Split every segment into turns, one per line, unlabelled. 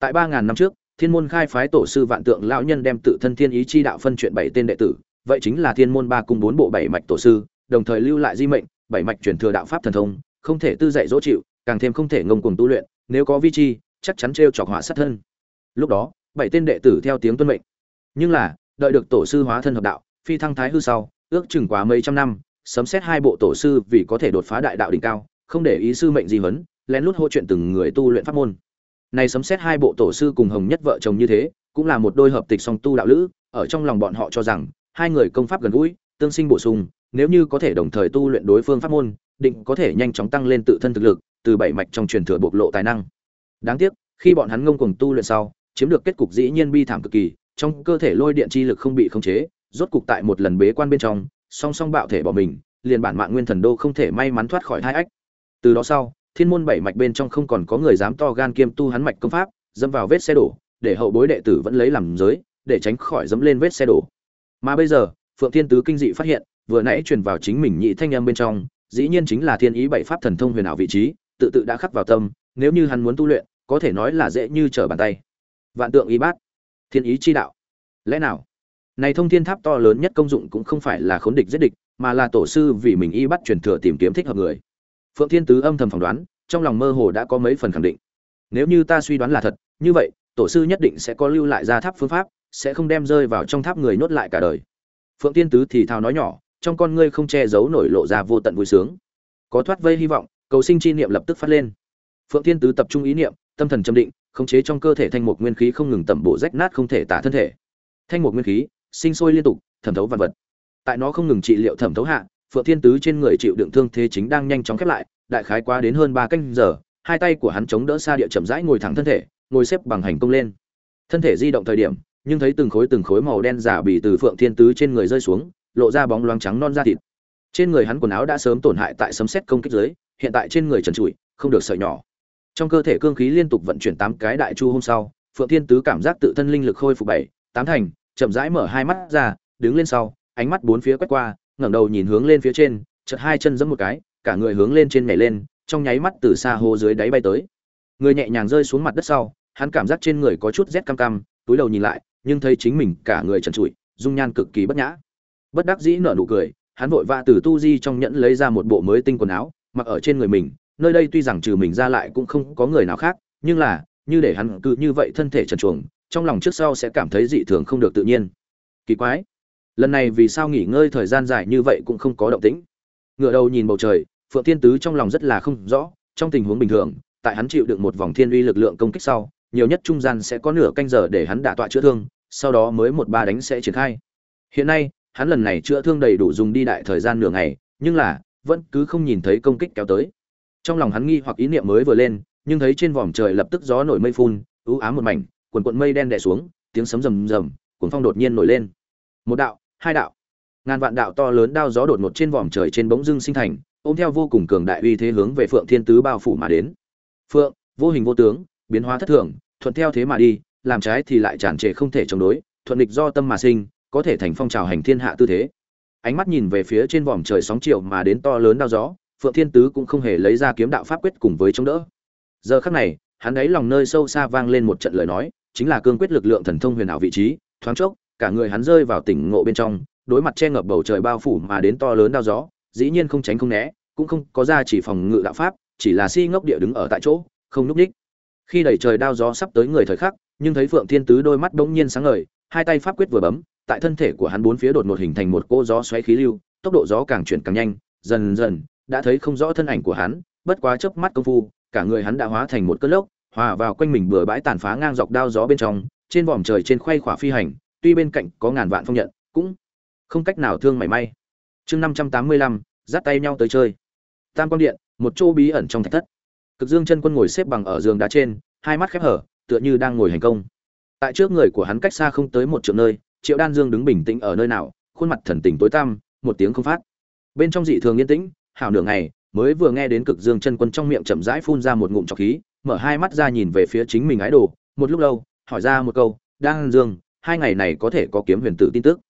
tại ba ngàn năm trước, thiên môn khai phái tổ sư vạn tượng lão nhân đem tự thân thiên ý chi đạo phân chuyện bảy tên đệ tử, vậy chính là thiên môn ba cung bốn bộ bảy mạch tổ sư, đồng thời lưu lại di mệnh, bảy mạch truyền thừa đạo pháp thần thông, không thể tư dạy dỗ chịu, càng thêm không thể ngông cuồng tu luyện, nếu có vi chi, chắc chắn trêu chọc hỏa sát thân. Lúc đó, bảy tên đệ tử theo tiếng tuân mệnh. Nhưng là, đợi được tổ sư hóa thân hợp đạo, phi thăng thái hư sau, ước chừng quá mấy trăm năm, sấm xét hai bộ tổ sư vì có thể đột phá đại đạo đỉnh cao, không để ý sư mệnh di vấn lén lút hỗ chuyện từng người tu luyện pháp môn này sấm xét hai bộ tổ sư cùng hồng nhất vợ chồng như thế, cũng là một đôi hợp tịch song tu đạo lữ, ở trong lòng bọn họ cho rằng, hai người công pháp gần gũi, tương sinh bổ sung, nếu như có thể đồng thời tu luyện đối phương pháp môn, định có thể nhanh chóng tăng lên tự thân thực lực, từ bảy mạch trong truyền thừa bộc lộ tài năng. Đáng tiếc, khi bọn hắn ngông cuồng tu luyện sau, chiếm được kết cục dĩ nhiên bi thảm cực kỳ, trong cơ thể lôi điện chi lực không bị khống chế, rốt cục tại một lần bế quan bên trong, song song bạo thể bỏ mình, liền bản mạng nguyên thần đô không thể may mắn thoát khỏi hai ách. Từ đó sau thiên môn bảy mạch bên trong không còn có người dám to gan kiêm tu hắn mạch công pháp dâm vào vết xe đổ, để hậu bối đệ tử vẫn lấy làm giới, để tránh khỏi dẫm lên vết xe đổ. Mà bây giờ, phượng thiên tứ kinh dị phát hiện, vừa nãy truyền vào chính mình nhị thanh âm bên trong, dĩ nhiên chính là thiên ý bảy pháp thần thông huyền ảo vị trí, tự tự đã khắc vào tâm, nếu như hắn muốn tu luyện, có thể nói là dễ như trở bàn tay. Vạn tượng y bát, thiên ý chi đạo. Lẽ nào? Này thông thiên tháp to lớn nhất công dụng cũng không phải là khốn địch giết địch, mà là tổ sư vì mình y bắt truyền thừa tìm kiếm thích hợp người phượng thiên tứ âm thầm phỏng đoán, trong lòng mơ hồ đã có mấy phần khẳng định. Nếu như ta suy đoán là thật, như vậy, tổ sư nhất định sẽ có lưu lại ra tháp phương pháp, sẽ không đem rơi vào trong tháp người nhốt lại cả đời. Phượng thiên tứ thì thào nói nhỏ, trong con ngươi không che giấu nổi lộ ra vô tận vui sướng. Có thoát vây hy vọng, cầu sinh chi niệm lập tức phát lên. Phượng thiên tứ tập trung ý niệm, tâm thần châm định, khống chế trong cơ thể thanh mục nguyên khí không ngừng tẩm bổ rách nát không thể tả thân thể. Thanh mục nguyên khí, sinh sôi liên tục, thẩm thấu vạn vật. Tại nó không ngừng trị liệu thẩm thấu hạ phượng thiên tứ trên người chịu đựng thương thế chính đang nhanh chóng khép lại, đại khái quá đến hơn ba canh giờ, hai tay của hắn chống đỡ xa địa chậm rãi ngồi thẳng thân thể, ngồi xếp bằng hành công lên. Thân thể di động thời điểm, nhưng thấy từng khối từng khối màu đen giả bị từ phượng thiên tứ trên người rơi xuống, lộ ra bóng loáng trắng non da thịt. Trên người hắn quần áo đã sớm tổn hại tại sấm sét công kích dưới, hiện tại trên người trần trụi, không được sợi nhỏ. Trong cơ thể cương khí liên tục vận chuyển tám cái đại chu hôm sau, phượng thiên tứ cảm giác tự thân linh lực khôi phục bảy, tám thành, chậm rãi mở hai mắt ra, đứng lên sau, ánh mắt bốn phía quét qua ngẩng đầu nhìn hướng lên phía trên, chợt hai chân giẫm một cái, cả người hướng lên trên nhảy lên, trong nháy mắt từ xa hồ dưới đáy bay tới. Người nhẹ nhàng rơi xuống mặt đất sau, hắn cảm giác trên người có chút rét cam cam, túi đầu nhìn lại, nhưng thấy chính mình cả người trần trụi, dung nhan cực kỳ bất nhã. Bất đắc dĩ nở nụ cười, hắn vội vã từ tu di trong nhẫn lấy ra một bộ mới tinh quần áo, mặc ở trên người mình, nơi đây tuy rằng trừ mình ra lại cũng không có người nào khác, nhưng là, như để hắn cứ như vậy thân thể trần truồng, trong lòng trước sau sẽ cảm thấy dị thường không được tự nhiên. Kỳ quái lần này vì sao nghỉ ngơi thời gian dài như vậy cũng không có động tĩnh. Ngựa đầu nhìn bầu trời, phượng thiên tứ trong lòng rất là không rõ, trong tình huống bình thường, tại hắn chịu đựng một vòng thiên uy lực lượng công kích sau, nhiều nhất trung gian sẽ có nửa canh giờ để hắn đả tọa chữa thương, sau đó mới một ba đánh sẽ triển khai. Hiện nay, hắn lần này chữa thương đầy đủ dùng đi đại thời gian nửa ngày, nhưng là, vẫn cứ không nhìn thấy công kích kéo tới. Trong lòng hắn nghi hoặc ý niệm mới vừa lên, nhưng thấy trên vòm trời lập tức gió nổi mây phun, ưu ám một mảnh, quần quận mây đen đè xuống, tiếng sấm rầm rầm cuốn phong đột nhiên nổi lên. Một đạo hai đạo. Ngàn vạn đạo to lớn đao gió đột ngột trên vòm trời trên bỗng dưng sinh thành, ôm theo vô cùng cường đại uy thế hướng về phượng thiên tứ bao phủ mà đến. Phượng, vô hình vô tướng, biến hóa thất thường, thuận theo thế mà đi, làm trái thì lại tràn trề không thể chống đối, thuận địch do tâm mà sinh, có thể thành phong trào hành thiên hạ tư thế. Ánh mắt nhìn về phía trên vòm trời sóng chiều mà đến to lớn đao gió, phượng thiên tứ cũng không hề lấy ra kiếm đạo pháp quyết cùng với chống đỡ. Giờ khắc này, hắn ấy lòng nơi sâu xa vang lên một trận lời nói, chính là cương quyết lực lượng thần thông huyền ảo vị trí, thoáng chốc cả người hắn rơi vào tỉnh ngộ bên trong, đối mặt che ngập bầu trời bao phủ mà đến to lớn đao gió, dĩ nhiên không tránh không né, cũng không có ra chỉ phòng ngự đạo pháp, chỉ là si ngốc địa đứng ở tại chỗ, không núp đích khi đẩy trời đao gió sắp tới người thời khắc, nhưng thấy phượng thiên tứ đôi mắt đống nhiên sáng ngời, hai tay pháp quyết vừa bấm, tại thân thể của hắn bốn phía đột ngột hình thành một cô gió xoáy khí lưu, tốc độ gió càng chuyển càng nhanh, dần dần, đã thấy không rõ thân ảnh của hắn, bất quá chớp mắt công phu, cả người hắn đã hóa thành một cơn lốc, hòa vào quanh mình bừa bãi tàn phá ngang dọc đao gió bên trong, trên vòm trời trên khoay khỏa phi hành tuy bên cạnh có ngàn vạn phong nhận, cũng không cách nào thương mảy may. Chương năm trăm tám mươi lăm, dắt tay nhau tới chơi. Tam quang điện, một chỗ bí ẩn trong thạch thất. Cực dương chân quân ngồi xếp bằng ở giường đá trên, hai mắt khép hở, tựa như đang ngồi hành công. Tại trước người của hắn cách xa không tới một triệu nơi, triệu đan dương đứng bình tĩnh ở nơi nào, khuôn mặt thần tình tối tăm, một tiếng không phát. Bên trong dị thường yên tĩnh, hảo nửa ngày, mới vừa nghe đến cực dương chân quân trong miệng chậm rãi phun ra một ngụm trọc khí, mở hai mắt ra nhìn về phía chính mình ái đồ, một lúc lâu, hỏi ra một câu, đan dương hai ngày này có thể có kiếm huyền tử tin tức.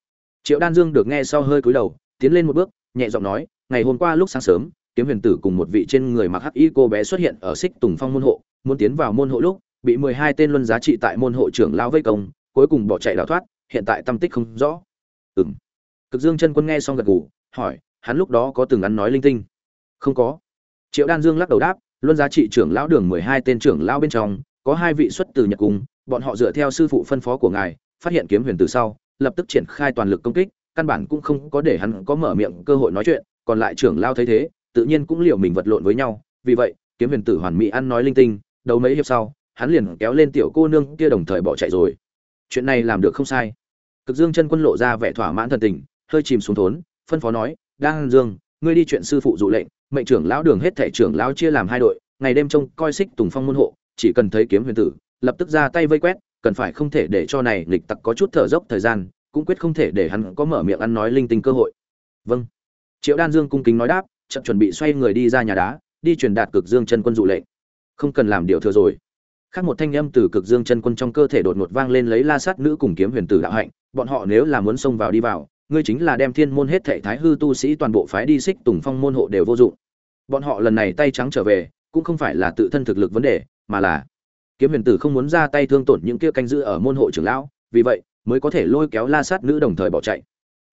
Triệu đan dương được nghe sau hơi cúi đầu, tiến lên một bước, nhẹ giọng nói, ngày hôm qua lúc sáng sớm, kiếm huyền tử cùng một vị trên người mặc hắc y cô bé xuất hiện ở xích tùng phong môn hộ, muốn tiến vào môn hộ lúc, bị mười hai tên luân giá trị tại môn hộ trưởng lão vây công, cuối cùng bỏ chạy đào thoát, hiện tại tâm tích không rõ. Ừm. Cực dương chân quân nghe xong gật gù, hỏi, hắn lúc đó có từng ăn nói linh tinh? Không có. Triệu đan dương lắc đầu đáp, luân giá trị trưởng lão đường mười hai tên trưởng lão bên trong, có hai vị xuất từ nhật cung bọn họ dựa theo sư phụ phân phó của ngài phát hiện kiếm huyền từ sau, lập tức triển khai toàn lực công kích, căn bản cũng không có để hắn có mở miệng cơ hội nói chuyện, còn lại trưởng lao thấy thế, tự nhiên cũng liều mình vật lộn với nhau. Vì vậy, kiếm huyền tử hoàn mỹ ăn nói linh tinh, đấu mấy hiệp sau, hắn liền kéo lên tiểu cô nương kia đồng thời bỏ chạy rồi. Chuyện này làm được không sai. Cực dương chân quân lộ ra vẻ thỏa mãn thần tình, hơi chìm xuống thốn, phân phó nói đang dương, ngươi đi chuyện sư phụ dụ lệnh, mệnh trưởng lão đường hết thẻ trưởng lão chia làm hai đội, ngày đêm trông coi xích tùng phong môn hộ, chỉ cần thấy kiếm huyền tử, lập tức ra tay vây quét cần phải không thể để cho này nghịch tặc có chút thở dốc thời gian, cũng quyết không thể để hắn có mở miệng ăn nói linh tinh cơ hội. Vâng. Triệu đan dương cung kính nói đáp chậm chuẩn bị xoay người đi ra nhà đá, đi truyền đạt cực dương chân quân dụ lệnh. Không cần làm điều thừa rồi. Khác một thanh âm từ cực dương chân quân trong cơ thể đột ngột vang lên lấy la sát nữ cùng kiếm huyền tử đạo hạnh, bọn họ nếu là muốn xông vào đi vào, ngươi chính là đem thiên môn hết thể thái hư tu sĩ toàn bộ phái đi xích tùng phong môn hộ đều vô dụng. Bọn họ lần này tay trắng trở về, cũng không phải là tự thân thực lực vấn đề, mà là kiếm huyền tử không muốn ra tay thương tổn những kia canh giữ ở môn hộ trưởng lão, vì vậy mới có thể lôi kéo la sát nữ đồng thời bỏ chạy.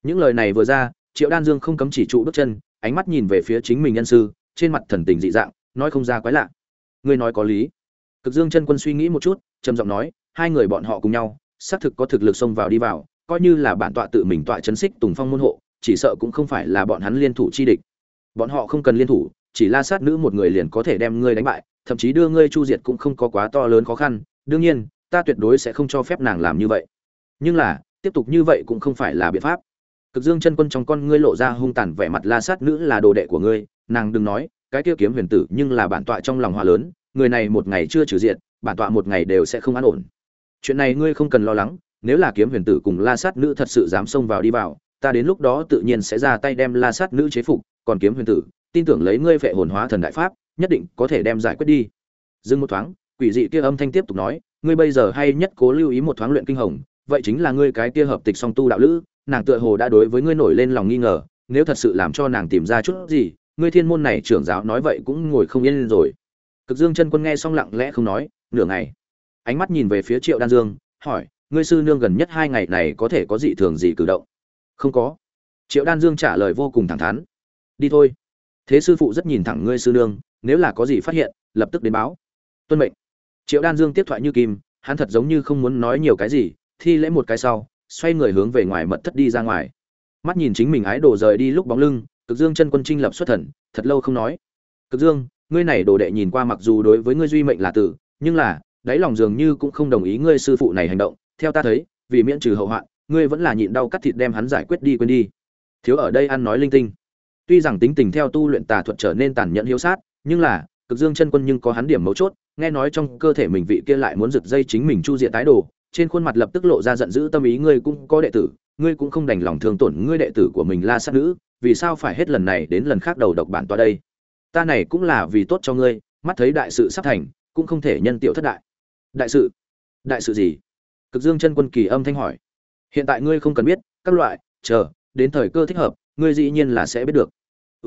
Những lời này vừa ra, triệu đan dương không cấm chỉ trụ bước chân, ánh mắt nhìn về phía chính mình nhân sư, trên mặt thần tình dị dạng, nói không ra quái lạ. Ngươi nói có lý. Cực dương chân quân suy nghĩ một chút, trầm giọng nói, hai người bọn họ cùng nhau, xác thực có thực lực xông vào đi vào, coi như là bản tọa tự mình tọa chấn xích tùng phong môn hộ, chỉ sợ cũng không phải là bọn hắn liên thủ chi địch. Bọn họ không cần liên thủ, chỉ la sát nữ một người liền có thể đem ngươi đánh bại thậm chí đưa ngươi chu diệt cũng không có quá to lớn khó khăn, đương nhiên, ta tuyệt đối sẽ không cho phép nàng làm như vậy. Nhưng là, tiếp tục như vậy cũng không phải là biện pháp. Cực dương chân quân trong con ngươi lộ ra hung tàn vẻ mặt la sát nữ là đồ đệ của ngươi, nàng đừng nói, cái kia kiếm huyền tử nhưng là bản tọa trong lòng hòa lớn, người này một ngày chưa trừ diện bản tọa một ngày đều sẽ không an ổn. Chuyện này ngươi không cần lo lắng, nếu là kiếm huyền tử cùng la sát nữ thật sự dám xông vào đi vào, ta đến lúc đó tự nhiên sẽ ra tay đem la sát nữ chế phục, còn kiếm huyền tử, tin tưởng lấy ngươi vệ hồn hóa thần đại pháp nhất định có thể đem giải quyết đi. Dừng một thoáng, quỷ dị kia âm thanh tiếp tục nói, ngươi bây giờ hay nhất cố lưu ý một thoáng luyện kinh hồng, vậy chính là ngươi cái kia hợp tịch song tu đạo lữ, nàng tựa hồ đã đối với ngươi nổi lên lòng nghi ngờ, nếu thật sự làm cho nàng tìm ra chút gì, ngươi thiên môn này trưởng giáo nói vậy cũng ngồi không yên rồi. Cực dương chân quân nghe xong lặng lẽ không nói, nửa ngày. Ánh mắt nhìn về phía triệu đan dương, hỏi, ngươi sư nương gần nhất hai ngày này có thể có dị thường gì cử động? Không có. Triệu đan dương trả lời vô cùng thẳng thắn. Đi thôi thế sư phụ rất nhìn thẳng ngươi sư nương, nếu là có gì phát hiện, lập tức đến báo. Tuân mệnh. Triệu đan dương tiếp thoại như kim, hắn thật giống như không muốn nói nhiều cái gì, thi lễ một cái sau, xoay người hướng về ngoài mật thất đi ra ngoài. Mắt nhìn chính mình ái đồ rời đi lúc bóng lưng, cực dương chân quân trinh lập xuất thần, thật lâu không nói. Cực dương, ngươi này đồ đệ nhìn qua mặc dù đối với ngươi duy mệnh là tử, nhưng là, đáy lòng dường như cũng không đồng ý ngươi sư phụ này hành động. Theo ta thấy, vì miễn trừ hậu hoạn, ngươi vẫn là nhịn đau cắt thịt đem hắn giải quyết đi quên đi. Thiếu ở đây ăn nói linh tinh tuy rằng tính tình theo tu luyện tà thuật trở nên tàn nhẫn hiếu sát, nhưng là, cực dương chân quân nhưng có hắn điểm mấu chốt, nghe nói trong cơ thể mình vị kia lại muốn giật dây chính mình chu diện tái đồ, trên khuôn mặt lập tức lộ ra giận dữ tâm ý, ngươi cũng có đệ tử, ngươi cũng không đành lòng thương tổn ngươi đệ tử của mình la sát nữ, vì sao phải hết lần này đến lần khác đầu độc bản toa đây? Ta này cũng là vì tốt cho ngươi, mắt thấy đại sự sắp thành, cũng không thể nhân tiểu thất đại. Đại sự? Đại sự gì? Cực dương chân quân kỳ âm thanh hỏi. Hiện tại ngươi không cần biết, các loại, chờ, đến thời cơ thích hợp, ngươi dĩ nhiên là sẽ biết được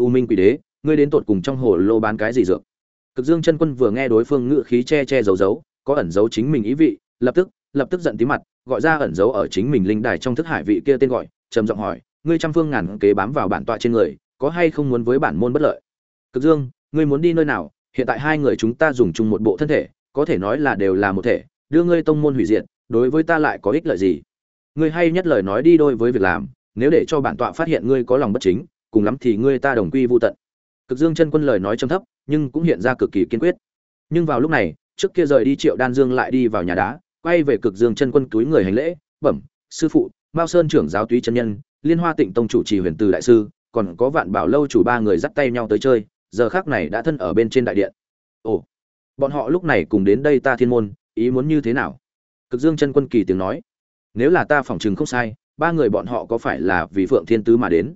u minh quỷ đế, ngươi đến tột cùng trong hồ lô bán cái gì dược? Cực dương chân quân vừa nghe đối phương ngự khí che che giấu giấu, có ẩn giấu chính mình ý vị, lập tức lập tức giận tí mặt, gọi ra ẩn giấu ở chính mình linh đài trong thức hải vị kia tên gọi, trầm giọng hỏi, ngươi trăm phương ngàn kế bám vào bản tọa trên người, có hay không muốn với bản môn bất lợi? Cực dương, ngươi muốn đi nơi nào? Hiện tại hai người chúng ta dùng chung một bộ thân thể, có thể nói là đều là một thể, đưa ngươi tông môn hủy diệt, đối với ta lại có ích lợi gì? Ngươi hay nhất lời nói đi đôi với việc làm, nếu để cho bản tọa phát hiện ngươi có lòng bất chính cùng lắm thì ngươi ta đồng quy vô tận. Cực dương chân quân lời nói trầm thấp, nhưng cũng hiện ra cực kỳ kiên quyết. Nhưng vào lúc này, trước kia rời đi triệu đan dương lại đi vào nhà đá, quay về cực dương chân quân túi người hành lễ, bẩm, sư phụ, mao sơn trưởng giáo túy chân nhân, liên hoa tịnh tông chủ trì huyền từ đại sư, còn có vạn bảo lâu chủ ba người dắt tay nhau tới chơi, giờ khác này đã thân ở bên trên đại điện. Ồ, bọn họ lúc này cùng đến đây ta thiên môn, ý muốn như thế nào? Cực dương chân quân kỳ tiếng nói. Nếu là ta phỏng chừng không sai, ba người bọn họ có phải là vì phượng thiên tứ mà đến?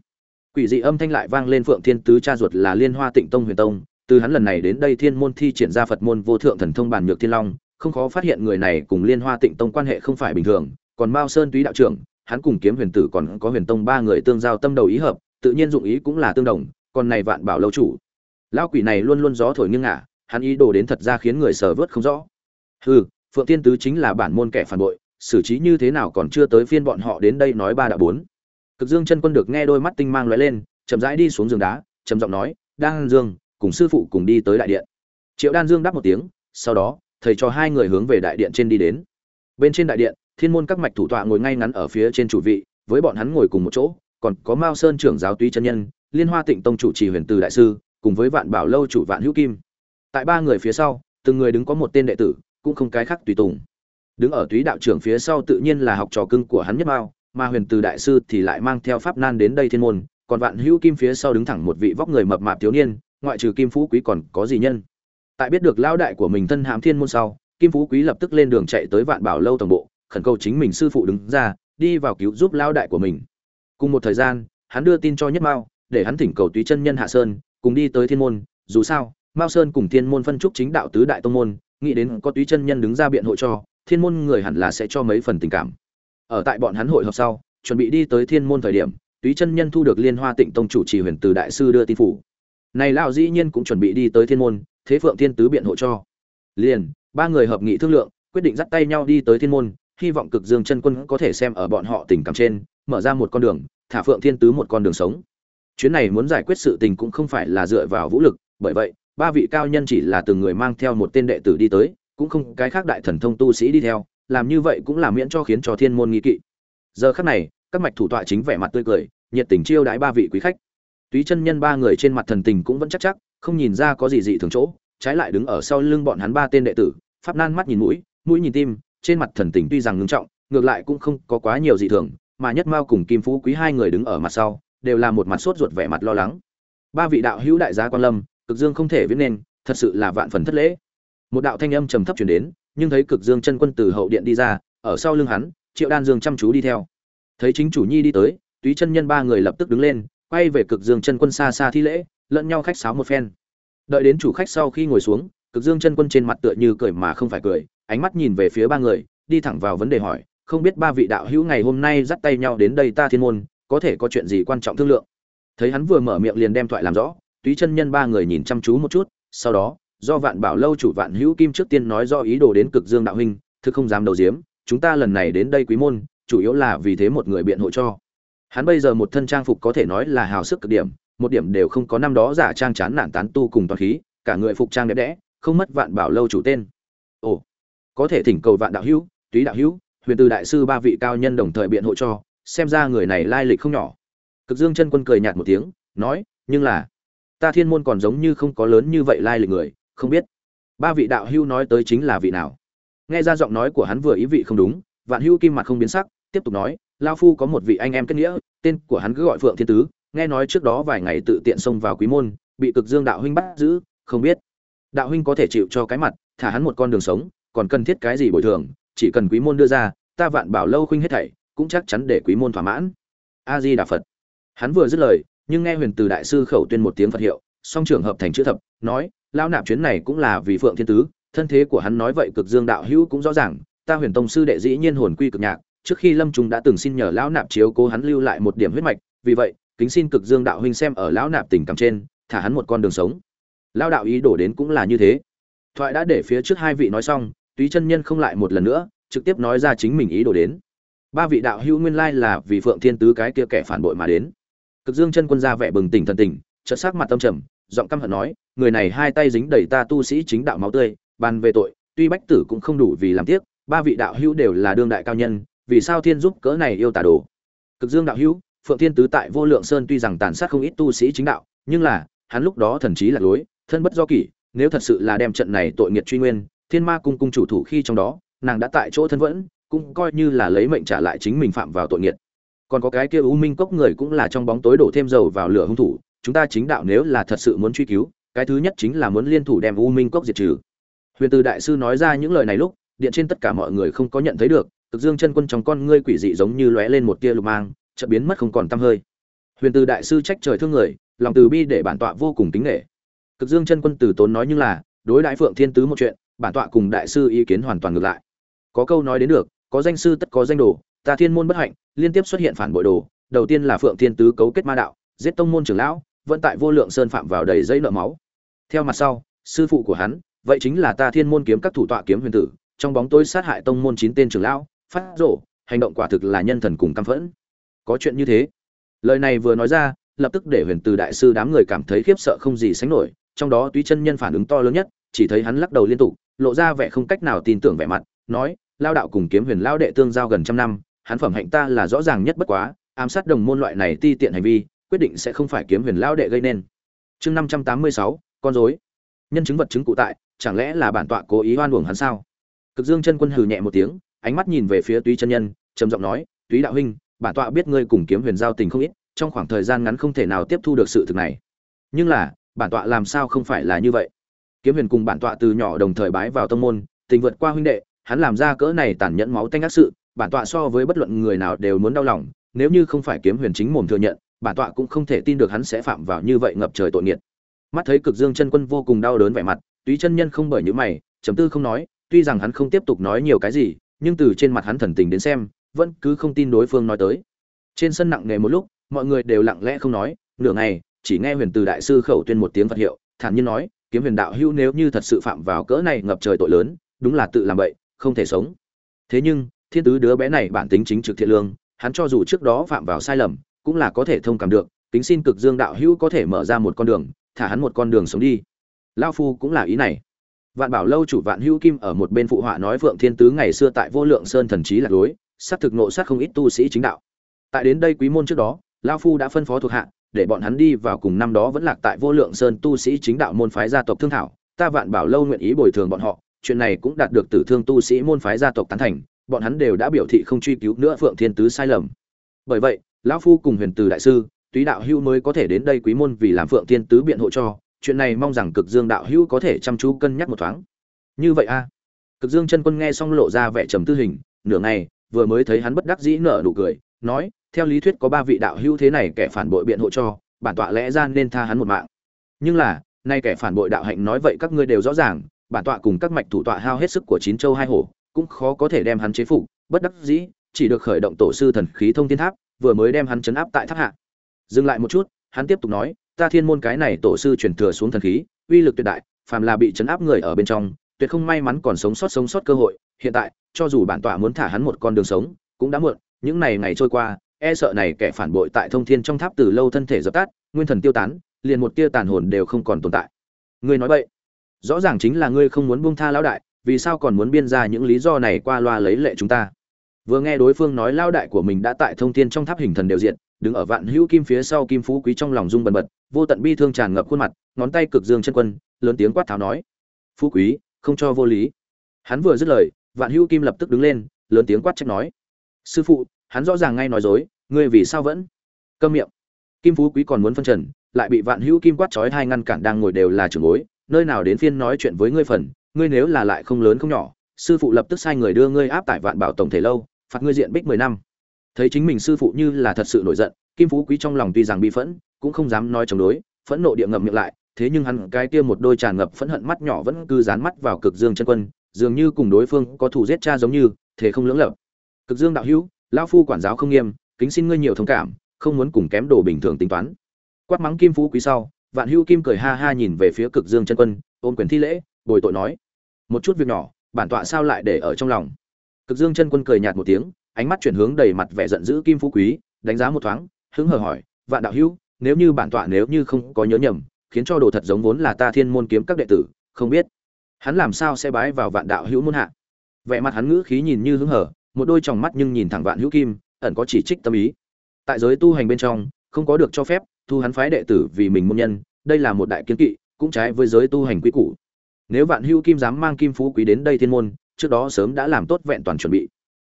Quỷ dị âm thanh lại vang lên phượng thiên tứ cha ruột là liên hoa tịnh tông huyền tông. Từ hắn lần này đến đây thiên môn thi triển ra phật môn vô thượng thần thông bản nhược thiên long, không khó phát hiện người này cùng liên hoa tịnh tông quan hệ không phải bình thường. Còn mao sơn túy đạo trưởng, hắn cùng kiếm huyền tử còn có huyền tông ba người tương giao tâm đầu ý hợp, tự nhiên dụng ý cũng là tương đồng, còn này vạn bảo lâu chủ. Lão quỷ này luôn luôn gió thổi nghiêng ngả, hắn ý đồ đến thật ra khiến người sờ vớt không rõ. Hừ, phượng thiên tứ chính là bản môn kẻ phản bội, xử trí như thế nào còn chưa tới phiên bọn họ đến đây nói ba đã bốn cực dương chân quân được nghe đôi mắt tinh mang lóe lên, chậm rãi đi xuống giường đá, trầm giọng nói, đan dương, cùng sư phụ cùng đi tới đại điện. Triệu đan dương đáp một tiếng, sau đó, thầy cho hai người hướng về đại điện trên đi đến. Bên trên đại điện, thiên môn các mạch thủ tọa ngồi ngay ngắn ở phía trên chủ vị, với bọn hắn ngồi cùng một chỗ, còn có mao sơn trưởng giáo túy chân nhân, liên hoa tịnh tông chủ trì huyền từ đại sư, cùng với vạn bảo lâu chủ vạn hữu kim. Tại ba người phía sau, từng người đứng có một tên đệ tử, cũng không cái khác tùy tùng. Đứng ở túy đạo trưởng phía sau tự nhiên là học trò cưng của hắn nhất mao mà huyền từ đại sư thì lại mang theo pháp nan đến đây thiên môn, còn vạn hữu kim phía sau đứng thẳng một vị vóc người mập mạp thiếu niên, ngoại trừ kim phú quý còn có gì nhân? Tại biết được lao đại của mình thân hãm thiên môn sau, kim phú quý lập tức lên đường chạy tới vạn bảo lâu tổng bộ, khẩn cầu chính mình sư phụ đứng ra, đi vào cứu giúp lao đại của mình. Cùng một thời gian, hắn đưa tin cho nhất mao, để hắn thỉnh cầu túy chân nhân hạ sơn, cùng đi tới thiên môn, dù sao, mao sơn cùng thiên môn phân trúc chính đạo tứ đại tông môn, nghĩ đến có túy chân nhân đứng ra biện hộ cho, thiên môn người hẳn là sẽ cho mấy phần tình cảm ở tại bọn hắn hội họp sau, chuẩn bị đi tới thiên môn thời điểm, túy chân nhân thu được liên hoa tịnh tông chủ trì huyền từ đại sư đưa tin phủ. Này lão dĩ nhiên cũng chuẩn bị đi tới thiên môn, thế phượng thiên tứ biện hộ cho. Liền, ba người hợp nghị thương lượng, quyết định dắt tay nhau đi tới thiên môn, hy vọng cực dương chân quân có thể xem ở bọn họ tình cảm trên, mở ra một con đường, thả phượng thiên tứ một con đường sống. Chuyến này muốn giải quyết sự tình cũng không phải là dựa vào vũ lực, bởi vậy, ba vị cao nhân chỉ là từng người mang theo một tên đệ tử đi tới, cũng không cái khác đại thần thông tu sĩ đi theo làm như vậy cũng là miễn cho khiến cho thiên môn nghi kỵ. Giờ khắc này, các mạch thủ tọa chính vẻ mặt tươi cười, nhiệt tình chiêu đãi ba vị quý khách. Túy chân nhân ba người trên mặt thần tình cũng vẫn chắc chắc, không nhìn ra có gì dị thường chỗ, trái lại đứng ở sau lưng bọn hắn ba tên đệ tử, pháp nan mắt nhìn mũi mũi nhìn tim, trên mặt thần tình tuy rằng ngưng trọng, ngược lại cũng không có quá nhiều dị thường, mà nhất mao cùng kim phú quý hai người đứng ở mặt sau, đều là một mặt sốt ruột vẻ mặt lo lắng. Ba vị đạo hữu đại gia quan lâm, cực dương không thể viết nên, thật sự là vạn phần thất lễ. Một đạo thanh âm trầm thấp truyền đến nhưng thấy cực dương chân quân từ hậu điện đi ra, ở sau lưng hắn, triệu đan dương chăm chú đi theo. Thấy chính chủ nhi đi tới, túy chân nhân ba người lập tức đứng lên, quay về cực dương chân quân xa xa thi lễ, lẫn nhau khách sáo một phen. Đợi đến chủ khách sau khi ngồi xuống, cực dương chân quân trên mặt tựa như cười mà không phải cười, ánh mắt nhìn về phía ba người, đi thẳng vào vấn đề hỏi, không biết ba vị đạo hữu ngày hôm nay dắt tay nhau đến đây ta thiên môn, có thể có chuyện gì quan trọng thương lượng? Thấy hắn vừa mở miệng liền đem thoại làm rõ, túy chân nhân ba người nhìn chăm chú một chút, sau đó do vạn bảo lâu chủ vạn hữu kim trước tiên nói do ý đồ đến cực dương đạo huynh thực không dám đầu diếm, chúng ta lần này đến đây quý môn, chủ yếu là vì thế một người biện hộ cho. Hắn bây giờ một thân trang phục có thể nói là hào sức cực điểm, một điểm đều không có năm đó giả trang chán nản tán tu cùng toàn khí, cả người phục trang đẹp đẽ, không mất vạn bảo lâu chủ tên. Ồ, có thể thỉnh cầu vạn đạo hữu, túy đạo hữu, huyền từ đại sư ba vị cao nhân đồng thời biện hộ cho, xem ra người này lai lịch không nhỏ. Cực dương chân quân cười nhạt một tiếng, nói, nhưng là, ta thiên môn còn giống như không có lớn như vậy lai lịch người không biết. Ba vị đạo hưu nói tới chính là vị nào. Nghe ra giọng nói của hắn vừa ý vị không đúng, vạn hưu kim mặt không biến sắc, tiếp tục nói lao phu có một vị anh em kết nghĩa, tên của hắn cứ gọi phượng thiên tứ, nghe nói trước đó vài ngày tự tiện xông vào quý môn, bị cực dương đạo huynh bắt giữ, không biết. Đạo huynh có thể chịu cho cái mặt, thả hắn một con đường sống, còn cần thiết cái gì bồi thường, chỉ cần quý môn đưa ra, ta vạn bảo lâu khuynh hết thảy, cũng chắc chắn để quý môn thỏa mãn. A di đà phật. Hắn vừa dứt lời, nhưng nghe huyền từ đại sư khẩu tuyên một tiếng phật hiệu, song trường hợp thành chữ thập, nói lao nạp chuyến này cũng là vì phượng thiên tứ, thân thế của hắn nói vậy cực dương đạo hữu cũng rõ ràng, ta huyền tông sư đệ dĩ nhiên hồn quy cực nhạc, trước khi lâm trung đã từng xin nhờ lão nạp chiếu cố hắn lưu lại một điểm huyết mạch, vì vậy, kính xin cực dương đạo huynh xem ở lão nạp tình cảm trên, thả hắn một con đường sống. Lão đạo ý đổ đến cũng là như thế. Thoại đã để phía trước hai vị nói xong, túy chân nhân không lại một lần nữa, trực tiếp nói ra chính mình ý đồ đến. Ba vị đạo hữu nguyên lai là vì phượng thiên tứ cái kia kẻ phản bội mà đến. Cực dương chân quân ra vẻ bừng tỉnh thần tình, chợt sắc mặt tâm trầm giọng căm hận nói, người này hai tay dính đầy ta tu sĩ chính đạo máu tươi, bàn về tội, tuy bách tử cũng không đủ vì làm tiếc, ba vị đạo hữu đều là đương đại cao nhân, vì sao thiên giúp cỡ này yêu tà đồ? Cực dương đạo hữu, phượng thiên tứ tại vô lượng sơn tuy rằng tàn sát không ít tu sĩ chính đạo, nhưng là, hắn lúc đó thần trí là lối, thân bất do kỷ, nếu thật sự là đem trận này tội nghiệt truy nguyên, thiên ma cung cung chủ thủ khi trong đó, nàng đã tại chỗ thân vẫn, cũng coi như là lấy mệnh trả lại chính mình phạm vào tội nghiệt. Còn có cái kia u minh cốc người cũng là trong bóng tối đổ thêm dầu vào lửa hung thủ chúng ta chính đạo nếu là thật sự muốn truy cứu, cái thứ nhất chính là muốn liên thủ đem u minh cốc diệt trừ. Huyền từ đại sư nói ra những lời này lúc, điện trên tất cả mọi người không có nhận thấy được cực dương chân quân trong con ngươi quỷ dị giống như lóe lên một tia lục mang, chợt biến mất không còn tăm hơi. Huyền từ đại sư trách trời thương người, lòng từ bi để bản tọa vô cùng kính nghệ cực dương chân quân từ tốn nói nhưng là, đối đại phượng thiên tứ một chuyện, bản tọa cùng đại sư ý kiến hoàn toàn ngược lại. Có câu nói đến được, có danh sư tất có danh đồ, ta thiên môn bất hạnh, liên tiếp xuất hiện phản bội đồ, đầu tiên là phượng thiên tứ cấu kết ma đạo, giết tông môn trưởng lão vẫn tại vô lượng sơn phạm vào đầy dây nợ máu. Theo mặt sau, sư phụ của hắn, vậy chính là ta thiên môn kiếm các thủ tọa kiếm huyền tử, trong bóng tối sát hại tông môn chín tên trưởng lão, phát rổ, hành động quả thực là nhân thần cùng căm phẫn. Có chuyện như thế. Lời này vừa nói ra, lập tức để huyền từ đại sư đám người cảm thấy khiếp sợ không gì sánh nổi, trong đó túy chân nhân phản ứng to lớn nhất, chỉ thấy hắn lắc đầu liên tục, lộ ra vẻ không cách nào tin tưởng vẻ mặt, nói, lao đạo cùng kiếm huyền lao đệ tương giao gần trăm năm, hắn phẩm hạnh ta là rõ ràng nhất bất quá, ám sát đồng môn loại này ti tiện hành vi quyết định sẽ không phải kiếm huyền lão đệ gây nên. Chương năm trăm tám mươi sáu, con dối nhân chứng vật chứng cụ tại, chẳng lẽ là bản tọa cố ý oan uổng hắn sao? Cực dương chân quân hừ nhẹ một tiếng, ánh mắt nhìn về phía túy chân nhân, trầm giọng nói, túy đạo huynh, bản tọa biết ngươi cùng kiếm huyền giao tình không ít, trong khoảng thời gian ngắn không thể nào tiếp thu được sự thực này. Nhưng là, bản tọa làm sao không phải là như vậy? Kiếm huyền cùng bản tọa từ nhỏ đồng thời bái vào tông môn, tình vượt qua huynh đệ, hắn làm ra cỡ này tàn nhẫn máu tanh ác sự, bản tọa so với bất luận người nào đều muốn đau lòng, nếu như không phải kiếm huyền chính mồm thừa nhận bản tọa cũng không thể tin được hắn sẽ phạm vào như vậy ngập trời tội nghiệt. Mắt thấy cực dương chân quân vô cùng đau đớn vẻ mặt, túy chân nhân không bởi những mày chấm tư không nói, tuy rằng hắn không tiếp tục nói nhiều cái gì, nhưng từ trên mặt hắn thần tình đến xem, vẫn cứ không tin đối phương nói tới. Trên sân nặng nề một lúc, mọi người đều lặng lẽ không nói, nửa ngày, chỉ nghe huyền từ đại sư khẩu tuyên một tiếng phật hiệu, thản nhiên nói, kiếm huyền đạo hữu nếu như thật sự phạm vào cỡ này ngập trời tội lớn, đúng là tự làm bậy, không thể sống. Thế nhưng, thiên tứ đứa bé này bản tính chính trực thiện lương, hắn cho dù trước đó phạm vào sai lầm cũng là có thể thông cảm được tính xin cực dương đạo hữu có thể mở ra một con đường, thả hắn một con đường sống đi. Lao phu cũng là ý này. Vạn bảo lâu chủ vạn hữu kim ở một bên phụ họa nói phượng thiên tứ ngày xưa tại vô lượng sơn thần trí lạc lối sát thực nộ sát không ít tu sĩ chính đạo. Tại đến đây quý môn trước đó lao phu đã phân phó thuộc hạ, để bọn hắn đi vào cùng năm đó vẫn lạc tại vô lượng sơn tu sĩ chính đạo môn phái gia tộc thương thảo, ta vạn bảo lâu nguyện ý bồi thường bọn họ, chuyện này cũng đạt được tử thương tu sĩ môn phái gia tộc tán thành, bọn hắn đều đã biểu thị không truy cứu nữa phượng thiên tứ sai lầm. Bởi vậy lão phu cùng huyền từ đại sư, túy đạo hữu mới có thể đến đây quý môn vì làm phượng thiên tứ biện hộ cho, chuyện này mong rằng cực dương đạo hữu có thể chăm chú cân nhắc một thoáng. Như vậy a. Cực dương chân quân nghe xong lộ ra vẻ trầm tư hình, nửa ngày, vừa mới thấy hắn bất đắc dĩ nở nụ cười, nói, theo lý thuyết có ba vị đạo hữu thế này kẻ phản bội biện hộ cho, bản tọa lẽ ra nên tha hắn một mạng. Nhưng là, nay kẻ phản bội đạo hạnh nói vậy các ngươi đều rõ ràng, bản tọa cùng các mạch thủ tọa hao hết sức của chín châu hai hổ, cũng khó có thể đem hắn chế phục, bất đắc dĩ, chỉ được khởi động tổ sư thần khí thông thiên tháp vừa mới đem hắn chấn áp tại tháp hạ. Dừng lại một chút, hắn tiếp tục nói, ta thiên môn cái này tổ sư truyền thừa xuống thần khí, uy lực tuyệt đại, phàm là bị chấn áp người ở bên trong, tuyệt không may mắn còn sống sót sống sót cơ hội. Hiện tại, cho dù bản tọa muốn thả hắn một con đường sống, cũng đã muộn, những này ngày trôi qua e sợ này kẻ phản bội tại thông thiên trong tháp từ lâu thân thể dập tắt, nguyên thần tiêu tán, liền một tia tàn hồn đều không còn tồn tại. Ngươi nói vậy, rõ ràng chính là ngươi không muốn buông tha lão đại, vì sao còn muốn biên ra những lý do này qua loa lấy lệ chúng ta? Vừa nghe đối phương nói lao đại của mình đã tại thông thiên trong tháp hình thần đều diện đứng ở vạn hữu kim phía sau kim phú quý trong lòng rung bần bật, vô tận bi thương tràn ngập khuôn mặt, ngón tay cực dương chân quân, lớn tiếng quát tháo nói, phú quý, không cho vô lý. Hắn vừa dứt lời, vạn hữu kim lập tức đứng lên, lớn tiếng quát trách nói, sư phụ, hắn rõ ràng ngay nói dối, ngươi vì sao vẫn câm miệng? Kim phú quý còn muốn phân trần, lại bị vạn hữu kim quát trói hai ngăn cản đang ngồi đều là trưởng bối, nơi nào đến phiên nói chuyện với ngươi phần, ngươi nếu là lại không lớn không nhỏ, sư phụ lập tức sai người đưa ngươi áp tại vạn bảo tổng thể lâu phạt ngươi diện bích mười năm. Thấy chính mình sư phụ như là thật sự nổi giận, kim phú quý trong lòng tuy rằng bị phẫn, cũng không dám nói chống đối, phẫn nộ địa ngậm miệng lại, thế nhưng hắn cái kia một đôi tràn ngập phẫn hận mắt nhỏ vẫn cứ dán mắt vào cực dương chân quân, dường như cùng đối phương có thủ giết cha giống như, thế không lưỡng lập cực dương đạo hữu, lão phu quản giáo không nghiêm, kính xin ngươi nhiều thông cảm, không muốn cùng kém đồ bình thường tính toán. Quát mắng kim phú quý sau, vạn hữu kim cười ha ha nhìn về phía cực dương chân quân, ôm quyền thi lễ, bồi tội nói, một chút việc nhỏ, bản tọa sao lại để ở trong lòng? Cực dương chân quân cười nhạt một tiếng ánh mắt chuyển hướng đầy mặt vẻ giận dữ kim phú quý đánh giá một thoáng hứng hờ hỏi vạn đạo hữu nếu như bản tọa nếu như không có nhớ nhầm khiến cho đồ thật giống vốn là ta thiên môn kiếm các đệ tử không biết hắn làm sao sẽ bái vào vạn đạo hữu môn hạ? Vẻ mặt hắn ngữ khí nhìn như hứng hờ, một đôi tròng mắt nhưng nhìn thẳng vạn hữu kim ẩn có chỉ trích tâm ý. Tại giới tu hành bên trong không có được cho phép thu hắn phái đệ tử vì mình môn nhân đây là một đại kiến kỵ cũng trái với giới tu hành quy củ. Nếu vạn hữu kim dám mang kim phú quý đến đây thiên môn trước đó sớm đã làm tốt vẹn toàn chuẩn bị.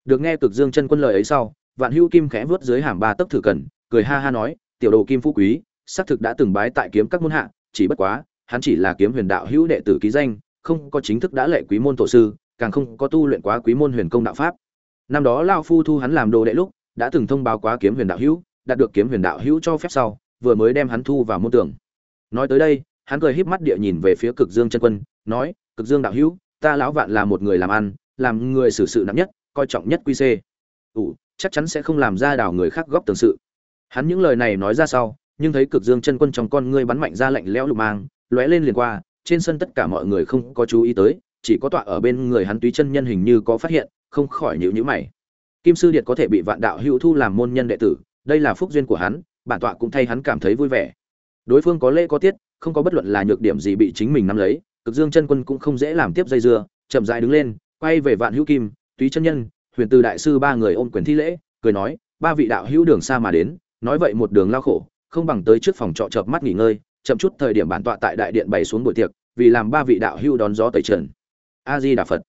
Được nghe cực dương chân quân lời ấy sau, vạn hữu kim khẽ vớt dưới hàm ba tấc thử cần, cười ha ha nói, tiểu đồ kim phú quý, xác thực đã từng bái tại kiếm các môn hạ, chỉ bất quá, hắn chỉ là kiếm huyền đạo hữu đệ tử ký danh, không có chính thức đã lệ quý môn tổ sư, càng không có tu luyện quá quý môn huyền công đạo pháp. Năm đó lao phu thu hắn làm đồ đệ lúc, đã từng thông báo quá kiếm huyền đạo hữu, đạt được kiếm huyền đạo hữu cho phép sau, vừa mới đem hắn thu vào môn tưởng nói tới đây, hắn cười híp mắt địa nhìn về phía cực dương chân quân, nói, cực dương đạo hữu ta lão vạn là một người làm ăn, làm người xử sự nặng nhất, coi trọng nhất quy c ủ, chắc chắn sẽ không làm ra đảo người khác góp tường sự. Hắn những lời này nói ra sau, nhưng thấy cực dương chân quân trong con ngươi bắn mạnh ra lạnh lẽo lục mang, lóe lên liền qua, trên sân tất cả mọi người không có chú ý tới, chỉ có tọa ở bên người hắn túy chân nhân hình như có phát hiện, không khỏi nhíu nhíu mày. Kim sư điệt có thể bị vạn đạo hữu thu làm môn nhân đệ tử, đây là phúc duyên của hắn, bản tọa cũng thay hắn cảm thấy vui vẻ. Đối phương có lễ có tiết, không có bất luận là nhược điểm gì bị chính mình nắm lấy cực dương chân quân cũng không dễ làm tiếp dây dưa, chậm rãi đứng lên, quay về vạn hữu kim, túy chân nhân, huyền từ đại sư ba người ôm quyền thi lễ, cười nói, ba vị đạo hữu đường xa mà đến, nói vậy một đường lao khổ, không bằng tới trước phòng trọ chợp mắt nghỉ ngơi, chậm chút thời điểm bản tọa tại đại điện bày xuống buổi tiệc, vì làm ba vị đạo hữu đón gió tẩy trần. A di đà phật.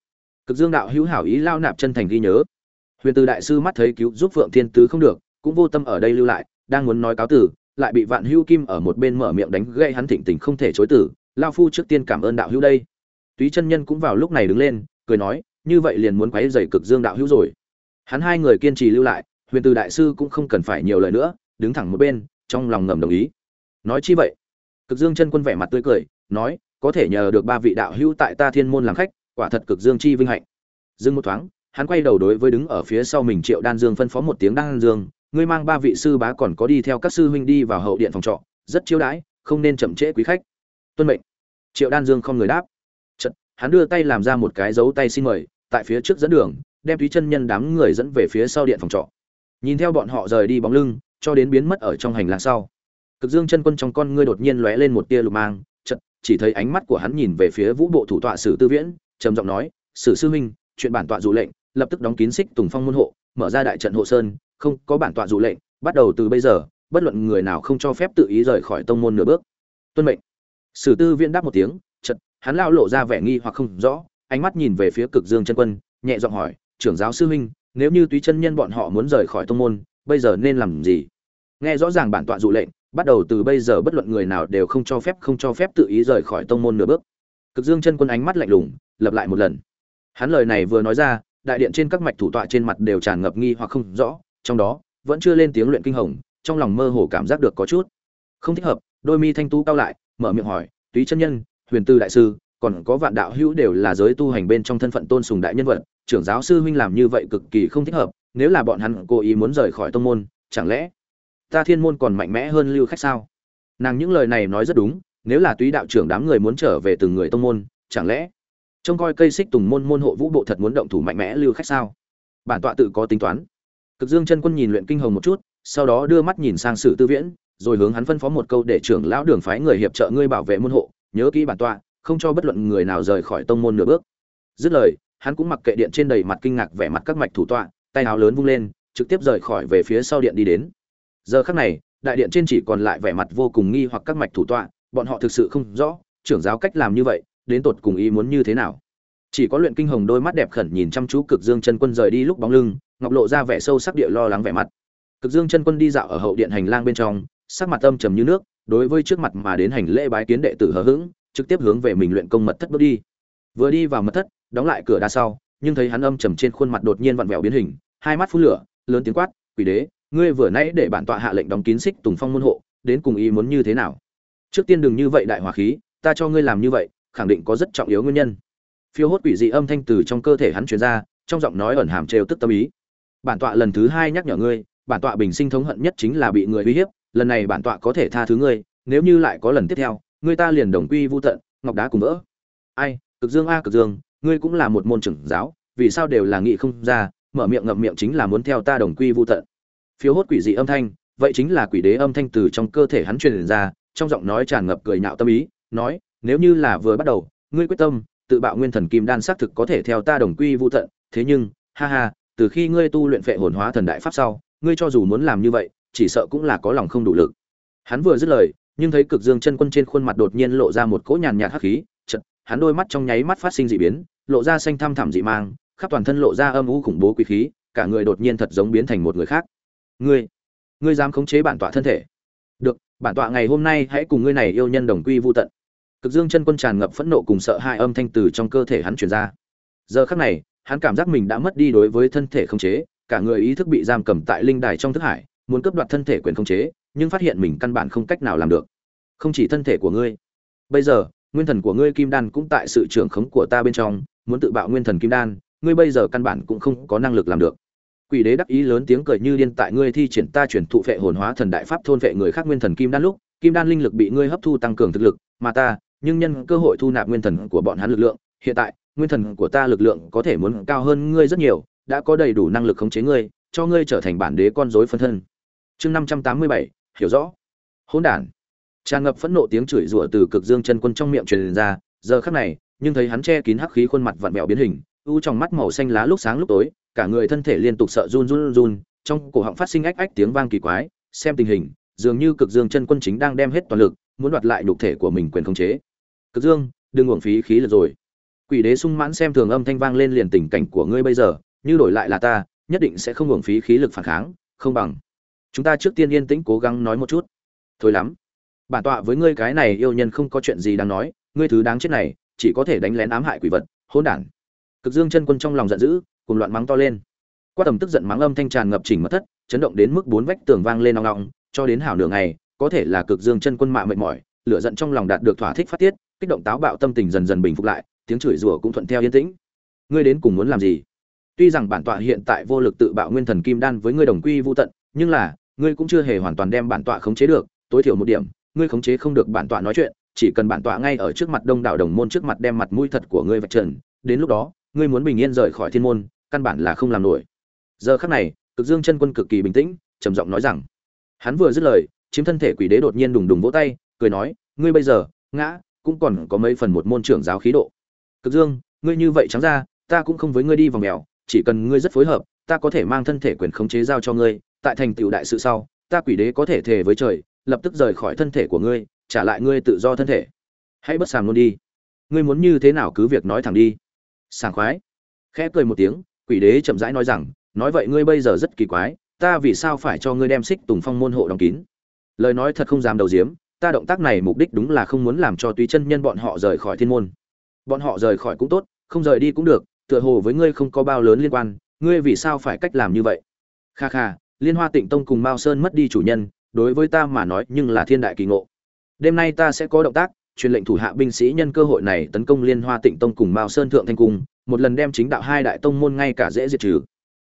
Cực dương đạo hữu hảo ý lao nạp chân thành ghi nhớ. Huyền từ đại sư mắt thấy cứu giúp phượng thiên tứ không được, cũng vô tâm ở đây lưu lại, đang muốn nói cáo tử, lại bị vạn hữu kim ở một bên mở miệng đánh gây hắn thịnh tình không thể chối tử lao phu trước tiên cảm ơn đạo hữu đây. Túy chân nhân cũng vào lúc này đứng lên, cười nói, như vậy liền muốn quấy dày cực dương đạo hữu rồi. Hắn hai người kiên trì lưu lại, huyền từ đại sư cũng không cần phải nhiều lời nữa, đứng thẳng một bên, trong lòng ngầm đồng ý. Nói chi vậy? Cực dương chân quân vẻ mặt tươi cười, nói, có thể nhờ được ba vị đạo hữu tại ta thiên môn làm khách, quả thật cực dương chi vinh hạnh. Dưng một thoáng, hắn quay đầu đối với đứng ở phía sau mình triệu đan dương phân phó một tiếng đan dương, ngươi mang ba vị sư bá còn có đi theo các sư huynh đi vào hậu điện phòng trọ, rất chiêu đãi, không nên chậm trễ quý khách tuân mệnh. Triệu đan dương không người đáp. Chật, hắn đưa tay làm ra một cái dấu tay xin mời tại phía trước dẫn đường đem túy chân nhân đám người dẫn về phía sau điện phòng trọ. Nhìn theo bọn họ rời đi bóng lưng cho đến biến mất ở trong hành lang sau cực dương chân quân trong con ngươi đột nhiên lóe lên một tia lục mang chật chỉ thấy ánh mắt của hắn nhìn về phía vũ bộ thủ tọa sử tư viễn trầm giọng nói sử sư huynh chuyện bản tọa dụ lệnh lập tức đóng kín xích tùng phong môn hộ mở ra đại trận hộ sơn không có bản tọa dụ lệnh bắt đầu từ bây giờ bất luận người nào không cho phép tự ý rời khỏi tông môn nửa bước. Tuân mệnh sử tư viễn đáp một tiếng chật hắn lao lộ ra vẻ nghi hoặc không rõ, ánh mắt nhìn về phía cực dương chân quân, nhẹ giọng hỏi, trưởng giáo sư huynh, nếu như túy chân nhân bọn họ muốn rời khỏi tông môn, bây giờ nên làm gì? Nghe rõ ràng bản tọa dụ lệnh, bắt đầu từ bây giờ bất luận người nào đều không cho phép, không cho phép tự ý rời khỏi tông môn nửa bước. Cực dương chân quân ánh mắt lạnh lùng, lặp lại một lần. Hắn lời này vừa nói ra, đại điện trên các mạch thủ tọa trên mặt đều tràn ngập nghi hoặc không rõ, trong đó, vẫn chưa lên tiếng luyện kinh hồng, trong lòng mơ hồ cảm giác được có chút không thích hợp, đôi mi thanh tú cao lại mở miệng hỏi, túy chân nhân, huyền tư đại sư, còn có vạn đạo hữu đều là giới tu hành bên trong thân phận tôn sùng đại nhân vật, trưởng giáo sư huynh làm như vậy cực kỳ không thích hợp, nếu là bọn hắn cố ý muốn rời khỏi tông môn, chẳng lẽ ta thiên môn còn mạnh mẽ hơn lưu khách sao? Nàng những lời này nói rất đúng, nếu là túy đạo trưởng đám người muốn trở về từng người tông môn, chẳng lẽ trông coi cây xích tùng môn môn hộ vũ bộ thật muốn động thủ mạnh mẽ lưu khách sao? Bản tọa tự có tính toán. Cực dương chân quân nhìn luyện kinh hồng một chút, sau đó đưa mắt nhìn sang sử tư viễn rồi hướng hắn phân phó một câu để trưởng lão đường phái người hiệp trợ ngươi bảo vệ môn hộ, nhớ kỹ bản tọa, không cho bất luận người nào rời khỏi tông môn nửa bước. Dứt lời, hắn cũng mặc kệ điện trên đầy mặt kinh ngạc vẻ mặt các mạch thủ tọa, tay áo lớn vung lên, trực tiếp rời khỏi về phía sau điện đi đến. Giờ khắc này, đại điện trên chỉ còn lại vẻ mặt vô cùng nghi hoặc các mạch thủ tọa, bọn họ thực sự không rõ, trưởng giáo cách làm như vậy, đến tột cùng ý muốn như thế nào. Chỉ có luyện kinh hồng đôi mắt đẹp khẩn nhìn chăm chú cực dương chân quân rời đi lúc bóng lưng, ngọc lộ ra vẻ sâu sắc địa lo lắng vẻ mặt. Cực dương chân quân đi dạo ở hậu điện hành lang bên trong sắc mặt âm trầm như nước, đối với trước mặt mà đến hành lễ bái kiến đệ tử hờ hững, trực tiếp hướng về mình luyện công mật thất bước đi. Vừa đi vào mật thất, đóng lại cửa đa sau, nhưng thấy hắn âm trầm trên khuôn mặt đột nhiên vặn vẹo biến hình, hai mắt phun lửa, lớn tiếng quát, quỷ đế, ngươi vừa nãy để bản tọa hạ lệnh đóng kín xích tùng phong môn hộ, đến cùng ý muốn như thế nào? Trước tiên đừng như vậy đại hòa khí, ta cho ngươi làm như vậy, khẳng định có rất trọng yếu nguyên nhân. Phiêu hốt quỷ dị âm thanh từ trong cơ thể hắn truyền ra, trong giọng nói ẩn hàm trêu tức tâm ý. Bản tọa lần thứ hai nhắc nhở ngươi, bản tọa bình sinh thống hận nhất chính là bị người uy hiếp lần này bản tọa có thể tha thứ ngươi, nếu như lại có lần tiếp theo, ngươi ta liền đồng quy vu tận, ngọc đá cùng vỡ. Ai, cực dương a, cực dương, ngươi cũng là một môn trưởng giáo, vì sao đều là nghị không ra, mở miệng ngậm miệng chính là muốn theo ta đồng quy vu tận. Phiếu hốt quỷ dị âm thanh, vậy chính là quỷ đế âm thanh từ trong cơ thể hắn truyền ra, trong giọng nói tràn ngập cười nhạo tâm ý, nói, nếu như là vừa bắt đầu, ngươi quyết tâm, tự bạo nguyên thần kim đan xác thực có thể theo ta đồng quy vu tận, thế nhưng, ha ha, từ khi ngươi tu luyện phệ hồn hóa thần đại pháp sau, ngươi cho dù muốn làm như vậy chỉ sợ cũng là có lòng không đủ lực. Hắn vừa dứt lời, nhưng thấy cực dương chân quân trên khuôn mặt đột nhiên lộ ra một cỗ nhàn nhạt hắc khí chật hắn đôi mắt trong nháy mắt phát sinh dị biến, lộ ra xanh thăm thẳm dị mang, khắp toàn thân lộ ra âm u khủng bố quý khí, cả người đột nhiên thật giống biến thành một người khác. Ngươi ngươi dám khống chế bản tọa thân thể? Được, bản tọa ngày hôm nay hãy cùng ngươi này yêu nhân đồng quy vu tận. Cực dương chân quân tràn ngập phẫn nộ cùng sợ hãi âm thanh từ trong cơ thể hắn truyền ra. Giờ khắc này, hắn cảm giác mình đã mất đi đối với thân thể khống chế, cả người ý thức bị giam cầm tại linh đài trong thức hải muốn cướp đoạt thân thể quyền khống chế, nhưng phát hiện mình căn bản không cách nào làm được. Không chỉ thân thể của ngươi. Bây giờ, nguyên thần của ngươi kim đan cũng tại sự trưởng khống của ta bên trong, muốn tự bạo nguyên thần kim đan, ngươi bây giờ căn bản cũng không có năng lực làm được. Quỷ đế đắc ý lớn tiếng cười như điên tại ngươi thi triển ta chuyển thụ phệ hồn hóa thần đại pháp thôn phệ người khác nguyên thần kim đan lúc, kim đan linh lực bị ngươi hấp thu tăng cường thực lực, mà ta, nhưng nhân cơ hội thu nạp nguyên thần của bọn hắn lực lượng, hiện tại, nguyên thần của ta lực lượng có thể muốn cao hơn ngươi rất nhiều, đã có đầy đủ năng lực khống chế ngươi, cho ngươi trở thành bản đế con rối phân thân chương năm trăm tám mươi bảy, hiểu rõ. Hỗn đản. Tràn ngập phẫn nộ tiếng chửi rủa từ cực dương chân quân trong miệng truyền ra, giờ khắc này, nhưng thấy hắn che kín hắc khí khuôn mặt vặn vẹo biến hình, u trong mắt màu xanh lá lúc sáng lúc tối, cả người thân thể liên tục sợ run run run trong cổ họng phát sinh ách ách tiếng vang kỳ quái, xem tình hình, dường như cực dương chân quân chính đang đem hết toàn lực, muốn đoạt lại nhục thể của mình quyền khống chế. Cực dương, đừng uổng phí khí lực rồi. Quỷ đế sung mãn xem thường âm thanh vang lên liền tình cảnh của ngươi bây giờ, như đổi lại là ta, nhất định sẽ không uổng phí khí lực phản kháng, không bằng chúng ta trước tiên yên tĩnh cố gắng nói một chút. Thôi lắm. Bản tọa với ngươi cái này yêu nhân không có chuyện gì đáng nói, ngươi thứ đáng chết này, chỉ có thể đánh lén ám hại quỷ vật, hỗn đản. Cực dương chân quân trong lòng giận dữ cùng loạn mắng to lên. Qua tầm tức giận mắng âm thanh tràn ngập chỉnh mất thất, chấn động đến mức bốn vách tường vang lên nong nong cho đến hảo nửa ngày, có thể là cực dương chân quân mạ mệt mỏi, lửa giận trong lòng đạt được thỏa thích phát tiết, kích động táo bạo tâm tình dần dần bình phục lại, tiếng chửi rủa cũng thuận theo yên tĩnh. Ngươi đến cùng muốn làm gì? Tuy rằng bản tọa hiện tại vô lực tự bạo nguyên thần kim đan với ngươi đồng quy vô tận, nhưng là ngươi cũng chưa hề hoàn toàn đem bản tọa khống chế được, tối thiểu một điểm, ngươi khống chế không được bản tọa nói chuyện, chỉ cần bản tọa ngay ở trước mặt đông đảo đồng môn trước mặt đem mặt mũi thật của ngươi vạch trần, đến lúc đó, ngươi muốn bình yên rời khỏi thiên môn, căn bản là không làm nổi. Giờ khắc này, cực dương chân quân cực kỳ bình tĩnh, trầm giọng nói rằng, hắn vừa dứt lời, chiếm thân thể quỷ đế đột nhiên đùng đùng vỗ tay, cười nói, ngươi bây giờ, ngã, cũng còn có mấy phần một môn trưởng giáo khí độ. Cực dương, ngươi như vậy trắng ra, ta cũng không với ngươi đi vòng mèo, chỉ cần ngươi rất phối hợp, ta có thể mang thân thể quyền khống chế giao cho ngươi tại thành tựu đại sự sau, ta quỷ đế có thể thề với trời, lập tức rời khỏi thân thể của ngươi, trả lại ngươi tự do thân thể. Hãy bất sàm luôn đi. Ngươi muốn như thế nào cứ việc nói thẳng đi. Sảng khoái. Khẽ cười một tiếng, quỷ đế chậm rãi nói rằng, nói vậy ngươi bây giờ rất kỳ quái, ta vì sao phải cho ngươi đem xích tùng phong môn hộ đóng kín? Lời nói thật không dám đầu diếm ta động tác này mục đích đúng là không muốn làm cho túy chân nhân bọn họ rời khỏi thiên môn. Bọn họ rời khỏi cũng tốt, không rời đi cũng được, tựa hồ với ngươi không có bao lớn liên quan, ngươi vì sao phải cách làm như vậy? Kha kha liên hoa tịnh tông cùng mao sơn mất đi chủ nhân, đối với ta mà nói nhưng là thiên đại kỳ ngộ. Đêm nay ta sẽ có động tác, truyền lệnh thủ hạ binh sĩ nhân cơ hội này tấn công liên hoa tịnh tông cùng mao sơn thượng thanh cung, một lần đem chính đạo hai đại tông môn ngay cả dễ diệt trừ.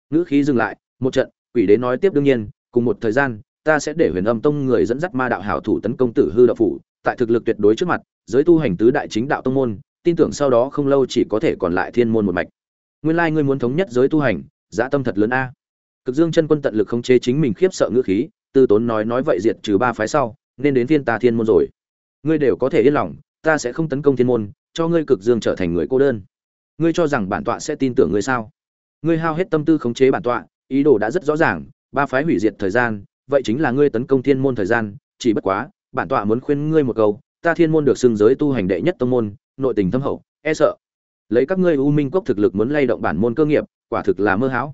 Ngữ khí dừng lại, một trận, quỷ đế nói tiếp đương nhiên, cùng một thời gian, ta sẽ để huyền âm tông người dẫn dắt ma đạo hảo thủ tấn công tử hư đạo phủ, tại thực lực tuyệt đối trước mặt, giới tu hành tứ đại chính đạo tông môn, tin tưởng sau đó không lâu chỉ có thể còn lại thiên môn một mạch. Nguyên lai ngươi muốn thống nhất giới tu hành dã tâm thật lớn a cực dương chân quân tận lực khống chế chính mình khiếp sợ ngữ khí tư tốn nói nói vậy diệt trừ ba phái sau, nên đến Thiên ta thiên môn rồi. Ngươi đều có thể yên lòng, ta sẽ không tấn công thiên môn, cho ngươi cực dương trở thành người cô đơn. Ngươi cho rằng bản tọa sẽ tin tưởng ngươi sao? Ngươi hao hết tâm tư khống chế bản tọa, ý đồ đã rất rõ ràng, ba phái hủy diệt thời gian, vậy chính là ngươi tấn công thiên môn thời gian, chỉ bất quá, bản tọa muốn khuyên ngươi một câu, ta thiên môn được xưng giới tu hành đệ nhất tông môn, nội tình thâm hậu e sợ. Lấy các ngươi u minh quốc thực lực muốn lay động bản môn cơ nghiệp, quả thực là mơ hão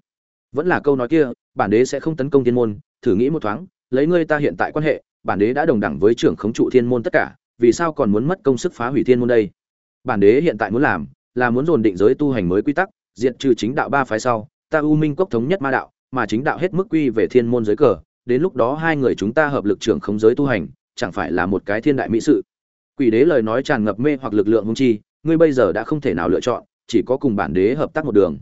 vẫn là câu nói kia, bản đế sẽ không tấn công thiên môn, thử nghĩ một thoáng, lấy ngươi ta hiện tại quan hệ, bản đế đã đồng đẳng với trưởng khống trụ thiên môn tất cả, vì sao còn muốn mất công sức phá hủy thiên môn đây? Bản đế hiện tại muốn làm, là muốn dồn định giới tu hành mới quy tắc, diệt trừ chính đạo ba phái sau, ta u minh quốc thống nhất ma đạo, mà chính đạo hết mức quy về thiên môn giới cờ, đến lúc đó hai người chúng ta hợp lực trưởng khống giới tu hành, chẳng phải là một cái thiên đại mỹ sự? Quỷ đế lời nói tràn ngập mê hoặc lực lượng hung chi, ngươi bây giờ đã không thể nào lựa chọn, chỉ có cùng bản đế hợp tác một đường.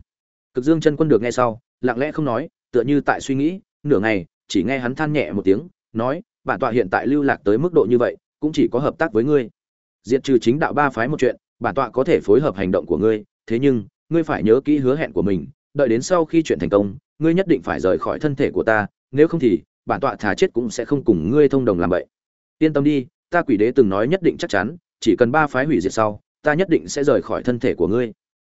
Cực dương chân quân được nghe sau lặng lẽ không nói, tựa như tại suy nghĩ, nửa ngày, chỉ nghe hắn than nhẹ một tiếng, nói, bản tọa hiện tại lưu lạc tới mức độ như vậy, cũng chỉ có hợp tác với ngươi. Diệt trừ chính đạo ba phái một chuyện, bản tọa có thể phối hợp hành động của ngươi, thế nhưng, ngươi phải nhớ kỹ hứa hẹn của mình, đợi đến sau khi chuyện thành công, ngươi nhất định phải rời khỏi thân thể của ta, nếu không thì, bản tọa thà chết cũng sẽ không cùng ngươi thông đồng làm vậy. Yên tâm đi, ta quỷ đế từng nói nhất định chắc chắn, chỉ cần ba phái hủy diệt sau, ta nhất định sẽ rời khỏi thân thể của ngươi.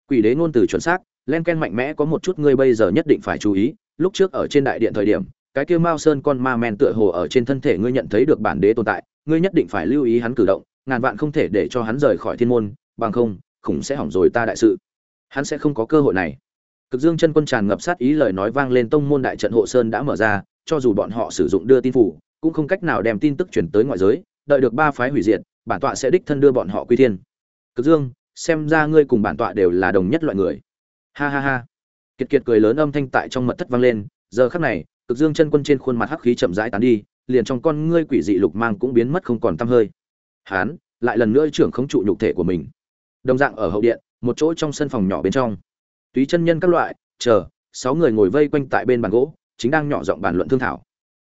Quỷ đế ngôn từ chuẩn xác len ken mạnh mẽ có một chút ngươi bây giờ nhất định phải chú ý, lúc trước ở trên đại điện thời điểm, cái kia mao sơn con ma men tựa hồ ở trên thân thể ngươi nhận thấy được bản đế tồn tại, ngươi nhất định phải lưu ý hắn cử động, ngàn vạn không thể để cho hắn rời khỏi thiên môn, bằng không, khủng sẽ hỏng rồi ta đại sự. Hắn sẽ không có cơ hội này. Cực dương chân quân tràn ngập sát ý lời nói vang lên tông môn đại trận hộ sơn đã mở ra, cho dù bọn họ sử dụng đưa tin phủ, cũng không cách nào đem tin tức chuyển tới ngoại giới, đợi được ba phái hủy diệt, bản tọa sẽ đích thân đưa bọn họ quy thiên. Cực dương, xem ra ngươi cùng bản tọa đều là đồng nhất loại người ha ha ha. Kiệt kiệt cười lớn âm thanh tại trong mật thất vang lên, giờ khắc này, cực dương chân quân trên khuôn mặt hắc khí chậm rãi tán đi, liền trong con ngươi quỷ dị lục mang cũng biến mất không còn tăm hơi. Hán, lại lần nữa trưởng không trụ nhục thể của mình. Đồng dạng ở hậu điện, một chỗ trong sân phòng nhỏ bên trong. Túy chân nhân các loại, chờ, sáu người ngồi vây quanh tại bên bàn gỗ, chính đang nhỏ giọng bàn luận thương thảo.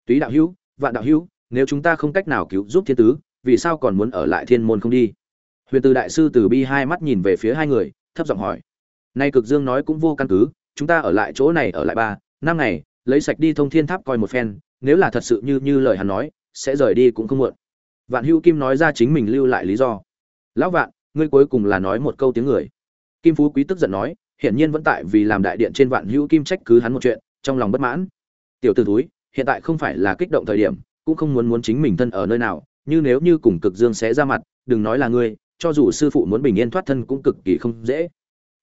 Túy đạo hữu, vạn đạo hữu, nếu chúng ta không cách nào cứu giúp thiên tứ, vì sao còn muốn ở lại thiên môn không đi? Huyền từ đại sư từ bi hai mắt nhìn về phía hai người, thấp giọng hỏi nay cực dương nói cũng vô căn cứ, chúng ta ở lại chỗ này ở lại ba, năm ngày, lấy sạch đi thông thiên tháp coi một phen, nếu là thật sự như như lời hắn nói, sẽ rời đi cũng không muộn. Vạn hữu kim nói ra chính mình lưu lại lý do. Lão vạn, ngươi cuối cùng là nói một câu tiếng người. Kim phú quý tức giận nói, hiển nhiên vẫn tại vì làm đại điện trên vạn hữu kim trách cứ hắn một chuyện, trong lòng bất mãn. Tiểu t ử túi hiện tại không phải là kích động thời điểm, cũng không muốn muốn chính mình thân ở nơi nào, như nếu như cùng cực dương sẽ ra mặt, đừng nói là ngươi, cho dù sư phụ muốn bình yên thoát thân cũng cực kỳ không dễ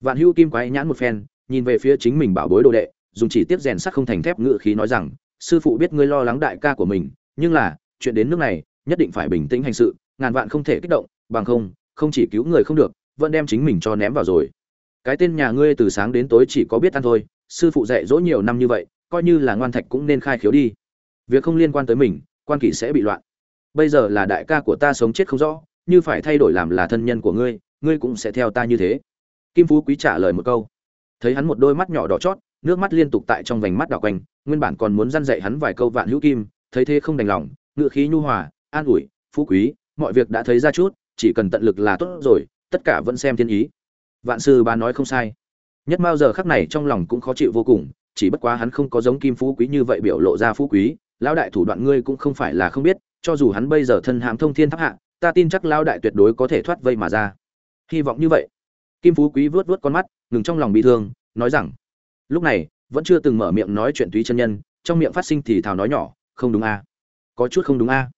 vạn Hưu kim quái nhãn một phen, nhìn về phía chính mình bảo bối đồ đệ, dùng chỉ tiếp rèn sắt không thành thép ngự khí nói rằng, sư phụ biết ngươi lo lắng đại ca của mình, nhưng là, chuyện đến nước này, nhất định phải bình tĩnh hành sự, ngàn vạn không thể kích động, bằng không không chỉ cứu người không được, vẫn đem chính mình cho ném vào rồi. Cái tên nhà ngươi từ sáng đến tối chỉ có biết ăn thôi, sư phụ dạy dỗ nhiều năm như vậy, coi như là ngoan thạch cũng nên khai khiếu đi. Việc không liên quan tới mình, quan kỷ sẽ bị loạn. Bây giờ là đại ca của ta sống chết không rõ, như phải thay đổi làm là thân nhân của ngươi ngươi cũng sẽ theo ta như thế kim phú quý trả lời một câu. Thấy hắn một đôi mắt nhỏ đỏ chót, nước mắt liên tục tại trong vành mắt đỏ quanh, nguyên bản còn muốn răn dạy hắn vài câu vạn hữu kim, thấy thế không đành lòng, ngựa khí nhu hòa, an ủi, phú quý, mọi việc đã thấy ra chút, chỉ cần tận lực là tốt rồi, tất cả vẫn xem thiên ý. Vạn sư bà nói không sai. Nhất mao giờ khắc này trong lòng cũng khó chịu vô cùng, chỉ bất quá hắn không có giống kim phú quý như vậy biểu lộ ra phú quý, lão đại thủ đoạn ngươi cũng không phải là không biết, cho dù hắn bây giờ thân hãm thông thiên tháp hạ, ta tin chắc lão đại tuyệt đối có thể thoát vây mà ra. Hy vọng như vậy kim phú quý vớt vớt con mắt, ngừng trong lòng bị thương, nói rằng, lúc này, vẫn chưa từng mở miệng nói chuyện túy chân nhân, trong miệng phát sinh thì thào nói nhỏ, không đúng a. Có chút không đúng a.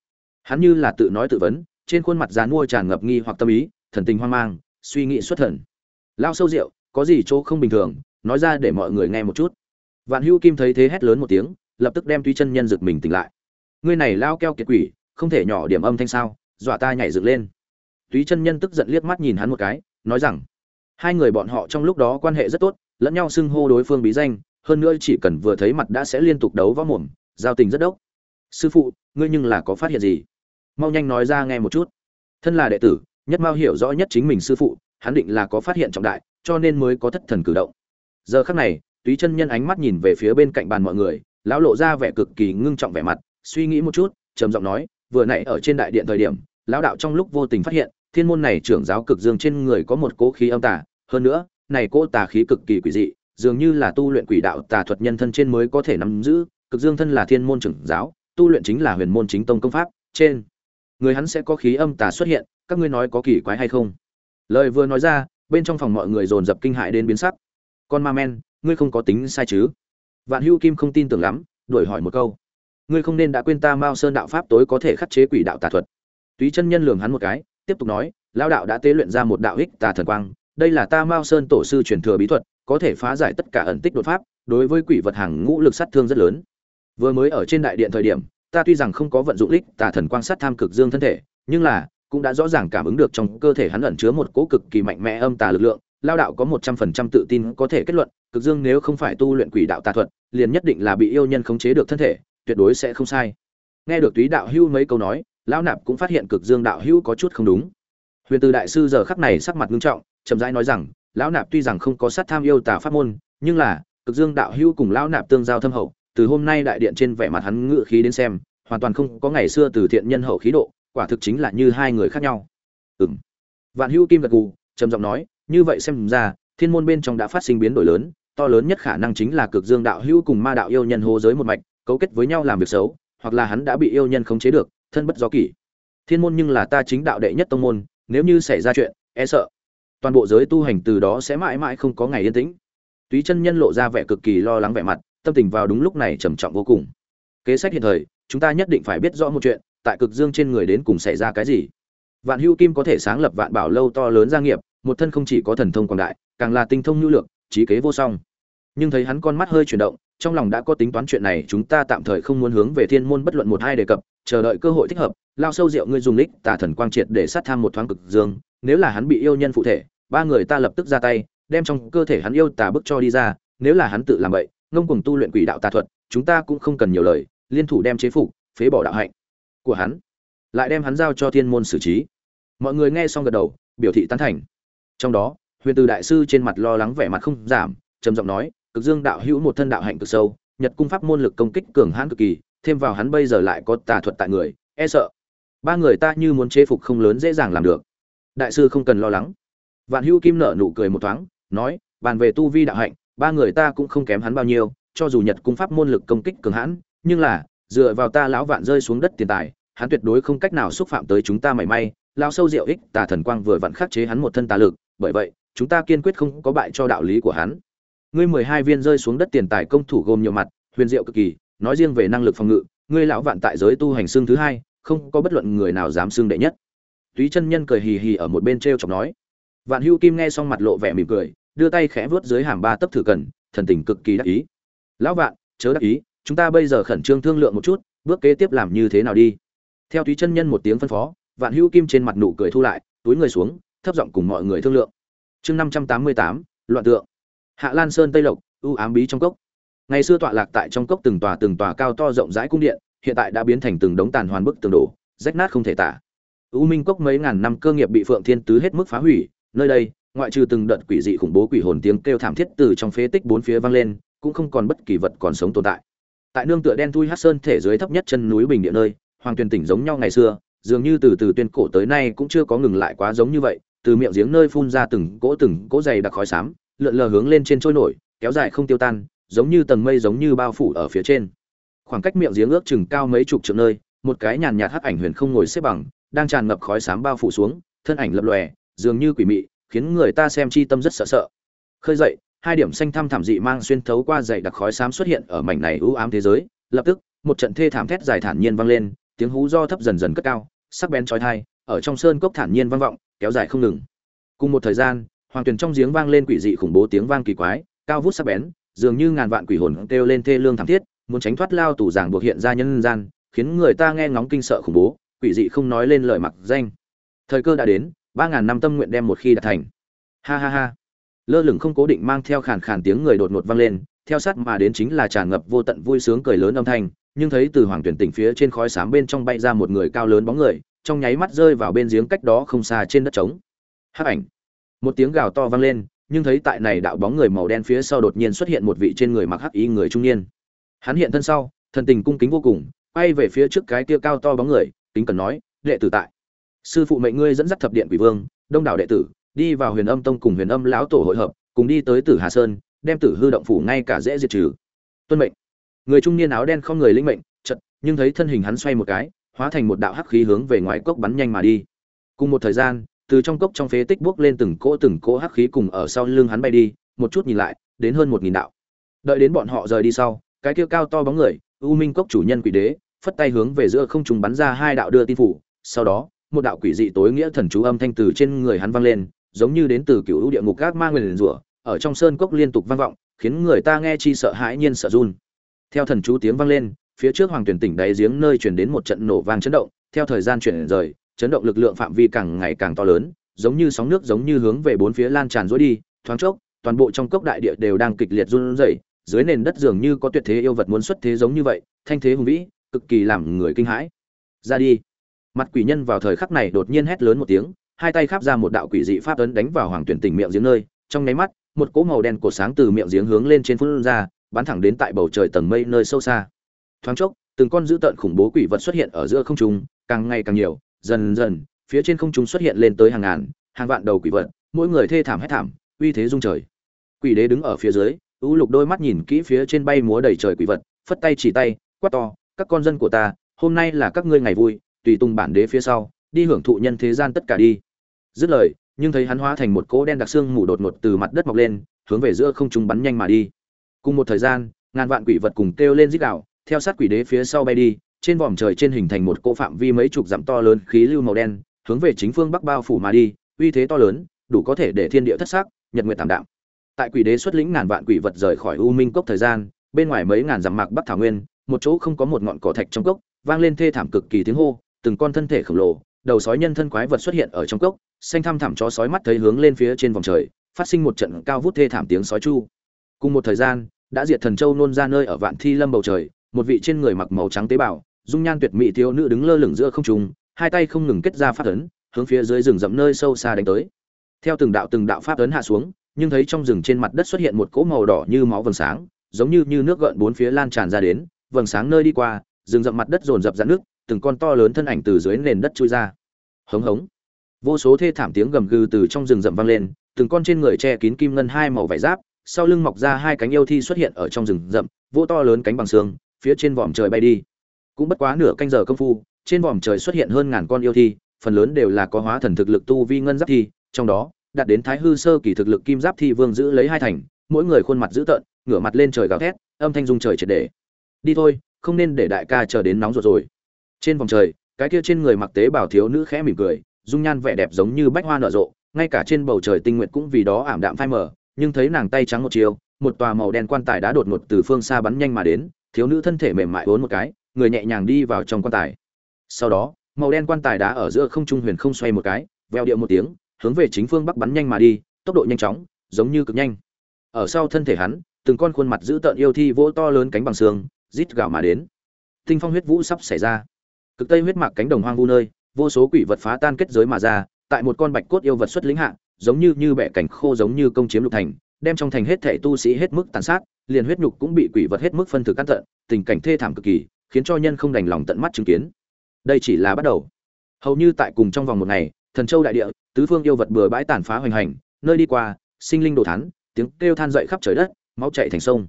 Hắn như là tự nói tự vấn, trên khuôn mặt dán mua tràn ngập nghi hoặc tâm ý, thần tình hoang mang, suy nghĩ xuất thần. Lao sâu rượu, có gì chỗ không bình thường, nói ra để mọi người nghe một chút. Vạn hữu kim thấy thế hét lớn một tiếng, lập tức đem túy chân nhân giật mình tỉnh lại. Ngươi này lao keo kiệt quỷ, không thể nhỏ điểm âm thanh sao, dọa ta nhảy dựng lên. Túy chân nhân tức giận liếc mắt nhìn hắn một cái, nói rằng hai người bọn họ trong lúc đó quan hệ rất tốt, lẫn nhau xưng hô đối phương bí danh, hơn nữa chỉ cần vừa thấy mặt đã sẽ liên tục đấu võ mồm, giao tình rất đốc. Sư phụ, ngươi nhưng là có phát hiện gì? Mau nhanh nói ra nghe một chút. Thân là đệ tử, nhất mao hiểu rõ nhất chính mình sư phụ, hắn định là có phát hiện trọng đại, cho nên mới có thất thần cử động. Giờ khắc này, túy chân nhân ánh mắt nhìn về phía bên cạnh bàn mọi người, lão lộ ra vẻ cực kỳ ngưng trọng vẻ mặt, suy nghĩ một chút, trầm giọng nói, vừa nãy ở trên đại điện thời điểm, lão đạo trong lúc vô tình phát hiện thiên môn này trưởng giáo cực dương trên người có một cỗ khí âm tà, hơn nữa, này cỗ tà khí cực kỳ quỷ dị, dường như là tu luyện quỷ đạo tà thuật nhân thân trên mới có thể nắm giữ, cực dương thân là thiên môn trưởng giáo, tu luyện chính là huyền môn chính tông công pháp, trên người hắn sẽ có khí âm tà xuất hiện, các ngươi nói có kỳ quái hay không? Lời vừa nói ra, bên trong phòng mọi người dồn dập kinh hại đến biến sắc. Con ma men, ngươi không có tính sai chứ? Vạn hưu kim không tin tưởng lắm, đuổi hỏi một câu. Ngươi không nên đã quên ta mao sơn đạo pháp tối có thể khắc chế quỷ đạo tà thuật. Túy chân nhân lường hắn một cái tiếp tục nói lao đạo đã tế luyện ra một đạo ích tà thần quang, đây là ta mao sơn tổ sư truyền thừa bí thuật, có thể phá giải tất cả ẩn tích đột pháp, đối với quỷ vật hàng ngũ lực sát thương rất lớn. Vừa mới ở trên đại điện thời điểm, ta tuy rằng không có vận dụng ích tà thần quang sát tham cực dương thân thể, nhưng là, cũng đã rõ ràng cảm ứng được trong cơ thể hắn ẩn chứa một cỗ cực kỳ mạnh mẽ âm tà lực lượng lao đạo có một trăm phần trăm tự tin có thể kết luận, cực dương nếu không phải tu luyện quỷ đạo tà thuật, liền nhất định là bị yêu nhân khống chế được thân thể, tuyệt đối sẽ không sai. Nghe được túy đạo hưu mấy câu nói lão nạp cũng phát hiện cực dương đạo hưu có chút không đúng. Huyền từ đại sư giờ khắc này sắc mặt nghiêm trọng, chậm rãi nói rằng, lão nạp tuy rằng không có sát tham yêu tà pháp môn, nhưng là, cực dương đạo hưu cùng lão nạp tương giao thâm hậu, từ hôm nay đại điện trên vẻ mặt hắn ngự khí đến xem, hoàn toàn không có ngày xưa từ thiện nhân hậu khí độ, quả thực chính là như hai người khác nhau. Ừm. Vạn hưu kim gật gù, trầm giọng nói, như vậy xem ra, thiên môn bên trong đã phát sinh biến đổi lớn, to lớn nhất khả năng chính là cực dương đạo hưu cùng ma đạo yêu nhân hô giới một mạch, cấu kết với nhau làm việc xấu, hoặc là hắn đã bị yêu nhân khống chế được thân bất do kỷ. Thiên môn nhưng là ta chính đạo đệ nhất tông môn, nếu như xảy ra chuyện e sợ. Toàn bộ giới tu hành từ đó sẽ mãi mãi không có ngày yên tĩnh. Túy chân nhân lộ ra vẻ cực kỳ lo lắng vẻ mặt, tâm tình vào đúng lúc này trầm trọng vô cùng. Kế sách hiện thời, chúng ta nhất định phải biết rõ một chuyện, tại cực dương trên người đến cùng xảy ra cái gì. Vạn hưu kim có thể sáng lập vạn bảo lâu to lớn gia nghiệp, một thân không chỉ có thần thông quảng đại, càng là tinh thông nhu lược, trí kế vô song. Nhưng thấy hắn con mắt hơi chuyển động, trong lòng đã có tính toán chuyện này, chúng ta tạm thời không muốn hướng về thiên môn bất luận một hai đề cập chờ đợi cơ hội thích hợp, lao sâu rượu ngươi dùng lích tà thần quang triệt để sát tham một thoáng cực dương, nếu là hắn bị yêu nhân phụ thể, ba người ta lập tức ra tay, đem trong cơ thể hắn yêu tà bức cho đi ra, nếu là hắn tự làm vậy ngông cuồng tu luyện quỷ đạo tà thuật, chúng ta cũng không cần nhiều lời, liên thủ đem chế phục, phế bỏ đạo hạnh của hắn, lại đem hắn giao cho thiên môn xử trí. Mọi người nghe xong gật đầu, biểu thị tán thành. Trong đó, huyền từ đại sư trên mặt lo lắng vẻ mặt không giảm, trầm giọng nói, cực dương đạo hữu một thân đạo hạnh cực sâu, nhật cung pháp môn lực công kích cường hãn cực kỳ thêm vào hắn bây giờ lại có tà thuật tại người e sợ. Ba người ta như muốn chế phục không lớn dễ dàng làm được. Đại sư không cần lo lắng. Vạn hữu kim nở nụ cười một thoáng, nói, bàn về tu vi đạo hạnh, ba người ta cũng không kém hắn bao nhiêu, cho dù nhật cung pháp môn lực công kích cường hãn, nhưng là, dựa vào ta lão vạn rơi xuống đất tiền tài, hắn tuyệt đối không cách nào xúc phạm tới chúng ta mảy may lao sâu diệu ích tà thần quang vừa vặn khắc chế hắn một thân tà lực, bởi vậy, chúng ta kiên quyết không có bại cho đạo lý của hắn. Ngươi mười hai viên rơi xuống đất tiền tài công thủ gồm nhiều mặt, huyền diệu cực kỳ nói riêng về năng lực phòng ngự, ngươi lão vạn tại giới tu hành xương thứ hai, không có bất luận người nào dám xương đệ nhất. Túy chân nhân cười hì hì ở một bên t r e o chọc nói. Vạn hưu kim nghe xong mặt lộ vẻ mỉm cười, đưa tay khẽ vuốt dưới hàm ba tấc thử cần, thần tình cực kỳ đắc ý. Lão vạn, chớ đắc ý, chúng ta bây giờ khẩn trương thương lượng một chút, bước kế tiếp làm như thế nào đi. Theo túy chân nhân một tiếng phân phó, vạn hưu kim trên mặt nụ cười thu lại, túi người xuống, thấp giọng cùng mọi người thương lượng. Chương năm trăm tám mươi tám, loạn tượng. Hạ lan sơn tây lộc, ưu ám bí trong cốc ngày xưa tọa lạc tại trong cốc từng tòa từng tòa cao to rộng rãi cung điện, hiện tại đã biến thành từng đống tàn hoàn bức tường đổ, rách nát không thể tả. U minh cốc mấy ngàn năm cơ nghiệp bị phượng thiên tứ hết mức phá hủy, nơi đây, ngoại trừ từng đợt quỷ dị khủng bố quỷ hồn tiếng kêu thảm thiết từ trong phế tích bốn phía vang lên, cũng không còn bất kỳ vật còn sống tồn tại. Tại nương tựa đen thui hát sơn thể dưới thấp nhất chân núi bình địa nơi, hoàng tuyền tỉnh giống nhau ngày xưa, dường như từ từ tuyên cổ tới nay cũng chưa có ngừng lại quá giống như vậy, từ miệng giếng nơi phun ra từng cỗ từng cỗ dày đặc khói xám, lượn lờ hướng lên trên trôi nổi, kéo dài không tiêu tan giống như tầng mây giống như bao phủ ở phía trên. Khoảng cách miệng giếng ước chừng cao mấy chục trượng nơi, một cái nhàn nhạt hắc ảnh huyền không ngồi xếp bằng, đang tràn ngập khói xám bao phủ xuống, thân ảnh lập lòe, dường như quỷ mị, khiến người ta xem chi tâm rất sợ sợ. Khơi dậy, hai điểm xanh thăm thảm dị mang xuyên thấu qua dày đặc khói xám xuất hiện ở mảnh này ưu ám thế giới, lập tức, một trận thê thảm thét dài thản nhiên vang lên, tiếng hú do thấp dần dần cất cao, sắc bén chói tai, ở trong sơn cốc thản nhiên vang vọng, kéo dài không ngừng. Cùng một thời gian, hoàng tuyền trong giếng vang lên quỷ dị khủng bố tiếng vang kỳ quái, cao vút sắc bén dường như ngàn vạn quỷ hồn kêu lên thê lương thảm thiết, muốn tránh thoát lao tù giảng buộc hiện ra nhân gian, khiến người ta nghe ngóng kinh sợ khủng bố, quỷ dị không nói lên lời mặc danh. Thời cơ đã đến, ba ngàn năm tâm nguyện đem một khi đạt thành. Ha ha ha. Lơ lửng không cố định mang theo khàn khàn tiếng người đột ngột vang lên, theo sát mà đến chính là tràn ngập vô tận vui sướng cười lớn âm thanh, nhưng thấy từ hoàng tuyển tỉnh phía trên khói xám bên trong bay ra một người cao lớn bóng người, trong nháy mắt rơi vào bên giếng cách đó không xa trên đất trống. Hắc ảnh. Một tiếng gào to vang lên nhưng thấy tại này đạo bóng người màu đen phía sau đột nhiên xuất hiện một vị trên người mặc hắc y người trung niên. Hắn hiện thân sau, thần tình cung kính vô cùng, quay về phía trước cái kia cao to bóng người, kính cần nói, đệ tử tại. Sư phụ mệnh ngươi dẫn dắt thập điện quỷ vương, đông đảo đệ tử, đi vào huyền âm tông cùng huyền âm lão tổ hội hợp, cùng đi tới tử hà sơn, đem tử hư động phủ ngay cả dễ diệt trừ. Tuân mệnh. Người trung niên áo đen không người linh mệnh, chợt, nhưng thấy thân hình hắn xoay một cái, hóa thành một đạo hắc khí hướng về ngoài cốc bắn nhanh mà đi. Cùng một thời gian từ trong cốc trong phế tích bước lên từng cỗ từng cỗ hắc khí cùng ở sau lưng hắn bay đi, một chút nhìn lại, đến hơn một nghìn đạo. Đợi đến bọn họ rời đi sau, cái kia cao to bóng người, u minh cốc chủ nhân quỷ đế, phất tay hướng về giữa không trung bắn ra hai đạo đưa tin phủ, sau đó, một đạo quỷ dị tối nghĩa thần chú âm thanh từ trên người hắn vang lên, giống như đến từ cựu địa ngục các ma nguyên rủa, ở trong sơn cốc liên tục vang vọng, khiến người ta nghe chi sợ hãi nhiên sợ run. Theo thần chú tiếng vang lên, phía trước hoàng tuyển tỉnh đáy giếng nơi truyền đến một trận nổ vang chấn động, theo thời gian chuyển rời chấn động lực lượng phạm vi càng ngày càng to lớn, giống như sóng nước giống như hướng về bốn phía lan tràn rối đi, thoáng chốc, toàn bộ trong cốc đại địa đều đang kịch liệt run rẩy, dưới nền đất dường như có tuyệt thế yêu vật muốn xuất thế giống như vậy, thanh thế hùng vĩ, cực kỳ làm người kinh hãi. Ra đi. Mặt quỷ nhân vào thời khắc này đột nhiên hét lớn một tiếng, hai tay khắp ra một đạo quỷ dị pháp ấn đánh vào hoàng tuyển tỉnh miệng giếng nơi, trong nháy mắt, một cỗ màu đen cổ sáng từ miệng giếng hướng lên trên phun ra, bắn thẳng đến tại bầu trời tầng mây nơi sâu xa. Thoáng chốc, từng con dữ tợn khủng bố quỷ vật xuất hiện ở giữa không trung, càng ngày càng nhiều dần dần, phía trên không trung xuất hiện lên tới hàng ngàn, hàng vạn đầu quỷ vật, mỗi người thê thảm hét thảm, uy thế rung trời. Quỷ đế đứng ở phía dưới, ưu lục đôi mắt nhìn kỹ phía trên bay múa đầy trời quỷ vật, phất tay chỉ tay, quát to, các con dân của ta, hôm nay là các ngươi ngày vui, tùy tung bản đế phía sau, đi hưởng thụ nhân thế gian tất cả đi. Dứt lời, nhưng thấy hắn hóa thành một cỗ đen đặc xương mù đột ngột từ mặt đất mọc lên, hướng về giữa không trung bắn nhanh mà đi. Cùng một thời gian, ngàn vạn quỷ vật cùng kêu lên rít đạo theo sát quỷ đế phía sau bay đi trên vòm trời trên hình thành một cỗ phạm vi mấy chục dặm to lớn khí lưu màu đen, hướng về chính phương bắc bao phủ mà đi, uy thế to lớn, đủ có thể để thiên địa thất sắc, nhật nguyệt tạm đạm. Tại quỷ đế xuất lĩnh ngàn vạn quỷ vật rời khỏi u minh cốc thời gian, bên ngoài mấy ngàn dặm mạc bắc thảo nguyên, một chỗ không có một ngọn cỏ thạch trong cốc, vang lên thê thảm cực kỳ tiếng hô, từng con thân thể khổng lồ, đầu sói nhân thân quái vật xuất hiện ở trong cốc, xanh thăm thẳm chó sói mắt thấy hướng lên phía trên vòng trời, phát sinh một trận cao vút thê thảm tiếng sói chu. Cùng một thời gian, đã diệt thần châu nôn ra nơi ở vạn thi lâm bầu trời, một vị trên người mặc màu trắng tế bào dung nhan tuyệt mỹ thiếu nữ đứng lơ lửng giữa không trung, hai tay không ngừng kết ra pháp ấn, hướng phía dưới rừng rậm nơi sâu xa đánh tới. Theo từng đạo từng đạo pháp ấn hạ xuống, nhưng thấy trong rừng trên mặt đất xuất hiện một cỗ màu đỏ như máu vầng sáng, giống như như nước gợn bốn phía lan tràn ra đến, vầng sáng nơi đi qua, rừng rậm mặt đất dồn dập rạn nước từng con to lớn thân ảnh từ dưới nền đất chui ra. Hống hống. Vô số thê thảm tiếng gầm gừ từ trong rừng rậm vang lên, từng con trên người che kín kim ngân hai màu vải giáp, sau lưng mọc ra hai cánh yêu thi xuất hiện ở trong rừng rậm, vô to lớn cánh bằng xương, phía trên vòm trời bay đi cũng bất quá nửa canh giờ công phu, trên vòm trời xuất hiện hơn ngàn con yêu thi, phần lớn đều là có hóa thần thực lực tu vi ngân giáp thi, trong đó, đạt đến thái hư sơ kỳ thực lực kim giáp thi vương giữ lấy hai thành, mỗi người khuôn mặt dữ tợn, ngửa mặt lên trời gào thét, âm thanh dung trời triệt để. Đi thôi, không nên để đại ca chờ đến nóng ruột rồi. Trên vòng trời, cái kia trên người mặc tế bảo thiếu nữ khẽ mỉm cười, dung nhan vẻ đẹp giống như bách hoa nở rộ, ngay cả trên bầu trời tinh nguyện cũng vì đó ảm đạm phai mờ, nhưng thấy nàng tay trắng một chiều, một tòa màu đen quan tài đã đột ngột từ phương xa bắn nhanh mà đến, thiếu nữ thân thể mềm mại vốn một cái người nhẹ nhàng đi vào trong quan tài. Sau đó, màu đen quan tài đá ở giữa không trung huyền không xoay một cái, veo điệu một tiếng, hướng về chính phương bắc bắn nhanh mà đi, tốc độ nhanh chóng, giống như cực nhanh. Ở sau thân thể hắn, từng con khuôn mặt giữ tợn yêu thi vỗ to lớn cánh bằng xương, rít gào mà đến. Tinh phong huyết vũ sắp xảy ra. Cực tây huyết mạc cánh đồng hoang vu nơi, vô số quỷ vật phá tan kết giới mà ra, tại một con bạch cốt yêu vật xuất lĩnh hạ, giống như như bẻ cảnh khô giống như công chiếm lục thành, đem trong thành hết thể tu sĩ hết mức tàn sát, liền huyết nhục cũng bị quỷ vật hết mức phân thực căn tận, tình cảnh thê thảm cực kỳ khiến cho nhân không đành lòng tận mắt chứng kiến. Đây chỉ là bắt đầu. Hầu như tại cùng trong vòng một ngày, thần châu đại địa, tứ phương yêu vật bừa bãi tàn phá hoành hành, nơi đi qua, sinh linh đồ thán, tiếng kêu than dậy khắp trời đất, máu chạy thành sông.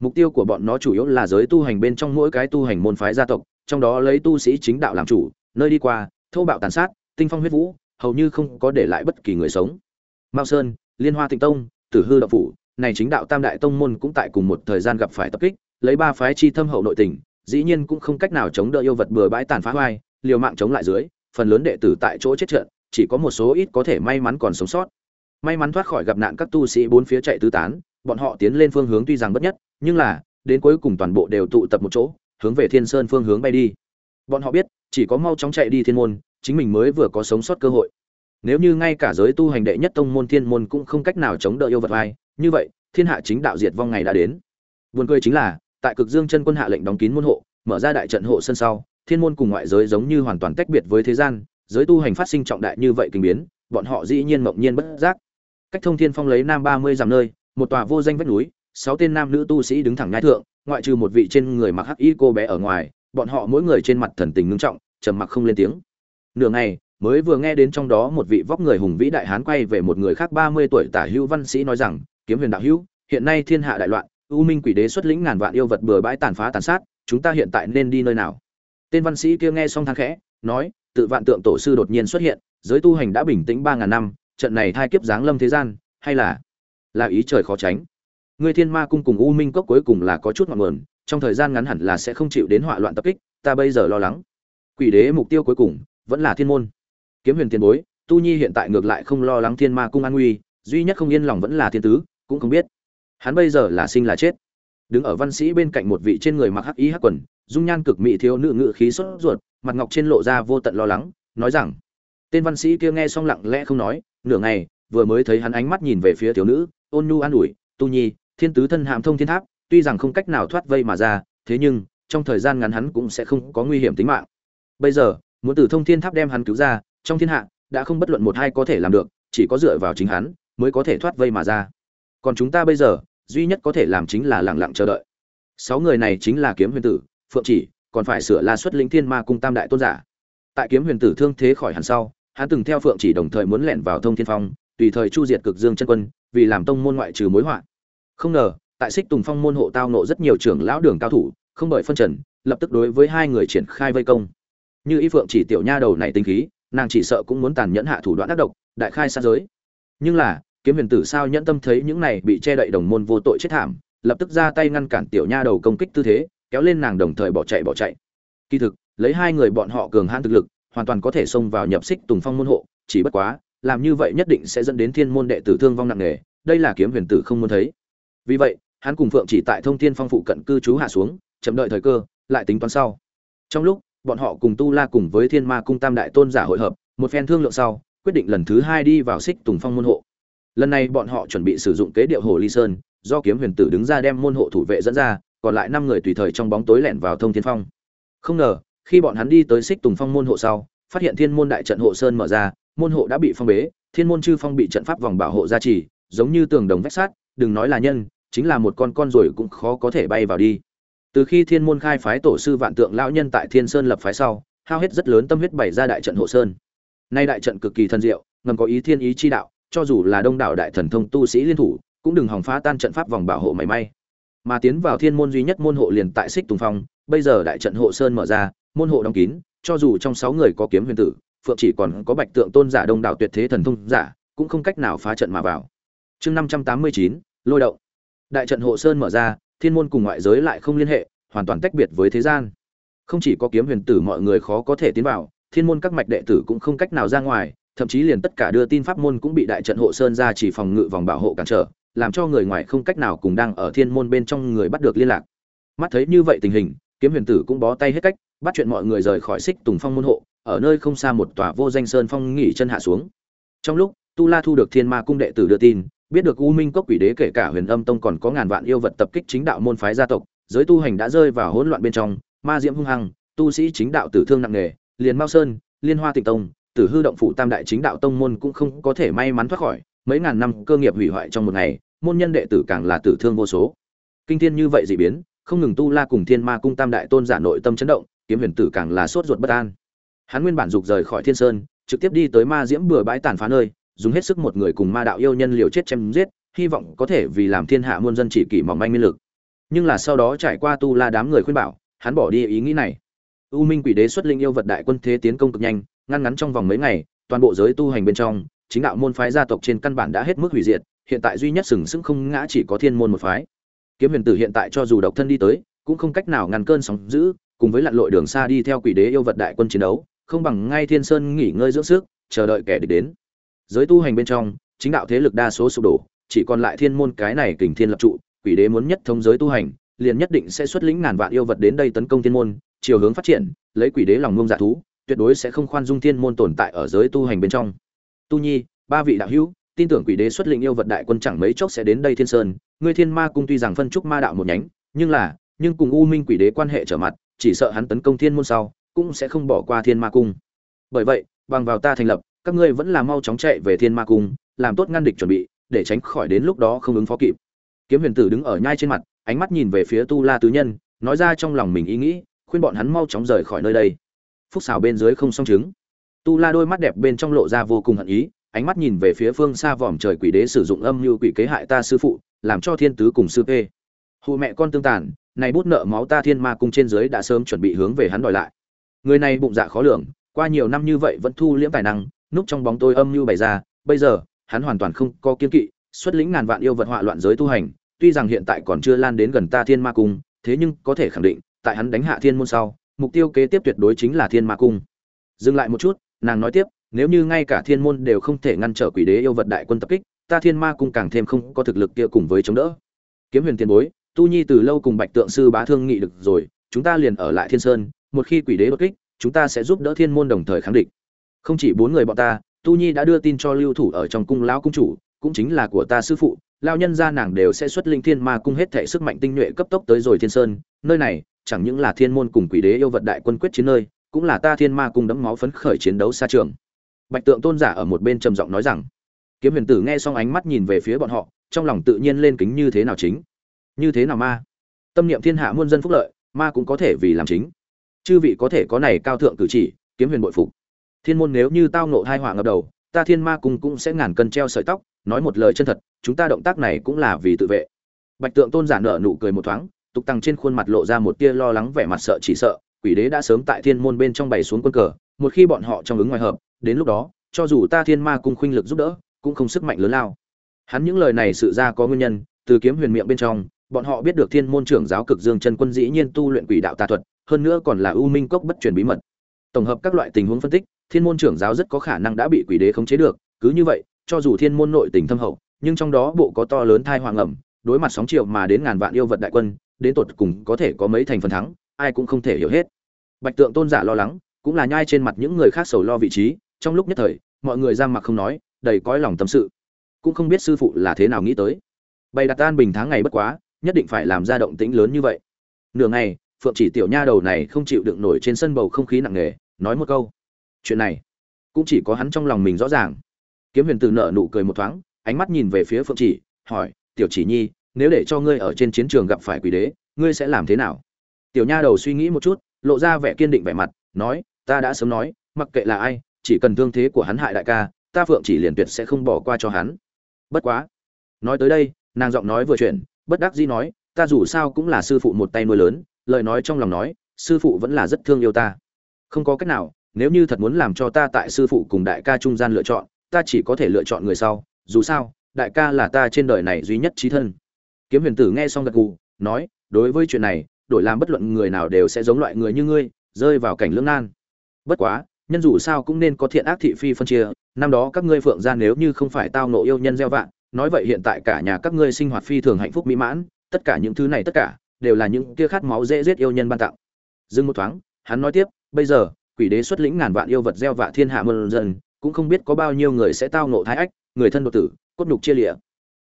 Mục tiêu của bọn nó chủ yếu là giới tu hành bên trong mỗi cái tu hành môn phái gia tộc, trong đó lấy tu sĩ chính đạo làm chủ, nơi đi qua, thô bạo tàn sát, tinh phong huyết vũ, hầu như không có để lại bất kỳ người sống. Mao sơn, liên hoa tịnh tông, tử hư đạo phủ, này chính đạo tam đại tông môn cũng tại cùng một thời gian gặp phải tập kích, lấy ba phái chi thâm hậu nội tình dĩ nhiên cũng không cách nào chống đỡ yêu vật bừa bãi tàn phá hoai, liều mạng chống lại dưới, phần lớn đệ tử tại chỗ chết trận, chỉ có một số ít có thể may mắn còn sống sót. May mắn thoát khỏi gặp nạn các tu sĩ bốn phía chạy tứ tán, bọn họ tiến lên phương hướng tuy rằng bất nhất, nhưng là, đến cuối cùng toàn bộ đều tụ tập một chỗ, hướng về thiên sơn phương hướng bay đi. Bọn họ biết, chỉ có mau chóng chạy đi thiên môn, chính mình mới vừa có sống sót cơ hội. Nếu như ngay cả giới tu hành đệ nhất tông môn thiên môn cũng không cách nào chống đỡ yêu vật ai như vậy, thiên hạ chính đạo diệt vong ngày đã đến. Buồn cười chính là tại cực dương chân quân hạ lệnh đóng kín môn hộ, mở ra đại trận hộ sân sau, thiên môn cùng ngoại giới giống như hoàn toàn tách biệt với thế gian, giới tu hành phát sinh trọng đại như vậy kinh biến, bọn họ dĩ nhiên mộng nhiên bất giác. Cách thông thiên phong lấy nam ba mươi dặm nơi, một tòa vô danh vách núi, sáu tên nam nữ tu sĩ đứng thẳng ngai thượng, ngoại trừ một vị trên người mặc hắc y cô bé ở ngoài, bọn họ mỗi người trên mặt thần tình ngưng trọng, trầm mặc không lên tiếng. Nửa ngày, mới vừa nghe đến trong đó một vị vóc người hùng vĩ đại hán quay về một người khác ba mươi tuổi tả hữu văn sĩ nói rằng, kiếm huyền đạo hữu, hiện nay thiên hạ đại loạn u minh quỷ đế xuất lĩnh ngàn vạn yêu vật bừa bãi tàn phá tàn sát, chúng ta hiện tại nên đi nơi nào? Tên văn sĩ kia nghe xong thang khẽ, nói, tự vạn tượng tổ sư đột nhiên xuất hiện, giới tu hành đã bình tĩnh ba ngàn năm, trận này thai kiếp giáng lâm thế gian, hay là là ý trời khó tránh? Ngươi thiên ma cung cùng u minh cốc cuối cùng là có chút ngọn nguồn, trong thời gian ngắn hẳn là sẽ không chịu đến họa loạn tập kích, ta bây giờ lo lắng. Quỷ đế mục tiêu cuối cùng, vẫn là thiên môn. Kiếm huyền tiền bối, tu nhi hiện tại ngược lại không lo lắng thiên ma cung an nguy, duy nhất không yên lòng vẫn là thiên tứ, cũng không biết hắn bây giờ là sinh là chết. Đứng ở văn sĩ bên cạnh một vị trên người mặc hắc y hắc quần, dung nhan cực mỹ thiếu nữ ngự khí sốt ruột, mặt ngọc trên lộ ra vô tận lo lắng, nói rằng, tên văn sĩ kia nghe xong lặng lẽ không nói, nửa ngày, vừa mới thấy hắn ánh mắt nhìn về phía thiếu nữ, ôn nhu an ủi, tu nhi, thiên tứ thân hàm thông thiên tháp, tuy rằng không cách nào thoát vây mà ra, thế nhưng, trong thời gian ngắn hắn cũng sẽ không có nguy hiểm tính mạng. Bây giờ, muốn từ thông thiên tháp đem hắn cứu ra, trong thiên hạ, đã không bất luận một hai có thể làm được, chỉ có dựa vào chính hắn, mới có thể thoát vây mà ra. Còn chúng ta bây giờ duy nhất có thể làm chính là lặng lặng chờ đợi. Sáu người này chính là kiếm huyền tử, phượng chỉ, còn phải sửa la xuất linh thiên ma cung tam đại tôn giả. Tại kiếm huyền tử thương thế khỏi hẳn sau, hắn từng theo phượng chỉ đồng thời muốn lẻn vào thông thiên phong, tùy thời chu diệt cực dương chân quân, vì làm tông môn ngoại trừ mối họa. Không ngờ, tại xích tùng phong môn hộ tao nộ rất nhiều trưởng lão đường cao thủ, không bởi phân trần, lập tức đối với hai người triển khai vây công. Như y phượng chỉ tiểu nha đầu này tinh khí, nàng chỉ sợ cũng muốn tàn nhẫn hạ thủ đoạn ác độc, đại khai sát giới. Nhưng là kiếm huyền tử sao nhẫn tâm thấy những này bị che đậy đồng môn vô tội chết thảm, lập tức ra tay ngăn cản tiểu nha đầu công kích tư thế, kéo lên nàng đồng thời bỏ chạy bỏ chạy. Kỳ thực, lấy hai người bọn họ cường hãn thực lực, hoàn toàn có thể xông vào nhập xích tùng phong môn hộ, chỉ bất quá, làm như vậy nhất định sẽ dẫn đến thiên môn đệ tử thương vong nặng nề, đây là kiếm huyền tử không muốn thấy. Vì vậy, hắn cùng phượng chỉ tại thông thiên phong phụ cận cư trú hạ xuống, chậm đợi thời cơ, lại tính toán sau. Trong lúc, bọn họ cùng tu la cùng với thiên ma cung tam đại tôn giả hội hợp, một phen thương lượng sau, quyết định lần thứ hai đi vào xích tùng phong môn hộ lần này bọn họ chuẩn bị sử dụng kế điệu hồ ly sơn, do kiếm huyền tử đứng ra đem môn hộ thủ vệ dẫn ra, còn lại năm người tùy thời trong bóng tối lẻn vào thông thiên phong. Không ngờ, khi bọn hắn đi tới xích tùng phong môn hộ sau, phát hiện thiên môn đại trận hộ sơn mở ra, môn hộ đã bị phong bế, thiên môn chư phong bị trận pháp vòng bảo hộ gia trì, giống như tường đồng vách sát đừng nói là nhân, chính là một con con rồi cũng khó có thể bay vào đi. Từ khi thiên môn khai phái tổ sư vạn tượng lão nhân tại thiên sơn lập phái sau, hao hết rất lớn tâm huyết bày ra đại trận hộ sơn. Nay đại trận cực kỳ thần diệu, ngầm có ý thiên ý chi đạo cho dù là đông đảo đại thần thông tu sĩ liên thủ, cũng đừng hòng phá tan trận pháp vòng bảo hộ mảy may. Mà tiến vào thiên môn duy nhất môn hộ liền tại xích tùng phong, bây giờ đại trận hộ sơn mở ra, môn hộ đóng kín, cho dù trong sáu người có kiếm huyền tử, phượng chỉ còn có bạch tượng tôn giả đông đảo tuyệt thế thần thông giả, cũng không cách nào phá trận mà vào. Chương năm trăm tám mươi chín, lôi động. Đại trận hộ sơn mở ra, thiên môn cùng ngoại giới lại không liên hệ, hoàn toàn tách biệt với thế gian. Không chỉ có kiếm huyền tử mọi người khó có thể tiến vào, thiên môn các mạch đệ tử cũng không cách nào ra ngoài thậm chí liền tất cả đưa tin pháp môn cũng bị đại trận hộ sơn ra chỉ phòng ngự vòng bảo hộ cản trở, làm cho người ngoài không cách nào cùng đang ở thiên môn bên trong người bắt được liên lạc. Mắt thấy như vậy tình hình, kiếm huyền tử cũng bó tay hết cách, bắt chuyện mọi người rời khỏi xích tùng phong môn hộ, ở nơi không xa một tòa vô danh sơn phong nghỉ chân hạ xuống. Trong lúc, tu la thu được thiên ma cung đệ tử đưa tin, biết được u minh cốc quỷ đế kể cả huyền âm tông còn có ngàn vạn yêu vật tập kích chính đạo môn phái gia tộc, giới tu hành đã rơi vào hỗn loạn bên trong, ma diễm hung hăng, tu sĩ chính đạo tử thương nặng nề, liền mao sơn, liên hoa tịnh tông tử hư động phụ tam đại chính đạo tông môn cũng không có thể may mắn thoát khỏi, mấy ngàn năm cơ nghiệp hủy hoại trong một ngày, môn nhân đệ tử càng là tử thương vô số. Kinh thiên như vậy dị biến, không ngừng tu la cùng thiên ma cung tam đại tôn giả nội tâm chấn động, kiếm huyền tử càng là sốt ruột bất an. Hắn nguyên bản dục rời khỏi thiên sơn, trực tiếp đi tới ma diễm bừa bãi tàn phá nơi, dùng hết sức một người cùng ma đạo yêu nhân liều chết chém giết, hy vọng có thể vì làm thiên hạ muôn dân chỉ kỷ mỏng manh minh lực. Nhưng là sau đó trải qua tu la đám người khuyên bảo, hắn bỏ đi ý nghĩ này. U minh quỷ đế xuất linh yêu vật đại quân thế tiến công cực nhanh ngăn ngắn trong vòng mấy ngày, toàn bộ giới tu hành bên trong, chính đạo môn phái gia tộc trên căn bản đã hết mức hủy diệt, hiện tại duy nhất sừng sững không ngã chỉ có thiên môn một phái. Kiếm huyền tử hiện tại cho dù độc thân đi tới, cũng không cách nào ngăn cơn sóng dữ, cùng với lặn lội đường xa đi theo quỷ đế yêu vật đại quân chiến đấu, không bằng ngay thiên sơn nghỉ ngơi dưỡng sức, chờ đợi kẻ địch đến. Giới tu hành bên trong, chính đạo thế lực đa số sụp đổ, chỉ còn lại thiên môn cái này kình thiên lập trụ, quỷ đế muốn nhất thống giới tu hành, liền nhất định sẽ xuất lĩnh ngàn vạn yêu vật đến đây tấn công thiên môn, chiều hướng phát triển, lấy quỷ đế lòng ngông dạ thú tuyệt đối sẽ không khoan dung thiên môn tồn tại ở giới tu hành bên trong. Tu nhi, ba vị đạo hữu, tin tưởng quỷ đế xuất lĩnh yêu vật đại quân chẳng mấy chốc sẽ đến đây thiên sơn. Ngươi thiên ma cung tuy rằng phân trúc ma đạo một nhánh, nhưng là, nhưng cùng u minh quỷ đế quan hệ trở mặt, chỉ sợ hắn tấn công thiên môn sau, cũng sẽ không bỏ qua thiên ma cung. Bởi vậy, bằng vào ta thành lập, các ngươi vẫn là mau chóng chạy về thiên ma cung, làm tốt ngăn địch chuẩn bị, để tránh khỏi đến lúc đó không ứng phó kịp. Kiếm huyền tử đứng ở nhai trên mặt, ánh mắt nhìn về phía tu la tứ nhân, nói ra trong lòng mình ý nghĩ, khuyên bọn hắn mau chóng rời khỏi nơi đây phúc xào bên dưới không song chứng tu la đôi mắt đẹp bên trong lộ ra vô cùng hận ý, ánh mắt nhìn về phía phương xa vòm trời quỷ đế sử dụng âm mưu quỷ kế hại ta sư phụ, làm cho thiên tứ cùng sư phê. Hụ mẹ con tương tàn, này bút nợ máu ta thiên ma cung trên dưới đã sớm chuẩn bị hướng về hắn đòi lại. Người này bụng dạ khó lường, qua nhiều năm như vậy vẫn thu liễm tài năng, núp trong bóng tôi âm mưu bày ra, bây giờ, hắn hoàn toàn không có kiên kỵ, xuất lĩnh ngàn vạn yêu vật họa loạn giới tu hành, tuy rằng hiện tại còn chưa lan đến gần ta thiên ma cung, thế nhưng có thể khẳng định, tại hắn đánh hạ thiên môn sau mục tiêu kế tiếp tuyệt đối chính là thiên ma cung. Dừng lại một chút, nàng nói tiếp, nếu như ngay cả thiên môn đều không thể ngăn trở quỷ đế yêu vật đại quân tập kích, ta thiên ma cung càng thêm không có thực lực kia cùng với chống đỡ. Kiếm huyền tiền bối, tu nhi từ lâu cùng bạch tượng sư bá thương nghị được rồi, chúng ta liền ở lại thiên sơn, một khi quỷ đế đột kích, chúng ta sẽ giúp đỡ thiên môn đồng thời kháng địch. Không chỉ bốn người bọn ta, tu nhi đã đưa tin cho lưu thủ ở trong cung lão cung chủ, cũng chính là của ta sư phụ lao nhân gia nàng đều sẽ xuất linh thiên ma cung hết thể sức mạnh tinh nhuệ cấp tốc tới rồi thiên sơn, nơi này chẳng những là thiên môn cùng quỷ đế yêu vật đại quân quyết chiến nơi, cũng là ta thiên ma cung đấm máu phấn khởi chiến đấu xa trường. Bạch tượng tôn giả ở một bên trầm giọng nói rằng, kiếm huyền tử nghe xong ánh mắt nhìn về phía bọn họ, trong lòng tự nhiên lên kính như thế nào chính? Như thế nào ma? Tâm niệm thiên hạ muôn dân phúc lợi, ma cũng có thể vì làm chính. Chư vị có thể có này cao thượng cử chỉ, kiếm huyền bội phục. Thiên môn nếu như tao nộ hai họa ngập đầu, ta thiên ma cung cũng sẽ ngàn cân treo sợi tóc, nói một lời chân thật, chúng ta động tác này cũng là vì tự vệ. Bạch tượng tôn giả nở nụ cười một thoáng tục tăng trên khuôn mặt lộ ra một tia lo lắng vẻ mặt sợ chỉ sợ, quỷ đế đã sớm tại thiên môn bên trong bày xuống quân cờ, một khi bọn họ trong ứng ngoài hợp, đến lúc đó, cho dù ta thiên ma cung khuynh lực giúp đỡ, cũng không sức mạnh lớn lao. Hắn những lời này sự ra có nguyên nhân, từ kiếm huyền miệng bên trong, bọn họ biết được thiên môn trưởng giáo cực dương chân quân dĩ nhiên tu luyện quỷ đạo tà thuật, hơn nữa còn là u minh cốc bất truyền bí mật. Tổng hợp các loại tình huống phân tích, thiên môn trưởng giáo rất có khả năng đã bị quỷ đế khống chế được, cứ như vậy, cho dù thiên môn nội tình thâm hậu, nhưng trong đó bộ có to lớn thai hoàng ẩm, đối mặt sóng triệu mà đến ngàn vạn yêu vật đại quân đến tột cùng có thể có mấy thành phần thắng, ai cũng không thể hiểu hết. Bạch tượng tôn giả lo lắng, cũng là nhai trên mặt những người khác sầu lo vị trí, trong lúc nhất thời, mọi người ra mặt không nói, đầy cõi lòng tâm sự. Cũng không biết sư phụ là thế nào nghĩ tới. Bày đặt tan bình tháng ngày bất quá, nhất định phải làm ra động tĩnh lớn như vậy. Nửa ngày, phượng chỉ tiểu nha đầu này không chịu đựng nổi trên sân bầu không khí nặng nề, nói một câu. Chuyện này, cũng chỉ có hắn trong lòng mình rõ ràng. Kiếm huyền từ nợ nụ cười một thoáng, ánh mắt nhìn về phía phượng chỉ, hỏi, tiểu chỉ nhi nếu để cho ngươi ở trên chiến trường gặp phải quỷ đế, ngươi sẽ làm thế nào? Tiểu nha đầu suy nghĩ một chút, lộ ra vẻ kiên định vẻ mặt, nói, ta đã sớm nói, mặc kệ là ai, chỉ cần thương thế của hắn hại đại ca, ta phượng chỉ liền tuyệt sẽ không bỏ qua cho hắn. Bất quá. Nói tới đây, nàng giọng nói vừa chuyển, bất đắc dĩ nói, ta dù sao cũng là sư phụ một tay nuôi lớn, lời nói trong lòng nói, sư phụ vẫn là rất thương yêu ta. Không có cách nào, nếu như thật muốn làm cho ta tại sư phụ cùng đại ca trung gian lựa chọn, ta chỉ có thể lựa chọn người sau, dù sao, đại ca là ta trên đời này duy nhất trí thân kiếm huyền tử nghe xong gật gù nói đối với chuyện này đổi làm bất luận người nào đều sẽ giống loại người như ngươi rơi vào cảnh lưỡng nan. Bất quá nhân dù sao cũng nên có thiện ác thị phi phân chia năm đó các ngươi phượng gia nếu như không phải tao nộ yêu nhân gieo vạn nói vậy hiện tại cả nhà các ngươi sinh hoạt phi thường hạnh phúc mỹ mãn tất cả những thứ này tất cả đều là những kia khát máu dễ giết yêu nhân ban tặng. Dừng một thoáng hắn nói tiếp bây giờ quỷ đế xuất lĩnh ngàn vạn yêu vật gieo vạ thiên hạ muôn dần, cũng không biết có bao nhiêu người sẽ tao nộ thái ách người thân đột tử cốt nhục chia lịa.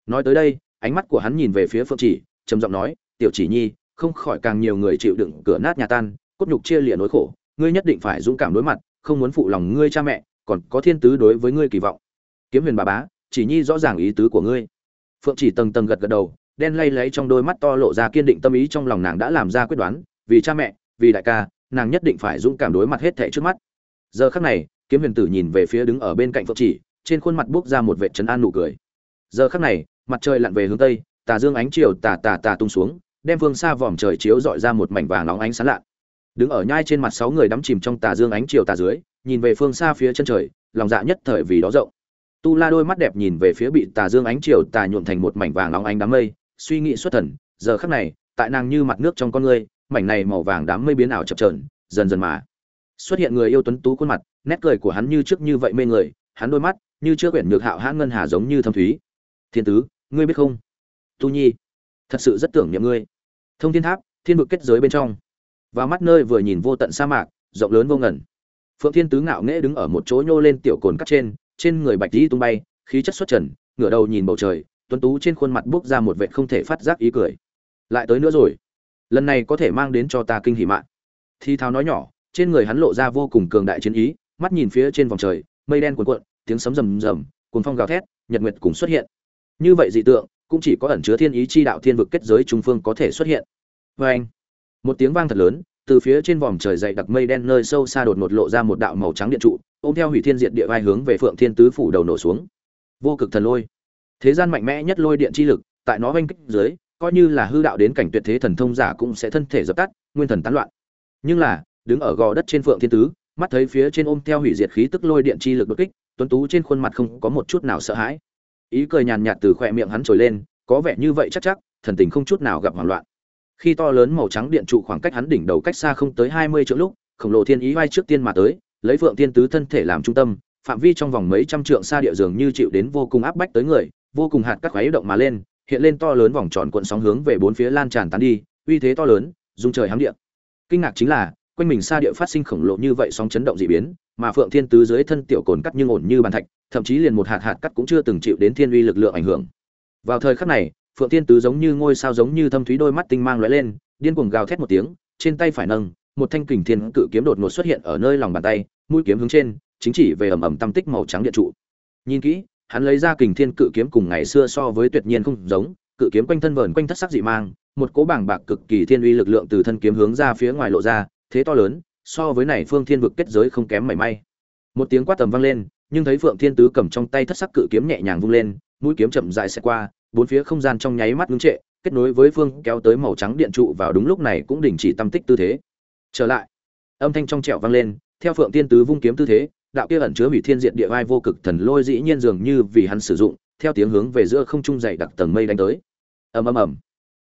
Nói tới đây ánh mắt của hắn nhìn về phía phượng chỉ, trầm giọng nói, tiểu chỉ nhi, không khỏi càng nhiều người chịu đựng cửa nát nhà tan, cốt nhục chia lịa nỗi khổ, ngươi nhất định phải dũng cảm đối mặt, không muốn phụ lòng ngươi cha mẹ, còn có thiên tứ đối với ngươi kỳ vọng. Kiếm huyền bà bá, chỉ nhi rõ ràng ý tứ của ngươi. Phượng chỉ tầng tầng gật gật đầu, đen lay lấy trong đôi mắt to lộ ra kiên định tâm ý trong lòng nàng đã làm ra quyết đoán, vì cha mẹ, vì đại ca, nàng nhất định phải dũng cảm đối mặt hết thảy trước mắt. Giờ khắc này, kiếm huyền tử nhìn về phía đứng ở bên cạnh phượng chỉ, trên khuôn mặt buốc ra một vệt trấn an nụ cười. Giờ khắc này mặt trời lặn về hướng tây, tà dương ánh chiều tà tà tà tung xuống, đem phương xa vòm trời chiếu dọi ra một mảnh vàng nóng ánh sáng lạ. Đứng ở nhai trên mặt sáu người đắm chìm trong tà dương ánh chiều tà dưới, nhìn về phương xa phía chân trời, lòng dạ nhất thời vì đó rộng. Tu la đôi mắt đẹp nhìn về phía bị tà dương ánh chiều tà nhuộm thành một mảnh vàng nóng ánh đám mây, suy nghĩ xuất thần, giờ khắc này, tại nàng như mặt nước trong con ngươi mảnh này màu vàng đám mây biến ảo chập chờn, dần dần mà xuất hiện người yêu tuấn tú khuôn mặt, nét cười của hắn như trước như vậy mê người, hắn đôi mắt như trước quyển nhược hạo hãn ngân hà giống như thâm thúy. Thiên tứ ngươi biết không? Tu nhi, thật sự rất tưởng niệm ngươi. Thông thiên tháp, thiên vực kết giới bên trong. Và mắt nơi vừa nhìn vô tận sa mạc, rộng lớn vô ngần. Phượng thiên tứ ngạo nghễ đứng ở một chỗ nhô lên tiểu cồn cắt trên trên người bạch dĩ tung bay, khí chất xuất trần, ngửa đầu nhìn bầu trời, tuấn tú trên khuôn mặt buốc ra một vệt không thể phát giác ý cười. Lại tới nữa rồi. Lần này có thể mang đến cho ta kinh hỉ mạng thi thao nói nhỏ, trên người hắn lộ ra vô cùng cường đại chiến ý, mắt nhìn phía trên vòng trời, mây đen cuồn cuộn, tiếng sấm rầm rầm, cuồng phong gào thét, nhật nguyệt cùng xuất hiện như vậy dị tượng, cũng chỉ có ẩn chứa thiên ý chi đạo thiên vực kết giới trung phương có thể xuất hiện. Vê anh, một tiếng vang thật lớn, từ phía trên vòm trời dày đặc mây đen nơi sâu xa đột ngột lộ ra một đạo màu trắng điện trụ, ôm theo hủy thiên diệt địa vai hướng về phượng thiên tứ phủ đầu nổ xuống. Vô cực thần lôi. Thế gian mạnh mẽ nhất lôi điện chi lực, tại nó oanh kích dưới, coi như là hư đạo đến cảnh tuyệt thế thần thông giả cũng sẽ thân thể dập tắt, nguyên thần tán loạn. Nhưng là, đứng ở gò đất trên phượng thiên tứ, mắt thấy phía trên ôm theo hủy diệt khí tức lôi điện chi lực đột kích, tuấn tú trên khuôn mặt không có một chút nào sợ hãi ý cười nhàn nhạt từ khỏe miệng hắn trồi lên, có vẻ như vậy chắc chắc, thần tình không chút nào gặp hoảng loạn. Khi to lớn màu trắng điện trụ khoảng cách hắn đỉnh đầu cách xa không tới hai mươi triệu lúc, khổng lồ thiên ý vai trước tiên mà tới, lấy phượng tiên tứ thân thể làm trung tâm, phạm vi trong vòng mấy trăm trượng xa địa dường như chịu đến vô cùng áp bách tới người, vô cùng hạt các khoáy động mà lên, hiện lên to lớn vòng tròn cuộn sóng hướng về bốn phía lan tràn tán đi, uy thế to lớn dung trời hám địa. Kinh ngạc chính là, quanh mình xa địa phát sinh khổng lồ như vậy sóng chấn động dị biến mà phượng thiên tứ dưới thân tiểu cồn cắt nhưng ổn như bàn thạch, thậm chí liền một hạt hạt cắt cũng chưa từng chịu đến thiên uy lực lượng ảnh hưởng. Vào thời khắc này, phượng thiên tứ giống như ngôi sao giống như thâm thúy đôi mắt tinh mang lóe lên, điên cuồng gào thét một tiếng, trên tay phải nâng, một thanh kình thiên cự kiếm đột ngột xuất hiện ở nơi lòng bàn tay, mũi kiếm hướng trên, chính chỉ về ẩm ẩm tăm tích màu trắng điện trụ. Nhìn kỹ, hắn lấy ra kình thiên cự kiếm cùng ngày xưa so với tuyệt nhiên không giống, cự kiếm quanh thân vờn quanh thất sắc dị mang, một cỗ bảng bạc cực kỳ thiên uy lực lượng từ thân kiếm hướng ra phía ngoài lộ ra, thế to lớn so với này phương thiên vực kết giới không kém mảy may. Một tiếng quát tầm vang lên, nhưng thấy phượng thiên tứ cầm trong tay thất sắc cự kiếm nhẹ nhàng vung lên, mũi kiếm chậm rãi sẽ qua, bốn phía không gian trong nháy mắt ngưng trệ, kết nối với phương kéo tới màu trắng điện trụ vào đúng lúc này cũng đình chỉ tâm tích tư thế. Trở lại, âm thanh trong trẻo vang lên, theo phượng thiên tứ vung kiếm tư thế, đạo kia ẩn chứa hủy thiên diện địa vai vô cực thần lôi dĩ nhiên dường như vì hắn sử dụng, theo tiếng hướng về giữa không trung dày đặc tầng mây đánh tới. Ầm ầm ầm.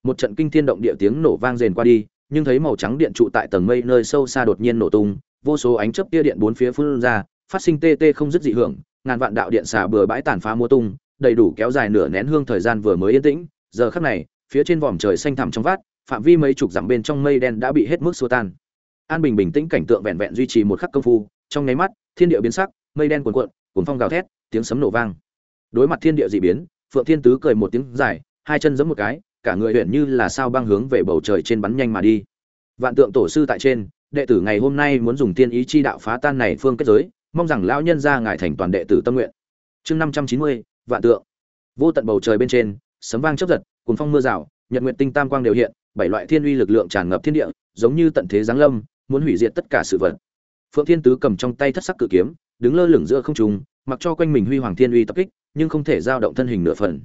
Một trận kinh thiên động địa tiếng nổ vang rền qua đi nhưng thấy màu trắng điện trụ tại tầng mây nơi sâu xa đột nhiên nổ tung, vô số ánh chớp tia điện bốn phía phun ra, phát sinh tê tê không dứt dị hưởng, ngàn vạn đạo điện xả bừa bãi tàn phá múa tung, đầy đủ kéo dài nửa nén hương thời gian vừa mới yên tĩnh, giờ khắc này, phía trên vòm trời xanh thẳm trong vắt, phạm vi mấy chục dặm bên trong mây đen đã bị hết mức xua tan. An bình bình tĩnh cảnh tượng vẹn vẹn duy trì một khắc công phu, trong nháy mắt, thiên địa biến sắc, mây đen cuồn cuộn, cuồn phong gào thét, tiếng sấm nổ vang. Đối mặt thiên địa dị biến, Phượng Thiên Tứ cười một tiếng dài, hai chân giẫm một cái, cả người huyện như là sao băng hướng về bầu trời trên bắn nhanh mà đi. Vạn tượng tổ sư tại trên, đệ tử ngày hôm nay muốn dùng tiên ý chi đạo phá tan này phương kết giới, mong rằng lão nhân gia ngài thành toàn đệ tử tâm nguyện. Chương năm trăm chín mươi vạn tượng. Vô tận bầu trời bên trên, sấm vang chấp giật, cuốn phong mưa rào, nhật nguyện tinh tam quang đều hiện, bảy loại thiên uy lực lượng tràn ngập thiên địa, giống như tận thế giáng lâm, muốn hủy diệt tất cả sự vật. Phượng Thiên Tứ cầm trong tay thất sắc cự kiếm, đứng lơ lửng giữa không trung mặc cho quanh mình huy hoàng thiên uy tập kích nhưng không thể giao động thân hình nửa phần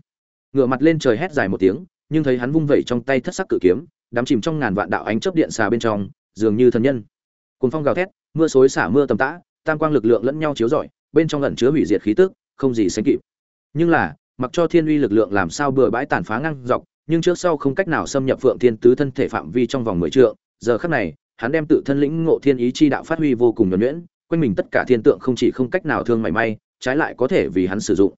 ngửa mặt lên trời hét dài một tiếng nhưng thấy hắn vung vẩy trong tay thất sắc cự kiếm đắm chìm trong ngàn vạn đạo ánh chớp điện xà bên trong, dường như thần nhân. Cồn phong gào thét, mưa xối xả mưa tầm tã, tam quang lực lượng lẫn nhau chiếu rọi, bên trong ẩn chứa hủy diệt khí tức, không gì sánh kịp. Nhưng là, mặc cho thiên uy lực lượng làm sao bừa bãi tàn phá ngang dọc, nhưng trước sau không cách nào xâm nhập phượng thiên tứ thân thể phạm vi trong vòng mười trượng, giờ khắc này, hắn đem tự thân lĩnh ngộ thiên ý chi đạo phát huy vô cùng nhuần nhuyễn, quanh mình tất cả thiên tượng không chỉ không cách nào thương mảy may, trái lại có thể vì hắn sử dụng.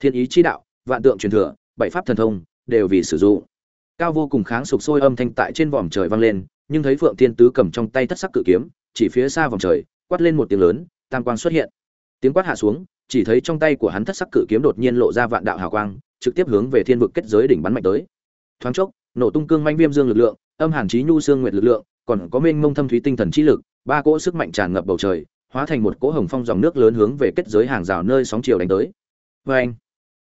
Thiên ý chi đạo, vạn tượng truyền thừa, bảy pháp thần thông đều vì sử dụng. Cao vô cùng kháng sục sôi âm thanh tại trên vòm trời vang lên, nhưng thấy phượng thiên tứ cầm trong tay thất sắc cự kiếm, chỉ phía xa vòng trời, quát lên một tiếng lớn, tam quang xuất hiện. Tiếng quát hạ xuống, chỉ thấy trong tay của hắn thất sắc cự kiếm đột nhiên lộ ra vạn đạo hào quang, trực tiếp hướng về thiên vực kết giới đỉnh bắn mạnh tới. Thoáng chốc, nổ tung cương manh viêm dương lực lượng, âm hàn trí nhu xương nguyệt lực lượng, còn có mênh mông thâm thúy tinh thần trí lực, ba cỗ sức mạnh tràn ngập bầu trời, hóa thành một cỗ hồng phong dòng nước lớn hướng về kết giới hàng rào nơi sóng chiều đánh tới. Vê anh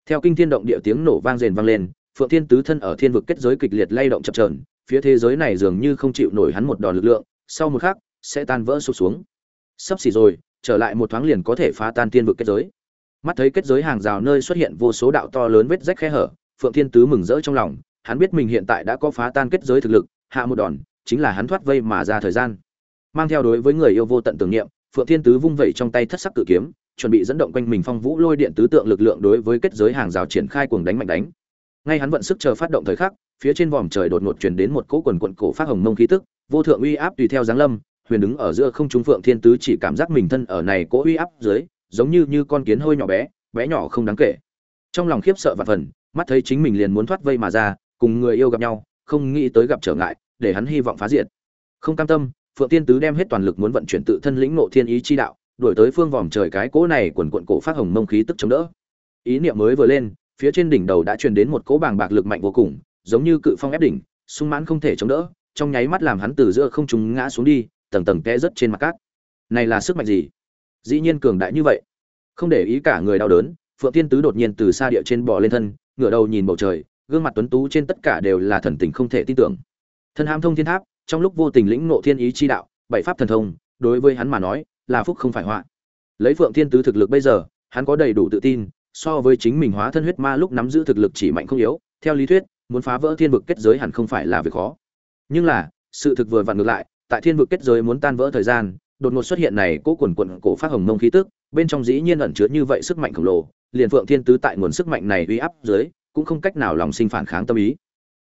theo kinh thiên động địa tiếng nổ vang rền vang lên phượng thiên tứ thân ở thiên vực kết giới kịch liệt lay động chập trờn phía thế giới này dường như không chịu nổi hắn một đòn lực lượng, sau một khắc, sẽ tan vỡ sụp xuống. Sắp xỉ rồi, trở lại một thoáng liền có thể phá tan thiên vực kết giới. Mắt thấy kết giới hàng rào nơi xuất hiện vô số đạo to lớn vết rách khe hở, phượng thiên tứ mừng rỡ trong lòng, hắn biết mình hiện tại đã có phá tan kết giới thực lực, hạ một đòn, chính là hắn thoát vây mà ra thời gian. Mang theo đối với người yêu vô tận tưởng niệm, phượng thiên tứ vung vẩy trong tay thất sắc cự kiếm, chuẩn bị dẫn động quanh mình phong vũ lôi điện tứ tượng lực lượng đối với kết giới hàng rào triển khai cuồng đánh mạnh đánh ngay hắn vận sức chờ phát động thời khắc, phía trên vòm trời đột ngột truyền đến một cỗ quần quận cổ phát hồng mông khí tức, vô thượng uy áp tùy theo giáng lâm, huyền đứng ở giữa không trung phượng thiên tứ chỉ cảm giác mình thân ở này cỗ uy áp dưới, giống như như con kiến hơi nhỏ bé bé nhỏ không đáng kể. Trong lòng khiếp sợ và phần, mắt thấy chính mình liền muốn thoát vây mà ra, cùng người yêu gặp nhau, không nghĩ tới gặp trở ngại, để hắn hy vọng phá diệt. Không cam tâm, phượng tiên tứ đem hết toàn lực muốn vận chuyển tự thân lĩnh nộ thiên ý chi đạo, đuổi tới phương vòm trời cái cỗ này quần quận cổ phát hồng mông khí tức chống đỡ. Ý niệm mới vừa lên phía trên đỉnh đầu đã truyền đến một cỗ bàng bạc lực mạnh vô cùng, giống như cự phong ép đỉnh, sung mãn không thể chống đỡ, trong nháy mắt làm hắn từ giữa không trung ngã xuống đi, tầng tầng té rất trên mặt cát. Này là sức mạnh gì? Dĩ nhiên cường đại như vậy. Không để ý cả người đau đớn, phượng tiên tứ đột nhiên từ xa địa trên bò lên thân, ngửa đầu nhìn bầu trời, gương mặt tuấn tú trên tất cả đều là thần tình không thể tin tưởng. Thân ham thông thiên tháp, trong lúc vô tình lĩnh ngộ thiên ý chi đạo, bảy pháp thần thông, đối với hắn mà nói, là phúc không phải họa. Lấy phượng thiên tứ thực lực bây giờ, hắn có đầy đủ tự tin so với chính mình hóa thân huyết ma lúc nắm giữ thực lực chỉ mạnh không yếu, theo lý thuyết, muốn phá vỡ thiên vực kết giới hẳn không phải là việc khó. Nhưng là, sự thực vừa vặn ngược lại, tại thiên vực kết giới muốn tan vỡ thời gian, đột ngột xuất hiện này cố quần quận cổ phát hồng mông khí tức, bên trong dĩ nhiên ẩn chứa như vậy sức mạnh khổng lồ, liền phượng thiên tứ tại nguồn sức mạnh này uy áp dưới, cũng không cách nào lòng sinh phản kháng tâm ý.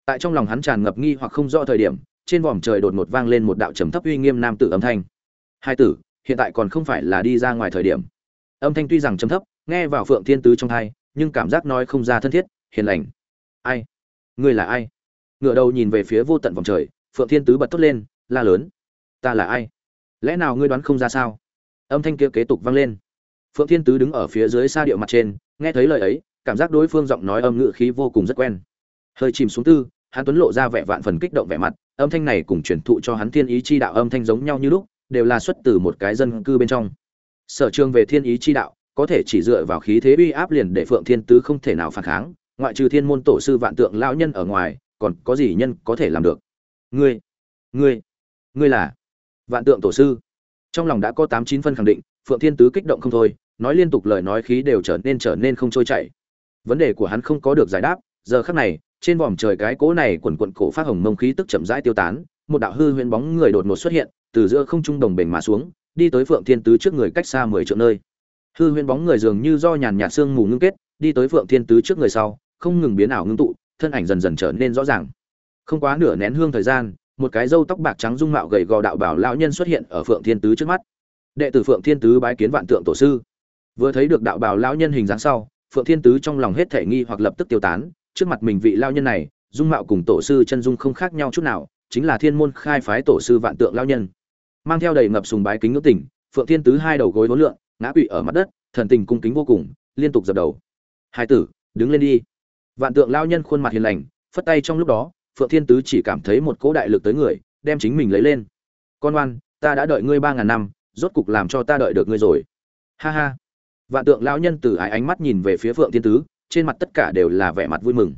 Tại trong lòng hắn tràn ngập nghi hoặc không rõ thời điểm, trên vòm trời đột ngột vang lên một đạo trầm thấp uy nghiêm nam tử âm thanh. Hai tử, hiện tại còn không phải là đi ra ngoài thời điểm. Âm thanh tuy rằng trầm thấp nghe vào phượng thiên tứ trong thay nhưng cảm giác nói không ra thân thiết, hiền lành. Ai? Ngươi là ai? Ngựa đầu nhìn về phía vô tận vòng trời, phượng thiên tứ bật thốt lên, la lớn, ta là ai? Lẽ nào ngươi đoán không ra sao? Âm thanh kia kế tục vang lên. Phượng thiên tứ đứng ở phía dưới xa điệu mặt trên, nghe thấy lời ấy, cảm giác đối phương giọng nói âm ngữ khí vô cùng rất quen. Hơi chìm xuống tư, hắn tuấn lộ ra vẻ vạn phần kích động vẻ mặt, âm thanh này cùng truyền thụ cho hắn thiên ý chi đạo âm thanh giống nhau như lúc, đều là xuất từ một cái dân cư bên trong. Sở trường về thiên ý chi đạo có thể chỉ dựa vào khí thế uy áp liền để phượng thiên tứ không thể nào phản kháng, ngoại trừ thiên môn tổ sư vạn tượng lão nhân ở ngoài, còn có gì nhân có thể làm được? Ngươi ngươi ngươi là vạn tượng tổ sư. Trong lòng đã có tám chín phân khẳng định, phượng thiên tứ kích động không thôi, nói liên tục lời nói khí đều trở nên trở nên không trôi chảy. Vấn đề của hắn không có được giải đáp, giờ khắc này, trên vòm trời cái cỗ này quần quận cổ phát hồng mông khí tức chậm rãi tiêu tán, một đạo hư huyễn bóng người đột ngột xuất hiện, từ giữa không trung đồng bền mà xuống, đi tới phượng thiên tứ trước người cách xa mười triệu nơi hư huyễn bóng người dường như do nhàn nhạt sương mù ngưng kết, đi tới phượng thiên tứ trước người sau, không ngừng biến ảo ngưng tụ, thân ảnh dần dần trở nên rõ ràng. Không quá nửa nén hương thời gian, một cái râu tóc bạc trắng dung mạo gầy gò đạo bảo lão nhân xuất hiện ở phượng thiên tứ trước mắt. Đệ tử phượng thiên tứ bái kiến vạn tượng tổ sư. Vừa thấy được đạo bảo lão nhân hình dáng sau, phượng thiên tứ trong lòng hết thể nghi hoặc lập tức tiêu tán, trước mặt mình vị lao nhân này, dung mạo cùng tổ sư chân dung không khác nhau chút nào, chính là thiên môn khai phái tổ sư vạn tượng lao nhân. Mang theo đầy ngập sùng bái kính ngưỡng tỉnh phượng thiên tứ hai đầu gối vốn lượn ngã quỵ ở mặt đất, thần tình cung kính vô cùng, liên tục dập đầu. Hai tử, đứng lên đi. Vạn tượng lao nhân khuôn mặt hiền lành, phất tay trong lúc đó, phượng thiên tứ chỉ cảm thấy một cỗ đại lực tới người, đem chính mình lấy lên. Con oan, ta đã đợi ngươi ba ngàn năm, rốt cục làm cho ta đợi được ngươi rồi. Ha ha. Vạn tượng lao nhân từ ái ánh mắt nhìn về phía phượng thiên tứ, trên mặt tất cả đều là vẻ mặt vui mừng.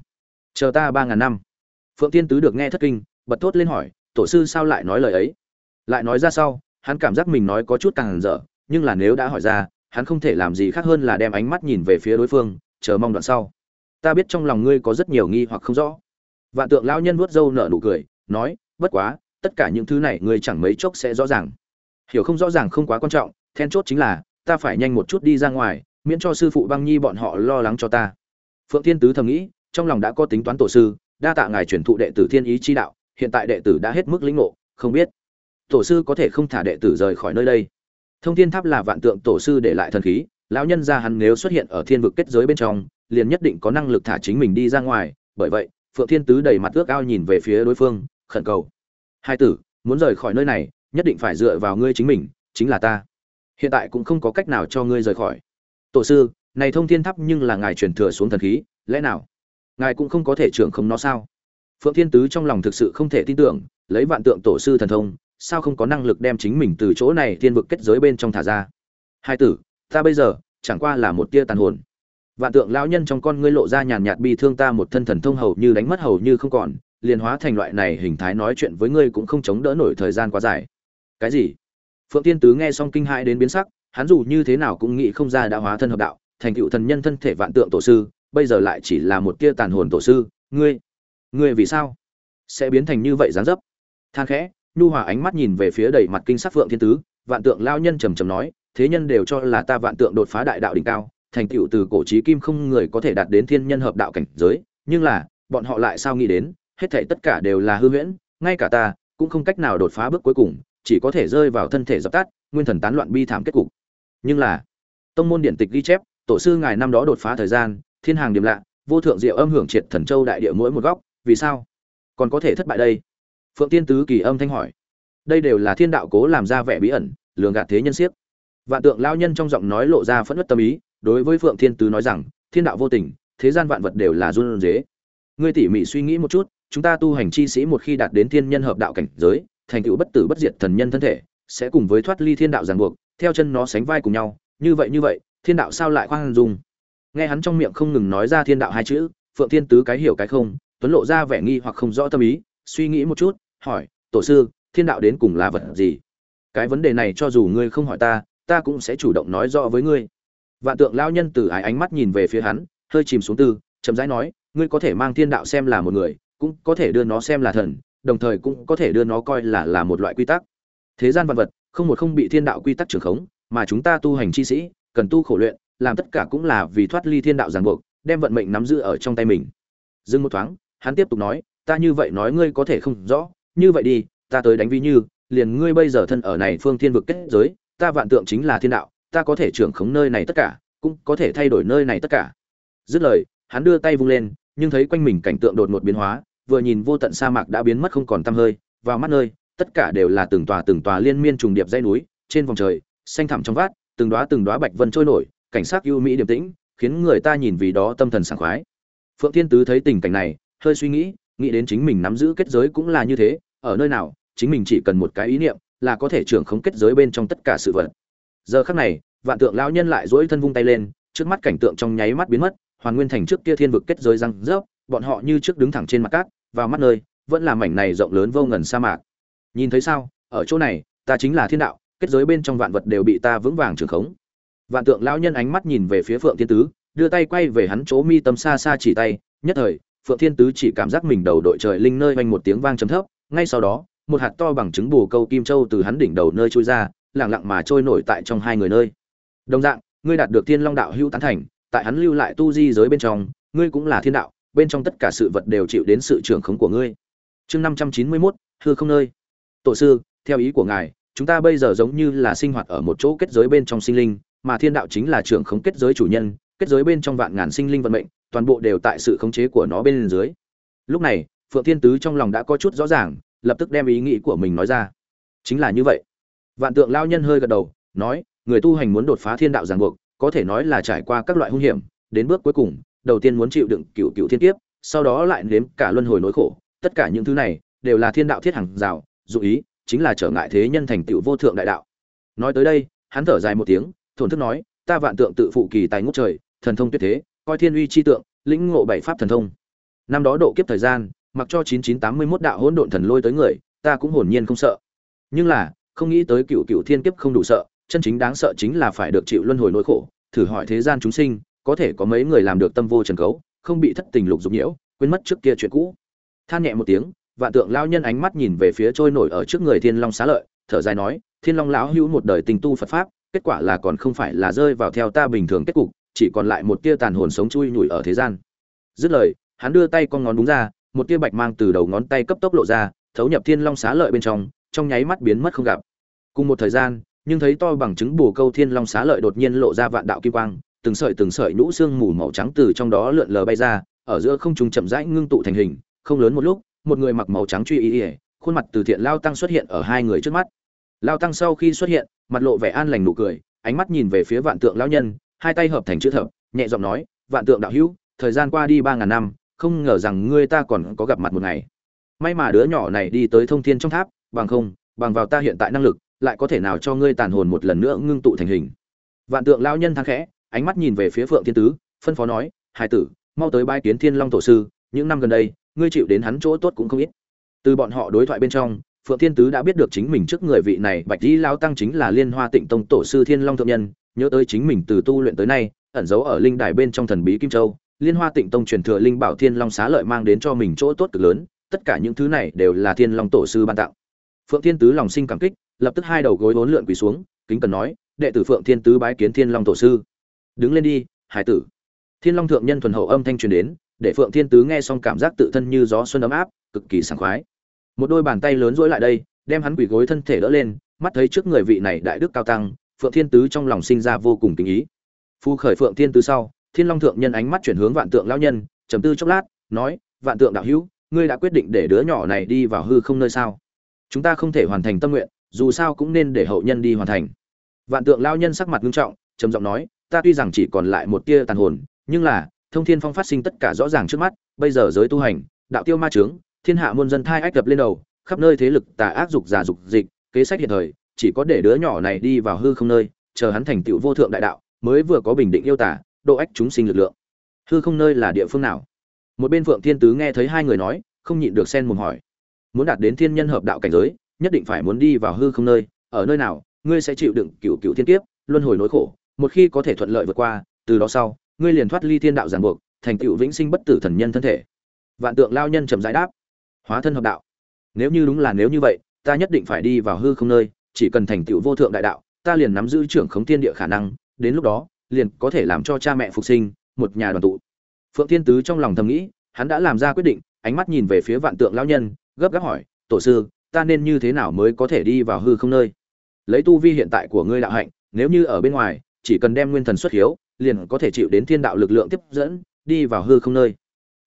Chờ ta ba ngàn năm. Phượng thiên tứ được nghe thất kinh, bật thốt lên hỏi, tổ sư sao lại nói lời ấy? Lại nói ra sau, hắn cảm giác mình nói có chút càng dở nhưng là nếu đã hỏi ra, hắn không thể làm gì khác hơn là đem ánh mắt nhìn về phía đối phương, chờ mong đoạn sau. Ta biết trong lòng ngươi có rất nhiều nghi hoặc không rõ. Vạn tượng lão nhân vuốt râu nở nụ cười, nói, bất quá, tất cả những thứ này ngươi chẳng mấy chốc sẽ rõ ràng. Hiểu không rõ ràng không quá quan trọng, then chốt chính là, ta phải nhanh một chút đi ra ngoài, miễn cho sư phụ băng nhi bọn họ lo lắng cho ta. Phượng thiên tứ thầm nghĩ, trong lòng đã có tính toán tổ sư, đa tạ ngài truyền thụ đệ tử thiên ý chi đạo, hiện tại đệ tử đã hết mức lĩnh ngộ, không biết tổ sư có thể không thả đệ tử rời khỏi nơi đây thông thiên tháp là vạn tượng tổ sư để lại thần khí, lão nhân gia hắn nếu xuất hiện ở thiên vực kết giới bên trong, liền nhất định có năng lực thả chính mình đi ra ngoài, bởi vậy, phượng thiên tứ đầy mặt ước ao nhìn về phía đối phương, khẩn cầu. Hai tử, muốn rời khỏi nơi này, nhất định phải dựa vào ngươi chính mình, chính là ta. Hiện tại cũng không có cách nào cho ngươi rời khỏi. Tổ sư, này thông thiên tháp nhưng là ngài truyền thừa xuống thần khí, lẽ nào ngài cũng không có thể trưởng không nó sao? Phượng thiên tứ trong lòng thực sự không thể tin tưởng, lấy vạn tượng tổ sư thần thông sao không có năng lực đem chính mình từ chỗ này thiên vực kết giới bên trong thả ra? Hai tử, ta bây giờ chẳng qua là một tia tàn hồn. Vạn tượng lão nhân trong con ngươi lộ ra nhàn nhạt bi thương ta một thân thần thông hầu như đánh mất hầu như không còn, liền hóa thành loại này hình thái nói chuyện với ngươi cũng không chống đỡ nổi thời gian quá dài. Cái gì? Phượng tiên tứ nghe xong kinh hãi đến biến sắc, hắn dù như thế nào cũng nghĩ không ra đã hóa thân hợp đạo, thành cựu thần nhân thân thể vạn tượng tổ sư, bây giờ lại chỉ là một tia tàn hồn tổ sư. Ngươi ngươi vì sao sẽ biến thành như vậy dáng dấp? Than khẽ nhu hòa ánh mắt nhìn về phía đầy mặt kinh sắc phượng thiên tứ, vạn tượng lao nhân trầm trầm nói, thế nhân đều cho là ta vạn tượng đột phá đại đạo đỉnh cao, thành tựu từ cổ chí kim không người có thể đạt đến thiên nhân hợp đạo cảnh giới, nhưng là, bọn họ lại sao nghĩ đến, hết thảy tất cả đều là hư huyễn, ngay cả ta, cũng không cách nào đột phá bước cuối cùng, chỉ có thể rơi vào thân thể dập tắt, nguyên thần tán loạn bi thảm kết cục. Nhưng là, tông môn điện tịch ghi chép, tổ sư ngài năm đó đột phá thời gian, thiên hàng điểm lạ, vô thượng diệu âm hưởng triệt thần châu đại địa mỗi một góc, vì sao? Còn có thể thất bại đây? Phượng tiên tứ kỳ âm thanh hỏi. Đây đều là thiên đạo cố làm ra vẻ bí ẩn, lường gạt thế nhân siếc. Vạn tượng lao nhân trong giọng nói lộ ra phẫn nứt tâm ý, đối với phượng thiên tứ nói rằng, thiên đạo vô tình, thế gian vạn vật đều là run rế. Ngươi tỉ mỉ suy nghĩ một chút, chúng ta tu hành chi sĩ một khi đạt đến thiên nhân hợp đạo cảnh giới, thành tựu bất tử bất diệt thần nhân thân thể, sẽ cùng với thoát ly thiên đạo ràng buộc, theo chân nó sánh vai cùng nhau, như vậy như vậy, thiên đạo sao lại khoan dung? Nghe hắn trong miệng không ngừng nói ra thiên đạo hai chữ, phượng thiên tứ cái hiểu cái không, tuấn lộ ra vẻ nghi hoặc không rõ tâm ý, suy nghĩ một chút hỏi, tổ sư, thiên đạo đến cùng là vật gì? Cái vấn đề này cho dù ngươi không hỏi ta ta cũng sẽ chủ động nói rõ với ngươi. Vạn tượng lao nhân từ ái ánh mắt nhìn về phía hắn, hơi chìm xuống tư, chậm rãi nói, ngươi có thể mang thiên đạo xem là một người, cũng có thể đưa nó xem là thần, đồng thời cũng có thể đưa nó coi là là một loại quy tắc. Thế gian vật vật, không một không bị thiên đạo quy tắc trường khống, mà chúng ta tu hành chi sĩ, cần tu khổ luyện, làm tất cả cũng là vì thoát ly thiên đạo ràng buộc, đem vận mệnh nắm giữ ở trong tay mình. Dừng một thoáng, hắn tiếp tục nói, ta như vậy nói ngươi có thể không rõ như vậy đi, ta tới đánh ví như, liền ngươi bây giờ thân ở này phương thiên vực kết giới, ta vạn tượng chính là thiên đạo, ta có thể trưởng khống nơi này tất cả, cũng có thể thay đổi nơi này tất cả. Dứt lời, hắn đưa tay vung lên, nhưng thấy quanh mình cảnh tượng đột ngột biến hóa, vừa nhìn vô tận sa mạc đã biến mất không còn tăm hơi, vào mắt nơi, tất cả đều là từng tòa từng tòa liên miên trùng điệp dãy núi, trên vòng trời, xanh thẳm trong vát, từng đóa từng đóa bạch vân trôi nổi, cảnh sắc ưu mỹ điềm tĩnh, khiến người ta nhìn vì đó tâm thần sảng khoái. Phượng thiên tứ thấy tình cảnh này, hơi suy nghĩ nghĩ đến chính mình nắm giữ kết giới cũng là như thế ở nơi nào, chính mình chỉ cần một cái ý niệm là có thể trưởng khống kết giới bên trong tất cả sự vật. Giờ khắc này, vạn tượng lão nhân lại dỗi thân vung tay lên, trước mắt cảnh tượng trong nháy mắt biến mất, hoàn nguyên thành trước kia thiên vực kết giới răng rớp, bọn họ như trước đứng thẳng trên mặt cát, vào mắt nơi, vẫn là mảnh này rộng lớn vô ngần sa mạc. Nhìn thấy sao, ở chỗ này, ta chính là thiên đạo, kết giới bên trong vạn vật đều bị ta vững vàng trường khống. Vạn tượng lão nhân ánh mắt nhìn về phía phượng thiên tứ, đưa tay quay về hắn chỗ mi tâm xa xa chỉ tay, nhất thời, phượng thiên tứ chỉ cảm giác mình đầu đội trời linh nơi vang một tiếng vang trầm thấp ngay sau đó, một hạt to bằng trứng bù câu kim châu từ hắn đỉnh đầu nơi trôi ra, lặng lặng mà trôi nổi tại trong hai người nơi. Đồng dạng, ngươi đạt được thiên long đạo hữu tán thành, tại hắn lưu lại tu di giới bên trong, ngươi cũng là thiên đạo, bên trong tất cả sự vật đều chịu đến sự trưởng khống của ngươi. Chương năm trăm chín mươi mốt, hư không nơi. Tổ sư, theo ý của ngài, chúng ta bây giờ giống như là sinh hoạt ở một chỗ kết giới bên trong sinh linh, mà thiên đạo chính là trưởng khống kết giới chủ nhân, kết giới bên trong vạn ngàn sinh linh vận mệnh, toàn bộ đều tại sự khống chế của nó bên dưới. Lúc này phượng thiên tứ trong lòng đã có chút rõ ràng, lập tức đem ý nghĩ của mình nói ra. Chính là như vậy. Vạn tượng lao nhân hơi gật đầu, nói, người tu hành muốn đột phá thiên đạo giảng buộc, có thể nói là trải qua các loại hung hiểm, đến bước cuối cùng, đầu tiên muốn chịu đựng cựu cựu thiên kiếp, sau đó lại nếm cả luân hồi nỗi khổ. Tất cả những thứ này đều là thiên đạo thiết hàng rào, dụ ý, chính là trở ngại thế nhân thành tựu vô thượng đại đạo. Nói tới đây, hắn thở dài một tiếng, thổn thức nói, ta vạn tượng tự phụ kỳ tài ngút trời, thần thông tuyệt thế, coi thiên uy chi tượng, lĩnh ngộ bảy pháp thần thông. Năm đó độ kiếp thời gian mặc cho 9981 đạo hỗn độn thần lôi tới người, ta cũng hồn nhiên không sợ. Nhưng là, không nghĩ tới cựu cựu thiên kiếp không đủ sợ, chân chính đáng sợ chính là phải được chịu luân hồi nỗi khổ, thử hỏi thế gian chúng sinh, có thể có mấy người làm được tâm vô trần cấu, không bị thất tình lục dục nhiễu, quên mất trước kia chuyện cũ. Than nhẹ một tiếng, vạn tượng lão nhân ánh mắt nhìn về phía trôi nổi ở trước người thiên long xá lợi, thở dài nói, thiên long lão hữu một đời tình tu phật pháp, kết quả là còn không phải là rơi vào theo ta bình thường kết cục, chỉ còn lại một tia tàn hồn sống chui nhủi ở thế gian. Dứt lời, hắn đưa tay con ngón đúng ra một tia bạch mang từ đầu ngón tay cấp tốc lộ ra, thấu nhập thiên long xá lợi bên trong trong nháy mắt biến mất không gặp. Cùng một thời gian, nhưng thấy to bằng chứng bù câu thiên long xá lợi đột nhiên lộ ra vạn đạo kim quang, từng sợi từng sợi nhũ xương mù màu trắng từ trong đó lượn lờ bay ra, ở giữa không trung chậm rãi ngưng tụ thành hình, không lớn một lúc, một người mặc màu trắng truy ý ỉa khuôn mặt từ thiện lao tăng xuất hiện ở hai người trước mắt. Lao tăng sau khi xuất hiện, mặt lộ vẻ an lành nụ cười, ánh mắt nhìn về phía vạn tượng lao nhân, hai tay hợp thành chữ thập, nhẹ giọng nói, vạn tượng đạo hữu, thời gian qua đi ba ngàn năm không ngờ rằng ngươi ta còn có gặp mặt một ngày. May mà đứa nhỏ này đi tới thông thiên trong tháp, bằng không, bằng vào ta hiện tại năng lực, lại có thể nào cho ngươi tàn hồn một lần nữa ngưng tụ thành hình. Vạn tượng lao nhân thang khẽ, ánh mắt nhìn về phía phượng thiên tứ, phân phó nói hai tử, mau tới bái kiến thiên long tổ sư, những năm gần đây, ngươi chịu đến hắn chỗ tốt cũng không ít. Từ bọn họ đối thoại bên trong, phượng thiên tứ đã biết được chính mình trước người vị này bạch y lao tăng chính là liên hoa tịnh tông tổ sư thiên long thượng nhân, nhớ tới chính mình từ tu luyện tới nay, ẩn giấu ở linh đài bên trong thần bí kim châu liên hoa tịnh tông truyền thừa linh bảo thiên long xá lợi mang đến cho mình chỗ tốt cực lớn, tất cả những thứ này đều là thiên long tổ sư ban tặng. Phượng thiên tứ lòng sinh cảm kích, lập tức hai đầu gối vốn lượn quỳ xuống, kính cần nói, đệ tử phượng thiên tứ bái kiến thiên long tổ sư. Đứng lên đi, hải tử. Thiên long thượng nhân thuần hậu âm thanh truyền đến, để phượng thiên tứ nghe xong cảm giác tự thân như gió xuân ấm áp, cực kỳ sảng khoái. Một đôi bàn tay lớn duỗi lại đây, đem hắn quỳ gối thân thể đỡ lên, mắt thấy trước người vị này đại đức cao tăng, phượng thiên tứ trong lòng sinh ra vô cùng kính ý. Phu khởi phượng thiên tứ sau thiên long thượng nhân ánh mắt chuyển hướng vạn tượng lão nhân, trầm tư chốc lát, nói, vạn tượng đạo hữu, ngươi đã quyết định để đứa nhỏ này đi vào hư không nơi sao? Chúng ta không thể hoàn thành tâm nguyện, dù sao cũng nên để hậu nhân đi hoàn thành. Vạn tượng lão nhân sắc mặt nghiêm trọng, trầm giọng nói, ta tuy rằng chỉ còn lại một tia tàn hồn, nhưng là, thông thiên phong phát sinh tất cả rõ ràng trước mắt, bây giờ giới tu hành, đạo tiêu ma trướng thiên hạ muôn dân thai ách đập lên đầu, khắp nơi thế lực tà ác dục giả dục dịch, kế sách hiện thời, chỉ có để đứa nhỏ này đi vào hư không nơi, chờ hắn thành tựu vô thượng đại đạo, mới vừa có bình định yêu tả độ ách chúng sinh lực lượng. Hư không nơi là địa phương nào? Một bên phượng thiên tứ nghe thấy hai người nói, không nhịn được xen mồm hỏi. Muốn đạt đến thiên nhân hợp đạo cảnh giới, nhất định phải muốn đi vào hư không nơi. Ở nơi nào, ngươi sẽ chịu đựng cựu cựu thiên kiếp, luân hồi nỗi khổ. Một khi có thể thuận lợi vượt qua, từ đó sau, ngươi liền thoát ly thiên đạo giàn buộc, thành tựu vĩnh sinh bất tử thần nhân thân thể. Vạn tượng lao nhân trầm giải đáp. Hóa thân hợp đạo. Nếu như đúng là nếu như vậy, ta nhất định phải đi vào hư không nơi, chỉ cần thành tựu vô thượng đại đạo, ta liền nắm giữ trưởng khống thiên địa khả năng. Đến lúc đó liền có thể làm cho cha mẹ phục sinh, một nhà đoàn tụ. Phượng thiên tứ trong lòng thầm nghĩ, hắn đã làm ra quyết định, ánh mắt nhìn về phía vạn tượng lão nhân, gấp gáp hỏi, tổ sư, ta nên như thế nào mới có thể đi vào hư không nơi? Lấy tu vi hiện tại của ngươi đạo hạnh, nếu như ở bên ngoài, chỉ cần đem nguyên thần xuất hiếu, liền có thể chịu đến thiên đạo lực lượng tiếp dẫn, đi vào hư không nơi.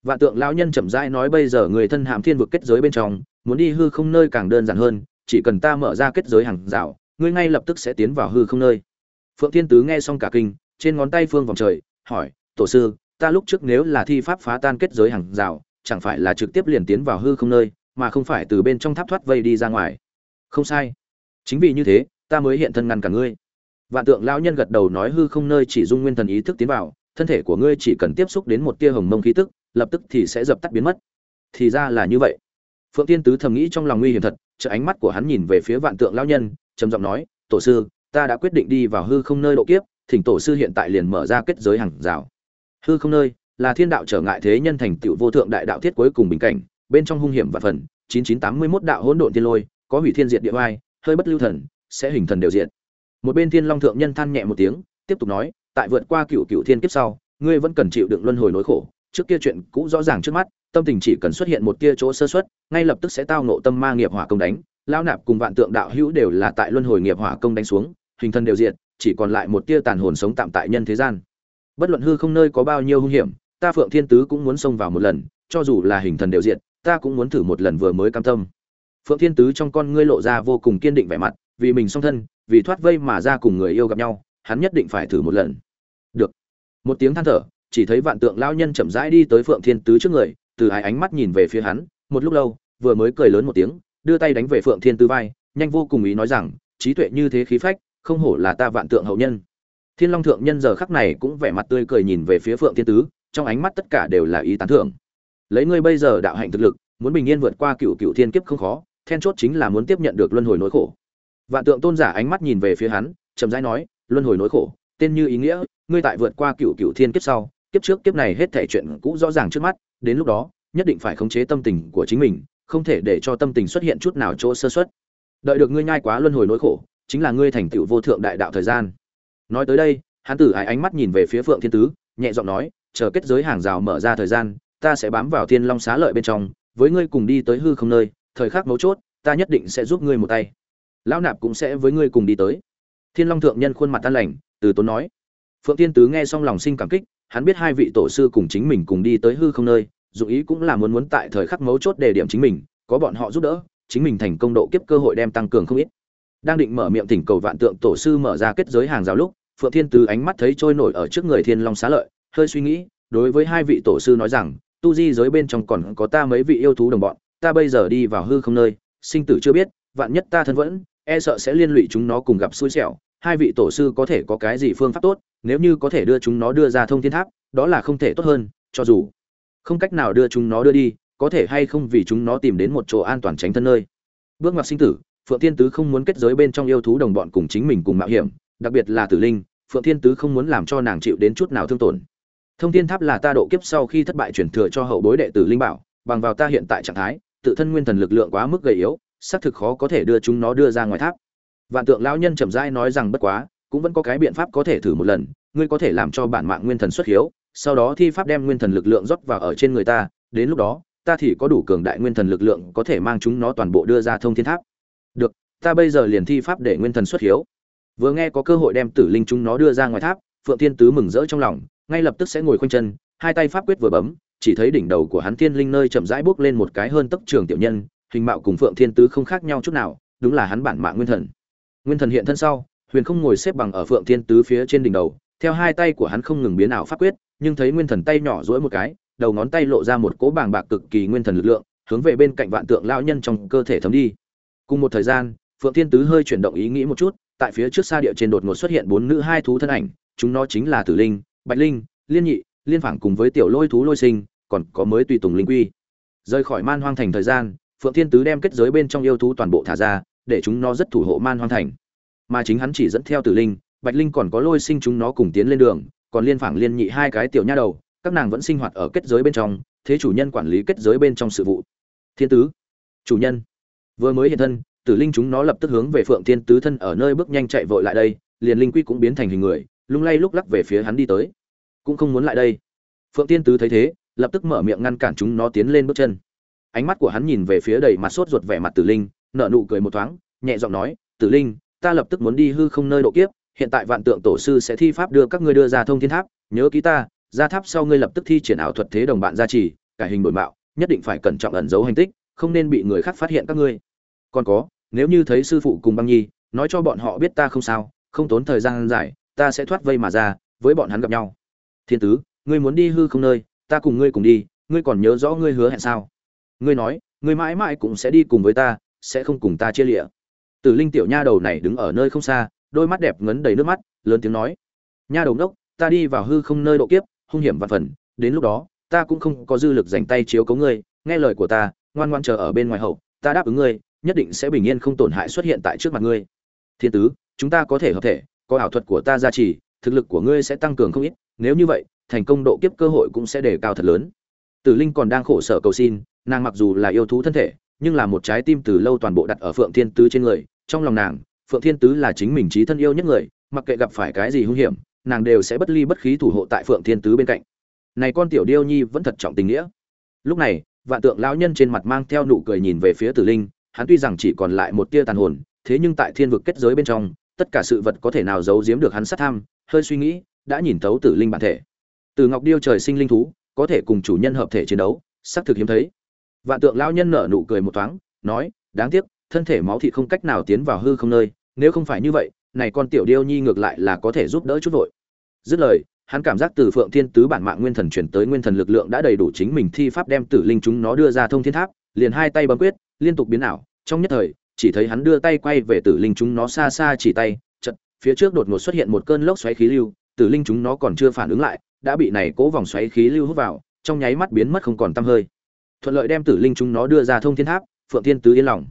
Vạn tượng lão nhân chậm rãi nói, bây giờ người thân hàm thiên vực kết giới bên trong, muốn đi hư không nơi càng đơn giản hơn, chỉ cần ta mở ra kết giới hàng rào, ngươi ngay lập tức sẽ tiến vào hư không nơi. Phượng thiên tứ nghe xong cả kinh trên ngón tay phương vòng trời, hỏi, tổ sư, ta lúc trước nếu là thi pháp phá tan kết giới hàng rào, chẳng phải là trực tiếp liền tiến vào hư không nơi, mà không phải từ bên trong tháp thoát vây đi ra ngoài? Không sai. Chính vì như thế, ta mới hiện thân ngăn cả ngươi. Vạn tượng lão nhân gật đầu nói hư không nơi chỉ dung nguyên thần ý thức tiến vào, thân thể của ngươi chỉ cần tiếp xúc đến một tia hồng mông khí tức, lập tức thì sẽ dập tắt biến mất. Thì ra là như vậy. Phượng tiên tứ thầm nghĩ trong lòng nguy hiểm thật chợ ánh mắt của hắn nhìn về phía vạn tượng lão nhân, trầm giọng nói, tổ sư, ta đã quyết định đi vào hư không nơi độ kiếp thỉnh tổ sư hiện tại liền mở ra kết giới hàng rào. Hư không nơi, là thiên đạo trở ngại thế nhân thành tựu vô thượng đại đạo thiết cuối cùng bình cảnh, bên trong hung hiểm và phần 9981 đạo hỗn độn thiên lôi, có hủy thiên diệt địa oai, hơi bất lưu thần, sẽ hình thần đều diện một bên thiên long thượng nhân than nhẹ một tiếng, tiếp tục nói, tại vượt qua cựu cựu thiên kiếp sau, ngươi vẫn cần chịu đựng luân hồi nỗi khổ. Trước kia chuyện cũ rõ ràng trước mắt, tâm tình chỉ cần xuất hiện một tia chỗ sơ xuất ngay lập tức sẽ tao nộ tâm ma nghiệp hỏa công đánh. Lao nạp cùng vạn tượng đạo hữu đều là tại luân hồi nghiệp hỏa công đánh xuống, hình thân đều diện chỉ còn lại một tia tàn hồn sống tạm tại nhân thế gian. Bất luận hư không nơi có bao nhiêu hung hiểm, ta phượng thiên tứ cũng muốn xông vào một lần, cho dù là hình thần đều diện ta cũng muốn thử một lần vừa mới cam tâm. Phượng thiên tứ trong con ngươi lộ ra vô cùng kiên định vẻ mặt, vì mình song thân, vì thoát vây mà ra cùng người yêu gặp nhau, hắn nhất định phải thử một lần. Được. Một tiếng than thở, chỉ thấy vạn tượng lao nhân chậm rãi đi tới phượng thiên tứ trước người, từ hai ánh mắt nhìn về phía hắn, một lúc lâu, vừa mới cười lớn một tiếng, đưa tay đánh về phượng thiên tứ vai, nhanh vô cùng ý nói rằng, trí tuệ như thế khí phách không hổ là ta vạn tượng hậu nhân. Thiên long thượng nhân giờ khắc này cũng vẻ mặt tươi cười nhìn về phía phượng thiên tứ, trong ánh mắt tất cả đều là ý tán thưởng. Lấy ngươi bây giờ đạo hạnh thực lực, muốn bình yên vượt qua cựu cựu thiên kiếp không khó, then chốt chính là muốn tiếp nhận được luân hồi nỗi khổ. Vạn tượng tôn giả ánh mắt nhìn về phía hắn, chậm rãi nói, luân hồi nỗi khổ, tên như ý nghĩa, ngươi tại vượt qua cựu cựu thiên kiếp sau, kiếp trước kiếp này hết thể chuyện cũ rõ ràng trước mắt, đến lúc đó, nhất định phải khống chế tâm tình của chính mình, không thể để cho tâm tình xuất hiện chút nào chỗ sơ xuất đợi được ngươi nhai quá luân hồi nỗi khổ chính là ngươi thành tựu vô thượng đại đạo thời gian. Nói tới đây, hắn tử ái ánh mắt nhìn về phía phượng thiên tứ, nhẹ giọng nói, chờ kết giới hàng rào mở ra thời gian, ta sẽ bám vào thiên long xá lợi bên trong, với ngươi cùng đi tới hư không nơi, thời khắc mấu chốt, ta nhất định sẽ giúp ngươi một tay. Lão nạp cũng sẽ với ngươi cùng đi tới. Thiên long thượng nhân khuôn mặt tan lành, từ tốn nói. Phượng thiên tứ nghe xong lòng sinh cảm kích, hắn biết hai vị tổ sư cùng chính mình cùng đi tới hư không nơi dụng ý cũng là muốn muốn tại thời khắc mấu chốt đề điểm chính mình, có bọn họ giúp đỡ, chính mình thành công độ kiếp cơ hội đem tăng cường không ít đang định mở miệng thỉnh cầu vạn tượng tổ sư mở ra kết giới hàng rào lúc, phượng thiên từ ánh mắt thấy trôi nổi ở trước người thiên long xá lợi, hơi suy nghĩ, đối với hai vị tổ sư nói rằng, tu di giới bên trong còn có ta mấy vị yêu thú đồng bọn, ta bây giờ đi vào hư không nơi. Sinh tử chưa biết, vạn nhất ta thân vẫn e sợ sẽ liên lụy chúng nó cùng gặp xui xẻo. Hai vị tổ sư có thể có cái gì phương pháp tốt, nếu như có thể đưa chúng nó đưa ra thông thiên tháp, đó là không thể tốt hơn, cho dù không cách nào đưa chúng nó đưa đi, có thể hay không vì chúng nó tìm đến một chỗ an toàn tránh thân nơi. Bước ngoặt sinh tử phượng thiên tứ không muốn kết giới bên trong yêu thú đồng bọn cùng chính mình cùng mạo hiểm, đặc biệt là tử linh, phượng thiên tứ không muốn làm cho nàng chịu đến chút nào thương tổn. Thông thiên tháp là ta độ kiếp sau khi thất bại chuyển thừa cho hậu bối đệ tử linh bảo, bằng vào ta hiện tại trạng thái, tự thân nguyên thần lực lượng quá mức gầy yếu, xác thực khó có thể đưa chúng nó đưa ra ngoài tháp. Vạn tượng lão nhân chậm rãi nói rằng bất quá, cũng vẫn có cái biện pháp có thể thử một lần, ngươi có thể làm cho bản mạng nguyên thần xuất hiếu, sau đó thi pháp đem nguyên thần lực lượng rót vào ở trên người ta, đến lúc đó, ta thì có đủ cường đại nguyên thần lực lượng có thể mang chúng nó toàn bộ đưa ra thông thiên tháp được, ta bây giờ liền thi pháp để nguyên thần xuất hiếu. Vừa nghe có cơ hội đem tử linh chúng nó đưa ra ngoài tháp, phượng thiên tứ mừng rỡ trong lòng, ngay lập tức sẽ ngồi khoanh chân, hai tay pháp quyết vừa bấm, chỉ thấy đỉnh đầu của hắn thiên linh nơi chậm rãi bước lên một cái hơn tốc trường tiểu nhân, hình mạo cùng phượng thiên tứ không khác nhau chút nào, đúng là hắn bản mạng nguyên thần. Nguyên thần hiện thân sau, huyền không ngồi xếp bằng ở phượng thiên tứ phía trên đỉnh đầu, theo hai tay của hắn không ngừng biến ảo pháp quyết, nhưng thấy nguyên thần tay nhỏ duỗi một cái, đầu ngón tay lộ ra một cỗ bàng bạc cực kỳ nguyên thần lực lượng, hướng về bên cạnh vạn tượng lão nhân trong cơ thể thấm đi cùng một thời gian, phượng thiên tứ hơi chuyển động ý nghĩ một chút, tại phía trước xa địa trên đột ngột xuất hiện bốn nữ hai thú thân ảnh, chúng nó chính là tử linh, bạch linh, liên nhị, liên phảng cùng với tiểu lôi thú lôi sinh, còn có mới tùy tùng linh quy. Rời khỏi man hoang thành thời gian, phượng thiên tứ đem kết giới bên trong yêu thú toàn bộ thả ra, để chúng nó rất thủ hộ man hoang thành. Mà chính hắn chỉ dẫn theo tử linh, bạch linh còn có lôi sinh chúng nó cùng tiến lên đường, còn liên phảng, liên nhị hai cái tiểu nha đầu, các nàng vẫn sinh hoạt ở kết giới bên trong, thế chủ nhân quản lý kết giới bên trong sự vụ. Thiên tứ, chủ nhân vừa mới hiện thân, tử linh chúng nó lập tức hướng về phượng thiên tứ thân ở nơi bước nhanh chạy vội lại đây, liền linh quy cũng biến thành hình người, lung lay lúc lắc về phía hắn đi tới. Cũng không muốn lại đây. Phượng thiên tứ thấy thế, lập tức mở miệng ngăn cản chúng nó tiến lên bước chân. Ánh mắt của hắn nhìn về phía đầy mặt sốt ruột vẻ mặt tử linh, nở nụ cười một thoáng, nhẹ giọng nói, tử linh, ta lập tức muốn đi hư không nơi độ kiếp, hiện tại vạn tượng tổ sư sẽ thi pháp đưa các ngươi đưa ra thông thiên tháp, nhớ ký ta, ra tháp sau ngươi lập tức thi triển ảo thuật thế đồng bạn gia trì cải hình đổi mạo, nhất định phải cẩn trọng ẩn giấu hành tích, không nên bị người khác phát hiện các ngươi còn có, nếu như thấy sư phụ cùng băng nhi, nói cho bọn họ biết ta không sao, không tốn thời gian dài, ta sẽ thoát vây mà ra, với bọn hắn gặp nhau. Thiên tứ, ngươi muốn đi hư không nơi, ta cùng ngươi cùng đi, ngươi còn nhớ rõ ngươi hứa hẹn sao? Ngươi nói, ngươi mãi mãi cũng sẽ đi cùng với ta, sẽ không cùng ta chia lịa. Tử linh tiểu nha đầu này đứng ở nơi không xa, đôi mắt đẹp ngấn đầy nước mắt, lớn tiếng nói. Nha đầu đốc ta đi vào hư không nơi độ kiếp, hung hiểm và phần, đến lúc đó, ta cũng không có dư lực dành tay chiếu cấu ngươi, nghe lời của ta, ngoan ngoan chờ ở bên ngoài hậu, ta đáp ứng ngươi nhất định sẽ bình yên không tổn hại xuất hiện tại trước mặt ngươi. Thiên tứ, chúng ta có thể hợp thể, có ảo thuật của ta gia trì, thực lực của ngươi sẽ tăng cường không ít, nếu như vậy, thành công độ kiếp cơ hội cũng sẽ đề cao thật lớn. Tử linh còn đang khổ sở cầu xin, nàng mặc dù là yêu thú thân thể, nhưng là một trái tim từ lâu toàn bộ đặt ở phượng thiên tứ trên người, trong lòng nàng, phượng thiên tứ là chính mình trí thân yêu nhất người, mặc kệ gặp phải cái gì hung hiểm, nàng đều sẽ bất ly bất khí thủ hộ tại phượng thiên tứ bên cạnh. Này con tiểu điêu nhi vẫn thật trọng tình nghĩa. Lúc này, vạn tượng lão nhân trên mặt mang theo nụ cười nhìn về phía tử linh hắn tuy rằng chỉ còn lại một tia tàn hồn, thế nhưng tại thiên vực kết giới bên trong, tất cả sự vật có thể nào giấu giếm được hắn sát tham, hơi suy nghĩ, đã nhìn thấu tử linh bản thể. Từ ngọc điêu trời sinh linh thú, có thể cùng chủ nhân hợp thể chiến đấu, xác thực hiếm thấy. Vạn tượng lão nhân nở nụ cười một thoáng, nói, đáng tiếc, thân thể máu thịt không cách nào tiến vào hư không nơi, nếu không phải như vậy, này con tiểu điêu nhi ngược lại là có thể giúp đỡ chút vội. Dứt lời, hắn cảm giác từ phượng thiên tứ bản mạng nguyên thần chuyển tới nguyên thần lực lượng đã đầy đủ chính mình thi pháp đem tử linh chúng nó đưa ra thông thiên tháp, liền hai tay bấm quyết liên tục biến ảo, trong nhất thời, chỉ thấy hắn đưa tay quay về tử linh chúng nó xa xa chỉ tay chật phía trước đột ngột xuất hiện một cơn lốc xoáy khí lưu, tử linh chúng nó còn chưa phản ứng lại, đã bị này cố vòng xoáy khí lưu hút vào, trong nháy mắt biến mất không còn tăm hơi. Thuận lợi đem tử linh chúng nó đưa ra thông thiên tháp, phượng thiên tứ yên lòng.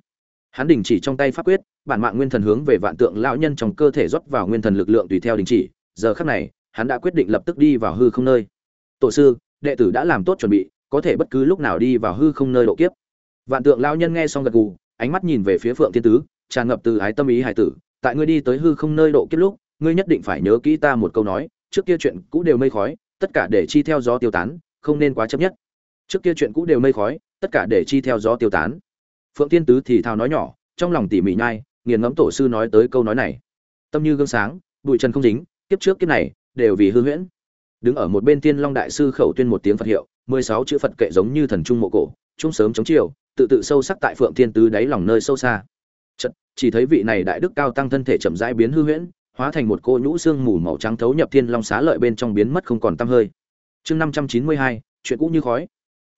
Hắn đình chỉ trong tay pháp quyết, bản mạng nguyên thần hướng về vạn tượng lão nhân trong cơ thể rót vào nguyên thần lực lượng tùy theo đình chỉ, giờ khắc này, hắn đã quyết định lập tức đi vào hư không nơi. Tổ sư, đệ tử đã làm tốt chuẩn bị, có thể bất cứ lúc nào đi vào hư không nơi độ kiếp vạn tượng lão nhân nghe xong gật gù, ánh mắt nhìn về phía phượng thiên tứ, tràn ngập từ ái tâm ý hải tử. Tại ngươi đi tới hư không nơi độ kiếp lúc, ngươi nhất định phải nhớ kỹ ta một câu nói, trước kia chuyện cũ đều mây khói, tất cả để chi theo gió tiêu tán, không nên quá chấp nhất. Trước kia chuyện cũ đều mây khói, tất cả để chi theo gió tiêu tán. Phượng thiên tứ thì thào nói nhỏ, trong lòng tỉ mỉ nhai, nghiền ngẫm tổ sư nói tới câu nói này. Tâm như gương sáng, bụi trần không dính, kiếp trước kiếp này, đều vì hư huyễn. Đứng ở một bên tiên long đại sư khẩu tuyên một tiếng phật hiệu, mười sáu chữ phật kệ giống như thần trung mộ cổ trung sớm chống chiều tự tự sâu sắc tại phượng thiên tứ đáy lòng nơi sâu xa. Chật, chỉ thấy vị này đại đức cao tăng thân thể chậm rãi biến hư huyễn hóa thành một cô nhũ xương mù màu trắng thấu nhập thiên long xá lợi bên trong biến mất không còn tăm hơi. Chương năm trăm chín mươi hai chuyện cũ như khói.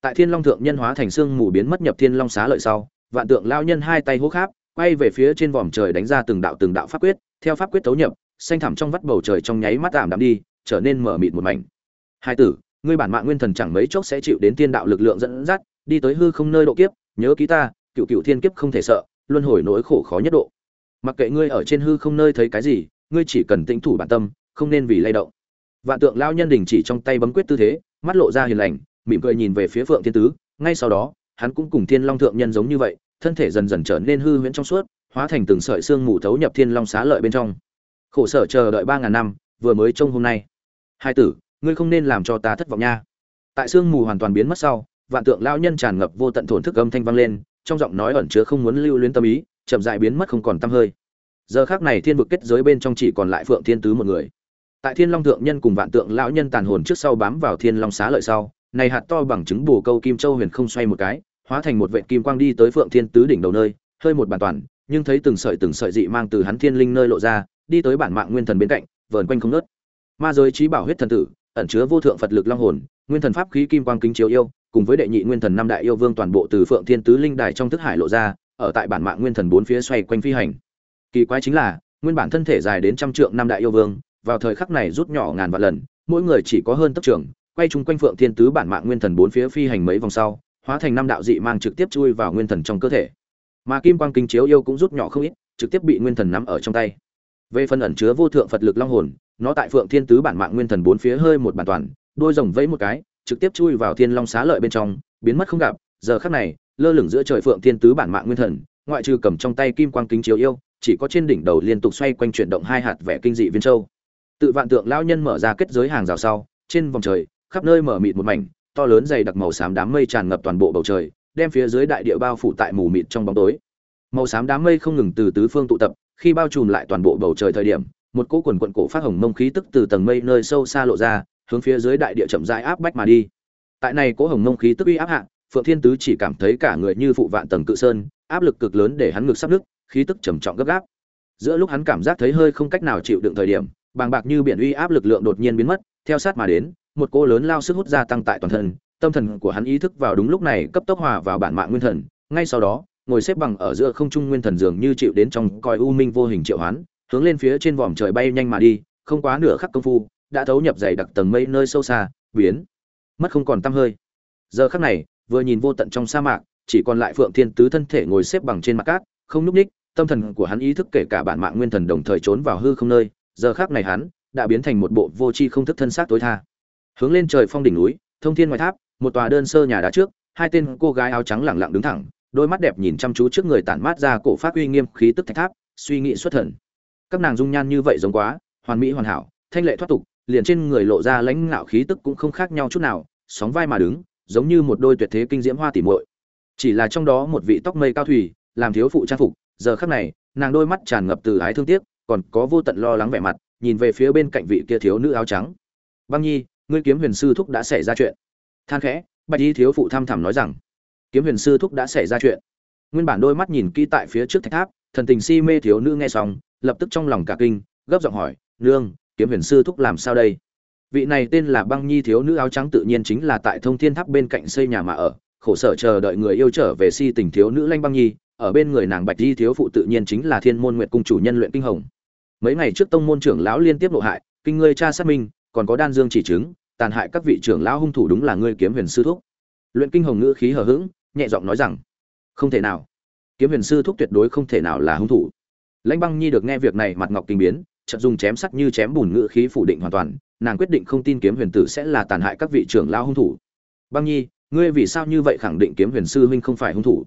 Tại thiên long thượng nhân hóa thành xương mù biến mất nhập thiên long xá lợi sau vạn tượng lao nhân hai tay hố kháp quay về phía trên vòm trời đánh ra từng đạo từng đạo pháp quyết theo pháp quyết thấu nhập xanh thẳm trong vắt bầu trời trong nháy mắt tạm đạm đi trở nên mở mịt một mảnh. Hai tử ngươi bản mạng nguyên thần chẳng mấy chốc sẽ chịu đến tiên đạo lực lượng dẫn dắt đi tới hư không nơi độ kiếp nhớ ký ta, cựu cựu thiên kiếp không thể sợ, luân hồi nỗi khổ khó nhất độ. Mặc kệ ngươi ở trên hư không nơi thấy cái gì, ngươi chỉ cần tĩnh thủ bản tâm, không nên vì lay động. Vạn tượng lao nhân đình chỉ trong tay bấm quyết tư thế, mắt lộ ra hiền lành, mỉm cười nhìn về phía phượng thiên tứ, ngay sau đó, hắn cũng cùng thiên long thượng nhân giống như vậy, thân thể dần dần trở nên hư huyễn trong suốt, hóa thành từng sợi xương mù thấu nhập thiên long xá lợi bên trong. Khổ sở chờ đợi ba ngàn năm, vừa mới trông hôm nay. Hai tử, ngươi không nên làm cho ta thất vọng nha. Tại xương mù hoàn toàn biến mất sau vạn tượng lao nhân tràn ngập vô tận thổn thức âm thanh vang lên, trong giọng nói ẩn chứa không muốn lưu luyến tâm ý, chậm dại biến mất không còn tăm hơi. Giờ khác này thiên vực kết giới bên trong chỉ còn lại phượng thiên tứ một người. Tại thiên long thượng nhân cùng vạn tượng lão nhân tàn hồn trước sau bám vào thiên long xá lợi sau, này hạt to bằng chứng bù câu kim châu huyền không xoay một cái, hóa thành một vệ kim quang đi tới phượng thiên tứ đỉnh đầu nơi, hơi một bàn toàn, nhưng thấy từng sợi từng sợi dị mang từ hắn thiên linh nơi lộ ra, đi tới bản mạng nguyên thần bên cạnh, vờn quanh không nớt ma giới trí bảo huyết thần tử, ẩn chứa vô thượng phật lực long hồn nguyên thần pháp khí kim quang kính chiếu yêu, cùng với đệ nhị nguyên thần năm đại yêu vương toàn bộ từ phượng thiên tứ linh đài trong thức hải lộ ra, ở tại bản mạng nguyên thần bốn phía xoay quanh phi hành. Kỳ quái chính là, nguyên bản thân thể dài đến trăm trượng năm đại yêu vương, vào thời khắc này rút nhỏ ngàn vạn lần, mỗi người chỉ có hơn tấc trưởng, quay chung quanh phượng thiên tứ bản mạng nguyên thần bốn phía phi hành mấy vòng sau, hóa thành năm đạo dị mang trực tiếp chui vào nguyên thần trong cơ thể. Mà kim quang Kính chiếu yêu cũng rút nhỏ không ít, trực tiếp bị nguyên thần nắm ở trong tay. Về phần ẩn chứa vô thượng phật lực long hồn, nó tại phượng thiên tứ bản mạng nguyên thần bốn phía hơi một bản toàn đôi rồng vẫy một cái, trực tiếp chui vào thiên long xá lợi bên trong, biến mất không gặp. Giờ khắc này, lơ lửng giữa trời phượng thiên tứ bản mạng nguyên thần, ngoại trừ cầm trong tay kim quang kính chiếu yêu, chỉ có trên đỉnh đầu liên tục xoay quanh chuyển động hai hạt vẻ kinh dị viên châu. Tự vạn tượng lão nhân mở ra kết giới hàng rào sau, trên vòng trời, khắp nơi mở mịt một mảnh, to lớn dày đặc màu xám đám mây tràn ngập toàn bộ bầu trời, đem phía dưới đại địa bao phủ tại mù mịt trong bóng tối. Màu xám đám mây không ngừng từ tứ phương tụ tập, khi bao trùm lại toàn bộ bầu trời thời điểm, một cỗ quần quần cổ phát hồng mông khí tức từ tầng mây nơi sâu xa lộ ra hướng phía dưới đại địa chậm rãi áp bách mà đi. Tại này cố hồng mông khí tức uy áp hạ, phượng thiên tứ chỉ cảm thấy cả người như phụ vạn tầng cự sơn, áp lực cực lớn để hắn ngực sắp nứt, khí tức trầm trọng gấp gáp. Giữa lúc hắn cảm giác thấy hơi không cách nào chịu đựng thời điểm, bàng bạc như biển uy áp lực lượng đột nhiên biến mất, theo sát mà đến, một cỗ lớn lao sức hút gia tăng tại toàn thân, tâm thần của hắn ý thức vào đúng lúc này cấp tốc hòa vào bản mạng nguyên thần, ngay sau đó, ngồi xếp bằng ở giữa không trung nguyên thần dường như chịu đến trong còi u minh vô hình triệu hoán, hướng lên phía trên vòm trời bay nhanh mà đi, không quá nửa khắc công phu đã thấu nhập dày đặc tầng mây nơi sâu xa, biến. Mất không còn tăm hơi. Giờ khắc này, vừa nhìn vô tận trong sa mạc, chỉ còn lại phượng thiên tứ thân thể ngồi xếp bằng trên mặt cát, không núp ních, tâm thần của hắn ý thức kể cả bản mạng nguyên thần đồng thời trốn vào hư không nơi. Giờ khắc này hắn đã biến thành một bộ vô tri không thức thân xác tối tha. Hướng lên trời phong đỉnh núi, thông thiên ngoài tháp, một tòa đơn sơ nhà đá trước, hai tên cô gái áo trắng lẳng lặng đứng thẳng, đôi mắt đẹp nhìn chăm chú trước người tản mát ra cổ phát uy nghiêm khí tức thạch tháp, suy nghĩ xuất thần. Các nàng dung nhan như vậy giống quá, hoàn mỹ hoàn hảo, thanh lệ thoát tục liền trên người lộ ra lãnh ngạo khí tức cũng không khác nhau chút nào, sóng vai mà đứng, giống như một đôi tuyệt thế kinh diễm hoa tỉ muội. Chỉ là trong đó một vị tóc mây cao thủy, làm thiếu phụ trang phục, giờ khắc này, nàng đôi mắt tràn ngập từ ái thương tiếc, còn có vô tận lo lắng vẻ mặt, nhìn về phía bên cạnh vị kia thiếu nữ áo trắng. Băng nhi, ngươi kiếm huyền sư thúc đã xảy ra chuyện. Than khẽ, bạch y thiếu phụ tham thẳm nói rằng. Kiếm huyền sư thúc đã xảy ra chuyện. Nguyên bản đôi mắt nhìn kỹ tại phía trước thạch tháp, thần tình si mê thiếu nữ nghe xong, lập tức trong lòng cả kinh, gấp giọng hỏi, nương kiếm huyền sư thúc làm sao đây? Vị này tên là băng nhi thiếu nữ áo trắng tự nhiên chính là tại thông thiên tháp bên cạnh xây nhà mà ở, khổ sở chờ đợi người yêu trở về si tình thiếu nữ lanh băng nhi, ở bên người nàng bạch di thiếu phụ tự nhiên chính là thiên môn Nguyệt cung chủ nhân luyện kinh hồng. Mấy ngày trước tông môn trưởng lão liên tiếp nội hại, kinh ngươi cha xác minh, còn có đan dương chỉ chứng, tàn hại các vị trưởng lão hung thủ đúng là ngươi kiếm huyền sư thúc. Luyện kinh hồng ngữ khí hờ hững, nhẹ giọng nói rằng, không thể nào. Kiếm huyền sư thúc tuyệt đối không thể nào là hung thủ. Lãnh băng nhi được nghe việc này, mặt ngọc kinh biến chợt dùng chém sắc như chém bùn ngự khí phủ định hoàn toàn, nàng quyết định không tin kiếm huyền tử sẽ là tàn hại các vị trưởng lao hung thủ. Băng nhi, ngươi vì sao như vậy khẳng định kiếm huyền sư huynh không phải hung thủ?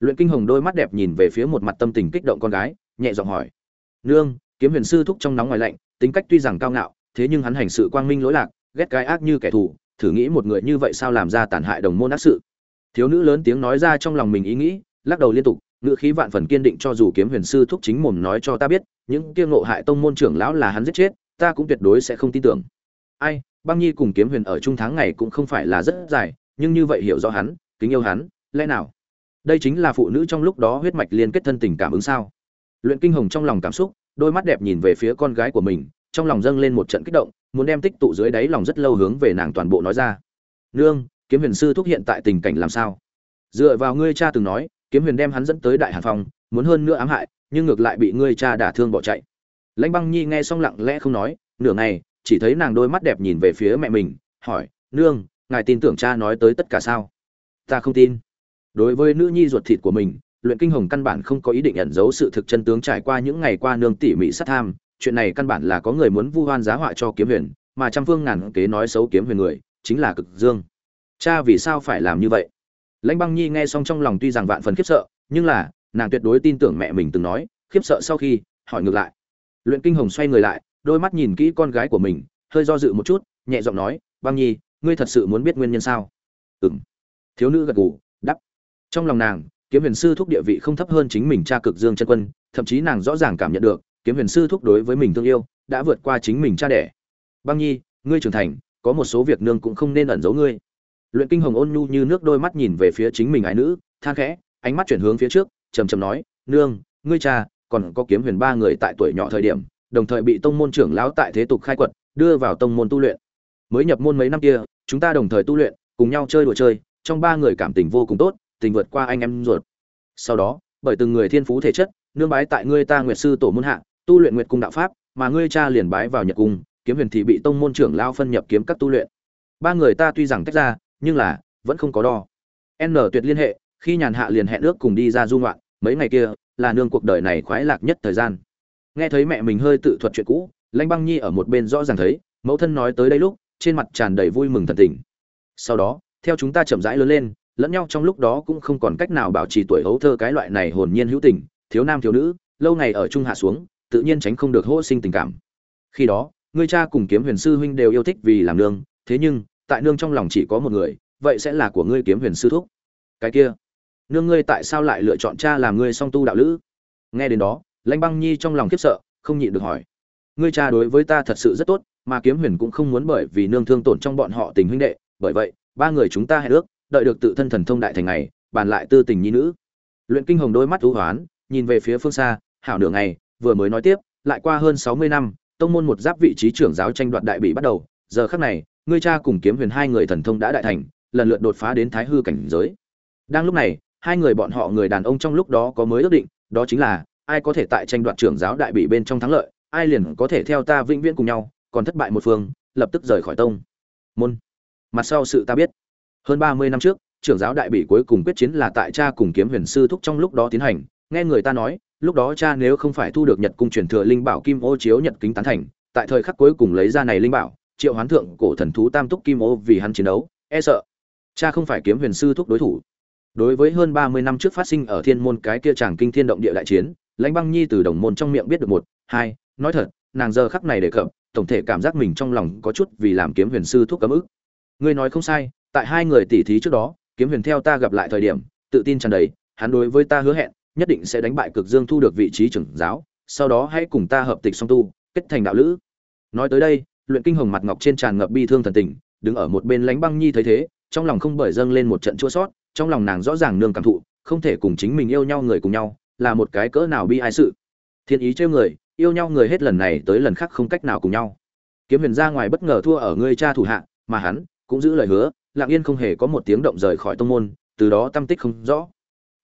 Luyện kinh hồng đôi mắt đẹp nhìn về phía một mặt tâm tình kích động con gái, nhẹ giọng hỏi. Nương, kiếm huyền sư thúc trong nóng ngoài lạnh, tính cách tuy rằng cao ngạo, thế nhưng hắn hành sự quang minh lỗi lạc, ghét cái ác như kẻ thù, thử nghĩ một người như vậy sao làm ra tàn hại đồng môn ác sự? Thiếu nữ lớn tiếng nói ra trong lòng mình ý nghĩ, lắc đầu liên tục ngữ khí vạn phần kiên định cho dù kiếm huyền sư thúc chính mồm nói cho ta biết, những kia ngộ hại tông môn trưởng lão là hắn giết chết, ta cũng tuyệt đối sẽ không tin tưởng. Ai, băng nhi cùng kiếm huyền ở trung tháng ngày cũng không phải là rất dài, nhưng như vậy hiểu rõ hắn, kính yêu hắn, lẽ nào? Đây chính là phụ nữ trong lúc đó huyết mạch liên kết thân tình cảm ứng sao? Luyện kinh hồng trong lòng cảm xúc, đôi mắt đẹp nhìn về phía con gái của mình, trong lòng dâng lên một trận kích động, muốn đem tích tụ dưới đáy lòng rất lâu hướng về nàng toàn bộ nói ra. Nương, kiếm huyền sư thúc hiện tại tình cảnh làm sao? Dựa vào ngươi cha từng nói kiếm huyền đem hắn dẫn tới đại hàn phong, muốn hơn nữa ám hại, nhưng ngược lại bị ngươi cha đả thương bỏ chạy. Lãnh băng nhi nghe xong lặng lẽ không nói, nửa ngày, chỉ thấy nàng đôi mắt đẹp nhìn về phía mẹ mình, hỏi, nương, ngài tin tưởng cha nói tới tất cả sao? Ta không tin. Đối với nữ nhi ruột thịt của mình, luyện kinh hồng căn bản không có ý định ẩn giấu sự thực chân tướng trải qua những ngày qua nương tỉ mỉ sát tham, chuyện này căn bản là có người muốn vu hoan giá họa cho kiếm huyền, mà trăm phương ngàn kế nói xấu kiếm huyền người, chính là cực dương. Cha vì sao phải làm như vậy? Lãnh băng nhi nghe xong trong lòng tuy rằng vạn phần khiếp sợ, nhưng là, nàng tuyệt đối tin tưởng mẹ mình từng nói, khiếp sợ sau khi, hỏi ngược lại. Luyện kinh hồng xoay người lại, đôi mắt nhìn kỹ con gái của mình, hơi do dự một chút, nhẹ giọng nói, băng nhi, ngươi thật sự muốn biết nguyên nhân sao? Ừng thiếu nữ gật gù đắp trong lòng nàng, kiếm huyền sư thúc địa vị không thấp hơn chính mình cha cực dương chân quân, thậm chí nàng rõ ràng cảm nhận được, kiếm huyền sư thúc đối với mình thương yêu, đã vượt qua chính mình cha đẻ. Băng nhi, ngươi trưởng thành, có một số việc nương cũng không nên ẩn giấu ngươi luyện kinh hồng ôn nhu như nước đôi mắt nhìn về phía chính mình ái nữ, than khẽ, ánh mắt chuyển hướng phía trước, trầm trầm nói, nương, ngươi cha, còn có kiếm huyền ba người tại tuổi nhỏ thời điểm, đồng thời bị tông môn trưởng lão tại thế tục khai quật, đưa vào tông môn tu luyện. Mới nhập môn mấy năm kia, chúng ta đồng thời tu luyện, cùng nhau chơi đùa chơi, trong ba người cảm tình vô cùng tốt, tình vượt qua anh em ruột. Sau đó, bởi từng người thiên phú thể chất, nương bái tại ngươi ta nguyệt sư tổ môn hạ, tu luyện nguyệt cung đạo pháp, mà ngươi cha liền bái vào nhật cung, kiếm huyền thì bị tông môn trưởng lao phân nhập kiếm các tu luyện. Ba người ta tuy rằng tách ra nhưng là, vẫn không có đo. N tuyệt liên hệ, khi nhàn hạ liền hẹn ước cùng đi ra du ngoạn, mấy ngày kia, là nương cuộc đời này khoái lạc nhất thời gian. Nghe thấy mẹ mình hơi tự thuật chuyện cũ, lãnh băng nhi ở một bên rõ ràng thấy, mẫu thân nói tới đây lúc, trên mặt tràn đầy vui mừng thần tình. Sau đó, theo chúng ta chậm rãi lớn lên, lẫn nhau trong lúc đó cũng không còn cách nào bảo trì tuổi hấu thơ cái loại này hồn nhiên hữu tình, thiếu nam thiếu nữ, lâu ngày ở trung hạ xuống, tự nhiên tránh không được hô sinh tình cảm. Khi đó, người cha cùng kiếm huyền sư huynh đều yêu thích vì làm nương, thế nhưng tại nương trong lòng chỉ có một người, vậy sẽ là của ngươi kiếm huyền sư thúc. Cái kia, nương ngươi tại sao lại lựa chọn cha làm ngươi song tu đạo lữ? Nghe đến đó, lãnh băng nhi trong lòng khiếp sợ, không nhịn được hỏi. Ngươi cha đối với ta thật sự rất tốt, mà kiếm huyền cũng không muốn bởi vì nương thương tổn trong bọn họ tình huynh đệ, bởi vậy, ba người chúng ta hẹn ước, đợi được tự thân thần thông đại thành này bàn lại tư tình nhi nữ. Luyện kinh hồng đôi mắt thú hoán, nhìn về phía phương xa, hảo nửa ngày, vừa mới nói tiếp, lại qua hơn sáu mươi năm, tông môn một giáp vị trí trưởng giáo tranh đoạt đại bị bắt đầu, giờ khắc này ngươi cha cùng kiếm huyền hai người thần thông đã đại thành, lần lượt đột phá đến thái hư cảnh giới. Đang lúc này, hai người bọn họ người đàn ông trong lúc đó có mới ước định, đó chính là, ai có thể tại tranh đoạt trưởng giáo đại bị bên trong thắng lợi, ai liền có thể theo ta vĩnh viễn cùng nhau, còn thất bại một phương, lập tức rời khỏi tông. Môn. Mặt sau sự ta biết. Hơn ba mươi năm trước, trưởng giáo đại bị cuối cùng quyết chiến là tại cha cùng kiếm huyền sư thúc trong lúc đó tiến hành. Nghe người ta nói, lúc đó cha nếu không phải thu được nhật cung truyền thừa linh bảo kim ô chiếu nhật kính tán thành, tại thời khắc cuối cùng lấy ra này linh bảo triệu hoán thượng cổ thần thú tam túc kim ô vì hắn chiến đấu e sợ. Cha không phải kiếm huyền sư thúc đối thủ. Đối với hơn ba mươi năm trước phát sinh ở thiên môn cái kia chàng kinh thiên động địa đại chiến, lãnh băng nhi từ đồng môn trong miệng biết được một, hai, nói thật, nàng giờ khắc này đề cập, tổng thể cảm giác mình trong lòng có chút vì làm kiếm huyền sư thúc cấm ức. Ngươi nói không sai, tại hai người tỉ thí trước đó, kiếm huyền theo ta gặp lại thời điểm, tự tin tràn đầy, hắn đối với ta hứa hẹn, nhất định sẽ đánh bại cực dương thu được vị trí trưởng giáo, sau đó hãy cùng ta hợp tịch song tu, kết thành đạo lữ. Nói tới đây luyện kinh hồng mặt ngọc trên tràn ngập bi thương thần tình, đứng ở một bên lánh băng nhi thấy thế, trong lòng không bởi dâng lên một trận chua sót, trong lòng nàng rõ ràng nương cảm thụ, không thể cùng chính mình yêu nhau người cùng nhau, là một cái cỡ nào bi ai sự. Thiên ý trêu người, yêu nhau người hết lần này tới lần khác không cách nào cùng nhau. Kiếm huyền ra ngoài bất ngờ thua ở ngươi cha thủ hạ, mà hắn cũng giữ lời hứa, lặng yên không hề có một tiếng động rời khỏi tông môn, từ đó tâm tích không rõ.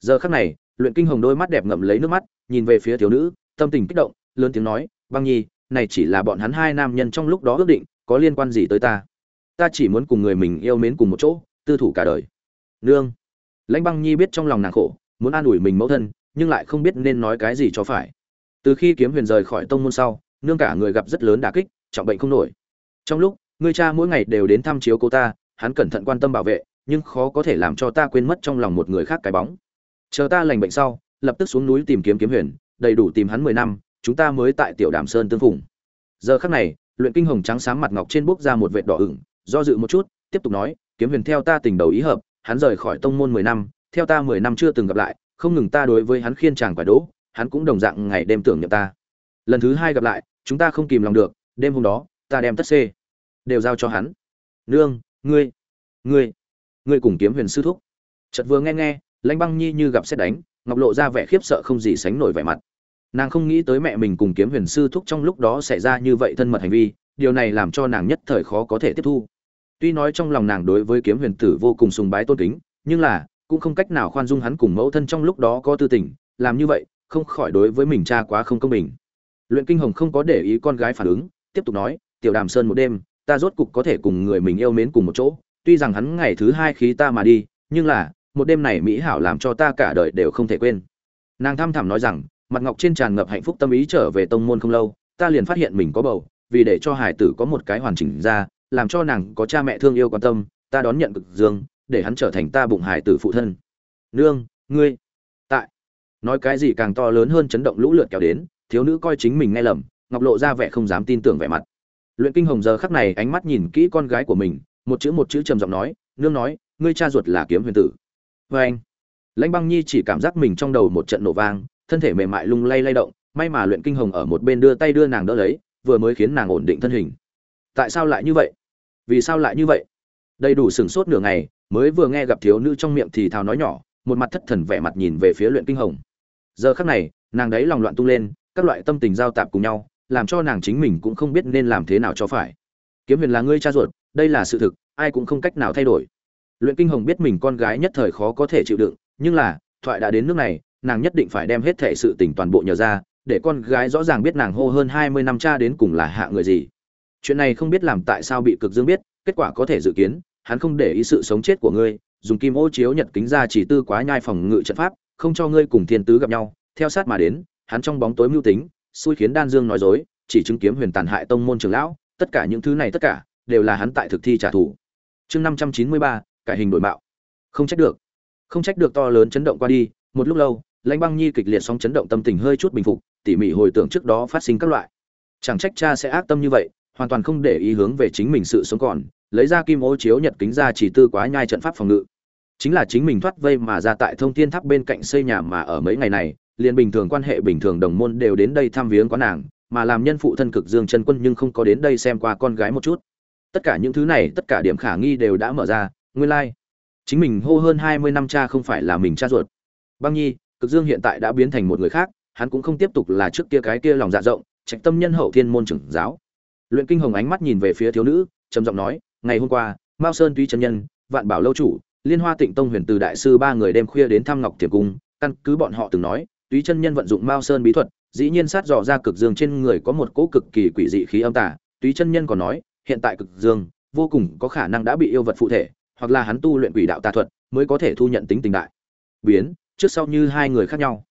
Giờ khắc này, luyện kinh hồng đôi mắt đẹp ngậm lấy nước mắt, nhìn về phía thiếu nữ, tâm tình kích động, lớn tiếng nói, băng nhi này chỉ là bọn hắn hai nam nhân trong lúc đó ước định, có liên quan gì tới ta? Ta chỉ muốn cùng người mình yêu mến cùng một chỗ, tư thủ cả đời. Nương. Lãnh băng nhi biết trong lòng nàng khổ, muốn an ủi mình mẫu thân, nhưng lại không biết nên nói cái gì cho phải. Từ khi kiếm huyền rời khỏi tông môn sau, nương cả người gặp rất lớn đả kích, trọng bệnh không nổi. Trong lúc, người cha mỗi ngày đều đến thăm chiếu cô ta, hắn cẩn thận quan tâm bảo vệ, nhưng khó có thể làm cho ta quên mất trong lòng một người khác cái bóng. Chờ ta lành bệnh sau, lập tức xuống núi tìm kiếm kiếm huyền, đầy đủ tìm hắn mười năm chúng ta mới tại tiểu đàm sơn tương phùng. Giờ khắc này, luyện kinh hồng trắng sáng mặt ngọc trên bốc ra một vệt đỏ ửng, do dự một chút, tiếp tục nói, kiếm huyền theo ta tình đầu ý hợp, hắn rời khỏi tông môn mười năm, theo ta mười năm chưa từng gặp lại, không ngừng ta đối với hắn khiên chàng quả đỗ hắn cũng đồng dạng ngày đêm tưởng nhậm ta. Lần thứ hai gặp lại, chúng ta không kìm lòng được, đêm hôm đó, ta đem tất xê, đều giao cho hắn. Nương, ngươi ngươi ngươi cùng kiếm huyền sư thúc. Chợt vừa nghe nghe, lãnh băng nhi như gặp xét đánh, ngọc lộ ra vẻ khiếp sợ không gì sánh nổi vẻ mặt nàng không nghĩ tới mẹ mình cùng kiếm huyền sư thúc trong lúc đó xảy ra như vậy thân mật hành vi, điều này làm cho nàng nhất thời khó có thể tiếp thu. Tuy nói trong lòng nàng đối với kiếm huyền tử vô cùng sùng bái tôn kính, nhưng là, cũng không cách nào khoan dung hắn cùng mẫu thân trong lúc đó có tư tình, làm như vậy, không khỏi đối với mình cha quá không công bình. Luyện kinh hồng không có để ý con gái phản ứng, tiếp tục nói, tiểu đàm sơn một đêm, ta rốt cục có thể cùng người mình yêu mến cùng một chỗ, tuy rằng hắn ngày thứ hai khí ta mà đi, nhưng là, một đêm này mỹ hảo làm cho ta cả đời đều không thể quên. Nàng thăm thẳm nói rằng mặt ngọc trên tràn ngập hạnh phúc tâm ý trở về tông môn không lâu, ta liền phát hiện mình có bầu, vì để cho hải tử có một cái hoàn chỉnh ra, làm cho nàng có cha mẹ thương yêu quan tâm, ta đón nhận cực dương, để hắn trở thành ta bụng hải tử phụ thân. Nương, ngươi, tại. Nói cái gì càng to lớn hơn chấn động lũ lượt kéo đến, thiếu nữ coi chính mình nghe lầm, ngọc lộ ra vẻ không dám tin tưởng vẻ mặt. Luyện kinh hồng giờ khắc này ánh mắt nhìn kỹ con gái của mình, một chữ một chữ trầm giọng nói, nương nói, ngươi cha ruột là kiếm huyền tử. Vê anh lãnh băng nhi chỉ cảm giác mình trong đầu một trận nổ vang thân thể mềm mại lung lay lay động, may mà luyện kinh hồng ở một bên đưa tay đưa nàng đỡ lấy, vừa mới khiến nàng ổn định thân hình. Tại sao lại như vậy? Vì sao lại như vậy? Đầy đủ sửng sốt nửa ngày, mới vừa nghe gặp thiếu nữ trong miệng thì thào nói nhỏ, một mặt thất thần vẻ mặt nhìn về phía luyện kinh hồng. Giờ khắc này, nàng đấy lòng loạn tung lên, các loại tâm tình giao tạp cùng nhau, làm cho nàng chính mình cũng không biết nên làm thế nào cho phải. Kiếm huyền là ngươi cha ruột, đây là sự thực, ai cũng không cách nào thay đổi. Luyện kinh hồng biết mình con gái nhất thời khó có thể chịu đựng, nhưng là, thoại đã đến nước này nàng nhất định phải đem hết thể sự tình toàn bộ nhờ ra, để con gái rõ ràng biết nàng hô hơn hai mươi năm cha đến cùng là hạ người gì. Chuyện này không biết làm tại sao bị cực dương biết, kết quả có thể dự kiến, hắn không để ý sự sống chết của ngươi, dùng kim ô chiếu nhật kính ra chỉ tư quá nhai phòng ngự trận pháp, không cho ngươi cùng thiên tứ gặp nhau. Theo sát mà đến, hắn trong bóng tối mưu tính, xui khiến đan dương nói dối, chỉ chứng kiếm huyền tàn hại tông môn trường lão, tất cả những thứ này tất cả, đều là hắn tại thực thi trả thù. Chương năm trăm chín mươi ba, cải hình đổi mạo. Không trách được. Không trách được to lớn chấn động qua đi, một lúc lâu lãnh băng nhi kịch liệt sóng chấn động tâm tình hơi chút bình phục, tỉ mỉ hồi tưởng trước đó phát sinh các loại. Chẳng trách cha sẽ ác tâm như vậy, hoàn toàn không để ý hướng về chính mình sự sống còn, lấy ra kim ô chiếu nhật kính ra chỉ tư quá nhai trận pháp phòng ngự. Chính là chính mình thoát vây mà ra tại thông thiên tháp bên cạnh xây nhà mà ở mấy ngày này, liền bình thường quan hệ bình thường đồng môn đều đến đây thăm viếng quán nàng, mà làm nhân phụ thân cực dương chân quân nhưng không có đến đây xem qua con gái một chút. Tất cả những thứ này, tất cả điểm khả nghi đều đã mở ra, nguyên lai、like. chính mình hô hơn hai mươi năm cha không phải là mình cha ruột. Băng nhi cực dương hiện tại đã biến thành một người khác, hắn cũng không tiếp tục là trước kia cái kia lòng dạ rộng, trạch tâm nhân hậu thiên môn trưởng giáo. Luyện kinh hồng ánh mắt nhìn về phía thiếu nữ, trầm giọng nói, ngày hôm qua, mao sơn tuy chân nhân, vạn bảo lâu chủ, liên hoa tịnh tông huyền từ đại sư ba người đêm khuya đến thăm ngọc thiềm cung, căn cứ bọn họ từng nói, túy chân nhân vận dụng mao sơn bí thuật, dĩ nhiên sát dò ra cực dương trên người có một cỗ cực kỳ quỷ dị khí âm tả túy chân nhân còn nói, hiện tại cực dương vô cùng có khả năng đã bị yêu vật phụ thể, hoặc là hắn tu luyện quỷ đạo tà thuật mới có thể thu nhận tính tình đại biến trước sau như hai người khác nhau.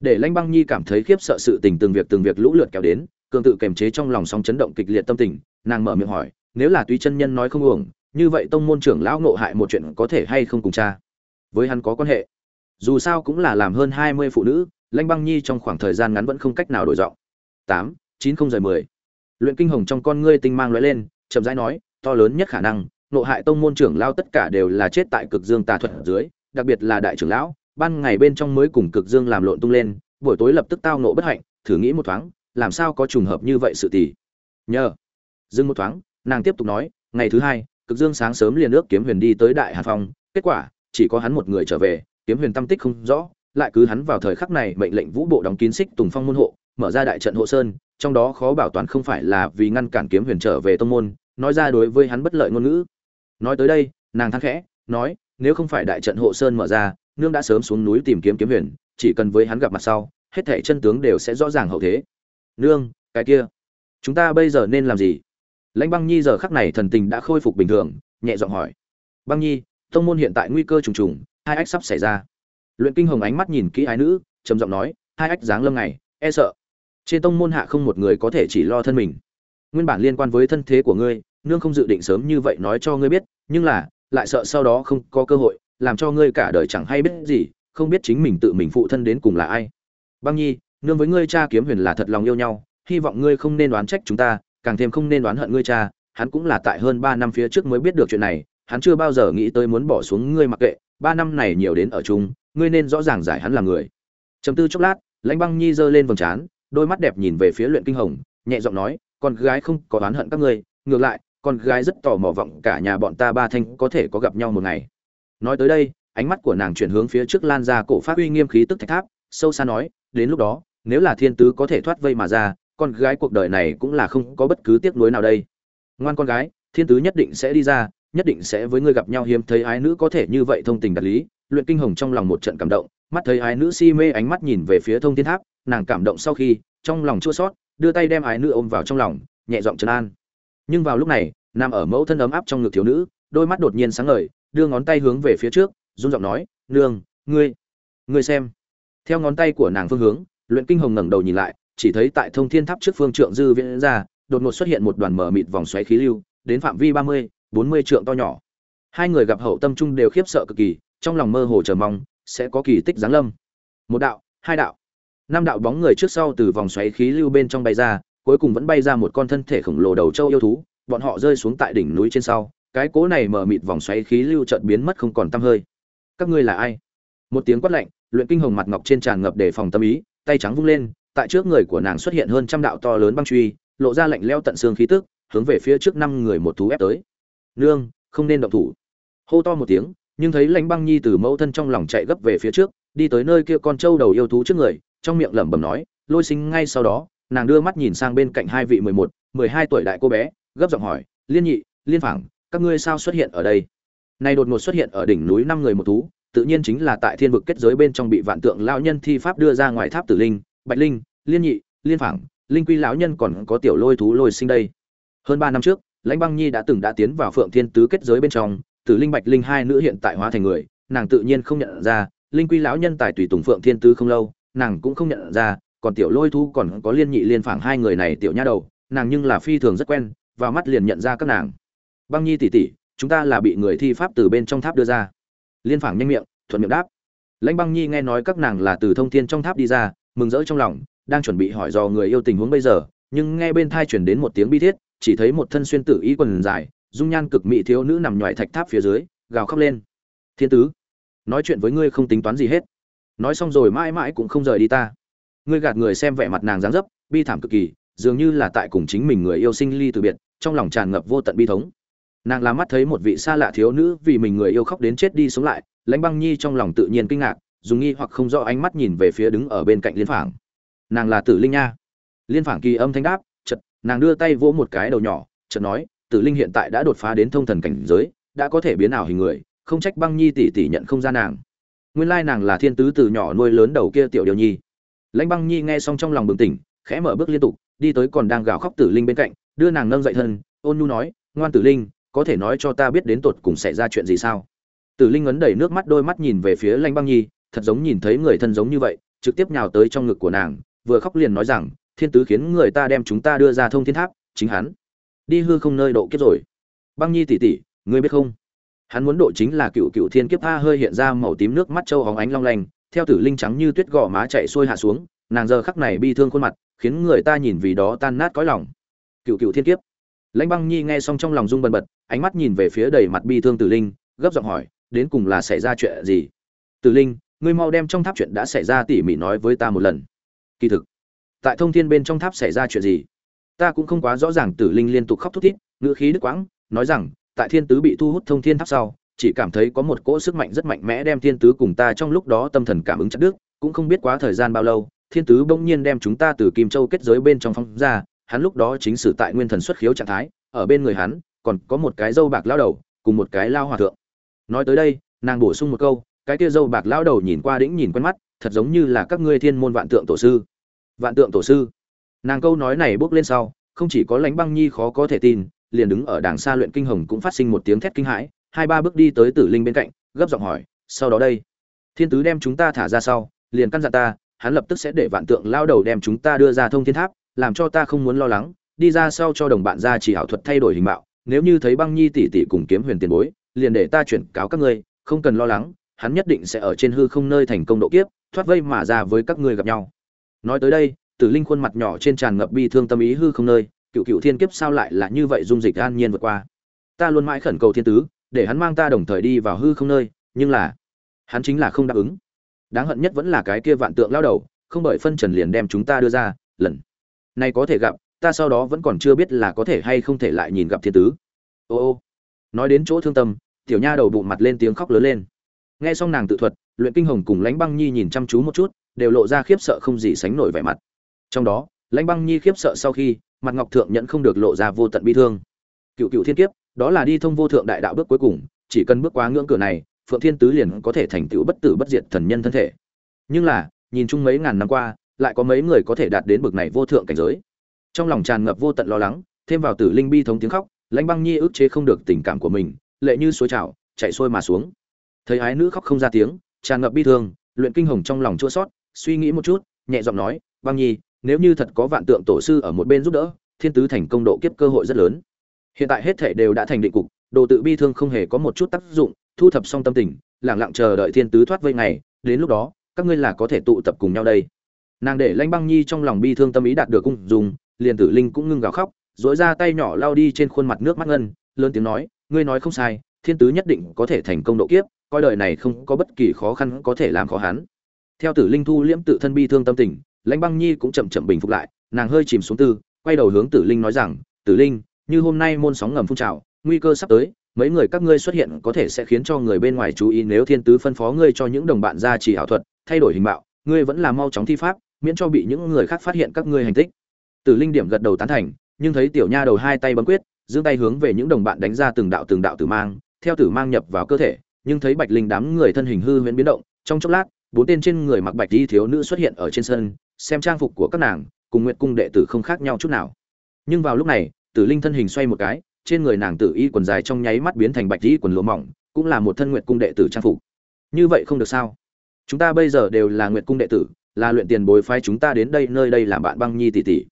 Để lãnh băng nhi cảm thấy khiếp sợ sự tình từng việc từng việc lũ lượt kéo đến, cường tự kềm chế trong lòng sóng chấn động kịch liệt tâm tình, nàng mở miệng hỏi, nếu là túy chân nhân nói không uổng, như vậy tông môn trưởng lão nộ hại một chuyện có thể hay không cùng cha? Với hắn có quan hệ. Dù sao cũng là làm hơn hai mươi phụ nữ, lãnh băng nhi trong khoảng thời gian ngắn vẫn không cách nào đổi giọng. Tám, chín không giờ mười. Luyện kinh hồng trong con ngươi tinh mang lóe lên, chậm rãi nói, to lớn nhất khả năng nộ hại tông môn trưởng lao tất cả đều là chết tại cực dương tà thuật ở dưới, đặc biệt là đại trưởng lão ban ngày bên trong mới cùng cực dương làm lộn tung lên, buổi tối lập tức tao nộ bất hạnh, thử nghĩ một thoáng, làm sao có trùng hợp như vậy sự tỷ nhờ. Dừng một thoáng, nàng tiếp tục nói, ngày thứ hai, cực dương sáng sớm liền ước kiếm huyền đi tới đại hàn phong, kết quả, chỉ có hắn một người trở về, kiếm huyền tâm tích không rõ, lại cứ hắn vào thời khắc này mệnh lệnh vũ bộ đóng kín xích tùng phong môn hộ, mở ra đại trận hộ sơn, trong đó khó bảo toàn không phải là vì ngăn cản kiếm huyền trở về tông môn, nói ra đối với hắn bất lợi ngôn ngữ. Nói tới đây, nàng thăng khẽ, nói, nếu không phải đại trận hộ sơn mở ra nương đã sớm xuống núi tìm kiếm kiếm huyền chỉ cần với hắn gặp mặt sau hết thảy chân tướng đều sẽ rõ ràng hậu thế. Nương cái kia chúng ta bây giờ nên làm gì? Lãnh băng nhi giờ khắc này thần tình đã khôi phục bình thường nhẹ giọng hỏi. Băng nhi tông môn hiện tại nguy cơ trùng trùng hai ách sắp xảy ra. Luyện kinh hồng ánh mắt nhìn kỹ ái nữ trầm giọng nói hai ách dáng lâm này, e sợ. Trên tông môn hạ không một người có thể chỉ lo thân mình. Nguyên bản liên quan với thân thế của ngươi nương không dự định sớm như vậy nói cho ngươi biết nhưng là lại sợ sau đó không có cơ hội làm cho ngươi cả đời chẳng hay biết gì, không biết chính mình tự mình phụ thân đến cùng là ai. Băng nhi, nương với ngươi cha kiếm huyền là thật lòng yêu nhau, hy vọng ngươi không nên đoán trách chúng ta, càng thêm không nên đoán hận ngươi cha, hắn cũng là tại hơn ba năm phía trước mới biết được chuyện này, hắn chưa bao giờ nghĩ tới muốn bỏ xuống ngươi mặc kệ, ba năm này nhiều đến ở chung, ngươi nên rõ ràng giải hắn là người. Chấm tư chốc lát, lãnh băng nhi giơ lên vầng trán, đôi mắt đẹp nhìn về phía luyện kinh hồng, nhẹ giọng nói, con gái không có oán hận các ngươi, ngược lại, con gái rất tò mò vọng cả nhà bọn ta ba thanh có thể có gặp nhau một ngày nói tới đây, ánh mắt của nàng chuyển hướng phía trước lan ra cổ phát uy nghiêm khí tức thạch tháp, sâu xa nói, đến lúc đó, nếu là thiên tứ có thể thoát vây mà ra, con gái cuộc đời này cũng là không có bất cứ tiếc nuối nào đây. Ngoan con gái, thiên tứ nhất định sẽ đi ra, nhất định sẽ với ngươi gặp nhau hiếm thấy ái nữ có thể như vậy thông tình đạt lý. Luyện kinh hồng trong lòng một trận cảm động, mắt thấy ái nữ si mê ánh mắt nhìn về phía thông thiên tháp, nàng cảm động sau khi, trong lòng chua xót, đưa tay đem ái nữ ôm vào trong lòng, nhẹ giọng trấn an. Nhưng vào lúc này, nằm ở mẫu thân ấm áp trong ngực thiếu nữ, đôi mắt đột nhiên sáng ngời đưa ngón tay hướng về phía trước, run giọng nói, nương, ngươi ngươi xem. Theo ngón tay của nàng phương hướng, luyện kinh hồng ngẩng đầu nhìn lại, chỉ thấy tại thông thiên tháp trước phương trượng dư viễn ra, đột ngột xuất hiện một đoàn mở mịt vòng xoáy khí lưu, đến phạm vi ba mươi, bốn mươi trượng to nhỏ. Hai người gặp hậu tâm trung đều khiếp sợ cực kỳ, trong lòng mơ hồ chờ mong, sẽ có kỳ tích giáng lâm. Một đạo, hai đạo, năm đạo bóng người trước sau từ vòng xoáy khí lưu bên trong bay ra, cuối cùng vẫn bay ra một con thân thể khổng lồ đầu châu yêu thú, bọn họ rơi xuống tại đỉnh núi trên sau cái cố này mở mịt vòng xoáy khí lưu chợt biến mất không còn tăm hơi. Các ngươi là ai? Một tiếng quát lạnh, luyện kinh hồng mặt ngọc trên tràn ngập để phòng tâm ý, tay trắng vung lên, tại trước người của nàng xuất hiện hơn trăm đạo to lớn băng truy, lộ ra lạnh lẽo tận xương khí tức, hướng về phía trước năm người một thú ép tới. Nương, không nên động thủ. Hô to một tiếng, nhưng thấy lãnh băng nhi từ mẫu thân trong lòng chạy gấp về phía trước, đi tới nơi kia con trâu đầu yêu thú trước người, trong miệng lẩm bẩm nói, lôi sinh ngay sau đó. Nàng đưa mắt nhìn sang bên cạnh hai vị mười một, mười hai tuổi đại cô bé, gấp giọng hỏi, liên nhị, liên phảng các ngươi sao xuất hiện ở đây? Này đột ngột xuất hiện ở đỉnh núi năm người một thú, tự nhiên chính là tại thiên vực kết giới bên trong bị vạn tượng lão nhân thi pháp đưa ra ngoài tháp tử linh, bạch linh, liên nhị, liên phảng, linh quy lão nhân còn có tiểu lôi thú lôi sinh đây. Hơn ba năm trước, lãnh băng nhi đã từng đã tiến vào phượng thiên tứ kết giới bên trong, tử linh bạch linh hai nữ hiện tại hóa thành người, nàng tự nhiên không nhận ra, linh quy lão nhân tài tùy tùng phượng thiên tứ không lâu, nàng cũng không nhận ra, còn tiểu lôi thú còn có liên nhị liên phảng hai người này tiểu nha đầu, nàng nhưng là phi thường rất quen, vào mắt liền nhận ra các nàng băng nhi tỷ tỷ chúng ta là bị người thi pháp từ bên trong tháp đưa ra. Liên phảng nhanh miệng, thuận miệng đáp. Lãnh băng nhi nghe nói các nàng là từ thông thiên trong tháp đi ra, mừng rỡ trong lòng, đang chuẩn bị hỏi dò người yêu tình huống bây giờ, nhưng nghe bên thai chuyển đến một tiếng bi thiết, chỉ thấy một thân xuyên tử y quần dài, dung nhan cực mỹ thiếu nữ nằm ngoài thạch tháp phía dưới, gào khóc lên. Thiên tứ, nói chuyện với ngươi không tính toán gì hết. Nói xong rồi mãi mãi cũng không rời đi ta. Ngươi gạt người xem vẻ mặt nàng dáng dấp, bi thảm cực kỳ, dường như là tại cùng chính mình người yêu sinh ly từ biệt, trong lòng tràn ngập vô tận bi thống nàng là mắt thấy một vị xa lạ thiếu nữ vì mình người yêu khóc đến chết đi sống lại, lãnh băng nhi trong lòng tự nhiên kinh ngạc, dùng nghi hoặc không rõ ánh mắt nhìn về phía đứng ở bên cạnh liên phảng. Nàng là tử linh nha. Liên phảng kỳ âm thanh đáp chật nàng đưa tay vỗ một cái đầu nhỏ, chợt nói, tử linh hiện tại đã đột phá đến thông thần cảnh giới, đã có thể biến ảo hình người, không trách băng nhi tỷ tỷ nhận không ra nàng. Nguyên lai nàng là thiên tứ từ nhỏ nuôi lớn đầu kia tiểu điều nhi. Lãnh băng nhi nghe xong trong lòng bừng tỉnh, khẽ mở bước liên tục, đi tới còn đang gào khóc tử linh bên cạnh, đưa nàng nâng dậy thân, ôn nhu nói, ngoan tử linh có thể nói cho ta biết đến tột cùng xảy ra chuyện gì sao? Tử linh ấn đầy nước mắt đôi mắt nhìn về phía Lanh băng nhi, thật giống nhìn thấy người thân giống như vậy, trực tiếp nhào tới trong ngực của nàng, vừa khóc liền nói rằng, thiên tứ khiến người ta đem chúng ta đưa ra thông thiên tháp, chính hắn đi hư không nơi độ kiếp rồi. Băng nhi tỷ tỷ ngươi biết không? Hắn muốn độ chính là cựu cựu thiên kiếp, tha hơi hiện ra màu tím nước mắt châu hóng ánh long lanh, theo tử linh trắng như tuyết gò má chạy xuôi hạ xuống, nàng giờ khắc này bi thương khuôn mặt, khiến người ta nhìn vì đó tan nát cõi lòng. Cựu cựu thiên kiếp lãnh băng nhi nghe xong trong lòng rung bần bật, ánh mắt nhìn về phía đầy mặt bi thương tử linh, gấp giọng hỏi, đến cùng là xảy ra chuyện gì? Tử linh, ngươi mau đem trong tháp chuyện đã xảy ra tỉ mỉ nói với ta một lần. Kỳ thực, tại thông thiên bên trong tháp xảy ra chuyện gì? Ta cũng không quá rõ ràng. Tử linh liên tục khóc thút thít, ngữ khí đứt quãng, nói rằng, tại thiên tứ bị thu hút thông thiên tháp sau, chỉ cảm thấy có một cỗ sức mạnh rất mạnh mẽ đem thiên tứ cùng ta trong lúc đó tâm thần cảm ứng chặt đứt, cũng không biết quá thời gian bao lâu, thiên tứ bỗng nhiên đem chúng ta từ kim châu kết giới bên trong phóng ra hắn lúc đó chính sử tại nguyên thần xuất khiếu trạng thái, ở bên người hắn, còn có một cái dâu bạc lao đầu, cùng một cái lao hòa thượng. Nói tới đây, nàng bổ sung một câu, cái kia dâu bạc lao đầu nhìn qua đĩnh nhìn quen mắt, thật giống như là các ngươi thiên môn vạn tượng tổ sư. Vạn tượng tổ sư. Nàng câu nói này bước lên sau, không chỉ có lánh băng nhi khó có thể tin, liền đứng ở đàng xa luyện kinh hồng cũng phát sinh một tiếng thét kinh hãi, hai ba bước đi tới tử linh bên cạnh, gấp giọng hỏi, sau đó đây, thiên tứ đem chúng ta thả ra sau, liền căn dặn ta, hắn lập tức sẽ để vạn tượng lao đầu đem chúng ta đưa ra thông thiên tháp làm cho ta không muốn lo lắng, đi ra sau cho đồng bạn ra chỉ ảo thuật thay đổi hình mạo, nếu như thấy băng nhi tỷ tỷ cùng kiếm huyền tiền bối, liền để ta chuyển cáo các ngươi, không cần lo lắng, hắn nhất định sẽ ở trên hư không nơi thành công độ kiếp, thoát vây mà ra với các ngươi gặp nhau. Nói tới đây, tử linh khuôn mặt nhỏ trên tràn ngập bi thương tâm ý hư không nơi, cựu cựu thiên kiếp sao lại là như vậy dung dịch an nhiên vượt qua. Ta luôn mãi khẩn cầu thiên tứ, để hắn mang ta đồng thời đi vào hư không nơi, nhưng là, hắn chính là không đáp ứng. Đáng hận nhất vẫn là cái kia vạn tượng lao đầu, không bởi phân trần liền đem chúng ta đưa ra, lần này có thể gặp, ta sau đó vẫn còn chưa biết là có thể hay không thể lại nhìn gặp thiên tứ. Ô ô. Nói đến chỗ thương tâm, tiểu nha đầu bụng mặt lên tiếng khóc lớn lên. Nghe xong nàng tự thuật, luyện kinh hồng cùng lãnh băng nhi nhìn chăm chú một chút, đều lộ ra khiếp sợ không gì sánh nổi vẻ mặt. Trong đó, lãnh băng nhi khiếp sợ sau khi, mặt ngọc thượng nhận không được lộ ra vô tận bi thương. Cựu cựu thiên kiếp, đó là đi thông vô thượng đại đạo bước cuối cùng, chỉ cần bước qua ngưỡng cửa này, phượng thiên tứ liền có thể thành tựu bất tử bất diệt thần nhân thân thể. Nhưng là, nhìn chung mấy ngàn năm qua lại có mấy người có thể đạt đến bực này vô thượng cảnh giới. Trong lòng tràn ngập vô tận lo lắng, thêm vào tử linh bi thống tiếng khóc, lãnh băng nhi ức chế không được tình cảm của mình, lệ như suối trào, chạy xuôi mà xuống. Thấy ái nữ khóc không ra tiếng, tràn ngập bi thương, luyện kinh hồng trong lòng chua sót suy nghĩ một chút, nhẹ giọng nói, băng nhi, nếu như thật có vạn tượng tổ sư ở một bên giúp đỡ, thiên tứ thành công độ kiếp cơ hội rất lớn. Hiện tại hết thể đều đã thành định cục, đồ tự bi thương không hề có một chút tác dụng, thu thập xong tâm tình lẳng lặng chờ đợi thiên tứ thoát vây ngày, đến lúc đó, các ngươi là có thể tụ tập cùng nhau đây nàng để lanh băng nhi trong lòng bi thương tâm ý đạt được cung dùng, liền tử linh cũng ngưng gào khóc dỗi ra tay nhỏ lao đi trên khuôn mặt nước mắt ngân, lớn tiếng nói, ngươi nói không sai, thiên tứ nhất định có thể thành công độ kiếp, coi đời này không có bất kỳ khó khăn có thể làm khó hắn. Theo tử linh thu liễm tự thân bi thương tâm tình, lãnh băng nhi cũng chậm chậm bình phục lại, nàng hơi chìm xuống tư, quay đầu hướng tử linh nói rằng, tử linh, như hôm nay môn sóng ngầm phun trào, nguy cơ sắp tới, mấy người các ngươi xuất hiện có thể sẽ khiến cho người bên ngoài chú ý nếu thiên tứ phân phó ngươi cho những đồng bạn ra chỉ ảo thuật, thay đổi hình bạo ngươi vẫn là mau chóng thi pháp miễn cho bị những người khác phát hiện các ngươi hành tích. Tử linh điểm gật đầu tán thành, nhưng thấy tiểu nha đầu hai tay bấm quyết, giương tay hướng về những đồng bạn đánh ra từng đạo từng đạo tử mang, theo tử mang nhập vào cơ thể, nhưng thấy bạch linh đám người thân hình hư huyễn biến động, trong chốc lát, bốn tên trên người mặc bạch y thiếu nữ xuất hiện ở trên sân, xem trang phục của các nàng, cùng nguyệt cung đệ tử không khác nhau chút nào. Nhưng vào lúc này, tử linh thân hình xoay một cái, trên người nàng tử y quần dài trong nháy mắt biến thành bạch y quần lụa mỏng, cũng là một thân nguyệt cung đệ tử trang phục. Như vậy không được sao? Chúng ta bây giờ đều là nguyệt cung đệ tử là luyện tiền bồi phái chúng ta đến đây, nơi đây làm bạn băng nhi tỷ tỷ.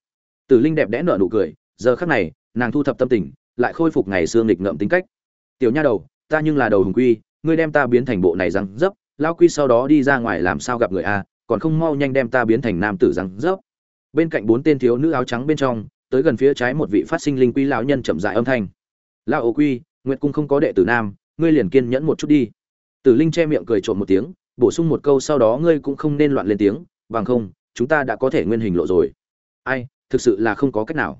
Tử linh đẹp đẽ nở nụ cười, giờ khắc này, nàng thu thập tâm tình, lại khôi phục ngày xương nghịch ngợm tính cách. Tiểu nha đầu, ta nhưng là đầu hùng quy, ngươi đem ta biến thành bộ này răng dấp, lao quy sau đó đi ra ngoài làm sao gặp người a, còn không mau nhanh đem ta biến thành nam tử răng dấp. Bên cạnh bốn tên thiếu nữ áo trắng bên trong, tới gần phía trái một vị phát sinh linh quy lão nhân chậm dại âm thanh. Lão quy, nguyệt cung không có đệ tử nam, ngươi liền kiên nhẫn một chút đi. Tử linh che miệng cười trộm một tiếng, bổ sung một câu sau đó ngươi cũng không nên loạn lên tiếng bằng không, chúng ta đã có thể nguyên hình lộ rồi. Ai, thực sự là không có cách nào.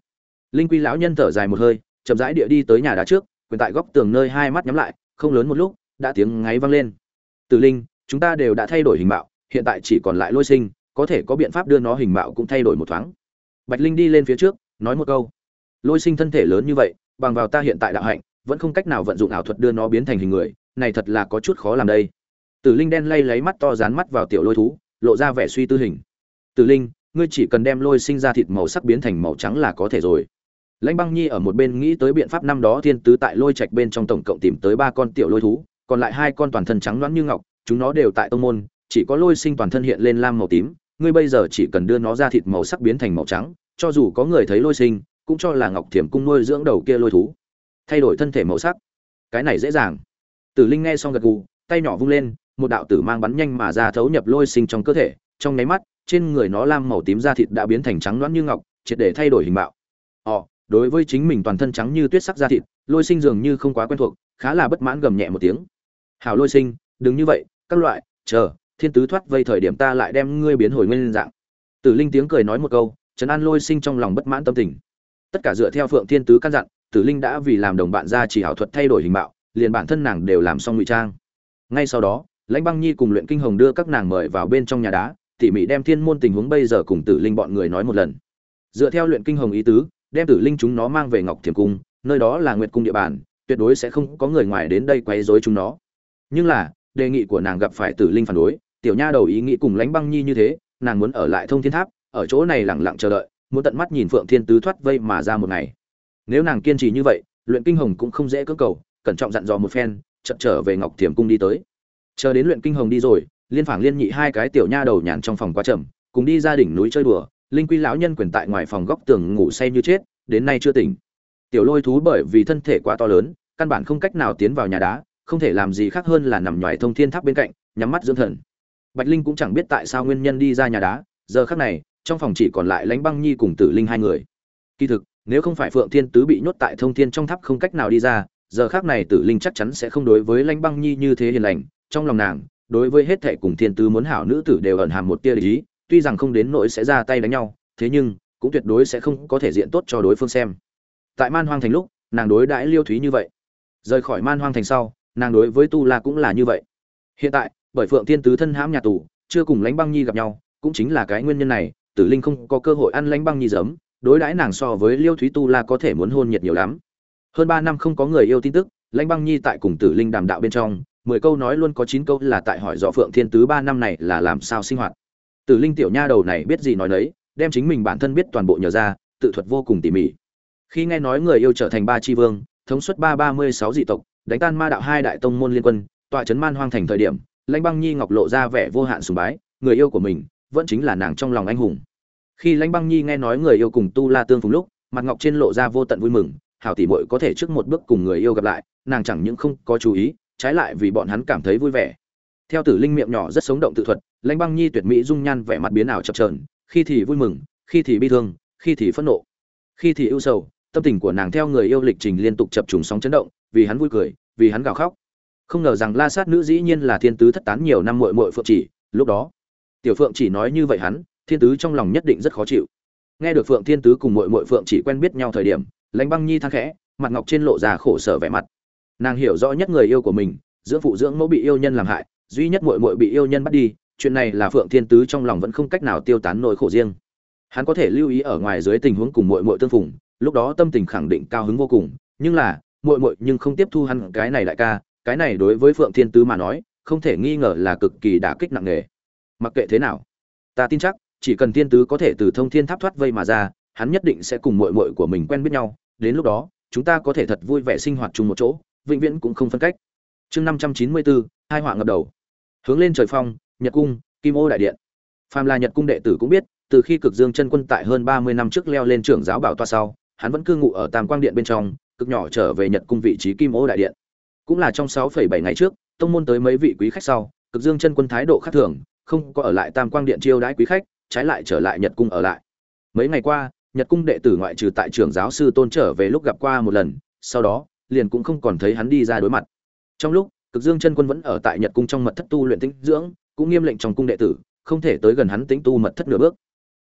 Linh quy lão nhân thở dài một hơi, chậm rãi địa đi tới nhà đá trước, quyền tại góc tường nơi hai mắt nhắm lại, không lớn một lúc, đã tiếng ngáy vang lên. Tử linh, chúng ta đều đã thay đổi hình mạo, hiện tại chỉ còn lại lôi sinh, có thể có biện pháp đưa nó hình mạo cũng thay đổi một thoáng. Bạch linh đi lên phía trước, nói một câu. Lôi sinh thân thể lớn như vậy, bằng vào ta hiện tại đạo hạnh, vẫn không cách nào vận dụng ảo thuật đưa nó biến thành hình người, này thật là có chút khó làm đây. Tử linh đen lay lấy mắt to dán mắt vào tiểu lôi thú lộ ra vẻ suy tư hình. Tử linh, ngươi chỉ cần đem lôi sinh ra thịt màu sắc biến thành màu trắng là có thể rồi. Lãnh băng nhi ở một bên nghĩ tới biện pháp năm đó thiên tứ tại lôi trạch bên trong tổng cộng tìm tới ba con tiểu lôi thú, còn lại hai con toàn thân trắng loãng như ngọc, chúng nó đều tại tông môn, chỉ có lôi sinh toàn thân hiện lên lam màu tím, ngươi bây giờ chỉ cần đưa nó ra thịt màu sắc biến thành màu trắng, cho dù có người thấy lôi sinh, cũng cho là ngọc thiểm cung nuôi dưỡng đầu kia lôi thú. Thay đổi thân thể màu sắc. Cái này dễ dàng. Tử linh nghe xong gật gù, tay nhỏ vung lên một đạo tử mang bắn nhanh mà ra thấu nhập lôi sinh trong cơ thể, trong nháy mắt, trên người nó lam màu tím da thịt đã biến thành trắng loãng như ngọc, triệt để thay đổi hình mạo. Ò đối với chính mình toàn thân trắng như tuyết sắc da thịt, lôi sinh dường như không quá quen thuộc, khá là bất mãn gầm nhẹ một tiếng. Hảo lôi sinh, đừng như vậy, các loại, chờ, thiên tứ thoát vây thời điểm ta lại đem ngươi biến hồi nguyên dạng. Tử linh tiếng cười nói một câu, trấn an lôi sinh trong lòng bất mãn tâm tình. Tất cả dựa theo phượng thiên tứ căn dặn, tử linh đã vì làm đồng bạn ra chỉ hảo thuật thay đổi hình mạo, liền bản thân nàng đều làm xong ngụy trang. Ngay sau đó lãnh băng nhi cùng luyện kinh hồng đưa các nàng mời vào bên trong nhà đá, tỉ mỉ đem thiên môn tình huống bây giờ cùng tử linh bọn người nói một lần. Dựa theo luyện kinh hồng ý tứ, đem tử linh chúng nó mang về ngọc thiềm cung, nơi đó là nguyệt cung địa bàn, tuyệt đối sẽ không có người ngoài đến đây quấy rối chúng nó. Nhưng là, đề nghị của nàng gặp phải tử linh phản đối, tiểu nha đầu ý nghĩ cùng lãnh băng nhi như thế, nàng muốn ở lại thông thiên tháp, ở chỗ này lẳng lặng chờ đợi, muốn tận mắt nhìn phượng thiên tứ thoát vây mà ra một ngày. Nếu nàng kiên trì như vậy, luyện kinh hồng cũng không dễ cưỡng cầu, cẩn trọng dặn dò một phen, chậm trở về ngọc thiềm cung đi tới chờ đến luyện kinh hồng đi rồi, liên phảng liên nhị hai cái tiểu nha đầu nhàn trong phòng quá chậm cùng đi ra đỉnh núi chơi đùa, linh quy lão nhân quyền tại ngoài phòng góc tường ngủ say như chết, đến nay chưa tỉnh. Tiểu lôi thú bởi vì thân thể quá to lớn, căn bản không cách nào tiến vào nhà đá, không thể làm gì khác hơn là nằm ngoài thông thiên tháp bên cạnh, nhắm mắt dưỡng thần. Bạch linh cũng chẳng biết tại sao nguyên nhân đi ra nhà đá, giờ khác này, trong phòng chỉ còn lại lãnh băng nhi cùng tử linh hai người. Kỳ thực, nếu không phải phượng thiên tứ bị nhốt tại thông thiên trong tháp không cách nào đi ra, giờ khác này tử linh chắc chắn sẽ không đối với lãnh băng nhi như thế hiền lành trong lòng nàng, đối với hết thệ cùng thiên tứ muốn hảo nữ tử đều ẩn hàm một tia lý tuy rằng không đến nỗi sẽ ra tay đánh nhau, thế nhưng, cũng tuyệt đối sẽ không có thể diện tốt cho đối phương xem. Tại man hoang thành lúc, nàng đối đãi liêu thúy như vậy. Rời khỏi man hoang thành sau, nàng đối với tu la cũng là như vậy. Hiện tại, bởi phượng thiên tứ thân hãm nhà tù, chưa cùng lãnh băng nhi gặp nhau, cũng chính là cái nguyên nhân này, tử linh không có cơ hội ăn lãnh băng nhi giấm, đối đãi nàng so với liêu thúy tu la có thể muốn hôn nhiệt nhiều lắm. Hơn ba năm không có người yêu tin tức, lãnh băng nhi tại cùng tử linh đàm đạo bên trong mười câu nói luôn có chín câu là tại hỏi rõ phượng thiên tứ ba năm này là làm sao sinh hoạt. Tử linh tiểu nha đầu này biết gì nói nấy, đem chính mình bản thân biết toàn bộ nhờ ra, tự thuật vô cùng tỉ mỉ. Khi nghe nói người yêu trở thành ba tri vương, thống suất ba ba mươi sáu dị tộc, đánh tan ma đạo hai đại tông môn liên quân, tọa trấn man hoang thành thời điểm, lãnh băng nhi ngọc lộ ra vẻ vô hạn sùng bái, người yêu của mình vẫn chính là nàng trong lòng anh hùng. Khi lãnh băng nhi nghe nói người yêu cùng tu la tương phùng lúc, mặt ngọc trên lộ ra vô tận vui mừng, hảo tỷ muội có thể trước một bước cùng người yêu gặp lại, nàng chẳng những không có chú ý trái lại vì bọn hắn cảm thấy vui vẻ. Theo tử linh miệng nhỏ rất sống động tự thuật, lãnh băng nhi tuyệt mỹ dung nhan vẻ mặt biến ảo chập trờn khi thì vui mừng, khi thì bi thương, khi thì phẫn nộ. Khi thì ưu sầu, tâm tình của nàng theo người yêu lịch trình liên tục chập trùng sóng chấn động, vì hắn vui cười, vì hắn gào khóc. Không ngờ rằng la sát nữ dĩ nhiên là thiên tứ thất tán nhiều năm muội muội phượng chỉ, lúc đó, tiểu phượng chỉ nói như vậy hắn, thiên tứ trong lòng nhất định rất khó chịu. Nghe được phượng thiên tứ cùng muội muội phượng chỉ quen biết nhau thời điểm, lãnh băng nhi than khẽ, mặt ngọc trên lộ ra khổ sở vẻ mặt nàng hiểu rõ nhất người yêu của mình, dưỡng phụ dưỡng mẫu bị yêu nhân làm hại, duy nhất muội muội bị yêu nhân bắt đi, chuyện này là phượng thiên tứ trong lòng vẫn không cách nào tiêu tán nỗi khổ riêng. Hắn có thể lưu ý ở ngoài dưới tình huống cùng muội muội tương phùng, lúc đó tâm tình khẳng định cao hứng vô cùng, nhưng là, muội muội nhưng không tiếp thu hắn cái này đại ca, cái này đối với phượng thiên tứ mà nói, không thể nghi ngờ là cực kỳ đả kích nặng nề. Mặc kệ thế nào, ta tin chắc, chỉ cần thiên tứ có thể từ thông thiên tháp thoát vây mà ra, hắn nhất định sẽ cùng muội muội của mình quen biết nhau, đến lúc đó, chúng ta có thể thật vui vẻ sinh hoạt chung một chỗ vĩnh viễn cũng không phân cách. Chương năm trăm chín mươi bốn, hai họa ngập đầu. Hướng lên trời phong, nhật cung, kim ô đại điện. Phàm là nhật cung đệ tử cũng biết, từ khi cực dương chân quân tại hơn ba mươi năm trước leo lên trưởng giáo bảo toa sau, hắn vẫn cư ngụ ở tam quang điện bên trong, cực nhỏ trở về nhật cung vị trí kim ô đại điện. Cũng là trong sáu phẩy bảy ngày trước, tông môn tới mấy vị quý khách sau, cực dương chân quân thái độ khác thường, không có ở lại tam quang điện chiêu đãi quý khách, trái lại trở lại nhật cung ở lại. Mấy ngày qua, nhật cung đệ tử ngoại trừ tại trưởng giáo sư tôn trở về lúc gặp qua một lần, sau đó liền cũng không còn thấy hắn đi ra đối mặt. Trong lúc, cực dương chân quân vẫn ở tại nhật cung trong mật thất tu luyện tĩnh dưỡng, cũng nghiêm lệnh trong cung đệ tử, không thể tới gần hắn tĩnh tu mật thất nửa bước.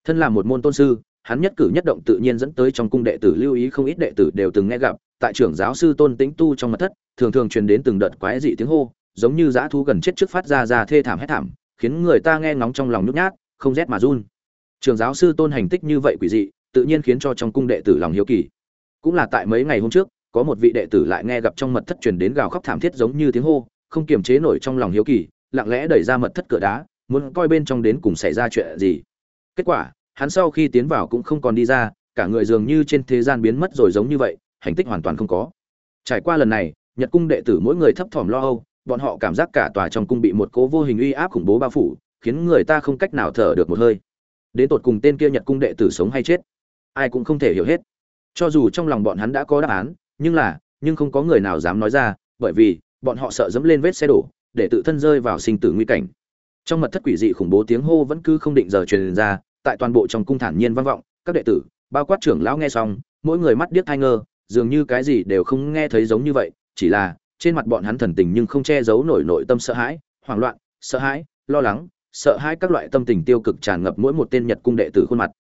Thân là một môn tôn sư, hắn nhất cử nhất động tự nhiên dẫn tới trong cung đệ tử lưu ý không ít đệ tử đều từng nghe gặp, tại trưởng giáo sư tôn tĩnh tu trong mật thất, thường thường truyền đến từng đợt quái dị tiếng hô, giống như dã thú gần chết trước phát ra ra thê thảm hét thảm, khiến người ta nghe ngóng trong lòng nhút nhát, không rét mà run. Trường giáo sư tôn hành tích như vậy quỷ dị, tự nhiên khiến cho trong cung đệ tử lòng hiếu kỳ. Cũng là tại mấy ngày hôm trước có một vị đệ tử lại nghe gặp trong mật thất truyền đến gào khóc thảm thiết giống như tiếng hô, không kiềm chế nổi trong lòng hiếu kỳ, lặng lẽ đẩy ra mật thất cửa đá, muốn coi bên trong đến cùng xảy ra chuyện gì. Kết quả, hắn sau khi tiến vào cũng không còn đi ra, cả người dường như trên thế gian biến mất rồi giống như vậy, hành tích hoàn toàn không có. Trải qua lần này, nhật cung đệ tử mỗi người thấp thỏm lo âu, bọn họ cảm giác cả tòa trong cung bị một cố vô hình uy áp khủng bố bao phủ, khiến người ta không cách nào thở được một hơi. Đến tột cùng tên kia nhật cung đệ tử sống hay chết, ai cũng không thể hiểu hết. Cho dù trong lòng bọn hắn đã có đáp án nhưng là, nhưng không có người nào dám nói ra, bởi vì, bọn họ sợ dẫm lên vết xe đổ, để tự thân rơi vào sinh tử nguy cảnh. Trong mật thất quỷ dị khủng bố tiếng hô vẫn cứ không định giờ truyền ra, tại toàn bộ trong cung thản nhiên vang vọng, các đệ tử, bao quát trưởng lão nghe xong, mỗi người mắt điếc thai ngơ, dường như cái gì đều không nghe thấy giống như vậy, chỉ là, trên mặt bọn hắn thần tình nhưng không che giấu nổi nội tâm sợ hãi, hoảng loạn, sợ hãi, lo lắng, sợ hãi các loại tâm tình tiêu cực tràn ngập mỗi một tên nhật cung đệ tử khuôn mặt.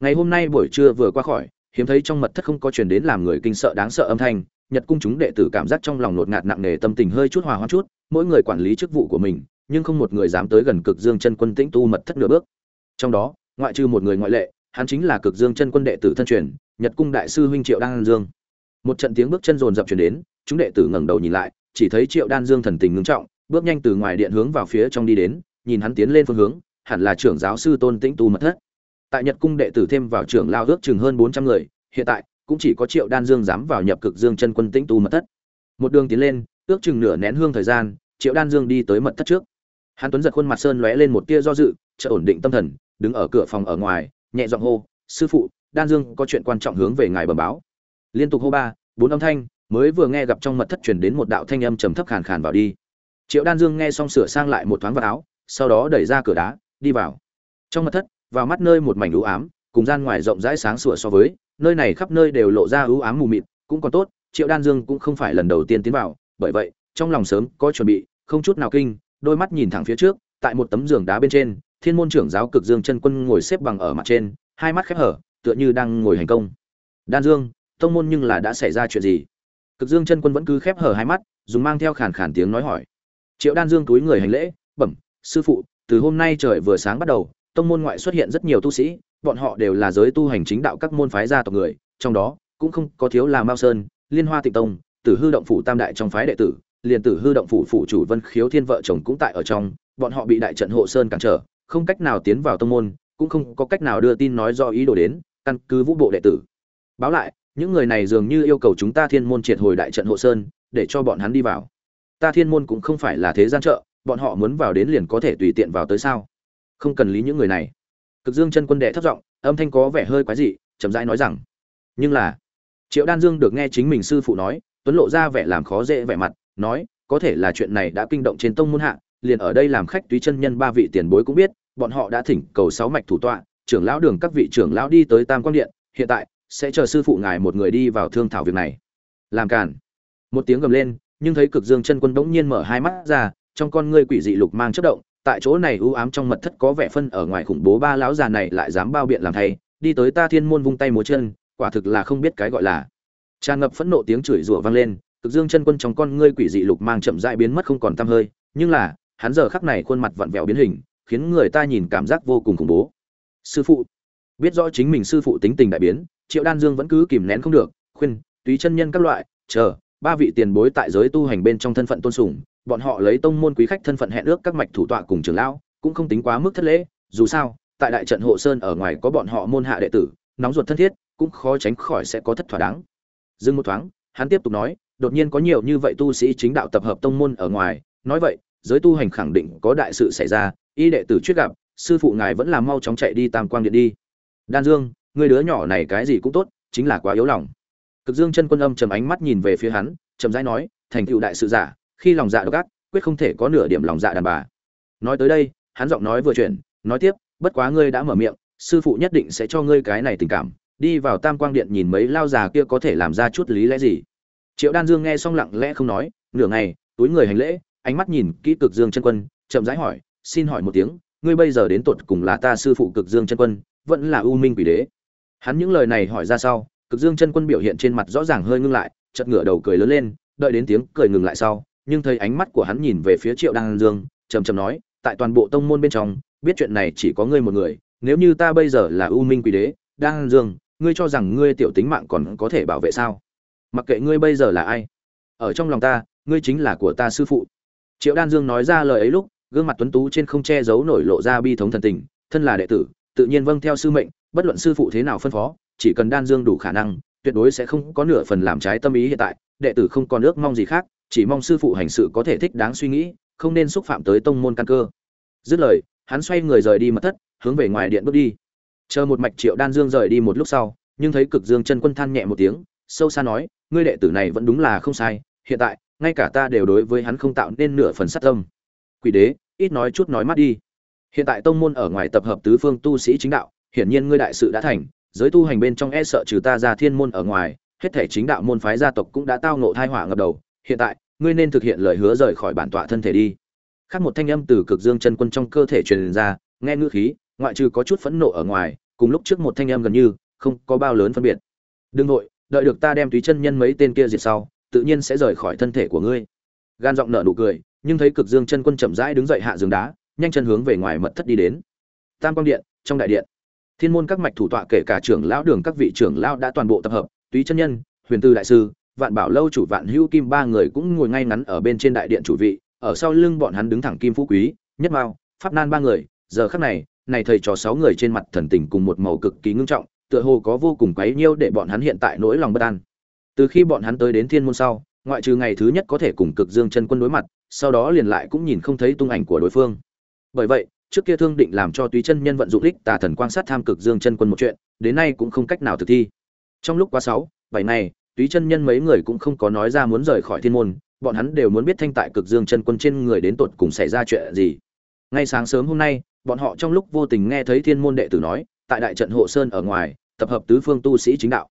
Ngày hôm nay buổi trưa vừa qua khỏi hiếm thấy trong mật thất không có truyền đến làm người kinh sợ đáng sợ âm thanh, nhật cung chúng đệ tử cảm giác trong lòng nột ngạt nặng nề, tâm tình hơi chút hòa hoãn chút, mỗi người quản lý chức vụ của mình, nhưng không một người dám tới gần cực dương chân quân tĩnh tu mật thất nửa bước. Trong đó, ngoại trừ một người ngoại lệ, hắn chính là cực dương chân quân đệ tử thân truyền, nhật cung đại sư huynh triệu đan dương. Một trận tiếng bước chân rồn rập chuyển đến, chúng đệ tử ngẩng đầu nhìn lại, chỉ thấy triệu đan dương thần tình ngưng trọng, bước nhanh từ ngoài điện hướng vào phía trong đi đến, nhìn hắn tiến lên phương hướng, hẳn là trưởng giáo sư tôn tĩnh tu mật thất tại nhật cung đệ tử thêm vào trưởng lao ước chừng hơn bốn trăm người, hiện tại, cũng chỉ có triệu đan dương dám vào nhập cực dương chân quân tĩnh tu mật thất. Một đường tiến lên, ước chừng nửa nén hương thời gian, triệu đan dương đi tới mật thất trước. Hàn tuấn giật khuôn mặt sơn lóe lên một tia do dự chợ ổn định tâm thần, đứng ở cửa phòng ở ngoài, nhẹ giọng hô, sư phụ, đan dương có chuyện quan trọng hướng về ngài bẩm báo. Liên tục hô ba, bốn âm thanh, mới vừa nghe gặp trong mật thất truyền đến một đạo thanh âm trầm thấp khàn khàn vào đi. Triệu đan dương nghe xong sửa sang lại một thoáng vào áo, sau đó đẩy ra cửa đá, đi vào. Trong mật thất vào mắt nơi một mảnh ưu ám, cùng gian ngoài rộng rãi sáng sủa so với, nơi này khắp nơi đều lộ ra ưu ám mù mịt, cũng còn tốt, triệu đan dương cũng không phải lần đầu tiên tiến vào, bởi vậy, trong lòng sớm có chuẩn bị, không chút nào kinh, đôi mắt nhìn thẳng phía trước, tại một tấm giường đá bên trên, thiên môn trưởng giáo cực dương chân quân ngồi xếp bằng ở mặt trên, hai mắt khép hở, tựa như đang ngồi hành công. Đan dương, tông môn nhưng là đã xảy ra chuyện gì? Cực dương chân quân vẫn cứ khép hở hai mắt, dùng mang theo khàn khàn tiếng nói hỏi. Triệu đan dương túi người hành lễ, bẩm, sư phụ, từ hôm nay trời vừa sáng bắt đầu tông môn ngoại xuất hiện rất nhiều tu sĩ, bọn họ đều là giới tu hành chính đạo các môn phái gia tộc người, trong đó, cũng không có thiếu là mao sơn, liên hoa tịnh tông, tử hư động phủ tam đại trong phái đệ tử, liền tử hư động phủ phủ chủ vân khiếu thiên vợ chồng cũng tại ở trong, bọn họ bị đại trận hộ sơn cản trở, không cách nào tiến vào tông môn, cũng không có cách nào đưa tin nói do ý đồ đến, căn cứ vũ bộ đệ tử. Báo lại, những người này dường như yêu cầu chúng ta thiên môn triệt hồi đại trận hộ sơn, để cho bọn hắn đi vào. Ta thiên môn cũng không phải là thế gian trợ, bọn họ muốn vào đến liền có thể tùy tiện vào tới sao? Không cần lý những người này. Cực dương chân quân đệ thất giọng, âm thanh có vẻ hơi quái dị, chậm rãi nói rằng, nhưng là triệu đan dương được nghe chính mình sư phụ nói, tuấn lộ ra vẻ làm khó dễ vẻ mặt, nói, có thể là chuyện này đã kinh động trên tông môn hạ, liền ở đây làm khách túy chân nhân ba vị tiền bối cũng biết, bọn họ đã thỉnh cầu sáu mạch thủ tọa, trưởng lão đường các vị trưởng lão đi tới tam quang điện, hiện tại sẽ chờ sư phụ ngài một người đi vào thương thảo việc này. Làm cản một tiếng gầm lên, nhưng thấy cực dương chân quân bỗng nhiên mở hai mắt ra, trong con ngươi quỷ dị lục mang chất động tại chỗ này u ám trong mật thất có vẻ phân ở ngoài khủng bố ba lão già này lại dám bao biện làm thay, đi tới ta thiên môn vung tay múa chân, quả thực là không biết cái gọi là. Tràn ngập phẫn nộ tiếng chửi rủa vang lên, cực dương chân quân trong con ngươi quỷ dị lục mang chậm rãi biến mất không còn tăm hơi, nhưng là, hắn giờ khắc này khuôn mặt vặn vẹo biến hình, khiến người ta nhìn cảm giác vô cùng khủng bố. Sư phụ, biết rõ chính mình sư phụ tính tình đại biến, triệu đan dương vẫn cứ kìm nén không được, khuyên túy chân nhân các loại, chờ, ba vị tiền bối tại giới tu hành bên trong thân phận tôn sùng bọn họ lấy tông môn quý khách thân phận hẹn ước các mạch thủ tọa cùng trưởng lão, cũng không tính quá mức thất lễ, dù sao, tại đại trận hộ sơn ở ngoài có bọn họ môn hạ đệ tử, nóng ruột thân thiết, cũng khó tránh khỏi sẽ có thất thỏa đáng. Dừng một thoáng, hắn tiếp tục nói, đột nhiên có nhiều như vậy tu sĩ chính đạo tập hợp tông môn ở ngoài, nói vậy, giới tu hành khẳng định có đại sự xảy ra, y đệ tử chuyết gặp, sư phụ ngài vẫn là mau chóng chạy đi tam quang điện đi. Đan dương, người đứa nhỏ này cái gì cũng tốt, chính là quá yếu lòng. Cực dương chân quân âm trầm ánh mắt nhìn về phía hắn trầm rãi nói, thành tựu đại sự giả khi lòng dạ độc ác, quyết không thể có nửa điểm lòng dạ đàn bà. Nói tới đây, hắn giọng nói vừa chuyển, nói tiếp, bất quá ngươi đã mở miệng, sư phụ nhất định sẽ cho ngươi cái này tình cảm, đi vào tam quang điện nhìn mấy lao già kia có thể làm ra chút lý lẽ gì. Triệu đan dương nghe xong lặng lẽ không nói, nửa ngày, túi người hành lễ, ánh mắt nhìn kỹ cực dương chân quân, chậm rãi hỏi, xin hỏi một tiếng, ngươi bây giờ đến tột cùng là ta sư phụ cực dương chân quân, vẫn là u minh quỷ đế? Hắn những lời này hỏi ra sau, cực dương chân quân biểu hiện trên mặt rõ ràng hơi ngưng lại, chợt ngửa đầu cười lớn lên, đợi đến tiếng cười ngừng lại sau nhưng thấy ánh mắt của hắn nhìn về phía triệu đan dương, trầm trầm nói, tại toàn bộ tông môn bên trong, biết chuyện này chỉ có ngươi một người, nếu như ta bây giờ là u minh quỷ đế đan dương, ngươi cho rằng ngươi tiểu tính mạng còn có thể bảo vệ sao? Mặc kệ ngươi bây giờ là ai, ở trong lòng ta, ngươi chính là của ta sư phụ. Triệu đan dương nói ra lời ấy lúc, gương mặt tuấn tú trên không che giấu nổi lộ ra bi thống thần tình, thân là đệ tử, tự nhiên vâng theo sư mệnh, bất luận sư phụ thế nào phân phó, chỉ cần đan dương đủ khả năng, tuyệt đối sẽ không có nửa phần làm trái tâm ý hiện tại, đệ tử không còn ước mong gì khác chỉ mong sư phụ hành sự có thể thích đáng suy nghĩ, không nên xúc phạm tới tông môn căn cơ. Dứt lời, hắn xoay người rời đi mật thất, hướng về ngoài điện bước đi. Chờ một mạch triệu đan dương rời đi một lúc sau, nhưng thấy cực dương chân quân than nhẹ một tiếng, sâu xa nói, ngươi đệ tử này vẫn đúng là không sai, hiện tại, ngay cả ta đều đối với hắn không tạo nên nửa phần sát tâm. Quỷ đế, ít nói chút nói mắt đi. Hiện tại tông môn ở ngoài tập hợp tứ phương tu sĩ chính đạo, hiển nhiên ngươi đại sự đã thành, giới tu hành bên trong e sợ trừ ta ra thiên môn ở ngoài, hết thể chính đạo môn phái gia tộc cũng đã tao ngộ thai hỏa ngập đầu. Hiện tại ngươi nên thực hiện lời hứa rời khỏi bản tọa thân thể đi. Khác một thanh âm từ cực dương chân quân trong cơ thể truyền ra, nghe ngữ khí, ngoại trừ có chút phẫn nộ ở ngoài, cùng lúc trước một thanh âm gần như, không có bao lớn phân biệt. Đừng nội đợi được ta đem túy chân nhân mấy tên kia diệt sau, tự nhiên sẽ rời khỏi thân thể của ngươi. Gan giọng nở nụ cười, nhưng thấy cực dương chân quân chậm rãi đứng dậy hạ giường đá, nhanh chân hướng về ngoài mật thất đi đến. Tam quang điện, trong đại điện. Thiên môn các mạch thủ tọa kể cả trưởng lão đường các vị trưởng lão đã toàn bộ tập hợp, túy chân nhân, huyền tư đại sư vạn bảo lâu chủ vạn hữu kim ba người cũng ngồi ngay ngắn ở bên trên đại điện chủ vị, ở sau lưng bọn hắn đứng thẳng kim phú quý, nhất mao, pháp nan ba người. Giờ khắc này này thầy trò sáu người trên mặt thần tình cùng một màu cực kỳ ngưng trọng, tựa hồ có vô cùng quấy nhiêu để bọn hắn hiện tại nỗi lòng bất an. Từ khi bọn hắn tới đến thiên môn sau, ngoại trừ ngày thứ nhất có thể cùng cực dương chân quân đối mặt, sau đó liền lại cũng nhìn không thấy tung ảnh của đối phương. Bởi vậy, trước kia thương định làm cho túy chân nhân vận dụng đích tà thần quan sát tham cực dương chân quân một chuyện, đến nay cũng không cách nào thực thi. Trong lúc quá sáu, bảy này túy chân nhân mấy người cũng không có nói ra muốn rời khỏi thiên môn, bọn hắn đều muốn biết thanh tại cực dương chân quân trên người đến tột cùng xảy ra chuyện gì. Ngay sáng sớm hôm nay, bọn họ trong lúc vô tình nghe thấy thiên môn đệ tử nói, tại đại trận hộ sơn ở ngoài, tập hợp tứ phương tu sĩ chính đạo.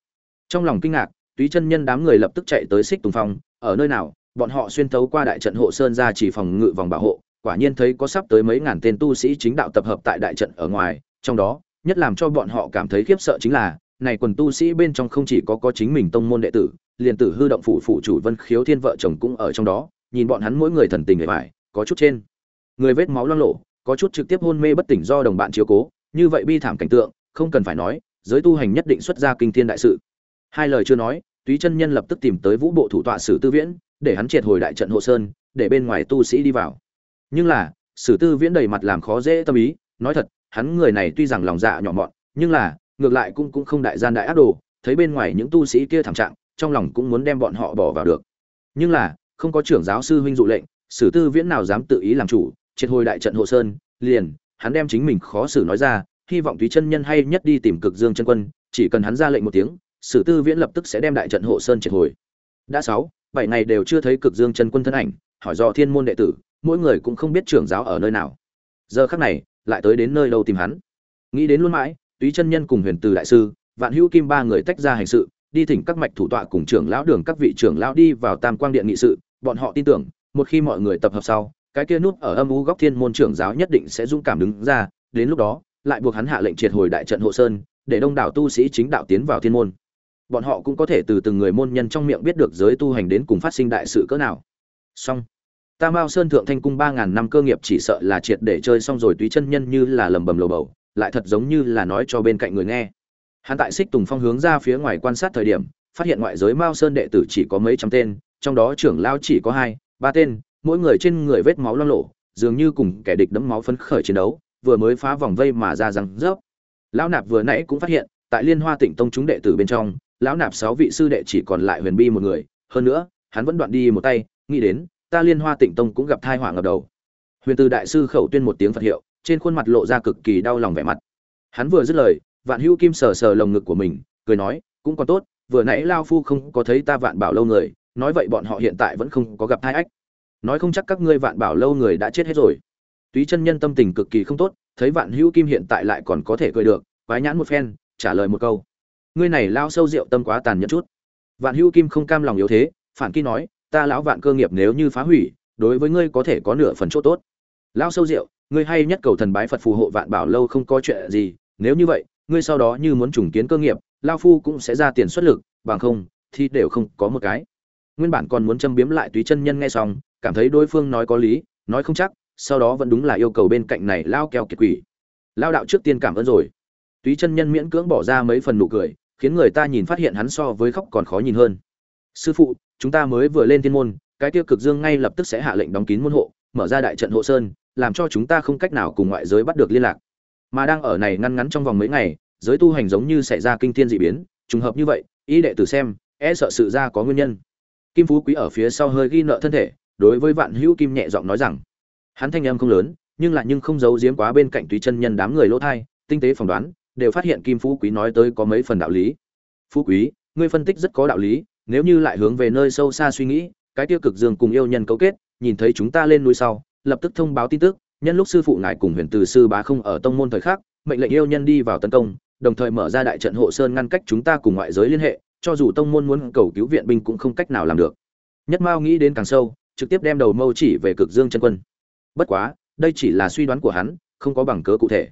Trong lòng kinh ngạc, túy chân nhân đám người lập tức chạy tới xích tùng phong, ở nơi nào, bọn họ xuyên thấu qua đại trận hộ sơn ra chỉ phòng ngự vòng bảo hộ, quả nhiên thấy có sắp tới mấy ngàn tên tu sĩ chính đạo tập hợp tại đại trận ở ngoài, trong đó, nhất làm cho bọn họ cảm thấy khiếp sợ chính là này quần tu sĩ bên trong không chỉ có có chính mình tông môn đệ tử liền tử hư động phủ phủ chủ vân khiếu thiên vợ chồng cũng ở trong đó nhìn bọn hắn mỗi người thần tình người bại, có chút trên. Người vết máu loang lổ, có chút trực tiếp hôn mê bất tỉnh do đồng bạn chiếu cố như vậy bi thảm cảnh tượng không cần phải nói giới tu hành nhất định xuất ra kinh thiên đại sự. Hai lời chưa nói túy chân nhân lập tức tìm tới vũ bộ thủ tọa sử tư viễn để hắn triệt hồi đại trận hộ sơn để bên ngoài tu sĩ đi vào. Nhưng là sử tư viễn đầy mặt làm khó dễ tâm ý nói thật hắn người này tuy rằng lòng dạ nhỏ mọn nhưng là ngược lại cũng cũng không đại gian đại ác đồ, thấy bên ngoài những tu sĩ kia thảm trạng, trong lòng cũng muốn đem bọn họ bỏ vào được. Nhưng là, không có trưởng giáo sư huynh dụ lệnh, sử tư viễn nào dám tự ý làm chủ, triệt hồi đại trận hộ sơn, liền, hắn đem chính mình khó xử nói ra, hy vọng túy chân nhân hay nhất đi tìm cực dương chân quân, chỉ cần hắn ra lệnh một tiếng, sử tư viễn lập tức sẽ đem đại trận hộ sơn triệt hồi. Đã sáu, bảy ngày đều chưa thấy cực dương chân quân thân ảnh, hỏi do thiên môn đệ tử, mỗi người cũng không biết trưởng giáo ở nơi nào. Giờ khắc này, lại tới đến nơi đâu tìm hắn. Nghĩ đến luôn mãi túy chân nhân cùng huyền từ đại sư, vạn hữu kim ba người tách ra hành sự, đi thỉnh các mạch thủ tọa cùng trưởng lão đường các vị trưởng lão đi vào tam quang điện nghị sự. Bọn họ tin tưởng, một khi mọi người tập hợp sau, cái kia nút ở âm u góc thiên môn trưởng giáo nhất định sẽ dũng cảm đứng ra, đến lúc đó, lại buộc hắn hạ lệnh triệt hồi đại trận hộ sơn, để đông đảo tu sĩ chính đạo tiến vào thiên môn. Bọn họ cũng có thể từ từng người môn nhân trong miệng biết được giới tu hành đến cùng phát sinh đại sự cỡ nào. Song ta mao sơn thượng thanh cung ba ngàn năm cơ nghiệp chỉ sợ là triệt để chơi xong rồi, túy chân nhân như là lầm bầm lầu bầu lại thật giống như là nói cho bên cạnh người nghe. Hắn tại xích tùng phong hướng ra phía ngoài quan sát thời điểm, phát hiện ngoại giới mao sơn đệ tử chỉ có mấy trăm tên, trong đó trưởng lao chỉ có hai, ba tên, mỗi người trên người vết máu loang lộ dường như cùng kẻ địch đẫm máu phấn khởi chiến đấu, vừa mới phá vòng vây mà ra răng rớp. Lão nạp vừa nãy cũng phát hiện, tại liên hoa tịnh tông chúng đệ tử bên trong, lão nạp sáu vị sư đệ chỉ còn lại huyền bi một người, hơn nữa, hắn vẫn đoạn đi một tay, nghĩ đến, ta liên hoa tịnh tông cũng gặp thai họa ngập đầu. Huyền từ đại sư khẩu tuyên một tiếng phật hiệu trên khuôn mặt lộ ra cực kỳ đau lòng vẻ mặt. Hắn vừa dứt lời, vạn hữu kim sờ sờ lồng ngực của mình, cười nói, cũng còn tốt, vừa nãy lao phu không có thấy ta vạn bảo lâu người, nói vậy bọn họ hiện tại vẫn không có gặp tai ách. Nói không chắc các ngươi vạn bảo lâu người đã chết hết rồi. Túy chân nhân tâm tình cực kỳ không tốt, thấy vạn hữu kim hiện tại lại còn có thể cười được, quái nhãn một phen, trả lời một câu, ngươi này lao sâu rượu tâm quá tàn nhẫn chút. Vạn hữu kim không cam lòng yếu thế, phản kỳ nói, ta lão vạn cơ nghiệp nếu như phá hủy, đối với ngươi có thể có nửa phần chỗ tốt. Lão sâu rượu ngươi hay nhất cầu thần bái phật phù hộ vạn bảo lâu không có chuyện gì, nếu như vậy, ngươi sau đó như muốn trùng kiến cơ nghiệp, lao phu cũng sẽ ra tiền xuất lực, bằng không, thì đều không có một cái. Nguyên bản còn muốn châm biếm lại túy chân nhân nghe xong, cảm thấy đối phương nói có lý, nói không chắc, sau đó vẫn đúng là yêu cầu bên cạnh này lao keo kiệt quỷ. Lao đạo trước tiên cảm ơn rồi. Túy chân nhân miễn cưỡng bỏ ra mấy phần nụ cười, khiến người ta nhìn phát hiện hắn so với khóc còn khó nhìn hơn. Sư phụ, chúng ta mới vừa lên thiên môn, cái tiêu cực dương ngay lập tức sẽ hạ lệnh đóng kín môn hộ, mở ra đại trận hộ sơn làm cho chúng ta không cách nào cùng ngoại giới bắt được liên lạc. Mà đang ở này ngăn ngắn trong vòng mấy ngày, giới tu hành giống như xảy ra kinh thiên dị biến, trùng hợp như vậy ý đệ tử xem e sợ sự ra có nguyên nhân. Kim phú quý ở phía sau hơi ghi nợ thân thể, đối với vạn hữu kim nhẹ giọng nói rằng, hắn thanh âm không lớn, nhưng lại nhưng không giấu giếm quá bên cạnh tùy chân nhân đám người lỗ thai, tinh tế phỏng đoán, đều phát hiện kim phú quý nói tới có mấy phần đạo lý. Phú quý, ngươi phân tích rất có đạo lý, nếu như lại hướng về nơi sâu xa suy nghĩ, cái tiêu cực dương cùng yêu nhân cấu kết, nhìn thấy chúng ta lên núi sau lập tức thông báo tin tức, nhân lúc sư phụ ngài cùng huyền từ sư bá không ở tông môn thời khắc, mệnh lệnh yêu nhân đi vào tấn công, đồng thời mở ra đại trận hộ sơn ngăn cách chúng ta cùng ngoại giới liên hệ, cho dù tông môn muốn cầu cứu viện binh cũng không cách nào làm được. Nhất mao nghĩ đến càng sâu, trực tiếp đem đầu mâu chỉ về cực dương chân quân. Bất quá, đây chỉ là suy đoán của hắn, không có bằng cớ cụ thể.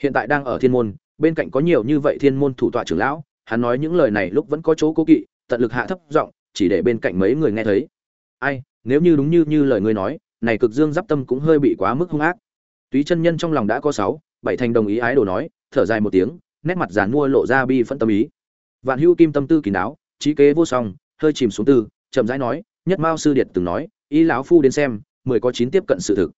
Hiện tại đang ở thiên môn, bên cạnh có nhiều như vậy thiên môn thủ tọa trưởng lão, hắn nói những lời này lúc vẫn có chỗ cố kỵ, tận lực hạ thấp giọng, chỉ để bên cạnh mấy người nghe thấy. Ai, nếu như đúng như như lời ngươi nói này cực dương giáp tâm cũng hơi bị quá mức hung ác. Túy chân nhân trong lòng đã có sáu, bảy thành đồng ý ái đồ nói, thở dài một tiếng, nét mặt giàn mua lộ ra bi phẫn tâm ý. Vạn hữu kim tâm tư kỳ đáo, trí kế vô song, hơi chìm xuống tư, chậm rãi nói, nhất mao sư điệt từng nói ý lão phu đến xem, mười có chín tiếp cận sự thực.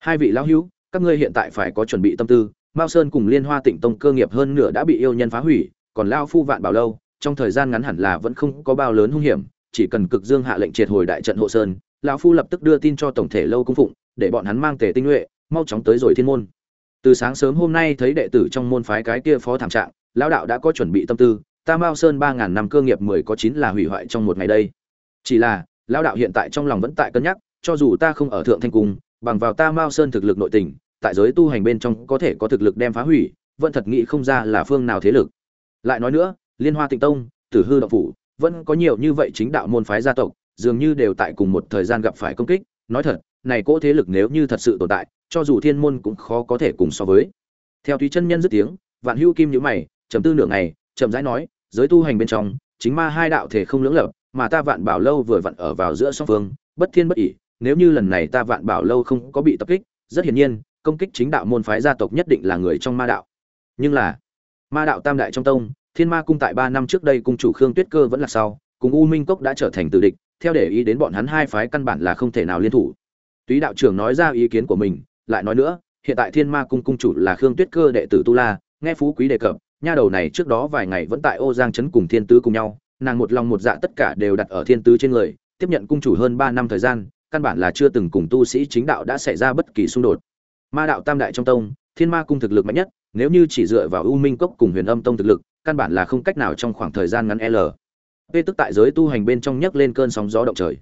Hai vị lão hữu, các ngươi hiện tại phải có chuẩn bị tâm tư, mao sơn cùng liên hoa tịnh tông cơ nghiệp hơn nửa đã bị yêu nhân phá hủy, còn lao phu vạn bảo lâu, trong thời gian ngắn hẳn là vẫn không có bao lớn hung hiểm, chỉ cần cực dương hạ lệnh triệt hồi đại trận hộ sơn lão phu lập tức đưa tin cho tổng thể lâu cung phụng, để bọn hắn mang tề tinh nhuệ, mau chóng tới rồi thiên môn. Từ sáng sớm hôm nay thấy đệ tử trong môn phái cái kia phó thảm trạng, lão đạo đã có chuẩn bị tâm tư, ta mao sơn ba ngàn năm cơ nghiệp mười có chín là hủy hoại trong một ngày đây. Chỉ là, lão đạo hiện tại trong lòng vẫn tại cân nhắc, cho dù ta không ở thượng thanh cung, bằng vào ta mao sơn thực lực nội tình, tại giới tu hành bên trong có thể có thực lực đem phá hủy, vẫn thật nghĩ không ra là phương nào thế lực. Lại nói nữa, liên hoa tịnh tông, tử hư động phủ, vẫn có nhiều như vậy chính đạo môn phái gia tộc dường như đều tại cùng một thời gian gặp phải công kích. Nói thật, này cỗ thế lực nếu như thật sự tồn tại, cho dù thiên môn cũng khó có thể cùng so với. Theo thúy chân nhân dứt tiếng, vạn hưu kim nhữ mày, trầm tư nửa ngày, chậm rãi nói, giới tu hành bên trong, chính ma hai đạo thể không lưỡng lập, mà ta vạn bảo lâu vừa vặn ở vào giữa song phương, bất thiên bất ỷ, nếu như lần này ta vạn bảo lâu không có bị tập kích, rất hiển nhiên, công kích chính đạo môn phái gia tộc nhất định là người trong ma đạo. Nhưng là, ma đạo tam đại trong tông, thiên ma cung tại ba năm trước đây cung chủ khương tuyết cơ vẫn là sau, cùng u minh cốc đã trở thành tử địch theo để ý đến bọn hắn hai phái căn bản là không thể nào liên thủ. Túy đạo trưởng nói ra ý kiến của mình, lại nói nữa, hiện tại thiên ma cung cung chủ là khương tuyết cơ đệ tử tu la, nghe phú quý đề cập, nha đầu này trước đó vài ngày vẫn tại ô giang trấn cùng thiên tứ cùng nhau, nàng một lòng một dạ tất cả đều đặt ở thiên tứ trên người, tiếp nhận cung chủ hơn ba năm thời gian, căn bản là chưa từng cùng tu sĩ chính đạo đã xảy ra bất kỳ xung đột. Ma đạo tam đại trong tông, thiên ma cung thực lực mạnh nhất, nếu như chỉ dựa vào u minh cốc cùng huyền âm tông thực lực, căn bản là không cách nào trong khoảng thời gian ngắn l p tức tại giới tu hành bên trong nhấc lên cơn sóng gió động trời.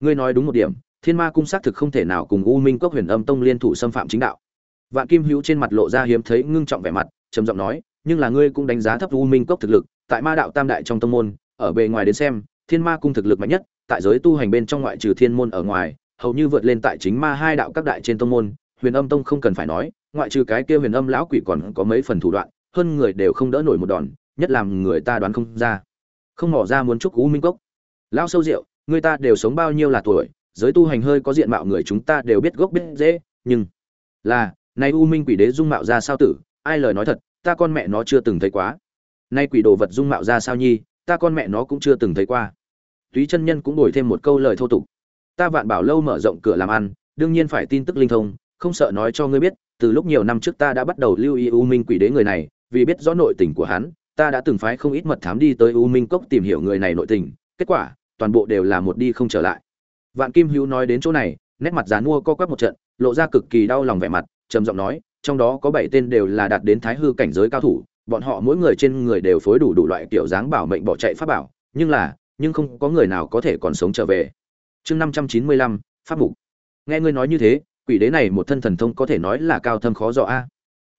Ngươi nói đúng một điểm, thiên ma cung xác thực không thể nào cùng u minh cốc huyền âm tông liên thủ xâm phạm chính đạo. Vạn kim hữu trên mặt lộ ra hiếm thấy ngưng trọng vẻ mặt, trầm giọng nói, nhưng là ngươi cũng đánh giá thấp u minh cốc thực lực, tại ma đạo tam đại trong tông môn, ở bề ngoài đến xem, thiên ma cung thực lực mạnh nhất, tại giới tu hành bên trong ngoại trừ thiên môn ở ngoài, hầu như vượt lên tại chính ma hai đạo các đại trên tông môn. Huyền âm tông không cần phải nói, ngoại trừ cái kia huyền âm lão quỷ còn có mấy phần thủ đoạn, hơn người đều không đỡ nổi một đòn, nhất làm người ta đoán không ra không mỏ ra muốn chúc u minh cốc. Lão sâu rượu, người ta đều sống bao nhiêu là tuổi, giới tu hành hơi có diện mạo người chúng ta đều biết gốc biết dễ, nhưng là, nay u minh quỷ đế dung mạo ra sao tử, ai lời nói thật, ta con mẹ nó chưa từng thấy quá. Nay quỷ đồ vật dung mạo ra sao nhi, ta con mẹ nó cũng chưa từng thấy qua. Túy chân nhân cũng đổi thêm một câu lời thô tục. Ta vạn bảo lâu mở rộng cửa làm ăn, đương nhiên phải tin tức linh thông, không sợ nói cho ngươi biết, từ lúc nhiều năm trước ta đã bắt đầu lưu ý u minh quỷ đế người này, vì biết rõ nội tình của hắn ta đã từng phái không ít mật thám đi tới u minh cốc tìm hiểu người này nội tình, kết quả, toàn bộ đều là một đi không trở lại. Vạn kim hữu nói đến chỗ này, nét mặt dán mua co quắp một trận, lộ ra cực kỳ đau lòng vẻ mặt, trầm giọng nói, trong đó có bảy tên đều là đạt đến thái hư cảnh giới cao thủ, bọn họ mỗi người trên người đều phối đủ đủ loại kiểu dáng bảo mệnh bỏ chạy pháp bảo, nhưng là, nhưng không có người nào có thể còn sống trở về. Chương năm trăm chín mươi lăm, pháp mục. Nghe ngươi nói như thế, quỷ đế này một thân thần thông có thể nói là cao thâm khó dò a.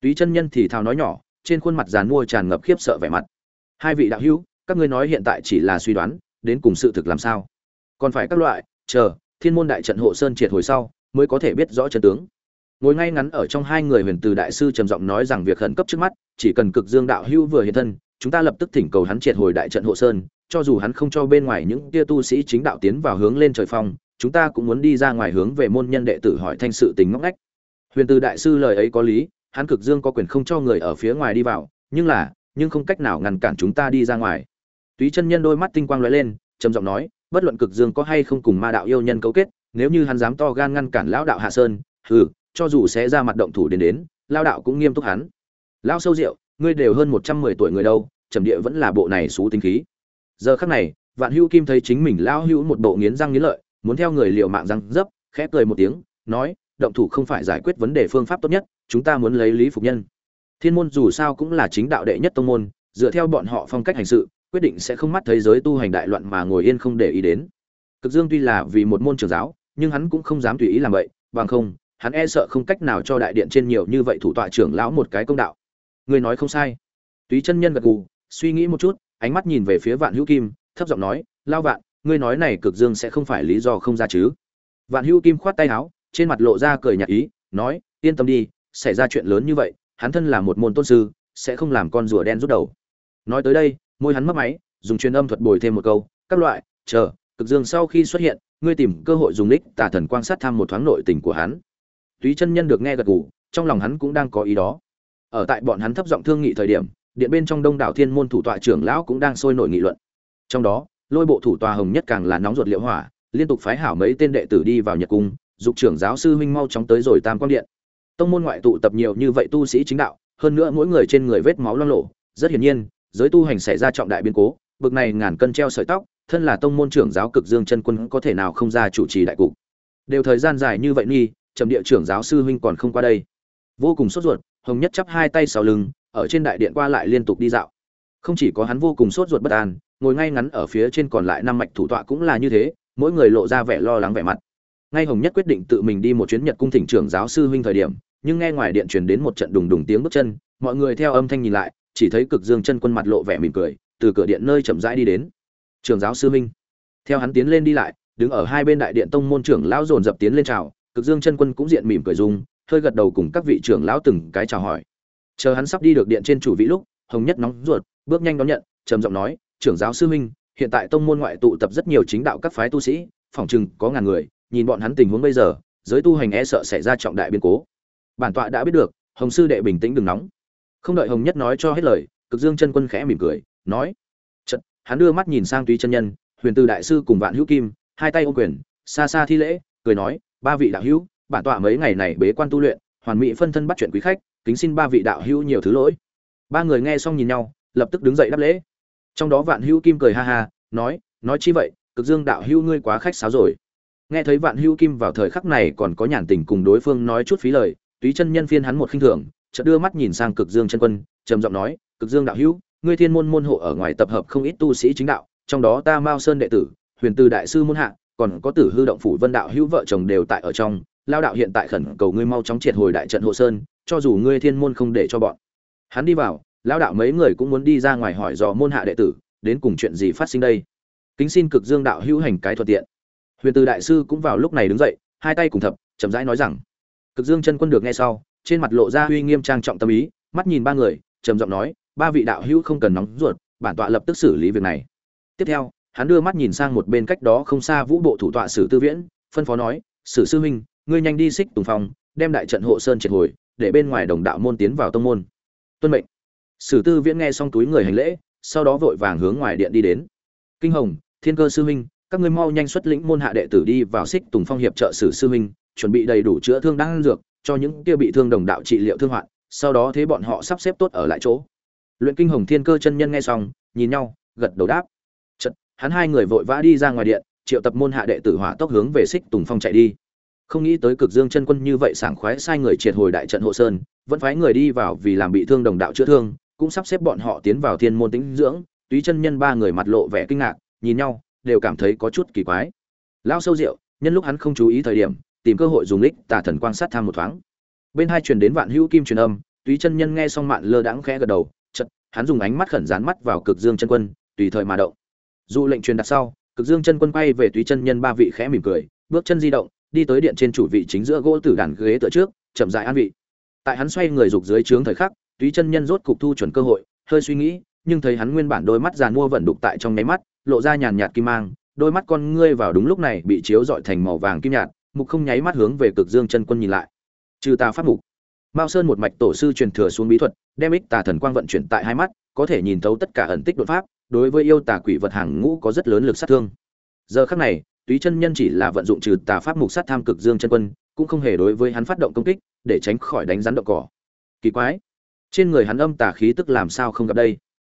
Túy chân nhân thì thào nói nhỏ trên khuôn mặt giàn mua tràn ngập khiếp sợ vẻ mặt. Hai vị đạo hữu, các ngươi nói hiện tại chỉ là suy đoán, đến cùng sự thực làm sao? Còn phải các loại, chờ, thiên môn đại trận hộ sơn triệt hồi sau, mới có thể biết rõ chân tướng. Ngồi ngay ngắn ở trong hai người huyền từ đại sư trầm giọng nói rằng việc khẩn cấp trước mắt, chỉ cần cực dương đạo hữu vừa hiện thân, chúng ta lập tức thỉnh cầu hắn triệt hồi đại trận hộ sơn, cho dù hắn không cho bên ngoài những tia tu sĩ chính đạo tiến vào hướng lên trời phong, chúng ta cũng muốn đi ra ngoài hướng về môn nhân đệ tử hỏi thanh sự tình ngóc ngách. Huyền từ đại sư lời ấy có lý hắn cực dương có quyền không cho người ở phía ngoài đi vào, nhưng là, nhưng không cách nào ngăn cản chúng ta đi ra ngoài. Túy chân nhân đôi mắt tinh quang lóe lên, trầm giọng nói, bất luận cực dương có hay không cùng ma đạo yêu nhân cấu kết, nếu như hắn dám to gan ngăn cản lão đạo hạ sơn, hừ, cho dù sẽ ra mặt động thủ đến đến lao đạo cũng nghiêm túc hắn. Lao sâu rượu, ngươi đều hơn một trăm mười tuổi người đâu, trầm địa vẫn là bộ này xú tinh khí. Giờ khắc này, vạn hữu kim thấy chính mình lao hữu một bộ nghiến răng nghiến lợi, muốn theo người liệu mạng răng dấp, khẽ cười một tiếng, nói, động thủ không phải giải quyết vấn đề phương pháp tốt nhất chúng ta muốn lấy lý phục nhân. Thiên môn dù sao cũng là chính đạo đệ nhất tông môn, dựa theo bọn họ phong cách hành sự, quyết định sẽ không mắt thấy giới tu hành đại loạn mà ngồi yên không để ý đến. Cực dương tuy là vì một môn trường giáo, nhưng hắn cũng không dám tùy ý làm vậy, bằng không, hắn e sợ không cách nào cho đại điện trên nhiều như vậy thủ tọa trưởng lão một cái công đạo. Người nói không sai. Túy chân nhân gật gù, suy nghĩ một chút, ánh mắt nhìn về phía vạn hữu kim, thấp giọng nói, lao vạn, ngươi nói này cực dương sẽ không phải lý do không ra chứ? Vạn hữu kim khoát tay áo, trên mặt lộ ra cười nhạt ý, nói, yên tâm đi xảy ra chuyện lớn như vậy, hắn thân là một môn tôn sư, sẽ không làm con rùa đen rút đầu. Nói tới đây, môi hắn mất máy, dùng truyền âm thuật bồi thêm một câu, các loại, chờ, cực dương sau khi xuất hiện, ngươi tìm cơ hội dùng lích tà thần quan sát thăm một thoáng nội tình của hắn. Túy chân nhân được nghe gật gù, trong lòng hắn cũng đang có ý đó. Ở tại bọn hắn thấp giọng thương nghị thời điểm, điện bên trong đông đảo thiên môn thủ tọa trưởng lão cũng đang sôi nổi nghị luận. Trong đó, lôi bộ thủ tòa hồng nhất càng là nóng ruột liệu hỏa, liên tục phái hảo mấy tên đệ tử đi vào nhật cung, dục trưởng giáo sư huynh mau chóng tới rồi tam quan điện tông môn ngoại tụ tập nhiều như vậy tu sĩ chính đạo, hơn nữa mỗi người trên người vết máu loang lộ rất hiển nhiên, giới tu hành xảy ra trọng đại biến cố, bực này ngàn cân treo sợi tóc, thân là tông môn trưởng giáo cực dương chân quân có thể nào không ra chủ trì đại cục. Đều thời gian dài như vậy nghi, trầm địa trưởng giáo sư huynh còn không qua đây. Vô cùng sốt ruột, hồng nhất chắp hai tay sau lưng, ở trên đại điện qua lại liên tục đi dạo. Không chỉ có hắn vô cùng sốt ruột bất an, ngồi ngay ngắn ở phía trên còn lại năm mạch thủ tọa cũng là như thế, mỗi người lộ ra vẻ lo lắng vẻ mặt. Ngay hồng nhất quyết định tự mình đi một chuyến nhật cung thỉnh trưởng giáo sư huynh thời điểm nhưng nghe ngoài điện truyền đến một trận đùng đùng tiếng bước chân mọi người theo âm thanh nhìn lại chỉ thấy cực dương chân quân mặt lộ vẻ mỉm cười từ cửa điện nơi chậm rãi đi đến. Trường giáo sư minh theo hắn tiến lên đi lại đứng ở hai bên đại điện tông môn trưởng lão dồn dập tiến lên chào cực dương chân quân cũng diện mỉm cười dung hơi gật đầu cùng các vị trưởng lão từng cái chào hỏi. Chờ hắn sắp đi được điện trên chủ vị lúc hồng nhất nóng ruột bước nhanh đón nhận trầm giọng nói trưởng giáo sư minh, hiện tại tông môn ngoại tụ tập rất nhiều chính đạo các phái tu sĩ phòng chừng có ngàn người nhìn bọn hắn tình huống bây giờ giới tu hành e sợ xảy ra trọng đại biến cố bản tọa đã biết được, hồng sư đệ bình tĩnh đừng nóng. Không đợi hồng nhất nói cho hết lời, cực dương chân quân khẽ mỉm cười, nói chật hắn đưa mắt nhìn sang túy chân nhân, huyền từ đại sư cùng vạn hữu kim, hai tay ô quyền, xa xa thi lễ, cười nói, ba vị đạo hữu, bản tọa mấy ngày này bế quan tu luyện, hoàn mỹ phân thân bắt chuyện quý khách, kính xin ba vị đạo hữu nhiều thứ lỗi. Ba người nghe xong nhìn nhau, lập tức đứng dậy đáp lễ. Trong đó vạn hữu kim cười ha ha, nói nói chi vậy, cực dương đạo hữu ngươi quá khách sáo rồi. Nghe thấy vạn hữu kim vào thời khắc này còn có nhàn tình cùng đối phương nói chút phí lời túy chân nhân phiên hắn một khinh thường, chợt đưa mắt nhìn sang cực dương chân quân, trầm giọng nói, cực dương đạo hữu, ngươi thiên môn môn hộ ở ngoài tập hợp không ít tu sĩ chính đạo, trong đó ta mao sơn đệ tử, huyền từ đại sư môn hạ, còn có tử hư động phủ vân đạo hữu vợ chồng đều tại ở trong, lao đạo hiện tại khẩn cầu ngươi mau chóng triệt hồi đại trận hộ sơn, cho dù ngươi thiên môn không để cho bọn. Hắn đi vào, lao đạo mấy người cũng muốn đi ra ngoài hỏi dò môn hạ đệ tử, đến cùng chuyện gì phát sinh đây? Kính xin cực dương đạo hữu hành cái thuận tiện. Huyền từ đại sư cũng vào lúc này đứng dậy, hai tay cùng thập, chậm rãi nói rằng cực dương chân quân được nghe sau trên mặt lộ ra uy nghiêm trang trọng tâm ý mắt nhìn ba người trầm giọng nói ba vị đạo hữu không cần nóng ruột bản tọa lập tức xử lý việc này. Tiếp theo hắn đưa mắt nhìn sang một bên cách đó không xa vũ bộ thủ tọa sử tư viễn phân phó nói sử sư huynh ngươi nhanh đi xích tùng phòng, đem đại trận hộ sơn triệt hồi để bên ngoài đồng đạo môn tiến vào tông môn. Tuân mệnh. Sử tư viễn nghe xong túi người hành lễ sau đó vội vàng hướng ngoài điện đi đến. Kinh hồng thiên cơ sư huynh các ngươi mau nhanh xuất lĩnh môn hạ đệ tử đi vào xích tùng phong hiệp trợ sử sư huynh chuẩn bị đầy đủ chữa thương đang dược cho những kia bị thương đồng đạo trị liệu thương hoạn sau đó thế bọn họ sắp xếp tốt ở lại chỗ. Luyện kinh hồng thiên cơ chân nhân nghe xong nhìn nhau gật đầu đáp. Chật, hắn hai người vội vã đi ra ngoài điện triệu tập môn hạ đệ tử hỏa tốc hướng về xích tùng phong chạy đi. Không nghĩ tới cực dương chân quân như vậy sảng khoái sai người triệt hồi đại trận hộ sơn vẫn phái người đi vào vì làm bị thương đồng đạo chữa thương cũng sắp xếp bọn họ tiến vào thiên môn tĩnh dưỡng túy chân nhân ba người mặt lộ vẻ kinh ngạc nhìn nhau đều cảm thấy có chút kỳ quái. Lao sâu rượu nhân lúc hắn không chú ý thời điểm tìm cơ hội dùng lích tà thần quan sát tham một thoáng. Bên hai truyền đến vạn hữu kim truyền âm, túy chân nhân nghe xong mạn lơ đãng khẽ gật đầu chật hắn dùng ánh mắt khẩn dán mắt vào cực dương chân quân, tùy thời mà động. Dù lệnh truyền đặt sau, cực dương chân quân quay về túy chân nhân ba vị khẽ mỉm cười, bước chân di động, đi tới điện trên chủ vị chính giữa gỗ tử đàn ghế tựa trước, chậm dại an vị. Tại hắn xoay người dục dưới trướng thời khắc, túy chân nhân rốt cục thu chuẩn cơ hội, hơi suy nghĩ, nhưng thấy hắn nguyên bản đôi mắt giàn mua vận đục tại trong nháy mắt, lộ ra nhàn nhạt kim mang, đôi mắt con ngươi vào đúng lúc này bị chiếu dọi thành màu vàng kim nhạt mục không nháy mắt hướng về cực dương chân quân nhìn lại. Trừ tà pháp mục, mao sơn một mạch tổ sư truyền thừa xuống bí thuật, đem ích tà thần quang vận chuyển tại hai mắt, có thể nhìn thấu tất cả ẩn tích đột pháp, đối với yêu tà quỷ vật hàng ngũ có rất lớn lực sát thương. Giờ khắc này, túy chân nhân chỉ là vận dụng trừ tà pháp mục sát tham cực dương chân quân, cũng không hề đối với hắn phát động công kích, để tránh khỏi đánh rắn động cỏ. Kỳ quái, trên người hắn âm tà khí tức làm sao không gặp đây?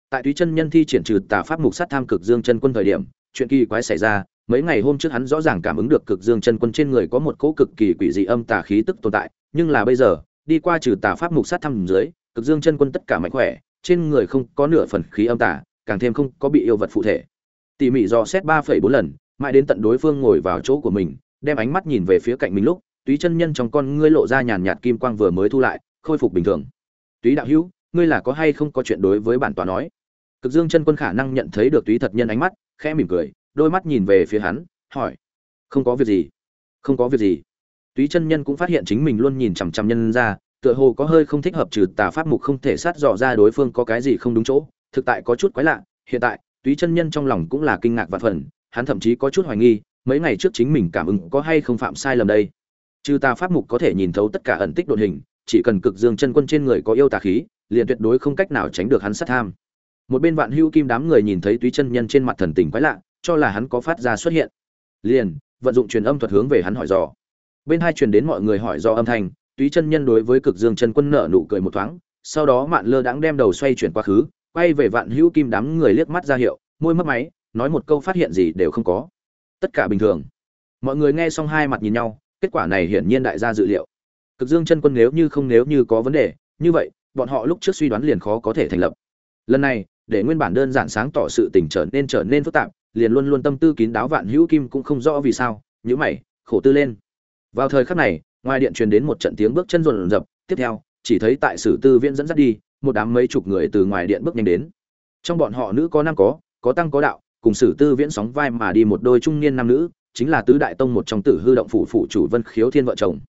Tại túy chân nhân thi triển trừ tà pháp mục sát tham cực dương chân quân thời điểm, chuyện kỳ quái xảy ra mấy ngày hôm trước hắn rõ ràng cảm ứng được cực dương chân quân trên người có một cỗ cực kỳ quỷ dị âm tà khí tức tồn tại, nhưng là bây giờ, đi qua trừ tà pháp mục sát thăm dưới, cực dương chân quân tất cả mạnh khỏe, trên người không có nửa phần khí âm tà, càng thêm không có bị yêu vật phụ thể. Tỉ mỉ dò xét ba phẩy bốn lần, mãi đến tận đối phương ngồi vào chỗ của mình, đem ánh mắt nhìn về phía cạnh mình lúc, túy chân nhân trong con ngươi lộ ra nhàn nhạt kim quang vừa mới thu lại, khôi phục bình thường. Túy đạo hữu, ngươi là có hay không có chuyện đối với bản tòa nói? Cực dương chân quân khả năng nhận thấy được túy thật nhân ánh mắt, khẽ mỉm cười đôi mắt nhìn về phía hắn, hỏi, không có việc gì? Không có việc gì. Túy chân nhân cũng phát hiện chính mình luôn nhìn chằm chằm nhân ra, tựa hồ có hơi không thích hợp trừ tà pháp mục không thể sát dò ra đối phương có cái gì không đúng chỗ. Thực tại có chút quái lạ, hiện tại, túy chân nhân trong lòng cũng là kinh ngạc và phần, hắn thậm chí có chút hoài nghi, mấy ngày trước chính mình cảm ứng có hay không phạm sai lầm đây. Trừ tà pháp mục có thể nhìn thấu tất cả ẩn tích đột hình, chỉ cần cực dương chân quân trên người có yêu tà khí, liền tuyệt đối không cách nào tránh được hắn sát tham. Một bên vạn hưu kim đám người nhìn thấy túy chân nhân trên mặt thần tình quái lạ cho là hắn có phát ra xuất hiện. Liền, vận dụng truyền âm thuật hướng về hắn hỏi dò. Bên hai truyền đến mọi người hỏi do âm thanh, túy chân nhân đối với cực dương chân quân nợ nụ cười một thoáng, sau đó mạn lơ đãng đem đầu xoay chuyển quá khứ, quay về vạn hữu kim đám người liếc mắt ra hiệu, môi mất máy, nói một câu phát hiện gì đều không có. Tất cả bình thường. Mọi người nghe xong hai mặt nhìn nhau, kết quả này hiển nhiên đại gia dự liệu. Cực dương chân quân nếu như không nếu như có vấn đề, như vậy, bọn họ lúc trước suy đoán liền khó có thể thành lập. Lần này, để nguyên bản đơn giản sáng tỏ sự tình trở nên trở nên phức tạp liền luôn luôn tâm tư kín đáo vạn hữu kim cũng không rõ vì sao nhữ mày, khổ tư lên. Vào thời khắc này, ngoài điện truyền đến một trận tiếng bước chân rộn rập, tiếp theo, chỉ thấy tại sử tư viễn dẫn dắt đi, một đám mấy chục người từ ngoài điện bước nhanh đến. Trong bọn họ nữ có nam có có tăng có đạo, cùng sử tư viễn sóng vai mà đi một đôi trung niên nam nữ, chính là tứ đại tông một trong tử hư động phủ phủ chủ vân khiếu thiên vợ chồng.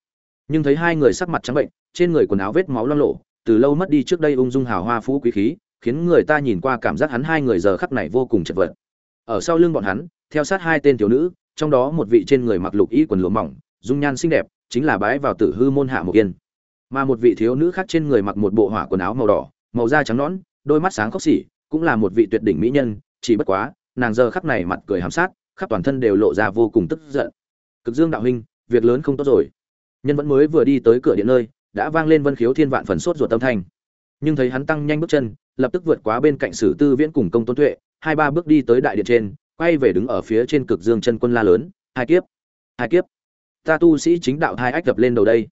Nhưng thấy hai người sắc mặt trắng bệnh, trên người quần áo vết máu loang lộ, từ lâu mất đi trước đây ung dung hào hoa phú quý khí, khiến người ta nhìn qua cảm giác hắn hai người giờ khắc này vô cùng chật vật ở sau lưng bọn hắn, theo sát hai tên thiếu nữ, trong đó một vị trên người mặc lục y quần lụa mỏng, dung nhan xinh đẹp, chính là bái vào tử hư môn hạ một yên. Mà một vị thiếu nữ khác trên người mặc một bộ hỏa quần áo màu đỏ, màu da trắng nõn, đôi mắt sáng khóc xỉ, cũng là một vị tuyệt đỉnh mỹ nhân, chỉ bất quá, nàng giờ khắc này mặt cười hàm sát, khắp toàn thân đều lộ ra vô cùng tức giận. Cực dương đạo huynh, việc lớn không tốt rồi. Nhân vẫn mới vừa đi tới cửa điện nơi, đã vang lên vân khiếu thiên vạn phần sốt ruột tâm thanh. Nhưng thấy hắn tăng nhanh bước chân, lập tức vượt quá bên cạnh sử tư viễn cùng công tôn tuệ hai ba bước đi tới đại điện trên, quay về đứng ở phía trên cực dương chân quân la lớn, hai kiếp hai kiếp, ta tu sĩ chính đạo hai ách đập lên đầu đây.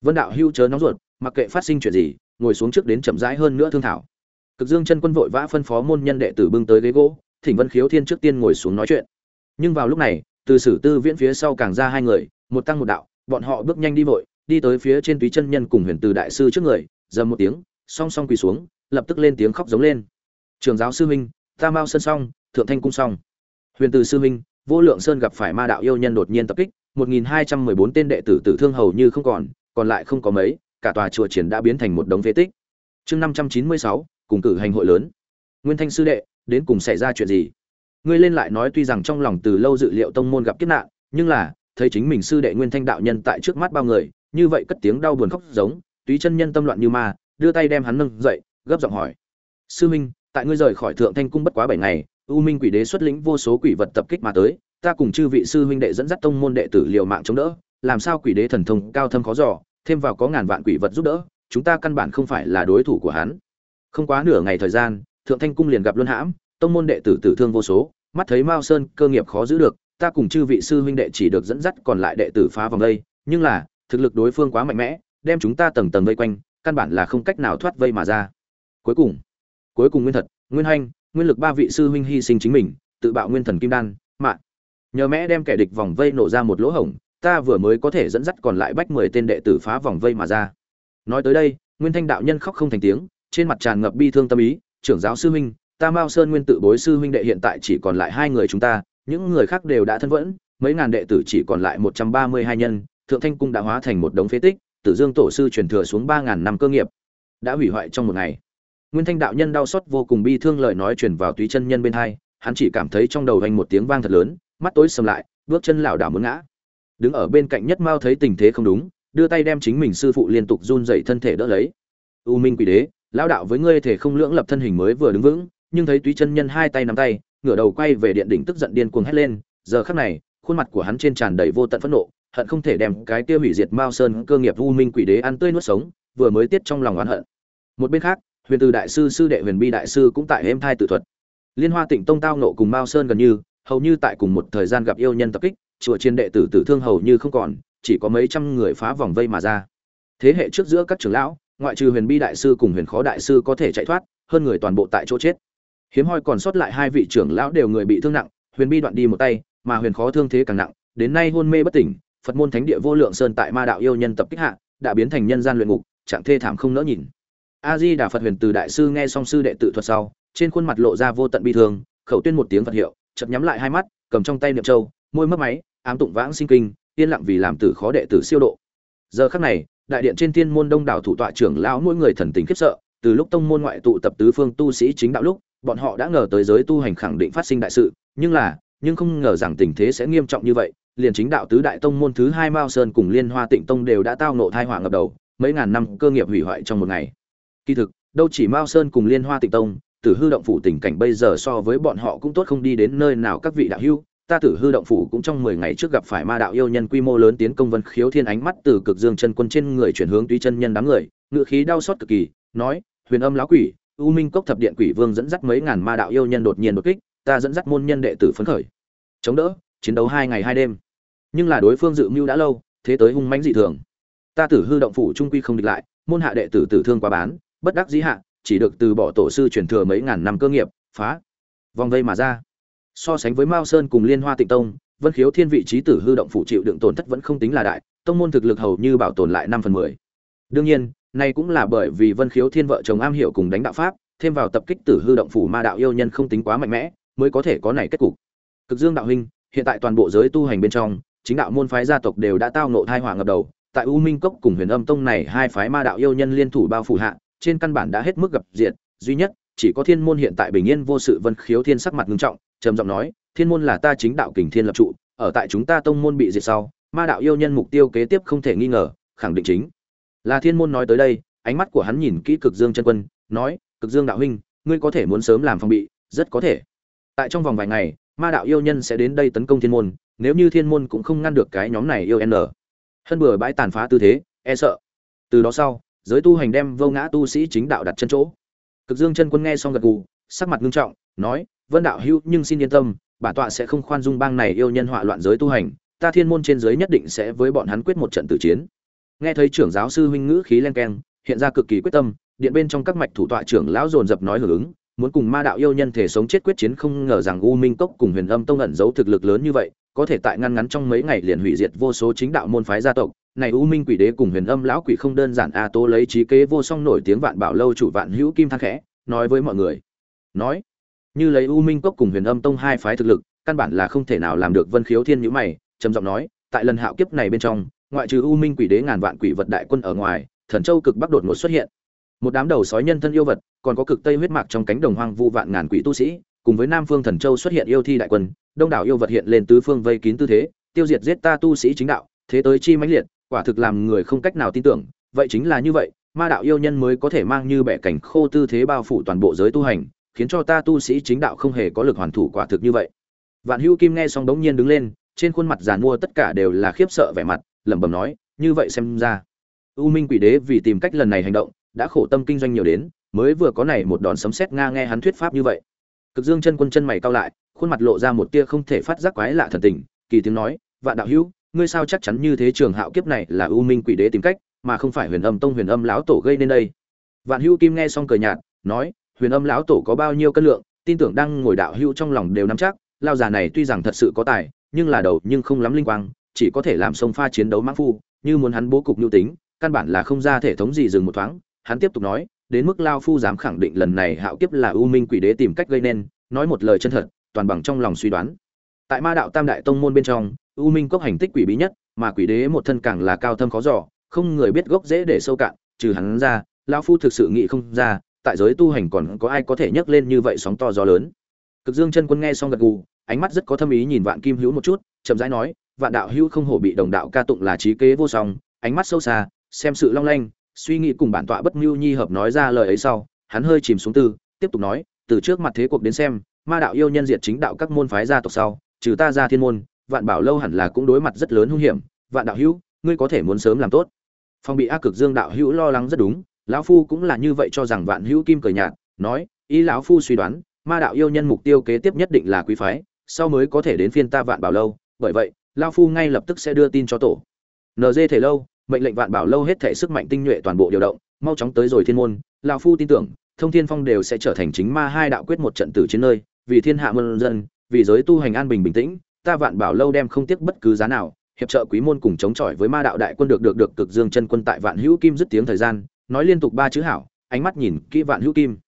Vân đạo hưu chớ nóng ruột, mặc kệ phát sinh chuyện gì, ngồi xuống trước đến chậm rãi hơn nữa thương thảo. Cực dương chân quân vội vã phân phó môn nhân đệ tử bưng tới ghế gỗ, thỉnh vân khiếu thiên trước tiên ngồi xuống nói chuyện. Nhưng vào lúc này, từ sử tư viễn phía sau càng ra hai người, một tăng một đạo, bọn họ bước nhanh đi vội, đi tới phía trên túy chân nhân cùng huyền từ đại sư trước người, dầm một tiếng, song song quỳ xuống, lập tức lên tiếng khóc giống lên. Trường giáo sư huynh ta mau sơn xong thượng thanh cung xong. Huyền từ sư huynh vô lượng sơn gặp phải ma đạo yêu nhân đột nhiên tập kích 1214 tên đệ tử tử thương hầu như không còn còn lại không có mấy cả tòa chùa triển đã biến thành một đống phế tích. Chương 596, cùng cử hành hội lớn. Nguyên thanh sư đệ đến cùng xảy ra chuyện gì? Ngươi lên lại nói tuy rằng trong lòng từ lâu dự liệu tông môn gặp kiếp nạn nhưng là thấy chính mình sư đệ nguyên thanh đạo nhân tại trước mắt bao người như vậy cất tiếng đau buồn khóc giống túy chân nhân tâm loạn như ma đưa tay đem hắn nâng dậy gấp giọng hỏi. Sư minh tại ngươi rời khỏi thượng thanh cung bất quá bảy ngày, u minh quỷ đế xuất lĩnh vô số quỷ vật tập kích mà tới, ta cùng chư vị sư huynh đệ dẫn dắt tông môn đệ tử liều mạng chống đỡ, làm sao quỷ đế thần thông cao thâm khó giỏ thêm vào có ngàn vạn quỷ vật giúp đỡ, chúng ta căn bản không phải là đối thủ của hắn. Không quá nửa ngày thời gian, thượng thanh cung liền gặp luân hãm, tông môn đệ tử tử thương vô số, mắt thấy mao sơn cơ nghiệp khó giữ được, ta cùng chư vị sư huynh đệ chỉ được dẫn dắt còn lại đệ tử phá vòng đây, nhưng là, thực lực đối phương quá mạnh mẽ, đem chúng ta tầng tầng vây quanh, căn bản là không cách nào thoát vây mà ra. Cuối cùng cuối cùng nguyên thật, nguyên hanh, nguyên lực ba vị sư huynh hy sinh chính mình, tự bạo nguyên thần kim đan mạng nhờ mẽ đem kẻ địch vòng vây nổ ra một lỗ hổng, ta vừa mới có thể dẫn dắt còn lại bách mười tên đệ tử phá vòng vây mà ra. Nói tới đây, nguyên thanh đạo nhân khóc không thành tiếng, trên mặt tràn ngập bi thương tâm ý, trưởng giáo sư huynh, ta mao sơn nguyên tự bối sư huynh đệ hiện tại chỉ còn lại hai người chúng ta, những người khác đều đã thân vẫn, mấy ngàn đệ tử chỉ còn lại một trăm ba mươi hai nhân, thượng thanh cung đã hóa thành một đống phế tích, tử dương tổ sư truyền thừa xuống ba ngàn năm cơ nghiệp, đã hủy hoại trong một ngày nguyên thanh đạo nhân đau xót vô cùng bi thương lời nói truyền vào túy chân nhân bên hai, hắn chỉ cảm thấy trong đầu vang một tiếng vang thật lớn, mắt tối sầm lại, bước chân lảo đảo muốn ngã. Đứng ở bên cạnh nhất mao thấy tình thế không đúng, đưa tay đem chính mình sư phụ liên tục run dậy thân thể đỡ lấy. U minh quỷ đế, lão đạo với ngươi thể không lưỡng lập thân hình mới vừa đứng vững, nhưng thấy túy chân nhân hai tay nắm tay, ngửa đầu quay về điện đỉnh tức giận điên cuồng hét lên, giờ khắc này, khuôn mặt của hắn trên tràn đầy vô tận phẫn nộ, hận không thể đem cái kia hủy diệt mao sơn cơ nghiệp u minh quỷ đế ăn tươi nuốt sống, vừa mới tiết trong lòng oán hận. Một bên khác huyền từ đại sư sư đệ huyền bi đại sư cũng tại êm thai tự thuật. Liên hoa tịnh tông tao nộ cùng mao sơn gần như, hầu như tại cùng một thời gian gặp yêu nhân tập kích, chùa chiên đệ tử tử thương hầu như không còn, chỉ có mấy trăm người phá vòng vây mà ra. Thế hệ trước giữa các trưởng lão, ngoại trừ huyền bi đại sư cùng huyền khó đại sư có thể chạy thoát, hơn người toàn bộ tại chỗ chết. Hiếm hoi còn sót lại hai vị trưởng lão đều người bị thương nặng, huyền bi đoạn đi một tay, mà huyền khó thương thế càng nặng, đến nay hôn mê bất tỉnh, phật môn thánh địa vô lượng sơn tại ma đạo yêu nhân tập kích hạ, đã biến thành nhân gian luyện ngục, trạng thê thảm không nỡ nhìn a di đà phật huyền từ đại sư nghe xong sư đệ tự thuật sau, trên khuôn mặt lộ ra vô tận bi thương, khẩu tuyên một tiếng phật hiệu, chợt nhắm lại hai mắt, cầm trong tay niệm châu, môi mấp máy, ám tụng vãng sinh kinh, yên lặng vì làm tử khó đệ tử siêu độ. Giờ khắc này, đại điện trên thiên môn đông đảo thủ tọa trưởng lão mỗi người thần tình khiếp sợ, từ lúc tông môn ngoại tụ tập tứ phương tu sĩ chính đạo lúc, bọn họ đã ngờ tới giới tu hành khẳng định phát sinh đại sự, nhưng là, nhưng không ngờ rằng tình thế sẽ nghiêm trọng như vậy, liền chính đạo tứ đại tông môn thứ hai mao sơn cùng liên hoa tịnh tông đều đã tao nộ thai họa ngập đầu, mấy ngàn năm cơ nghiệp hủy hoại trong một ngày kỳ thực, đâu chỉ mao sơn cùng liên hoa tịnh tông, tử hư động phủ tình cảnh bây giờ so với bọn họ cũng tốt không đi đến nơi nào các vị đạo hưu ta tử hư động phủ cũng trong mười ngày trước gặp phải ma đạo yêu nhân quy mô lớn tiến công vân khiếu thiên ánh mắt từ cực dương chân quân trên người chuyển hướng túy chân nhân đám người, ngựa khí đau xót cực kỳ, nói, huyền âm lão quỷ, u minh cốc thập điện quỷ vương dẫn dắt mấy ngàn ma đạo yêu nhân đột nhiên đột kích, ta dẫn dắt môn nhân đệ tử phấn khởi. Chống đỡ, chiến đấu hai ngày hai đêm. Nhưng là đối phương dự mưu đã lâu, thế tới hung mãnh dị thường. Ta tử hư động phủ trung quy không địch lại, môn hạ đệ tử tử thương quá bán bất đắc dĩ hạ, chỉ được từ bỏ tổ sư truyền thừa mấy ngàn năm cơ nghiệp, phá. Vòng vây mà ra. So sánh với mao sơn cùng liên hoa tịnh tông, vân khiếu thiên vị trí tử hư động phủ chịu đựng tổn thất vẫn không tính là đại, tông môn thực lực hầu như bảo tồn lại năm phần mười. Đương nhiên này cũng là bởi vì vân khiếu thiên vợ chồng am hiểu cùng đánh đạo pháp, thêm vào tập kích tử hư động phủ ma đạo yêu nhân không tính quá mạnh mẽ, mới có thể có này kết cục. Cực dương đạo huynh, hiện tại toàn bộ giới tu hành bên trong, chính đạo môn phái gia tộc đều đã tao nộ thai hỏa ngập đầu, tại u minh cốc cùng huyền âm tông này hai phái ma đạo yêu nhân liên thủ bao phủ hạ trên căn bản đã hết mức gặp diện duy nhất, chỉ có thiên môn hiện tại bình yên vô sự vân khiếu thiên sắc mặt nghiêm trọng, trầm giọng nói, thiên môn là ta chính đạo kình thiên lập trụ, ở tại chúng ta tông môn bị diệt sau, ma đạo yêu nhân mục tiêu kế tiếp không thể nghi ngờ, khẳng định chính là thiên môn nói tới đây. Ánh mắt của hắn nhìn kỹ cực dương chân quân, nói, cực dương đạo huynh, ngươi có thể muốn sớm làm phòng bị, rất có thể. Tại trong vòng vài ngày, ma đạo yêu nhân sẽ đến đây tấn công thiên môn, nếu như thiên môn cũng không ngăn được cái nhóm này yêu n. Hân bừa bãi tàn phá tư thế e sợ. Từ đó sau giới tu hành đem vô ngã tu sĩ chính đạo đặt chân chỗ. Cực dương chân quân nghe xong gật gù, sắc mặt ngưng trọng, nói, vân đạo hữu, nhưng xin yên tâm, bản tọa sẽ không khoan dung bang này yêu nhân họa loạn giới tu hành, ta thiên môn trên giới nhất định sẽ với bọn hắn quyết một trận tử chiến. Nghe thấy trưởng giáo sư huynh ngữ khí len keng, hiện ra cực kỳ quyết tâm, điện bên trong các mạch thủ tọa trưởng lão dồn dập nói hưởng ứng, muốn cùng ma đạo yêu nhân thể sống chết quyết chiến không ngờ rằng u minh cốc cùng huyền âm tông ẩn giấu thực lực lớn như vậy, có thể tại ngăn ngắn trong mấy ngày liền hủy diệt vô số chính đạo môn phái gia tộc này u minh quỷ đế cùng huyền âm lão quỷ không đơn giản a tố lấy trí kế vô song nổi tiếng vạn bảo lâu chủ vạn hữu kim thang khẽ, nói với mọi người. Nói, như lấy u minh cốc cùng huyền âm tông hai phái thực lực, căn bản là không thể nào làm được vân khiếu thiên nhữ mày, trầm giọng nói, tại lần hạo kiếp này bên trong, ngoại trừ u minh quỷ đế ngàn vạn quỷ vật đại quân ở ngoài, thần châu cực bắc đột ngột xuất hiện. Một đám đầu sói nhân thân yêu vật, còn có cực tây huyết mạc trong cánh đồng hoang vu vạn ngàn quỷ tu sĩ, cùng với nam phương thần châu xuất hiện yêu thi đại quân, đông đảo yêu vật hiện lên tứ phương vây kín tư thế, tiêu diệt giết ta tu sĩ chính đạo, thế tới chi mãnh liệt quả thực làm người không cách nào tin tưởng, vậy chính là như vậy, ma đạo yêu nhân mới có thể mang như bẻ cảnh khô tư thế bao phủ toàn bộ giới tu hành, khiến cho ta tu sĩ chính đạo không hề có lực hoàn thủ quả thực như vậy. Vạn hữu kim nghe xong đống nhiên đứng lên, trên khuôn mặt giàn mua tất cả đều là khiếp sợ vẻ mặt, lẩm bẩm nói, như vậy xem ra, u minh quỷ đế vì tìm cách lần này hành động, đã khổ tâm kinh doanh nhiều đến, mới vừa có này một đòn sấm sét nga nghe hắn thuyết pháp như vậy. Cực dương chân quân chân mày cao lại, khuôn mặt lộ ra một tia không thể phát giác quái lạ thần tình, kỳ tiếng nói, vạn đạo hữu ngươi sao chắc chắn như thế trường hạo kiếp này là ưu minh quỷ đế tìm cách, mà không phải huyền âm tông huyền âm lão tổ gây nên đây? Vạn hữu kim nghe xong cười nhạt, nói, huyền âm lão tổ có bao nhiêu cân lượng, tin tưởng đang ngồi đạo hữu trong lòng đều nắm chắc, lao già này tuy rằng thật sự có tài, nhưng là đầu nhưng không lắm linh quang, chỉ có thể làm sông pha chiến đấu mãng phu, như muốn hắn bố cục nhu tính, căn bản là không ra thể thống gì dừng một thoáng, hắn tiếp tục nói, đến mức lao phu dám khẳng định lần này hạo kiếp là ưu minh quỷ đế tìm cách gây nên, nói một lời chân thật, toàn bằng trong lòng suy đoán. Tại ma đạo tam đại tông môn bên trong u minh cốc hành tích quỷ bí nhất, mà quỷ đế một thân càng là cao thâm khó giỏ không người biết gốc dễ để sâu cạn, trừ hắn ra lao phu thực sự nghĩ không ra, tại giới tu hành còn có ai có thể nhấc lên như vậy sóng to gió lớn. Cực dương chân quân nghe xong gật gù, ánh mắt rất có thâm ý nhìn vạn kim hữu một chút, chậm rãi nói, vạn đạo hữu không hổ bị đồng đạo ca tụng là trí kế vô song, ánh mắt sâu xa, xem sự long lanh, suy nghĩ cùng bản tọa bất mưu nhi hợp nói ra lời ấy sau, hắn hơi chìm xuống tư, tiếp tục nói, từ trước mặt thế cuộc đến xem, ma đạo yêu nhân diệt chính đạo các môn phái gia tộc sau, trừ ta ra thiên môn vạn bảo lâu hẳn là cũng đối mặt rất lớn hung hiểm, vạn đạo hữu, ngươi có thể muốn sớm làm tốt. Phong bị ác cực dương đạo hữu lo lắng rất đúng, lão phu cũng là như vậy cho rằng vạn hữu kim cười nhạt, nói ý lão phu suy đoán, ma đạo yêu nhân mục tiêu kế tiếp nhất định là quý phái, sau mới có thể đến phiên ta vạn bảo lâu, bởi vậy, lão phu ngay lập tức sẽ đưa tin cho tổ. Nd thể lâu, mệnh lệnh vạn bảo lâu hết thể sức mạnh tinh nhuệ toàn bộ điều động, mau chóng tới rồi thiên môn, lão phu tin tưởng, thông thiên phong đều sẽ trở thành chính ma hai đạo quyết một trận tử chiến nơi, vì thiên hạ muôn dân, vì giới tu hành an bình bình tĩnh ta vạn bảo lâu đem không tiếc bất cứ giá nào, hiệp trợ quý môn cùng chống chọi với ma đạo đại quân được được được cực dương chân quân tại vạn hữu kim dứt tiếng thời gian, nói liên tục ba chữ hảo, ánh mắt nhìn kỹ vạn hữu kim.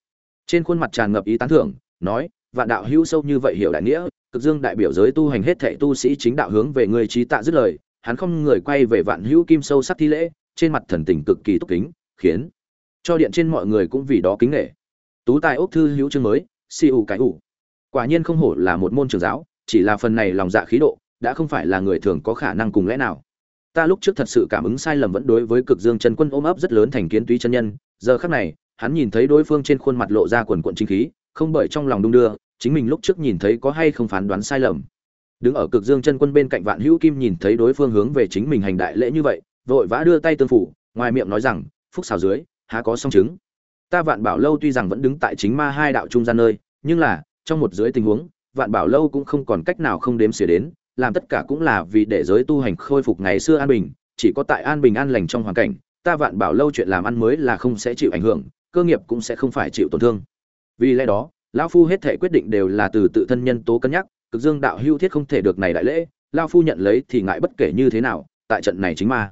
Trên khuôn mặt tràn ngập ý tán thưởng, nói, vạn đạo hữu sâu như vậy hiểu đại nghĩa, cực dương đại biểu giới tu hành hết thệ tu sĩ chính đạo hướng về người trí tạ dứt lời, hắn không người quay về vạn hữu kim sâu sắc thi lễ, trên mặt thần tình cực kỳ túc kính, khiến cho điện trên mọi người cũng vì đó kính nghệ tú tài ốc thư hữu chương mới si ủ cái ủ quả nhiên không hổ là một môn trường giáo chỉ là phần này lòng dạ khí độ, đã không phải là người thường có khả năng cùng lẽ nào. Ta lúc trước thật sự cảm ứng sai lầm vẫn đối với cực dương chân quân ôm ấp rất lớn thành kiến túy chân nhân, giờ khắc này, hắn nhìn thấy đối phương trên khuôn mặt lộ ra quần quận chính khí, không bởi trong lòng đung đưa, chính mình lúc trước nhìn thấy có hay không phán đoán sai lầm. Đứng ở cực dương chân quân bên cạnh vạn hữu kim nhìn thấy đối phương hướng về chính mình hành đại lễ như vậy, vội vã đưa tay tương phủ, ngoài miệng nói rằng, phúc xào dưới, há có song chứng. Ta vạn bảo lâu tuy rằng vẫn đứng tại chính ma hai đạo trung gian nơi, nhưng là, trong một dưới tình huống vạn bảo lâu cũng không còn cách nào không đếm xỉa đến, làm tất cả cũng là vì để giới tu hành khôi phục ngày xưa an bình, chỉ có tại an bình an lành trong hoàn cảnh, ta vạn bảo lâu chuyện làm ăn mới là không sẽ chịu ảnh hưởng, cơ nghiệp cũng sẽ không phải chịu tổn thương. Vì lẽ đó, lão phu hết thể quyết định đều là từ tự thân nhân tố cân nhắc, cực dương đạo hưu thiết không thể được này đại lễ, lão phu nhận lấy thì ngại bất kể như thế nào, tại trận này chính mà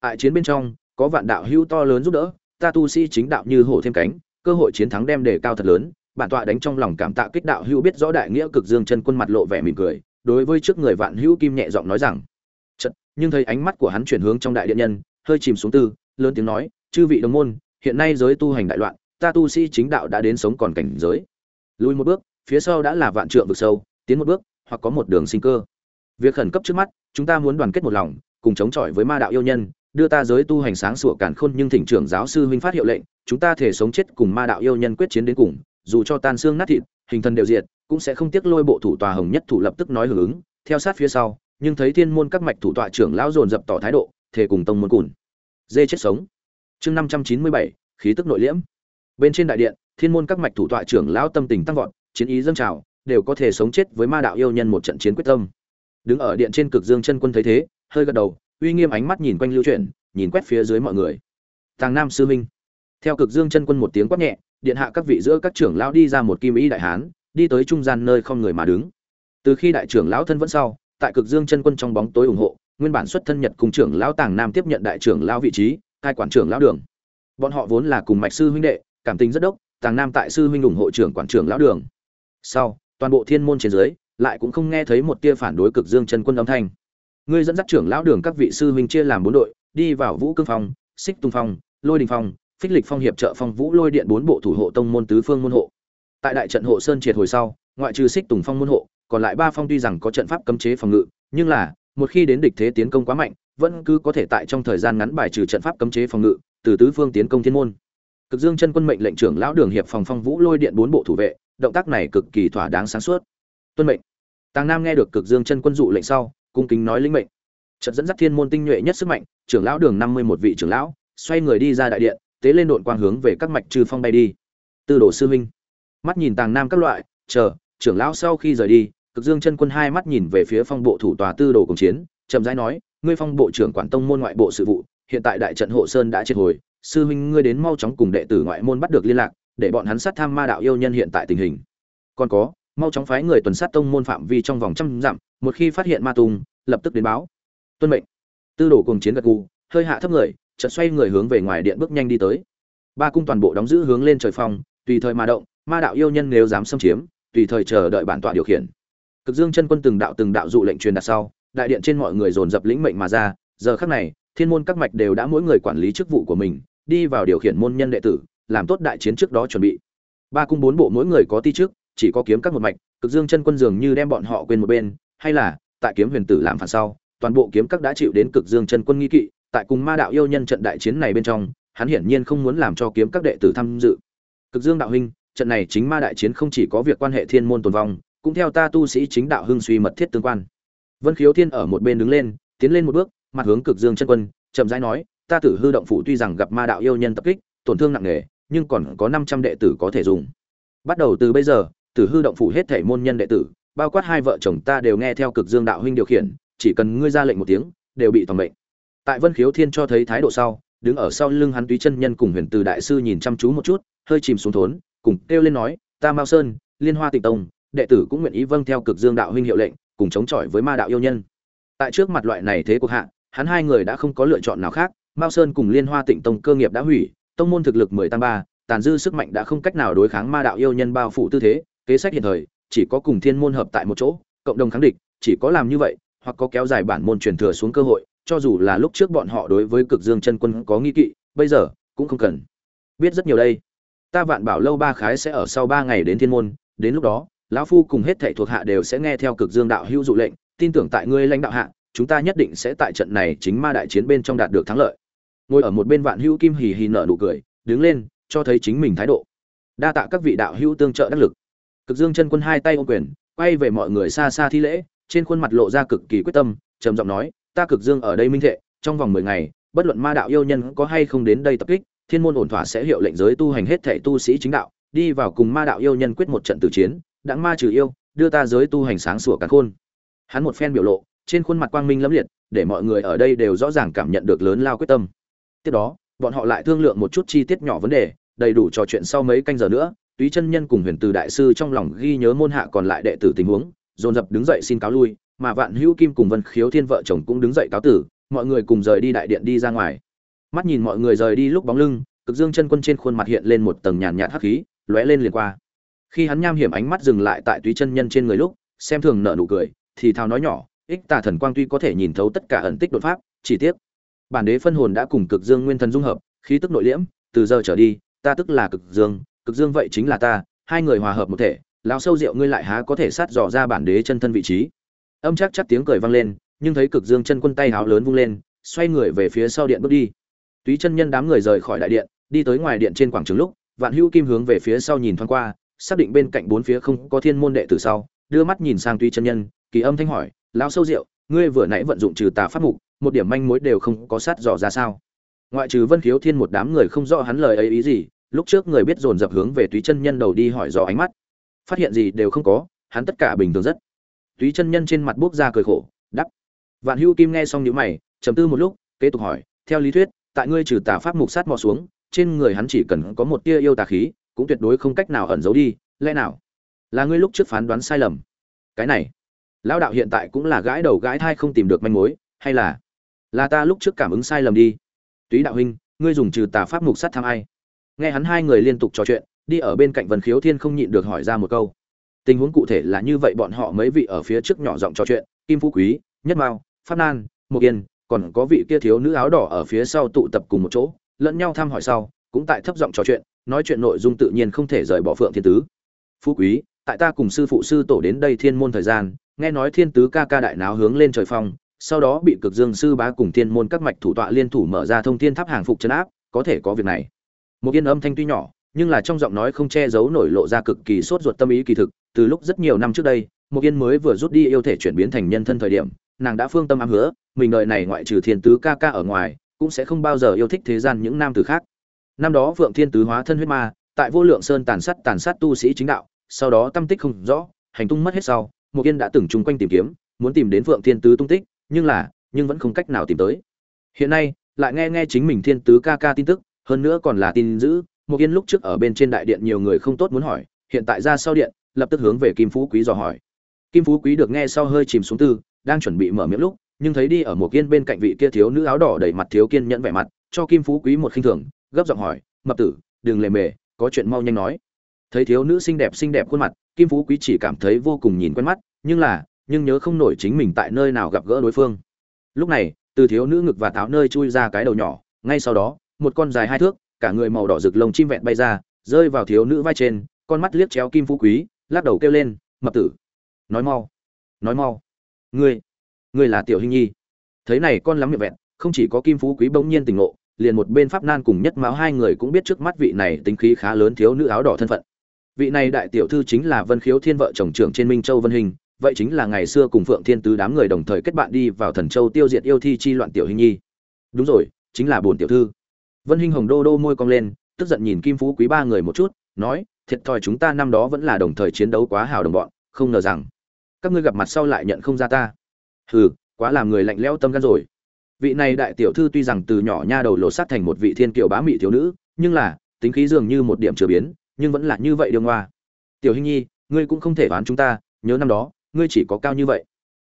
tại chiến bên trong, có vạn đạo hưu to lớn giúp đỡ, ta tu sĩ chính đạo như hổ thêm cánh, cơ hội chiến thắng đem đề cao thật lớn bản tọa đánh trong lòng cảm tạ kích đạo hữu biết rõ đại nghĩa cực dương chân quân mặt lộ vẻ mỉm cười, đối với trước người vạn hữu kim nhẹ giọng nói rằng chật nhưng thấy ánh mắt của hắn chuyển hướng trong đại điện nhân, hơi chìm xuống tư, lớn tiếng nói, chư vị đồng môn, hiện nay giới tu hành đại loạn, ta tu sĩ chính đạo đã đến sống còn cảnh giới. Lùi một bước, phía sau đã là vạn trượng vực sâu, tiến một bước, hoặc có một đường sinh cơ. Việc khẩn cấp trước mắt, chúng ta muốn đoàn kết một lòng, cùng chống chọi với ma đạo yêu nhân, đưa ta giới tu hành sáng sủa cản khôn nhưng thỉnh trưởng giáo sư huynh phát hiệu lệnh, chúng ta thể sống chết cùng ma đạo yêu nhân quyết chiến đến cùng dù cho tan xương nát thịt, hình thân đều diệt, cũng sẽ không tiếc lôi bộ thủ tòa hồng nhất thủ lập tức nói hưởng ứng, theo sát phía sau, nhưng thấy thiên môn các mạch thủ tọa trưởng lão dồn dập tỏ thái độ thể cùng tông môn cùn. Dê chết sống. Chương năm trăm chín mươi bảy, khí tức nội liễm. Bên trên đại điện, thiên môn các mạch thủ tọa trưởng lão tâm tình tăng vọt, chiến ý dâng trào, đều có thể sống chết với ma đạo yêu nhân một trận chiến quyết tâm. Đứng ở điện trên cực dương chân quân thấy thế, hơi gật đầu, uy nghiêm ánh mắt nhìn quanh lưu chuyển, nhìn quét phía dưới mọi người. Tàng nam sư minh. Theo cực dương chân quân một tiếng quát nhẹ điện hạ các vị giữa các trưởng lão đi ra một kim ý đại hán, đi tới trung gian nơi không người mà đứng. Từ khi đại trưởng lão thân vẫn sau, tại cực dương chân quân trong bóng tối ủng hộ, nguyên bản xuất thân nhật cùng trưởng lão tàng nam tiếp nhận đại trưởng lão vị trí, cai quản trưởng lão đường. Bọn họ vốn là cùng mạch sư huynh đệ, cảm tình rất đốc, tàng nam tại sư huynh ủng hộ trưởng quản trưởng lão đường. Sau, toàn bộ thiên môn trên dưới, lại cũng không nghe thấy một tia phản đối cực dương chân quân âm thanh. Ngươi dẫn dắt trưởng lão đường các vị sư huynh chia làm bốn đội, đi vào vũ cương phong, xích tung phong, lôi đình phong phích lịch phong hiệp trợ phong vũ lôi điện bốn bộ thủ hộ tông môn tứ phương môn hộ. Tại đại trận hộ sơn triệt hồi sau, ngoại trừ xích tùng phong môn hộ, còn lại ba phong tuy rằng có trận pháp cấm chế phòng ngự, nhưng là, một khi đến địch thế tiến công quá mạnh, vẫn cứ có thể tại trong thời gian ngắn bài trừ trận pháp cấm chế phòng ngự, từ tứ phương tiến công thiên môn. Cực dương chân quân mệnh lệnh trưởng lão đường hiệp phòng phong vũ lôi điện bốn bộ thủ vệ, động tác này cực kỳ thỏa đáng sáng suốt. Tuân mệnh. Tàng nam nghe được cực dương chân quân dụ lệnh sau, cung kính nói lĩnh mệnh. Trận dẫn dắt thiên môn tinh nhuệ nhất sức mạnh, trưởng lão đường năm mươi một vị trưởng lão, xoay người đi ra đại điện tế lên độn quang hướng về các mạch trừ phong bay đi. Tư đồ sư huynh. Mắt nhìn tàng nam các loại, chờ, trưởng lão sau khi rời đi, cực dương chân quân hai mắt nhìn về phía phong bộ thủ tòa tư đồ cùng chiến, chậm rãi nói, ngươi phong bộ trưởng quản tông môn ngoại bộ sự vụ, hiện tại đại trận hộ sơn đã triệt hồi, sư huynh ngươi đến mau chóng cùng đệ tử ngoại môn bắt được liên lạc, để bọn hắn sát tham ma đạo yêu nhân hiện tại tình hình. Còn có, mau chóng phái người tuần sát tông môn phạm vi trong vòng trăm dặm, một khi phát hiện ma tung, lập tức đến báo. Tuân mệnh. Tư đồ cùng chiến gật gù, hơi hạ thấp người chợt xoay người hướng về ngoài điện bước nhanh đi tới. Ba cung toàn bộ đóng giữ hướng lên trời phong, tùy thời mà động, ma đạo yêu nhân nếu dám xâm chiếm, tùy thời chờ đợi bản tọa điều khiển. Cực dương chân quân từng đạo từng đạo dụ lệnh truyền đạt sau, đại điện trên mọi người dồn dập lĩnh mệnh mà ra, giờ khắc này, thiên môn các mạch đều đã mỗi người quản lý chức vụ của mình, đi vào điều khiển môn nhân đệ tử, làm tốt đại chiến trước đó chuẩn bị. Ba cung bốn bộ mỗi người có ti trước chỉ có kiếm các một mạch, cực dương chân quân dường như đem bọn họ quên một bên, hay là, tại kiếm huyền tử làm phản sau, toàn bộ kiếm các đã chịu đến cực dương chân quân nghi kỵ tại cùng ma đạo yêu nhân trận đại chiến này bên trong, hắn hiển nhiên không muốn làm cho kiếm các đệ tử tham dự. Cực dương đạo huynh, trận này chính ma đại chiến không chỉ có việc quan hệ thiên môn tồn vong, cũng theo ta tu sĩ chính đạo hưng suy mật thiết tương quan. Vân khiếu thiên ở một bên đứng lên, tiến lên một bước, mặt hướng cực dương chân quân, chậm rãi nói, ta tử hư động phủ tuy rằng gặp ma đạo yêu nhân tập kích, tổn thương nặng nề, nhưng còn có năm trăm đệ tử có thể dùng. Bắt đầu từ bây giờ, tử hư động phủ hết thể môn nhân đệ tử, bao quát hai vợ chồng ta đều nghe theo cực dương đạo huynh điều khiển, chỉ cần ngươi ra lệnh một tiếng, đều bị toàn mệnh tại vân khiếu thiên cho thấy thái độ sau, đứng ở sau lưng hắn túy chân nhân cùng huyền từ đại sư nhìn chăm chú một chút, hơi chìm xuống thốn, cùng kêu lên nói, ta mao sơn, liên hoa tịnh tông, đệ tử cũng nguyện ý vâng theo cực dương đạo huynh hiệu lệnh, cùng chống chọi với ma đạo yêu nhân. Tại trước mặt loại này thế cuộc hạ, hắn hai người đã không có lựa chọn nào khác, mao sơn cùng liên hoa tịnh tông cơ nghiệp đã hủy, tông môn thực lực mười tam ba, tàn dư sức mạnh đã không cách nào đối kháng ma đạo yêu nhân bao phủ tư thế, kế sách hiện thời, chỉ có cùng thiên môn hợp tại một chỗ, cộng đồng kháng địch, chỉ có làm như vậy, hoặc có kéo dài bản môn truyền thừa xuống cơ hội cho dù là lúc trước bọn họ đối với cực dương chân quân có nghi kỵ, bây giờ cũng không cần. Biết rất nhiều đây. Ta vạn bảo lâu ba khái sẽ ở sau ba ngày đến thiên môn, đến lúc đó, lão phu cùng hết thảy thuộc hạ đều sẽ nghe theo cực dương đạo hữu dụ lệnh, tin tưởng tại ngươi lãnh đạo hạ, chúng ta nhất định sẽ tại trận này chính ma đại chiến bên trong đạt được thắng lợi. Ngồi ở một bên vạn hữu kim hì hì nở nụ cười, đứng lên, cho thấy chính mình thái độ. Đa tạ các vị đạo hữu tương trợ đắc lực. Cực dương chân quân hai tay ôm quyền, quay về mọi người xa xa thi lễ, trên khuôn mặt lộ ra cực kỳ quyết tâm, trầm giọng nói ta cực dương ở đây minh thệ, trong vòng mười ngày, bất luận ma đạo yêu nhân có hay không đến đây tập kích, thiên môn ổn thỏa sẽ hiệu lệnh giới tu hành hết thể tu sĩ chính đạo, đi vào cùng ma đạo yêu nhân quyết một trận tử chiến, đặng ma trừ yêu, đưa ta giới tu hành sáng sủa cả khôn. Hắn một phen biểu lộ, trên khuôn mặt quang minh lẫm liệt, để mọi người ở đây đều rõ ràng cảm nhận được lớn lao quyết tâm. Tiếp đó, bọn họ lại thương lượng một chút chi tiết nhỏ vấn đề, đầy đủ trò chuyện sau mấy canh giờ nữa, túy chân nhân cùng huyền từ đại sư trong lòng ghi nhớ môn hạ còn lại đệ tử tình huống, dồn dập đứng dậy xin cáo lui mà vạn hữu kim cùng vân khiếu thiên vợ chồng cũng đứng dậy cáo tử, mọi người cùng rời đi đại điện đi ra ngoài. Mắt nhìn mọi người rời đi lúc bóng lưng, cực dương chân quân trên khuôn mặt hiện lên một tầng nhàn nhạt hắc khí, lóe lên liền qua. Khi hắn nham hiểm ánh mắt dừng lại tại túy chân nhân trên người lúc, xem thường nở nụ cười, thì thào nói nhỏ, ích tà thần quang tuy có thể nhìn thấu tất cả ẩn tích đột pháp, chỉ tiếc, bản đế phân hồn đã cùng cực dương nguyên thần dung hợp, khí tức nội liễm, từ giờ trở đi, ta tức là cực dương cực dương vậy chính là ta, hai người hòa hợp một thể, lão sâu rượu ngươi lại há có thể sát dò ra bản đế chân thân vị trí âm chắc chắc tiếng cười vang lên, nhưng thấy cực dương chân quân tay háo lớn vung lên, xoay người về phía sau điện bước đi. Túy chân nhân đám người rời khỏi đại điện, đi tới ngoài điện trên quảng trường lúc, vạn hữu kim hướng về phía sau nhìn thoáng qua, xác định bên cạnh bốn phía không có thiên môn đệ tử sau, đưa mắt nhìn sang túy chân nhân, kỳ âm thanh hỏi, lão sâu rượu, ngươi vừa nãy vận dụng trừ tà pháp mục, một điểm manh mối đều không có sát dò ra sao? Ngoại trừ vân khiếu thiên một đám người không rõ hắn lời ấy ý gì, lúc trước người biết dồn dập hướng về túy chân nhân đầu đi hỏi dò ánh mắt. Phát hiện gì đều không có, hắn tất cả bình thường rất túy chân nhân trên mặt buốc ra cười khổ, đắp. Vạn hưu kim nghe xong nhữ mày, trầm tư một lúc, kế tục hỏi, theo lý thuyết, tại ngươi trừ tà pháp mục sát mò xuống, trên người hắn chỉ cần có một tia yêu tà khí, cũng tuyệt đối không cách nào ẩn giấu đi, lẽ nào? Là ngươi lúc trước phán đoán sai lầm. Cái này, lão đạo hiện tại cũng là gãi đầu gãi thai không tìm được manh mối, hay là là ta lúc trước cảm ứng sai lầm đi? Túy đạo huynh, ngươi dùng trừ tà pháp mục sát tham ai? Nghe hắn hai người liên tục trò chuyện, đi ở bên cạnh vân khiếu thiên không nhịn được hỏi ra một câu tình huống cụ thể là như vậy, bọn họ mấy vị ở phía trước nhỏ giọng trò chuyện, kim phú quý, nhất mao Phát nan mục yên, còn có vị kia thiếu nữ áo đỏ ở phía sau tụ tập cùng một chỗ, lẫn nhau thăm hỏi sau, cũng tại thấp giọng trò chuyện, nói chuyện nội dung tự nhiên không thể rời bỏ phượng thiên tứ. Phú quý, tại ta cùng sư phụ sư tổ đến đây thiên môn thời gian, nghe nói thiên tứ ca ca đại náo hướng lên trời phong, sau đó bị cực dương sư bá cùng thiên môn các mạch thủ tọa liên thủ mở ra thông thiên tháp hàng phục chấn áp, có thể có việc này. Một yên âm thanh tuy nhỏ, nhưng là trong giọng nói không che giấu nổi lộ ra cực kỳ sốt ruột tâm ý kỳ thực từ lúc rất nhiều năm trước đây một yên mới vừa rút đi yêu thể chuyển biến thành nhân thân thời điểm, nàng đã phương tâm ám hứa, mình đợi này ngoại trừ thiên tứ ca ca ở ngoài, cũng sẽ không bao giờ yêu thích thế gian những nam tử khác năm đó vượng thiên tứ hóa thân huyết ma, tại vô lượng sơn tàn sát tàn sát tu sĩ chính đạo, sau đó tâm tích không rõ, hành tung mất hết sau một yên đã từng chung quanh tìm kiếm, muốn tìm đến vượng thiên tứ tung tích, nhưng là, nhưng vẫn không cách nào tìm tới hiện nay, lại nghe nghe chính mình thiên tứ ca ca tin tức, hơn nữa còn là tin dữ. một yên lúc trước ở bên trên đại điện nhiều người không tốt muốn hỏi, hiện tại ra sau điện lập tức hướng về kim phú quý dò hỏi. Kim phú quý được nghe sau hơi chìm xuống tư, đang chuẩn bị mở miệng lúc, nhưng thấy đi ở một kiên bên cạnh vị kia thiếu nữ áo đỏ đầy mặt thiếu kiên nhẫn vẻ mặt, cho kim phú quý một khinh thường, gấp giọng hỏi, mập tử, đừng lề mề, có chuyện mau nhanh nói. Thấy thiếu nữ xinh đẹp xinh đẹp khuôn mặt, kim phú quý chỉ cảm thấy vô cùng nhìn quen mắt, nhưng là, nhưng nhớ không nổi chính mình tại nơi nào gặp gỡ đối phương. Lúc này, từ thiếu nữ ngực và táo nơi chui ra cái đầu nhỏ, ngay sau đó, một con dài hai thước, cả người màu đỏ rực lông chim vẹn bay ra, rơi vào thiếu nữ vai trên, con mắt liếc chéo kim phú quý lắc đầu kêu lên, mập tử, nói mau nói mau. Ngươi ngươi là tiểu hình nhi. Thấy này con lắm miệng vẹn, không chỉ có kim phú quý bỗng nhiên tỉnh ngộ, liền một bên pháp nan cùng nhất máu hai người cũng biết trước mắt vị này tính khí khá lớn thiếu nữ áo đỏ thân phận. Vị này đại tiểu thư chính là vân khiếu thiên vợ chồng trưởng trên minh châu vân hình, vậy chính là ngày xưa cùng phượng thiên tứ đám người đồng thời kết bạn đi vào thần châu tiêu diệt yêu thi chi loạn tiểu hình nhi. Đúng rồi, chính là buồn tiểu thư. Vân hình hồng đô đô môi cong lên, tức giận nhìn kim phú quý ba người một chút nói, thiệt thòi chúng ta năm đó vẫn là đồng thời chiến đấu quá hào đồng bọn, không ngờ rằng các ngươi gặp mặt sau lại nhận không ra ta. Hừ, quá làm người lạnh lẽo tâm gan rồi. Vị này đại tiểu thư tuy rằng từ nhỏ nha đầu lộ sát thành một vị thiên kiều bá mị thiếu nữ, nhưng là, tính khí dường như một điểm chưa biến, nhưng vẫn là như vậy đương hoa tiểu hình nhi, ngươi cũng không thể đoán chúng ta, nhớ năm đó, ngươi chỉ có cao như vậy.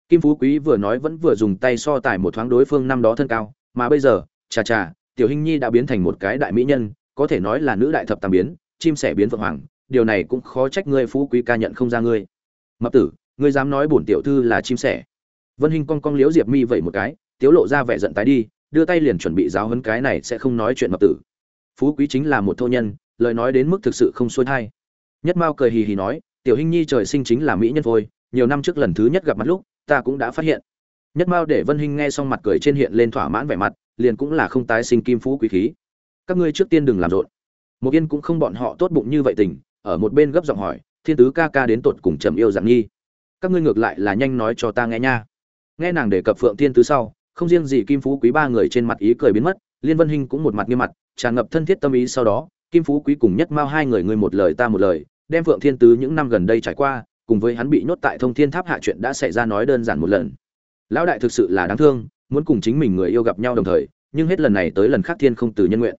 Kim phú quý vừa nói vẫn vừa dùng tay so tài một thoáng đối phương năm đó thân cao, mà bây giờ, chà chà, tiểu hình nhi đã biến thành một cái đại mỹ nhân, có thể nói là nữ đại thập tam biến chim sẻ biến vượng hoàng, điều này cũng khó trách ngươi phú quý ca nhận không ra ngươi. Mập tử, ngươi dám nói bổn tiểu thư là chim sẻ. Vân hình cong cong liễu diệp mi vậy một cái, tiếu lộ ra vẻ giận tái đi, đưa tay liền chuẩn bị giáo hấn cái này sẽ không nói chuyện mập tử. Phú quý chính là một thô nhân, lời nói đến mức thực sự không xuôi thai. Nhất mao cười hì hì nói, tiểu hình nhi trời sinh chính là mỹ nhân thôi, nhiều năm trước lần thứ nhất gặp mặt lúc, ta cũng đã phát hiện. Nhất mao để vân hình nghe xong mặt cười trên hiện lên thỏa mãn vẻ mặt, liền cũng là không tái sinh kim phú quý khí. Các ngươi trước tiên đừng làm rộn một yên cũng không bọn họ tốt bụng như vậy tình, ở một bên gấp giọng hỏi, thiên tứ ca ca đến tột cùng trầm yêu dạng nhi, các ngươi ngược lại là nhanh nói cho ta nghe nha. Nghe nàng đề cập phượng thiên tứ sau, không riêng gì kim phú quý ba người trên mặt ý cười biến mất, liên vân hinh cũng một mặt nghiêm mặt, tràn ngập thân thiết tâm ý sau đó, kim phú quý cùng nhất mao hai người ngươi một lời ta một lời, đem phượng thiên tứ những năm gần đây trải qua, cùng với hắn bị nhốt tại thông thiên tháp hạ chuyện đã xảy ra nói đơn giản một lần. Lão đại thực sự là đáng thương, muốn cùng chính mình người yêu gặp nhau đồng thời, nhưng hết lần này tới lần khác thiên không từ nhân nguyện.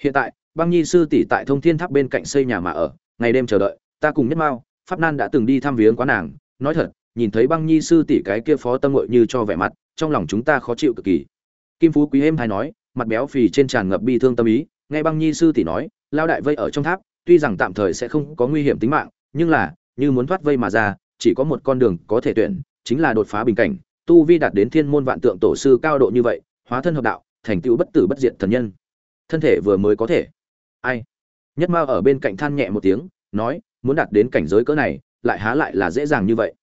Hiện tại băng nhi sư tỷ tại thông thiên tháp bên cạnh xây nhà mà ở, ngày đêm chờ đợi, ta cùng nhất mao, pháp nan đã từng đi thăm viếng quá nàng. Nói thật, nhìn thấy băng nhi sư tỷ cái kia phó tâm ngội như cho vẻ mặt, trong lòng chúng ta khó chịu cực kỳ. Kim phú quý êm hay nói, mặt béo phì trên tràn ngập bi thương tâm ý, nghe băng nhi sư tỷ nói, lao đại vây ở trong tháp, tuy rằng tạm thời sẽ không có nguy hiểm tính mạng, nhưng là, như muốn thoát vây mà ra, chỉ có một con đường có thể tuyển, chính là đột phá bình cảnh, tu vi đạt đến thiên môn vạn tượng tổ sư cao độ như vậy, hóa thân hợp đạo, thành tựu bất tử bất diệt thần nhân. Thân thể vừa mới có thể ai? Nhất mao ở bên cạnh than nhẹ một tiếng, nói, muốn đạt đến cảnh giới cỡ này, lại há lại là dễ dàng như vậy.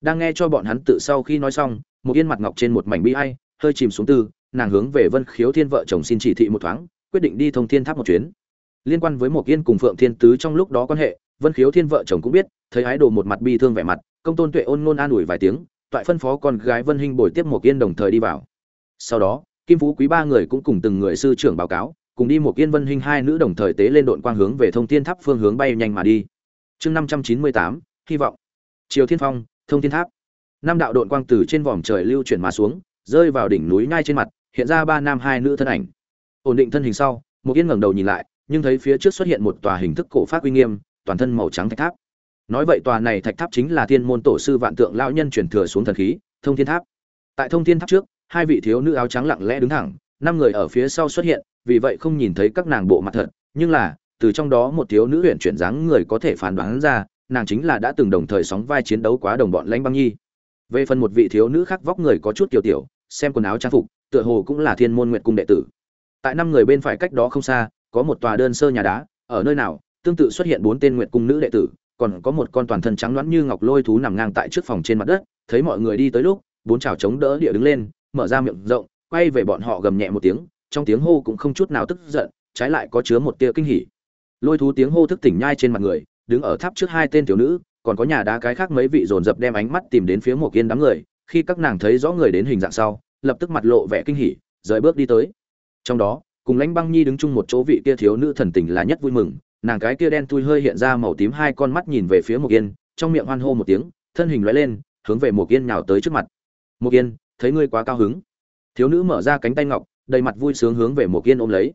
Đang nghe cho bọn hắn tự sau khi nói xong, một yên mặt ngọc trên một mảnh bi ai, hơi chìm xuống tư, nàng hướng về vân khiếu thiên vợ chồng xin chỉ thị một thoáng, quyết định đi thông thiên tháp một chuyến. Liên quan với một yên cùng phượng thiên tứ trong lúc đó quan hệ, vân khiếu thiên vợ chồng cũng biết, thấy ái đồ một mặt bi thương vẻ mặt, công tôn tuệ ôn ngôn an ủi vài tiếng, toại phân phó con gái vân hinh bồi tiếp một yên đồng thời đi vào. Sau đó, kim phú quý ba người cũng cùng từng người sư trưởng báo cáo cùng đi một yên vân hinh hai nữ đồng thời tế lên độn quang hướng về thông thiên tháp phương hướng bay nhanh mà đi. Chương năm trăm chín mươi tám, hy vọng. Triều thiên phong, thông thiên tháp. Năm đạo độn quang từ trên vòm trời lưu chuyển mà xuống, rơi vào đỉnh núi ngay trên mặt, hiện ra ba nam hai nữ thân ảnh. Ổn định thân hình sau một yên ngẩng đầu nhìn lại, nhưng thấy phía trước xuất hiện một tòa hình thức cổ pháp uy nghiêm, toàn thân màu trắng thạch tháp. Nói vậy tòa này thạch tháp chính là thiên môn tổ sư vạn tượng lão nhân truyền thừa xuống thần khí, thông thiên tháp. Tại thông thiên tháp trước, hai vị thiếu nữ áo trắng lặng lẽ đứng thẳng, năm người ở phía sau xuất hiện vì vậy không nhìn thấy các nàng bộ mặt thật, nhưng là, từ trong đó một thiếu nữ huyện chuyển dáng người có thể phán đoán ra, nàng chính là đã từng đồng thời sóng vai chiến đấu quá đồng bọn lãnh băng nhi. Về phần một vị thiếu nữ khác vóc người có chút tiểu tiểu, xem quần áo trang phục, tựa hồ cũng là thiên môn nguyện cung đệ tử. Tại năm người bên phải cách đó không xa, có một tòa đơn sơ nhà đá, ở nơi nào, tương tự xuất hiện bốn tên nguyện cung nữ đệ tử, còn có một con toàn thân trắng loãng như ngọc lôi thú nằm ngang tại trước phòng trên mặt đất, thấy mọi người đi tới lúc, bốn chảo chống đỡ địa đứng lên, mở ra miệng rộng, quay về bọn họ gầm nhẹ một tiếng trong tiếng hô cũng không chút nào tức giận, trái lại có chứa một tia kinh hỉ. Lôi thú tiếng hô thức tỉnh nhai trên mặt người, đứng ở tháp trước hai tên thiếu nữ, còn có nhà đá cái khác mấy vị dồn dập đem ánh mắt tìm đến phía một kiên đám người, khi các nàng thấy rõ người đến hình dạng sau, lập tức mặt lộ vẻ kinh hỉ, rời bước đi tới. Trong đó, cùng lãnh băng nhi đứng chung một chỗ vị kia thiếu nữ thần tình là nhất vui mừng, nàng cái kia đen thui hơi hiện ra màu tím hai con mắt nhìn về phía một yên, trong miệng hoan hô một tiếng, thân hình lóe lên, hướng về một yên nhào tới trước mặt. Một yên, thấy ngươi quá cao hứng. Thiếu nữ mở ra cánh tay ngọc đầy mặt vui sướng hướng về một yên ôm lấy.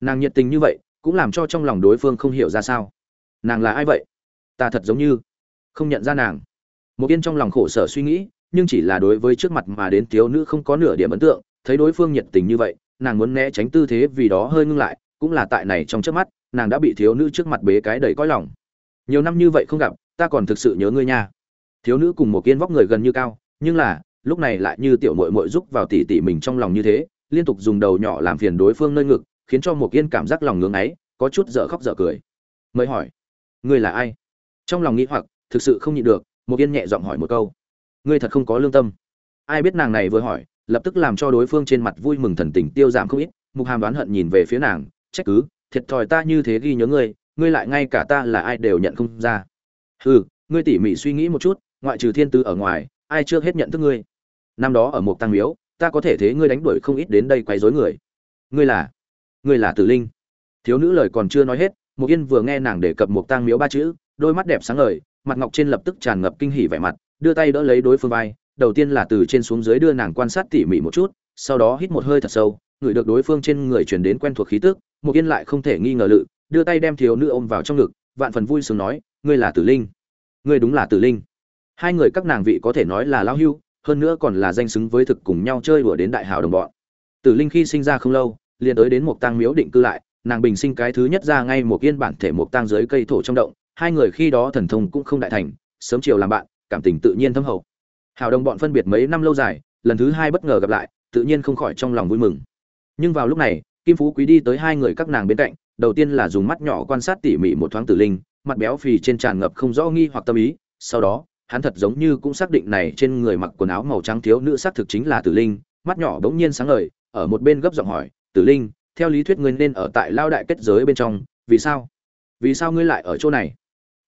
Nàng nhiệt tình như vậy, cũng làm cho trong lòng đối phương không hiểu ra sao. Nàng là ai vậy? Ta thật giống như không nhận ra nàng. Một yên trong lòng khổ sở suy nghĩ, nhưng chỉ là đối với trước mặt mà đến thiếu nữ không có nửa điểm ấn tượng, thấy đối phương nhiệt tình như vậy, nàng muốn né tránh tư thế vì đó hơi ngưng lại, cũng là tại này trong trước mắt, nàng đã bị thiếu nữ trước mặt bế cái đầy cõi lòng. Nhiều năm như vậy không gặp, ta còn thực sự nhớ ngươi nha. Thiếu nữ cùng một kiên vóc người gần như cao, nhưng là, lúc này lại như tiểu mội mội rúc vào tỉ tỉ mình trong lòng như thế liên tục dùng đầu nhỏ làm phiền đối phương nơi ngực, khiến cho một yên cảm giác lòng ngưỡng ấy, có chút dở khóc dở cười. Mới hỏi, ngươi là ai? Trong lòng nghĩ hoặc, thực sự không nhịn được một yên nhẹ giọng hỏi một câu, ngươi thật không có lương tâm? Ai biết nàng này vừa hỏi, lập tức làm cho đối phương trên mặt vui mừng thần tình tiêu giảm không ít. Mục hàm đoán hận nhìn về phía nàng, trách cứ, thiệt thòi ta như thế ghi nhớ ngươi ngươi lại ngay cả ta là ai đều nhận không ra. Hừ, ngươi tỉ mỉ suy nghĩ một chút, ngoại trừ thiên tư ở ngoài, ai chưa hết nhận thức ngươi? Năm đó ở một tăng miếu ta có thể thế ngươi đánh đuổi không ít đến đây quấy rối người. Ngươi là ngươi là tử linh. Thiếu nữ lời còn chưa nói hết một yên vừa nghe nàng đề cập một tang miếu ba chữ, đôi mắt đẹp sáng ngời, mặt ngọc trên lập tức tràn ngập kinh hỉ vẻ mặt, đưa tay đỡ lấy đối phương vai, đầu tiên là từ trên xuống dưới đưa nàng quan sát tỉ mỉ một chút, sau đó hít một hơi thật sâu, ngửi được đối phương trên người truyền đến quen thuộc khí tức một yên lại không thể nghi ngờ lự, đưa tay đem thiếu nữ ôm vào trong ngực, vạn phần vui sướng nói, ngươi là tử linh. Ngươi đúng là tử linh. Hai người các nàng vị có thể nói là lao hưu hơn nữa còn là danh xứng với thực cùng nhau chơi đùa đến đại hào đồng bọn. Tử linh khi sinh ra không lâu, liền tới đến một tang miếu định cư lại, nàng bình sinh cái thứ nhất ra ngay một yên bản thể một tang dưới cây thổ trong động, hai người khi đó thần thông cũng không đại thành, sớm chiều làm bạn, cảm tình tự nhiên thâm hậu. Hào đồng bọn phân biệt mấy năm lâu dài, lần thứ hai bất ngờ gặp lại, tự nhiên không khỏi trong lòng vui mừng. Nhưng vào lúc này, kim phú quý đi tới hai người các nàng bên cạnh, đầu tiên là dùng mắt nhỏ quan sát tỉ mỉ một thoáng tử linh, mặt béo phì trên tràn ngập không rõ nghi hoặc tâm ý, sau đó hắn thật giống như cũng xác định này trên người mặc quần áo màu trắng thiếu nữ xác thực chính là tử linh, mắt nhỏ bỗng nhiên sáng ngời, ở một bên gấp giọng hỏi, tử linh, theo lý thuyết ngươi nên ở tại lao đại kết giới bên trong, vì sao? Vì sao ngươi lại ở chỗ này?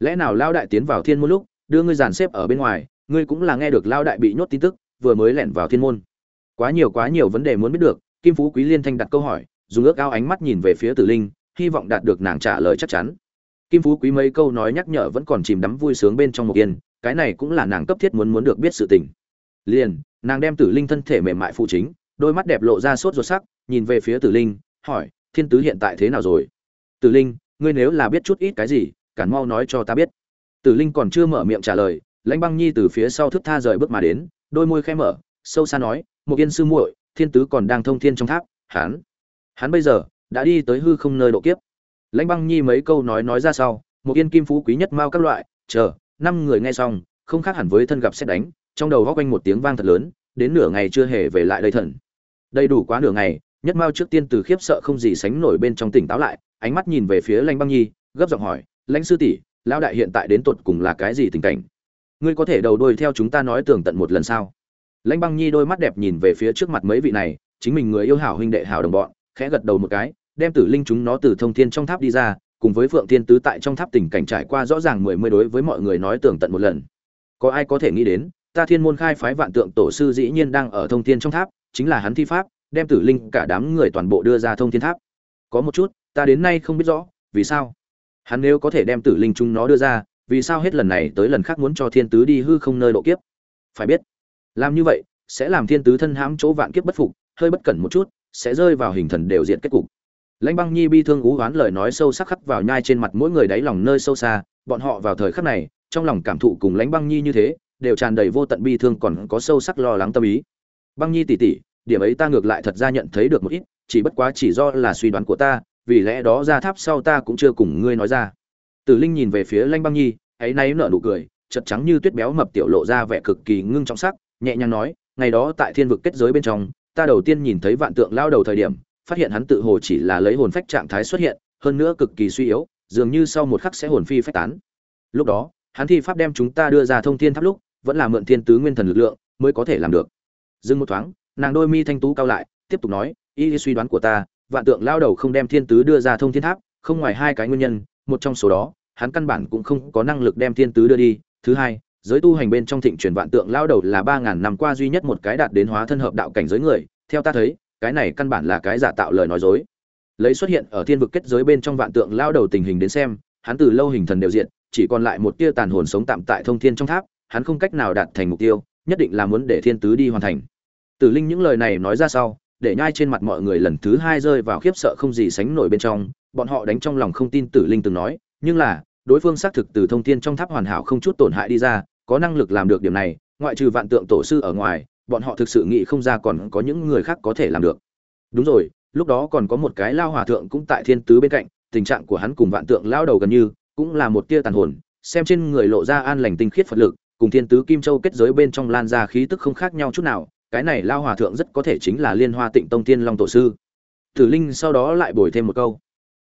Lẽ nào lao đại tiến vào thiên môn lúc, đưa ngươi dàn xếp ở bên ngoài, ngươi cũng là nghe được lao đại bị nhốt tin tức, vừa mới lẻn vào thiên môn? Quá nhiều quá nhiều vấn đề muốn biết được, kim phú quý liên thanh đặt câu hỏi, dùng ước ao ánh mắt nhìn về phía tử linh, hy vọng đạt được nàng trả lời chắc chắn. Kim phú quý mấy câu nói nhắc nhở vẫn còn chìm đắm vui sướng bên trong một yên cái này cũng là nàng cấp thiết muốn muốn được biết sự tình. Liền, nàng đem tử linh thân thể mềm mại phụ chính, đôi mắt đẹp lộ ra sốt ruột sắc, nhìn về phía tử linh, hỏi, thiên tứ hiện tại thế nào rồi? Tử linh, ngươi nếu là biết chút ít cái gì, cản mau nói cho ta biết. Tử linh còn chưa mở miệng trả lời, lãnh băng nhi từ phía sau thức tha rời bước mà đến, đôi môi khẽ mở, sâu xa nói, một yên sư muội, thiên tứ còn đang thông thiên trong tháp, hắn hắn bây giờ đã đi tới hư không nơi độ kiếp. Lãnh băng nhi mấy câu nói nói ra sau, một yên kim phú quý nhất mao các loại, chờ năm người nghe xong, không khác hẳn với thân gặp xét đánh, trong đầu góc quanh một tiếng vang thật lớn, đến nửa ngày chưa hề về lại đây thần. Đầy đủ quá nửa ngày, nhất mao trước tiên từ khiếp sợ không gì sánh nổi bên trong tỉnh táo lại, ánh mắt nhìn về phía lãnh băng nhi, gấp giọng hỏi, lãnh sư tỷ, lão đại hiện tại đến tột cùng là cái gì tình cảnh? Ngươi có thể đầu đuôi theo chúng ta nói tường tận một lần sao? Lãnh băng nhi đôi mắt đẹp nhìn về phía trước mặt mấy vị này, chính mình người yêu hảo huynh đệ hảo đồng bọn, khẽ gật đầu một cái, đem tử linh chúng nó từ thông thiên trong tháp đi ra cùng với phượng thiên tứ tại trong tháp tình cảnh trải qua rõ ràng mười mươi đối với mọi người nói tường tận một lần. Có ai có thể nghĩ đến, ta thiên môn khai phái vạn tượng tổ sư dĩ nhiên đang ở thông thiên trong tháp, chính là hắn thi pháp, đem tử linh cả đám người toàn bộ đưa ra thông thiên tháp. Có một chút, ta đến nay không biết rõ, vì sao? Hắn nếu có thể đem tử linh chúng nó đưa ra, vì sao hết lần này tới lần khác muốn cho thiên tứ đi hư không nơi độ kiếp? Phải biết, làm như vậy, sẽ làm thiên tứ thân hãm chỗ vạn kiếp bất phục, hơi bất cẩn một chút, sẽ rơi vào hình thần đều diện kết cục lãnh băng nhi bi thương ú oán lời nói sâu sắc khắc vào nhai trên mặt mỗi người đáy lòng nơi sâu xa, bọn họ vào thời khắc này, trong lòng cảm thụ cùng lãnh băng nhi như thế, đều tràn đầy vô tận bi thương còn có sâu sắc lo lắng tâm ý. Băng nhi tỉ tỉ, điểm ấy ta ngược lại thật ra nhận thấy được một ít, chỉ bất quá chỉ do là suy đoán của ta, vì lẽ đó ra tháp sau ta cũng chưa cùng ngươi nói ra. Tử linh nhìn về phía lãnh băng nhi, ấy nay nở nụ cười chật trắng như tuyết béo mập tiểu lộ ra vẻ cực kỳ ngưng trọng sắc, nhẹ nhàng nói, ngày đó tại thiên vực kết giới bên trong, ta đầu tiên nhìn thấy vạn tượng lao đầu thời điểm phát hiện hắn tự hồ chỉ là lấy hồn phách trạng thái xuất hiện, hơn nữa cực kỳ suy yếu, dường như sau một khắc sẽ hồn phi phách tán. Lúc đó, hắn thi pháp đem chúng ta đưa ra thông thiên tháp lúc, vẫn là mượn thiên tứ nguyên thần lực lượng mới có thể làm được. Dừng một thoáng, nàng đôi mi thanh tú cao lại, tiếp tục nói, y suy đoán của ta, vạn tượng lao đầu không đem thiên tứ đưa ra thông thiên tháp, không ngoài hai cái nguyên nhân, một trong số đó, hắn căn bản cũng không có năng lực đem thiên tứ đưa đi, thứ hai, giới tu hành bên trong thịnh truyền vạn tượng lao đầu là ba ngàn năm qua duy nhất một cái đạt đến hóa thân hợp đạo cảnh giới người, theo ta thấy cái này căn bản là cái giả tạo lời nói dối. Lấy xuất hiện ở thiên vực kết giới bên trong vạn tượng lao đầu tình hình đến xem, hắn từ lâu hình thần đều diện, chỉ còn lại một tia tàn hồn sống tạm tại thông thiên trong tháp, hắn không cách nào đạt thành mục tiêu, nhất định là muốn để thiên tứ đi hoàn thành. Tử linh những lời này nói ra sau, để nhai trên mặt mọi người lần thứ hai rơi vào khiếp sợ không gì sánh nổi bên trong, bọn họ đánh trong lòng không tin tử linh từng nói, nhưng là, đối phương xác thực từ thông thiên trong tháp hoàn hảo không chút tổn hại đi ra, có năng lực làm được điểm này, ngoại trừ vạn tượng tổ sư ở ngoài bọn họ thực sự nghĩ không ra còn có những người khác có thể làm được. Đúng rồi, lúc đó còn có một cái lao hòa thượng cũng tại thiên tứ bên cạnh, tình trạng của hắn cùng vạn tượng lao đầu gần như cũng là một tia tàn hồn, xem trên người lộ ra an lành tinh khiết phật lực, cùng thiên tứ kim châu kết giới bên trong lan ra khí tức không khác nhau chút nào, cái này lao hòa thượng rất có thể chính là liên hoa tịnh tông thiên long tổ sư. Tử linh sau đó lại bồi thêm một câu.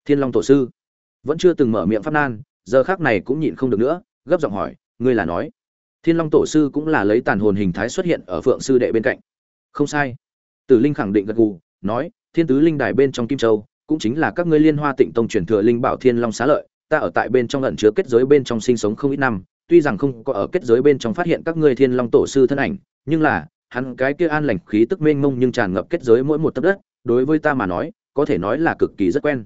Thiên long tổ sư. Vẫn chưa từng mở miệng pháp nan, giờ khác này cũng nhịn không được nữa, gấp giọng hỏi, ngươi là nói thiên long tổ sư cũng là lấy tàn hồn hình thái xuất hiện ở phượng sư đệ bên cạnh. Không sai. Tử linh khẳng định gật gù, nói, thiên tứ linh đài bên trong kim châu, cũng chính là các ngươi liên hoa tịnh tông truyền thừa linh bảo thiên long xá lợi, ta ở tại bên trong ẩn chứa kết giới bên trong sinh sống không ít năm, tuy rằng không có ở kết giới bên trong phát hiện các ngươi thiên long tổ sư thân ảnh, nhưng là, hắn cái kia an lành khí tức mênh mông nhưng tràn ngập kết giới mỗi một tấc đất, đối với ta mà nói, có thể nói là cực kỳ rất quen.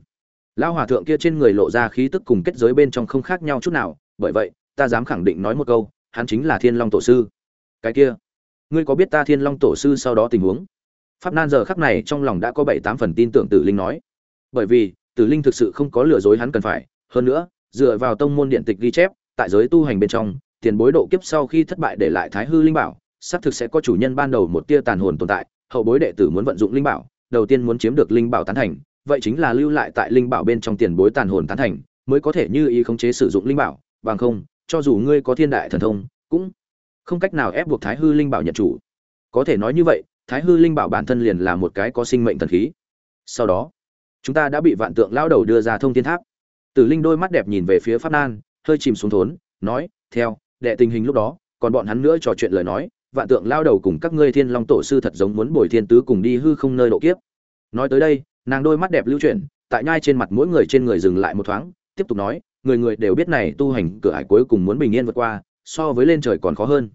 Lão hòa thượng kia trên người lộ ra khí tức cùng kết giới bên trong không khác nhau chút nào, bởi vậy, ta dám khẳng định nói một câu hắn chính là thiên long tổ sư. Cái kia, ngươi có biết ta thiên long tổ sư sau đó tình huống? Pháp nan giờ khắc này trong lòng đã có bảy tám phần tin tưởng tử linh nói. Bởi vì, tử linh thực sự không có lừa dối hắn cần phải. Hơn nữa, dựa vào tông môn điện tịch ghi chép, tại giới tu hành bên trong, tiền bối độ kiếp sau khi thất bại để lại thái hư linh bảo, xác thực sẽ có chủ nhân ban đầu một tia tàn hồn tồn tại, hậu bối đệ tử muốn vận dụng linh bảo, đầu tiên muốn chiếm được linh bảo tán thành, vậy chính là lưu lại tại linh bảo bên trong tiền bối tàn hồn tán thành, mới có thể như ý khống chế sử dụng linh bảo, bằng không cho dù ngươi có thiên đại thần thông, cũng không cách nào ép buộc thái hư linh bảo nhận chủ. Có thể nói như vậy, thái hư linh bảo bản thân liền là một cái có sinh mệnh thần khí. Sau đó, chúng ta đã bị vạn tượng Lão đầu đưa ra thông thiên tháp. Tử linh đôi mắt đẹp nhìn về phía pháp nan, hơi chìm xuống thốn, nói, theo, đệ tình hình lúc đó, còn bọn hắn nữa trò chuyện lời nói, vạn tượng Lão đầu cùng các ngươi thiên long tổ sư thật giống muốn bồi thiên tứ cùng đi hư không nơi độ kiếp. Nói tới đây, nàng đôi mắt đẹp lưu chuyển, tại nhai trên mặt mỗi người trên người dừng lại một thoáng, tiếp tục nói người người đều biết này tu hành cửa ải cuối cùng muốn bình yên vượt qua, so với lên trời còn khó hơn.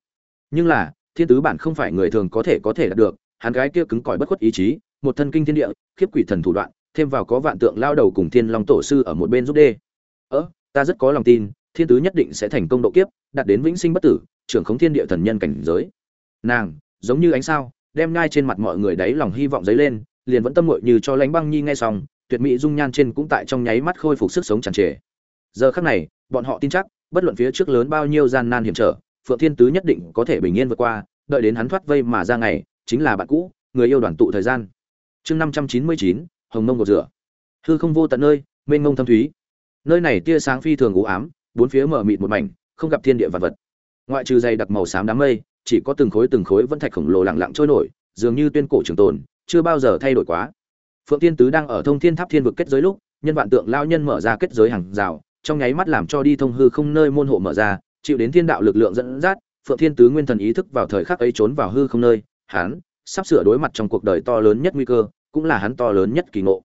Nhưng là, thiên tứ bản không phải người thường có thể có thể đạt được, hắn gái kia cứng cỏi bất khuất ý chí, một thân kinh thiên địa, khiếp quỷ thần thủ đoạn, thêm vào có vạn tượng lao đầu cùng thiên long tổ sư ở một bên giúp đê. Ơ, ta rất có lòng tin, thiên tứ nhất định sẽ thành công độ kiếp, đạt đến vĩnh sinh bất tử, trưởng khống thiên địa thần nhân cảnh giới. Nàng, giống như ánh sao, đem ngay trên mặt mọi người đấy lòng hy vọng dấy lên, liền vẫn tâm muội như cho lánh băng nhi nghe xong, tuyệt mỹ dung nhan trên cũng tại trong nháy mắt khôi phục sức sống tràn trề giờ khắc này, bọn họ tin chắc, bất luận phía trước lớn bao nhiêu gian nan hiểm trở, phượng thiên tứ nhất định có thể bình yên vượt qua, đợi đến hắn thoát vây mà ra ngày, chính là bạn cũ, người yêu đoàn tụ thời gian. Chương năm trăm chín mươi chín, hồng mông gột rửa. Hư không vô tận nơi, mênh mông thâm thúy. Nơi này tia sáng phi thường u ám, bốn phía mở mịt một mảnh, không gặp thiên địa vật vật. Ngoại trừ dày đặc màu xám đám mây, chỉ có từng khối từng khối vẫn thạch khổng lồ lặng lặng trôi nổi, dường như tuyên cổ trường tồn, chưa bao giờ thay đổi quá. Phượng thiên tứ đang ở thông thiên tháp thiên vực kết giới lúc, nhân vạn tượng lao nhân mở ra kết giới hàng rào trong nháy mắt làm cho đi thông hư không nơi môn hộ mở ra, chịu đến thiên đạo lực lượng dẫn dắt, phượng thiên tứ nguyên thần ý thức vào thời khắc ấy trốn vào hư không nơi, hắn sắp sửa đối mặt trong cuộc đời to lớn nhất nguy cơ, cũng là hắn to lớn nhất kỳ ngộ.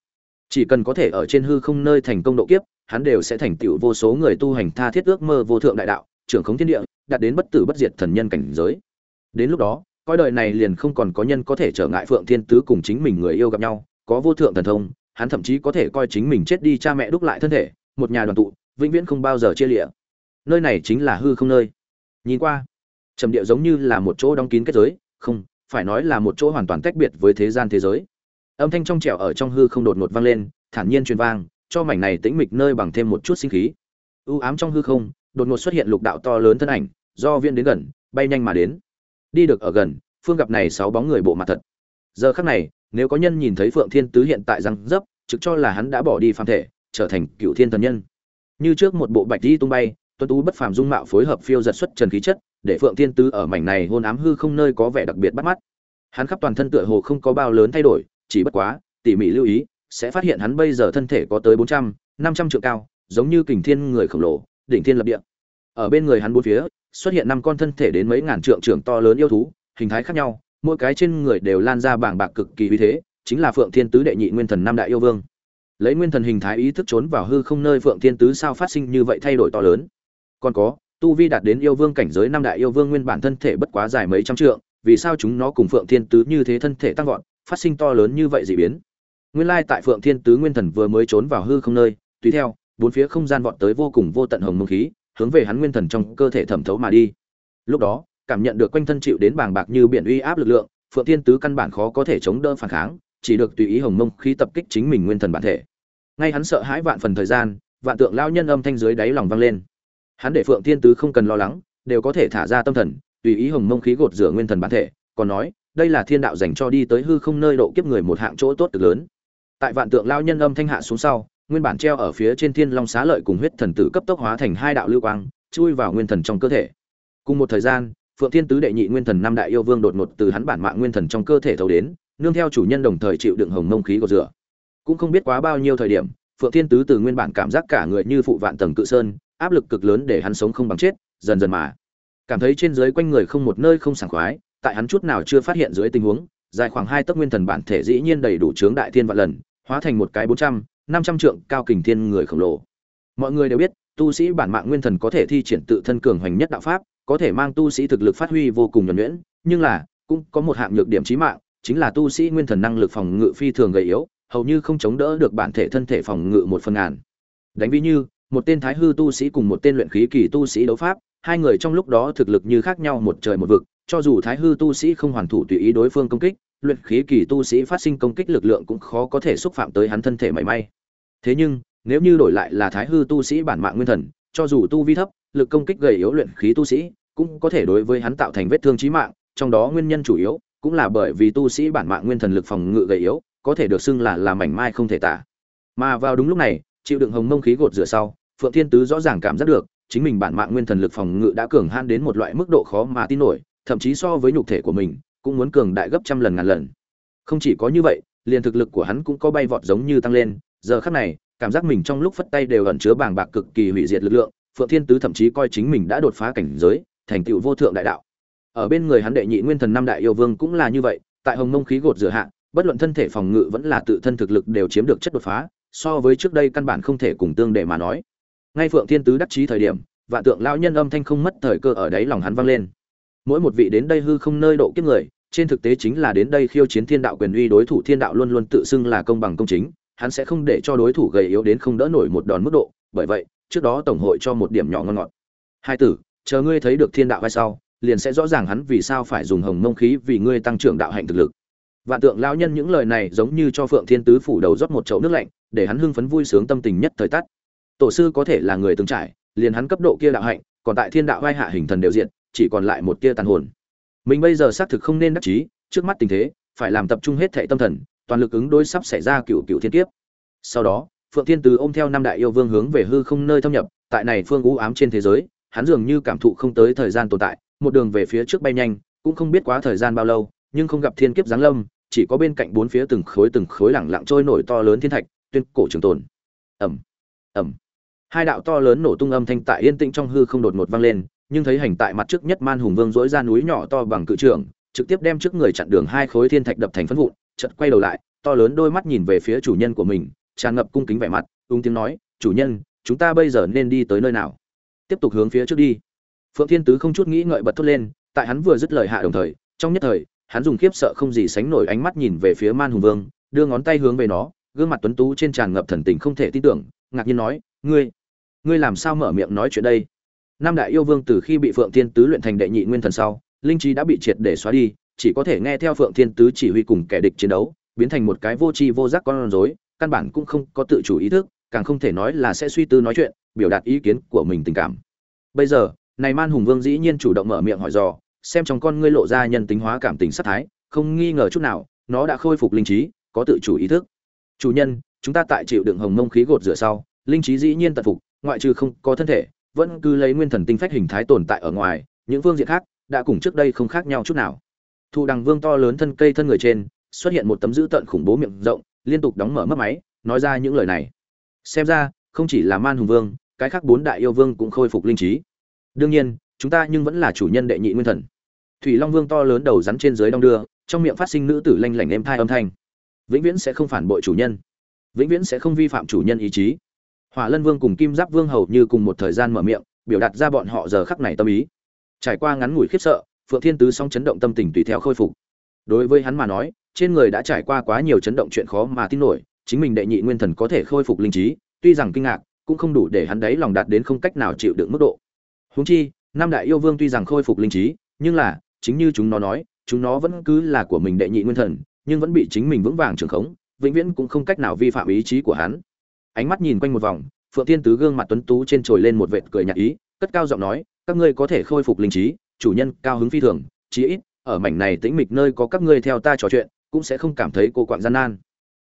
Chỉ cần có thể ở trên hư không nơi thành công độ kiếp, hắn đều sẽ thành tựu vô số người tu hành tha thiết ước mơ vô thượng đại đạo, trưởng khống thiên địa, đạt đến bất tử bất diệt thần nhân cảnh giới. Đến lúc đó coi đời này liền không còn có nhân có thể trở ngại phượng thiên tứ cùng chính mình người yêu gặp nhau, có vô thượng thần thông, hắn thậm chí có thể coi chính mình chết đi cha mẹ đúc lại thân thể, một nhà đoàn tụ vĩnh viễn không bao giờ chia lịa. Nơi này chính là hư không nơi. Nhìn qua, trầm địa giống như là một chỗ đóng kín kết giới, không, phải nói là một chỗ hoàn toàn tách biệt với thế gian thế giới. Âm thanh trong trẻo ở trong hư không đột ngột vang lên, thản nhiên truyền vang, cho mảnh này tĩnh mịch nơi bằng thêm một chút sinh khí. U ám trong hư không, đột ngột xuất hiện lục đạo to lớn thân ảnh, do viên đến gần, bay nhanh mà đến. Đi được ở gần, phương gặp này sáu bóng người bộ mặt thật. Giờ khắc này, nếu có nhân nhìn thấy phượng thiên tứ hiện tại răng dấp, trực cho là hắn đã bỏ đi phàm thể, trở thành cựu thiên thần nhân như trước một bộ bạch di tung bay tuân tú bất phàm dung mạo phối hợp phiêu giật xuất trần khí chất, để phượng thiên tứ ở mảnh này hôn ám hư không nơi có vẻ đặc biệt bắt mắt. Hắn khắp toàn thân tựa hồ không có bao lớn thay đổi, chỉ bất quá, tỉ mỉ lưu ý, sẽ phát hiện hắn bây giờ thân thể có tới bốn trăm, năm trăm trượng cao, giống như kình thiên người khổng lồ, đỉnh thiên lập địa. Ở bên người hắn bốn phía, xuất hiện năm con thân thể đến mấy ngàn trượng trưởng to lớn yêu thú, hình thái khác nhau, mỗi cái trên người đều lan ra bảng bạc cực kỳ uy thế, chính là phượng thiên tứ đệ nhị nguyên thần năm đại yêu vương lấy nguyên thần hình thái ý thức trốn vào hư không nơi phượng thiên tứ sao phát sinh như vậy thay đổi to lớn. Còn có, tu vi đạt đến yêu vương cảnh giới năm đại yêu vương nguyên bản thân thể bất quá dài mấy trăm trượng, vì sao chúng nó cùng phượng thiên tứ như thế thân thể tăng vọt, phát sinh to lớn như vậy dị biến? Nguyên lai tại phượng thiên tứ nguyên thần vừa mới trốn vào hư không nơi, tùy theo, bốn phía không gian vọt tới vô cùng vô tận hồng mông khí, hướng về hắn nguyên thần trong cơ thể thẩm thấu mà đi. Lúc đó, cảm nhận được quanh thân chịu đến bàng bạc như biển uy áp lực lượng, phượng thiên tứ căn bản khó có thể chống đỡ phản kháng chỉ được tùy ý hồng mông khí tập kích chính mình nguyên thần bản thể. Ngay hắn sợ hãi vạn phần thời gian, vạn tượng lao nhân âm thanh dưới đáy lòng vang lên. Hắn để phượng thiên tứ không cần lo lắng, đều có thể thả ra tâm thần, tùy ý hồng mông khí gột rửa nguyên thần bản thể, còn nói, đây là thiên đạo dành cho đi tới hư không nơi độ kiếp người một hạng chỗ tốt cực lớn. Tại vạn tượng lao nhân âm thanh hạ xuống sau, nguyên bản treo ở phía trên thiên long xá lợi cùng huyết thần tử cấp tốc hóa thành hai đạo lưu quang, chui vào nguyên thần trong cơ thể. Cùng một thời gian, phượng thiên tứ đệ nhị nguyên thần năm đại yêu vương đột ngột từ hắn bản mạng nguyên thần trong cơ thể thấu đến nương theo chủ nhân đồng thời chịu đựng hồng mông khí của rửa. Cũng không biết quá bao nhiêu thời điểm, phượng thiên tứ từ nguyên bản cảm giác cả người như phụ vạn tầng cự sơn, áp lực cực lớn để hắn sống không bằng chết, dần dần mà. Cảm thấy trên dưới quanh người không một nơi không sảng khoái, tại hắn chút nào chưa phát hiện dưới tình huống, dài khoảng hai tấc nguyên thần bản thể dĩ nhiên đầy đủ chướng đại thiên vạn lần, hóa thành một cái bốn trăm, năm trăm trượng cao kình thiên người khổng lồ. Mọi người đều biết, tu sĩ bản mạng nguyên thần có thể thi triển tự thân cường hoành nhất đạo pháp, có thể mang tu sĩ thực lực phát huy vô cùng nhuần nhuyễn, nhưng là, cũng có một hạng nhược điểm chí mạng chính là tu sĩ nguyên thần năng lực phòng ngự phi thường gầy yếu, hầu như không chống đỡ được bản thể thân thể phòng ngự một phần ngàn. Đánh ví như, một tên thái hư tu sĩ cùng một tên luyện khí kỳ tu sĩ đấu pháp, hai người trong lúc đó thực lực như khác nhau một trời một vực, cho dù thái hư tu sĩ không hoàn thủ tùy ý đối phương công kích, luyện khí kỳ tu sĩ phát sinh công kích lực lượng cũng khó có thể xúc phạm tới hắn thân thể mảy may. Thế nhưng, nếu như đổi lại là thái hư tu sĩ bản mạng nguyên thần, cho dù tu vi thấp, lực công kích gầy yếu luyện khí tu sĩ cũng có thể đối với hắn tạo thành vết thương chí mạng, trong đó nguyên nhân chủ yếu cũng là bởi vì tu sĩ bản mạng nguyên thần lực phòng ngự gầy yếu, có thể được xưng là là mảnh mai không thể tả. Mà vào đúng lúc này, chịu đựng hồng mông khí gột rửa sau, phượng thiên tứ rõ ràng cảm giác được, chính mình bản mạng nguyên thần lực phòng ngự đã cường han đến một loại mức độ khó mà tin nổi, thậm chí so với nhục thể của mình, cũng muốn cường đại gấp trăm lần ngàn lần. Không chỉ có như vậy, liền thực lực của hắn cũng có bay vọt giống như tăng lên, giờ khắc này, cảm giác mình trong lúc phất tay đều ẩn chứa bàng bạc cực kỳ hủy diệt lực lượng, phượng thiên tứ thậm chí coi chính mình đã đột phá cảnh giới, thành tựu vô thượng đại đạo ở bên người hắn đệ nhị nguyên thần năm đại yêu vương cũng là như vậy, tại hồng mông khí gột rửa hạ, bất luận thân thể phòng ngự vẫn là tự thân thực lực đều chiếm được chất đột phá, so với trước đây căn bản không thể cùng tương để mà nói. Ngay phượng thiên tứ đắc chí thời điểm, vạn tượng lão nhân âm thanh không mất thời cơ ở đấy lòng hắn vang lên. Mỗi một vị đến đây hư không nơi độ kiếp người, trên thực tế chính là đến đây khiêu chiến thiên đạo quyền uy đối thủ thiên đạo luôn luôn tự xưng là công bằng công chính, hắn sẽ không để cho đối thủ gầy yếu đến không đỡ nổi một đòn mức độ. Bởi vậy, trước đó tổng hội cho một điểm nhỏ ngon ngọt. Hai tử, chờ ngươi thấy được thiên đạo hay sau liền sẽ rõ ràng hắn vì sao phải dùng hồng mông khí vì ngươi tăng trưởng đạo hạnh thực lực. Vạn tượng lão nhân những lời này giống như cho phượng thiên tứ phủ đầu rót một chậu nước lạnh, để hắn hưng phấn vui sướng tâm tình nhất thời tắt. Tổ sư có thể là người từng trải, liền hắn cấp độ kia đạo hạnh, còn tại thiên đạo vai hạ hình thần đều diện, chỉ còn lại một tia tàn hồn. Mình bây giờ xác thực không nên đắc chí, trước mắt tình thế, phải làm tập trung hết thệ tâm thần, toàn lực ứng đối sắp xảy ra cựu cựu thiên kiếp. Sau đó, phượng thiên tứ ôm theo năm đại yêu vương hướng về hư không nơi thâm nhập, tại này phương u ám trên thế giới, hắn dường như cảm thụ không tới thời gian tồn tại một đường về phía trước bay nhanh cũng không biết quá thời gian bao lâu nhưng không gặp thiên kiếp giáng lâm chỉ có bên cạnh bốn phía từng khối từng khối lẳng lặng trôi nổi to lớn thiên thạch tuyên cổ trường tồn. Ầm ầm, hai đạo to lớn nổ tung âm thanh tại yên tĩnh trong hư không đột ngột vang lên nhưng thấy hành tại mặt trước nhất man hùng vương dỗi ra núi nhỏ to bằng cự trường trực tiếp đem trước người chặn đường hai khối thiên thạch đập thành phân vụn chợt quay đầu lại to lớn đôi mắt nhìn về phía chủ nhân của mình tràn ngập cung kính vẻ mặt ung tiếng nói chủ nhân chúng ta bây giờ nên đi tới nơi nào? Tiếp tục hướng phía trước đi phượng thiên tứ không chút nghĩ ngợi bật thốt lên, tại hắn vừa dứt lời hạ đồng thời, trong nhất thời, hắn dùng khiếp sợ không gì sánh nổi ánh mắt nhìn về phía man hùng vương, đưa ngón tay hướng về nó, gương mặt tuấn tú trên tràn ngập thần tình không thể tin tưởng, ngạc nhiên nói, ngươi ngươi làm sao mở miệng nói chuyện đây? Nam đại yêu vương từ khi bị phượng thiên tứ luyện thành đệ nhị nguyên thần sau, linh trí đã bị triệt để xóa đi, chỉ có thể nghe theo phượng thiên tứ chỉ huy cùng kẻ địch chiến đấu, biến thành một cái vô tri vô giác con rối, căn bản cũng không có tự chủ ý thức, càng không thể nói là sẽ suy tư nói chuyện, biểu đạt ý kiến của mình tình cảm. Bây giờ này man hùng vương dĩ nhiên chủ động mở miệng hỏi dò, xem trong con ngươi lộ ra nhân tính hóa cảm tình sát thái, không nghi ngờ chút nào, nó đã khôi phục linh trí, có tự chủ ý thức. Chủ nhân, chúng ta tại chịu đựng hồng mông khí gột rửa sau, linh trí dĩ nhiên tận phục, ngoại trừ không có thân thể, vẫn cứ lấy nguyên thần tinh phách hình thái tồn tại ở ngoài, những phương diện khác đã cùng trước đây không khác nhau chút nào. Thụ đằng vương to lớn thân cây thân người trên, xuất hiện một tấm dữ tận khủng bố miệng rộng, liên tục đóng mở mất máy, nói ra những lời này. Xem ra, không chỉ là man hùng vương, cái khác bốn đại yêu vương cũng khôi phục linh trí đương nhiên, chúng ta nhưng vẫn là chủ nhân đệ nhị nguyên thần. Thủy long vương to lớn đầu rắn trên dưới đong đưa, trong miệng phát sinh nữ tử lanh lảnh êm thai âm thanh. Vĩnh viễn sẽ không phản bội chủ nhân. Vĩnh viễn sẽ không vi phạm chủ nhân ý chí. Hỏa lân vương cùng kim giáp vương hầu như cùng một thời gian mở miệng, biểu đạt ra bọn họ giờ khắc này tâm ý. Trải qua ngắn ngủi khiếp sợ, phượng thiên tứ song chấn động tâm tình tùy theo khôi phục. Đối với hắn mà nói, trên người đã trải qua quá nhiều chấn động chuyện khó mà tin nổi, chính mình đệ nhị nguyên thần có thể khôi phục linh trí, tuy rằng kinh ngạc, cũng không đủ để hắn đấy lòng đạt đến không cách nào chịu đựng mức độ huống chi, năm đại yêu vương tuy rằng khôi phục linh trí, nhưng là, chính như chúng nó nói, chúng nó vẫn cứ là của mình đệ nhị nguyên thần, nhưng vẫn bị chính mình vững vàng trường khống, vĩnh viễn cũng không cách nào vi phạm ý chí của hắn. Ánh mắt nhìn quanh một vòng, phượng tiên tứ gương mặt tuấn tú trên trồi lên một vệt cười nhạt ý, cất cao giọng nói, các ngươi có thể khôi phục linh trí, chủ nhân cao hứng phi thường, chí ít, ở mảnh này tĩnh mịch nơi có các ngươi theo ta trò chuyện, cũng sẽ không cảm thấy cô quạng gian nan.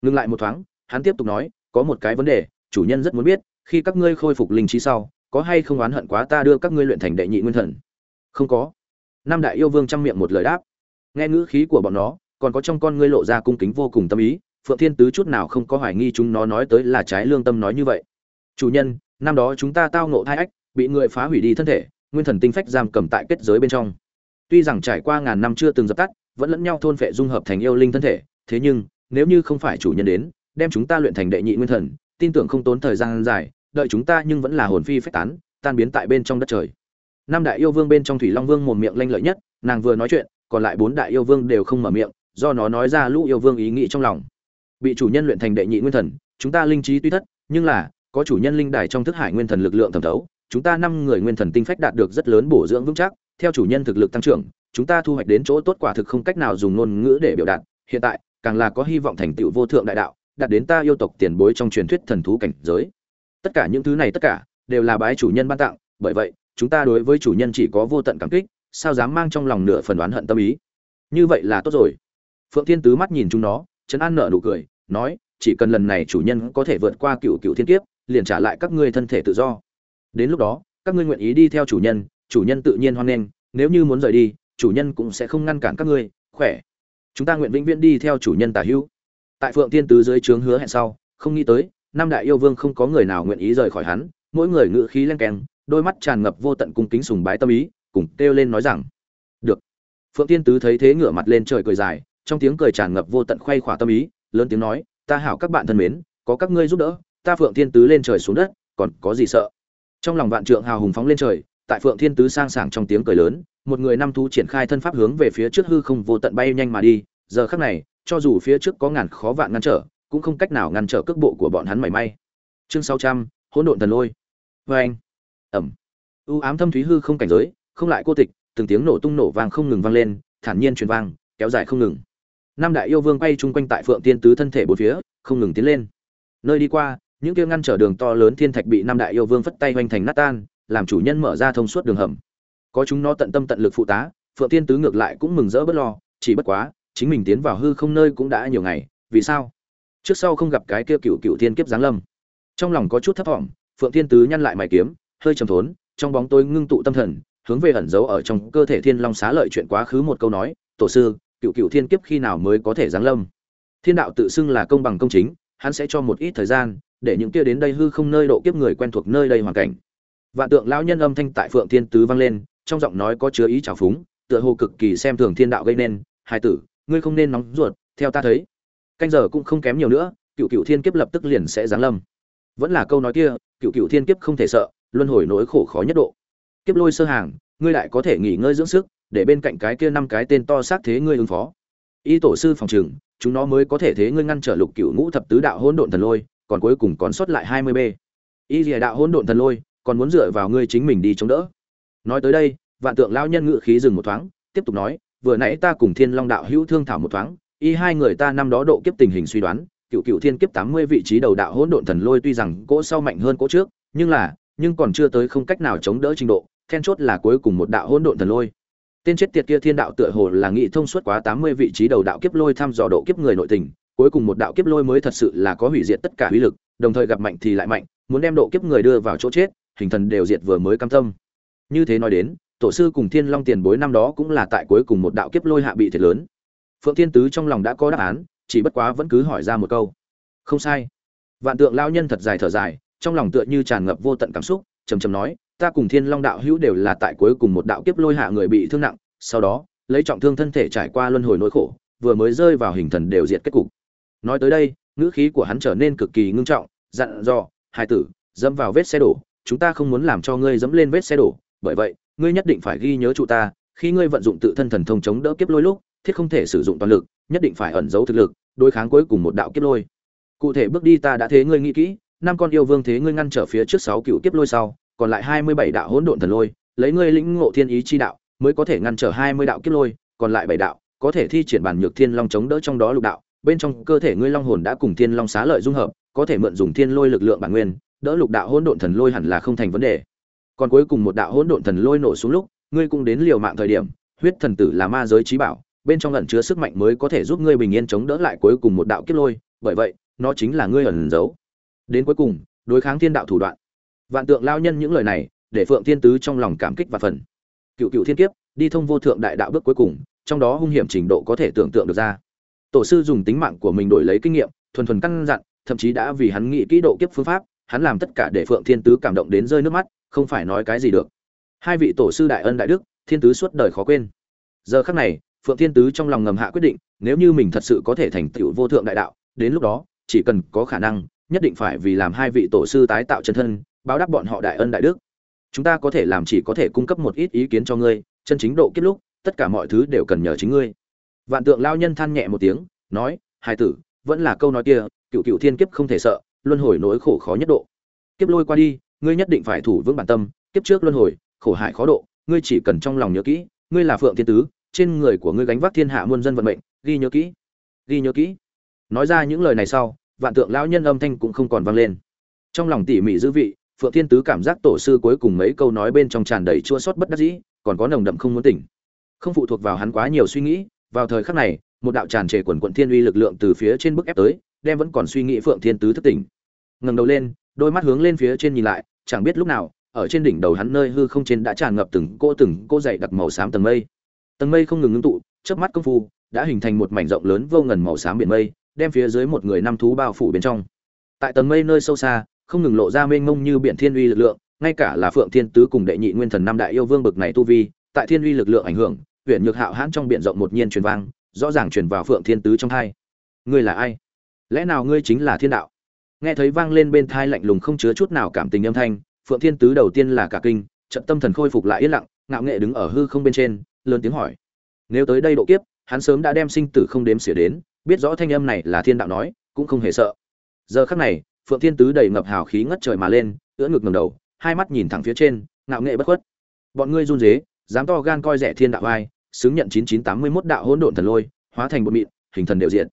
Ngừng lại một thoáng, hắn tiếp tục nói, có một cái vấn đề, chủ nhân rất muốn biết, khi các ngươi khôi phục linh trí sau có hay không oán hận quá ta đưa các ngươi luyện thành đệ nhị nguyên thần? Không có. Năm đại yêu vương chăm miệng một lời đáp. Nghe ngữ khí của bọn nó, còn có trong con ngươi lộ ra cung kính vô cùng tâm ý, phượng thiên tứ chút nào không có hoài nghi chúng nó nói tới là trái lương tâm nói như vậy. Chủ nhân, năm đó chúng ta tao ngộ thai ách, bị người phá hủy đi thân thể, nguyên thần tinh phách giam cầm tại kết giới bên trong. Tuy rằng trải qua ngàn năm chưa từng dập tắt, vẫn lẫn nhau thôn phệ dung hợp thành yêu linh thân thể, thế nhưng, nếu như không phải chủ nhân đến, đem chúng ta luyện thành đệ nhị nguyên thần, tin tưởng không tốn thời gian dài đợi chúng ta nhưng vẫn là hồn phi phách tán, tan biến tại bên trong đất trời. Năm đại yêu vương bên trong thủy long vương mồm miệng lanh lợi nhất, nàng vừa nói chuyện, còn lại bốn đại yêu vương đều không mở miệng, do nó nói ra lũ yêu vương ý nghĩ trong lòng. Bị chủ nhân luyện thành đệ nhị nguyên thần, chúng ta linh trí tuy thất, nhưng là, có chủ nhân linh đài trong thức hải nguyên thần lực lượng thẩm thấu, chúng ta năm người nguyên thần tinh phách đạt được rất lớn bổ dưỡng vững chắc, theo chủ nhân thực lực tăng trưởng, chúng ta thu hoạch đến chỗ tốt quả thực không cách nào dùng ngôn ngữ để biểu đạt, hiện tại, càng là có hy vọng thành tựu vô thượng đại đạo, đạt đến ta yêu tộc tiền bối trong truyền thuyết thần thú cảnh giới tất cả những thứ này tất cả đều là bái chủ nhân ban tặng, bởi vậy, chúng ta đối với chủ nhân chỉ có vô tận cảm kích, sao dám mang trong lòng nửa phần oán hận tâm ý? Như vậy là tốt rồi. Phượng thiên tứ mắt nhìn chúng nó, trấn an nở nụ cười, nói, chỉ cần lần này chủ nhân có thể vượt qua cựu cựu thiên kiếp, liền trả lại các ngươi thân thể tự do. Đến lúc đó, các ngươi nguyện ý đi theo chủ nhân chủ nhân tự nhiên hoan nghênh, nếu như muốn rời đi, chủ nhân cũng sẽ không ngăn cản các ngươi, khỏe. Chúng ta nguyện vĩnh viễn đi theo chủ nhân tả hữu. Tại phượng tiên tứ dưới trướng hứa hẹn sau, không nghĩ tới năm đại yêu vương không có người nào nguyện ý rời khỏi hắn, mỗi người ngự khí len keng, đôi mắt tràn ngập vô tận cung kính sùng bái tâm ý, cùng kêu lên nói rằng, được. Phượng tiên tứ thấy thế ngửa mặt lên trời cười dài, trong tiếng cười tràn ngập vô tận khoay khỏa tâm ý, lớn tiếng nói, ta hảo các bạn thân mến, có các ngươi giúp đỡ, ta phượng thiên tứ lên trời xuống đất, còn có gì sợ? Trong lòng vạn trượng hào hùng phóng lên trời, tại phượng thiên tứ sang sảng trong tiếng cười lớn, một người năm thú triển khai thân pháp hướng về phía trước hư không vô tận bay nhanh mà đi, giờ khắc này, cho dù phía trước có ngàn khó vạn ngăn trở cũng không cách nào ngăn trở cước bộ của bọn hắn mảy may. Chương sáu trăm, hỗn độn thần lôi. Vê anh. Ẩm. U ám thâm thúy hư không cảnh giới, không lại cô tịch, từng tiếng nổ tung nổ vang không ngừng vang lên, thản nhiên truyền vang, kéo dài không ngừng. Năm đại yêu vương quay chung quanh tại phượng tiên tứ thân thể bốn phía, không ngừng tiến lên. Nơi đi qua, những kia ngăn trở đường to lớn thiên thạch bị năm đại yêu vương phất tay hoành thành nát tan, làm chủ nhân mở ra thông suốt đường hầm. Có chúng nó tận tâm tận lực phụ tá, phượng tiên tứ ngược lại cũng mừng rỡ bất lo, chỉ bất quá, chính mình tiến vào hư không nơi cũng đã nhiều ngày, vì sao? Trước sau không gặp cái kia cựu cựu thiên kiếp giáng lâm. Trong lòng có chút thấp thỏm, phượng thiên tứ nhăn lại mày kiếm, hơi trầm thốn, trong bóng tối ngưng tụ tâm thần, hướng về ẩn giấu ở trong cơ thể thiên long xá lợi chuyện quá khứ một câu nói, tổ sư, cựu cựu thiên kiếp khi nào mới có thể giáng lâm? Thiên đạo tự xưng là công bằng công chính, hắn sẽ cho một ít thời gian, để những kia đến đây hư không nơi độ kiếp người quen thuộc nơi đây hoàn cảnh. Vạn tượng lão nhân âm thanh tại phượng thiên tứ vang lên, trong giọng nói có chứa ý trào phúng, tựa hồ cực kỳ xem thường thiên đạo gây nên hai tử, ngươi không nên nóng ruột, theo ta thấy canh giờ cũng không kém nhiều nữa, cựu cựu thiên kiếp lập tức liền sẽ giáng lâm. Vẫn là câu nói kia, cựu cựu thiên kiếp không thể sợ, luân hồi nỗi khổ khó nhất độ. Kiếp lôi sơ hàng, ngươi lại có thể nghỉ ngơi dưỡng sức, để bên cạnh cái kia năm cái tên to xác thế ngươi ứng phó. Y tổ sư phòng trừng chúng nó mới có thể thế ngươi ngăn trở lục cựu ngũ thập tứ đạo hỗn độn thần lôi, còn cuối cùng còn sót lại hai mươi b y lìa đạo hỗn độn thần lôi, còn muốn dựa vào ngươi chính mình đi chống đỡ. Nói tới đây, vạn tượng lao nhân ngự khí dừng một thoáng, tiếp tục nói, vừa nãy ta cùng thiên long đạo hữu thương thảo một thoáng y hai người ta năm đó độ kiếp tình hình suy đoán, cựu cựu thiên kiếp tám mươi vị trí đầu đạo hỗn độn thần lôi tuy rằng cỗ sau mạnh hơn cỗ trước, nhưng là, nhưng còn chưa tới không cách nào chống đỡ trình độ, then chốt là cuối cùng một đạo hỗn độn thần lôi. Tên chết tiệt kia thiên đạo tựa hồ là nghị thông suốt quá tám mươi vị trí đầu đạo kiếp lôi thăm dò độ kiếp người nội tình, cuối cùng một đạo kiếp lôi mới thật sự là có hủy diệt tất cả uy lực, đồng thời gặp mạnh thì lại mạnh, muốn đem độ kiếp người đưa vào chỗ chết, hình thần đều diệt vừa mới cam tâm. Như thế nói đến, tổ sư cùng thiên long tiền bối năm đó cũng là tại cuối cùng một đạo kiếp lôi hạ bị thiệt lớn phượng thiên tứ trong lòng đã có đáp án, chỉ bất quá vẫn cứ hỏi ra một câu. Không sai. Vạn tượng lao nhân thật dài thở dài, trong lòng tựa như tràn ngập vô tận cảm xúc, trầm trầm nói, ta cùng thiên long đạo hữu đều là tại cuối cùng một đạo kiếp lôi hạ người bị thương nặng, sau đó, lấy trọng thương thân thể trải qua luân hồi nỗi khổ, vừa mới rơi vào hình thần đều diệt kết cục. Nói tới đây, ngữ khí của hắn trở nên cực kỳ ngưng trọng, dặn dò, hai tử, dẫm vào vết xe đổ, chúng ta không muốn làm cho ngươi dẫm lên vết xe đổ, bởi vậy, ngươi nhất định phải ghi nhớ trụ ta, khi ngươi vận dụng tự thân thần thông chống đỡ kiếp lôi lúc thiết không thể sử dụng toàn lực, nhất định phải ẩn giấu thực lực, đối kháng cuối cùng một đạo kiếp lôi. Cụ thể bước đi ta đã thế ngươi nghĩ kỹ, năm con yêu vương thế ngươi ngăn trở phía trước sáu cựu kiếp lôi sau, còn lại hai mươi bảy đạo hỗn độn thần lôi, lấy ngươi lĩnh ngộ thiên ý chi đạo, mới có thể ngăn trở hai mươi đạo kiếp lôi, còn lại bảy đạo, có thể thi triển bản nhược thiên long chống đỡ trong đó lục đạo, bên trong cơ thể ngươi long hồn đã cùng thiên long xá lợi dung hợp, có thể mượn dùng thiên lôi lực lượng bản nguyên, đỡ lục đạo hỗn độn thần lôi hẳn là không thành vấn đề. Còn cuối cùng một đạo hỗn độn thần lôi nổ xuống lúc, ngươi cũng đến liều mạng thời điểm, huyết thần tử là ma giới trí bảo bên trong ẩn chứa sức mạnh mới có thể giúp ngươi bình yên chống đỡ lại cuối cùng một đạo kiếp lôi, bởi vậy, nó chính là ngươi ẩn giấu. Đến cuối cùng, đối kháng thiên đạo thủ đoạn. Vạn tượng lao nhân những lời này, để phượng thiên tứ trong lòng cảm kích và phần. Cựu cựu thiên kiếp, đi thông vô thượng đại đạo bước cuối cùng, trong đó hung hiểm trình độ có thể tưởng tượng được ra. Tổ sư dùng tính mạng của mình đổi lấy kinh nghiệm, thuần thuần căn dặn, thậm chí đã vì hắn nghĩ kỹ độ kiếp phương pháp, hắn làm tất cả để phượng thiên tứ cảm động đến rơi nước mắt, không phải nói cái gì được. Hai vị tổ sư đại ân đại đức, thiên tứ suốt đời khó quên. Giờ khắc này phượng thiên tứ trong lòng ngầm hạ quyết định, nếu như mình thật sự có thể thành tựu vô thượng đại đạo, đến lúc đó, chỉ cần có khả năng, nhất định phải vì làm hai vị tổ sư tái tạo chân thân, báo đáp bọn họ đại ân đại đức. Chúng ta có thể làm chỉ có thể cung cấp một ít ý kiến cho ngươi, chân chính độ kết lúc, tất cả mọi thứ đều cần nhờ chính ngươi. Vạn tượng lao nhân than nhẹ một tiếng, nói, hai tử, vẫn là câu nói kia, cựu cựu thiên kiếp không thể sợ, luân hồi nỗi khổ khó nhất độ. Kiếp lôi qua đi, ngươi nhất định phải thủ vững bản tâm, kiếp trước luân hồi, khổ hại khó độ, ngươi chỉ cần trong lòng nhớ kỹ, ngươi là phượng thiên tứ trên người của ngươi gánh vác thiên hạ muôn dân vận mệnh, ghi nhớ kỹ, ghi nhớ kỹ. Nói ra những lời này sau, vạn tượng lão nhân âm thanh cũng không còn vang lên. Trong lòng tỉ mỉ dư vị, phượng thiên tứ cảm giác tổ sư cuối cùng mấy câu nói bên trong tràn đầy chua xót bất đắc dĩ, còn có nồng đậm không muốn tỉnh. Không phụ thuộc vào hắn quá nhiều suy nghĩ, vào thời khắc này, một đạo tràn trề quần quận thiên uy lực lượng từ phía trên bức ép tới, đem vẫn còn suy nghĩ phượng thiên tứ thất tỉnh. Ngẩng đầu lên, đôi mắt hướng lên phía trên nhìn lại, chẳng biết lúc nào, ở trên đỉnh đầu hắn nơi hư không trên đã tràn ngập từng cô từng cô dày đặc màu xám tầng mây tầng mây không ngừng ngưng tụ, chớp mắt công phu, đã hình thành một mảnh rộng lớn vô ngần màu xám biển mây, đem phía dưới một người năm thú bao phủ bên trong. Tại tầng mây nơi sâu xa, không ngừng lộ ra mênh mông như biển thiên uy lực lượng, ngay cả là phượng thiên tứ cùng đệ nhị nguyên thần năm đại yêu vương bực này tu vi, tại thiên uy lực lượng ảnh hưởng huyện nhược hạo hãn trong biển rộng một nhiên truyền vang, rõ ràng truyền vào phượng thiên tứ trong hai ngươi là ai? Lẽ nào ngươi chính là thiên đạo? Nghe thấy vang lên bên thai lạnh lùng không chứa chút nào cảm tình âm thanh, phượng thiên tứ đầu tiên là cả kinh, trận tâm thần khôi phục lại yên lặng, ngạo nghệ đứng ở hư không bên trên lớn tiếng hỏi. Nếu tới đây độ kiếp, hắn sớm đã đem sinh tử không đếm xỉa đến, biết rõ thanh âm này là thiên đạo nói, cũng không hề sợ. Giờ khắc này, phượng thiên tứ đầy ngập hào khí ngất trời mà lên, ưỡn ngực ngầm đầu, hai mắt nhìn thẳng phía trên, ngạo nghệ bất khuất. Bọn ngươi run rế, dám to gan coi rẻ thiên đạo ai xứng nhận 9981 đạo hỗn độn thần lôi, hóa thành một mịn, hình thần đều diện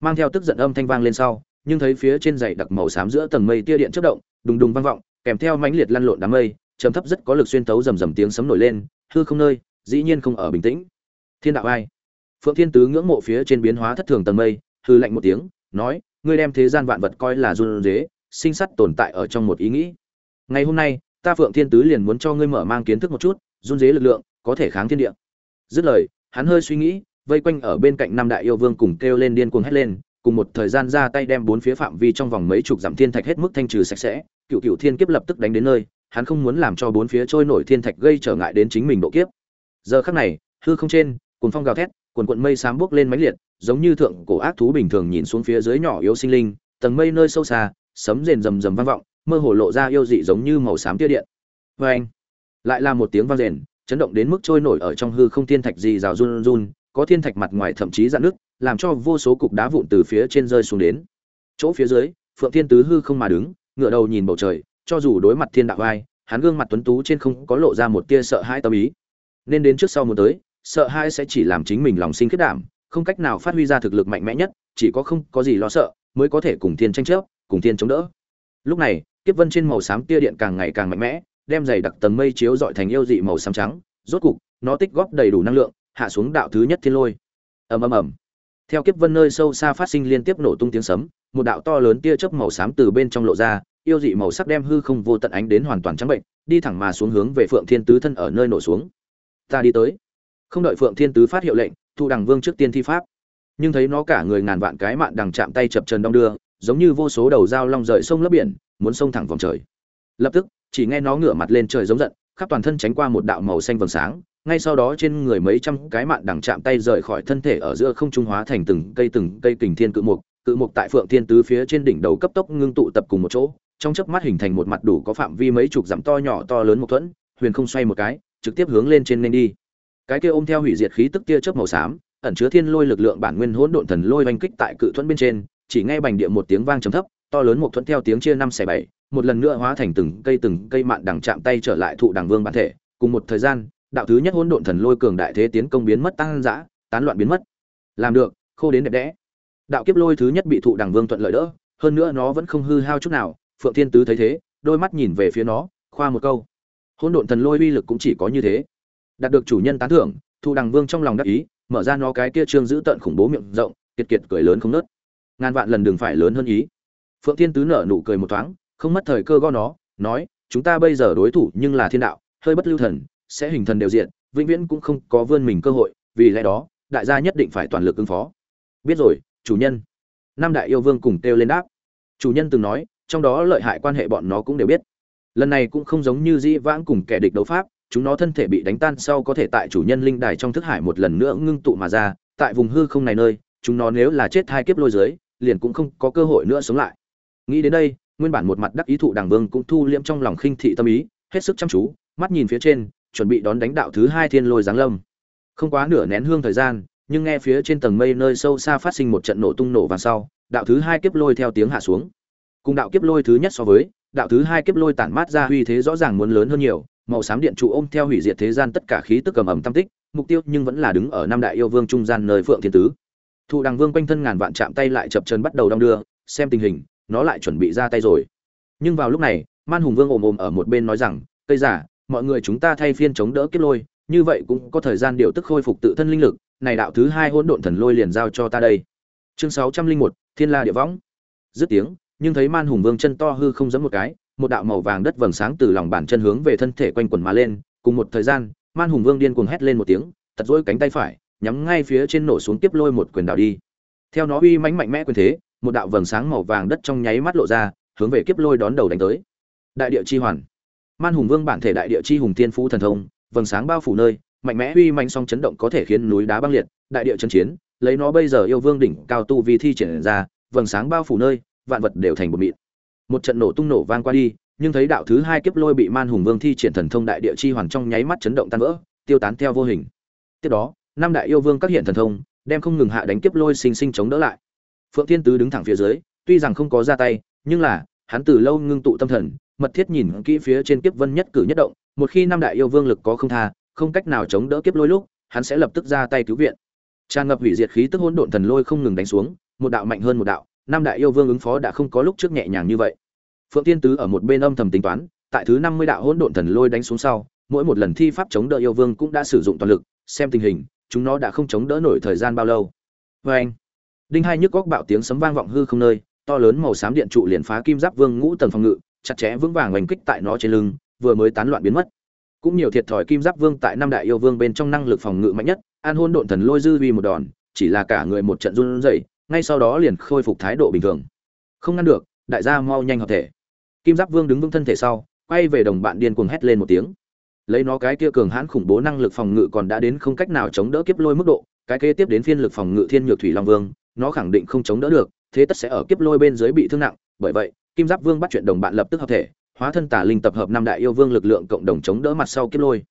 mang theo tức giận âm thanh vang lên sau, nhưng thấy phía trên dày đặc màu xám giữa tầng mây tia điện chớp động, đùng đùng vang vọng, kèm theo mãnh liệt lăn lộn đám mây, trầm thấp rất có lực xuyên tấu rầm rầm tiếng sấm nổi lên, hư không nơi dĩ nhiên không ở bình tĩnh. Thiên đạo ai? Phượng thiên tứ ngưỡng mộ phía trên biến hóa thất thường tầng mây hư lạnh một tiếng, nói, ngươi đem thế gian vạn vật coi là run dế sinh sắt tồn tại ở trong một ý nghĩ. Ngày hôm nay, ta phượng thiên tứ liền muốn cho ngươi mở mang kiến thức một chút, run dế lực lượng, có thể kháng thiên địa. Dứt lời, hắn hơi suy nghĩ, vây quanh ở bên cạnh năm đại yêu vương cùng kêu lên điên cuồng hét lên, cùng một thời gian ra tay đem bốn phía phạm vi trong vòng mấy chục dặm thiên thạch hết mức thanh trừ sạch sẽ, cựu cựu thiên kiếp lập tức đánh đến nơi, hắn không muốn làm cho bốn phía trôi nổi thiên thạch gây trở ngại đến chính mình độ kiếp giờ khắc này, hư không trên, cuồng phong gào thét, cuồn cuộn mây xám bước lên mãnh liệt, giống như thượng cổ ác thú bình thường nhìn xuống phía dưới nhỏ yếu sinh linh, tầng mây nơi sâu xa, sấm rền rầm rầm vang vọng, mơ hồ lộ ra yêu dị giống như màu xám tia điện. Vê anh, lại là một tiếng vang rền, chấn động đến mức trôi nổi ở trong hư không thiên thạch gì rào run run, có thiên thạch mặt ngoài thậm chí dạn nước làm cho vô số cục đá vụn từ phía trên rơi xuống đến. Chỗ phía dưới, phượng thiên tứ hư không mà đứng ngựa đầu nhìn bầu trời, cho dù đối mặt thiên đạo ai, hắn gương mặt tuấn tú trên không có lộ ra một tia sợ hãi tâm ý nên đến trước sau muốn tới, sợ hai sẽ chỉ làm chính mình lòng sinh kết đảm, không cách nào phát huy ra thực lực mạnh mẽ nhất, chỉ có không có gì lo sợ, mới có thể cùng thiên tranh chấp, cùng thiên chống đỡ. Lúc này, kiếp vân trên màu xám tia điện càng ngày càng mạnh mẽ, đem dày đặc tầng mây chiếu dọi thành yêu dị màu xám trắng, rốt cục, nó tích góp đầy đủ năng lượng, hạ xuống đạo thứ nhất thiên lôi. Ầm ầm ầm. Theo kiếp vân nơi sâu xa phát sinh liên tiếp nổ tung tiếng sấm, một đạo to lớn tia chớp màu xám từ bên trong lộ ra, yêu dị màu sắc đem hư không vô tận ánh đến hoàn toàn trắng bệnh, đi thẳng mà xuống hướng về phượng thiên tứ thân ở nơi nổ xuống ta đi tới. Không đợi phượng thiên tứ phát hiệu lệnh, thu đằng vương trước tiên thi pháp. Nhưng thấy nó cả người ngàn vạn cái mạn đằng chạm tay chập trần đong đưa, giống như vô số đầu dao long rời sông lấp biển, muốn sông thẳng vòng trời. Lập tức, chỉ nghe nó ngửa mặt lên trời giống giận, khắp toàn thân tránh qua một đạo màu xanh vầng sáng, ngay sau đó trên người mấy trăm cái mạn đằng chạm tay rời khỏi thân thể ở giữa không trung hóa thành từng cây từng cây kình thiên cự mục cự mục tại phượng thiên tứ phía trên đỉnh đầu cấp tốc ngưng tụ tập cùng một chỗ, trong chớp mắt hình thành một mặt đủ có phạm vi mấy chục dặm to nhỏ to lớn một thuẫn, huyền không xoay một cái trực tiếp hướng lên trên nên đi. Cái kia ôm theo hủy diệt khí tức tia chớp màu xám, ẩn chứa thiên lôi lực lượng bản nguyên hỗn độn thần lôi oanh kích tại cự thuẫn bên trên, chỉ nghe bành địa một tiếng vang trầm thấp, to lớn một thuẫn theo tiếng chia năm xẻ bảy, một lần nữa hóa thành từng cây từng cây mạn đằng chạm tay trở lại thụ đằng vương bản thể. Cùng một thời gian, đạo thứ nhất hỗn độn thần lôi cường đại thế tiến công biến mất tăng dã, tán loạn biến mất. Làm được, khô đến đẹp đẽ. Đạo kiếp lôi thứ nhất bị thụ đằng vương thuận lợi đỡ, hơn nữa nó vẫn không hư hao chút nào, phượng thiên tứ thấy thế, đôi mắt nhìn về phía nó, khoa một câu hỗn độn thần lôi uy lực cũng chỉ có như thế. Đạt được chủ nhân tán thưởng, thu đằng vương trong lòng đắc ý, mở ra nó cái kia trương giữ tận khủng bố miệng rộng, kiệt kiệt cười lớn không nớt. Ngàn vạn lần đừng phải lớn hơn ý. Phượng thiên tứ nở nụ cười một thoáng, không mất thời cơ go nó, nói, chúng ta bây giờ đối thủ nhưng là thiên đạo, hơi bất lưu thần, sẽ hình thần đều diện, vĩnh viễn cũng không có vươn mình cơ hội, vì lẽ đó, đại gia nhất định phải toàn lực ứng phó. Biết rồi, chủ nhân. Năm đại yêu vương cùng kêu lên đáp. Chủ nhân từng nói, trong đó lợi hại quan hệ bọn nó cũng đều biết lần này cũng không giống như dĩ vãng cùng kẻ địch đấu pháp, chúng nó thân thể bị đánh tan sau có thể tại chủ nhân linh đài trong thức hải một lần nữa ngưng tụ mà ra, tại vùng hư không này nơi, chúng nó nếu là chết hai kiếp lôi dưới, liền cũng không có cơ hội nữa sống lại. Nghĩ đến đây, nguyên bản một mặt đắc ý thụ đàng vương cũng thu liễm trong lòng khinh thị tâm ý, hết sức chăm chú, mắt nhìn phía trên, chuẩn bị đón đánh đạo thứ hai thiên lôi giáng lâm. Không quá nửa nén hương thời gian, nhưng nghe phía trên tầng mây nơi sâu xa phát sinh một trận nổ tung nổ vàng sau, đạo thứ hai kiếp lôi theo tiếng hạ xuống. Cùng đạo kiếp lôi thứ nhất so với đạo thứ hai kiếp lôi tản mát ra uy thế rõ ràng muốn lớn hơn nhiều, màu xám điện trụ ôm theo hủy diệt thế gian tất cả khí tức cầm ẩm tam tích, mục tiêu nhưng vẫn là đứng ở năm đại yêu vương trung gian nơi phượng thiên tứ. Thụ đằng vương quanh thân ngàn vạn chạm tay lại chập chân bắt đầu đong đưa, xem tình hình, nó lại chuẩn bị ra tay rồi. Nhưng vào lúc này, man hùng vương ồm ồm ở một bên nói rằng, cây giả mọi người chúng ta thay phiên chống đỡ kiếp lôi, như vậy cũng có thời gian điều tức khôi phục tự thân linh lực, này đạo thứ hai hỗn độn thần lôi liền giao cho ta đây. Chương sáu trăm linh một, thiên la địa võng. Dứt tiếng nhưng thấy man hùng vương chân to hư không giẫm một cái, một đạo màu vàng đất vầng sáng từ lòng bàn chân hướng về thân thể quanh quẩn mà lên, cùng một thời gian, man hùng vương điên cuồng hét lên một tiếng tật dỗi cánh tay phải, nhắm ngay phía trên nổ xuống tiếp lôi một quyền đạo đi. Theo nó uy mãnh mạnh mẽ quyền thế, một đạo vầng sáng màu vàng đất trong nháy mắt lộ ra, hướng về kiếp lôi đón đầu đánh tới. Đại địa chi hoàn. Man hùng vương bản thể đại địa chi hùng thiên phú thần thông, vầng sáng bao phủ nơi, mạnh mẽ uy mạnh song chấn động có thể khiến núi đá băng liệt, đại địa chân chiến, lấy nó bây giờ yêu vương đỉnh cao tu vi thi triển ra, vầng sáng bao phủ nơi vạn vật đều thành một mịn. Một trận nổ tung nổ vang qua đi, nhưng thấy đạo thứ hai kiếp lôi bị man hùng vương thi triển thần thông đại địa chi hoàn trong nháy mắt chấn động tan vỡ, tiêu tán theo vô hình. Tiếp đó, năm đại yêu vương các hiện thần thông, đem không ngừng hạ đánh kiếp lôi sinh sinh chống đỡ lại. Phượng thiên tứ đứng thẳng phía dưới, tuy rằng không có ra tay, nhưng là, hắn từ lâu ngưng tụ tâm thần, mật thiết nhìn kỹ phía trên kiếp vân nhất cử nhất động, một khi năm đại yêu vương lực có không tha, không cách nào chống đỡ kiếp lôi lúc, hắn sẽ lập tức ra tay cứu viện. Tràn ngập hủy diệt khí tức hỗn độn thần lôi không ngừng đánh xuống, một đạo mạnh hơn một đạo năm đại yêu vương ứng phó đã không có lúc trước nhẹ nhàng như vậy. Phượng tiên tứ ở một bên âm thầm tính toán, tại thứ năm mươi đạo hỗn độn thần lôi đánh xuống sau, mỗi một lần thi pháp chống đỡ yêu vương cũng đã sử dụng toàn lực, xem tình hình, chúng nó đã không chống đỡ nổi thời gian bao lâu. Vê anh đinh hai nhức góc bạo tiếng sấm vang vọng hư không nơi, to lớn màu xám điện trụ liền phá kim giáp vương ngũ tầng phòng ngự, chặt chẽ vững vàng oanh kích tại nó trên lưng, vừa mới tán loạn biến mất. Cũng nhiều thiệt thòi kim giáp vương tại năm đại yêu vương bên trong năng lực phòng ngự mạnh nhất, an hôn độn thần lôi dư vi một đòn, chỉ là cả người một trận run rẩy ngay sau đó liền khôi phục thái độ bình thường. Không ngăn được, đại gia mau nhanh hợp thể. Kim giáp vương đứng vững thân thể sau, quay về đồng bạn điên cuồng hét lên một tiếng. Lấy nó cái kia cường hãn khủng bố năng lực phòng ngự còn đã đến không cách nào chống đỡ kiếp lôi mức độ, cái kế tiếp đến phiên lực phòng ngự thiên nhược thủy long vương, nó khẳng định không chống đỡ được, thế tất sẽ ở kiếp lôi bên dưới bị thương nặng. Bởi vậy, kim giáp vương bắt chuyện đồng bạn lập tức hợp thể, hóa thân tả linh tập hợp năm đại yêu vương lực lượng cộng đồng chống đỡ mặt sau kiếp lôi.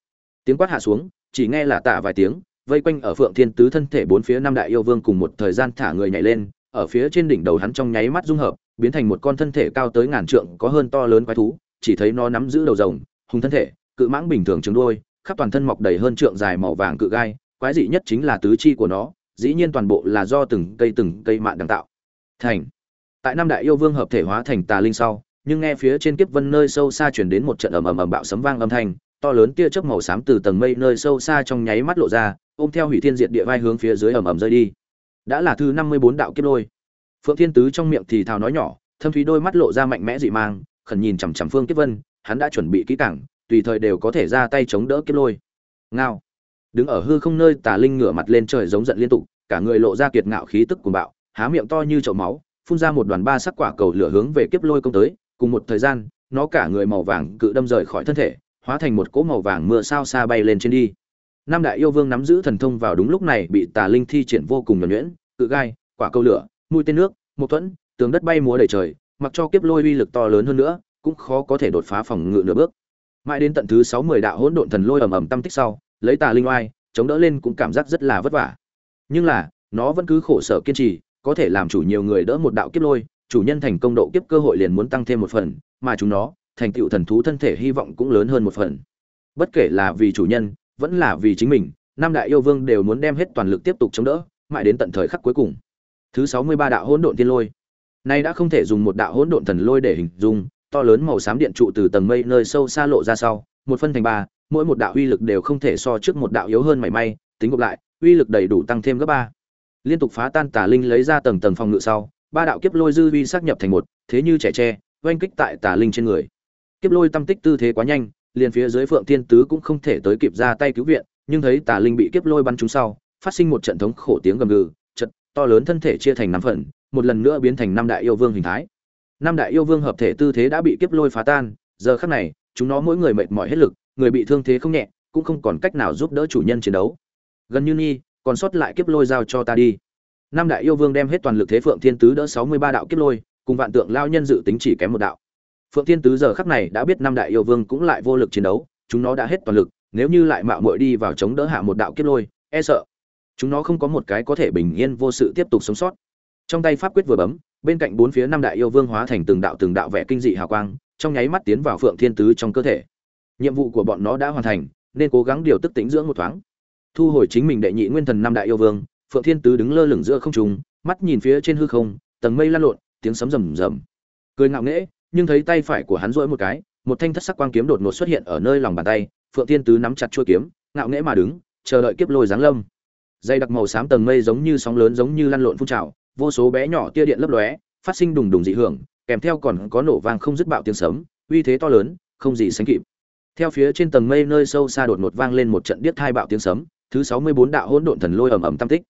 Tiếng quát hạ xuống, chỉ nghe là tả vài tiếng vây quanh ở phượng thiên tứ thân thể bốn phía năm đại yêu vương cùng một thời gian thả người nhảy lên, ở phía trên đỉnh đầu hắn trong nháy mắt dung hợp, biến thành một con thân thể cao tới ngàn trượng, có hơn to lớn quái thú, chỉ thấy nó nắm giữ đầu rồng, hùng thân thể, cự mãng bình thường trứng đuôi, khắp toàn thân mọc đầy hơn trượng dài màu vàng cự gai, quái dị nhất chính là tứ chi của nó, dĩ nhiên toàn bộ là do từng cây từng cây mạn đằng tạo. Thành. Tại năm đại yêu vương hợp thể hóa thành tà linh sau, nhưng nghe phía trên kiếp vân nơi sâu xa chuyển đến một trận ầm ầm ầm bạo sấm vang âm thanh, to lớn tia chớp màu xám từ tầng mây nơi sâu xa trong nháy mắt lộ ra ôm theo hủy thiên diệt địa vai hướng phía dưới ầm ầm rơi đi. Đã là thứ năm mươi bốn đạo kiếp lôi. Phượng thiên tứ trong miệng thì thào nói nhỏ, thâm thúy đôi mắt lộ ra mạnh mẽ dị mang, khẩn nhìn chằm chằm phương kiếp vân, hắn đã chuẩn bị kỹ càng, tùy thời đều có thể ra tay chống đỡ kiếp lôi. Ngao. Đứng ở hư không nơi, tà linh ngửa mặt lên trời giống giận liên tục, cả người lộ ra kiệt ngạo khí tức cuồng bạo, há miệng to như chậu máu, phun ra một đoàn ba sắc quả cầu lửa hướng về kiếp lôi công tới, cùng một thời gian, nó cả người màu vàng cự đâm rời khỏi thân thể, hóa thành một cỗ màu vàng mưa sao xa bay lên trên đi năm đại yêu vương nắm giữ thần thông vào đúng lúc này bị tà linh thi triển vô cùng nhuẩn nhuyễn, cự gai, quả cầu lửa, mũi tên nước một thuẫn, tường đất bay múa đầy trời, mặc cho kiếp lôi uy lực to lớn hơn nữa, cũng khó có thể đột phá phòng ngự nửa bước. Mãi đến tận thứ sáu mươi đạo hỗn độn thần lôi ầm ầm tâm tích sau, lấy tà linh oai, chống đỡ lên cũng cảm giác rất là vất vả. Nhưng là, nó vẫn cứ khổ sở kiên trì, có thể làm chủ nhiều người đỡ một đạo kiếp lôi, chủ nhân thành công độ kiếp cơ hội liền muốn tăng thêm một phần, mà chúng nó, thành tựu thần thú thân thể hy vọng cũng lớn hơn một phần. Bất kể là vì chủ nhân vẫn là vì chính mình, năm đại yêu vương đều muốn đem hết toàn lực tiếp tục chống đỡ, mãi đến tận thời khắc cuối cùng. Thứ sáu mươi ba đạo hỗn độn tiên lôi. Nay đã không thể dùng một đạo hỗn độn thần lôi để hình dung, to lớn màu xám điện trụ từ tầng mây nơi sâu xa lộ ra sau, một phân thành ba, mỗi một đạo uy lực đều không thể so trước một đạo yếu hơn mảy may, tính gộp lại, uy lực đầy đủ tăng thêm gấp ba. Liên tục phá tan tà linh lấy ra tầng tầng phòng ngự sau, ba đạo kiếp lôi dư uy xác nhập thành một, thế như trẻ tre, oanh kích tại tà linh trên người. Kiếp lôi tâm tích tư thế quá nhanh liền phía dưới phượng thiên tứ cũng không thể tới kịp ra tay cứu viện nhưng thấy tà linh bị kiếp lôi bắn trúng sau phát sinh một trận thống khổ tiếng gầm gừ trận to lớn thân thể chia thành năm phần một lần nữa biến thành năm đại yêu vương hình thái. Năm đại yêu vương hợp thể tư thế đã bị kiếp lôi phá tan giờ khắc này chúng nó mỗi người mệt mỏi hết lực người bị thương thế không nhẹ cũng không còn cách nào giúp đỡ chủ nhân chiến đấu. Gần như ni, còn sót lại kiếp lôi giao cho ta đi. Năm đại yêu vương đem hết toàn lực thế phượng thiên tứ đỡ sáu mươi ba đạo kiếp lôi cùng vạn tượng lao nhân dự tính chỉ kém một đạo phượng thiên tứ giờ khắc này đã biết năm đại yêu vương cũng lại vô lực chiến đấu, chúng nó đã hết toàn lực, nếu như lại mạo muội đi vào chống đỡ hạ một đạo kiếp lôi e sợ chúng nó không có một cái có thể bình yên vô sự tiếp tục sống sót. Trong tay pháp quyết vừa bấm, bên cạnh bốn phía năm đại yêu vương hóa thành từng đạo từng đạo vẻ kinh dị hào quang, trong nháy mắt tiến vào phượng thiên tứ trong cơ thể. Nhiệm vụ của bọn nó đã hoàn thành, nên cố gắng điều tức tĩnh dưỡng một thoáng. Thu hồi chính mình đệ nhị nguyên thần năm đại yêu vương, phượng thiên tứ đứng lơ lửng giữa không trung, mắt nhìn phía trên hư không, tầng mây lan lộn, tiếng sấm rầm rầm. Cười ngạo nghễ nhưng thấy tay phải của hắn duỗi một cái, một thanh thất sắc quang kiếm đột ngột xuất hiện ở nơi lòng bàn tay, phượng thiên tứ nắm chặt chuôi kiếm, ngạo nghễ mà đứng, chờ đợi kiếp lôi giáng lâm. Dây đặc màu xám tầng mây giống như sóng lớn giống như lăn lộn phun trào, vô số bé nhỏ tia điện lấp lóe, phát sinh đùng đùng dị hưởng, kèm theo còn có nổ vang không dứt bạo tiếng sấm, uy thế to lớn, không gì sánh kịp. Theo phía trên tầng mây nơi sâu xa đột ngột vang lên một trận điếc thai bạo tiếng sấm, thứ sáu mươi bốn đạo hỗn độn thần lôi ầm ầm tam tích.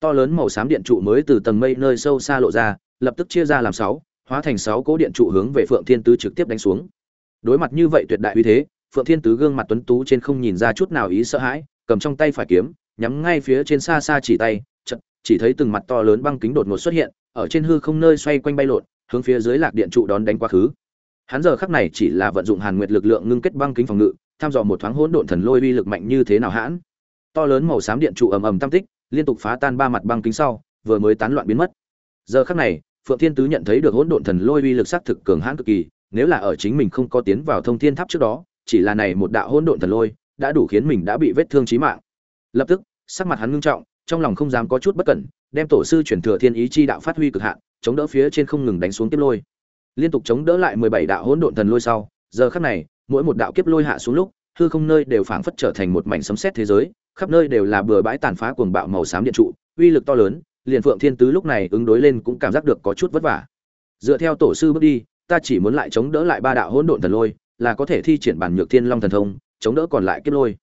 To lớn màu xám điện trụ mới từ tầng mây nơi sâu xa lộ ra, lập tức chia ra làm sáu hóa thành sáu cố điện trụ hướng về phượng thiên tứ trực tiếp đánh xuống. Đối mặt như vậy tuyệt đại uy thế, phượng thiên tứ gương mặt tuấn tú trên không nhìn ra chút nào ý sợ hãi, cầm trong tay phải kiếm, nhắm ngay phía trên xa xa chỉ tay chật chỉ thấy từng mặt to lớn băng kính đột ngột xuất hiện, ở trên hư không nơi xoay quanh bay lộn, hướng phía dưới lạc điện trụ đón đánh quá khứ. Hắn giờ khắc này chỉ là vận dụng hàn nguyệt lực lượng ngưng kết băng kính phòng ngự, tham dò một thoáng hỗn độn thần lôi uy lực mạnh như thế nào hãn. To lớn màu xám điện trụ ầm ầm tam tích, liên tục phá tan ba mặt băng kính sau, vừa mới tán loạn biến mất. Giờ khắc này phượng thiên tứ nhận thấy được hỗn độn thần lôi uy lực sắc thực cường hãn cực kỳ, nếu là ở chính mình không có tiến vào thông thiên tháp trước đó, chỉ là này một đạo hỗn độn thần lôi, đã đủ khiến mình đã bị vết thương chí mạng. Lập tức, sắc mặt hắn ngưng trọng, trong lòng không dám có chút bất cẩn, đem tổ sư chuyển thừa thiên ý chi đạo phát huy cực hạn, chống đỡ phía trên không ngừng đánh xuống tiếp lôi. Liên tục chống đỡ lại mười bảy đạo hỗn độn thần lôi sau, giờ khắc này, mỗi một đạo kiếp lôi hạ xuống lúc, hư không nơi đều phảng phất trở thành một mảnh sấm sét thế giới, khắp nơi đều là bừa bãi tàn phá cuồng bạo màu xám điện trụ, uy lực to lớn liền phượng thiên tứ lúc này ứng đối lên cũng cảm giác được có chút vất vả. Dựa theo tổ sư bước đi, ta chỉ muốn lại chống đỡ lại ba đạo hỗn độn thần lôi, là có thể thi triển bản nhược thiên long thần thông, chống đỡ còn lại kiếp lôi.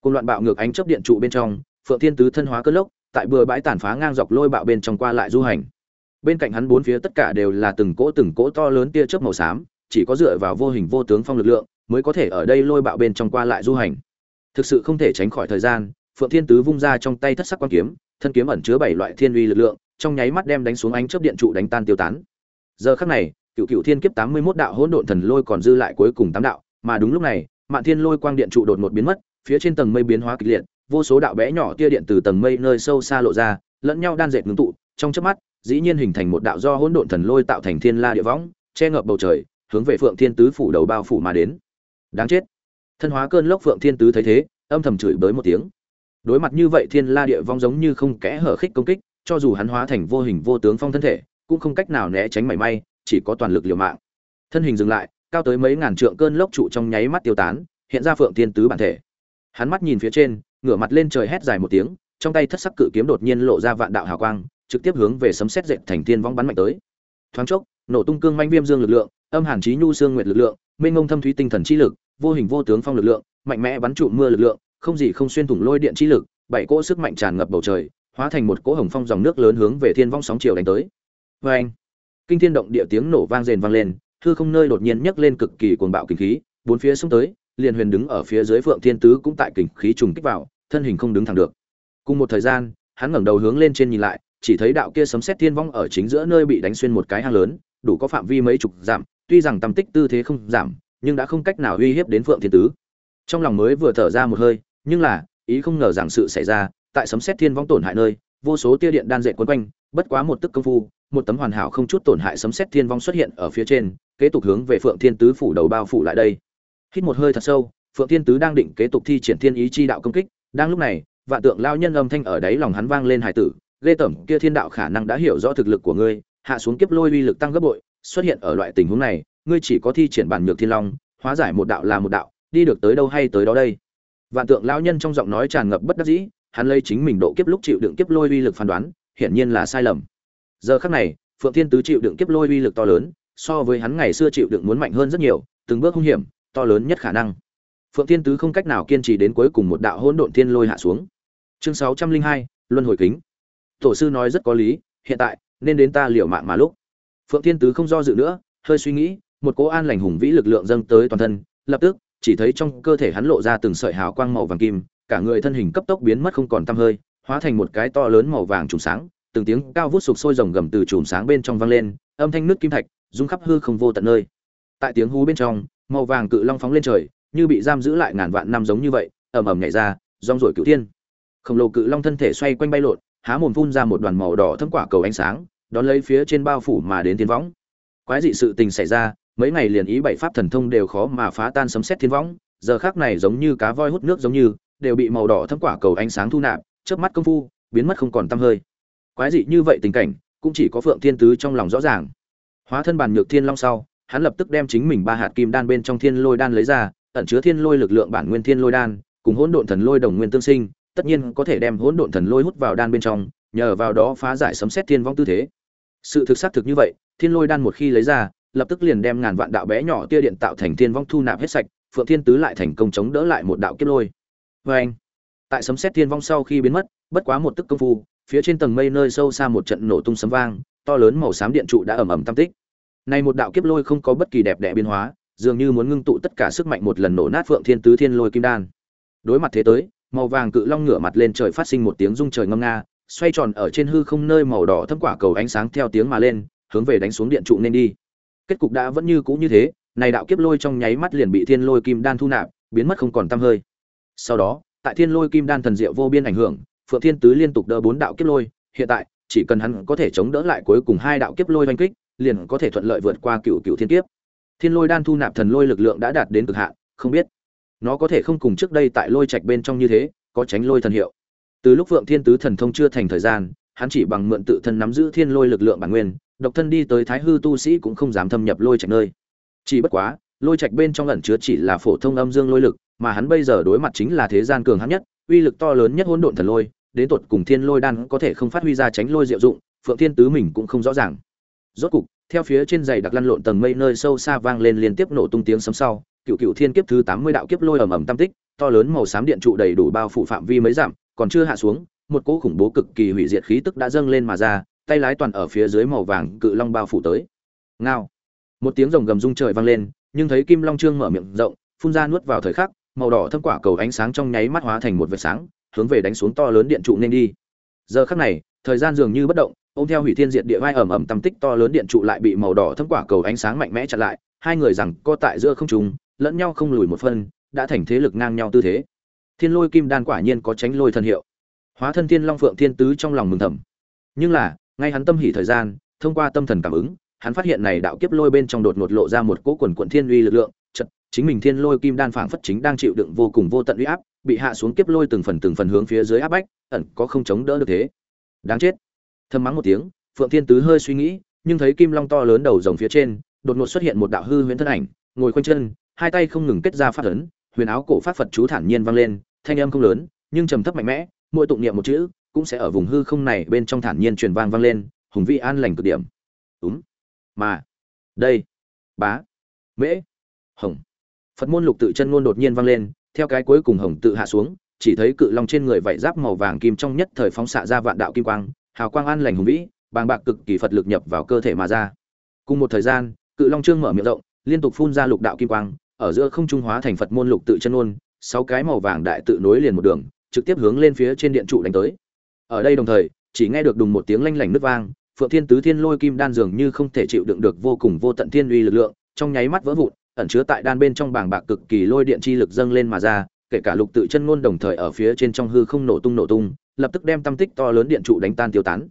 Cùng loạn bạo ngược ánh chớp điện trụ bên trong, phượng thiên tứ thân hóa cơn lốc, tại bừa bãi tàn phá ngang dọc lôi bạo bên trong qua lại du hành. Bên cạnh hắn bốn phía tất cả đều là từng cỗ từng cỗ to lớn tia chớp màu xám, chỉ có dựa vào vô hình vô tướng phong lực lượng mới có thể ở đây lôi bạo bên trong qua lại du hành. Thực sự không thể tránh khỏi thời gian, phượng thiên tứ vung ra trong tay thất sắc quan kiếm thân kiếm ẩn chứa bảy loại thiên uy lực lượng, trong nháy mắt đem đánh xuống ánh chớp điện trụ đánh tan tiêu tán. Giờ khắc này cửu cửu thiên kiếp tám mươi 81 đạo hỗn độn thần lôi còn dư lại cuối cùng tám đạo, mà đúng lúc này, mạn thiên lôi quang điện trụ đột ngột biến mất, phía trên tầng mây biến hóa kịch liệt, vô số đạo bé nhỏ tia điện từ tầng mây nơi sâu xa lộ ra, lẫn nhau đan dệt ngưng tụ, trong chớp mắt, dĩ nhiên hình thành một đạo do hỗn độn thần lôi tạo thành thiên la địa võng, che ngập bầu trời, hướng về phượng thiên tứ phủ đầu bao phủ mà đến. Đáng chết. Thân hóa cơn lốc phượng thiên tứ thấy thế, âm thầm chửi bới một tiếng đối mặt như vậy thiên la địa vong giống như không kẽ hở khích công kích, cho dù hắn hóa thành vô hình vô tướng phong thân thể, cũng không cách nào né tránh mảy may, chỉ có toàn lực liều mạng. Thân hình dừng lại, cao tới mấy ngàn trượng cơn lốc trụ trong nháy mắt tiêu tán, hiện ra phượng thiên tứ bản thể. Hắn mắt nhìn phía trên, ngửa mặt lên trời hét dài một tiếng, trong tay thất sắc cự kiếm đột nhiên lộ ra vạn đạo hào quang, trực tiếp hướng về sấm sét dệt thành thiên vong bắn mạnh tới. Thoáng chốc, nổ tung cương manh viêm dương lực lượng, âm hàn trí nhu xương nguyệt lực lượng, mênh ngông thâm thúy tinh thần chi lực, vô hình vô tướng phong lực lượng, mạnh mẽ bắn trụ mưa lực lượng không gì không xuyên thủng lôi điện chi lực, bảy cỗ sức mạnh tràn ngập bầu trời, hóa thành một cỗ hồng phong dòng nước lớn hướng về thiên vong sóng chiều đánh tới. Vê anh, kinh thiên động địa tiếng nổ vang rền vang lên, hư không nơi đột nhiên nhấc lên cực kỳ cuồng bạo kinh khí, bốn phía xông tới, liền huyền đứng ở phía dưới phượng thiên tứ cũng tại kình khí trùng kích vào, thân hình không đứng thẳng được. Cùng một thời gian, hắn ngẩng đầu hướng lên trên nhìn lại, chỉ thấy đạo kia sấm sét thiên vong ở chính giữa nơi bị đánh xuyên một cái hang lớn, đủ có phạm vi mấy chục giảm tuy rằng tâm tích tư thế không giảm, nhưng đã không cách nào uy hiếp đến phượng thiên tứ. Trong lòng mới vừa thở ra một hơi nhưng là, ý không ngờ rằng sự xảy ra, tại sấm sét thiên vong tổn hại nơi, vô số tia điện đan dệt quấn quanh, bất quá một tức công phu, một tấm hoàn hảo không chút tổn hại sấm sét thiên vong xuất hiện ở phía trên, kế tục hướng về phượng thiên tứ phủ đầu bao phủ lại đây. Hít một hơi thật sâu, phượng thiên tứ đang định kế tục thi triển thiên ý chi đạo công kích, đang lúc này, vạn tượng lao nhân âm thanh ở đáy lòng hắn vang lên hải tử lê tẩm kia thiên đạo khả năng đã hiểu rõ thực lực của ngươi, hạ xuống kiếp lôi uy lực tăng gấp bội, xuất hiện ở loại tình huống này, ngươi chỉ có thi triển bản nhược thiên long, hóa giải một đạo là một đạo, đi được tới đâu hay tới đó đây vạn tượng lão nhân trong giọng nói tràn ngập bất đắc dĩ, hắn lấy chính mình độ kiếp lúc chịu đựng kiếp lôi uy lực phán đoán, hiển nhiên là sai lầm. Giờ khắc này, phượng thiên tứ chịu đựng kiếp lôi uy lực to lớn, so với hắn ngày xưa chịu đựng muốn mạnh hơn rất nhiều, từng bước hung hiểm, to lớn nhất khả năng. Phượng thiên tứ không cách nào kiên trì đến cuối cùng một đạo hỗn độn thiên lôi hạ xuống. Chương sáu trăm linh hai, luân hồi kính. Tổ sư nói rất có lý, hiện tại, nên đến ta liều mạng mà lúc. Phượng thiên tứ không do dự nữa, hơi suy nghĩ, một cỗ an lành hùng vĩ lực lượng dâng tới toàn thân, lập tức chỉ thấy trong cơ thể hắn lộ ra từng sợi hào quang màu vàng kim, cả người thân hình cấp tốc biến mất không còn tăm hơi, hóa thành một cái to lớn màu vàng trùng sáng, từng tiếng cao vút sục sôi rồng gầm từ chùm sáng bên trong vang lên, âm thanh nước kim thạch, rung khắp hư không vô tận nơi. Tại tiếng hú bên trong, màu vàng cự long phóng lên trời, như bị giam giữ lại ngàn vạn năm giống như vậy, ầm ầm nhảy ra, rong ruổi cửu thiên. Khổng lồ cự long thân thể xoay quanh bay lộn, há mồm phun ra một đoàn màu đỏ thấm quả cầu ánh sáng, đón lấy phía trên bao phủ mà đến thiên võng. Quái dị sự tình xảy ra mấy ngày liền ý bảy pháp thần thông đều khó mà phá tan sấm xét thiên võng, giờ khác này giống như cá voi hút nước giống như, đều bị màu đỏ thấm quả cầu ánh sáng thu nạp trước mắt công phu, biến mất không còn tăm hơi. Quái dị như vậy tình cảnh, cũng chỉ có phượng thiên tứ trong lòng rõ ràng. Hóa thân bàn nhược thiên long sau, hắn lập tức đem chính mình ba hạt kim đan bên trong thiên lôi đan lấy ra, ẩn chứa thiên lôi lực lượng bản nguyên thiên lôi đan, cùng hỗn độn thần lôi đồng nguyên tương sinh, tất nhiên có thể đem hỗn độn thần lôi hút vào đan bên trong, nhờ vào đó phá giải sấm xét thiên vong tư thế. Sự thực xác thực như vậy, thiên lôi đan một khi lấy ra lập tức liền đem ngàn vạn đạo bé nhỏ tia điện tạo thành thiên vong thu nạp hết sạch, phượng thiên tứ lại thành công chống đỡ lại một đạo kiếp lôi. Vê anh, tại sấm xét thiên vong sau khi biến mất, bất quá một tức công phu, phía trên tầng mây nơi sâu xa một trận nổ tung sấm vang, to lớn màu xám điện trụ đã ẩm ẩm tam tích. Này một đạo kiếp lôi không có bất kỳ đẹp đẽ biến hóa, dường như muốn ngưng tụ tất cả sức mạnh một lần nổ nát phượng thiên tứ thiên lôi kim đan. Đối mặt thế tới, màu vàng cự long ngửa mặt lên trời phát sinh một tiếng rung trời ngâm nga, xoay tròn ở trên hư không nơi màu đỏ thâm quả cầu ánh sáng theo tiếng mà lên, hướng về đánh xuống điện trụ nên đi kết cục đã vẫn như cũ như thế, này đạo kiếp lôi trong nháy mắt liền bị thiên lôi kim đan thu nạp, biến mất không còn tăm hơi. Sau đó, tại thiên lôi kim đan thần diệu vô biên ảnh hưởng, phượng thiên tứ liên tục đỡ bốn đạo kiếp lôi, hiện tại, chỉ cần hắn có thể chống đỡ lại cuối cùng hai đạo kiếp lôi oanh kích, liền có thể thuận lợi vượt qua cựu cựu thiên kiếp. Thiên lôi đan thu nạp thần lôi lực lượng đã đạt đến cực hạn, không biết nó có thể không cùng trước đây tại lôi trạch bên trong như thế, có tránh lôi thần hiệu. Từ lúc vượng thiên tứ thần thông chưa thành thời gian, hắn chỉ bằng mượn tự thân nắm giữ thiên lôi lực lượng bản nguyên độc thân đi tới thái hư tu sĩ cũng không dám thâm nhập lôi trạch nơi. Chỉ bất quá, lôi trạch bên trong ẩn chứa chỉ là phổ thông âm dương lôi lực, mà hắn bây giờ đối mặt chính là thế gian cường hắn nhất, uy lực to lớn nhất hỗn độn thần lôi, đến tột cùng thiên lôi đan có thể không phát huy ra tránh lôi diệu dụng, phượng thiên tứ mình cũng không rõ ràng. Rốt cục, theo phía trên dày đặc lăn lộn tầng mây nơi sâu xa vang lên liên tiếp nổ tung tiếng sấm sau cựu cựu thiên kiếp thứ tám mươi đạo kiếp lôi ầm ầm tam tích, to lớn màu xám điện trụ đầy đủ bao phủ phạm vi mấy dặm, còn chưa hạ xuống, một cỗ khủng bố cực kỳ hủy diệt khí tức đã dâng lên mà ra tay lái toàn ở phía dưới màu vàng cự long bao phủ tới. Ngao. Một tiếng rồng gầm rung trời vang lên, nhưng thấy kim long trương mở miệng rộng, phun ra nuốt vào thời khắc, màu đỏ thâm quả cầu ánh sáng trong nháy mắt hóa thành một vệt sáng, hướng về đánh xuống to lớn điện trụ nên đi. Giờ khắc này, thời gian dường như bất động, ôm theo hủy thiên diệt địa vai ẩm ẩm tâm tích to lớn điện trụ lại bị màu đỏ thâm quả cầu ánh sáng mạnh mẽ chặn lại, hai người rằng co tại giữa không trùng lẫn nhau không lùi một phân, đã thành thế lực ngang nhau tư thế. Thiên lôi kim đan quả nhiên có tránh lôi thần hiệu. Hóa thân thiên long phượng thiên tứ trong lòng mừng thầm. Nhưng là ngay hắn tâm hỉ thời gian, thông qua tâm thần cảm ứng, hắn phát hiện này đạo kiếp lôi bên trong đột ngột lộ ra một cỗ quần quận thiên uy lực lượng, chật, chính mình thiên lôi kim đan phảng phất chính đang chịu đựng vô cùng vô tận uy áp, bị hạ xuống kiếp lôi từng phần từng phần hướng phía dưới áp bách, ẩn có không chống đỡ được thế. Đáng chết. Thầm mắng một tiếng, phượng thiên tứ hơi suy nghĩ, nhưng thấy kim long to lớn đầu rồng phía trên, đột ngột xuất hiện một đạo hư huyễn thân ảnh, ngồi khoanh chân, hai tay không ngừng kết ra phát ấn, huyền áo cổ pháp phật chú thản nhiên vang lên, thanh âm không lớn, nhưng trầm thấp mạnh mẽ, mỗi tụng niệm một chữ cũng sẽ ở vùng hư không này bên trong thản nhiên truyền vang vang lên, hùng vĩ an lành cực điểm. Đúng mà, đây, bá, mễ, hồng. Phật môn lục tự chân ngôn đột nhiên vang lên, theo cái cuối cùng hồng tự hạ xuống, chỉ thấy cự long trên người vảy giáp màu vàng kim trong nhất thời phóng xạ ra vạn đạo kim quang, hào quang an lành hùng vĩ, bàng bạc cực kỳ phật lực nhập vào cơ thể mà ra. Cùng một thời gian, cự long trương mở miệng rộng, liên tục phun ra lục đạo kim quang, ở giữa không trung hóa thành phật môn lục tự chân ngôn, sáu cái màu vàng đại tự nối liền một đường, trực tiếp hướng lên phía trên điện trụ đánh tới ở đây đồng thời, chỉ nghe được đùng một tiếng lanh lảnh nứt vang, phượng thiên tứ thiên lôi kim đan dường như không thể chịu đựng được vô cùng vô tận thiên uy lực lượng, trong nháy mắt vỡ vụn, ẩn chứa tại đan bên trong bảng bạc cực kỳ lôi điện chi lực dâng lên mà ra, kể cả lục tự chân ngôn đồng thời ở phía trên trong hư không nổ tung nổ tung, lập tức đem tâm tích to lớn điện trụ đánh tan tiêu tán.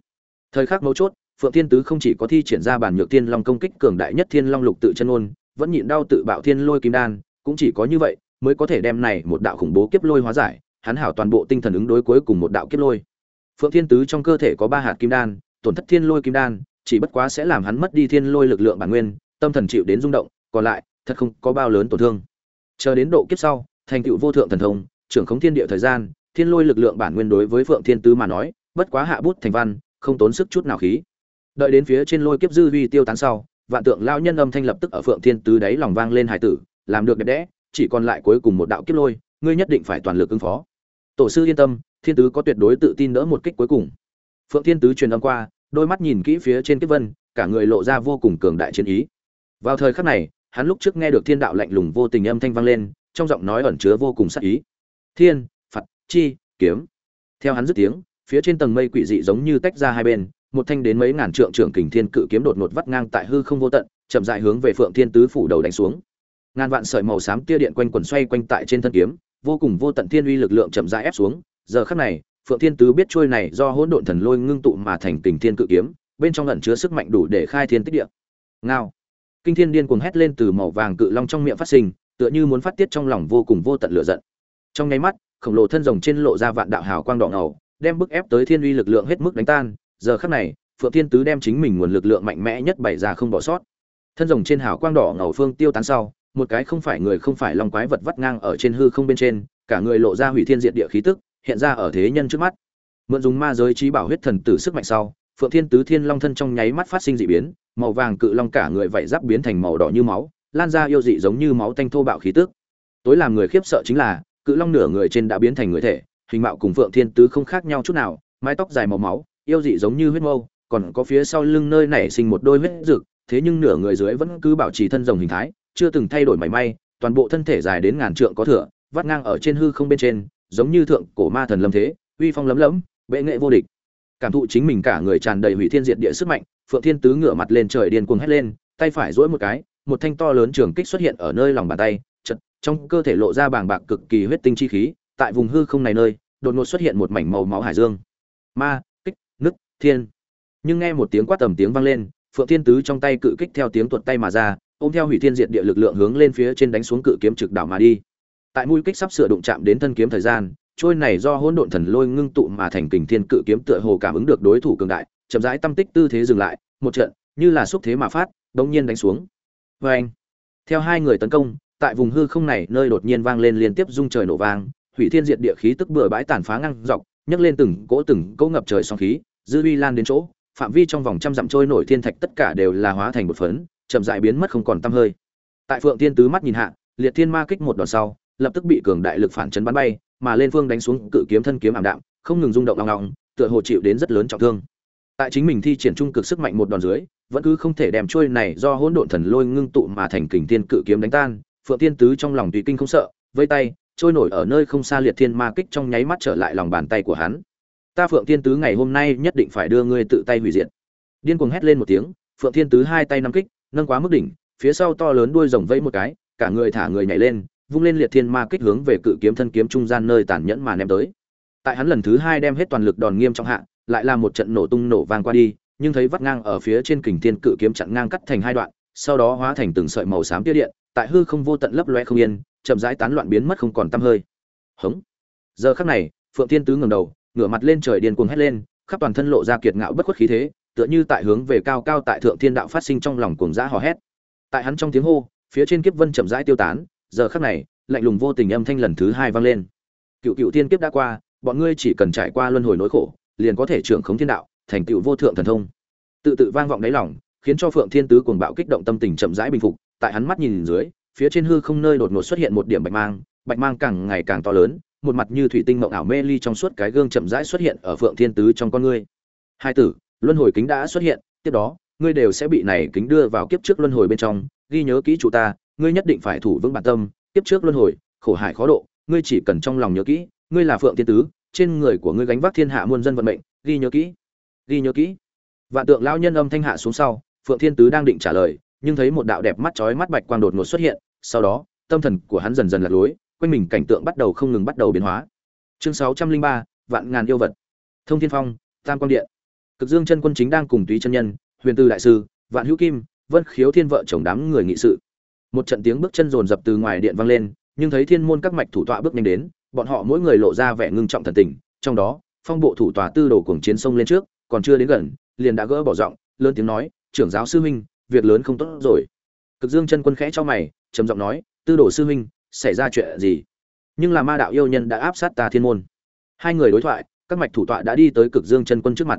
Thời khắc mấu chốt, phượng thiên tứ không chỉ có thi triển ra bản nhược thiên long công kích cường đại nhất thiên long lục tự chân ngôn, vẫn nhịn đau tự bạo thiên lôi kim đan, cũng chỉ có như vậy mới có thể đem này một đạo khủng bố kiếp lôi hóa giải, hắn hảo toàn bộ tinh thần ứng đối cuối cùng một đạo kiếp lôi phượng thiên tứ trong cơ thể có ba hạt kim đan, tổn thất thiên lôi kim đan, chỉ bất quá sẽ làm hắn mất đi thiên lôi lực lượng bản nguyên, tâm thần chịu đến rung động, còn lại, thật không có bao lớn tổn thương. Chờ đến độ kiếp sau, thành tựu vô thượng thần thông, trưởng khống thiên địa thời gian, thiên lôi lực lượng bản nguyên đối với phượng thiên tứ mà nói, bất quá hạ bút thành văn, không tốn sức chút nào khí. Đợi đến phía trên lôi kiếp dư vi tiêu tán sau, vạn tượng lao nhân âm thanh lập tức ở phượng thiên tứ đáy lòng vang lên hài tử, làm được đẹp đẽ, chỉ còn lại cuối cùng một đạo kiếp lôi, ngươi nhất định phải toàn lực ứng phó. Tổ sư yên tâm thiên tứ có tuyệt đối tự tin đỡ một kích cuối cùng. Phượng thiên tứ truyền âm qua, đôi mắt nhìn kỹ phía trên kiếp vân, cả người lộ ra vô cùng cường đại chiến ý. Vào thời khắc này, hắn lúc trước nghe được thiên đạo lạnh lùng vô tình âm thanh vang lên, trong giọng nói ẩn chứa vô cùng sắc ý. Thiên, phật, chi, kiếm. Theo hắn dứt tiếng, phía trên tầng mây quỷ dị giống như tách ra hai bên, một thanh đến mấy ngàn trượng trưởng kình thiên cự kiếm đột ngột vắt ngang tại hư không vô tận, chậm rãi hướng về phượng thiên tứ phủ đầu đánh xuống. Ngàn vạn sợi màu xám tia điện quanh quẩn xoay quanh tại trên thân kiếm, vô cùng vô tận thiên uy lực lượng chậm rãi ép xuống giờ khắc này, phượng thiên tứ biết trôi này do hỗn độn thần lôi ngưng tụ mà thành tình thiên cự kiếm, bên trong ẩn chứa sức mạnh đủ để khai thiên tích địa. Ngao. Kinh thiên điên cuồng hét lên từ màu vàng cự long trong miệng phát sinh, tựa như muốn phát tiết trong lòng vô cùng vô tận lửa giận. Trong nháy mắt, khổng lồ thân rồng trên lộ ra vạn đạo hào quang đỏ ngầu, đem bức ép tới thiên uy lực lượng hết mức đánh tan. Giờ khắc này, phượng thiên tứ đem chính mình nguồn lực lượng mạnh mẽ nhất bày ra không bỏ sót. Thân rồng trên hào quang đỏ ngầu phương tiêu tán sau, một cái không phải người không phải long quái vật vắt ngang ở trên hư không bên trên, cả người lộ ra hủy thiên diệt địa khí tức hiện ra ở thế nhân trước mắt. Mượn dùng ma giới trí bảo huyết thần tử sức mạnh sau, phượng thiên tứ thiên long thân trong nháy mắt phát sinh dị biến, màu vàng cự long cả người vậy giáp biến thành màu đỏ như máu, lan ra yêu dị giống như máu tanh thô bạo khí tức. Tối làm người khiếp sợ chính là, cự long nửa người trên đã biến thành người thể, hình mạo cùng phượng thiên tứ không khác nhau chút nào, mái tóc dài màu máu, yêu dị giống như huyết mâu, còn có phía sau lưng nơi nảy sinh một đôi huyết rực thế nhưng nửa người dưới vẫn cứ bảo trì thân rồng hình thái, chưa từng thay đổi mảy may, toàn bộ thân thể dài đến ngàn trượng có thừa vắt ngang ở trên hư không bên trên giống như thượng cổ ma thần lâm thế, uy phong lấm lấm, bệ nghệ vô địch. Cảm thụ chính mình cả người tràn đầy hủy thiên diệt địa sức mạnh, phượng thiên tứ ngửa mặt lên trời điên cuồng hét lên, tay phải duỗi một cái, một thanh to lớn trường kích xuất hiện ở nơi lòng bàn tay, chật, trong cơ thể lộ ra bàng bạc cực kỳ huyết tinh chi khí, tại vùng hư không này nơi, đột ngột xuất hiện một mảnh màu máu hải dương. Ma, kích, nứt, thiên. Nhưng nghe một tiếng quát tầm tiếng vang lên, phượng thiên tứ trong tay cự kích theo tiếng tuột tay mà ra, ôm theo hủy thiên diệt địa lực lượng hướng lên phía trên đánh xuống cự kiếm trực đảo mà đi tại mũi kích sắp sửa đụng chạm đến thân kiếm thời gian, trôi này do hỗn độn thần lôi ngưng tụ mà thành kình thiên cự kiếm tựa hồ cảm ứng được đối thủ cường đại, chậm rãi tâm tích tư thế dừng lại, một trận, như là xúc thế mà phát, đống nhiên đánh xuống. Vê anh theo hai người tấn công, tại vùng hư không này, nơi đột nhiên vang lên liên tiếp rung trời nổ vang, hủy thiên diệt địa khí tức bừa bãi tàn phá ngang dọc, nhấc lên từng cỗ từng cỗ ngập trời sóng khí, dư uy lan đến chỗ, phạm vi trong vòng trăm dặm trôi nổi thiên thạch tất cả đều là hóa thành một phấn, chậm dại biến mất không còn tăm hơi. Tại phượng thiên tứ mắt nhìn hạ, liệt thiên ma kích một đòn sau lập tức bị cường đại lực phản chấn bắn bay, mà lên phương đánh xuống cự kiếm thân kiếm ảm đạm, không ngừng rung động lòng lòng tựa hồ chịu đến rất lớn trọng thương. Tại chính mình thi triển trung cực sức mạnh một đòn dưới, vẫn cứ không thể đem trôi này do hỗn độn thần lôi ngưng tụ mà thành kình thiên cự kiếm đánh tan, phượng tiên tứ trong lòng tùy kinh không sợ, vây tay, trôi nổi ở nơi không xa liệt thiên ma kích trong nháy mắt trở lại lòng bàn tay của hắn. Ta phượng tiên tứ ngày hôm nay nhất định phải đưa ngươi tự tay hủy diệt. Điên cuồng hét lên một tiếng, phượng tiên tứ hai tay nắm kích, nâng quá mức đỉnh, phía sau to lớn đuôi rồng vẫy một cái, cả người thả người nhảy lên vung lên liệt thiên ma kích hướng về cự kiếm thân kiếm trung gian nơi tàn nhẫn mà ném tới. Tại hắn lần thứ hai đem hết toàn lực đòn nghiêm trong hạ, lại là một trận nổ tung nổ vang qua đi, nhưng thấy vắt ngang ở phía trên kình thiên cự kiếm chặn ngang cắt thành hai đoạn, sau đó hóa thành từng sợi màu xám tia điện, tại hư không vô tận lấp loe không yên, chậm rãi tán loạn biến mất không còn tăm hơi. Hống. Giờ khắc này, phượng thiên tứ ngẩng đầu, ngửa mặt lên trời điên cuồng hét lên, khắp toàn thân lộ ra kiệt ngạo bất khuất khí thế, tựa như tại hướng về cao cao tại thượng thiên đạo phát sinh trong lòng cuồng dã hò hét. Tại hắn trong tiếng hô, phía trên kiếp vân chậm rãi tiêu tán giờ khắc này, lạnh lùng vô tình âm thanh lần thứ hai vang lên. Cựu cựu tiên kiếp đã qua, bọn ngươi chỉ cần trải qua luân hồi nỗi khổ, liền có thể trưởng khống thiên đạo, thành tựu vô thượng thần thông. Tự tự vang vọng đáy lòng, khiến cho phượng thiên tứ cuồng bạo kích động tâm tình chậm rãi bình phục, tại hắn mắt nhìn dưới, phía trên hư không nơi đột ngột xuất hiện một điểm bạch mang bạch mang càng ngày càng to lớn, một mặt như thủy tinh mộng ảo mê ly trong suốt cái gương chậm rãi xuất hiện ở phượng thiên tứ trong con ngươi. Hai tử, luân hồi kính đã xuất hiện, tiếp đó, ngươi đều sẽ bị này kính đưa vào kiếp trước luân hồi bên trong, ghi nhớ kỹ chủ ta ngươi nhất định phải thủ vững bản tâm tiếp trước luân hồi, khổ hải khó độ, ngươi chỉ cần trong lòng nhớ kỹ, ngươi là phượng thiên tứ, trên người của ngươi gánh vác thiên hạ muôn dân vận mệnh, ghi nhớ kỹ, ghi nhớ kỹ. Vạn tượng lão nhân âm thanh hạ xuống sau, phượng thiên tứ đang định trả lời, nhưng thấy một đạo đẹp mắt chói mắt bạch quang đột ngột xuất hiện, sau đó, tâm thần của hắn dần dần lạc lối, quanh mình cảnh tượng bắt đầu không ngừng bắt đầu biến hóa. Chương sáu trăm linh ba, vạn ngàn yêu vật. Thông thiên phong, tam quang điện. Cực dương chân quân chính đang cùng túy chân nhân, huyền tư đại sư, vạn hữu kim, vân khiếu thiên vợ chồng đám người nghị sự một trận tiếng bước chân rồn rập từ ngoài điện vang lên, nhưng thấy thiên môn các mạch thủ tọa bước nhanh đến, bọn họ mỗi người lộ ra vẻ ngưng trọng thần tình. Trong đó, phong bộ thủ tòa tư đồ cuồng chiến sông lên trước, còn chưa đến gần, liền đã gỡ bỏ giọng, lớn tiếng nói, trưởng giáo sư huynh, việc lớn không tốt rồi. Cực dương chân quân khẽ cho mày, trầm giọng nói, tư đồ sư huynh, xảy ra chuyện gì? Nhưng là ma đạo yêu nhân đã áp sát ta thiên môn. Hai người đối thoại, các mạch thủ tọa đã đi tới cực dương chân quân trước mặt.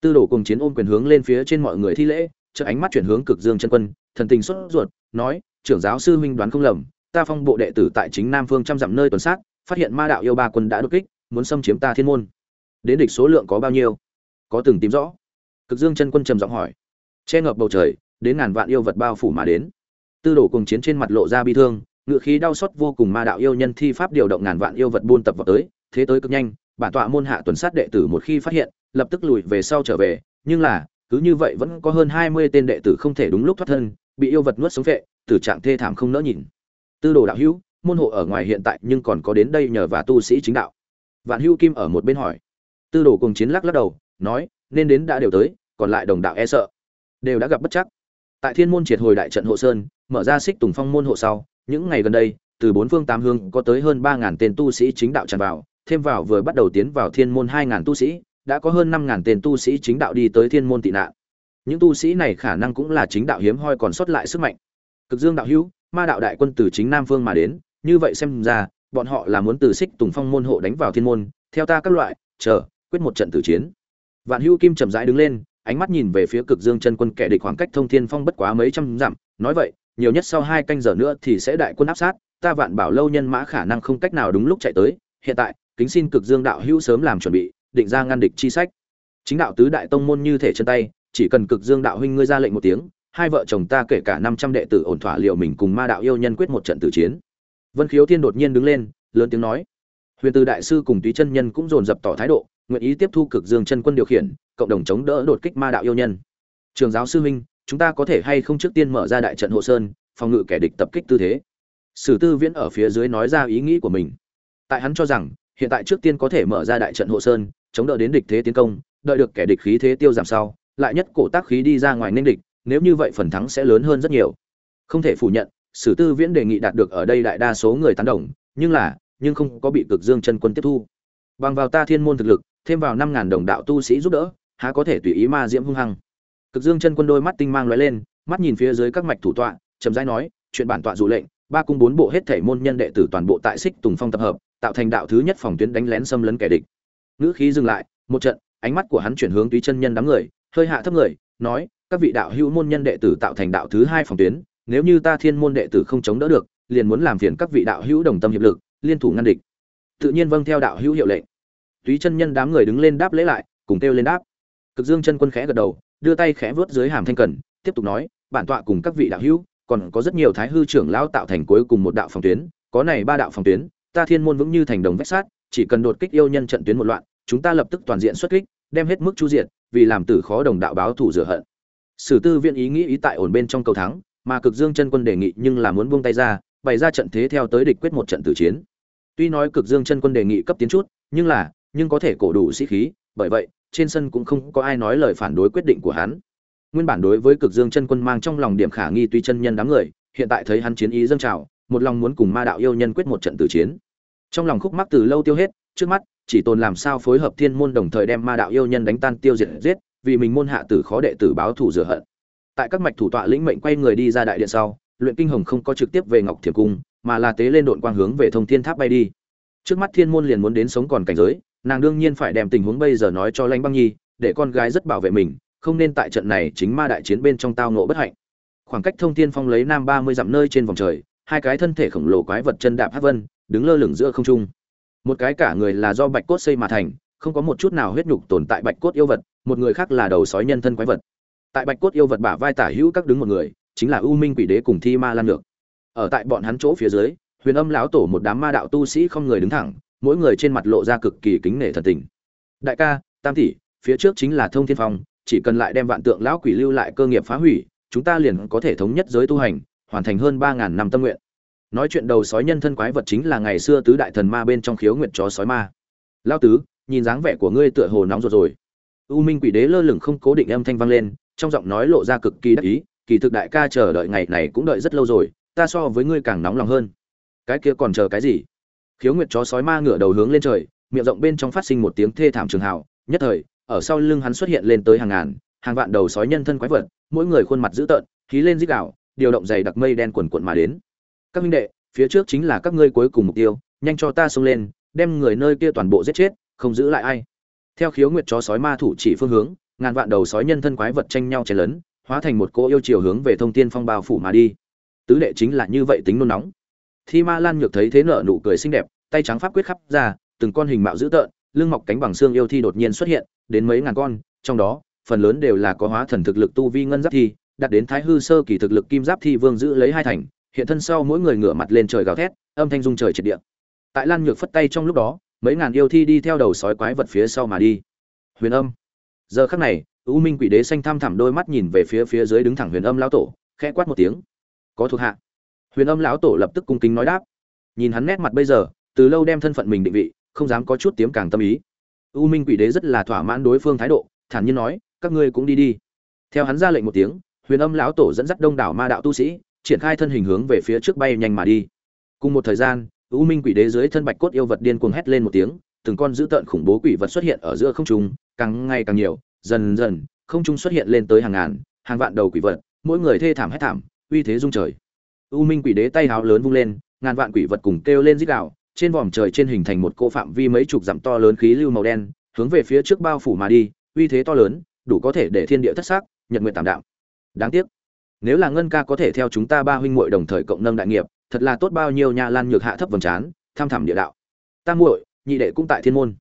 Tư đồ cùng chiến ôm quyền hướng lên phía trên mọi người thi lễ chợ ánh mắt chuyển hướng cực dương chân quân, thần tình xuất ruột, nói trưởng giáo sư huynh đoán không lầm, ta phong bộ đệ tử tại chính nam phương trăm dặm nơi tuần sát, phát hiện ma đạo yêu ba quân đã đột kích, muốn xâm chiếm ta thiên môn. Đến địch số lượng có bao nhiêu? Có từng tìm rõ. Cực dương chân quân trầm giọng hỏi. Che ngập bầu trời, đến ngàn vạn yêu vật bao phủ mà đến. Tư đồ cùng chiến trên mặt lộ ra bi thương, ngự khí đau xót vô cùng ma đạo yêu nhân thi pháp điều động ngàn vạn yêu vật buôn tập vào tới, thế tới cực nhanh, bản tọa môn hạ tuần sát đệ tử một khi phát hiện, lập tức lùi về sau trở về, nhưng là, cứ như vậy vẫn có hơn hai mươi tên đệ tử không thể đúng lúc thoát thân bị yêu vật nuốt sống vệ tử trạng thê thảm không nỡ nhìn. Tư đồ đạo hữu, môn hộ ở ngoài hiện tại nhưng còn có đến đây nhờ và tu sĩ chính đạo. Vạn hữu kim ở một bên hỏi. Tư đồ cùng chiến lắc lắc đầu, nói, nên đến đã đều tới, còn lại đồng đạo e sợ. Đều đã gặp bất chắc. Tại thiên môn triệt hồi đại trận hộ sơn, mở ra xích tùng phong môn hộ sau, những ngày gần đây, từ bốn phương tám hướng có tới hơn ba ngàn tên tu sĩ chính đạo tràn vào, thêm vào vừa bắt đầu tiến vào thiên môn hai ngàn tu sĩ, đã có hơn năm ngàn tên tu sĩ chính đạo đi tới thiên môn tị nạn những tu sĩ này khả năng cũng là chính đạo hiếm hoi còn sót lại sức mạnh. Cực dương đạo hữu, ma đạo đại quân từ chính nam phương mà đến, như vậy xem ra, bọn họ là muốn từ xích tùng phong môn hộ đánh vào thiên môn, theo ta các loại, chờ, quyết một trận tử chiến. Vạn hữu kim chậm rãi đứng lên, ánh mắt nhìn về phía cực dương chân quân kẻ địch khoảng cách thông thiên phong bất quá mấy trăm dặm, nói vậy, nhiều nhất sau hai canh giờ nữa thì sẽ đại quân áp sát, ta vạn bảo lâu nhân mã khả năng không cách nào đúng lúc chạy tới, hiện tại, kính xin cực dương đạo hữu sớm làm chuẩn bị, định ra ngăn địch chi sách. Chính đạo tứ đại tông môn như thể chân tay chỉ cần cực dương đạo huynh ngươi ra lệnh một tiếng, hai vợ chồng ta kể cả năm trăm đệ tử ổn thỏa liệu mình cùng ma đạo yêu nhân quyết một trận tử chiến. Vân khiếu thiên đột nhiên đứng lên, lớn tiếng nói. Huyền từ đại sư cùng túy chân nhân cũng dồn dập tỏ thái độ, nguyện ý tiếp thu cực dương chân quân điều khiển, cộng đồng chống đỡ đột kích ma đạo yêu nhân. Trường giáo sư huynh, chúng ta có thể hay không trước tiên mở ra đại trận hộ sơn, phòng ngự kẻ địch tập kích tư thế? Sử tư viễn ở phía dưới nói ra ý nghĩ của mình. Tại hắn cho rằng, hiện tại trước tiên có thể mở ra đại trận hộ sơn, chống đỡ đến địch thế tiến công, đợi được kẻ địch khí thế tiêu giảm sau lại nhất cổ tác khí đi ra ngoài nên địch, nếu như vậy phần thắng sẽ lớn hơn rất nhiều. Không thể phủ nhận, sử tư viễn đề nghị đạt được ở đây đại đa số người tán đồng, nhưng là, nhưng không có bị cực dương chân quân tiếp thu. Bằng vào ta thiên môn thực lực, thêm vào năm ngàn đồng đạo tu sĩ giúp đỡ, há có thể tùy ý ma diễm hung hăng. Cực dương chân quân đôi mắt tinh mang lóe lên, mắt nhìn phía dưới các mạch thủ tọa, chậm rãi nói, chuyện bản tọa dụ lệnh, ba cung bốn bộ hết thể môn nhân đệ tử toàn bộ tại xích tùng phong tập hợp, tạo thành đạo thứ nhất phòng tuyến đánh lén xâm lấn kẻ địch. Ngữ khí dừng lại, một trận, ánh mắt của hắn chuyển hướng túy chân nhân đám người hơi hạ thấp người, nói, các vị đạo hữu môn nhân đệ tử tạo thành đạo thứ hai phòng tuyến, nếu như ta thiên môn đệ tử không chống đỡ được, liền muốn làm phiền các vị đạo hữu đồng tâm hiệp lực, liên thủ ngăn địch. Tự nhiên vâng theo đạo hữu hiệu lệnh. Túy chân nhân đám người đứng lên đáp lễ lại, cùng kêu lên đáp. Cực dương chân quân khẽ gật đầu, đưa tay khẽ vớt dưới hàm thanh cần, tiếp tục nói, bản tọa cùng các vị đạo hữu, còn có rất nhiều thái hư trưởng lão tạo thành cuối cùng một đạo phòng tuyến, có này ba đạo phòng tuyến, ta thiên môn vững như thành đồng vách sát chỉ cần đột kích yêu nhân trận tuyến một loạn, chúng ta lập tức toàn diện xuất kích, đem hết mức chu diện vì làm tử khó đồng đạo báo thù rửa hận. Sử tư viện ý nghĩ ý tại ổn bên trong cầu thắng, mà cực dương chân quân đề nghị nhưng là muốn buông tay ra, bày ra trận thế theo tới địch quyết một trận tử chiến. Tuy nói cực dương chân quân đề nghị cấp tiến chút, nhưng là, nhưng có thể cổ đủ sĩ khí, bởi vậy, trên sân cũng không có ai nói lời phản đối quyết định của hắn. Nguyên bản đối với cực dương chân quân mang trong lòng điểm khả nghi tuy chân nhân đám người, hiện tại thấy hắn chiến ý dâng trào, một lòng muốn cùng ma đạo yêu nhân quyết một trận tử chiến. Trong lòng khúc mắc từ lâu tiêu hết, trước mắt chỉ tồn làm sao phối hợp thiên môn đồng thời đem ma đạo yêu nhân đánh tan tiêu diệt giết, vì mình môn hạ tử khó đệ tử báo thù rửa hận. Tại các mạch thủ tọa lĩnh mệnh quay người đi ra đại điện sau, luyện kinh hồng không có trực tiếp về ngọc thiểm cung, mà là tế lên đội quang hướng về thông thiên tháp bay đi. Trước mắt thiên môn liền muốn đến sống còn cảnh giới, nàng đương nhiên phải đem tình huống bây giờ nói cho lãnh băng nhi, để con gái rất bảo vệ mình, không nên tại trận này chính ma đại chiến bên trong tao nộ bất hạnh. Khoảng cách thông thiên phong lấy nam ba mươi dặm nơi trên vòng trời, hai cái thân thể khổng lồ quái vật chân đạp hát vân, đứng lơ lửng giữa không trung một cái cả người là do bạch cốt xây mà thành, không có một chút nào huyết nhục tồn tại bạch cốt yêu vật, một người khác là đầu sói nhân thân quái vật. Tại bạch cốt yêu vật bả vai tả hữu các đứng một người, chính là u minh quỷ đế cùng thi ma lan lược. Ở tại bọn hắn chỗ phía dưới, huyền âm lão tổ một đám ma đạo tu sĩ không người đứng thẳng, mỗi người trên mặt lộ ra cực kỳ kính nể thần tình. Đại ca, tam tỷ, phía trước chính là thông thiên phong, chỉ cần lại đem vạn tượng lão quỷ lưu lại cơ nghiệp phá hủy, chúng ta liền có thể thống nhất giới tu hành, hoàn thành hơn ba ngàn năm tâm nguyện nói chuyện đầu sói nhân thân quái vật chính là ngày xưa tứ đại thần ma bên trong khiếu nguyệt chó sói ma. Lao tứ, nhìn dáng vẻ của ngươi tựa hồ nóng ruột rồi. U minh quỷ đế lơ lửng không cố định âm thanh vang lên, trong giọng nói lộ ra cực kỳ đắc ý, kỳ thực đại ca chờ đợi ngày này cũng đợi rất lâu rồi, ta so với ngươi càng nóng lòng hơn. Cái kia còn chờ cái gì? Khiếu nguyệt chó sói ma ngửa đầu hướng lên trời, miệng rộng bên trong phát sinh một tiếng thê thảm trường hào, nhất thời, ở sau lưng hắn xuất hiện lên tới hàng ngàn, hàng vạn đầu sói nhân thân quái vật, mỗi người khuôn mặt dữ tợn, khí lên dích đạo điều động dày đặc mây đen quần quận mà đến các minh đệ, phía trước chính là các ngươi cuối cùng mục tiêu, nhanh cho ta xông lên, đem người nơi kia toàn bộ giết chết, không giữ lại ai. Theo khiếu nguyệt chó sói ma thủ chỉ phương hướng, ngàn vạn đầu sói nhân thân quái vật tranh nhau chen lớn hóa thành một cỗ yêu chiều hướng về thông tiên phong bao phủ mà đi. Tứ đệ chính là như vậy tính nôn nóng. Thi ma lan nhược thấy thế nở nụ cười xinh đẹp, tay trắng pháp quyết khắp ra, từng con hình mạo dữ tợn, lưng mọc cánh bằng xương yêu thi đột nhiên xuất hiện, đến mấy ngàn con, trong đó, phần lớn đều là có hóa thần thực lực tu vi ngân giáp thi, đạt đến thái hư sơ kỳ thực lực kim giáp thi vương giữ lấy hai thành hiện thân sau mỗi người ngửa mặt lên trời gào thét, âm thanh rung trời triệt địa. Tại lan nhược phất tay trong lúc đó, mấy ngàn yêu thi đi theo đầu sói quái vật phía sau mà đi. Huyền âm. Giờ khắc này, u minh quỷ đế xanh thăm thẳm đôi mắt nhìn về phía phía dưới đứng thẳng huyền âm lão tổ, khẽ quát một tiếng. Có thuộc hạ. Huyền âm lão tổ lập tức cung kính nói đáp. Nhìn hắn nét mặt bây giờ, từ lâu đem thân phận mình định vị, không dám có chút tiếng càng tâm ý. U minh quỷ đế rất là thỏa mãn đối phương thái độ, thản nhiên nói, các ngươi cũng đi đi. Theo hắn ra lệnh một tiếng, huyền âm lão tổ dẫn dắt đông đảo ma đạo tu sĩ triển khai thân hình hướng về phía trước bay nhanh mà đi. Cùng một thời gian, u minh quỷ đế dưới thân bạch cốt yêu vật điên cuồng hét lên một tiếng, từng con dữ tợn khủng bố quỷ vật xuất hiện ở giữa không trung, càng ngày càng nhiều, dần dần, không trung xuất hiện lên tới hàng ngàn, hàng vạn đầu quỷ vật, mỗi người thê thảm hét thảm, uy thế rung trời. U minh quỷ đế tay háo lớn vung lên, ngàn vạn quỷ vật cùng kêu lên rít gào, trên vòm trời trên hình thành một cỗ phạm vi mấy chục dặm to lớn khí lưu màu đen, hướng về phía trước bao phủ mà đi, uy thế to lớn, đủ có thể để thiên địa thất sắc nhật nguyệt tạm đạo đáng tiếc nếu là ngân ca có thể theo chúng ta ba huynh muội đồng thời cộng nâng đại nghiệp, thật là tốt bao nhiêu nha lan nhược hạ thấp vầng trán, tham thẳm địa đạo. Ta muội, nhị đệ cũng tại thiên môn.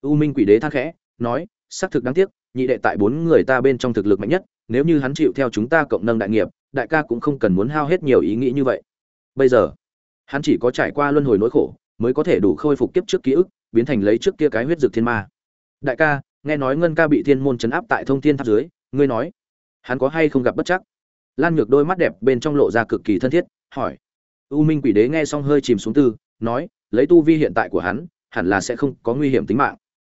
U minh quỷ đế than khẽ, nói, xác thực đáng tiếc, nhị đệ tại bốn người ta bên trong thực lực mạnh nhất, nếu như hắn chịu theo chúng ta cộng nâng đại nghiệp, đại ca cũng không cần muốn hao hết nhiều ý nghĩ như vậy. Bây giờ, hắn chỉ có trải qua luân hồi nỗi khổ, mới có thể đủ khôi phục kiếp trước ký ức, biến thành lấy trước kia cái huyết dược thiên ma. Đại ca, nghe nói ngân ca bị thiên môn chấn áp tại thông thiên tháp dưới, ngươi nói, hắn có hay không gặp bất chắc? Lan nhược đôi mắt đẹp bên trong lộ ra cực kỳ thân thiết, hỏi. U minh quỷ đế nghe xong hơi chìm xuống tư, nói, lấy tu vi hiện tại của hắn, hẳn là sẽ không có nguy hiểm tính mạng.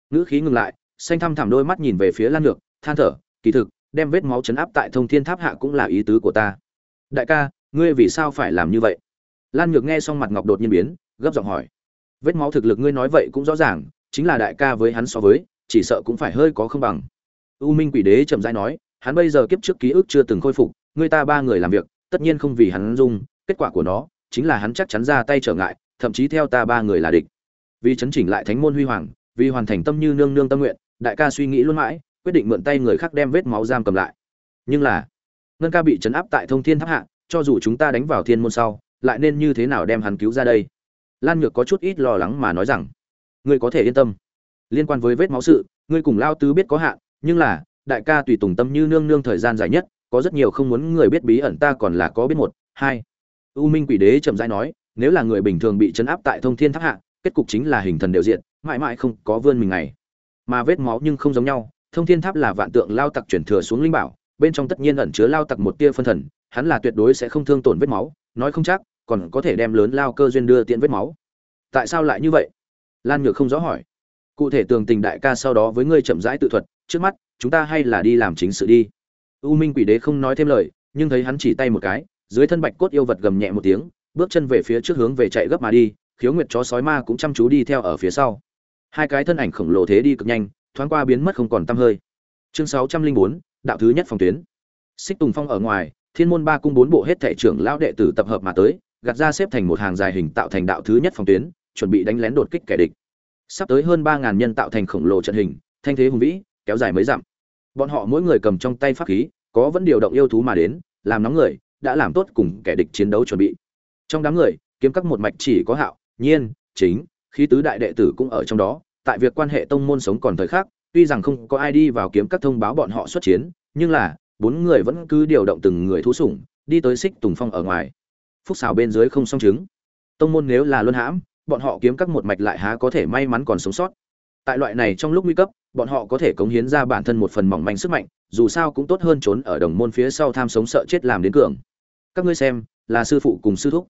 Ngữ khí ngừng lại, xanh thăm thẳm đôi mắt nhìn về phía lan nhược, than thở, kỳ thực, đem vết máu chấn áp tại thông thiên tháp hạ cũng là ý tứ của ta. Đại ca, ngươi vì sao phải làm như vậy? Lan nhược nghe xong mặt ngọc đột nhiên biến, gấp giọng hỏi. Vết máu thực lực ngươi nói vậy cũng rõ ràng, chính là đại ca với hắn so với, chỉ sợ cũng phải hơi có không bằng. U minh quỷ đế chậm rãi nói, hắn bây giờ kiếp trước ký ức chưa từng khôi phục người ta ba người làm việc, tất nhiên không vì hắn dung, kết quả của nó chính là hắn chắc chắn ra tay trở ngại, thậm chí theo ta ba người là địch. Vì chấn chỉnh lại thánh môn huy hoàng, vì hoàn thành tâm như nương nương tâm nguyện, đại ca suy nghĩ luôn mãi, quyết định mượn tay người khác đem vết máu giam cầm lại. Nhưng là, ngân ca bị chấn áp tại thông thiên tháp hạ, cho dù chúng ta đánh vào thiên môn sau, lại nên như thế nào đem hắn cứu ra đây? Lan nhược có chút ít lo lắng mà nói rằng, ngươi có thể yên tâm. Liên quan với vết máu sự, ngươi cùng lao tứ biết có hạn, nhưng là, đại ca tùy tùng tâm như nương nương thời gian dài nhất có rất nhiều không muốn người biết bí ẩn ta còn là có biết một, hai. U minh quỷ đế chậm rãi nói, nếu là người bình thường bị chấn áp tại thông thiên tháp hạ, kết cục chính là hình thần đều diện mãi mãi không có vươn mình ngày. Mà vết máu nhưng không giống nhau, thông thiên tháp là vạn tượng lao tặc chuyển thừa xuống linh bảo, bên trong tất nhiên ẩn chứa lao tặc một tia phân thần, hắn là tuyệt đối sẽ không thương tổn vết máu, nói không chắc, còn có thể đem lớn lao cơ duyên đưa tiện vết máu. Tại sao lại như vậy? Lan nhược không rõ hỏi. Cụ thể tường tình đại ca sau đó với ngươi chậm rãi tự thuật, trước mắt, chúng ta hay là đi làm chính sự đi u minh quỷ đế không nói thêm lời, nhưng thấy hắn chỉ tay một cái, dưới thân bạch cốt yêu vật gầm nhẹ một tiếng, bước chân về phía trước hướng về chạy gấp mà đi, khiếu nguyệt chó sói ma cũng chăm chú đi theo ở phía sau. Hai cái thân ảnh khổng lồ thế đi cực nhanh, thoáng qua biến mất không còn tăm hơi. Chương sáu trăm linh bốn, đạo thứ nhất phòng tuyến. Xích tùng phong ở ngoài, thiên môn ba cung bốn bộ hết thệ trưởng lão đệ tử tập hợp mà tới, gạt ra xếp thành một hàng dài hình tạo thành đạo thứ nhất phòng tuyến, chuẩn bị đánh lén đột kích kẻ địch. Sắp tới hơn ba ngàn nhân tạo thành khổng lồ trận hình, thanh thế hùng vĩ, kéo dài mấy dặm bọn họ mỗi người cầm trong tay pháp khí, có vẫn điều động yêu thú mà đến, làm nóng người, đã làm tốt cùng kẻ địch chiến đấu chuẩn bị. Trong đám người, kiếm các một mạch chỉ có hạo, nhiên, chính, khí tứ đại đệ tử cũng ở trong đó. Tại việc quan hệ tông môn sống còn thời khắc, tuy rằng không có ai đi vào kiếm các thông báo bọn họ xuất chiến, nhưng là, bốn người vẫn cứ điều động từng người thú sủng, đi tới xích tùng phong ở ngoài. Phúc xào bên dưới không song chứng. Tông môn nếu là luân hãm, bọn họ kiếm các một mạch lại há có thể may mắn còn sống sót. Tại loại này trong lúc nguy cấp bọn họ có thể cống hiến ra bản thân một phần mỏng manh sức mạnh, dù sao cũng tốt hơn trốn ở đồng môn phía sau tham sống sợ chết làm đến cường. Các ngươi xem, là sư phụ cùng sư thúc.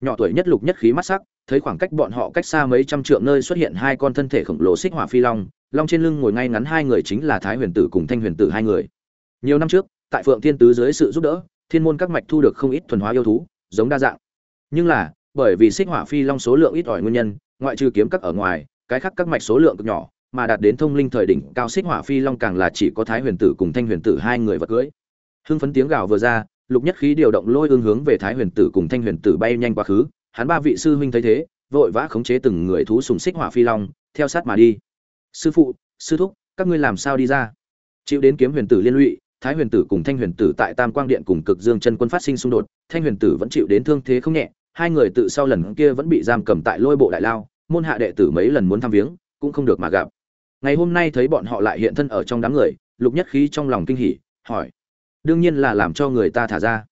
Nhỏ tuổi nhất lục nhất khí mắt sắc, thấy khoảng cách bọn họ cách xa mấy trăm trượng nơi xuất hiện hai con thân thể khổng lồ xích hỏa phi long long trên lưng ngồi ngay ngắn hai người chính là thái huyền tử cùng thanh huyền tử hai người. Nhiều năm trước, tại phượng thiên tứ dưới sự giúp đỡ, thiên môn các mạch thu được không ít thuần hóa yêu thú, giống đa dạng. Nhưng là, bởi vì xích hỏa phi long số lượng ít ỏi nguyên nhân, ngoại trừ kiếm các ở ngoài, cái khác các mạch số lượng cực nhỏ mà đạt đến thông linh thời đỉnh, cao xích hỏa phi long càng là chỉ có thái huyền tử cùng thanh huyền tử hai người vật cưỡi hưng phấn tiếng gào vừa ra, lục nhất khí điều động lôi ương hướng về thái huyền tử cùng thanh huyền tử bay nhanh quá khứ. Hắn ba vị sư huynh thấy thế, vội vã khống chế từng người thú sùng xích hỏa phi long, theo sát mà đi. Sư phụ, sư thúc, các ngươi làm sao đi ra? Chịu đến kiếm huyền tử liên lụy, thái huyền tử cùng thanh huyền tử tại tam quang điện cùng cực dương chân quân phát sinh xung đột, thanh huyền tử vẫn chịu đến thương thế không nhẹ, hai người tự sau lần kia vẫn bị giam cầm tại lôi bộ đại lao, môn hạ đệ tử mấy lần muốn thăm viếng, cũng không được mà gặp ngày hôm nay thấy bọn họ lại hiện thân ở trong đám người, lục nhất khí trong lòng kinh hỉ, hỏi. Đương nhiên là làm cho người ta thả ra.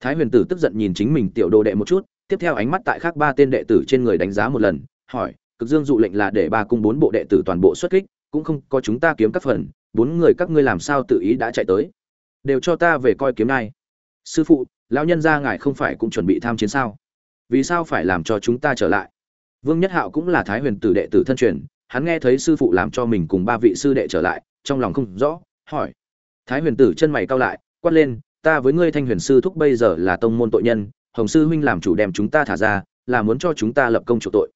Thái huyền tử tức giận nhìn chính mình tiểu đồ đệ một chút, tiếp theo ánh mắt tại khác ba tên đệ tử trên người đánh giá một lần, hỏi, cực dương dụ lệnh là để ba cung bốn bộ đệ tử toàn bộ xuất kích, cũng không có chúng ta kiếm các phần, bốn người các ngươi làm sao tự ý đã chạy tới? Đều cho ta về coi kiếm này sư phụ, lão nhân gia ngài không phải cũng chuẩn bị tham chiến sao? Vì sao phải làm cho chúng ta trở lại? Vương nhất hạo cũng là thái huyền tử đệ tử thân truyền hắn nghe thấy sư phụ làm cho mình cùng ba vị sư đệ trở lại, trong lòng không rõ, hỏi. Thái huyền tử chân mày cao lại, quát lên, ta với ngươi thanh huyền sư thúc bây giờ là tông môn tội nhân, hồng sư huynh làm chủ đem chúng ta thả ra, là muốn cho chúng ta lập công chủ tội.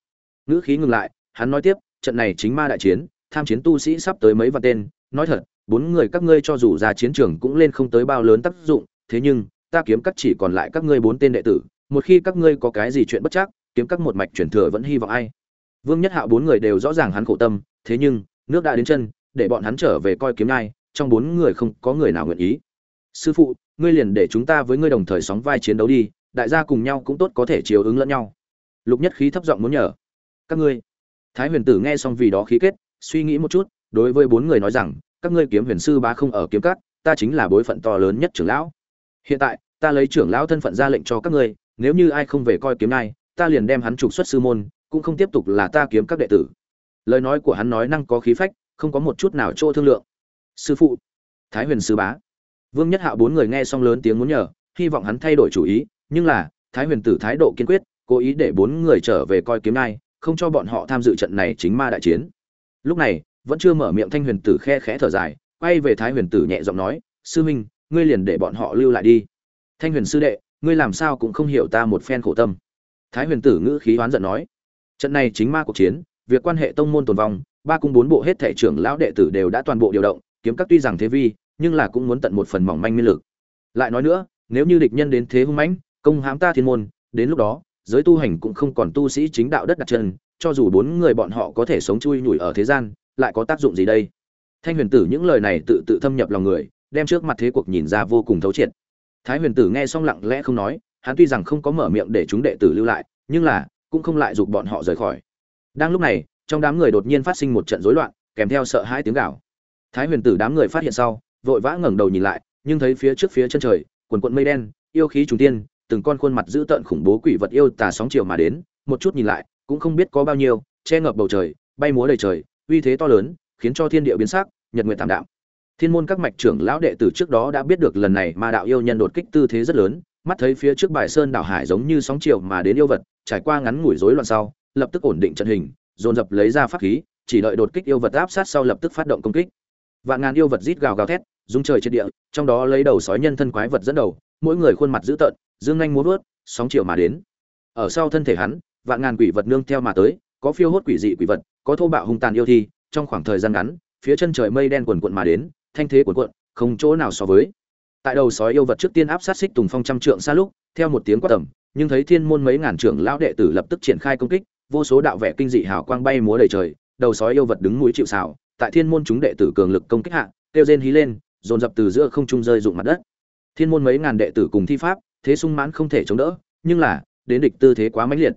Ngữ khí ngừng lại, hắn nói tiếp, trận này chính ma đại chiến, tham chiến tu sĩ sắp tới mấy vạn tên, nói thật, bốn người các ngươi cho dù ra chiến trường cũng lên không tới bao lớn tác dụng, thế nhưng, ta kiếm các chỉ còn lại các ngươi bốn tên đệ tử, một khi các ngươi có cái gì chuyện bất chắc, kiếm các một mạch truyền thừa vẫn hy vọng ai vương nhất hạo bốn người đều rõ ràng hắn khổ tâm, thế nhưng, nước đã đến chân, để bọn hắn trở về coi kiếm ngai, trong bốn người không có người nào nguyện ý. Sư phụ, ngươi liền để chúng ta với ngươi đồng thời sóng vai chiến đấu đi, đại gia cùng nhau cũng tốt có thể chiếu ứng lẫn nhau. Lục nhất khí thấp giọng muốn nhờ. Các ngươi. Thái huyền tử nghe xong vì đó khí kết, suy nghĩ một chút, đối với bốn người nói rằng, các ngươi kiếm huyền sư ba không ở kiếm cát ta chính là bối phận to lớn nhất trưởng lão. Hiện tại, ta lấy trưởng lão thân phận ra lệnh cho các ngươi, nếu như ai không về coi kiếm này ta liền đem hắn trục xuất sư môn cũng không tiếp tục là ta kiếm các đệ tử. Lời nói của hắn nói năng có khí phách, không có một chút nào chỗ thương lượng. Sư phụ, thái huyền sư bá. Vương nhất hạo bốn người nghe xong lớn tiếng muốn nhờ, hy vọng hắn thay đổi chủ ý, nhưng là, thái huyền tử thái độ kiên quyết, cố ý để bốn người trở về coi kiếm nai không cho bọn họ tham dự trận này chính ma đại chiến. Lúc này, vẫn chưa mở miệng thanh huyền tử khe khẽ thở dài, quay về thái huyền tử nhẹ giọng nói, sư huynh, ngươi liền để bọn họ lưu lại đi. Thanh huyền sư đệ, ngươi làm sao cũng không hiểu ta một phen khổ tâm. Thái huyền tử ngữ khí oán giận nói trận này chính ma cuộc chiến, việc quan hệ tông môn tồn vong, ba cung bốn bộ hết thể trưởng lão đệ tử đều đã toàn bộ điều động, kiếm các tuy rằng thế vi, nhưng là cũng muốn tận một phần mỏng manh miên lực. Lại nói nữa, nếu như địch nhân đến thế hung mãnh, công hãm ta thiên môn, đến lúc đó, giới tu hành cũng không còn tu sĩ chính đạo đất đặt chân, cho dù bốn người bọn họ có thể sống chui nhủi ở thế gian, lại có tác dụng gì đây? Thanh huyền tử những lời này tự tự thâm nhập lòng người, đem trước mặt thế cuộc nhìn ra vô cùng thấu triệt. Thái huyền tử nghe xong lặng lẽ không nói, hắn tuy rằng không có mở miệng để chúng đệ tử lưu lại, nhưng là cũng không lại giục bọn họ rời khỏi. Đang lúc này, trong đám người đột nhiên phát sinh một trận rối loạn, kèm theo sợ hãi tiếng gào. Thái huyền tử đám người phát hiện sau, vội vã ngẩng đầu nhìn lại, nhưng thấy phía trước phía chân trời, quần quận mây đen, yêu khí trùng tiên, từng con khuôn mặt dữ tợn khủng bố quỷ vật yêu tà sóng chiều mà đến, một chút nhìn lại, cũng không biết có bao nhiêu, che ngập bầu trời, bay múa đầy trời, uy thế to lớn, khiến cho thiên địa biến sắc, nhật nguyện tạm đạm. Thiên môn các mạch trưởng lão đệ tử trước đó đã biết được lần này ma đạo yêu nhân đột kích tư thế rất lớn mắt thấy phía trước bài sơn đảo hải giống như sóng chiều mà đến yêu vật, trải qua ngắn ngủi rối loạn sau, lập tức ổn định trận hình, dồn dập lấy ra pháp khí, chỉ đợi đột kích yêu vật áp sát sau lập tức phát động công kích. Vạn ngàn yêu vật rít gào gào thét, rung trời trên địa, trong đó lấy đầu sói nhân thân quái vật dẫn đầu, mỗi người khuôn mặt dữ tợn, dương nhanh muốn vớt, sóng chiều mà đến. Ở sau thân thể hắn, vạn ngàn quỷ vật nương theo mà tới, có phiêu hốt quỷ dị quỷ vật, có thô bạo hung tàn yêu thi, trong khoảng thời gian ngắn, phía chân trời mây đen quần quận mà đến, thanh thế quần quận không chỗ nào so với tại đầu sói yêu vật trước tiên áp sát xích tùng phong trăm trượng xa lúc, theo một tiếng quát tầm, nhưng thấy thiên môn mấy ngàn trưởng lão đệ tử lập tức triển khai công kích, vô số đạo vẻ kinh dị hào quang bay múa đầy trời, đầu sói yêu vật đứng mũi chịu xào tại thiên môn chúng đệ tử cường lực công kích hạ, kêu rên hí lên, dồn dập từ giữa không trung rơi rụng mặt đất. Thiên môn mấy ngàn đệ tử cùng thi pháp, thế sung mãn không thể chống đỡ, nhưng là, đến địch tư thế quá mãnh liệt.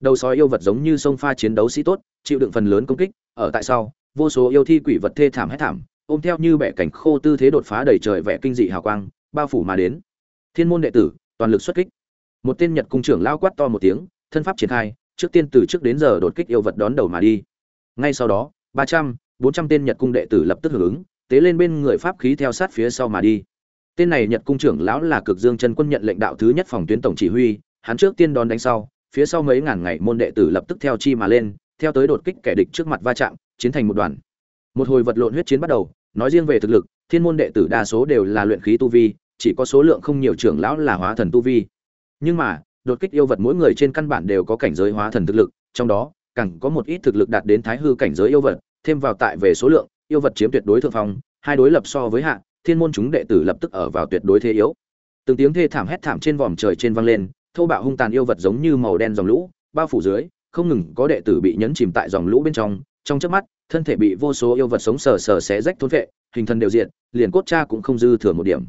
Đầu sói yêu vật giống như sông pha chiến đấu sĩ tốt, chịu đựng phần lớn công kích, ở tại sau, vô số yêu thi quỷ vật thê thảm hết thảm ôm theo như bẻ cảnh khô tư thế đột phá đầy trời vẻ kinh dị hào quang, bao phủ mà đến. Thiên môn đệ tử, toàn lực xuất kích. Một tên nhật cung trưởng lao quát to một tiếng, thân pháp triển khai, trước tiên từ trước đến giờ đột kích yêu vật đón đầu mà đi. Ngay sau đó, ba trăm, bốn trăm tên nhật cung đệ tử lập tức hưởng ứng, tế lên bên người pháp khí theo sát phía sau mà đi. Tên này nhật cung trưởng lão là cực dương chân quân nhận lệnh đạo thứ nhất phòng tuyến tổng chỉ huy, hắn trước tiên đón đánh sau, phía sau mấy ngàn ngày môn đệ tử lập tức theo chi mà lên, theo tới đột kích kẻ địch trước mặt va chạm, chiến thành một đoàn. Một hồi vật lộn huyết chiến bắt đầu nói riêng về thực lực, thiên môn đệ tử đa số đều là luyện khí tu vi, chỉ có số lượng không nhiều trưởng lão là hóa thần tu vi. Nhưng mà, đột kích yêu vật mỗi người trên căn bản đều có cảnh giới hóa thần thực lực, trong đó, càng có một ít thực lực đạt đến thái hư cảnh giới yêu vật, thêm vào tại về số lượng, yêu vật chiếm tuyệt đối thượng phong, hai đối lập so với hạ, thiên môn chúng đệ tử lập tức ở vào tuyệt đối thế yếu. Từng tiếng thê thảm hét thảm trên vòm trời trên vang lên, thô bạo hung tàn yêu vật giống như màu đen dòng lũ, bao phủ dưới, không ngừng có đệ tử bị nhấn chìm tại dòng lũ bên trong trong chớp mắt, thân thể bị vô số yêu vật sống sờ sờ xé rách thốn vệ, hình thân đều diện liền cốt cha cũng không dư thừa một điểm.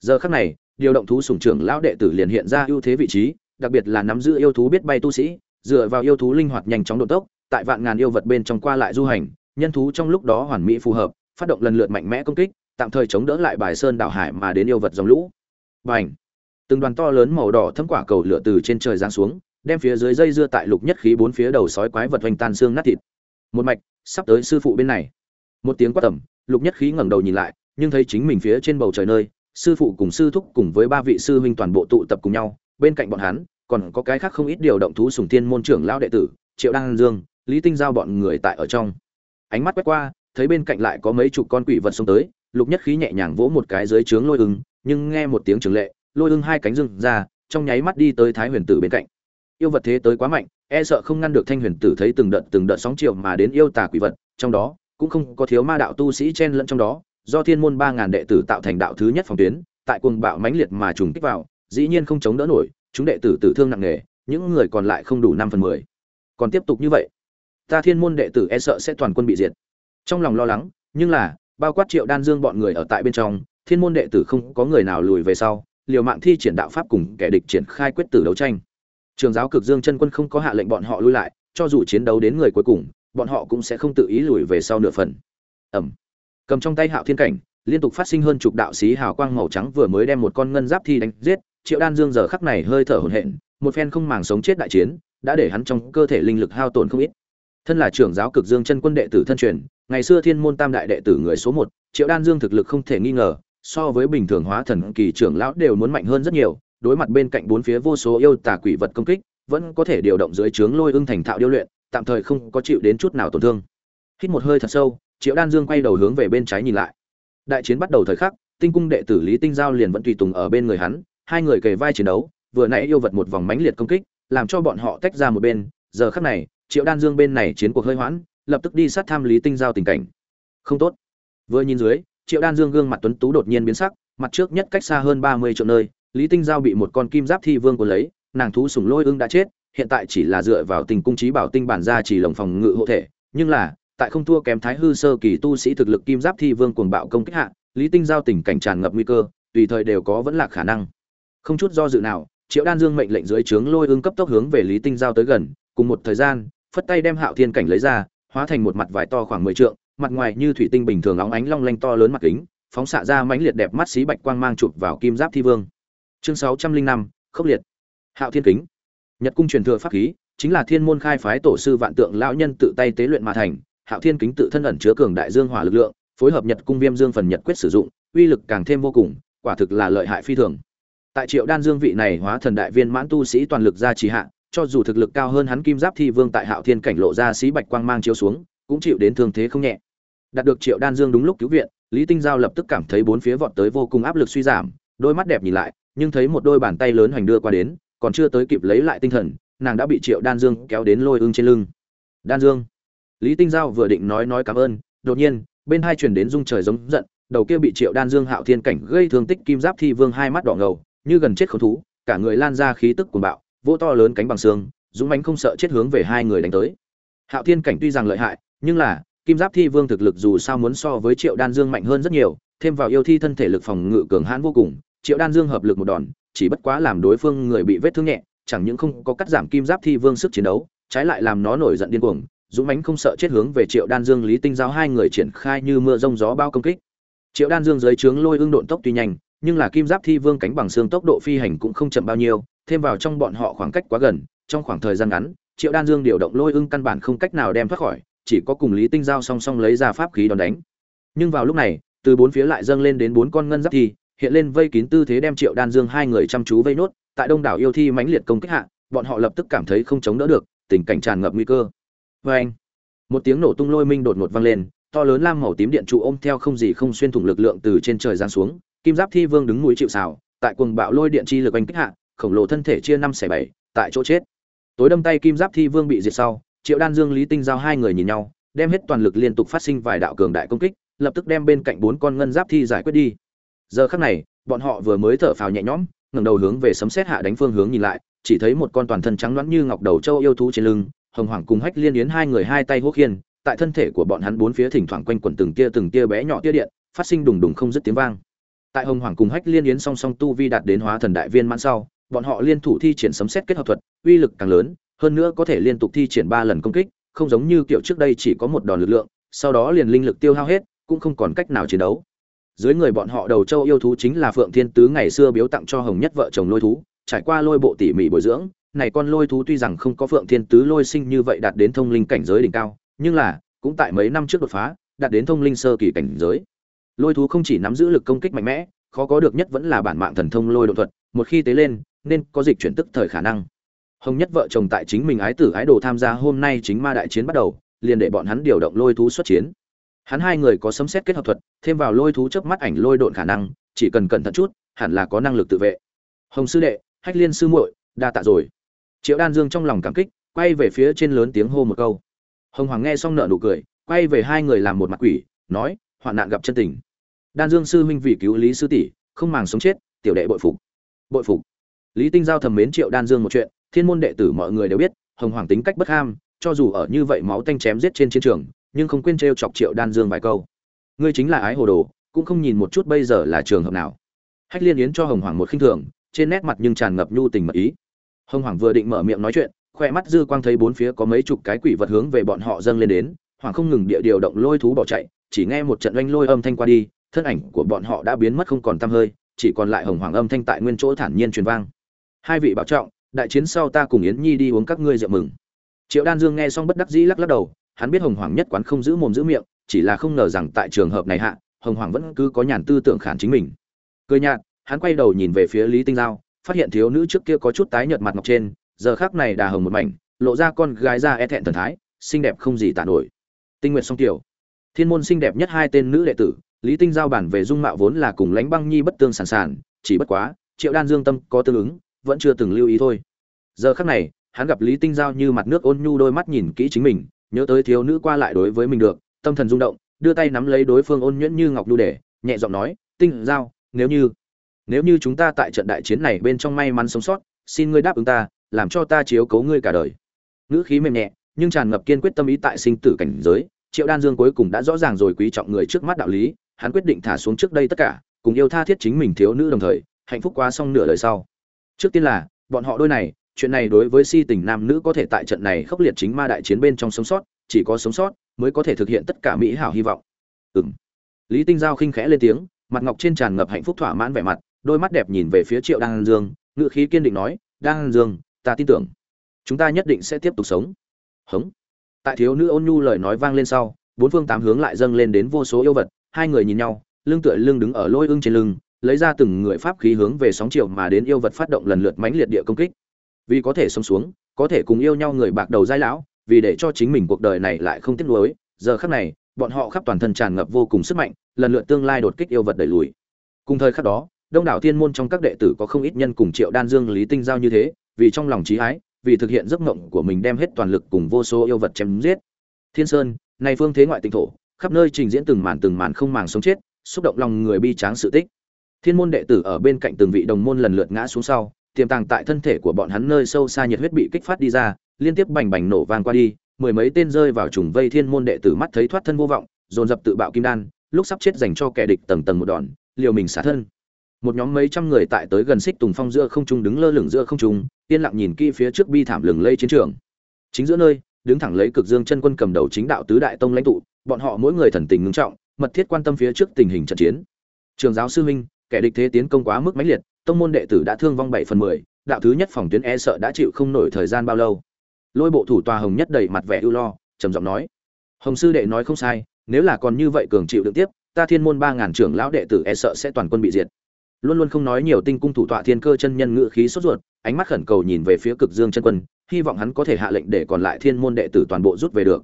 Giờ khắc này, điều động thú sủng trưởng lão đệ tử liền hiện ra ưu thế vị trí, đặc biệt là nắm giữ yêu thú biết bay tu sĩ, dựa vào yêu thú linh hoạt nhanh chóng độ tốc, tại vạn ngàn yêu vật bên trong qua lại du hành, nhân thú trong lúc đó hoàn mỹ phù hợp, phát động lần lượt mạnh mẽ công kích, tạm thời chống đỡ lại bài sơn đảo hải mà đến yêu vật dòng lũ. Bành! Từng đoàn to lớn màu đỏ thấm quả cầu lửa từ trên trời giáng xuống, đem phía dưới dây dưa tại lục nhất khí bốn phía đầu sói quái vật hoành tan xương nát thịt một mạch, sắp tới sư phụ bên này. Một tiếng quát tầm, lục nhất khí ngẩng đầu nhìn lại, nhưng thấy chính mình phía trên bầu trời nơi, sư phụ cùng sư thúc cùng với ba vị sư huynh toàn bộ tụ tập cùng nhau, bên cạnh bọn hắn, còn có cái khác không ít điều động thú sùng tiên môn trưởng lao đệ tử, triệu đăng dương, lý tinh giao bọn người tại ở trong. Ánh mắt quét qua, thấy bên cạnh lại có mấy chục con quỷ vật xông tới, lục nhất khí nhẹ nhàng vỗ một cái dưới trướng lôi ưng, nhưng nghe một tiếng trường lệ, lôi ưng hai cánh rừng ra, trong nháy mắt đi tới thái huyền tử bên cạnh. Yêu vật thế tới quá mạnh e sợ không ngăn được thanh huyền tử thấy từng đợt từng đợt sóng chiều mà đến yêu tà quỷ vật, trong đó, cũng không có thiếu ma đạo tu sĩ chen lẫn trong đó, do thiên môn ba ngàn đệ tử tạo thành đạo thứ nhất phòng tuyến, tại cuồng bạo mãnh liệt mà trùng kích vào, dĩ nhiên không chống đỡ nổi, chúng đệ tử tử thương nặng nề, những người còn lại không đủ năm phần mười. Còn tiếp tục như vậy, ta thiên môn đệ tử e sợ sẽ toàn quân bị diệt. Trong lòng lo lắng, nhưng là, bao quát triệu đan dương bọn người ở tại bên trong, thiên môn đệ tử không có người nào lùi về sau, liều mạng thi triển đạo pháp cùng kẻ địch triển khai quyết tử đấu tranh trường giáo cực dương chân quân không có hạ lệnh bọn họ lui lại, cho dù chiến đấu đến người cuối cùng, bọn họ cũng sẽ không tự ý lùi về sau nửa phần. Ẩm. Cầm trong tay hạo thiên cảnh, liên tục phát sinh hơn chục đạo sĩ hào quang màu trắng vừa mới đem một con ngân giáp thi đánh giết, triệu đan dương giờ khắc này hơi thở hổn hển, một phen không màng sống chết đại chiến, đã để hắn trong cơ thể linh lực hao tổn không ít. Thân là trưởng giáo cực dương chân quân đệ tử thân truyền, ngày xưa thiên môn tam đại đệ tử người số một, triệu đan dương thực lực không thể nghi ngờ, so với bình thường hóa thần kỳ trưởng lão đều muốn mạnh hơn rất nhiều đối mặt bên cạnh bốn phía vô số yêu tà quỷ vật công kích, vẫn có thể điều động dưới trướng lôi ưng thành thạo điêu luyện, tạm thời không có chịu đến chút nào tổn thương. Hít một hơi thật sâu, triệu đan dương quay đầu hướng về bên trái nhìn lại. Đại chiến bắt đầu thời khắc, tinh cung đệ tử lý tinh giao liền vẫn tùy tùng ở bên người hắn, hai người kề vai chiến đấu, vừa nãy yêu vật một vòng mãnh liệt công kích, làm cho bọn họ tách ra một bên. Giờ khắc này, triệu đan dương bên này chiến cuộc hơi hoãn, lập tức đi sát tham lý tinh giao tình cảnh. Không tốt. Vừa nhìn dưới, triệu đan dương gương mặt tuấn tú đột nhiên biến sắc, mặt trước nhất cách xa hơn ba mươi triệu nơi lý tinh giao bị một con kim giáp thi vương của lấy, nàng thú sủng lôi ương đã chết, hiện tại chỉ là dựa vào tình cung trí bảo tinh bản ra chỉ lồng phòng ngự hộ thể. Nhưng là, tại không thua kém thái hư sơ kỳ tu sĩ thực lực kim giáp thi vương cuồng bạo công kích hạ, lý tinh giao tình cảnh tràn ngập nguy cơ, tùy thời đều có vẫn là khả năng. Không chút do dự nào, triệu đan dương mệnh lệnh dưới trướng lôi ương cấp tốc hướng về lý tinh giao tới gần, cùng một thời gian, phất tay đem hạo thiên cảnh lấy ra, hóa thành một mặt vải to khoảng mười trượng, mặt ngoài như thủy tinh bình thường óng ánh long lanh to lớn mặt kính, phóng xạ ra mãnh liệt đẹp mắt xí bạch quang mang chụp vào kim giáp thi vương chương sáu trăm linh năm, khốc liệt. Hạo thiên kính. Nhật cung truyền thừa pháp khí, chính là thiên môn khai phái tổ sư vạn tượng lão nhân tự tay tế luyện mà thành. Hạo thiên kính tự thân ẩn chứa cường đại dương hỏa lực lượng, phối hợp nhật cung viêm dương phần nhật quyết sử dụng, uy lực càng thêm vô cùng, quả thực là lợi hại phi thường. Tại triệu đan dương vị này hóa thần đại viên mãn tu sĩ toàn lực ra trì hạ, cho dù thực lực cao hơn hắn kim giáp thi vương tại hạo thiên cảnh lộ ra sĩ bạch quang mang chiếu xuống, cũng chịu đến thương thế không nhẹ. Đạt được triệu đan dương đúng lúc cứu viện, lý tinh giao lập tức cảm thấy bốn phía vọt tới vô cùng áp lực suy giảm đôi mắt đẹp nhìn lại, nhưng thấy một đôi bàn tay lớn hoành đưa qua đến, còn chưa tới kịp lấy lại tinh thần, nàng đã bị triệu đan dương kéo đến lôi ưng trên lưng. Đan dương. Lý tinh giao vừa định nói nói cảm ơn, đột nhiên, bên hai truyền đến rung trời giống giận, đầu kia bị triệu đan dương hạo thiên cảnh gây thương tích kim giáp thi vương hai mắt đỏ ngầu, như gần chết không thú, cả người lan ra khí tức cuồng bạo, vỗ to lớn cánh bằng xương, dũng mãnh không sợ chết hướng về hai người đánh tới. Hạo thiên cảnh tuy rằng lợi hại, nhưng là, kim giáp thi vương thực lực dù sao muốn so với triệu đan dương mạnh hơn rất nhiều, thêm vào yêu thi thân thể lực phòng ngự cường hãn vô cùng triệu đan dương hợp lực một đòn, chỉ bất quá làm đối phương người bị vết thương nhẹ, chẳng những không có cắt giảm kim giáp thi vương sức chiến đấu, trái lại làm nó nổi giận điên cuồng, dũng mãnh không sợ chết hướng về triệu đan dương, lý tinh giao hai người triển khai như mưa rông gió bao công kích. Triệu đan dương dưới trướng lôi ương độn tốc tuy nhanh, nhưng là kim giáp thi vương cánh bằng xương tốc độ phi hành cũng không chậm bao nhiêu, thêm vào trong bọn họ khoảng cách quá gần, trong khoảng thời gian ngắn, triệu đan dương điều động lôi ưng căn bản không cách nào đem thoát khỏi, chỉ có cùng lý tinh giao song song lấy ra pháp khí đòn đánh. Nhưng vào lúc này, từ bốn phía lại dâng lên đến bốn con ngân giáp thi hiện lên vây kín tư thế đem triệu đan dương hai người chăm chú vây nốt, tại đông đảo yêu thi mãnh liệt công kích hạ, bọn họ lập tức cảm thấy không chống đỡ được, tình cảnh tràn ngập nguy cơ. Vê anh, một tiếng nổ tung lôi minh đột ngột vang lên, to lớn lam màu tím điện trụ ôm theo không gì không xuyên thủng lực lượng từ trên trời giáng xuống, kim giáp thi vương đứng núi chịu xào tại cuồng bạo lôi điện chi lực oanh kích hạ, khổng lồ thân thể chia năm xẻ bảy, tại chỗ chết. Tối đâm tay kim giáp thi vương bị diệt sau, triệu đan dương, lý tinh giao hai người nhìn nhau, đem hết toàn lực liên tục phát sinh vài đạo cường đại công kích, lập tức đem bên cạnh bốn con ngân giáp thi giải quyết đi giờ khắc này, bọn họ vừa mới thở phào nhẹ nhõm, ngẩng đầu hướng về sấm xét hạ đánh phương hướng nhìn lại, chỉ thấy một con toàn thân trắng loãng như ngọc đầu châu yêu thú trên lưng, hồng hoàng cùng hách liên yến hai người hai tay hốc khiên, tại thân thể của bọn hắn bốn phía thỉnh thoảng quanh quẩn từng tia từng tia bé nhỏ tia điện, phát sinh đùng đùng không dứt tiếng vang. Tại hồng hoàng cùng hách liên yến song song tu vi đạt đến hóa thần đại viên mãn sau, bọn họ liên thủ thi triển sấm xét kết hợp thuật, uy lực càng lớn, hơn nữa có thể liên tục thi triển ba lần công kích, không giống như kiểu trước đây chỉ có một đòn lực lượng, sau đó liền linh lực tiêu hao hết, cũng không còn cách nào chiến đấu dưới người bọn họ đầu châu yêu thú chính là phượng thiên tứ ngày xưa biếu tặng cho hồng nhất vợ chồng lôi thú, trải qua lôi bộ tỉ mỉ bồi dưỡng, này con lôi thú tuy rằng không có phượng thiên tứ lôi sinh như vậy đạt đến thông linh cảnh giới đỉnh cao, nhưng là, cũng tại mấy năm trước đột phá, đạt đến thông linh sơ kỳ cảnh giới. Lôi thú không chỉ nắm giữ lực công kích mạnh mẽ, khó có được nhất vẫn là bản mạng thần thông lôi độ thuật, một khi tế lên, nên có dịch chuyển tức thời khả năng. Hồng nhất vợ chồng tại chính mình ái tử ái đồ tham gia hôm nay chính ma đại chiến bắt đầu, liền để bọn hắn điều động lôi thú xuất chiến hắn hai người có sấm xét kết hợp thuật, thêm vào lôi thú chớp mắt ảnh lôi độn khả năng, chỉ cần cẩn thận chút, hẳn là có năng lực tự vệ. Hồng sư đệ, hách liên sư muội, đa tạ rồi. Triệu đan dương trong lòng cảm kích, quay về phía trên lớn tiếng hô một câu. Hồng hoàng nghe xong nợ nụ cười, quay về hai người làm một mặt quỷ, nói, hoạn nạn gặp chân tình. Đan dương sư huynh vì cứu lý sư tỷ, không màng sống chết, tiểu đệ bội phục. Bội phục. Lý tinh giao thầm mến triệu đan dương một chuyện, thiên môn đệ tử mọi người đều biết, hồng hoàng tính cách bất ham, cho dù ở như vậy máu tanh chém giết trên chiến trường nhưng không quên trêu chọc triệu đan dương vài câu. Ngươi chính là ái hồ đồ, cũng không nhìn một chút bây giờ là trường hợp nào. Hách liên yến cho hồng hoàng một khinh thường, trên nét mặt nhưng tràn ngập nhu tình mật ý. Hồng hoàng vừa định mở miệng nói chuyện khoe mắt dư quang thấy bốn phía có mấy chục cái quỷ vật hướng về bọn họ dâng lên đến. Hoàng không ngừng địa điều động lôi thú bỏ chạy, chỉ nghe một trận oanh lôi âm thanh qua đi, thân ảnh của bọn họ đã biến mất không còn tăm hơi, chỉ còn lại hồng hoàng âm thanh tại nguyên chỗ thản nhiên truyền vang. Hai vị bảo trọng, đại chiến sau ta cùng yến nhi đi uống các ngươi rượu mừng. Triệu đan dương nghe xong bất đắc dĩ lắc lắc đầu hắn biết hồng hoàng nhất quán không giữ mồm giữ miệng, chỉ là không ngờ rằng tại trường hợp này hạ, hồng hoàng vẫn cứ có nhàn tư tưởng khản chính mình. Cười nhạt, hắn quay đầu nhìn về phía lý tinh giao, phát hiện thiếu nữ trước kia có chút tái nhợt mặt ngọc trên, giờ khác này đà hồng một mảnh, lộ ra con gái ra e thẹn thần thái, xinh đẹp không gì tả nổi. Tinh nguyện song tiểu. Thiên môn xinh đẹp nhất hai tên nữ đệ tử, lý tinh giao bản về dung mạo vốn là cùng lãnh băng nhi bất tương sản sản chỉ bất quá, triệu đan dương tâm có tương ứng, vẫn chưa từng lưu ý thôi. Giờ khắc này, hắn gặp lý tinh giao như mặt nước ôn nhu đôi mắt nhìn kỹ chính mình nhớ tới thiếu nữ qua lại đối với mình được, tâm thần rung động, đưa tay nắm lấy đối phương ôn nhuyễn như ngọc lưu để, nhẹ giọng nói, tinh giao, nếu như nếu như chúng ta tại trận đại chiến này bên trong may mắn sống sót, xin ngươi đáp ứng ta, làm cho ta chiếu cố ngươi cả đời. Ngữ khí mềm nhẹ, nhưng tràn ngập kiên quyết tâm ý tại sinh tử cảnh giới, triệu đan dương cuối cùng đã rõ ràng rồi quý trọng người trước mắt đạo lý, hắn quyết định thả xuống trước đây tất cả, cùng yêu tha thiết chính mình thiếu nữ đồng thời, hạnh phúc quá xong nửa đời sau. Trước tiên là, bọn họ đôi này chuyện này đối với si tình nam nữ có thể tại trận này khốc liệt chính ma đại chiến bên trong sống sót, chỉ có sống sót mới có thể thực hiện tất cả mỹ hảo hy vọng. Ừng lý tinh giao khinh khẽ lên tiếng, mặt ngọc trên tràn ngập hạnh phúc thỏa mãn vẻ mặt, đôi mắt đẹp nhìn về phía triệu đan dương ngự khí kiên định nói, đan dương, ta tin tưởng chúng ta nhất định sẽ tiếp tục sống. Hống. Tại thiếu nữ ôn nhu lời nói vang lên sau, bốn phương tám hướng lại dâng lên đến vô số yêu vật, hai người nhìn nhau, lưng tựa lưng đứng ở lôi ưng trên lưng, lấy ra từng người pháp khí hướng về sóng chiều mà đến yêu vật phát động lần lượt mãnh liệt địa công kích vì có thể sống xuống, có thể cùng yêu nhau người bạc đầu giai lão, vì để cho chính mình cuộc đời này lại không tiếc nuối, giờ khắc này, bọn họ khắp toàn thân tràn ngập vô cùng sức mạnh, lần lượt tương lai đột kích yêu vật đẩy lùi. Cùng thời khắc đó, đông đảo thiên môn trong các đệ tử có không ít nhân cùng triệu đan dương, lý tinh giao như thế, vì trong lòng trí ái, vì thực hiện giấc mộng của mình đem hết toàn lực cùng vô số yêu vật chém giết. Thiên sơn, này phương thế ngoại tinh thổ, khắp nơi trình diễn từng màn từng màn không màng sống chết, xúc động lòng người bi tráng sự tích. Thiên môn đệ tử ở bên cạnh từng vị đồng môn lần lượt ngã xuống sau tiềm tàng tại thân thể của bọn hắn nơi sâu xa nhiệt huyết bị kích phát đi ra, liên tiếp bành bành nổ vang qua đi, mười mấy tên rơi vào trùng vây thiên môn đệ tử mắt thấy thoát thân vô vọng, dồn dập tự bạo kim đan, lúc sắp chết dành cho kẻ địch tầng tầng một đòn, liều mình xả thân. Một nhóm mấy trăm người tại tới gần xích tùng phong giữa không trung đứng lơ lửng giữa không trung, yên lặng nhìn kỹ phía trước bi thảm lừng lây chiến trường. Chính giữa nơi, đứng thẳng lấy cực dương chân quân cầm đầu chính đạo tứ đại tông lãnh tụ, bọn họ mỗi người thần tình ngưng trọng, mật thiết quan tâm phía trước tình hình trận chiến. Trường giáo sư minh kẻ địch thế tiến công quá mức mãnh liệt tông môn đệ tử đã thương vong bảy phần mười, đạo thứ nhất phòng tuyến e sợ đã chịu không nổi thời gian bao lâu. Lôi bộ thủ tòa hồng nhất đầy mặt vẻ ưu lo, trầm giọng nói, hồng sư đệ nói không sai, nếu là còn như vậy cường chịu được tiếp, ta thiên môn ba ngàn trưởng lão đệ tử e sợ sẽ toàn quân bị diệt. Luôn luôn không nói nhiều tinh cung thủ tọa thiên cơ chân nhân ngự khí sốt ruột, ánh mắt khẩn cầu nhìn về phía cực dương chân quân, hy vọng hắn có thể hạ lệnh để còn lại thiên môn đệ tử toàn bộ rút về được.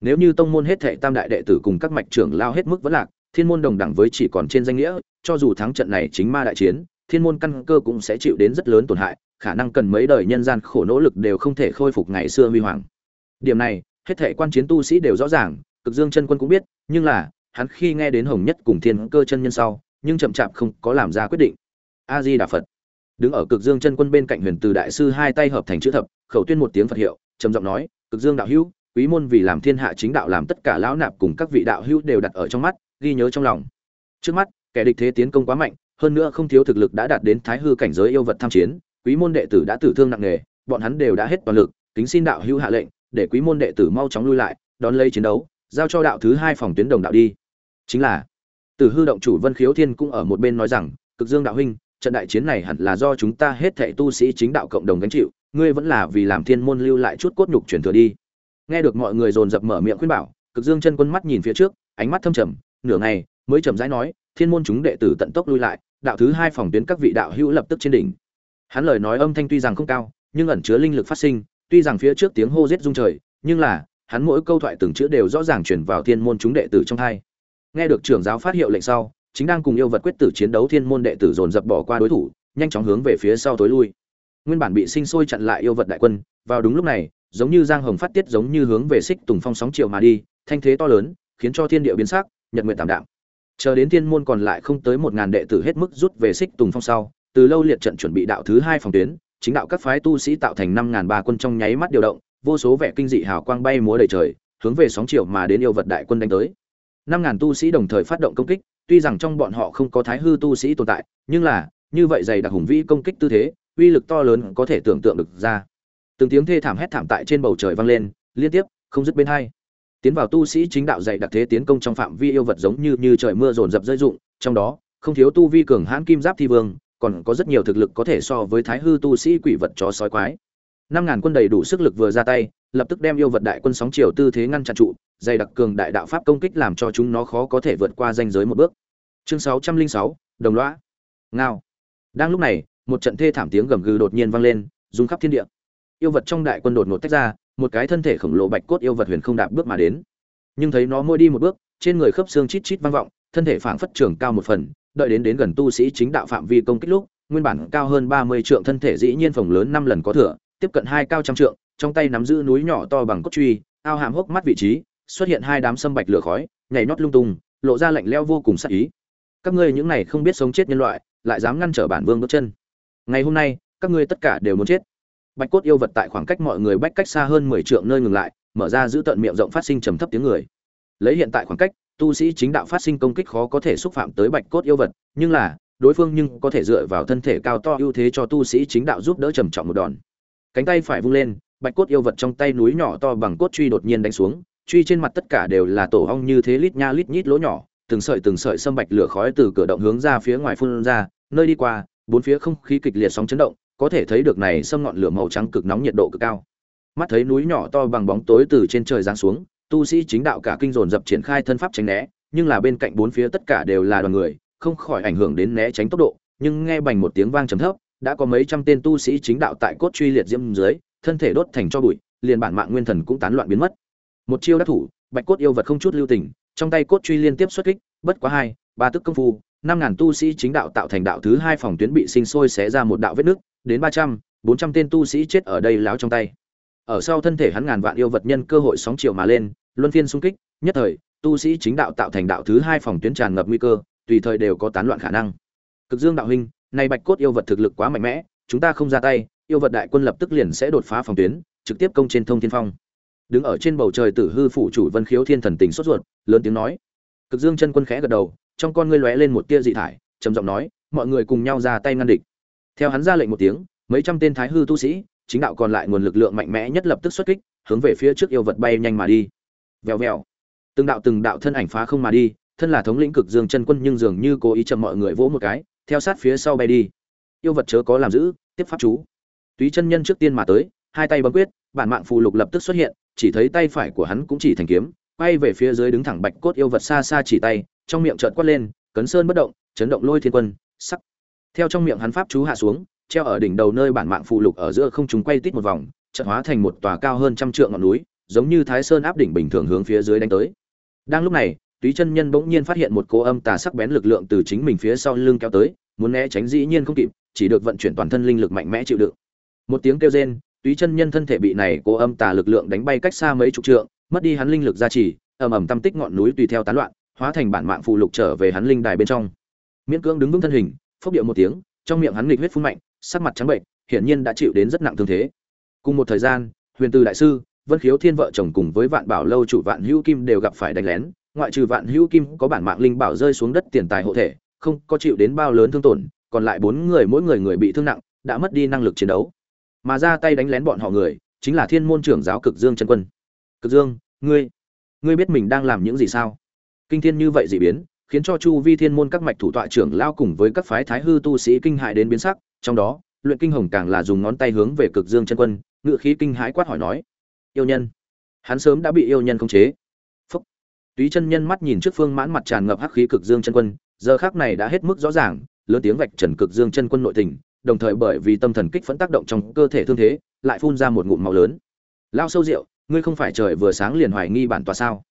Nếu như tông môn hết thệ tam đại đệ tử cùng các mạch trưởng lao hết mức vẫn lạc, thiên môn đồng đẳng với chỉ còn trên danh nghĩa, cho dù thắng trận này chính ma đại chiến thiên môn căn cơ cũng sẽ chịu đến rất lớn tổn hại, khả năng cần mấy đời nhân gian khổ nỗ lực đều không thể khôi phục ngày xưa huy hoàng. Điểm này, hết thể quan chiến tu sĩ đều rõ ràng, cực dương chân quân cũng biết, nhưng là, hắn khi nghe đến hồng nhất cùng thiên cơ chân nhân sau, nhưng chậm chạp không có làm ra quyết định. A di đà phật. Đứng ở cực dương chân quân bên cạnh huyền từ đại sư hai tay hợp thành chữ thập, khẩu tuyên một tiếng phật hiệu, trầm giọng nói, cực dương đạo hữu, quý môn vì làm thiên hạ chính đạo làm tất cả lão nạp cùng các vị đạo hữu đều đặt ở trong mắt, ghi nhớ trong lòng. Trước mắt, kẻ địch thế tiến công quá mạnh hơn nữa không thiếu thực lực đã đạt đến thái hư cảnh giới yêu vật tham chiến, quý môn đệ tử đã tử thương nặng nề, bọn hắn đều đã hết toàn lực, kính xin đạo hữu hạ lệnh, để quý môn đệ tử mau chóng lui lại, đón lấy chiến đấu, giao cho đạo thứ hai phòng tuyến đồng đạo đi. Chính là từ hư động chủ vân khiếu thiên cũng ở một bên nói rằng, cực dương đạo huynh, trận đại chiến này hẳn là do chúng ta hết thảy tu sĩ chính đạo cộng đồng gánh chịu, ngươi vẫn là vì làm thiên môn lưu lại chút cốt nhục truyền thừa đi. Nghe được mọi người dồn dập mở miệng khuyên bảo, cực dương chân quân mắt nhìn phía trước, ánh mắt thâm trầm, nửa ngày mới chậm rãi nói, thiên môn chúng đệ tử tận tốc lui lại đạo thứ hai phòng tuyến các vị đạo hữu lập tức trên đỉnh. Hắn lời nói âm thanh tuy rằng không cao, nhưng ẩn chứa linh lực phát sinh, tuy rằng phía trước tiếng hô giết rung trời, nhưng là, hắn mỗi câu thoại từng chữ đều rõ ràng truyền vào thiên môn chúng đệ tử trong hai nghe được trưởng giáo phát hiệu lệnh sau, chính đang cùng yêu vật quyết tử chiến đấu thiên môn đệ tử dồn dập bỏ qua đối thủ, nhanh chóng hướng về phía sau tối lui. Nguyên bản bị sinh sôi chặn lại yêu vật đại quân, vào đúng lúc này, giống như giang hồng phát tiết giống như hướng về xích tùng phong sóng chiều mà đi, thanh thế to lớn, khiến cho thiên địa biến sắc, nhật nguyện tạm đạm chờ đến thiên môn còn lại không tới một ngàn đệ tử hết mức rút về xích tùng phong sau, từ lâu liệt trận chuẩn bị đạo thứ hai phòng tuyến, chính đạo các phái tu sĩ tạo thành năm ngàn ba quân trong nháy mắt điều động, vô số vẻ kinh dị hào quang bay múa đầy trời, hướng về sóng triệu mà đến yêu vật đại quân đánh tới. Năm ngàn tu sĩ đồng thời phát động công kích, tuy rằng trong bọn họ không có thái hư tu sĩ tồn tại, nhưng là, như vậy dày đặc hùng vĩ công kích tư thế, uy lực to lớn có thể tưởng tượng được ra. Từng tiếng thê thảm hét thảm tại trên bầu trời vang lên, liên tiếp, không dứt bên hai tiến vào tu sĩ chính đạo dạy đặc thế tiến công trong phạm vi yêu vật giống như như trời mưa rồn rập rơi rụng, trong đó, không thiếu tu vi cường hãn kim giáp thi vương, còn có rất nhiều thực lực có thể so với thái hư tu sĩ quỷ vật chó sói quái. Năm ngàn quân đầy đủ sức lực vừa ra tay, lập tức đem yêu vật đại quân sóng chiều tư thế ngăn chặn trụ, dày đặc cường đại đạo pháp công kích làm cho chúng nó khó có thể vượt qua danh giới một bước. Chương sáu trăm linh sáu, đồng loã ngao. Đang lúc này, một trận thê thảm tiếng gầm gừ đột nhiên vang lên, rung khắp thiên địa. Yêu vật trong đại quân đột ngột tách ra một cái thân thể khổng lồ bạch cốt yêu vật huyền không đạp bước mà đến. Nhưng thấy nó môi đi một bước, trên người khớp xương chít chít vang vọng, thân thể phảng phất trường cao một phần, đợi đến đến gần tu sĩ chính đạo phạm vi công kích lúc, nguyên bản cao hơn ba mươi trượng thân thể dĩ nhiên phồng lớn năm lần có thừa, tiếp cận hai cao trăm trượng, trong tay nắm giữ núi nhỏ to bằng cốt truy, ao hàm hốc mắt vị trí, xuất hiện hai đám sâm bạch lửa khói, nhảy nhót lung tung, lộ ra lạnh leo vô cùng sắc ý. Các ngươi những này không biết sống chết nhân loại, lại dám ngăn trở bản vương bước chân. Ngày hôm nay, các ngươi tất cả đều muốn chết bạch cốt yêu vật tại khoảng cách mọi người bách cách xa hơn mười trượng nơi ngừng lại, mở ra giữ tận miệng rộng phát sinh trầm thấp tiếng người. Lấy hiện tại khoảng cách, tu sĩ chính đạo phát sinh công kích khó có thể xúc phạm tới bạch cốt yêu vật, nhưng là, đối phương nhưng có thể dựa vào thân thể cao to ưu thế cho tu sĩ chính đạo giúp đỡ trầm trọng một đòn. Cánh tay phải vung lên, bạch cốt yêu vật trong tay núi nhỏ to bằng cốt truy đột nhiên đánh xuống, truy trên mặt tất cả đều là tổ ong như thế lít nha lít nhít lỗ nhỏ, từng sợi từng sợi sâm bạch lửa khói từ cửa động hướng ra phía ngoài phun ra, nơi đi qua, bốn phía không khí kịch liệt sóng chấn động có thể thấy được này sâm ngọn lửa màu trắng cực nóng nhiệt độ cực cao. Mắt thấy núi nhỏ to bằng bóng tối từ trên trời giáng xuống, tu sĩ chính đạo cả kinh dồn dập triển khai thân pháp tránh né, nhưng là bên cạnh bốn phía tất cả đều là đoàn người, không khỏi ảnh hưởng đến né tránh tốc độ, nhưng nghe bành một tiếng vang trầm thấp, đã có mấy trăm tên tu sĩ chính đạo tại cốt truy liệt diễm dưới, thân thể đốt thành cho bụi, liền bản mạng nguyên thần cũng tán loạn biến mất. Một chiêu đắc thủ, bạch cốt yêu vật không chút lưu tình, trong tay cốt truy liên tiếp xuất kích, bất quá hai, ba tức công phu, năm ngàn tu sĩ chính đạo tạo thành đạo thứ hai phòng tuyến bị sinh sôi xé ra một đạo vết nước đến ba trăm, bốn trăm tên tu sĩ chết ở đây láo trong tay. Ở sau thân thể hắn ngàn vạn yêu vật nhân cơ hội sóng chiều mà lên, luân phiên xung kích, nhất thời, tu sĩ chính đạo tạo thành đạo thứ hai phòng tuyến tràn ngập nguy cơ, tùy thời đều có tán loạn khả năng. Cực dương đạo huynh, nay bạch cốt yêu vật thực lực quá mạnh mẽ, chúng ta không ra tay, yêu vật đại quân lập tức liền sẽ đột phá phòng tuyến, trực tiếp công trên thông thiên phong. Đứng ở trên bầu trời tử hư phủ chủ vân khiếu thiên thần tình sốt ruột, lớn tiếng nói. Cực dương chân quân khẽ gật đầu, trong con ngươi lóe lên một tia dị thải, trầm giọng nói, mọi người cùng nhau ra tay ngăn địch theo hắn ra lệnh một tiếng, mấy trăm tên thái hư tu sĩ, chính đạo còn lại nguồn lực lượng mạnh mẽ nhất lập tức xuất kích, hướng về phía trước yêu vật bay nhanh mà đi. Vèo vèo. Từng đạo từng đạo thân ảnh phá không mà đi, thân là thống lĩnh cực dương chân quân nhưng dường như cố ý chậm mọi người vỗ một cái, theo sát phía sau bay đi. Yêu vật chớ có làm giữ, tiếp pháp chú. Túy chân nhân trước tiên mà tới, hai tay bấm quyết, bản mạng phù lục lập tức xuất hiện, chỉ thấy tay phải của hắn cũng chỉ thành kiếm, quay về phía dưới đứng thẳng bạch cốt yêu vật xa xa chỉ tay, trong miệng trợn quát lên, cấn sơn bất động, chấn động lôi thiên quân, sắc theo trong miệng hắn pháp chú hạ xuống, treo ở đỉnh đầu nơi bản mạng phụ lục ở giữa không chúng quay tít một vòng, chợt hóa thành một tòa cao hơn trăm trượng ngọn núi, giống như thái sơn áp đỉnh bình thường hướng phía dưới đánh tới. Đang lúc này, túy chân nhân bỗng nhiên phát hiện một cô âm tà sắc bén lực lượng từ chính mình phía sau lưng kéo tới, muốn né tránh dĩ nhiên không kịp, chỉ được vận chuyển toàn thân linh lực mạnh mẽ chịu đựng. Một tiếng kêu rên, túy chân nhân thân thể bị này cô âm tà lực lượng đánh bay cách xa mấy chục trượng, mất đi hắn linh lực gia trì, ầm ầm tâm tích ngọn núi tùy theo tán loạn, hóa thành bản mạng phụ lục trở về hắn linh đài bên trong. Miễn cưỡng đứng vững thân hình phốc điệu một tiếng, trong miệng hắn nghịch huyết phun mạnh, sắc mặt trắng bệnh, hiển nhiên đã chịu đến rất nặng thương thế. Cùng một thời gian, huyền từ đại sư, vân khiếu thiên vợ chồng cùng với vạn bảo lâu chủ vạn hữu kim đều gặp phải đánh lén, ngoại trừ vạn hữu kim có bản mạng linh bảo rơi xuống đất tiền tài hộ thể, không có chịu đến bao lớn thương tổn, còn lại bốn người mỗi người người bị thương nặng, đã mất đi năng lực chiến đấu. Mà ra tay đánh lén bọn họ người, chính là thiên môn trưởng giáo cực dương chân quân. Cực dương, ngươi ngươi biết mình đang làm những gì sao? Kinh thiên như vậy dị biến khiến cho chu vi thiên môn các mạch thủ tọa trưởng lao cùng với các phái thái hư tu sĩ kinh hại đến biến sắc, trong đó, luyện kinh hồng càng là dùng ngón tay hướng về cực dương chân quân ngự khí kinh hãi quát hỏi nói, yêu nhân, hắn sớm đã bị yêu nhân khống chế. Phúc. Túy chân nhân mắt nhìn trước phương mãn mặt tràn ngập hắc khí cực dương chân quân, giờ khác này đã hết mức rõ ràng, lớn tiếng vạch trần cực dương chân quân nội tình, đồng thời bởi vì tâm thần kích phẫn tác động trong cơ thể thương thế, lại phun ra một ngụm màu lớn. Lao sâu rượu, ngươi không phải trời vừa sáng liền hoài nghi bản tòa sao?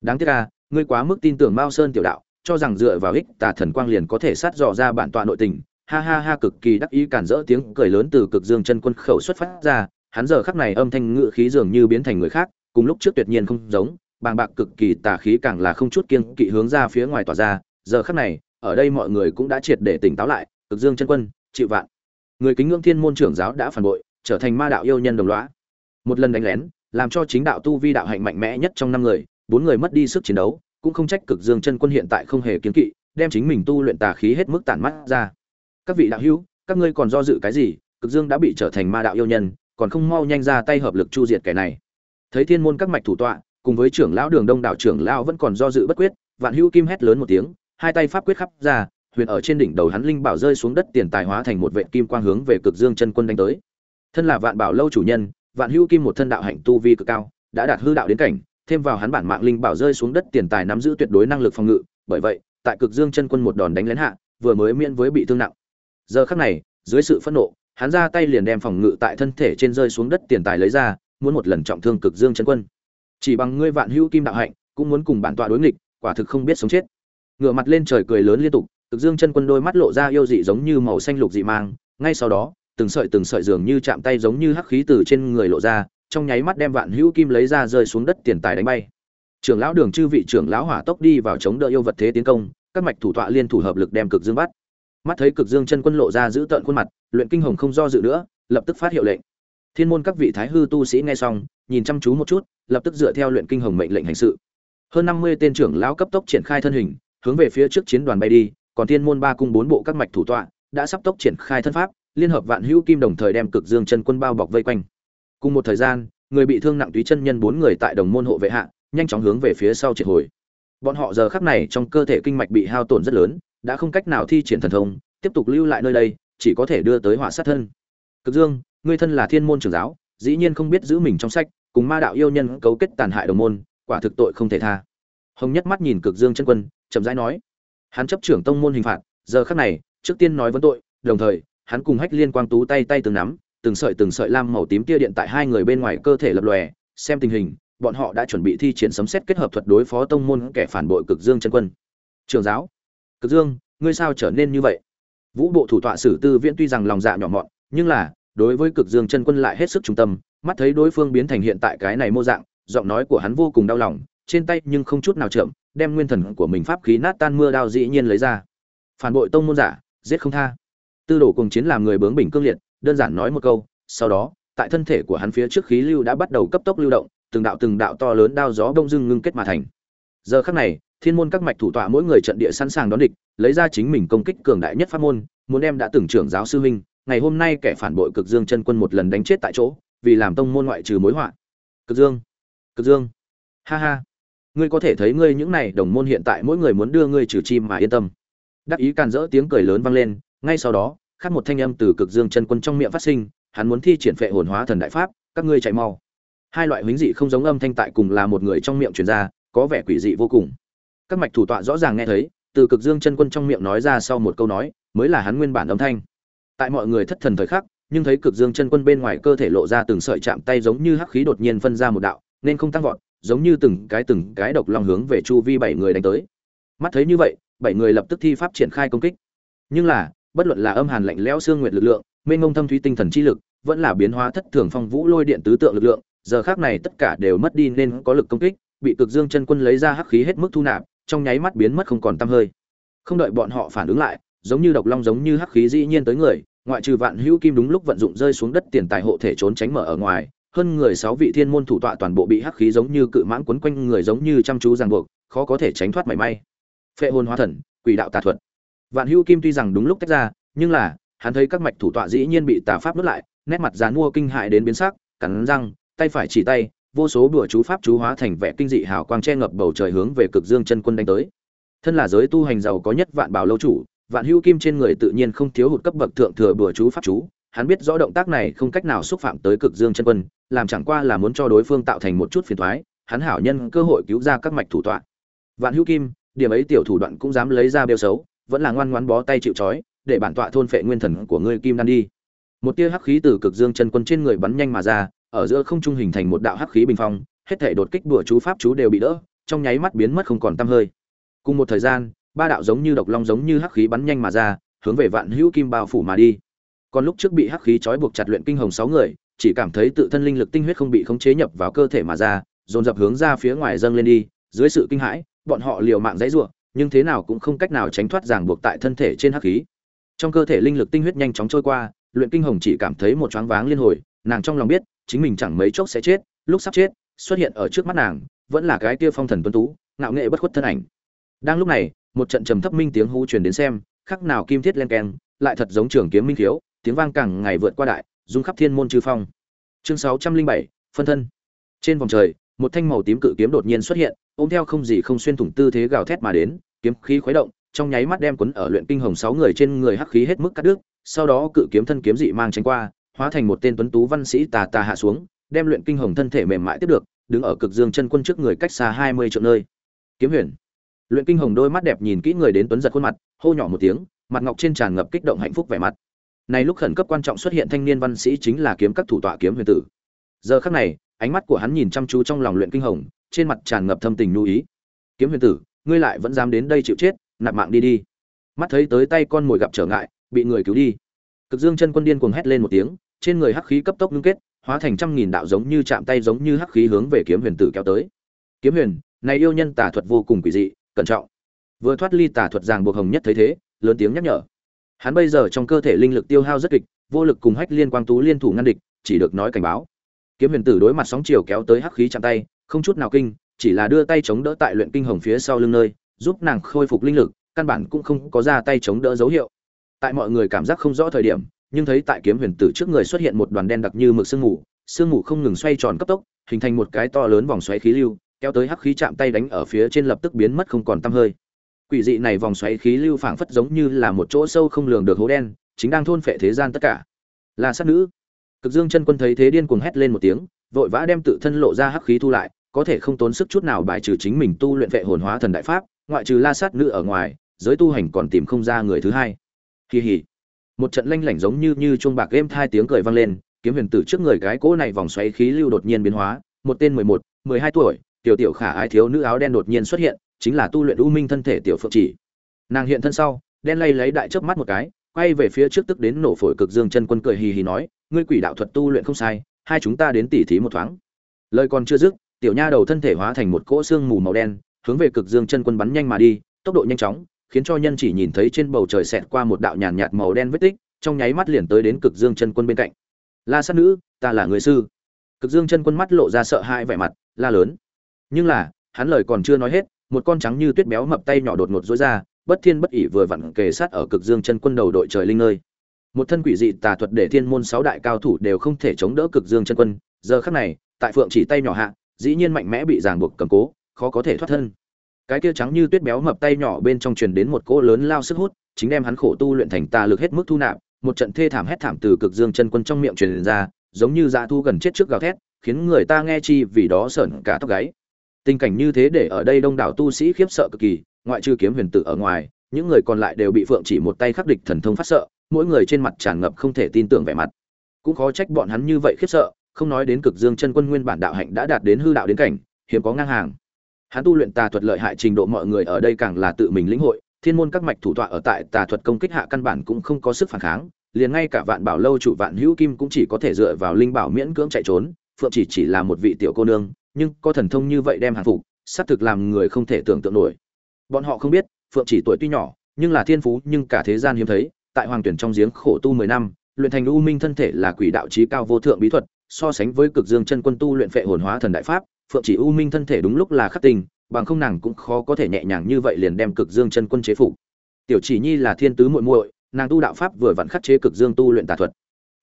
Đáng tiếc à ngươi quá mức tin tưởng mao sơn tiểu đạo cho rằng dựa vào ích tà thần quang liền có thể sát dò ra bản tọa nội tình. Ha ha ha, cực kỳ đắc ý cản rỡ tiếng cười lớn từ cực dương chân quân khẩu xuất phát ra. Hắn giờ khắc này âm thanh ngự khí dường như biến thành người khác, cùng lúc trước tuyệt nhiên không giống. Bàng bạc cực kỳ tà khí càng là không chút kiên kỵ hướng ra phía ngoài tỏa ra. Giờ khắc này, ở đây mọi người cũng đã triệt để tỉnh táo lại. Cực dương chân quân, chịu vạn. Người kính ngưỡng thiên môn trưởng giáo đã phản bội, trở thành ma đạo yêu nhân đồng lõa. Một lần đánh lén, làm cho chính đạo tu vi đạo hạnh mạnh mẽ nhất trong năm người, bốn người mất đi sức chiến đấu cũng không trách cực dương chân quân hiện tại không hề kiến kỵ, đem chính mình tu luyện tà khí hết mức tản mắt ra. Các vị đạo hữu, các ngươi còn do dự cái gì? Cực dương đã bị trở thành ma đạo yêu nhân, còn không mau nhanh ra tay hợp lực chu diệt kẻ này. Thấy thiên môn các mạch thủ tọa, cùng với trưởng lão đường đông đảo trưởng lão vẫn còn do dự bất quyết, vạn hữu kim hét lớn một tiếng, hai tay pháp quyết khắp ra, huyền ở trên đỉnh đầu hắn linh bảo rơi xuống đất tiền tài hóa thành một vệ kim quang hướng về cực dương chân quân đánh tới. Thân là vạn bảo lâu chủ nhân, vạn hữu kim một thân đạo hạnh tu vi cực cao, đã đạt hư đạo đến cảnh thêm vào hắn bản mạng linh bảo rơi xuống đất tiền tài nắm giữ tuyệt đối năng lực phòng ngự, bởi vậy, tại cực dương chân quân một đòn đánh lén hạ, vừa mới miễn với bị thương nặng. Giờ khắc này, dưới sự phẫn nộ, hắn ra tay liền đem phòng ngự tại thân thể trên rơi xuống đất tiền tài lấy ra, muốn một lần trọng thương cực dương chân quân. Chỉ bằng ngươi vạn hữu kim đạo hạnh, cũng muốn cùng bản tọa đối nghịch, quả thực không biết sống chết. Ngửa mặt lên trời cười lớn liên tục, cực dương chân quân đôi mắt lộ ra yêu dị giống như màu xanh lục dị mang, ngay sau đó, từng sợi từng sợi dường như chạm tay giống như hắc khí từ trên người lộ ra trong nháy mắt đem vạn hữu kim lấy ra rơi xuống đất tiền tài đánh bay. Trưởng lão đường chư vị trưởng lão hỏa tốc đi vào chống đỡ yêu vật thế tiến công, các mạch thủ tọa liên thủ hợp lực đem cực dương bắt. Mắt thấy cực dương chân quân lộ ra giữ tợn khuôn mặt, luyện kinh hồng không do dự nữa, lập tức phát hiệu lệnh. Thiên môn các vị thái hư tu sĩ nghe xong, nhìn chăm chú một chút, lập tức dựa theo luyện kinh hồng mệnh lệnh hành sự. Hơn năm mươi tên trưởng lão cấp tốc triển khai thân hình, hướng về phía trước chiến đoàn bay đi, còn thiên môn ba cung bốn bộ các mạch thủ tọa đã sắp tốc triển khai thân pháp, liên hợp vạn hữu kim đồng thời đem cực dương chân quân bao bọc vây quanh cùng một thời gian, người bị thương nặng túy chân nhân bốn người tại đồng môn hộ vệ hạ, nhanh chóng hướng về phía sau triệt hồi. Bọn họ giờ khắc này trong cơ thể kinh mạch bị hao tổn rất lớn, đã không cách nào thi triển thần thông, tiếp tục lưu lại nơi đây, chỉ có thể đưa tới hỏa sát thân. Cực dương, ngươi thân là thiên môn trưởng giáo, dĩ nhiên không biết giữ mình trong sách, cùng ma đạo yêu nhân cấu kết tàn hại đồng môn, quả thực tội không thể tha. Hồng nhất mắt nhìn cực dương chân quân, chậm rãi nói, hắn chấp trưởng tông môn hình phạt, giờ khắc này, trước tiên nói vấn tội, đồng thời, hắn cùng hách liên quang tú tay tay từng nắm từng sợi từng sợi lam màu tím tia điện tại hai người bên ngoài cơ thể lập lòe, xem tình hình, bọn họ đã chuẩn bị thi triển sấm xét kết hợp thuật đối phó tông môn kẻ phản bội cực dương chân quân. Trường giáo, cực dương, ngươi sao trở nên như vậy? Vũ bộ thủ tọa sử tư viễn tuy rằng lòng dạ nhỏ mọn, nhưng là, đối với cực dương chân quân lại hết sức trung tâm, mắt thấy đối phương biến thành hiện tại cái này mô dạng, giọng nói của hắn vô cùng đau lòng, trên tay nhưng không chút nào chậm, đem nguyên thần của mình pháp khí nát tan mưa đao dĩ nhiên lấy ra. Phản bội tông môn giả, giết không tha. Tư đồ cùng chiến làm người bướng bỉnh cương liệt đơn giản nói một câu, sau đó, tại thân thể của hắn phía trước khí lưu đã bắt đầu cấp tốc lưu động, từng đạo từng đạo to lớn đao gió đông dưng ngưng kết mà thành. Giờ khắc này, thiên môn các mạch thủ tọa mỗi người trận địa sẵn sàng đón địch, lấy ra chính mình công kích cường đại nhất pháp môn, muốn em đã từng trưởng giáo sư huynh, ngày hôm nay kẻ phản bội cực dương chân quân một lần đánh chết tại chỗ, vì làm tông môn ngoại trừ mối họa. Cực dương cực dương, ha ha. Ngươi có thể thấy ngươi những này đồng môn hiện tại mỗi người muốn đưa ngươi trừ chim mà yên tâm. Đắc ý càn rỡ tiếng cười lớn vang lên, ngay sau đó khác một thanh âm từ cực dương chân quân trong miệng phát sinh, hắn muốn thi triển phệ hồn hóa thần đại pháp, các ngươi chạy mau. Hai loại huynh dị không giống âm thanh tại cùng là một người trong miệng truyền ra, có vẻ quỷ dị vô cùng. Các mạch thủ tọa rõ ràng nghe thấy, từ cực dương chân quân trong miệng nói ra sau một câu nói, mới là hắn nguyên bản âm thanh. Tại mọi người thất thần thời khắc, nhưng thấy cực dương chân quân bên ngoài cơ thể lộ ra từng sợi chạm tay giống như hắc khí đột nhiên phân ra một đạo, nên không tăng vọt, giống như từng cái từng cái độc long hướng về chu vi bảy người đánh tới. Mắt thấy như vậy, bảy người lập tức thi pháp triển khai công kích. Nhưng là bất luận là âm hàn lạnh lẽo xương nguyệt lực lượng, mênh mông thâm thúy tinh thần chi lực, vẫn là biến hóa thất thường phong vũ lôi điện tứ tượng lực lượng, giờ khác này tất cả đều mất đi nên có lực công kích, bị cực dương chân quân lấy ra hắc khí hết mức thu nạp, trong nháy mắt biến mất không còn tăm hơi. Không đợi bọn họ phản ứng lại, giống như độc long giống như hắc khí dĩ nhiên tới người, ngoại trừ vạn hữu kim đúng lúc vận dụng rơi xuống đất tiền tài hộ thể trốn tránh mở ở ngoài, hơn người sáu vị thiên môn thủ tọa toàn bộ bị hắc khí giống như cự mãng quấn quanh người giống như chăm chú ràng buộc, khó có thể tránh thoát mảy may. Phệ hồn hóa thần, quỷ đạo tà thuật vạn Hưu kim tuy rằng đúng lúc tách ra nhưng là hắn thấy các mạch thủ tọa dĩ nhiên bị tà pháp nuốt lại nét mặt dán mua kinh hại đến biến sắc cắn răng tay phải chỉ tay vô số đùa chú pháp chú hóa thành vẻ kinh dị hào quang che ngập bầu trời hướng về cực dương chân quân đánh tới. Thân là giới tu hành giàu có nhất vạn bảo lâu chủ vạn Hưu kim trên người tự nhiên không thiếu hụt cấp bậc thượng thừa đùa chú pháp chú hắn biết rõ động tác này không cách nào xúc phạm tới cực dương chân quân làm chẳng qua là muốn cho đối phương tạo thành một chút phiền toái, hắn hảo nhân cơ hội cứu ra các mạch thủ tọa. Vạn Hưu kim điểm ấy tiểu thủ đoạn cũng dám lấy ra bêu xấu vẫn là ngoan ngoãn bó tay chịu trói, để bản tọa thôn phệ nguyên thần của ngươi kim đan đi. Một tia hắc khí từ cực dương chân quân trên người bắn nhanh mà ra, ở giữa không trung hình thành một đạo hắc khí bình phong, hết thể đột kích đùa chú pháp chú đều bị đỡ, trong nháy mắt biến mất không còn tăm hơi. Cùng một thời gian, ba đạo giống như độc long giống như hắc khí bắn nhanh mà ra, hướng về vạn hữu kim bao phủ mà đi. Còn lúc trước bị hắc khí trói buộc chặt luyện kinh hồng sáu người, chỉ cảm thấy tự thân linh lực tinh huyết không bị khống chế nhập vào cơ thể mà ra, dồn dập hướng ra phía ngoài dâng lên đi, dưới sự kinh hãi, bọn họ liều mạng dãy rủa nhưng thế nào cũng không cách nào tránh thoát ràng buộc tại thân thể trên hắc khí. Trong cơ thể linh lực tinh huyết nhanh chóng trôi qua, luyện kinh hồng chỉ cảm thấy một choáng váng liên hồi, nàng trong lòng biết, chính mình chẳng mấy chốc sẽ chết, lúc sắp chết, xuất hiện ở trước mắt nàng, vẫn là cái kia phong thần tuấn tú, ngạo nghệ bất khuất thân ảnh. Đang lúc này, một trận trầm thấp minh tiếng hú truyền đến xem, khắc nào kim thiết len keng, lại thật giống trường kiếm minh thiếu tiếng vang càng ngày vượt qua đại dung khắp thiên môn chư phong. Chương sáu trăm linh bảy, phân thân. Trên vòng trời một thanh màu tím cự kiếm đột nhiên xuất hiện, ôm theo không gì không xuyên thủng tư thế gào thét mà đến, kiếm khí khuấy động, trong nháy mắt đem quấn ở luyện kinh hồng sáu người trên người hắc khí hết mức cắt đứt, sau đó cự kiếm thân kiếm dị mang tránh qua, hóa thành một tên tuấn tú văn sĩ tà tà hạ xuống, đem luyện kinh hồng thân thể mềm mại tiếp được, đứng ở cực dương chân quân trước người cách xa hai mươi trượng nơi. Kiếm huyền. Luyện kinh hồng đôi mắt đẹp nhìn kỹ người đến tuấn giật khuôn mặt, hô nhỏ một tiếng, mặt ngọc trên tràn ngập kích động hạnh phúc vẻ mặt. Này lúc khẩn cấp quan trọng xuất hiện thanh niên văn sĩ chính là kiếm các thủ tọa kiếm huyền tử. Giờ khắc này ánh mắt của hắn nhìn chăm chú trong lòng luyện kinh hồng, trên mặt tràn ngập thâm tình lưu ý. Kiếm huyền tử, ngươi lại vẫn dám đến đây chịu chết, nạp mạng đi đi. Mắt thấy tới tay con mồi gặp trở ngại, bị người cứu đi. Cực dương chân quân điên cuồng hét lên một tiếng, trên người hắc khí cấp tốc ngưng kết, hóa thành trăm nghìn đạo giống như chạm tay giống như hắc khí hướng về kiếm huyền tử kéo tới. Kiếm huyền, này yêu nhân tà thuật vô cùng quỷ dị, cẩn trọng. Vừa thoát ly tà thuật ràng buộc hồng nhất thấy thế, lớn tiếng nhắc nhở. Hắn bây giờ trong cơ thể linh lực tiêu hao rất kịch, vô lực cùng hách liên quang tú liên thủ ngăn địch, chỉ được nói cảnh báo kiếm huyền tử đối mặt sóng chiều kéo tới hắc khí chạm tay, không chút nào kinh, chỉ là đưa tay chống đỡ tại luyện kinh hồng phía sau lưng nơi, giúp nàng khôi phục linh lực, căn bản cũng không có ra tay chống đỡ dấu hiệu. Tại mọi người cảm giác không rõ thời điểm, nhưng thấy tại kiếm huyền tử trước người xuất hiện một đoàn đen đặc như mực sương mù sương mù không ngừng xoay tròn cấp tốc, hình thành một cái to lớn vòng xoáy khí lưu, kéo tới hắc khí chạm tay đánh ở phía trên lập tức biến mất không còn tăm hơi. Quỷ dị này vòng xoáy khí lưu phảng phất giống như là một chỗ sâu không lường được hố đen, chính đang thôn phệ thế gian tất cả. Là sát nữ cực dương chân quân thấy thế điên cuồng hét lên một tiếng, vội vã đem tự thân lộ ra hắc khí thu lại, có thể không tốn sức chút nào bài trừ chính mình tu luyện vệ hồn hóa thần đại pháp, ngoại trừ la sát nữ ở ngoài, giới tu hành còn tìm không ra người thứ hai. Kỳ hỉ một trận lanh lảnh giống như như chuông bạc êm thai tiếng cười vang lên, kiếm huyền tử trước người cái cỗ này vòng xoáy khí lưu đột nhiên biến hóa, một tên mười một, mười hai tuổi, tiểu tiểu khả ái thiếu nữ áo đen đột nhiên xuất hiện, chính là tu luyện u minh thân thể tiểu phượng chỉ. Nàng hiện thân sau, đen lay lấy đại chớp mắt một cái quay về phía trước tức đến nổ phổi cực dương chân quân cười hì hì nói, ngươi quỷ đạo thuật tu luyện không sai, hai chúng ta đến tỉ thí một thoáng. Lời còn chưa dứt, tiểu nha đầu thân thể hóa thành một cỗ xương mù màu đen, hướng về cực dương chân quân bắn nhanh mà đi, tốc độ nhanh chóng, khiến cho nhân chỉ nhìn thấy trên bầu trời xẹt qua một đạo nhàn nhạt màu đen vết tích, trong nháy mắt liền tới đến cực dương chân quân bên cạnh. La sát nữ, ta là người sư. Cực dương chân quân mắt lộ ra sợ hãi vẻ mặt, la lớn. Nhưng là, hắn lời còn chưa nói hết, một con trắng như tuyết béo mập tay nhỏ đột ngột dối ra bất thiên bất ỷ vừa vặn kề sát ở cực dương chân quân đầu đội trời linh nơi. Một thân quỷ dị tà thuật để thiên môn sáu đại cao thủ đều không thể chống đỡ cực dương chân quân. Giờ khắc này, tại phượng chỉ tay nhỏ hạ, dĩ nhiên mạnh mẽ bị ràng buộc cầm cố, khó có thể thoát thân. Cái kia trắng như tuyết béo mập tay nhỏ bên trong truyền đến một cỗ lớn lao sức hút, chính đem hắn khổ tu luyện thành tà lực hết mức thu nạp. Một trận thê thảm hét thảm từ cực dương chân quân trong miệng truyền ra, giống như dã thu gần chết trước gào thét, khiến người ta nghe chi vì đó sởn cả tóc gáy. Tình cảnh như thế để ở đây đông đảo tu sĩ khiếp sợ cực kỳ ngoại trừ kiếm huyền tử ở ngoài, những người còn lại đều bị phượng chỉ một tay khắc địch thần thông phát sợ, mỗi người trên mặt tràn ngập không thể tin tưởng vẻ mặt. Cũng khó trách bọn hắn như vậy khiếp sợ, không nói đến cực dương chân quân nguyên bản đạo hạnh đã đạt đến hư đạo đến cảnh, hiếm có ngang hàng. Hắn tu luyện tà thuật lợi hại trình độ mọi người ở đây càng là tự mình lĩnh hội, thiên môn các mạch thủ tọa ở tại tà thuật công kích hạ căn bản cũng không có sức phản kháng, liền ngay cả vạn bảo lâu chủ vạn hữu kim cũng chỉ có thể dựa vào linh bảo miễn cưỡng chạy trốn, phượng chỉ chỉ là một vị tiểu cô nương, nhưng có thần thông như vậy đem hàng phục, xác thực làm người không thể tưởng tượng nổi bọn họ không biết, phượng chỉ tuổi tuy nhỏ, nhưng là thiên phú, nhưng cả thế gian hiếm thấy. Tại hoàng tuyển trong giếng khổ tu mười năm, luyện thành u minh thân thể là quỷ đạo trí cao vô thượng bí thuật, so sánh với cực dương chân quân tu luyện phệ hồn hóa thần đại pháp, phượng chỉ u minh thân thể đúng lúc là khắc tình bằng không nàng cũng khó có thể nhẹ nhàng như vậy liền đem cực dương chân quân chế phục. Tiểu chỉ nhi là thiên tứ muội muội, nàng tu đạo pháp vừa vặn khắc chế cực dương tu luyện tà thuật.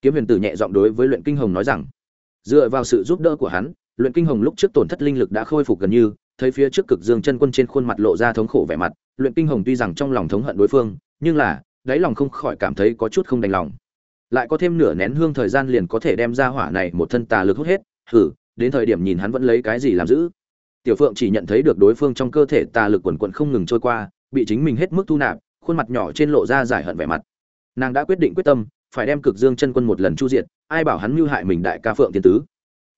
Kiếm huyền tử nhẹ giọng đối với luyện kinh hồng nói rằng, dựa vào sự giúp đỡ của hắn, luyện kinh hồng lúc trước tổn thất linh lực đã khôi phục gần như thấy phía trước cực dương chân quân trên khuôn mặt lộ ra thống khổ vẻ mặt, luyện kinh hồng tuy rằng trong lòng thống hận đối phương, nhưng là, đáy lòng không khỏi cảm thấy có chút không đành lòng. Lại có thêm nửa nén hương thời gian liền có thể đem ra hỏa này một thân tà lực hút hết hử đến thời điểm nhìn hắn vẫn lấy cái gì làm giữ. Tiểu phượng chỉ nhận thấy được đối phương trong cơ thể tà lực quần quận không ngừng trôi qua, bị chính mình hết mức thu nạp, khuôn mặt nhỏ trên lộ ra giải hận vẻ mặt. Nàng đã quyết định quyết tâm, phải đem cực dương chân quân một lần chu diệt, ai bảo hắn mưu hại mình đại ca phượng tiên tứ.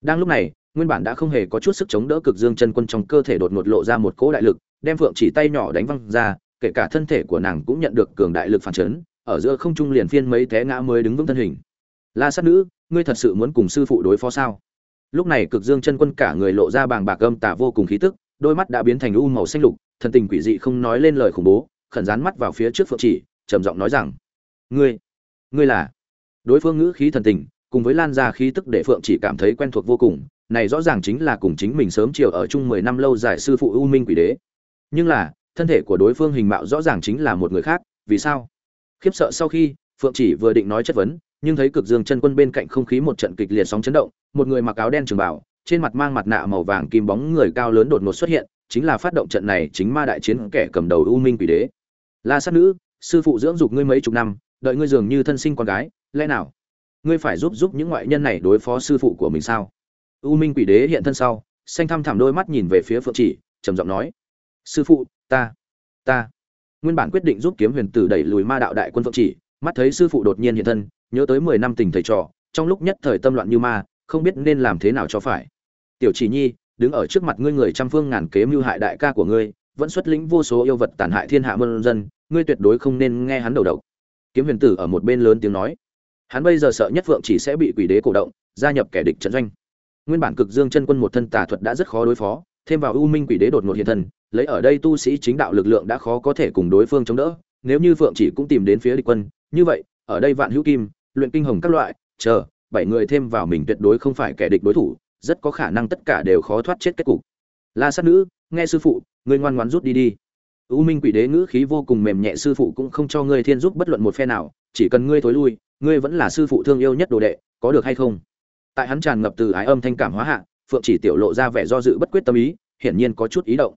Đang lúc này nguyên bản đã không hề có chút sức chống đỡ cực dương chân quân trong cơ thể đột ngột lộ ra một cỗ đại lực, đem phượng chỉ tay nhỏ đánh văng ra, kể cả thân thể của nàng cũng nhận được cường đại lực phản chấn, ở giữa không trung liền phiên mấy té ngã mới đứng vững thân hình. La sát nữ, ngươi thật sự muốn cùng sư phụ đối phó sao? Lúc này cực dương chân quân cả người lộ ra bàng bạc âm tà vô cùng khí tức, đôi mắt đã biến thành u màu xanh lục, thần tình quỷ dị không nói lên lời khủng bố, khẩn dán mắt vào phía trước phượng chỉ, trầm giọng nói rằng, ngươi ngươi là? Đối phương ngữ khí thần tình, cùng với lan ra khí tức để phượng chỉ cảm thấy quen thuộc vô cùng này rõ ràng chính là cùng chính mình sớm chiều ở chung mười năm lâu dài sư phụ u minh quỷ đế. Nhưng là, thân thể của đối phương hình mạo rõ ràng chính là một người khác, vì sao? Khiếp sợ sau khi, phượng chỉ vừa định nói chất vấn, nhưng thấy cực dương chân quân bên cạnh không khí một trận kịch liệt sóng chấn động, một người mặc áo đen trường bảo trên mặt mang mặt nạ màu vàng kim bóng người cao lớn đột ngột xuất hiện, chính là phát động trận này chính ma đại chiến kẻ cầm đầu u minh quỷ đế. La sát nữ, sư phụ dưỡng dục ngươi mấy chục năm, đợi ngươi dường như thân sinh con gái, lẽ nào? Ngươi phải giúp giúp những ngoại nhân này đối phó sư phụ của mình sao? U minh quỷ đế hiện thân sau, xanh thăm thẳm đôi mắt nhìn về phía phượng chỉ, trầm giọng nói, sư phụ, ta ta. Nguyên bản quyết định giúp kiếm huyền tử đẩy lùi ma đạo đại quân phượng chỉ, mắt thấy sư phụ đột nhiên hiện thân, nhớ tới mười năm tình thầy trò, trong lúc nhất thời tâm loạn như ma, không biết nên làm thế nào cho phải. Tiểu chỉ nhi, đứng ở trước mặt ngươi người trăm phương ngàn kế mưu hại đại ca của ngươi, vẫn xuất lĩnh vô số yêu vật tàn hại thiên hạ muôn dân, ngươi tuyệt đối không nên nghe hắn đầu độc. Kiếm huyền tử ở một bên lớn tiếng nói. Hắn bây giờ sợ nhất phượng chỉ sẽ bị quỷ đế cổ động, gia nhập kẻ địch trận doanh nguyên bản cực dương chân quân một thân tà thuật đã rất khó đối phó, thêm vào u minh quỷ đế đột ngột hiện thân, lấy ở đây tu sĩ chính đạo lực lượng đã khó có thể cùng đối phương chống đỡ, nếu như phượng chỉ cũng tìm đến phía địch quân, như vậy, ở đây vạn hữu kim, luyện kinh hồng các loại, chờ, bảy người thêm vào mình tuyệt đối không phải kẻ địch đối thủ, rất có khả năng tất cả đều khó thoát chết kết cục. La sát nữ, nghe sư phụ, ngươi ngoan ngoãn rút đi đi. U minh quỷ đế ngữ khí vô cùng mềm nhẹ, sư phụ cũng không cho ngươi thiên giúp bất luận một phe nào, chỉ cần ngươi thối lui, ngươi vẫn là sư phụ thương yêu nhất đồ đệ, có được hay không? Tại hắn tràn ngập từ ái âm thanh cảm hóa hạ, phượng chỉ tiểu lộ ra vẻ do dự bất quyết tâm ý, hiển nhiên có chút ý động.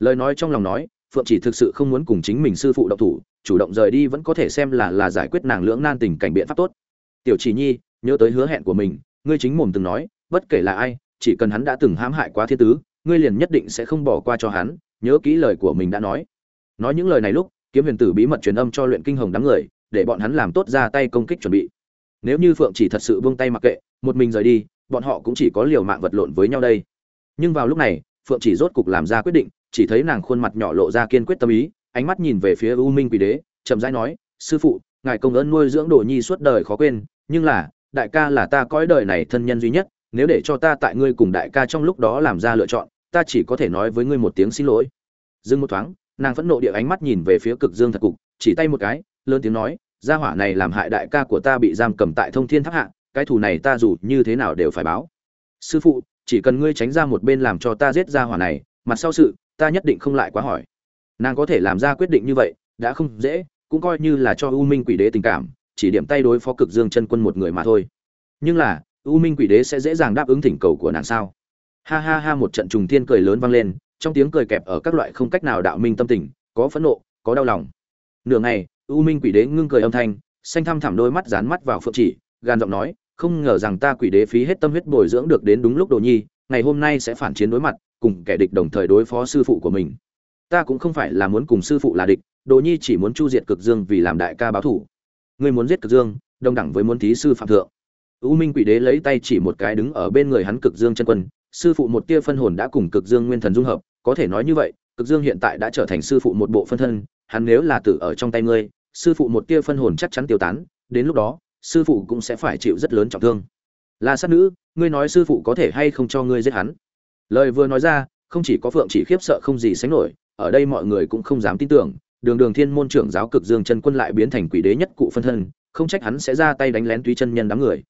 Lời nói trong lòng nói, phượng chỉ thực sự không muốn cùng chính mình sư phụ động thủ, chủ động rời đi vẫn có thể xem là là giải quyết nàng lưỡng nan tình cảnh biện pháp tốt. Tiểu chỉ nhi, nhớ tới hứa hẹn của mình, ngươi chính mồm từng nói, bất kể là ai, chỉ cần hắn đã từng hãm hại quá thiên tứ, ngươi liền nhất định sẽ không bỏ qua cho hắn, nhớ kỹ lời của mình đã nói. Nói những lời này lúc, kiếm huyền tử bí mật truyền âm cho luyện kinh hồng đám người, để bọn hắn làm tốt ra tay công kích chuẩn bị nếu như phượng chỉ thật sự buông tay mặc kệ, một mình rời đi, bọn họ cũng chỉ có liều mạng vật lộn với nhau đây. Nhưng vào lúc này, phượng chỉ rốt cục làm ra quyết định, chỉ thấy nàng khuôn mặt nhỏ lộ ra kiên quyết tâm ý, ánh mắt nhìn về phía u minh quỷ đế, chậm rãi nói, sư phụ, ngài công ơn nuôi dưỡng đồ nhi suốt đời khó quên, nhưng là, đại ca là ta cõi đời này thân nhân duy nhất, nếu để cho ta tại ngươi cùng đại ca trong lúc đó làm ra lựa chọn, ta chỉ có thể nói với ngươi một tiếng xin lỗi. Dừng một thoáng, nàng phẫn nộ địa ánh mắt nhìn về phía cực dương thật cục, chỉ tay một cái, lớn tiếng nói gia hỏa này làm hại đại ca của ta bị giam cầm tại thông thiên tháp hạ, cái thù này ta dù như thế nào đều phải báo. Sư phụ, chỉ cần ngươi tránh ra một bên làm cho ta giết gia hỏa này, mặt sau sự, ta nhất định không lại quá hỏi. Nàng có thể làm ra quyết định như vậy, đã không dễ, cũng coi như là cho u minh quỷ đế tình cảm, chỉ điểm tay đối phó cực dương chân quân một người mà thôi. Nhưng là, u minh quỷ đế sẽ dễ dàng đáp ứng thỉnh cầu của nàng sao? Ha ha ha, một trận trùng thiên cười lớn vang lên, trong tiếng cười kẹp ở các loại không cách nào đạo minh tâm tình, có phẫn nộ, có đau lòng. Nửa ngày u minh quỷ đế ngưng cười âm thanh, xanh thăm thẳm đôi mắt dán mắt vào phượng chỉ, gan giọng nói, không ngờ rằng ta quỷ đế phí hết tâm huyết bồi dưỡng được đến đúng lúc đồ nhi, ngày hôm nay sẽ phản chiến đối mặt, cùng kẻ địch đồng thời đối phó sư phụ của mình. Ta cũng không phải là muốn cùng sư phụ là địch, đồ nhi chỉ muốn chu diệt cực dương vì làm đại ca báo thủ. Ngươi muốn giết cực dương, đồng đẳng với muốn thí sư phạm thượng. U minh quỷ đế lấy tay chỉ một cái đứng ở bên người hắn cực dương chân quân, sư phụ một tia phân hồn đã cùng cực dương nguyên thần dung hợp, có thể nói như vậy, cực dương hiện tại đã trở thành sư phụ một bộ phân thân, hắn nếu là tử ở trong tay ngươi sư phụ một tia phân hồn chắc chắn tiêu tán, đến lúc đó, sư phụ cũng sẽ phải chịu rất lớn trọng thương. La sát nữ, ngươi nói sư phụ có thể hay không cho ngươi giết hắn? Lời vừa nói ra, không chỉ có phượng chỉ khiếp sợ không gì sánh nổi, ở đây mọi người cũng không dám tin tưởng, đường đường thiên môn trưởng giáo cực dương chân quân lại biến thành quỷ đế nhất cụ phân thân, không trách hắn sẽ ra tay đánh lén túy chân nhân đám người.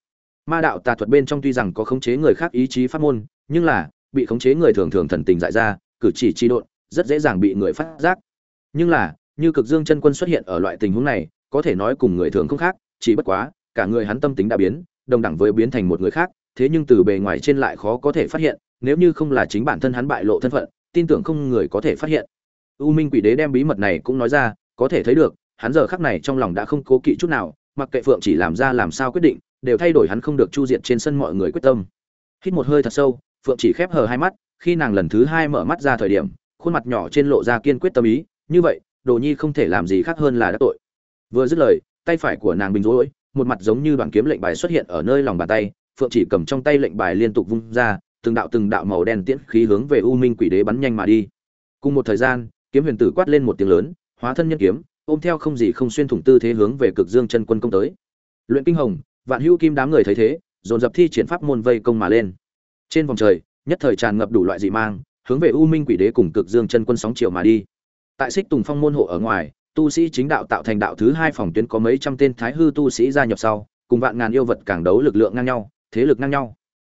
Ma đạo tà thuật bên trong tuy rằng có khống chế người khác ý chí pháp môn, nhưng là, bị khống chế người thường thường thần tình dại ra, cử chỉ chi độn, rất dễ dàng bị người phát giác. Nhưng là như cực dương chân quân xuất hiện ở loại tình huống này, có thể nói cùng người thường không khác, chỉ bất quá, cả người hắn tâm tính đã biến, đồng đẳng với biến thành một người khác, thế nhưng từ bề ngoài trên lại khó có thể phát hiện, nếu như không là chính bản thân hắn bại lộ thân phận, tin tưởng không người có thể phát hiện. U minh quỷ đế đem bí mật này cũng nói ra, có thể thấy được, hắn giờ khắc này trong lòng đã không cố kỵ chút nào, mặc kệ phượng chỉ làm ra làm sao quyết định, đều thay đổi hắn không được chu diệt trên sân mọi người quyết tâm. Hít một hơi thật sâu, phượng chỉ khép hờ hai mắt, khi nàng lần thứ hai mở mắt ra thời điểm, khuôn mặt nhỏ trên lộ ra kiên quyết tâm ý, như vậy đồ nhi không thể làm gì khác hơn là đã tội. Vừa dứt lời, tay phải của nàng bình rối, một mặt giống như đoàn kiếm lệnh bài xuất hiện ở nơi lòng bàn tay, phượng chỉ cầm trong tay lệnh bài liên tục vung ra, từng đạo từng đạo màu đen tiễn khí hướng về u minh quỷ đế bắn nhanh mà đi. Cùng một thời gian, kiếm huyền tử quát lên một tiếng lớn, hóa thân nhân kiếm, ôm theo không gì không xuyên thủng tư thế hướng về cực dương chân quân công tới. Luyện kinh hồng, vạn hữu kim đám người thấy thế, dồn dập thi triển pháp môn vây công mà lên. Trên vòng trời, nhất thời tràn ngập đủ loại dị mang, hướng về u minh quỷ đế cùng cực dương chân quân sóng chiều mà đi tại xích tùng phong môn hộ ở ngoài, tu sĩ chính đạo tạo thành đạo thứ hai phòng tuyến có mấy trăm tên thái hư tu sĩ gia nhập sau, cùng vạn ngàn yêu vật càng đấu lực lượng ngang nhau, thế lực ngang nhau.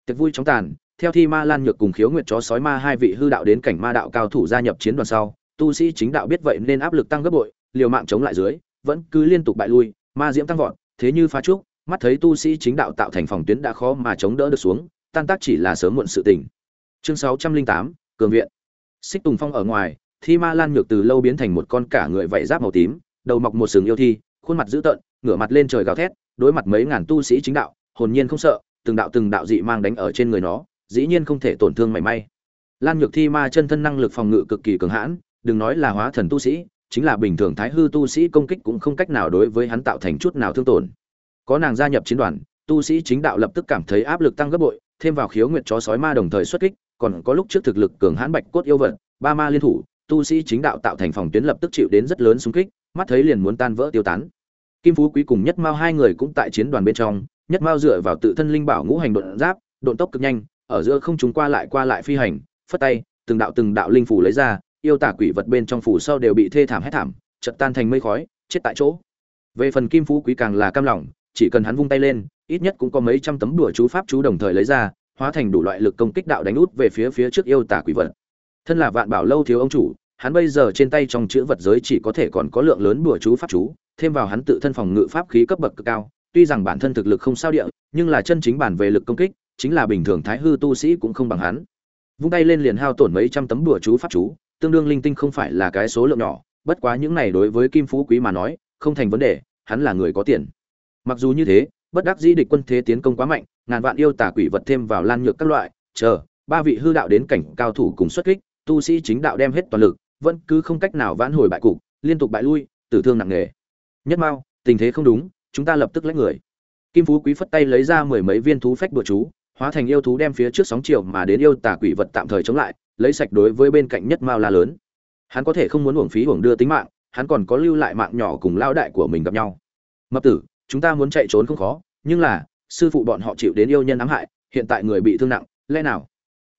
Tiệc vui chóng tàn, theo thi ma lan nhược cùng khiếu nguyệt chó sói ma hai vị hư đạo đến cảnh ma đạo cao thủ gia nhập chiến đoàn sau, tu sĩ chính đạo biết vậy nên áp lực tăng gấp bội, liều mạng chống lại dưới, vẫn cứ liên tục bại lui, ma diễm tăng vọt, thế như phá trúc, mắt thấy tu sĩ chính đạo tạo thành phòng tuyến đã khó mà chống đỡ được xuống, tan tác chỉ là sớm muộn sự tình. Chương sáu trăm linh tám, cường viện. Xích tùng phong ở ngoài thi ma lan nhược từ lâu biến thành một con cả người vảy giáp màu tím, đầu mọc một sừng yêu thi, khuôn mặt dữ tợn, ngửa mặt lên trời gào thét, đối mặt mấy ngàn tu sĩ chính đạo, hồn nhiên không sợ, từng đạo từng đạo dị mang đánh ở trên người nó, dĩ nhiên không thể tổn thương mảy may. Lan nhược thi ma chân thân năng lực phòng ngự cực kỳ cường hãn, đừng nói là hóa thần tu sĩ, chính là bình thường thái hư tu sĩ công kích cũng không cách nào đối với hắn tạo thành chút nào thương tổn. Có nàng gia nhập chiến đoàn, tu sĩ chính đạo lập tức cảm thấy áp lực tăng gấp bội, thêm vào khiếu nguyệt chó sói ma đồng thời xuất kích, còn có lúc trước thực lực cường hãn bạch cốt yêu vật, ba ma liên thủ tu sĩ chính đạo tạo thành phòng tuyến lập tức chịu đến rất lớn xung kích, mắt thấy liền muốn tan vỡ tiêu tán. Kim phú quý cùng nhất mao hai người cũng tại chiến đoàn bên trong, nhất mao dựa vào tự thân linh bảo ngũ hành độn giáp, độn tốc cực nhanh, ở giữa không chúng qua lại qua lại phi hành, phất tay, từng đạo từng đạo linh phủ lấy ra, yêu tả quỷ vật bên trong phủ sau đều bị thê thảm hết thảm, chợt tan thành mây khói, chết tại chỗ. Về phần kim phú quý càng là cam lòng, chỉ cần hắn vung tay lên, ít nhất cũng có mấy trăm tấm đùa chú pháp chú đồng thời lấy ra, hóa thành đủ loại lực công kích đạo đánh út về phía phía trước yêu tả quỷ vật thân là vạn bảo lâu thiếu ông chủ, hắn bây giờ trên tay trong chữ vật giới chỉ có thể còn có lượng lớn bùa chú pháp chú, thêm vào hắn tự thân phòng ngự pháp khí cấp bậc cực cao, tuy rằng bản thân thực lực không sao địa, nhưng là chân chính bản về lực công kích, chính là bình thường thái hư tu sĩ cũng không bằng hắn. Vung tay lên liền hao tổn mấy trăm tấm bùa chú pháp chú, tương đương linh tinh không phải là cái số lượng nhỏ, bất quá những này đối với kim phú quý mà nói, không thành vấn đề, hắn là người có tiền. Mặc dù như thế, bất đắc dĩ địch quân thế tiến công quá mạnh, ngàn vạn yêu tà quỷ vật thêm vào lan nhược các loại, chờ, ba vị hư đạo đến cảnh cao thủ cùng xuất kích tu sĩ chính đạo đem hết toàn lực, vẫn cứ không cách nào vãn hồi bại cục, liên tục bại lui, tử thương nặng nề. Nhất mao, tình thế không đúng, chúng ta lập tức lấy người. Kim phú quý phất tay lấy ra mười mấy viên thú phách bừa chú, hóa thành yêu thú đem phía trước sóng chiều mà đến yêu tà quỷ vật tạm thời chống lại, lấy sạch đối với bên cạnh nhất mao la lớn. Hắn có thể không muốn uổng phí uổng đưa tính mạng, hắn còn có lưu lại mạng nhỏ cùng lao đại của mình gặp nhau. Mập tử, chúng ta muốn chạy trốn không khó, nhưng là, sư phụ bọn họ chịu đến yêu nhân ám hại, hiện tại người bị thương nặng, lẽ nào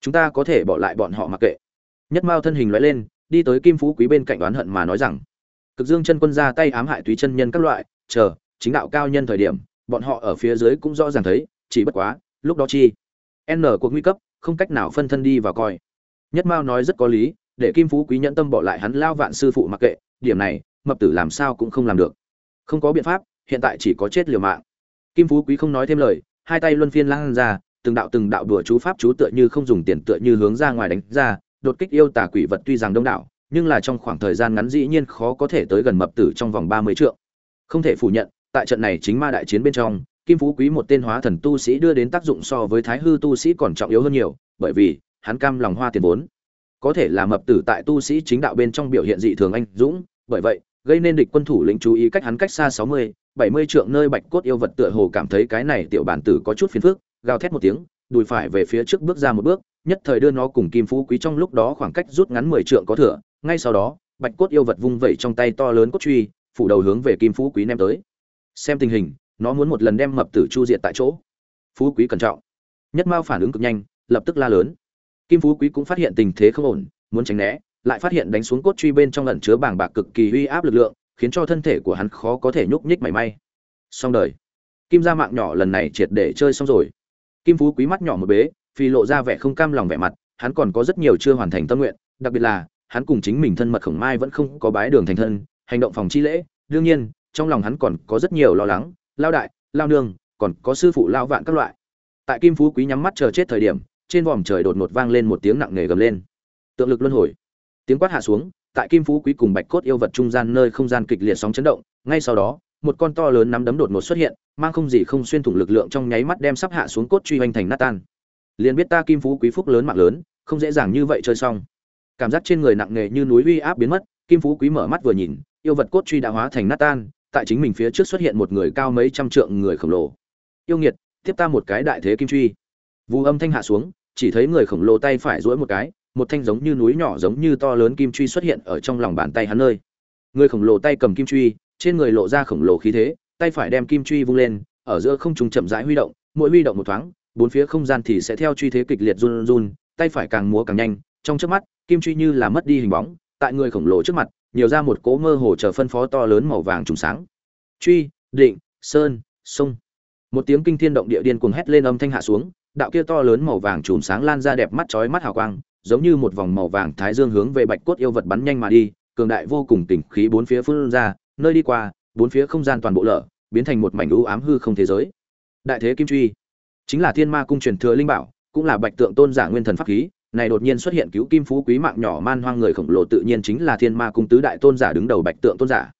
chúng ta có thể bỏ lại bọn họ mặc kệ? Nhất mao thân hình loại lên, đi tới kim phú quý bên cạnh oán hận mà nói rằng, cực dương chân quân ra tay ám hại túy chân nhân các loại, chờ, chính đạo cao nhân thời điểm, bọn họ ở phía dưới cũng rõ ràng thấy, chỉ bất quá, lúc đó chi, n cuộc nguy cấp, không cách nào phân thân đi vào coi. Nhất mao nói rất có lý, để kim phú quý nhẫn tâm bỏ lại hắn lao vạn sư phụ mặc kệ, điểm này, mập tử làm sao cũng không làm được. Không có biện pháp, hiện tại chỉ có chết liều mạng. Kim phú quý không nói thêm lời, hai tay luân phiên lan ra, từng đạo từng đạo đùa chú pháp chú tựa như không dùng tiền tựa như hướng ra ngoài đánh ra đột kích yêu tà quỷ vật tuy rằng đông đảo, nhưng là trong khoảng thời gian ngắn dĩ nhiên khó có thể tới gần mập tử trong vòng ba mươi trượng. Không thể phủ nhận, tại trận này chính ma đại chiến bên trong, kim phú quý một tên hóa thần tu sĩ đưa đến tác dụng so với thái hư tu sĩ còn trọng yếu hơn nhiều, bởi vì, hắn cam lòng hoa tiền vốn. Có thể là mập tử tại tu sĩ chính đạo bên trong biểu hiện dị thường anh dũng, bởi vậy, gây nên địch quân thủ lĩnh chú ý cách hắn cách xa sáu mươi, bảy mươi trượng nơi bạch cốt yêu vật tựa hồ cảm thấy cái này tiểu bản tử có chút phiền phức, gào thét một tiếng, đùi phải về phía trước bước ra một bước nhất thời đưa nó cùng kim phú quý trong lúc đó khoảng cách rút ngắn mười trượng có thừa, ngay sau đó, bạch cốt yêu vật vung vẩy trong tay to lớn cốt truy, phủ đầu hướng về kim phú quý ném tới. Xem tình hình, nó muốn một lần đem mập tử chu diệt tại chỗ. Phú quý cẩn trọng. Nhất mao phản ứng cực nhanh, lập tức la lớn. Kim phú quý cũng phát hiện tình thế không ổn, muốn tránh né, lại phát hiện đánh xuống cốt truy bên trong ẩn chứa bảng bạc cực kỳ uy áp lực lượng, khiến cho thân thể của hắn khó có thể nhúc nhích mảy may. Xong đời. Kim gia mạng nhỏ lần này triệt để chơi xong rồi. Kim phú quý mắt nhỏ một bế phi lộ ra vẻ không cam lòng vẻ mặt, hắn còn có rất nhiều chưa hoàn thành tâm nguyện, đặc biệt là, hắn cùng chính mình thân mật khổng mai vẫn không có bái đường thành thân, hành động phòng chi lễ, đương nhiên, trong lòng hắn còn có rất nhiều lo lắng, lao đại, lao nương, còn có sư phụ lao vạn các loại. Tại kim phú quý nhắm mắt chờ chết thời điểm, trên vòm trời đột ngột vang lên một tiếng nặng nề gầm lên. Tượng lực luân hồi. Tiếng quát hạ xuống, tại kim phú quý cùng bạch cốt yêu vật trung gian nơi không gian kịch liệt sóng chấn động, ngay sau đó, một con to lớn nắm đấm đột ngột xuất hiện, mang không gì không xuyên thủng lực lượng trong nháy mắt đem sắp hạ xuống cốt truy hoành thành nát tan liền biết ta kim phú quý phúc lớn mạng lớn, không dễ dàng như vậy chơi xong. Cảm giác trên người nặng nề như núi uy áp biến mất, kim phú quý mở mắt vừa nhìn, yêu vật cốt truy đã hóa thành nát tan, tại chính mình phía trước xuất hiện một người cao mấy trăm trượng người khổng lồ. Yêu nghiệt, tiếp ta một cái đại thế kim truy. Vu âm thanh hạ xuống, chỉ thấy người khổng lồ tay phải duỗi một cái, một thanh giống như núi nhỏ giống như to lớn kim truy xuất hiện ở trong lòng bàn tay hắn nơi. Người khổng lồ tay cầm kim truy, trên người lộ ra khổng lồ khí thế, tay phải đem kim truy vung lên, ở giữa không trung chậm rãi huy động, mỗi huy động một thoáng bốn phía không gian thì sẽ theo truy thế kịch liệt run run, tay phải càng múa càng nhanh, trong trước mắt, kim truy như là mất đi hình bóng, tại người khổng lồ trước mặt, nhiều ra một cỗ mơ hồ chờ phân phó to lớn màu vàng trùng sáng. Truy, định, sơn, sông. Một tiếng kinh thiên động địa điên cuồng hét lên âm thanh hạ xuống, đạo kia to lớn màu vàng trùm sáng lan ra đẹp mắt chói mắt hào quang, giống như một vòng màu vàng thái dương hướng về bạch cốt yêu vật bắn nhanh mà đi, cường đại vô cùng tỉnh khí bốn phía phun ra, nơi đi qua, bốn phía không gian toàn bộ lở, biến thành một mảnh u ám hư không thế giới. Đại thế kim truy chính là thiên ma cung truyền thừa linh bảo, cũng là bạch tượng tôn giả nguyên thần pháp khí, này đột nhiên xuất hiện cứu kim phú quý mạng nhỏ man hoang người khổng lồ tự nhiên chính là thiên ma cung tứ đại tôn giả đứng đầu bạch tượng tôn giả.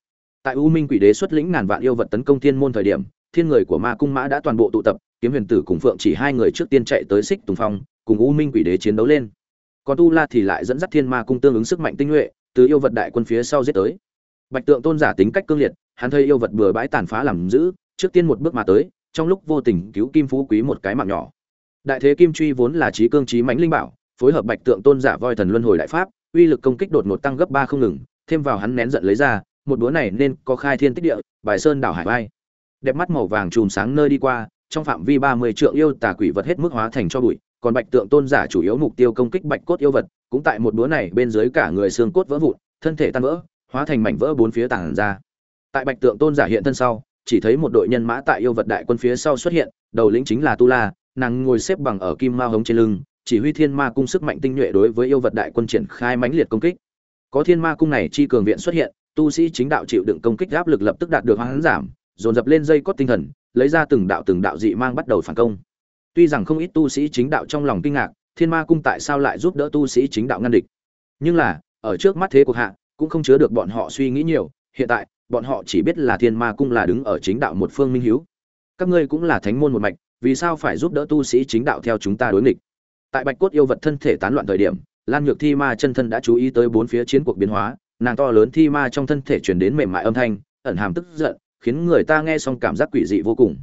Tại u minh quỷ đế xuất lĩnh ngàn vạn yêu vật tấn công thiên môn thời điểm, thiên người của ma cung mã đã toàn bộ tụ tập, kiếm huyền tử cùng phượng chỉ hai người trước tiên chạy tới xích tùng phong, cùng u minh quỷ đế chiến đấu lên. Còn tu la thì lại dẫn dắt thiên ma cung tương ứng sức mạnh tinh nhuệ, từ yêu vật đại quân phía sau giết tới. Bạch tượng tôn giả tính cách cương liệt, hắn thấy yêu vật bừa bãi tàn phá làm giữ trước tiên một bước mà tới trong lúc vô tình cứu kim phú quý một cái mạng nhỏ. Đại thế kim truy vốn là trí cương trí mãnh linh bảo, phối hợp bạch tượng tôn giả voi thần luân hồi đại pháp, uy lực công kích đột ngột tăng gấp ba không ngừng, thêm vào hắn nén giận lấy ra, một búa này nên có khai thiên tích địa, bài sơn đảo hải vai. Đẹp mắt màu vàng chùm sáng nơi đi qua, trong phạm vi ba mươi trượng yêu tà quỷ vật hết mức hóa thành cho bụi, còn bạch tượng tôn giả chủ yếu mục tiêu công kích bạch cốt yêu vật, cũng tại một búa này bên dưới cả người xương cốt vỡ vụn, thân thể tan vỡ, hóa thành mảnh vỡ bốn phía tảng ra. Tại bạch tượng tôn giả hiện thân sau chỉ thấy một đội nhân mã tại yêu vật đại quân phía sau xuất hiện, đầu lĩnh chính là tu la, nàng ngồi xếp bằng ở kim ma hống trên lưng, chỉ huy thiên ma cung sức mạnh tinh nhuệ đối với yêu vật đại quân triển khai mãnh liệt công kích. Có thiên ma cung này chi cường viện xuất hiện, tu sĩ chính đạo chịu đựng công kích áp lực lập tức đạt được hoán giảm, dồn dập lên dây cót tinh thần, lấy ra từng đạo từng đạo dị mang bắt đầu phản công. Tuy rằng không ít tu sĩ chính đạo trong lòng kinh ngạc, thiên ma cung tại sao lại giúp đỡ tu sĩ chính đạo ngăn địch? Nhưng là, ở trước mắt thế cuộc hạ, cũng không chứa được bọn họ suy nghĩ nhiều, hiện tại bọn họ chỉ biết là thiên ma cung là đứng ở chính đạo một phương minh hiếu. Các ngươi cũng là thánh môn một mạch, vì sao phải giúp đỡ tu sĩ chính đạo theo chúng ta đối nghịch? Tại bạch cốt yêu vật thân thể tán loạn thời điểm, lan nhược thi ma chân thân đã chú ý tới bốn phía chiến cuộc biến hóa, nàng to lớn thi ma trong thân thể chuyển đến mềm mại âm thanh, ẩn hàm tức giận, khiến người ta nghe xong cảm giác quỷ dị vô cùng.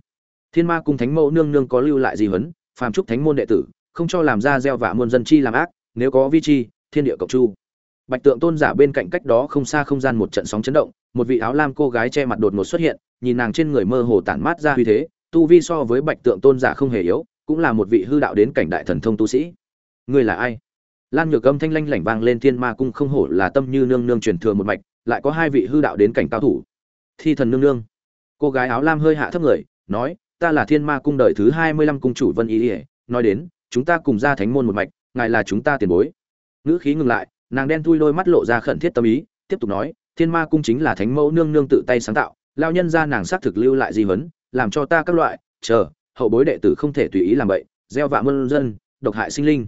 Thiên ma cung thánh mẫu nương nương có lưu lại di huấn, phàm trúc thánh môn đệ tử, không cho làm ra gieo vạ muôn dân chi làm ác, nếu có vi chi, thiên địa cộng chu. Bạch tượng tôn giả bên cạnh cách đó không xa không gian một trận sóng chấn động một vị áo lam cô gái che mặt đột ngột xuất hiện, nhìn nàng trên người mơ hồ tản mát ra uy thế, tu vi so với bạch tượng tôn giả không hề yếu, cũng là một vị hư đạo đến cảnh đại thần thông tu sĩ. Ngươi là ai? Lan nhược âm thanh lanh lảnh vang lên thiên ma cung không hổ là tâm như nương nương truyền thừa một mạch, lại có hai vị hư đạo đến cảnh cao thủ. Thi thần nương nương. Cô gái áo lam hơi hạ thấp người, nói, ta là thiên ma cung đời thứ hai mươi lăm cung chủ vân ý ỉa nói đến, chúng ta cùng ra thánh môn một mạch, ngài là chúng ta tiền bối. Ngữ khí ngừng lại, nàng đen thui đôi mắt lộ ra khẩn thiết tâm ý, tiếp tục nói thiên ma cung chính là thánh mẫu nương nương tự tay sáng tạo lao nhân ra nàng xác thực lưu lại di vấn làm cho ta các loại, chờ, hậu bối đệ tử không thể tùy ý làm vậy, gieo vạ mân dân, độc hại sinh linh.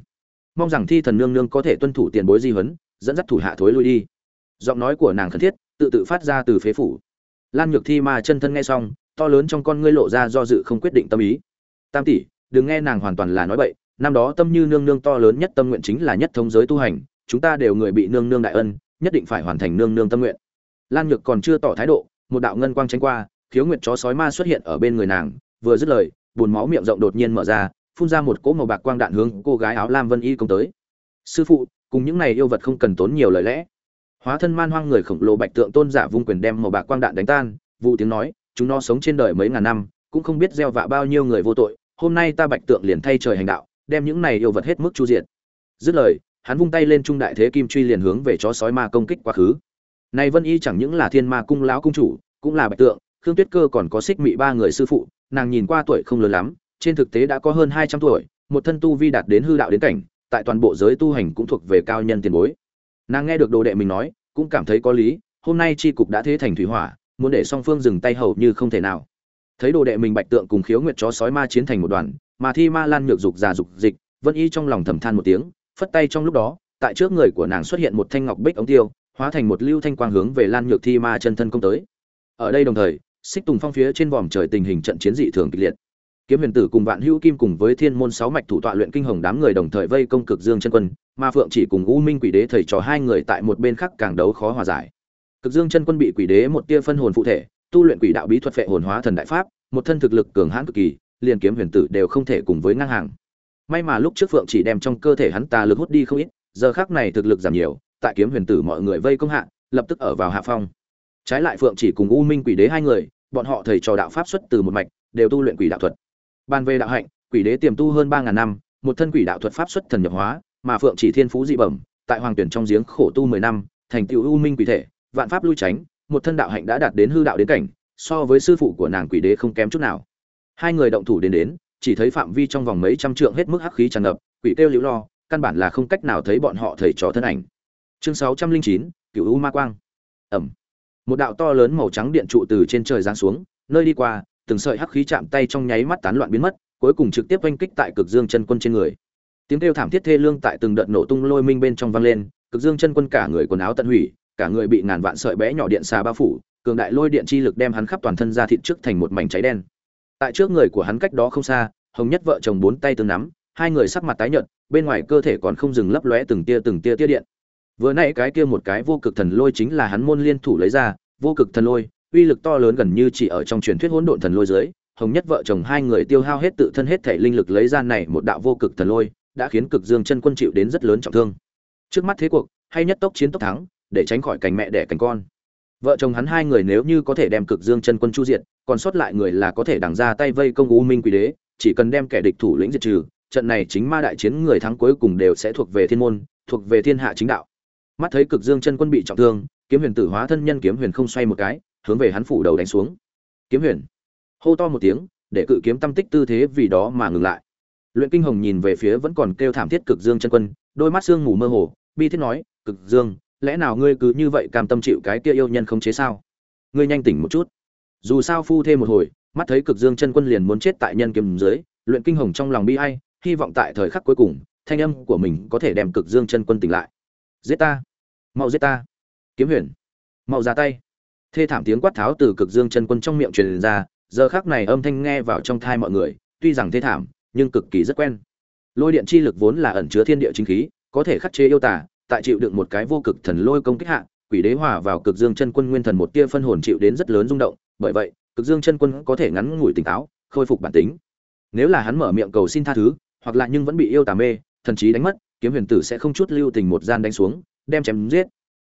Mong rằng thi thần nương nương có thể tuân thủ tiền bối di huấn, dẫn dắt thủ hạ thối lui đi. Giọng nói của nàng khẩn thiết, tự tự phát ra từ phế phủ. Lan nhược thi ma chân thân nghe xong, to lớn trong con ngươi lộ ra do dự không quyết định tâm ý. Tam tỷ, đừng nghe nàng hoàn toàn là nói bậy, năm đó tâm như nương nương to lớn nhất tâm nguyện chính là nhất thống giới tu hành, chúng ta đều người bị nương nương đại ân nhất định phải hoàn thành nương nương tâm nguyện. Lan nhược còn chưa tỏ thái độ, một đạo ngân quang tránh qua, khiếu nguyệt chó sói ma xuất hiện ở bên người nàng, vừa dứt lời bùn máu miệng rộng đột nhiên mở ra, phun ra một cỗ màu bạc quang đạn hướng cô gái áo lam vân y công tới. Sư phụ, cùng những này yêu vật không cần tốn nhiều lời lẽ. Hóa thân man hoang người khổng lồ bạch tượng tôn giả vung quyền đem màu bạc quang đạn đánh tan, vụ tiếng nói, chúng nó sống trên đời mấy ngàn năm, cũng không biết gieo vạ bao nhiêu người vô tội, hôm nay ta bạch tượng liền thay trời hành đạo, đem những này yêu vật hết mức chu diệt. Dứt lời hắn vung tay lên trung đại thế kim truy liền hướng về chó sói ma công kích quá khứ. Này vân y chẳng những là thiên ma cung lão cung chủ, cũng là bạch tượng, khương tuyết cơ còn có xích mị ba người sư phụ, nàng nhìn qua tuổi không lớn lắm, trên thực tế đã có hơn hai trăm tuổi, một thân tu vi đạt đến hư đạo đến cảnh, tại toàn bộ giới tu hành cũng thuộc về cao nhân tiền bối. Nàng nghe được đồ đệ mình nói, cũng cảm thấy có lý, hôm nay tri cục đã thế thành thủy hỏa, muốn để song phương dừng tay hầu như không thể nào. Thấy đồ đệ mình bạch tượng cùng khiếu nguyệt chó sói ma chiến thành một đoàn, mà thi ma lan nhược dục già dục dịch, vân y trong lòng thầm than một tiếng phất tay trong lúc đó, tại trước người của nàng xuất hiện một thanh ngọc bích ống tiêu, hóa thành một lưu thanh quang hướng về lan nhược thi ma chân thân công tới. Ở đây đồng thời, xích tùng phong phía trên vòm trời tình hình trận chiến dị thường kịch liệt. Kiếm huyền tử cùng vạn hữu kim cùng với thiên môn sáu mạch thủ tọa luyện kinh hồng đám người đồng thời vây công cực dương chân quân, ma phượng chỉ cùng u minh quỷ đế thầy trò hai người tại một bên khác càng đấu khó hòa giải. Cực dương chân quân bị quỷ đế một tia phân hồn phụ thể, tu luyện quỷ đạo bí thuật phệ hồn hóa thần đại pháp, một thân thực lực cường hãn cực kỳ, liền kiếm huyền tử đều không thể cùng với ngang hàng may mà lúc trước phượng chỉ đem trong cơ thể hắn tà lực hút đi không ít, giờ khác này thực lực giảm nhiều, tại kiếm huyền tử mọi người vây công hạ, lập tức ở vào hạ phong. Trái lại phượng chỉ cùng u minh quỷ đế hai người, bọn họ thầy trò đạo pháp xuất từ một mạch, đều tu luyện quỷ đạo thuật. Ban về đạo hạnh, quỷ đế tiềm tu hơn ba ngàn năm, một thân quỷ đạo thuật pháp xuất thần nhập hóa, mà phượng chỉ thiên phú dị bẩm, tại hoàng tuyển trong giếng khổ tu mười năm, thành tựu u minh quỷ thể, vạn pháp lui tránh, một thân đạo hạnh đã đạt đến hư đạo đến cảnh, so với sư phụ của nàng quỷ đế không kém chút nào. Hai người động thủ đến đến chỉ thấy phạm vi trong vòng mấy trăm trượng hết mức hắc khí tràn ngập, quỷ kêu liễu lo, căn bản là không cách nào thấy bọn họ thầy trò thân ảnh. Chương sáu trăm linh chín cựu u ma quang. Ẩm. Một đạo to lớn màu trắng điện trụ từ trên trời giáng xuống, nơi đi qua, từng sợi hắc khí chạm tay trong nháy mắt tán loạn biến mất, cuối cùng trực tiếp oanh kích tại cực dương chân quân trên người. Tiếng kêu thảm thiết thê lương tại từng đợt nổ tung lôi minh bên trong vang lên, cực dương chân quân cả người quần áo tận hủy, cả người bị ngàn vạn sợi bé nhỏ điện xà bao phủ, cường đại lôi điện chi lực đem hắn khắp toàn thân ra thịt trước thành một mảnh cháy đen tại trước người của hắn cách đó không xa, hồng nhất vợ chồng bốn tay tương nắm, hai người sắc mặt tái nhợt, bên ngoài cơ thể còn không dừng lấp lóe từng tia từng tia tia điện. Vừa nãy cái kia một cái vô cực thần lôi chính là hắn môn liên thủ lấy ra, vô cực thần lôi, uy lực to lớn gần như chỉ ở trong truyền thuyết hỗn độn thần lôi dưới, hồng nhất vợ chồng hai người tiêu hao hết tự thân hết thể linh lực lấy ra này một đạo vô cực thần lôi, đã khiến cực dương chân quân chịu đến rất lớn trọng thương. Trước mắt thế cuộc, hay nhất tốc chiến tốc thắng, để tránh khỏi cành mẹ đẻ cành con vợ chồng hắn hai người nếu như có thể đem cực dương chân quân chu diệt, còn sót lại người là có thể đằng ra tay vây công u minh quỷ đế, chỉ cần đem kẻ địch thủ lĩnh diệt trừ, trận này chính ma đại chiến người thắng cuối cùng đều sẽ thuộc về thiên môn, thuộc về thiên hạ chính đạo. Mắt thấy cực dương chân quân bị trọng thương, kiếm huyền tử hóa thân nhân kiếm huyền không xoay một cái, hướng về hắn phủ đầu đánh xuống. Kiếm huyền. Hô to một tiếng, để cự kiếm tâm tích tư thế vì đó mà ngừng lại. Luyện kinh hồng nhìn về phía vẫn còn kêu thảm thiết cực dương chân quân, đôi mắt sương mù mơ hồ, bi thiết nói, cực dương lẽ nào ngươi cứ như vậy cam tâm chịu cái kia yêu nhân không chế sao? Ngươi nhanh tỉnh một chút. Dù sao phu thêm một hồi, mắt thấy cực dương chân quân liền muốn chết tại nhân kiếm dưới, luyện kinh hồng trong lòng bi ai, hy vọng tại thời khắc cuối cùng, thanh âm của mình có thể đem cực dương chân quân tỉnh lại. Giết ta! Mau giết ta! Kiếm huyền! Mau ra tay! Thê thảm tiếng quát tháo từ cực dương chân quân trong miệng truyền ra, giờ khác này âm thanh nghe vào trong thai mọi người, tuy rằng thê thảm, nhưng cực kỳ rất quen. Lôi điện chi lực vốn là ẩn chứa thiên địa chính khí, có thể khắc chế yêu tả tại chịu đựng một cái vô cực thần lôi công kích hạ, quỷ đế hòa vào cực dương chân quân nguyên thần một tia phân hồn chịu đến rất lớn rung động. Bởi vậy, cực dương chân quân có thể ngắn ngủi tỉnh táo, khôi phục bản tính. Nếu là hắn mở miệng cầu xin tha thứ, hoặc là nhưng vẫn bị yêu tà mê, thần trí đánh mất, kiếm huyền tử sẽ không chút lưu tình một gian đánh xuống, đem chém giết.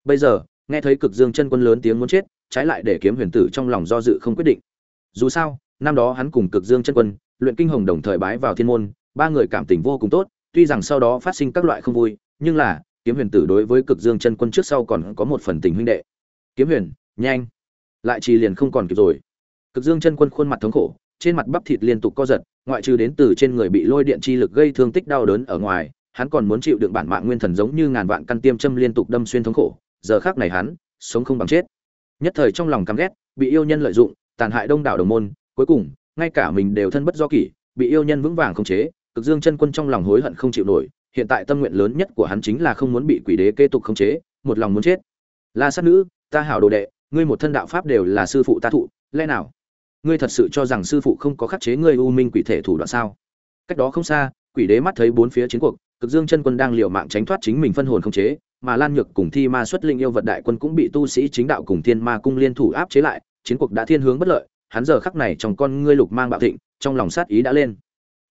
Bây giờ, nghe thấy cực dương chân quân lớn tiếng muốn chết, trái lại để kiếm huyền tử trong lòng do dự không quyết định. Dù sao, năm đó hắn cùng cực dương chân quân, luyện kinh hồng đồng thời bái vào thiên môn, ba người cảm tình vô cùng tốt, tuy rằng sau đó phát sinh các loại không vui, nhưng là kiếm huyền tử đối với cực dương chân quân trước sau còn có một phần tình huynh đệ. Kiếm huyền, nhanh. Lại trì liền không còn kịp rồi. Cực dương chân quân khuôn mặt thống khổ, trên mặt bắp thịt liên tục co giật, ngoại trừ đến từ trên người bị lôi điện chi lực gây thương tích đau đớn ở ngoài, hắn còn muốn chịu đựng bản mạng nguyên thần giống như ngàn vạn căn tiêm châm liên tục đâm xuyên thống khổ, giờ khác này hắn, sống không bằng chết. Nhất thời trong lòng căm ghét, bị yêu nhân lợi dụng, tàn hại đông đảo đồng môn, cuối cùng, ngay cả mình đều thân bất do kỷ, bị yêu nhân vững vàng khống chế, cực dương chân quân trong lòng hối hận không chịu nổi hiện tại tâm nguyện lớn nhất của hắn chính là không muốn bị quỷ đế kế tục khống chế, một lòng muốn chết. La sát nữ, ta hảo đồ đệ, ngươi một thân đạo pháp đều là sư phụ ta thụ, lẽ nào? Ngươi thật sự cho rằng sư phụ không có khắc chế ngươi u minh quỷ thể thủ đoạn sao? Cách đó không xa, quỷ đế mắt thấy bốn phía chiến cuộc, cực dương chân quân đang liều mạng tránh thoát chính mình phân hồn khống chế, mà lan nhược cùng thi ma xuất linh yêu vật đại quân cũng bị tu sĩ chính đạo cùng thiên ma cung liên thủ áp chế lại, chiến cuộc đã thiên hướng bất lợi, hắn giờ khắc này trong con ngươi lục mang bạo thịnh, trong lòng sát ý đã lên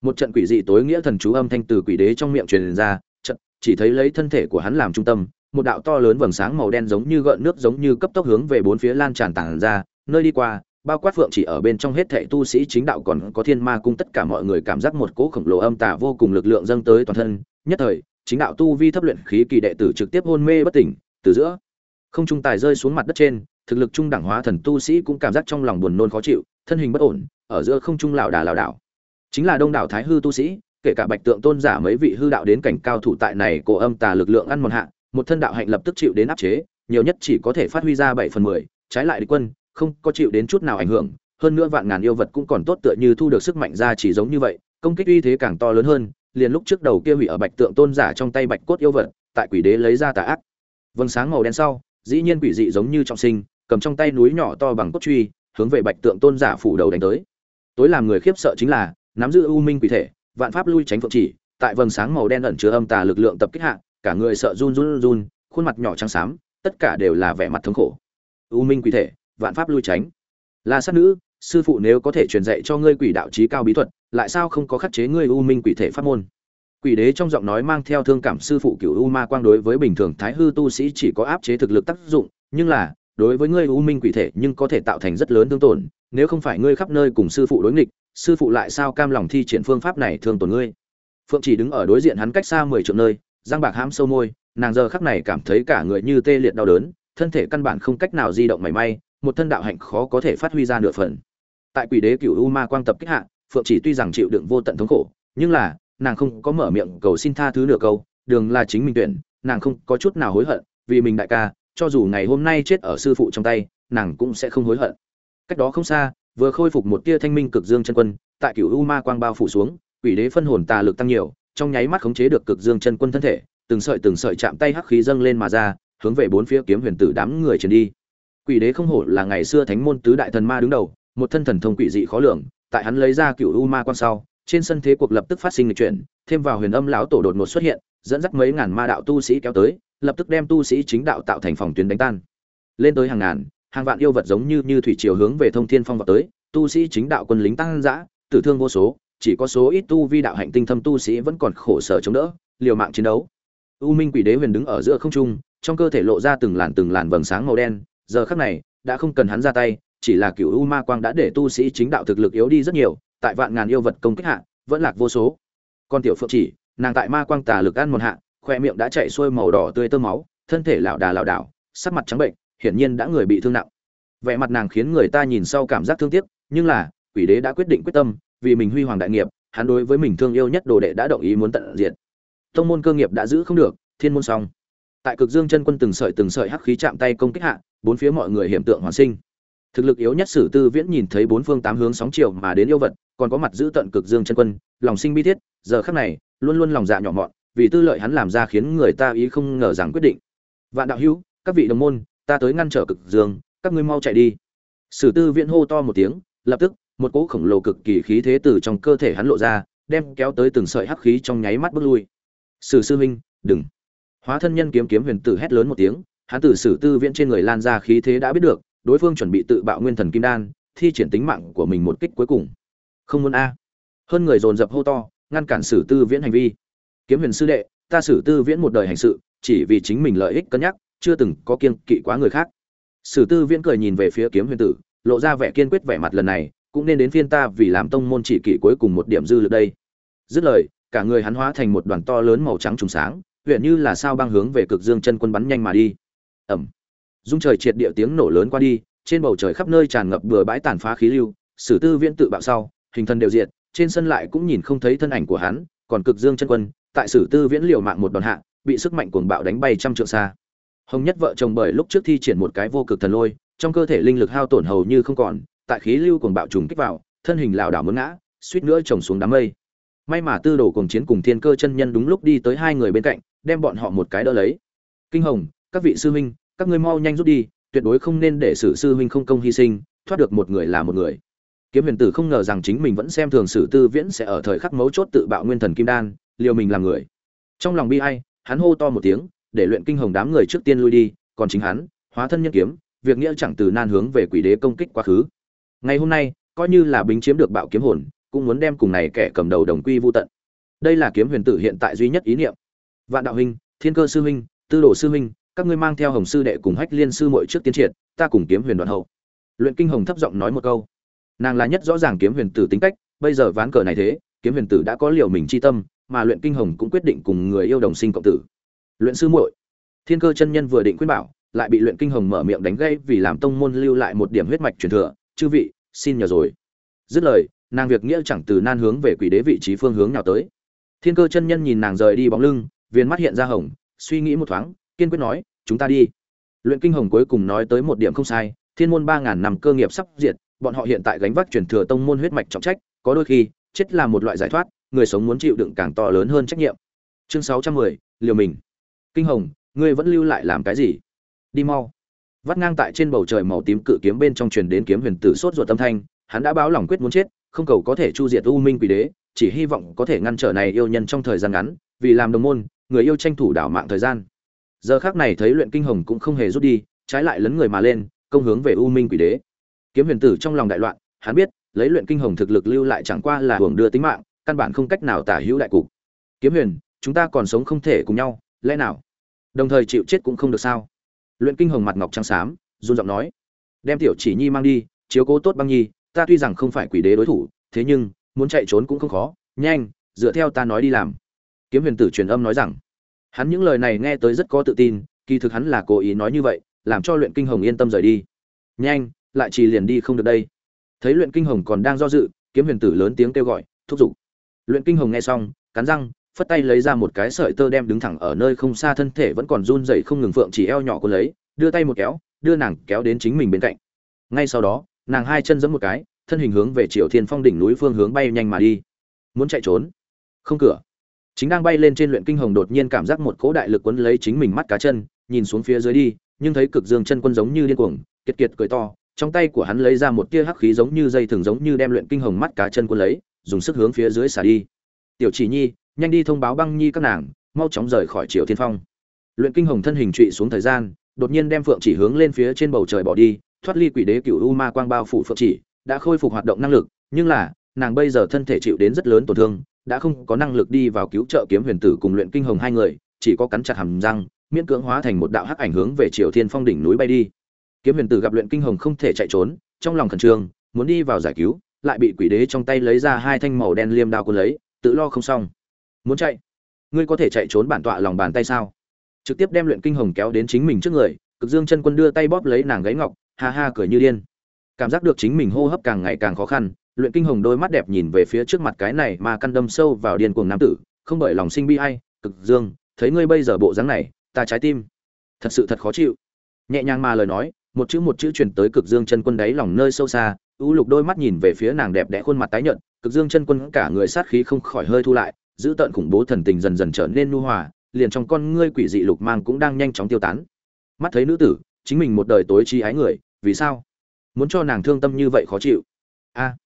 một trận quỷ dị tối nghĩa thần chú âm thanh từ quỷ đế trong miệng truyền ra trận chỉ thấy lấy thân thể của hắn làm trung tâm, một đạo to lớn vầng sáng màu đen giống như gợn nước giống như cấp tốc hướng về bốn phía lan tràn tản ra, nơi đi qua, bao quát phượng chỉ ở bên trong hết thệ tu sĩ chính đạo còn có thiên ma cung tất cả mọi người cảm giác một cỗ khổng lồ âm tà vô cùng lực lượng dâng tới toàn thân, nhất thời, chính đạo tu vi thấp luyện khí kỳ đệ tử trực tiếp hôn mê bất tỉnh, từ giữa, không trung tài rơi xuống mặt đất trên, thực lực trung đẳng hóa thần tu sĩ cũng cảm giác trong lòng buồn nôn khó chịu, thân hình bất ổn, ở giữa không trung lảo đà lảo đảo chính là đông đảo thái hư tu sĩ, kể cả bạch tượng tôn giả mấy vị hư đạo đến cảnh cao thủ tại này cổ âm tà lực lượng ăn mòn hạ, một thân đạo hạnh lập tức chịu đến áp chế, nhiều nhất chỉ có thể phát huy ra bảy phần mười, trái lại địch quân, không có chịu đến chút nào ảnh hưởng, hơn nữa vạn ngàn yêu vật cũng còn tốt tựa như thu được sức mạnh ra chỉ giống như vậy, công kích uy thế càng to lớn hơn, liền lúc trước đầu kia hủy ở bạch tượng tôn giả trong tay bạch cốt yêu vật, tại quỷ đế lấy ra tà ác. Vầng sáng màu đen sau, dĩ nhiên quỷ dị giống như trọng sinh, cầm trong tay núi nhỏ to bằng cốt truy, hướng về bạch tượng tôn giả phủ đầu đánh tới. Tối làm người khiếp sợ chính là nắm giữ u minh quỷ thể, vạn pháp lui tránh phượng chỉ, tại vầng sáng màu đen ẩn chứa âm tà lực lượng tập kích hạ, cả người sợ run run run, khuôn mặt nhỏ trắng xám, tất cả đều là vẻ mặt thống khổ. U minh quỷ thể, vạn pháp lui tránh. La sát nữ, sư phụ nếu có thể truyền dạy cho ngươi quỷ đạo trí cao bí thuật, lại sao không có khắc chế ngươi u minh quỷ thể pháp môn? Quỷ đế trong giọng nói mang theo thương cảm sư phụ cựu u ma quang đối với bình thường thái hư tu sĩ chỉ có áp chế thực lực tác dụng, nhưng là, đối với ngươi u minh quỷ thể nhưng có thể tạo thành rất lớn thương tổn, nếu không phải ngươi khắp nơi cùng sư phụ đối nghịch sư phụ lại sao cam lòng thi triển phương pháp này thương tổn ngươi? Phượng chỉ đứng ở đối diện hắn cách xa mười triệu nơi giang bạc hãm sâu môi, nàng giờ khắc này cảm thấy cả người như tê liệt đau đớn, thân thể căn bản không cách nào di động mảy may, một thân đạo hạnh khó có thể phát huy ra nửa phần. Tại quỷ đế cửu u ma quang tập kích hạ, phượng chỉ tuy rằng chịu đựng vô tận thống khổ, nhưng là, nàng không có mở miệng cầu xin tha thứ nửa câu, đường là chính mình tuyển, nàng không có chút nào hối hận, vì mình đại ca, cho dù ngày hôm nay chết ở sư phụ trong tay, nàng cũng sẽ không hối hận. Cách đó không xa vừa khôi phục một tia thanh minh cực dương chân quân, tại cửu u ma quang bao phủ xuống, quỷ đế phân hồn tà lực tăng nhiều, trong nháy mắt khống chế được cực dương chân quân thân thể, từng sợi từng sợi chạm tay hắc khí dâng lên mà ra, hướng về bốn phía kiếm huyền tử đám người truyền đi. Quỷ đế không hổ là ngày xưa thánh môn tứ đại thần ma đứng đầu, một thân thần thông quỷ dị khó lường, tại hắn lấy ra cựu u ma quang sau, trên sân thế cuộc lập tức phát sinh lịch chuyển, thêm vào huyền âm lão tổ đột ngột xuất hiện, dẫn dắt mấy ngàn ma đạo tu sĩ kéo tới, lập tức đem tu sĩ chính đạo tạo thành phòng tuyến đánh tan. Lên tới hàng ngàn hàng vạn yêu vật giống như như thủy triều hướng về thông thiên phong vào tới, tu sĩ chính đạo quân lính tăng dã tử thương vô số, chỉ có số ít tu vi đạo hạnh tinh thâm tu sĩ vẫn còn khổ sở chống đỡ, liều mạng chiến đấu. U minh quỷ đế huyền đứng ở giữa không trung, trong cơ thể lộ ra từng làn từng làn vầng sáng màu đen, giờ khắc này, đã không cần hắn ra tay, chỉ là cựu u ma quang đã để tu sĩ chính đạo thực lực yếu đi rất nhiều, tại vạn ngàn yêu vật công kích hạ, vẫn lạc vô số. Con tiểu phượng chỉ, nàng tại ma quang tà lực ăn một hạ, khoe miệng đã chạy xuôi màu đỏ tươi tơ máu, thân thể lảo đà lảo đảo, sắc mặt trắng bệnh hiển nhiên đã người bị thương nặng. Vẻ mặt nàng khiến người ta nhìn sau cảm giác thương tiếc, nhưng là, quỷ đế đã quyết định quyết tâm, vì mình huy hoàng đại nghiệp, hắn đối với mình thương yêu nhất đồ đệ đã đồng ý muốn tận diệt. Tông môn cơ nghiệp đã giữ không được, thiên môn xong. Tại cực dương chân quân từng sợi từng sợi hắc khí chạm tay công kích hạ, bốn phía mọi người hiểm tượng hoàn sinh. Thực lực yếu nhất sử tư viễn nhìn thấy bốn phương tám hướng sóng chiều mà đến yêu vật, còn có mặt giữ tận cực dương chân quân, lòng sinh bi thiết, giờ khắc này, luôn luôn lòng dạ nhỏ mọn, vì tư lợi hắn làm ra khiến người ta ý không ngờ rằng quyết định. Vạn đạo hữu, các vị đồng môn ta tới ngăn trở cực dương, các ngươi mau chạy đi. Sử tư viễn hô to một tiếng, lập tức, một cỗ khổng lồ cực kỳ khí thế từ trong cơ thể hắn lộ ra, đem kéo tới từng sợi hắc khí trong nháy mắt bước lui. Sử sư huynh, đừng. Hóa thân nhân kiếm kiếm huyền tử hét lớn một tiếng, hắn từ sử tư viễn trên người lan ra khí thế đã biết được, đối phương chuẩn bị tự bạo nguyên thần kim đan, thi triển tính mạng của mình một kích cuối cùng. Không muốn a. Hơn người dồn dập hô to, ngăn cản sử tư viễn hành vi. Kiếm huyền sư đệ, ta sử tư viễn một đời hành sự, chỉ vì chính mình lợi ích cân nhắc chưa từng có kiêng kỵ quá người khác. Sử tư viễn cười nhìn về phía kiếm huyền tử, lộ ra vẻ kiên quyết vẻ mặt lần này, cũng nên đến phiên ta vì làm tông môn chỉ kỵ cuối cùng một điểm dư lực đây. Dứt lời, cả người hắn hóa thành một đoàn to lớn màu trắng trùng sáng, huyện như là sao băng hướng về cực dương chân quân bắn nhanh mà đi. Ẩm. Dung trời triệt địa tiếng nổ lớn qua đi, trên bầu trời khắp nơi tràn ngập bừa bãi tàn phá khí lưu, sử tư viễn tự bạo sau, hình thân đều diệt, trên sân lại cũng nhìn không thấy thân ảnh của hắn, còn cực dương chân quân, tại sử tư viễn liều mạng một đòn hạ, bị sức mạnh cuồng bạo đánh bay trăm trượng xa hồng nhất vợ chồng bởi lúc trước thi triển một cái vô cực thần lôi, trong cơ thể linh lực hao tổn hầu như không còn, tại khí lưu cuồng bạo trùng kích vào, thân hình lảo đảo muốn ngã, suýt nữa chồng xuống đám mây. May mà tư đồ cùng chiến cùng thiên cơ chân nhân đúng lúc đi tới hai người bên cạnh, đem bọn họ một cái đỡ lấy. Kinh hồng, các vị sư huynh, các ngươi mau nhanh rút đi, tuyệt đối không nên để sử sư huynh không công hy sinh, thoát được một người là một người. Kiếm huyền tử không ngờ rằng chính mình vẫn xem thường sử tư viễn sẽ ở thời khắc mấu chốt tự bạo nguyên thần kim đan, liều mình làm người. Trong lòng bi ai, hắn hô to một tiếng để luyện kinh hồng đám người trước tiên lui đi, còn chính hắn, hóa thân nhân kiếm, việc nghĩa chẳng từ nan hướng về quỷ đế công kích quá khứ. Ngày hôm nay, coi như là bính chiếm được bạo kiếm hồn, cũng muốn đem cùng này kẻ cầm đầu đồng quy vô tận. Đây là kiếm huyền tử hiện tại duy nhất ý niệm. Vạn đạo huynh, thiên cơ sư huynh, tư đồ sư huynh, các ngươi mang theo hồng sư đệ cùng hách liên sư muội trước tiến triệt, ta cùng kiếm huyền đoạn hậu. Luyện kinh hồng thấp giọng nói một câu. Nàng là nhất rõ ràng kiếm huyền tử tính cách, bây giờ ván cờ này thế, kiếm huyền tử đã có liều mình chi tâm, mà luyện kinh hồng cũng quyết định cùng người yêu đồng sinh cộng tử luyện sư muội. Thiên cơ chân nhân vừa định khuyên bảo, lại bị luyện kinh hồng mở miệng đánh gây vì làm tông môn lưu lại một điểm huyết mạch truyền thừa. Chư vị, xin nhờ rồi. Dứt lời, nàng việc nghĩa chẳng từ nan hướng về quỷ đế vị trí phương hướng nào tới. Thiên cơ chân nhân nhìn nàng rời đi bóng lưng viên mắt hiện ra hồng, suy nghĩ một thoáng, kiên quyết nói, chúng ta đi. Luyện kinh hồng cuối cùng nói tới một điểm không sai, thiên môn ba ngàn năm cơ nghiệp sắp diệt, bọn họ hiện tại gánh vác truyền thừa tông môn huyết mạch trọng trách, có đôi khi, chết là một loại giải thoát, người sống muốn chịu đựng càng to lớn hơn trách nhiệm. Chương sáu trăm mười, liều mình kinh hồng, ngươi vẫn lưu lại làm cái gì? Đi mau. Vắt ngang tại trên bầu trời màu tím cự kiếm bên trong truyền đến kiếm huyền tử sốt ruột tâm thanh, hắn đã báo lòng quyết muốn chết, không cầu có thể chu diệt u minh quỷ đế, chỉ hy vọng có thể ngăn trở này yêu nhân trong thời gian ngắn, vì làm đồng môn, người yêu tranh thủ đảo mạng thời gian. Giờ khác này thấy luyện kinh hồng cũng không hề rút đi, trái lại lấn người mà lên, công hướng về u minh quỷ đế. Kiếm huyền tử trong lòng đại loạn, hắn biết, lấy luyện kinh hồng thực lực lưu lại chẳng qua là hưởng đưa tính mạng, căn bản không cách nào tả hữu đại cục. Kiếm huyền, chúng ta còn sống không thể cùng nhau lẽ nào? Đồng thời chịu chết cũng không được sao? Luyện kinh hồng mặt ngọc trắng xám, run giọng nói. Đem tiểu chỉ nhi mang đi, chiếu cố tốt băng nhi, ta tuy rằng không phải quỷ đế đối thủ, thế nhưng, muốn chạy trốn cũng không khó. Nhanh, dựa theo ta nói đi làm. Kiếm huyền tử truyền âm nói rằng. Hắn những lời này nghe tới rất có tự tin, kỳ thực hắn là cố ý nói như vậy, làm cho luyện kinh hồng yên tâm rời đi. Nhanh, lại chỉ liền đi không được đây. Thấy luyện kinh hồng còn đang do dự, kiếm huyền tử lớn tiếng kêu gọi, thúc giục. Luyện kinh hồng nghe xong, cắn răng phất tay lấy ra một cái sợi tơ đem đứng thẳng ở nơi không xa thân thể vẫn còn run rẩy không ngừng phượng chỉ eo nhỏ của lấy, đưa tay một kéo, đưa nàng kéo đến chính mình bên cạnh. Ngay sau đó, nàng hai chân giẫm một cái, thân hình hướng về triệu thiên phong đỉnh núi phương hướng bay nhanh mà đi. Muốn chạy trốn? Không cửa. Chính đang bay lên trên luyện kinh hồng đột nhiên cảm giác một cỗ đại lực quấn lấy chính mình mắt cá chân, nhìn xuống phía dưới đi, nhưng thấy cực dương chân quân giống như điên cuồng, kiệt kiệt cười to, trong tay của hắn lấy ra một tia hắc khí giống như dây thừng giống như đem luyện kinh hồng mắt cá chân quân lấy, dùng sức hướng phía dưới xả đi. Tiểu chỉ nhi nhanh đi thông báo băng nhi các nàng, mau chóng rời khỏi triều thiên phong. Luyện kinh hồng thân hình trụy xuống thời gian, đột nhiên đem phượng chỉ hướng lên phía trên bầu trời bỏ đi, thoát ly quỷ đế cựu u ma quang bao phủ phượng chỉ, đã khôi phục hoạt động năng lực, nhưng là, nàng bây giờ thân thể chịu đến rất lớn tổn thương, đã không có năng lực đi vào cứu trợ kiếm huyền tử cùng luyện kinh hồng hai người, chỉ có cắn chặt hàm răng, miễn cưỡng hóa thành một đạo hắc ảnh hướng về triều thiên phong đỉnh núi bay đi. Kiếm huyền tử gặp luyện kinh hồng không thể chạy trốn, trong lòng khẩn trương, muốn đi vào giải cứu, lại bị quỷ đế trong tay lấy ra hai thanh màu đen liêm đao cuốn lấy, tự lo không xong muốn chạy? Ngươi có thể chạy trốn bản tọa lòng bàn tay sao? Trực tiếp đem luyện kinh hồng kéo đến chính mình trước người, cực dương chân quân đưa tay bóp lấy nàng gáy ngọc, ha ha cười như điên. Cảm giác được chính mình hô hấp càng ngày càng khó khăn, luyện kinh hồng đôi mắt đẹp nhìn về phía trước mặt cái này mà căn đâm sâu vào điên cuồng nam tử, không bởi lòng sinh bi ai, cực dương, thấy ngươi bây giờ bộ dáng này, ta trái tim, thật sự thật khó chịu. Nhẹ nhàng mà lời nói, một chữ một chữ truyền tới cực dương chân quân đáy lòng nơi sâu xa, u lục đôi mắt nhìn về phía nàng đẹp đẽ khuôn mặt tái nhợt, cực dương chân quân cả người sát khí không khỏi hơi thu lại giữ tợn khủng bố thần tình dần dần trở nên nu hòa, liền trong con ngươi quỷ dị lục mang cũng đang nhanh chóng tiêu tán. Mắt thấy nữ tử, chính mình một đời tối chi ái người, vì sao? Muốn cho nàng thương tâm như vậy khó chịu. A.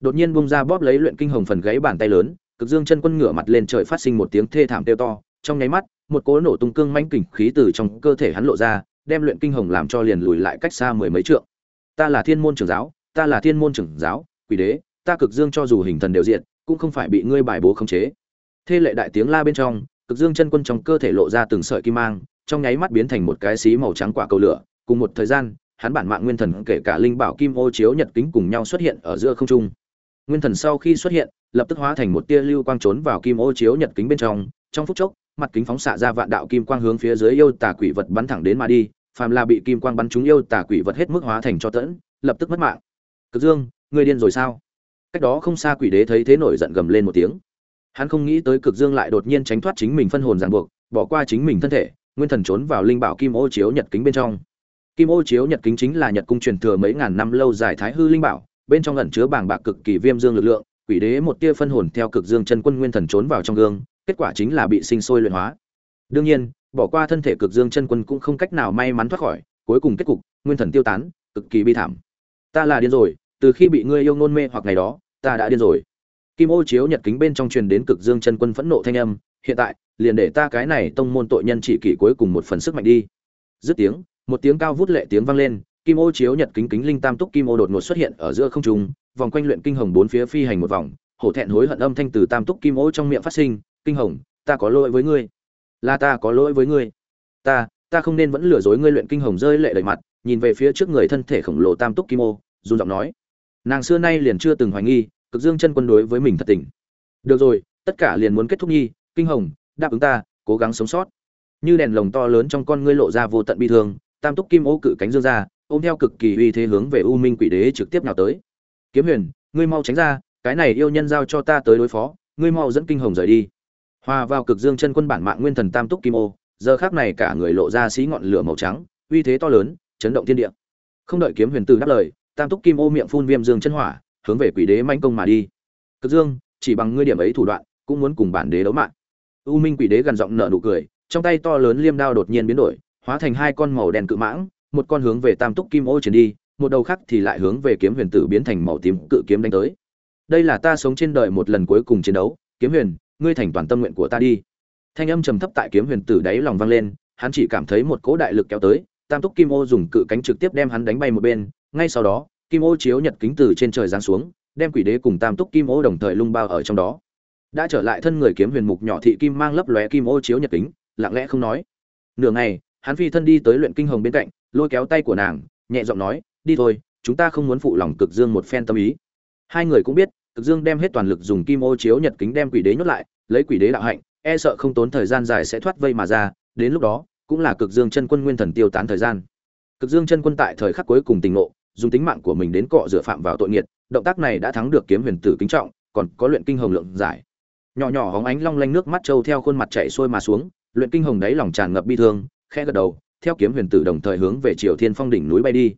Đột nhiên bung ra bóp lấy luyện kinh hồng phần gáy bàn tay lớn, cực dương chân quân ngửa mặt lên trời phát sinh một tiếng thê thảm kêu to, trong nháy mắt, một cỗ nổ tung cương mãnh kình khí từ trong cơ thể hắn lộ ra, đem luyện kinh hồng làm cho liền lùi lại cách xa mười mấy trượng. Ta là thiên môn trưởng giáo, ta là thiên môn trưởng giáo, quỷ đế, ta cực dương cho dù hình thần đều diện cũng không phải bị ngươi bài bố khống chế thê lệ đại tiếng la bên trong, cực dương chân quân trong cơ thể lộ ra từng sợi kim mang, trong nháy mắt biến thành một cái xí màu trắng quả cầu lửa. Cùng một thời gian, hắn bản mạng nguyên thần kể cả linh bảo kim ô chiếu nhật kính cùng nhau xuất hiện ở giữa không trung. Nguyên thần sau khi xuất hiện, lập tức hóa thành một tia lưu quang trốn vào kim ô chiếu nhật kính bên trong. Trong phút chốc, mặt kính phóng xạ ra vạn đạo kim quang hướng phía dưới yêu tà quỷ vật bắn thẳng đến mà đi. Phàm là bị kim quang bắn trúng yêu tà quỷ vật hết mức hóa thành cho tẫn, lập tức mất mạng. Cực dương, ngươi điên rồi sao? Cách đó không xa quỷ đế thấy thế nổi giận gầm lên một tiếng hắn không nghĩ tới cực dương lại đột nhiên tránh thoát chính mình phân hồn ràng buộc, bỏ qua chính mình thân thể, nguyên thần trốn vào linh bảo kim ô chiếu nhật kính bên trong. Kim ô chiếu nhật kính chính là nhật cung truyền thừa mấy ngàn năm lâu dài thái hư linh bảo, bên trong ẩn chứa bảng bạc cực kỳ viêm dương lực lượng, quỷ đế một tia phân hồn theo cực dương chân quân nguyên thần trốn vào trong gương, kết quả chính là bị sinh sôi luyện hóa. Đương nhiên, bỏ qua thân thể cực dương chân quân cũng không cách nào may mắn thoát khỏi, cuối cùng kết cục, nguyên thần tiêu tán, cực kỳ bi thảm. Ta là điên rồi, từ khi bị ngươi yêu ngôn mê hoặc ngày đó, ta đã điên rồi kim ô chiếu nhật kính bên trong truyền đến cực dương chân quân phẫn nộ thanh âm, hiện tại, liền để ta cái này tông môn tội nhân chỉ kỷ cuối cùng một phần sức mạnh đi. Dứt tiếng, một tiếng cao vút lệ tiếng vang lên, kim ô chiếu nhật kính kính linh tam túc kim ô đột ngột xuất hiện ở giữa không trung, vòng quanh luyện kinh hồng bốn phía phi hành một vòng, hổ thẹn hối hận âm thanh từ tam túc kim ô trong miệng phát sinh, kinh hồng, ta có lỗi với ngươi. Là ta có lỗi với ngươi. Ta ta không nên vẫn lừa dối ngươi luyện kinh hồng rơi lệ đầy mặt. Nhìn về phía trước người thân thể khổng lồ tam túc kim ô, run giọng nói. Nàng xưa nay liền chưa từng hoài nghi cực dương chân quân đối với mình thật tình. Được rồi, tất cả liền muốn kết thúc nhi, kinh hồng, đáp ứng ta, cố gắng sống sót. Như đèn lồng to lớn trong con ngươi lộ ra vô tận bi thương, tam túc kim ô cự cánh dương ra, ôm theo cực kỳ uy thế hướng về u minh quỷ đế trực tiếp nào tới. Kiếm huyền, ngươi mau tránh ra, cái này yêu nhân giao cho ta tới đối phó, ngươi mau dẫn kinh hồng rời đi. Hòa vào cực dương chân quân bản mạng nguyên thần tam túc kim ô, giờ khác này cả người lộ ra xí ngọn lửa màu trắng, uy thế to lớn, chấn động thiên địa. Không đợi kiếm huyền tử đáp lời, tam túc kim ô miệng phun viêm dương chân hỏa hướng về quỷ đế manh công mà đi. Cực dương, chỉ bằng ngươi điểm ấy thủ đoạn, cũng muốn cùng bản đế đấu mạng. U minh quỷ đế gần giọng nở nụ cười, trong tay to lớn liêm đao đột nhiên biến đổi, hóa thành hai con màu đen cự mãng, một con hướng về tam túc kim ô chuyển đi, một đầu khác thì lại hướng về kiếm huyền tử biến thành màu tím cự kiếm đánh tới. Đây là ta sống trên đời một lần cuối cùng chiến đấu, kiếm huyền, ngươi thành toàn tâm nguyện của ta đi. Thanh âm trầm thấp tại kiếm huyền tử đáy lòng vang lên, hắn chỉ cảm thấy một cỗ đại lực kéo tới, tam túc kim ô dùng cự cánh trực tiếp đem hắn đánh bay một bên, ngay sau đó kim ô chiếu nhật kính từ trên trời giáng xuống, đem quỷ đế cùng tam túc kim ô đồng thời lung bao ở trong đó. Đã trở lại thân người kiếm huyền mục nhỏ thị kim mang lấp lóe kim ô chiếu nhật kính, lặng lẽ không nói. Nửa ngày, hắn phi thân đi tới luyện kinh hồng bên cạnh, lôi kéo tay của nàng, nhẹ giọng nói, đi thôi, chúng ta không muốn phụ lòng cực dương một phen tâm ý. Hai người cũng biết, cực dương đem hết toàn lực dùng kim ô chiếu nhật kính đem quỷ đế nhốt lại, lấy quỷ đế đạo hạnh e sợ không tốn thời gian dài sẽ thoát vây mà ra, đến lúc đó, cũng là cực dương chân quân nguyên thần tiêu tán thời gian. Cực dương chân quân tại thời khắc cuối cùng tình ngộ dùng tính mạng của mình đến cọ rửa phạm vào tội nghiệt, động tác này đã thắng được kiếm huyền tử kính trọng, còn có luyện kinh hồng lượng giải. Nhỏ nhỏ hóng ánh long lanh nước mắt trâu theo khuôn mặt chảy xuôi mà xuống, luyện kinh hồng đáy lòng tràn ngập bi thương, khẽ gật đầu, theo kiếm huyền tử đồng thời hướng về triều thiên phong đỉnh núi bay đi.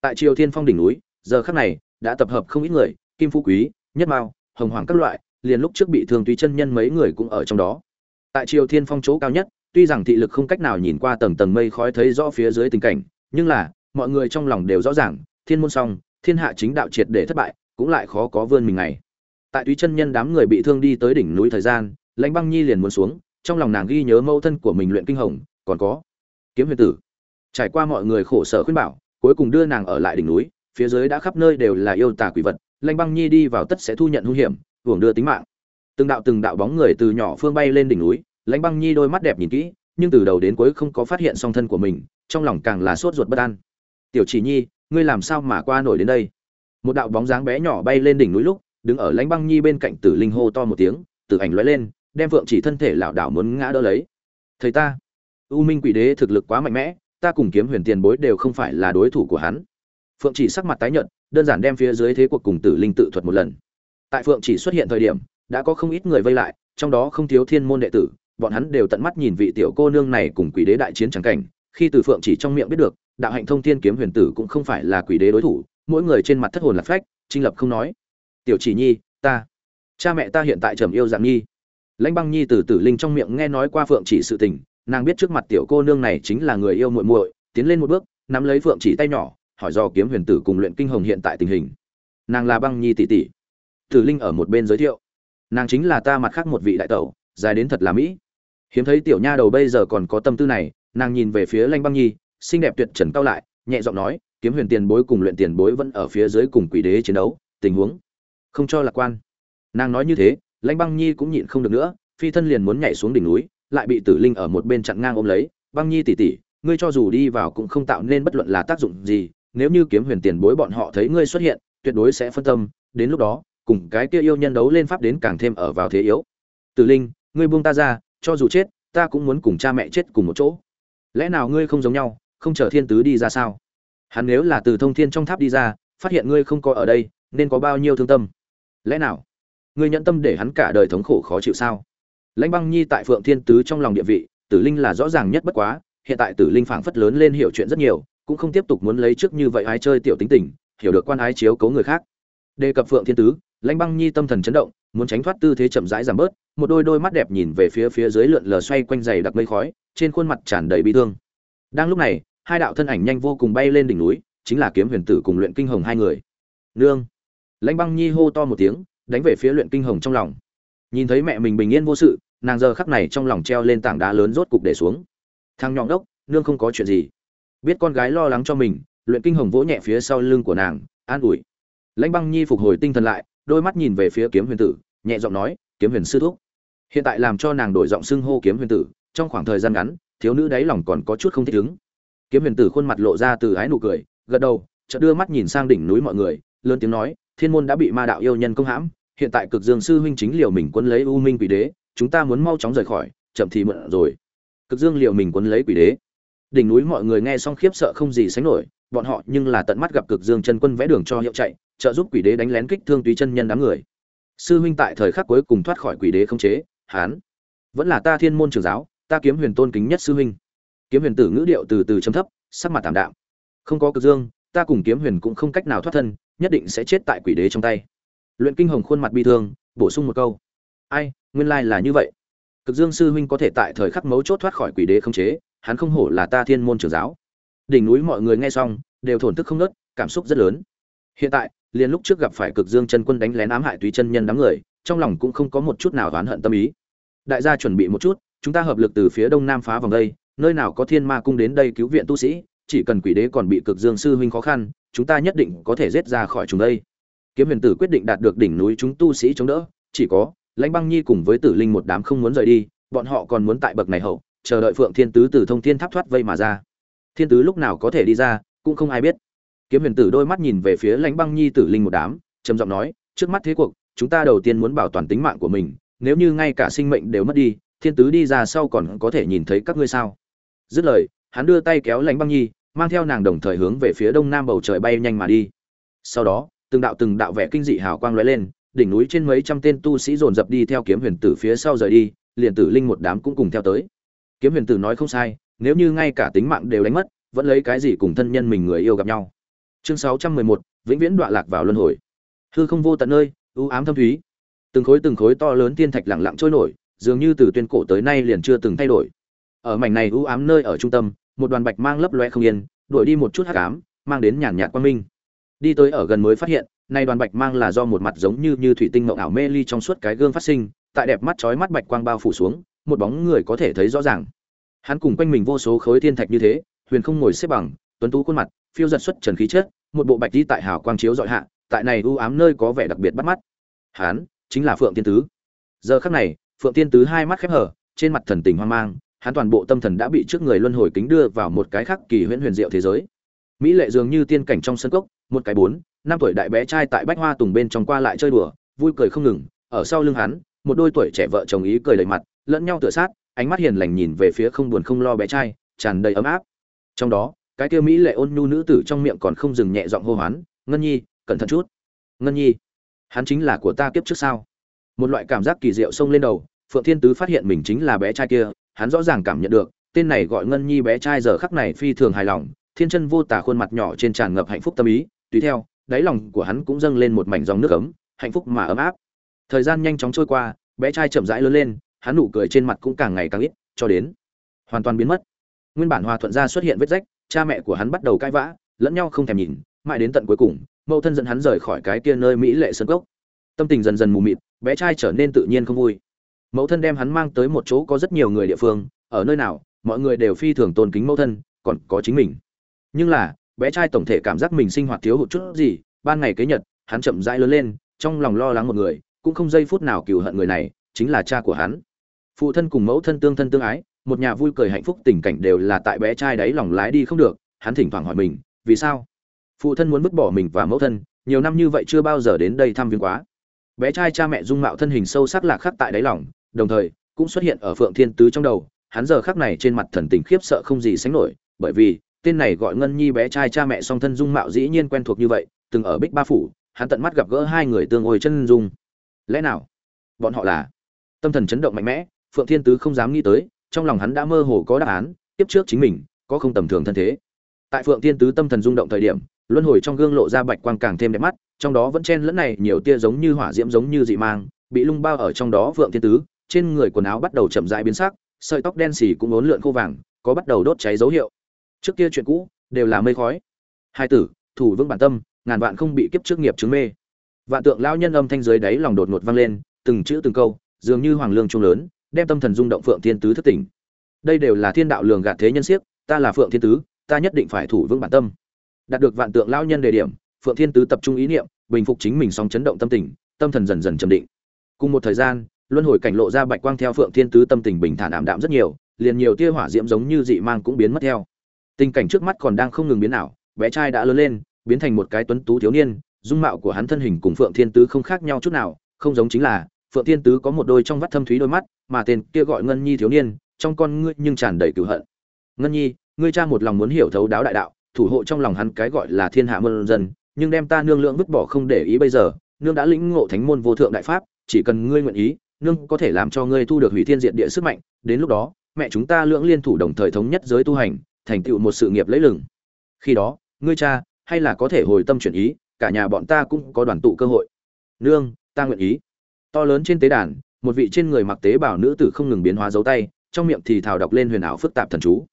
Tại triều thiên phong đỉnh núi, giờ khắc này, đã tập hợp không ít người, kim phú quý, nhất mao, hồng hoàng các loại, liền lúc trước bị thương tùy chân nhân mấy người cũng ở trong đó. Tại triều thiên phong chỗ cao nhất, tuy rằng thị lực không cách nào nhìn qua tầng tầng mây khói thấy rõ phía dưới tình cảnh, nhưng là, mọi người trong lòng đều rõ ràng thiên môn song thiên hạ chính đạo triệt để thất bại, cũng lại khó có vươn mình ngày. Tại túy chân nhân đám người bị thương đi tới đỉnh núi thời gian, lãnh băng nhi liền muốn xuống, trong lòng nàng ghi nhớ mâu thân của mình luyện kinh hồng, còn có kiếm huyền tử. Trải qua mọi người khổ sở khuyên bảo, cuối cùng đưa nàng ở lại đỉnh núi, phía dưới đã khắp nơi đều là yêu tà quỷ vật, lãnh băng nhi đi vào tất sẽ thu nhận hung hiểm, hưởng đưa tính mạng. Từng đạo từng đạo bóng người từ nhỏ phương bay lên đỉnh núi, lãnh băng nhi đôi mắt đẹp nhìn kỹ, nhưng từ đầu đến cuối không có phát hiện song thân của mình, trong lòng càng là sốt ruột bất an. Tiểu chỉ nhi ngươi làm sao mà qua nổi đến đây? Một đạo bóng dáng bé nhỏ bay lên đỉnh núi lúc, đứng ở lãnh băng nhi bên cạnh tử linh hô to một tiếng, tử ảnh lóe lên, đem vượng chỉ thân thể lảo đảo muốn ngã đỡ lấy. Thầy ta, u minh quỷ đế thực lực quá mạnh mẽ, ta cùng kiếm huyền tiền bối đều không phải là đối thủ của hắn. Phượng chỉ sắc mặt tái nhợt, đơn giản đem phía dưới thế cuộc cùng tử linh tự thuật một lần. Tại phượng chỉ xuất hiện thời điểm, đã có không ít người vây lại, trong đó không thiếu thiên môn đệ tử, bọn hắn đều tận mắt nhìn vị tiểu cô nương này cùng quỷ đế đại chiến trắng cảnh khi từ phượng chỉ trong miệng biết được, đạo hạnh thông thiên kiếm huyền tử cũng không phải là quỷ đế đối thủ, mỗi người trên mặt thất hồn lạc phách, trinh lập không nói. Tiểu chỉ nhi, ta, cha mẹ ta hiện tại trầm yêu dạng nhi. Lãnh băng nhi từ tử linh trong miệng nghe nói qua phượng chỉ sự tình, nàng biết trước mặt tiểu cô nương này chính là người yêu muội muội, tiến lên một bước, nắm lấy phượng chỉ tay nhỏ, hỏi do kiếm huyền tử cùng luyện kinh hồng hiện tại tình hình. Nàng là băng nhi tỷ tỷ. Tử linh ở một bên giới thiệu. Nàng chính là ta mặt khác một vị đại tẩu, dài đến thật là mỹ. Hiếm thấy tiểu nha đầu bây giờ còn có tâm tư này nàng nhìn về phía lanh băng nhi, xinh đẹp tuyệt trần cao lại, nhẹ giọng nói, kiếm huyền tiền bối cùng luyện tiền bối vẫn ở phía dưới cùng quỷ đế chiến đấu, tình huống không cho lạc quan. Nàng nói như thế lãnh băng nhi cũng nhịn không được nữa, phi thân liền muốn nhảy xuống đỉnh núi, lại bị tử linh ở một bên chặn ngang ôm lấy. Băng nhi tỉ tỉ ngươi cho dù đi vào cũng không tạo nên bất luận là tác dụng gì, nếu như kiếm huyền tiền bối bọn họ thấy ngươi xuất hiện, tuyệt đối sẽ phân tâm, đến lúc đó, cùng cái kia yêu nhân đấu lên pháp đến càng thêm ở vào thế yếu. Tử linh, ngươi buông ta ra, cho dù chết, ta cũng muốn cùng cha mẹ chết cùng một chỗ lẽ nào ngươi không giống nhau, không chờ thiên tứ đi ra sao? Hắn nếu là từ thông thiên trong tháp đi ra, phát hiện ngươi không có ở đây, nên có bao nhiêu thương tâm? Lẽ nào? Ngươi nhận tâm để hắn cả đời thống khổ khó chịu sao? Lãnh băng nhi tại phượng thiên tứ trong lòng địa vị, tử linh là rõ ràng nhất bất quá, hiện tại tử linh phảng phất lớn lên hiểu chuyện rất nhiều, cũng không tiếp tục muốn lấy trước như vậy ái chơi tiểu tính tình, hiểu được quan ái chiếu cấu người khác. Đề cập phượng thiên tứ, lãnh băng nhi tâm thần chấn động, muốn tránh thoát tư thế chậm rãi giảm bớt, một đôi đôi mắt đẹp nhìn về phía phía dưới lượn lờ xoay quanh dày đặc mây khói trên khuôn mặt tràn đầy bi thương. Đang lúc này, hai đạo thân ảnh nhanh vô cùng bay lên đỉnh núi, chính là kiếm huyền tử cùng luyện kinh hồng hai người. Nương! Lãnh băng nhi hô to một tiếng, đánh về phía luyện kinh hồng trong lòng. Nhìn thấy mẹ mình bình yên vô sự, nàng giờ khắc này trong lòng treo lên tảng đá lớn rốt cục để xuống. Thằng nhọn đốc nương không có chuyện gì. Biết con gái lo lắng cho mình, luyện kinh hồng vỗ nhẹ phía sau lưng của nàng, an ủi. Lãnh băng nhi phục hồi tinh thần lại, đôi mắt nhìn về phía kiếm huyền tử, nhẹ giọng nói, kiếm huyền sư thúc. Hiện tại làm cho nàng đổi giọng xưng hô kiếm huyền tử trong khoảng thời gian ngắn, thiếu nữ đáy lòng còn có chút không thích ứng. Kiếm huyền tử khuôn mặt lộ ra từ ái nụ cười, gật đầu, chợt đưa mắt nhìn sang đỉnh núi mọi người, lớn tiếng nói, thiên môn đã bị ma đạo yêu nhân công hãm, hiện tại cực dương sư huynh chính liều mình quân lấy u minh quỷ đế, chúng ta muốn mau chóng rời khỏi, chậm thì mượn rồi. Cực dương liều mình quân lấy quỷ đế. Đỉnh núi mọi người nghe xong khiếp sợ không gì sánh nổi, bọn họ nhưng là tận mắt gặp cực dương chân quân vẽ đường cho hiệu chạy, trợ giúp quỷ đế đánh lén kích thương túy chân nhân đám người. Sư huynh tại thời khắc cuối cùng thoát khỏi quỷ đế không chế, hán. Vẫn là ta thiên môn trường giáo ta kiếm huyền tôn kính nhất sư huynh. Kiếm huyền tử ngữ điệu từ từ chấm thấp, sắc mặt tảm đạm. Không có cực dương, ta cùng kiếm huyền cũng không cách nào thoát thân, nhất định sẽ chết tại quỷ đế trong tay. Luyện kinh hồng khuôn mặt bi thương, bổ sung một câu. Ai, nguyên lai là như vậy. Cực dương sư huynh có thể tại thời khắc mấu chốt thoát khỏi quỷ đế không chế, hắn không hổ là ta thiên môn trưởng giáo. Đỉnh núi mọi người nghe xong, đều thổn thức không nớt, cảm xúc rất lớn. Hiện tại, liền lúc trước gặp phải cực dương chân quân đánh lén ám hại túy chân nhân đám người, trong lòng cũng không có một chút nào oán hận tâm ý đại gia chuẩn bị một chút, chúng ta hợp lực từ phía đông nam phá vòng đây, nơi nào có thiên ma cung đến đây cứu viện tu sĩ, chỉ cần quỷ đế còn bị cực dương sư huynh khó khăn, chúng ta nhất định có thể giết ra khỏi chúng đây. Kiếm huyền tử quyết định đạt được đỉnh núi chúng tu sĩ chống đỡ, chỉ có, lãnh băng nhi cùng với tử linh một đám không muốn rời đi, bọn họ còn muốn tại bậc này hậu, chờ đợi phượng thiên tứ từ thông thiên tháp thoát vây mà ra. Thiên tứ lúc nào có thể đi ra, cũng không ai biết. Kiếm huyền tử đôi mắt nhìn về phía lãnh băng nhi tử linh một đám, trầm giọng nói, trước mắt thế cuộc, chúng ta đầu tiên muốn bảo toàn tính mạng của mình nếu như ngay cả sinh mệnh đều mất đi, thiên tứ đi ra sau còn có thể nhìn thấy các ngươi sao? Dứt lời, hắn đưa tay kéo lãnh băng nhi, mang theo nàng đồng thời hướng về phía đông nam bầu trời bay nhanh mà đi. Sau đó, từng đạo từng đạo vẻ kinh dị hào quang lóe lên, đỉnh núi trên mấy trăm tên tu sĩ dồn dập đi theo kiếm huyền tử phía sau rời đi, liền tử linh một đám cũng cùng theo tới. Kiếm huyền tử nói không sai, nếu như ngay cả tính mạng đều đánh mất, vẫn lấy cái gì cùng thân nhân mình người yêu gặp nhau? Chương sáu trăm mười một, vĩnh viễn đọa lạc vào luân hồi. Hư không vô tận nơi ưu ám thâm thúy từng khối từng khối to lớn thiên thạch lặng lặng trôi nổi, dường như từ tuyên cổ tới nay liền chưa từng thay đổi. Ở mảnh này ưu ám nơi ở trung tâm, một đoàn bạch mang lấp loe không yên, đuổi đi một chút hắc ám, mang đến nhàn nhạt quang minh. Đi tới ở gần mới phát hiện, nay đoàn bạch mang là do một mặt giống như như thủy tinh mộng ảo mê ly trong suốt cái gương phát sinh, tại đẹp mắt chói mắt bạch quang bao phủ xuống, một bóng người có thể thấy rõ ràng. Hắn cùng quanh mình vô số khối thiên thạch như thế, huyền không ngồi xếp bằng, tuấn tú khuôn mặt, phiêu giật xuất trần khí chất, một bộ bạch đi tại hào quang chiếu dọi hạ, tại này u ám nơi có vẻ đặc biệt bắt mắt. Hắn chính là phượng tiên tứ. Giờ khắc này, phượng tiên tứ hai mắt khép hở trên mặt thần tình hoang mang, hắn toàn bộ tâm thần đã bị trước người luân hồi kính đưa vào một cái khác kỳ huyễn huyền diệu thế giới. Mỹ lệ dường như tiên cảnh trong sân cốc, một cái bốn, năm tuổi đại bé trai tại bách hoa tùng bên trong qua lại chơi đùa, vui cười không ngừng, ở sau lưng hắn, một đôi tuổi trẻ vợ chồng ý cười đầy mặt, lẫn nhau tựa sát, ánh mắt hiền lành nhìn về phía không buồn không lo bé trai, tràn đầy ấm áp. Trong đó, cái kia mỹ lệ ôn nhu nữ tử trong miệng còn không dừng nhẹ giọng hô hoán, ngân nhi, cẩn thận chút. Ngân nhi hắn chính là của ta kiếp trước sao? Một loại cảm giác kỳ diệu xông lên đầu, phượng thiên tứ phát hiện mình chính là bé trai kia, hắn rõ ràng cảm nhận được, tên này gọi ngân nhi bé trai giờ khắc này phi thường hài lòng, thiên chân vô tả khuôn mặt nhỏ trên tràn ngập hạnh phúc tâm ý, tùy theo, đáy lòng của hắn cũng dâng lên một mảnh dòng nước ấm, hạnh phúc mà ấm áp. Thời gian nhanh chóng trôi qua, bé trai chậm rãi lớn lên, hắn nụ cười trên mặt cũng càng ngày càng ít, cho đến hoàn toàn biến mất. Nguyên bản hòa thuận gia xuất hiện vết rách, cha mẹ của hắn bắt đầu cãi vã, lẫn nhau không thèm nhìn, mãi đến tận cuối cùng mẫu thân dẫn hắn rời khỏi cái kia nơi mỹ lệ sân cốc. Tâm tình dần dần mù mịt, bé trai trở nên tự nhiên không vui. Mẫu thân đem hắn mang tới một chỗ có rất nhiều người địa phương, ở nơi nào, mọi người đều phi thường tôn kính mẫu thân, còn có chính mình. Nhưng là, bé trai tổng thể cảm giác mình sinh hoạt thiếu hụt chút gì, ban ngày kế nhật, hắn chậm rãi lớn lên, trong lòng lo lắng một người, cũng không giây phút nào cừu hận người này, chính là cha của hắn. Phụ thân cùng mẫu thân tương thân tương ái, một nhà vui cười hạnh phúc tình cảnh đều là tại bé trai đấy lòng lái đi không được, hắn thỉnh thoảng hỏi mình, vì sao? Phụ thân muốn vứt bỏ mình và mẫu thân, nhiều năm như vậy chưa bao giờ đến đây thăm viếng quá. Bé trai cha mẹ dung mạo thân hình sâu sắc lạc khắc tại đáy lòng, đồng thời, cũng xuất hiện ở phượng thiên tứ trong đầu, hắn giờ khắc này trên mặt thần tình khiếp sợ không gì sánh nổi, bởi vì, tên này gọi ngân nhi bé trai cha mẹ song thân dung mạo dĩ nhiên quen thuộc như vậy, từng ở bích ba phủ, hắn tận mắt gặp gỡ hai người tương ôi chân dung. Lẽ nào? Bọn họ là? Tâm thần chấn động mạnh mẽ, phượng thiên tứ không dám nghĩ tới, trong lòng hắn đã mơ hồ có đáp án tiếp trước chính mình, có không tầm thường thân thế. Tại phượng thiên tứ tâm thần rung động thời điểm luân hồi trong gương lộ ra bạch quang càng thêm đẹp mắt, trong đó vẫn chen lẫn này nhiều tia giống như hỏa diễm giống như dị mang, bị lung bao ở trong đó vượng thiên tứ, trên người quần áo bắt đầu chậm rãi biến sắc, sợi tóc đen xì cũng ốn lượn khô vàng, có bắt đầu đốt cháy dấu hiệu. Trước kia chuyện cũ, đều là mây khói. Hai tử, thủ vững bản tâm, ngàn vạn không bị kiếp trước nghiệp chứng mê. Vạn tượng lão nhân âm thanh dưới đáy lòng đột ngột vang lên, từng chữ từng câu, dường như hoàng lương trung lớn, đem tâm thần rung động phượng thiên tứ thất tỉnh. Đây đều là thiên đạo lường gạt thế nhân siếc, ta là phượng thiên tứ, ta nhất định phải thủ vững bản tâm đạt được vạn tượng lão nhân đề điểm, phượng thiên tứ tập trung ý niệm, bình phục chính mình song chấn động tâm tình, tâm thần dần dần trầm định. Cùng một thời gian, luân hồi cảnh lộ ra bạch quang theo phượng thiên tứ tâm tình bình thản ảm đạm rất nhiều, liền nhiều tia hỏa diễm giống như dị mang cũng biến mất theo. Tình cảnh trước mắt còn đang không ngừng biến ảo, bé trai đã lớn lên, biến thành một cái tuấn tú thiếu niên, dung mạo của hắn thân hình cùng phượng thiên tứ không khác nhau chút nào, không giống chính là, phượng thiên tứ có một đôi trong vắt thâm thúy đôi mắt, mà tên kia gọi ngân nhi thiếu niên, trong con ngươi nhưng tràn đầy cửu hận. Ngân nhi, ngươi cha một lòng muốn hiểu thấu đáo đại đạo thủ hộ trong lòng hắn cái gọi là thiên hạ môn dân, nhưng đem ta nương lượng vứt bỏ không để ý bây giờ, nương đã lĩnh ngộ thánh môn vô thượng đại pháp, chỉ cần ngươi nguyện ý, nương có thể làm cho ngươi thu được hủy thiên diện địa sức mạnh. Đến lúc đó, mẹ chúng ta lưỡng liên thủ đồng thời thống nhất giới tu hành, thành tựu một sự nghiệp lấy lừng. Khi đó, ngươi cha, hay là có thể hồi tâm chuyển ý, cả nhà bọn ta cũng có đoàn tụ cơ hội. Nương, ta nguyện ý. To lớn trên tế đàn, một vị trên người mặc tế bảo nữ tử không ngừng biến hóa dấu tay, trong miệng thì thào đọc lên huyền ảo phức tạp thần chú.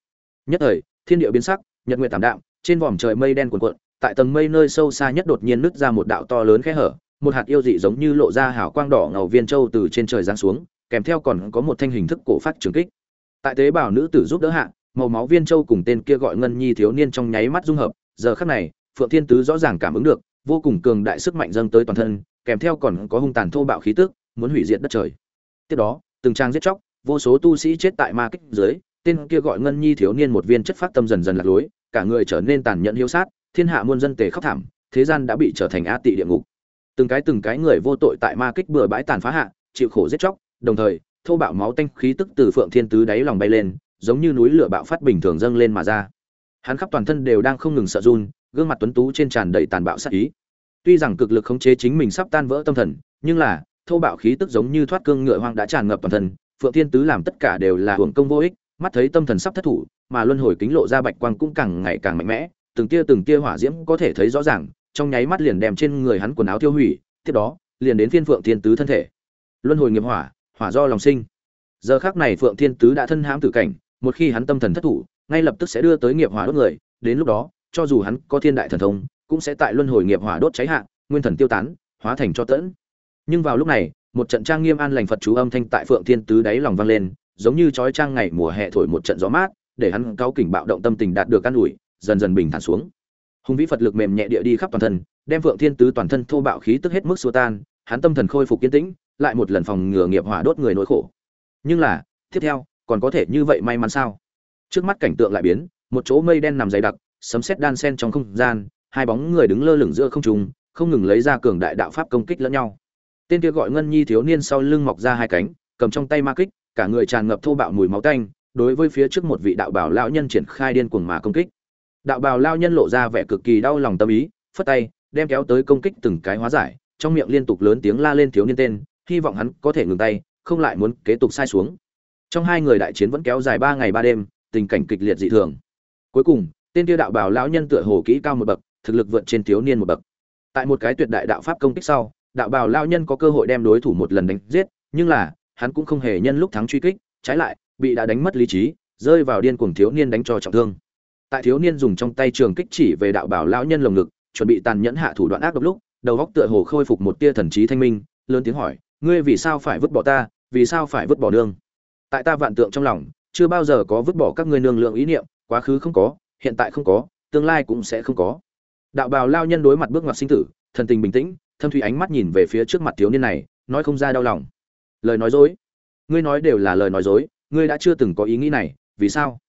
Nhất thời, thiên địa biến sắc, nhật nguyệt tảm đạm trên vòm trời mây đen cuồn cuộn, tại tầng mây nơi sâu xa nhất đột nhiên nứt ra một đạo to lớn khe hở, một hạt yêu dị giống như lộ ra hào quang đỏ ngầu viên châu từ trên trời giáng xuống, kèm theo còn có một thanh hình thức cổ phát trường kích. Tại tế bào nữ tử giúp đỡ hạ, màu máu viên châu cùng tên kia gọi ngân nhi thiếu niên trong nháy mắt dung hợp, giờ khắc này, phượng thiên tứ rõ ràng cảm ứng được, vô cùng cường đại sức mạnh dâng tới toàn thân, kèm theo còn có hung tàn thô bạo khí tức, muốn hủy diệt đất trời. Tiếp đó, từng trang giết chóc, vô số tu sĩ chết tại ma kích dưới, tên kia gọi ngân nhi thiếu niên một viên chất phát tâm dần dần lạc lối cả người trở nên tàn nhẫn hiếu sát, thiên hạ muôn dân tề khóc thảm, thế gian đã bị trở thành a tị địa ngục. Từng cái từng cái người vô tội tại ma kích bừa bãi tàn phá hạ, chịu khổ giết chóc, đồng thời, thô bạo máu tanh khí tức từ phượng thiên tứ đáy lòng bay lên, giống như núi lửa bạo phát bình thường dâng lên mà ra. Hắn khắp toàn thân đều đang không ngừng sợ run, gương mặt tuấn tú trên tràn đầy tàn bạo sát ý. Tuy rằng cực lực khống chế chính mình sắp tan vỡ tâm thần, nhưng là, thô bạo khí tức giống như thoát cương ngựa hoang đã tràn ngập toàn thân, phượng thiên tứ làm tất cả đều là hưởng công vô ích mắt thấy tâm thần sắp thất thủ, mà luân hồi kính lộ ra bạch quang cũng càng ngày càng mạnh mẽ, từng tia từng tia hỏa diễm có thể thấy rõ ràng, trong nháy mắt liền đem trên người hắn quần áo tiêu hủy, tiếp đó, liền đến phiên phượng thiên tứ thân thể. Luân hồi nghiệp hỏa hỏa do lòng sinh. Giờ khắc này phượng thiên tứ đã thân hãm tử cảnh, một khi hắn tâm thần thất thủ, ngay lập tức sẽ đưa tới nghiệp hỏa đốt người, đến lúc đó, cho dù hắn có thiên đại thần thông, cũng sẽ tại luân hồi nghiệp hỏa đốt cháy hạ, nguyên thần tiêu tán, hóa thành cho tẫn. Nhưng vào lúc này, một trận trang nghiêm an lành phật chú âm thanh tại phượng thiên tứ đáy lòng vang lên giống như chói trang ngày mùa hè thổi một trận gió mát, để hắn cao kỉnh bạo động tâm tình đạt được an ủi, dần dần bình thản xuống. Hùng vĩ phật lực mềm nhẹ địa đi khắp toàn thân, đem phượng thiên tứ toàn thân thô bạo khí tức hết mức xua tan, hắn tâm thần khôi phục kiên tĩnh, lại một lần phòng ngừa nghiệp hỏa đốt người nỗi khổ. Nhưng là, tiếp theo, còn có thể như vậy may mắn sao? Trước mắt cảnh tượng lại biến, một chỗ mây đen nằm dày đặc, sấm sét đan sen trong không gian, hai bóng người đứng lơ lửng giữa không trung, không ngừng lấy ra cường đại đạo pháp công kích lẫn nhau. Tên kia gọi ngân nhi thiếu niên sau lưng mọc ra hai cánh, cầm trong tay ma kích cả người tràn ngập thô bạo mùi máu tanh, đối với phía trước một vị đạo bảo lão nhân triển khai điên cuồng mà công kích. Đạo bào lao nhân lộ ra vẻ cực kỳ đau lòng tâm ý, phất tay, đem kéo tới công kích từng cái hóa giải, trong miệng liên tục lớn tiếng la lên thiếu niên tên, hy vọng hắn có thể ngừng tay, không lại muốn kế tục sai xuống. Trong hai người đại chiến vẫn kéo dài ba ngày ba đêm, tình cảnh kịch liệt dị thường. Cuối cùng, tên kia đạo bào lão nhân tựa hồ kỹ cao một bậc, thực lực vượt trên thiếu niên một bậc. Tại một cái tuyệt đại đạo pháp công kích sau, đạo bào lão nhân có cơ hội đem đối thủ một lần đánh giết, nhưng là hắn cũng không hề nhân lúc thắng truy kích, trái lại, bị đã đánh mất lý trí, rơi vào điên cuồng thiếu niên đánh cho trọng thương. Tại thiếu niên dùng trong tay trường kích chỉ về đạo bảo lão nhân lồng ngực, chuẩn bị tàn nhẫn hạ thủ đoạn ác độc lúc, đầu góc tựa hồ khôi phục một tia thần trí thanh minh, lớn tiếng hỏi, ngươi vì sao phải vứt bỏ ta, vì sao phải vứt bỏ đường? tại ta vạn tượng trong lòng, chưa bao giờ có vứt bỏ các ngươi nương lượng ý niệm, quá khứ không có, hiện tại không có, tương lai cũng sẽ không có. Đạo bào lao nhân đối mặt bước ngoặt sinh tử, thần tình bình tĩnh, thâm thủy ánh mắt nhìn về phía trước mặt thiếu niên này, nói không ra đau lòng lời nói dối. Ngươi nói đều là lời nói dối, ngươi đã chưa từng có ý nghĩ này, vì sao?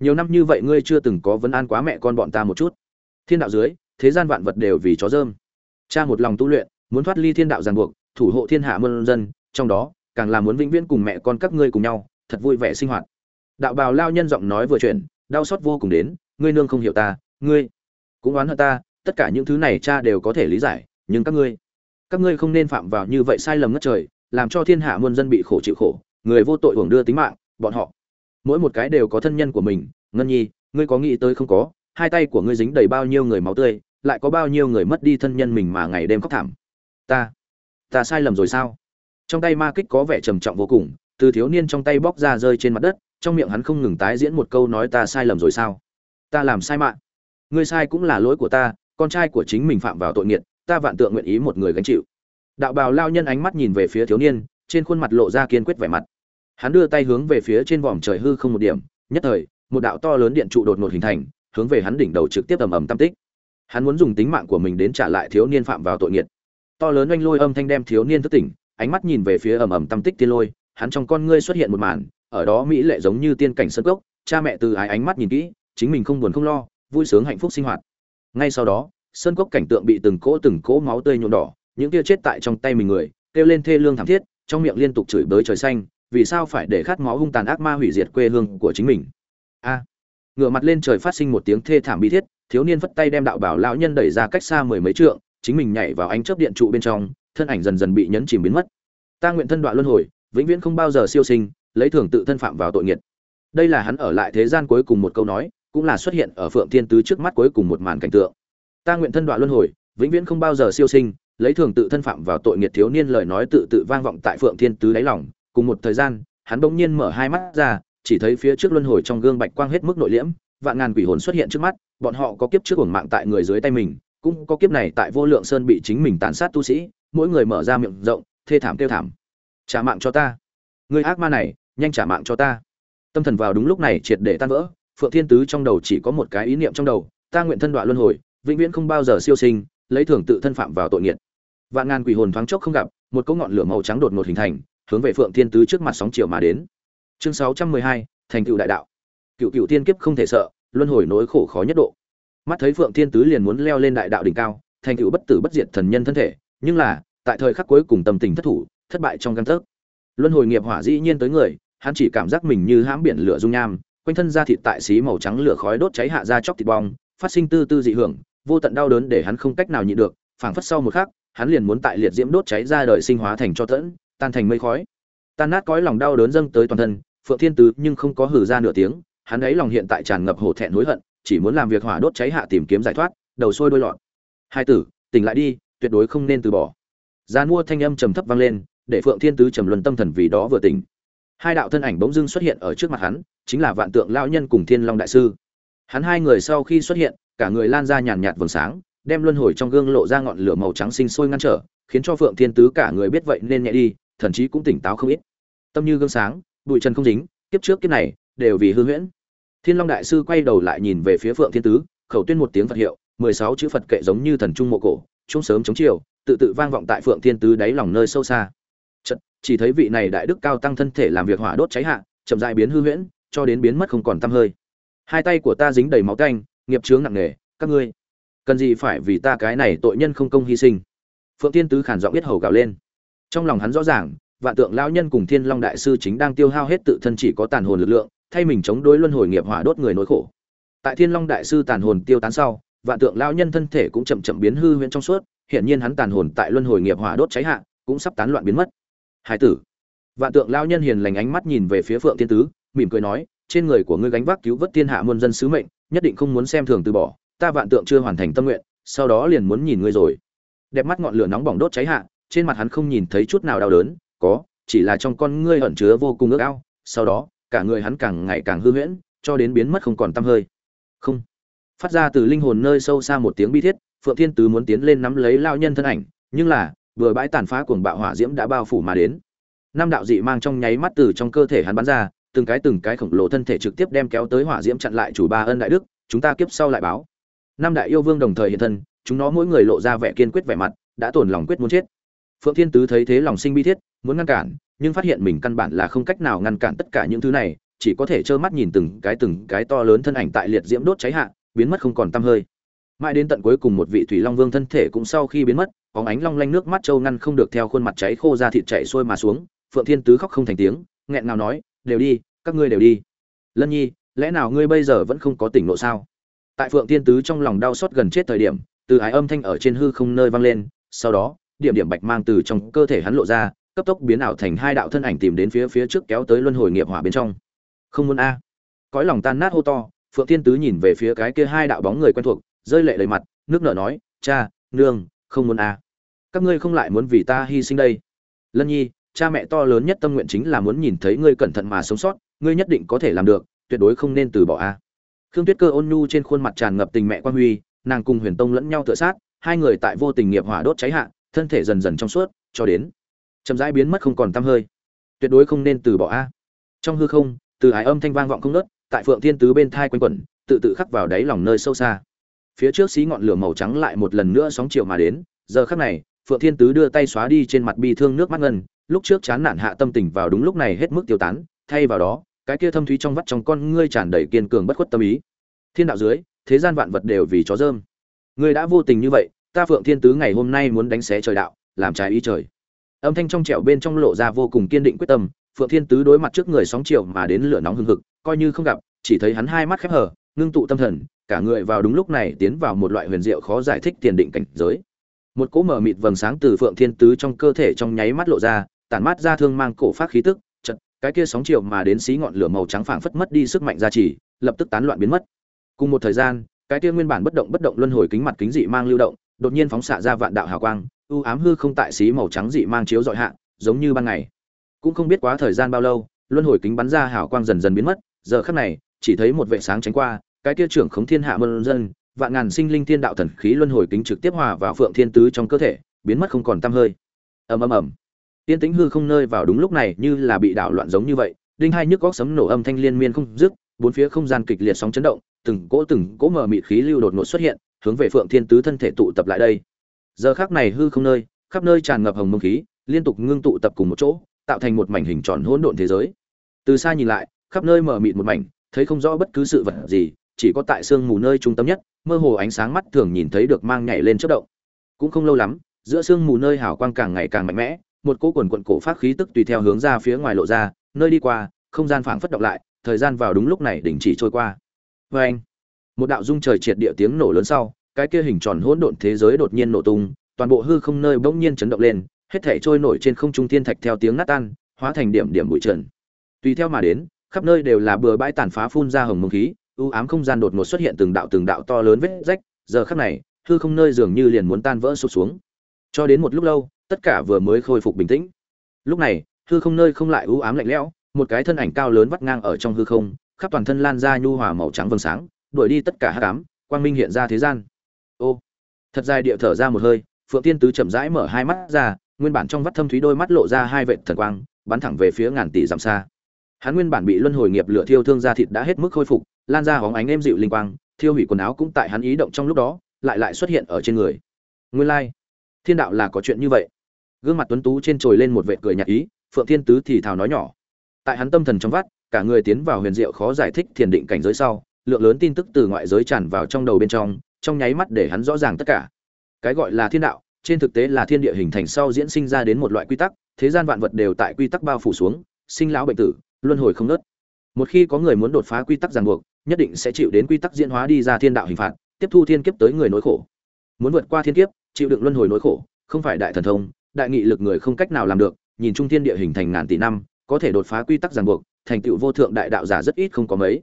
Nhiều năm như vậy ngươi chưa từng có vấn an quá mẹ con bọn ta một chút. Thiên đạo dưới, thế gian vạn vật đều vì chó dơm. Cha một lòng tu luyện, muốn thoát ly thiên đạo ràng buộc, thủ hộ thiên hạ muôn dân, trong đó, càng là muốn vĩnh viễn cùng mẹ con các ngươi cùng nhau, thật vui vẻ sinh hoạt. Đạo bào lao nhân giọng nói vừa chuyện đau xót vô cùng đến, ngươi nương không hiểu ta, ngươi cũng oán hận ta, tất cả những thứ này cha đều có thể lý giải, nhưng các ngươi các ngươi không nên phạm vào như vậy sai lầm ngất trời làm cho thiên hạ muôn dân bị khổ chịu khổ, người vô tội hưởng đưa tính mạng, bọn họ. Mỗi một cái đều có thân nhân của mình. Ngân nhi, ngươi có nghĩ tới không có? Hai tay của ngươi dính đầy bao nhiêu người máu tươi, lại có bao nhiêu người mất đi thân nhân mình mà ngày đêm khóc thảm? Ta ta sai lầm rồi sao? Trong tay ma kích có vẻ trầm trọng vô cùng, từ thiếu niên trong tay bóc ra rơi trên mặt đất, trong miệng hắn không ngừng tái diễn một câu nói ta sai lầm rồi sao? Ta làm sai mạng. Ngươi sai cũng là lỗi của ta, con trai của chính mình phạm vào tội nghiệt ta vạn tượng nguyện ý một người gánh chịu đạo bào lao nhân ánh mắt nhìn về phía thiếu niên, trên khuôn mặt lộ ra kiên quyết vẻ mặt. Hắn đưa tay hướng về phía trên vòm trời hư không một điểm, nhất thời, một đạo to lớn điện trụ đột ngột hình thành, hướng về hắn đỉnh đầu trực tiếp ầm ầm tam tích. Hắn muốn dùng tính mạng của mình đến trả lại thiếu niên phạm vào tội nghiệt. To lớn oanh lôi âm thanh đem thiếu niên thức tỉnh, ánh mắt nhìn về phía ầm ầm tam tích tiên lôi, hắn trong con ngươi xuất hiện một màn, ở đó mỹ lệ giống như tiên cảnh sân cốc, cha mẹ từ ái ánh mắt nhìn kỹ, chính mình không buồn không lo, vui sướng hạnh phúc sinh hoạt. Ngay sau đó, sơn cốc cảnh tượng bị từng cỗ từng cỗ máu tươi nhuộm đỏ những tia chết tại trong tay mình người, kêu lên thê lương thảm thiết, trong miệng liên tục chửi bới trời xanh, vì sao phải để khát máu hung tàn ác ma hủy diệt quê hương của chính mình? A. Ngửa mặt lên trời phát sinh một tiếng thê thảm bi thiết, thiếu niên vất tay đem đạo bảo lão nhân đẩy ra cách xa mười mấy trượng, chính mình nhảy vào ánh chớp điện trụ bên trong, thân ảnh dần dần bị nhấn chìm biến mất. Ta nguyện thân đoạn luân hồi, vĩnh viễn không bao giờ siêu sinh, lấy thường tự thân phạm vào tội nghiệt. Đây là hắn ở lại thế gian cuối cùng một câu nói, cũng là xuất hiện ở phượng thiên tứ trước mắt cuối cùng một màn cảnh tượng. Ta nguyện thân đoạn luân hồi, vĩnh viễn không bao giờ siêu sinh lấy thường tự thân phạm vào tội nghiệt thiếu niên lời nói tự tự vang vọng tại phượng thiên tứ đáy lòng. Cùng một thời gian, hắn bỗng nhiên mở hai mắt ra, chỉ thấy phía trước luân hồi trong gương bạch quang hết mức nội liễm, vạn ngàn quỷ hồn xuất hiện trước mắt, bọn họ có kiếp trước uổng mạng tại người dưới tay mình, cũng có kiếp này tại vô lượng sơn bị chính mình tàn sát tu sĩ, mỗi người mở ra miệng rộng, thê thảm kêu thảm. Trả mạng cho ta. Người ác ma này, nhanh trả mạng cho ta. Tâm thần vào đúng lúc này triệt để tan vỡ, phượng thiên tứ trong đầu chỉ có một cái ý niệm trong đầu, ta nguyện thân đoạn luân hồi, vĩnh viễn không bao giờ siêu sinh lấy thường tự thân phạm vào tội nghiệt. Vạn ngàn quỷ hồn thoáng chốc không gặp, một cỗ ngọn lửa màu trắng đột ngột hình thành, hướng về phượng thiên tứ trước mặt sóng chiều mà đến. Chương sáu trăm mười hai, thành tựu đại đạo. Cựu cựu tiên kiếp không thể sợ, luân hồi nỗi khổ khó nhất độ. Mắt thấy phượng thiên tứ liền muốn leo lên đại đạo đỉnh cao, thành tựu bất tử bất diệt thần nhân thân thể, nhưng là, tại thời khắc cuối cùng tâm tình thất thủ, thất bại trong căn tấc. Luân hồi nghiệp hỏa dĩ nhiên tới người, hắn chỉ cảm giác mình như hãm biển lửa dung nham, quanh thân da thịt tại xí màu trắng lửa khói đốt cháy hạ ra chóc thịt bong, phát sinh tư tư dị hưởng vô tận đau đớn để hắn không cách nào nhịn được, phảng phất sau một khắc, hắn liền muốn tại liệt diễm đốt cháy ra đời sinh hóa thành cho tẫn, tan thành mây khói. Tan nát cõi lòng đau đớn dâng tới toàn thân, phượng thiên tứ nhưng không có hử ra nửa tiếng, hắn ấy lòng hiện tại tràn ngập hổ thẹn hối hận, chỉ muốn làm việc hỏa đốt cháy hạ tìm kiếm giải thoát, đầu sôi đôi lọt. Hai tử, tỉnh lại đi, tuyệt đối không nên từ bỏ. Gian mua thanh âm trầm thấp vang lên, để phượng thiên tứ trầm luân tâm thần vì đó vừa tỉnh. Hai đạo thân ảnh bỗng dưng xuất hiện ở trước mặt hắn, chính là vạn tượng lão nhân cùng thiên long đại sư. Hắn hai người sau khi xuất hiện cả người lan ra nhàn nhạt vầng sáng đem luân hồi trong gương lộ ra ngọn lửa màu trắng sinh sôi ngăn trở khiến cho phượng thiên tứ cả người biết vậy nên nhẹ đi thần chí cũng tỉnh táo không ít. Tâm như gương sáng bụi trần không dính kiếp trước kiếp này đều vì hư huyễn. Thiên long đại sư quay đầu lại nhìn về phía phượng thiên tứ khẩu tuyên một tiếng phật hiệu mười sáu chữ phật kệ giống như thần trung mộ cổ chung sớm chống chiều tự tự vang vọng tại phượng thiên tứ đáy lòng nơi sâu xa. Chật, chỉ thấy vị này đại đức cao tăng thân thể làm việc hỏa đốt cháy hạ chậm dại biến hư huyễn cho đến biến mất không còn tăm hơi. Hai tay của ta dính đầy máu canh nghiệp chướng nặng nề, các ngươi, cần gì phải vì ta cái này tội nhân không công hy sinh? Phượng tiên tứ khản giọng biết hầu gào lên. Trong lòng hắn rõ ràng, vạn tượng lão nhân cùng thiên long đại sư chính đang tiêu hao hết tự thân chỉ có tàn hồn lực lượng, thay mình chống đối luân hồi nghiệp hỏa đốt người nỗi khổ. Tại thiên long đại sư tàn hồn tiêu tán sau, vạn tượng lão nhân thân thể cũng chậm chậm biến hư huyễn trong suốt hiện nhiên hắn tàn hồn tại luân hồi nghiệp hỏa đốt cháy hạ, cũng sắp tán loạn biến mất. Hải tử, vạn tượng lão nhân hiền lành ánh mắt nhìn về phía phượng tiên tứ, mỉm cười nói, trên người của ngươi gánh vác cứu vớt thiên hạ muôn dân sứ mệnh nhất định không muốn xem thường từ bỏ, ta vạn tượng chưa hoàn thành tâm nguyện, sau đó liền muốn nhìn ngươi rồi. Đẹp mắt ngọn lửa nóng bỏng đốt cháy hạ, trên mặt hắn không nhìn thấy chút nào đau đớn, có, chỉ là trong con ngươi ẩn chứa vô cùng ước ao, sau đó, cả người hắn càng ngày càng hư huyễn, cho đến biến mất không còn tăm hơi. Không. Phát ra từ linh hồn nơi sâu xa một tiếng bi thiết, phượng thiên tứ muốn tiến lên nắm lấy lao nhân thân ảnh, nhưng là, vừa bãi tàn phá cuồng bạo hỏa diễm đã bao phủ mà đến. Năm đạo dị mang trong nháy mắt từ trong cơ thể hắn bắn ra từng cái từng cái khổng lồ thân thể trực tiếp đem kéo tới hỏa diễm chặn lại chủ ba ân đại đức, chúng ta kiếp sau lại báo. Năm đại yêu vương đồng thời hiện thân, chúng nó mỗi người lộ ra vẻ kiên quyết vẻ mặt, đã tổn lòng quyết muốn chết. Phượng thiên tứ thấy thế lòng sinh bi thiết, muốn ngăn cản, nhưng phát hiện mình căn bản là không cách nào ngăn cản tất cả những thứ này, chỉ có thể trơ mắt nhìn từng cái từng cái to lớn thân ảnh tại liệt diễm đốt cháy hạ, biến mất không còn tăm hơi. Mãi đến tận cuối cùng một vị thủy long vương thân thể cũng sau khi biến mất có ánh long lanh nước mắt trâu ngăn không được theo khuôn mặt cháy khô ra thịt chảy xuôi mà xuống, phượng thiên tứ khóc không thành tiếng, nghẹn ngào nói đều đi, các ngươi đều đi. Lân nhi, lẽ nào ngươi bây giờ vẫn không có tỉnh lộ sao? Tại phượng thiên tứ trong lòng đau xót gần chết thời điểm, từ ái âm thanh ở trên hư không nơi vang lên, sau đó, điểm điểm bạch mang từ trong cơ thể hắn lộ ra, cấp tốc biến ảo thành hai đạo thân ảnh tìm đến phía phía trước kéo tới luân hồi nghiệp hỏa bên trong. Không muốn a. Cõi lòng tan nát hô to, phượng thiên tứ nhìn về phía cái kia hai đạo bóng người quen thuộc, rơi lệ đầy mặt, nước nở nói, cha, nương, không muốn a. Các ngươi không lại muốn vì ta hy sinh đây. Lân nhi cha mẹ to lớn nhất tâm nguyện chính là muốn nhìn thấy ngươi cẩn thận mà sống sót, ngươi nhất định có thể làm được, tuyệt đối không nên từ bỏ a. Khương tuyết cơ ôn nhu trên khuôn mặt tràn ngập tình mẹ quan huy, nàng cùng huyền tông lẫn nhau tựa sát, hai người tại vô tình nghiệp hỏa đốt cháy hạ, thân thể dần dần trong suốt, cho đến chậm rãi biến mất không còn tăm hơi. Tuyệt đối không nên từ bỏ a. Trong hư không, từ ái âm thanh vang vọng không nớt tại phượng thiên tứ bên thai quanh quẩn, tự tự khắc vào đáy lòng nơi sâu xa. Phía trước xí ngọn lửa màu trắng lại một lần nữa sóng chiều mà đến, giờ khắc này, phượng thiên tứ đưa tay xóa đi trên mặt bi thương nước mắt ngân lúc trước chán nản hạ tâm tình vào đúng lúc này hết mức tiêu tán, thay vào đó, cái kia thâm thúy trong vắt trong con ngươi tràn đầy kiên cường bất khuất tâm ý. Thiên đạo dưới, thế gian vạn vật đều vì chó dơm. Ngươi đã vô tình như vậy, ta phượng thiên tứ ngày hôm nay muốn đánh xé trời đạo, làm trái ý trời. Âm thanh trong trẻo bên trong lộ ra vô cùng kiên định quyết tâm, phượng thiên tứ đối mặt trước người sóng chiều mà đến lửa nóng hừng hực, coi như không gặp, chỉ thấy hắn hai mắt khép hờ, ngưng tụ tâm thần, cả người vào đúng lúc này tiến vào một loại huyền diệu khó giải thích tiền định cảnh giới. Một cỗ mở mịt vầng sáng từ phượng thiên tứ trong cơ thể trong nháy mắt lộ ra tản mát ra thương mang cổ phát khí tức chật cái kia sóng chiều mà đến xí ngọn lửa màu trắng phảng phất mất đi sức mạnh gia trì, lập tức tán loạn biến mất. Cùng một thời gian, cái kia nguyên bản bất động bất động luân hồi kính mặt kính dị mang lưu động, đột nhiên phóng xạ ra vạn đạo hào quang, u ám hư không tại xí màu trắng dị mang chiếu dọi hạ, giống như ban ngày. Cũng không biết quá thời gian bao lâu, luân hồi kính bắn ra hào quang dần dần biến mất, giờ khắc này, chỉ thấy một vệ sáng tránh qua, cái kia trưởng khống thiên hạ mơn dân, vạn ngàn sinh linh thiên đạo thần khí luân hồi kính trực tiếp hòa vào phượng thiên tứ trong cơ thể, biến mất không còn tăm hơi. Ầm ầm ầm tiên tĩnh hư không nơi vào đúng lúc này như là bị đảo loạn giống như vậy, đinh hai nhức góc sấm nổ âm thanh liên miên không dứt, bốn phía không gian kịch liệt sóng chấn động, từng cỗ từng cỗ mờ mịt khí lưu đột ngột xuất hiện, hướng về phượng thiên tứ thân thể tụ tập lại đây. Giờ khắc này hư không nơi, khắp nơi tràn ngập hồng mông khí, liên tục ngưng tụ tập cùng một chỗ, tạo thành một mảnh hình tròn hỗn độn thế giới. Từ xa nhìn lại, khắp nơi mờ mịt một mảnh, thấy không rõ bất cứ sự vật gì, chỉ có tại sương mù nơi trung tâm nhất, mơ hồ ánh sáng mắt thường nhìn thấy được mang nhảy lên chớp động. Cũng không lâu lắm, giữa sương mù nơi hào quang càng ngày càng mạnh mẽ một cỗ quần quận cổ phát khí tức tùy theo hướng ra phía ngoài lộ ra, nơi đi qua, không gian phảng phất động lại, thời gian vào đúng lúc này đình chỉ trôi qua. Và anh, một đạo dung trời triệt địa tiếng nổ lớn sau, cái kia hình tròn hỗn độn thế giới đột nhiên nổ tung, toàn bộ hư không nơi bỗng nhiên chấn động lên, hết thảy trôi nổi trên không trung thiên thạch theo tiếng nát tan, hóa thành điểm điểm bụi trần. Tùy theo mà đến, khắp nơi đều là bừa bãi tàn phá phun ra hồng mông khí, u ám không gian đột ngột xuất hiện từng đạo từng đạo to lớn vết rách, giờ khắc này, hư không nơi dường như liền muốn tan vỡ sụp xuống. Cho đến một lúc lâu tất cả vừa mới khôi phục bình tĩnh. Lúc này, hư không nơi không lại u ám lạnh lẽo, một cái thân ảnh cao lớn vắt ngang ở trong hư không, khắp toàn thân lan ra nhu hòa màu trắng vầng sáng, đuổi đi tất cả hắc ám, quang minh hiện ra thế gian. Ô, thật dài địa thở ra một hơi, phượng tiên tứ chậm rãi mở hai mắt ra, nguyên bản trong vắt thâm thúy đôi mắt lộ ra hai vệt thần quang, bắn thẳng về phía ngàn tỷ dặm xa. Hắn nguyên bản bị luân hồi nghiệp lửa thiêu thương da thịt đã hết mức khôi phục, lan ra hóng ánh êm dịu linh quang, thiêu hủy quần áo cũng tại hắn ý động trong lúc đó, lại lại xuất hiện ở trên người. Nguyên lai, thiên đạo là có chuyện như vậy gương mặt tuấn tú trên trồi lên một vệt cười nhạt ý, phượng thiên tứ thì thào nói nhỏ. Tại hắn tâm thần trong vắt, cả người tiến vào huyền diệu khó giải thích thiền định cảnh giới sau, lượng lớn tin tức từ ngoại giới tràn vào trong đầu bên trong trong nháy mắt để hắn rõ ràng tất cả. Cái gọi là thiên đạo, trên thực tế là thiên địa hình thành sau diễn sinh ra đến một loại quy tắc, thế gian vạn vật đều tại quy tắc bao phủ xuống, sinh lão bệnh tử, luân hồi không nớt một khi có người muốn đột phá quy tắc ràng buộc, nhất định sẽ chịu đến quy tắc diễn hóa đi ra thiên đạo hình phạt, tiếp thu thiên kiếp tới người nỗi khổ. Muốn vượt qua thiên kiếp, chịu đựng luân hồi nỗi khổ, không phải đại thần thông đại nghị lực người không cách nào làm được, nhìn trung thiên địa hình thành ngàn tỷ năm, có thể đột phá quy tắc ràng buộc, thành tựu vô thượng đại đạo giả rất ít không có mấy.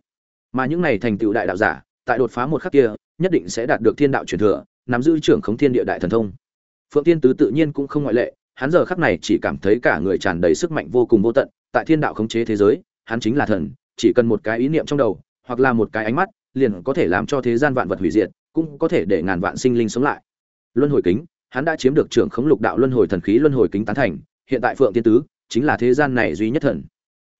Mà những này thành tựu đại đạo giả, tại đột phá một khắc kia, nhất định sẽ đạt được thiên đạo truyền thừa, nắm giữ trưởng khống thiên địa đại thần thông. Phượng tiên tứ tự nhiên cũng không ngoại lệ, hắn giờ khắc này chỉ cảm thấy cả người tràn đầy sức mạnh vô cùng vô tận, tại thiên đạo khống chế thế giới, hắn chính là thần, chỉ cần một cái ý niệm trong đầu, hoặc là một cái ánh mắt, liền có thể làm cho thế gian vạn vật hủy diệt, cũng có thể để ngàn vạn sinh linh sống lại. Luân hồi kính hắn đã chiếm được trưởng khống lục đạo luân hồi thần khí luân hồi kính tán thành, hiện tại phượng tiên tứ chính là thế gian này duy nhất thần.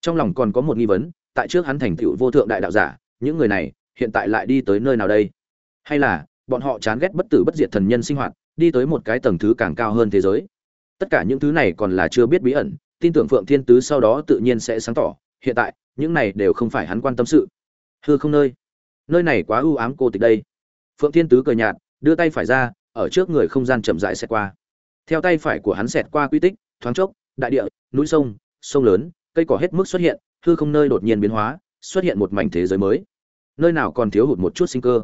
Trong lòng còn có một nghi vấn, tại trước hắn thành tựu vô thượng đại đạo giả, những người này hiện tại lại đi tới nơi nào đây? Hay là bọn họ chán ghét bất tử bất diệt thần nhân sinh hoạt, đi tới một cái tầng thứ càng cao hơn thế giới? Tất cả những thứ này còn là chưa biết bí ẩn, tin tưởng phượng thiên tứ sau đó tự nhiên sẽ sáng tỏ, hiện tại, những này đều không phải hắn quan tâm sự. Hư không nơi nơi này quá ưu ám cô tịch đây. Phượng thiên tứ cười nhạt, đưa tay phải ra ở trước người không gian chậm rãi xẹt qua. Theo tay phải của hắn xẹt qua quy tích, thoáng chốc, đại địa, núi sông sông lớn, cây cỏ hết mức xuất hiện, hư không nơi đột nhiên biến hóa, xuất hiện một mảnh thế giới mới. Nơi nào còn thiếu hụt một chút sinh cơ?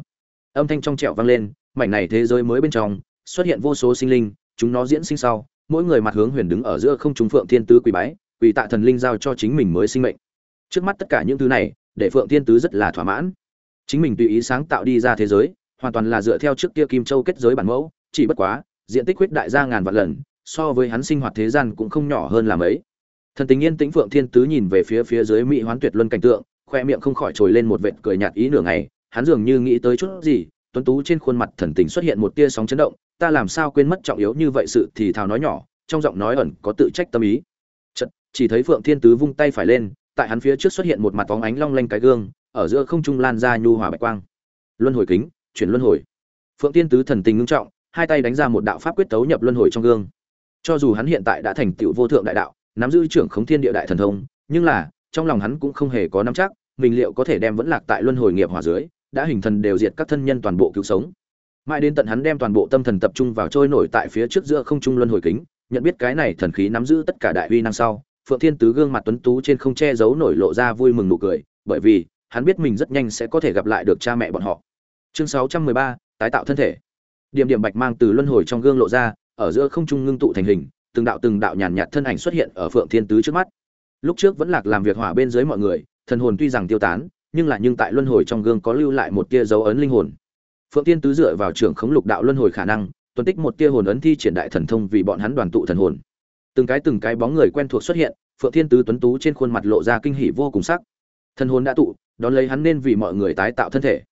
Âm thanh trong trẻo vang lên, mảnh này thế giới mới bên trong, xuất hiện vô số sinh linh, chúng nó diễn sinh sau, mỗi người mặt hướng huyền đứng ở giữa không trung phượng thiên tứ quỳ bái, quỳ tạ thần linh giao cho chính mình mới sinh mệnh. Trước mắt tất cả những thứ này, để phượng thiên tứ rất là thỏa mãn. Chính mình tùy ý sáng tạo đi ra thế giới hoàn toàn là dựa theo trước kia kim châu kết giới bản mẫu chỉ bất quá diện tích huyết đại ra ngàn vạn lần so với hắn sinh hoạt thế gian cũng không nhỏ hơn là mấy. Thần tình yên tĩnh phượng thiên tứ nhìn về phía phía dưới mỹ hoán tuyệt luân cảnh tượng khoe miệng không khỏi trồi lên một vệt cười nhạt ý nửa ngày hắn dường như nghĩ tới chút gì tuấn tú trên khuôn mặt thần tình xuất hiện một tia sóng chấn động ta làm sao quên mất trọng yếu như vậy sự thì thào nói nhỏ trong giọng nói ẩn có tự trách tâm ý. Chật, chỉ thấy phượng thiên tứ vung tay phải lên tại hắn phía trước xuất hiện một mặt bóng ánh long lanh cái gương ở giữa không trung lan ra nhu hòa bạch quang. Luân hồi kính chuyển luân hồi. Phượng thiên tứ thần tình ngưng trọng, hai tay đánh ra một đạo pháp quyết tấu nhập luân hồi trong gương. Cho dù hắn hiện tại đã thành tựu vô thượng đại đạo, nắm giữ trưởng khống thiên địa đại thần thông, nhưng là, trong lòng hắn cũng không hề có nắm chắc, mình liệu có thể đem vẫn lạc tại luân hồi nghiệp hỏa dưới, đã hình thần đều diệt các thân nhân toàn bộ cứu sống. Mãi đến tận hắn đem toàn bộ tâm thần tập trung vào trôi nổi tại phía trước giữa không trung luân hồi kính, nhận biết cái này thần khí nắm giữ tất cả đại uy năng sau, phượng thiên tứ gương mặt tuấn tú trên không che giấu nổi lộ ra vui mừng nụ cười, bởi vì, hắn biết mình rất nhanh sẽ có thể gặp lại được cha mẹ bọn họ chương 613, tái tạo thân thể. Điểm điểm bạch mang từ luân hồi trong gương lộ ra ở giữa không trung ngưng tụ thành hình từng đạo từng đạo nhàn nhạt thân ảnh xuất hiện ở phượng thiên tứ trước mắt. Lúc trước vẫn lạc làm việc hỏa bên dưới mọi người thần hồn tuy rằng tiêu tán nhưng lại nhưng tại luân hồi trong gương có lưu lại một tia dấu ấn linh hồn. Phượng thiên tứ dựa vào trưởng khống lục đạo luân hồi khả năng tuần tích một tia hồn ấn thi triển đại thần thông vì bọn hắn đoàn tụ thần hồn. Từng cái từng cái bóng người quen thuộc xuất hiện phượng thiên tứ tuấn tú trên khuôn mặt lộ ra kinh hỉ vô cùng sắc. Thần hồn đã tụ đón lấy hắn nên vì mọi người tái tạo thân thể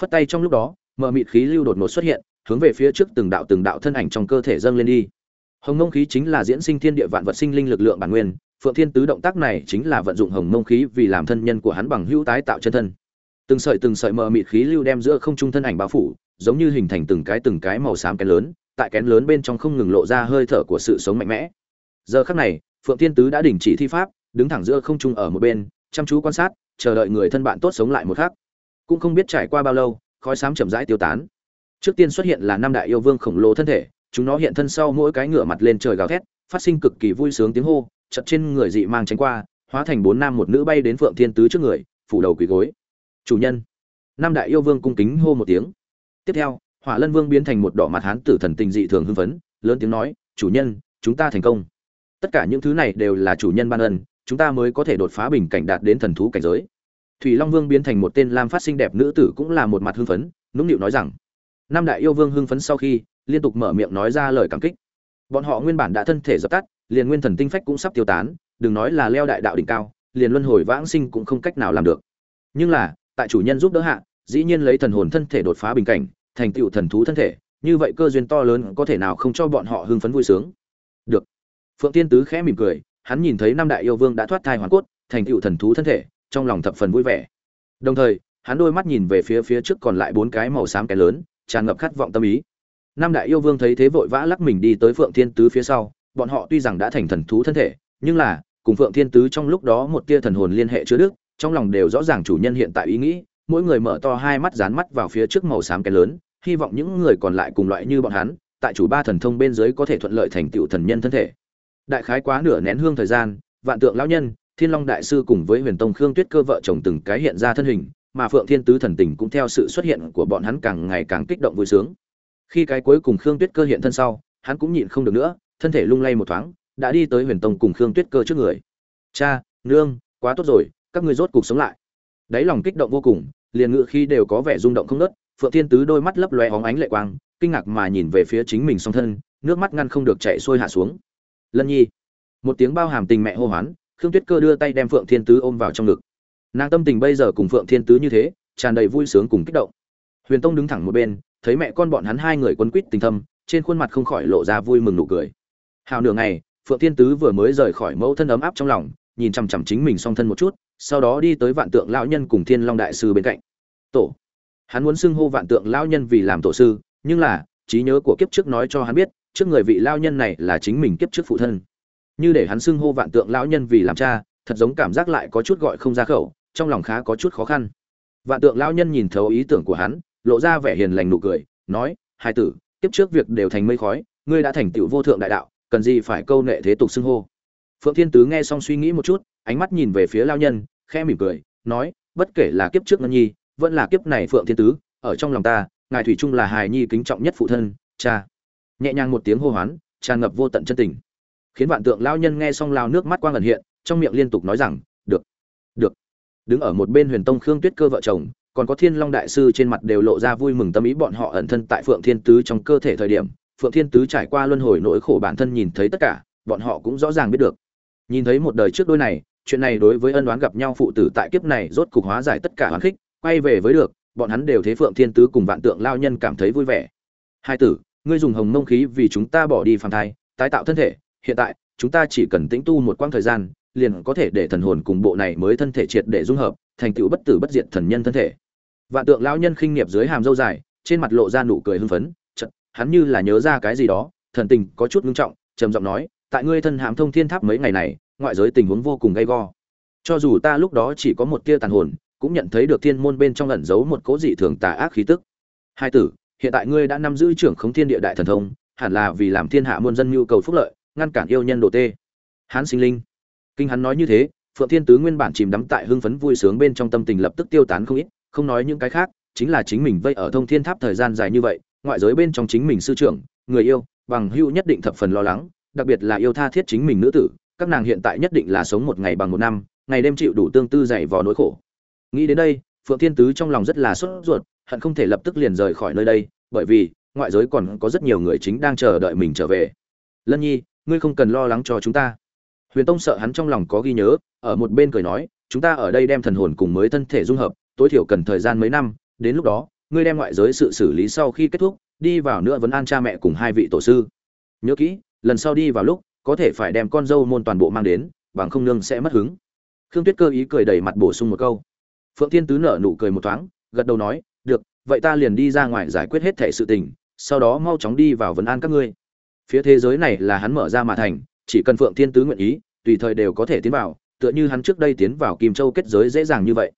phất tay trong lúc đó, mờ mịt khí lưu đột ngột xuất hiện, hướng về phía trước từng đạo từng đạo thân ảnh trong cơ thể dâng lên đi. Hồng mông khí chính là diễn sinh thiên địa vạn vật sinh linh lực lượng bản nguyên, phượng thiên tứ động tác này chính là vận dụng hồng mông khí vì làm thân nhân của hắn bằng hữu tái tạo chân thân. Từng sợi từng sợi mờ mịt khí lưu đem giữa không trung thân ảnh bao phủ, giống như hình thành từng cái từng cái màu xám kén lớn, tại kén lớn bên trong không ngừng lộ ra hơi thở của sự sống mạnh mẽ. Giờ khắc này, phượng thiên tứ đã đình chỉ thi pháp, đứng thẳng giữa không trung ở một bên, chăm chú quan sát, chờ đợi người thân bạn tốt sống lại một khắc cũng không biết trải qua bao lâu, khói xám chậm rãi tiêu tán. Trước tiên xuất hiện là năm đại yêu vương khổng lồ thân thể, chúng nó hiện thân sau mỗi cái ngựa mặt lên trời gào thét, phát sinh cực kỳ vui sướng tiếng hô chật trên người dị mang tránh qua, hóa thành bốn nam một nữ bay đến phượng thiên tứ trước người, phủ đầu quỳ gối. Chủ nhân! Năm đại yêu vương cung kính hô một tiếng. Tiếp theo, hỏa lân vương biến thành một đỏ mặt hán tử thần tình dị thường hưng phấn, lớn tiếng nói, chủ nhân, chúng ta thành công. Tất cả những thứ này đều là chủ nhân ban ân, chúng ta mới có thể đột phá bình cảnh đạt đến thần thú cảnh giới thủy long vương biến thành một tên lam phát sinh đẹp nữ tử cũng là một mặt hưng phấn, nũng nịu nói rằng, năm đại yêu vương hưng phấn sau khi, liên tục mở miệng nói ra lời cảm kích. Bọn họ nguyên bản đã thân thể dập tắt, liền nguyên thần tinh phách cũng sắp tiêu tán, đừng nói là leo đại đạo đỉnh cao, liền luân hồi vãng sinh cũng không cách nào làm được. Nhưng là, tại chủ nhân giúp đỡ hạ, dĩ nhiên lấy thần hồn thân thể đột phá bình cảnh, thành tựu thần thú thân thể, như vậy cơ duyên to lớn có thể nào không cho bọn họ hưng phấn vui sướng? Được. Phượng tiên tứ khẽ mỉm cười, hắn nhìn thấy năm đại yêu vương đã thoát thai hoàn cốt, thành tựu thần thú thân thể trong lòng thập phần vui vẻ. Đồng thời, hắn đôi mắt nhìn về phía phía trước còn lại bốn cái màu xám cái lớn, tràn ngập khát vọng tâm ý. Năm đại yêu vương thấy thế vội vã lắc mình đi tới phượng thiên tứ phía sau, bọn họ tuy rằng đã thành thần thú thân thể, nhưng là, cùng phượng thiên tứ trong lúc đó một tia thần hồn liên hệ chứa đức trong lòng đều rõ ràng chủ nhân hiện tại ý nghĩ, mỗi người mở to hai mắt dán mắt vào phía trước màu xám cái lớn, hy vọng những người còn lại cùng loại như bọn hắn, tại chủ ba thần thông bên dưới có thể thuận lợi thành tựu thần nhân thân thể. Đại khái quá nửa nén hương thời gian, vạn tượng lão nhân thiên long đại sư cùng với huyền tông khương tuyết cơ vợ chồng từng cái hiện ra thân hình mà phượng thiên tứ thần tình cũng theo sự xuất hiện của bọn hắn càng ngày càng kích động vui sướng. Khi cái cuối cùng khương tuyết cơ hiện thân sau hắn cũng nhịn không được nữa thân thể lung lay một thoáng đã đi tới huyền tông cùng khương tuyết cơ trước người. Cha nương quá tốt rồi các ngươi rốt cuộc sống lại. Đáy lòng kích động vô cùng liền ngựa khi đều có vẻ rung động không ngớt, phượng thiên tứ đôi mắt lấp lóe óng ánh lệ quang kinh ngạc mà nhìn về phía chính mình song thân nước mắt ngăn không được chảy xuôi hạ xuống. Lân nhi. Một tiếng bao hàm tình mẹ hô hoán khương tuyết cơ đưa tay đem phượng thiên tứ ôm vào trong ngực. Nàng tâm tình bây giờ cùng phượng thiên tứ như thế, tràn đầy vui sướng cùng kích động. Huyền tông đứng thẳng một bên, thấy mẹ con bọn hắn hai người quấn quýt tình thâm, trên khuôn mặt không khỏi lộ ra vui mừng nụ cười. Hào nửa ngày, phượng thiên tứ vừa mới rời khỏi mẫu thân ấm áp trong lòng, nhìn chằm chằm chính mình song thân một chút, sau đó đi tới vạn tượng lão nhân cùng thiên long đại sư bên cạnh. Tổ. Hắn muốn xưng hô vạn tượng lão nhân vì làm tổ sư, nhưng là, trí nhớ của kiếp trước nói cho hắn biết, trước người vị lao nhân này là chính mình kiếp trước phụ thân như để hắn xưng hô vạn tượng lão nhân vì làm cha, thật giống cảm giác lại có chút gọi không ra khẩu, trong lòng khá có chút khó khăn. Vạn tượng lão nhân nhìn thấu ý tưởng của hắn, lộ ra vẻ hiền lành nụ cười, nói, hai tử, kiếp trước việc đều thành mây khói, ngươi đã thành tựu vô thượng đại đạo, cần gì phải câu nệ thế tục xưng hô? Phượng thiên tứ nghe xong suy nghĩ một chút, ánh mắt nhìn về phía lao nhân, khẽ mỉm cười, nói, bất kể là kiếp trước ngân nhi, vẫn là kiếp này phượng thiên tứ, ở trong lòng ta, ngài thủy trung là hài nhi kính trọng nhất phụ thân, cha. Nhẹ nhàng một tiếng hô hoán, tràn ngập vô tận chân tình khiến vạn tượng lao nhân nghe xong lao nước mắt quang ẩn hiện, trong miệng liên tục nói rằng, được được. Đứng ở một bên huyền tông khương tuyết cơ vợ chồng, còn có thiên long đại sư trên mặt đều lộ ra vui mừng tâm ý bọn họ ẩn thân tại phượng thiên tứ trong cơ thể thời điểm. Phượng thiên tứ trải qua luân hồi nỗi khổ bản thân nhìn thấy tất cả, bọn họ cũng rõ ràng biết được. Nhìn thấy một đời trước đôi này, chuyện này đối với ân đoán gặp nhau phụ tử tại kiếp này rốt cục hóa giải tất cả hoàn khích, quay về với được, bọn hắn đều thế phượng thiên tứ cùng vạn tượng lao nhân cảm thấy vui vẻ. Hai tử, ngươi dùng hồng mông khí vì chúng ta bỏ đi phàm thai, tái tạo thân thể hiện tại, chúng ta chỉ cần tĩnh tu một quãng thời gian, liền có thể để thần hồn cùng bộ này mới thân thể triệt để dung hợp, thành tựu bất tử bất diệt thần nhân thân thể. Vạn tượng lão nhân khinh nghiệp dưới hàm dâu dài, trên mặt lộ ra nụ cười hưng phấn chật hắn như là nhớ ra cái gì đó, thần tình có chút ngưng trọng, trầm giọng nói, tại ngươi thân hàm thông thiên tháp mấy ngày này, ngoại giới tình huống vô cùng gay go. Cho dù ta lúc đó chỉ có một tia tàn hồn, cũng nhận thấy được thiên môn bên trong ẩn giấu một cố dị thường tà ác khí tức. Hai tử, hiện tại ngươi đã nắm giữ trưởng khống thiên địa đại thần thông, hẳn là vì làm thiên hạ muôn dân nhu cầu phúc lợi ngăn cản yêu nhân đồ tê. Hán sinh linh. Kinh hắn nói như thế, phượng thiên tứ nguyên bản chìm đắm tại hưng phấn vui sướng bên trong tâm tình lập tức tiêu tán không ít, không nói những cái khác, chính là chính mình vây ở thông thiên tháp thời gian dài như vậy, ngoại giới bên trong chính mình sư trưởng, người yêu, bằng hữu nhất định thập phần lo lắng, đặc biệt là yêu tha thiết chính mình nữ tử, các nàng hiện tại nhất định là sống một ngày bằng một năm, ngày đêm chịu đủ tương tư dày vò nỗi khổ. Nghĩ đến đây, phượng thiên tứ trong lòng rất là sốt ruột, hận không thể lập tức liền rời khỏi nơi đây, bởi vì ngoại giới còn có rất nhiều người chính đang chờ đợi mình trở về. Lân nhi ngươi không cần lo lắng cho chúng ta. Huyền tông sợ hắn trong lòng có ghi nhớ, ở một bên cười nói, chúng ta ở đây đem thần hồn cùng mới thân thể dung hợp, tối thiểu cần thời gian mấy năm, đến lúc đó, ngươi đem ngoại giới sự xử lý sau khi kết thúc, đi vào nữa vẫn an cha mẹ cùng hai vị tổ sư. Nhớ kỹ, lần sau đi vào lúc, có thể phải đem con dâu môn toàn bộ mang đến, bằng không nương sẽ mất hứng. Khương tuyết cơ ý cười đầy mặt bổ sung một câu. Phượng thiên tứ nở nụ cười một thoáng, gật đầu nói, được, vậy ta liền đi ra ngoài giải quyết hết thể sự tình, sau đó mau chóng đi vào vấn an các ngươi phía thế giới này là hắn mở ra mà thành, chỉ cần phượng thiên tứ nguyện ý, tùy thời đều có thể tiến vào, tựa như hắn trước đây tiến vào kim châu kết giới dễ dàng như vậy.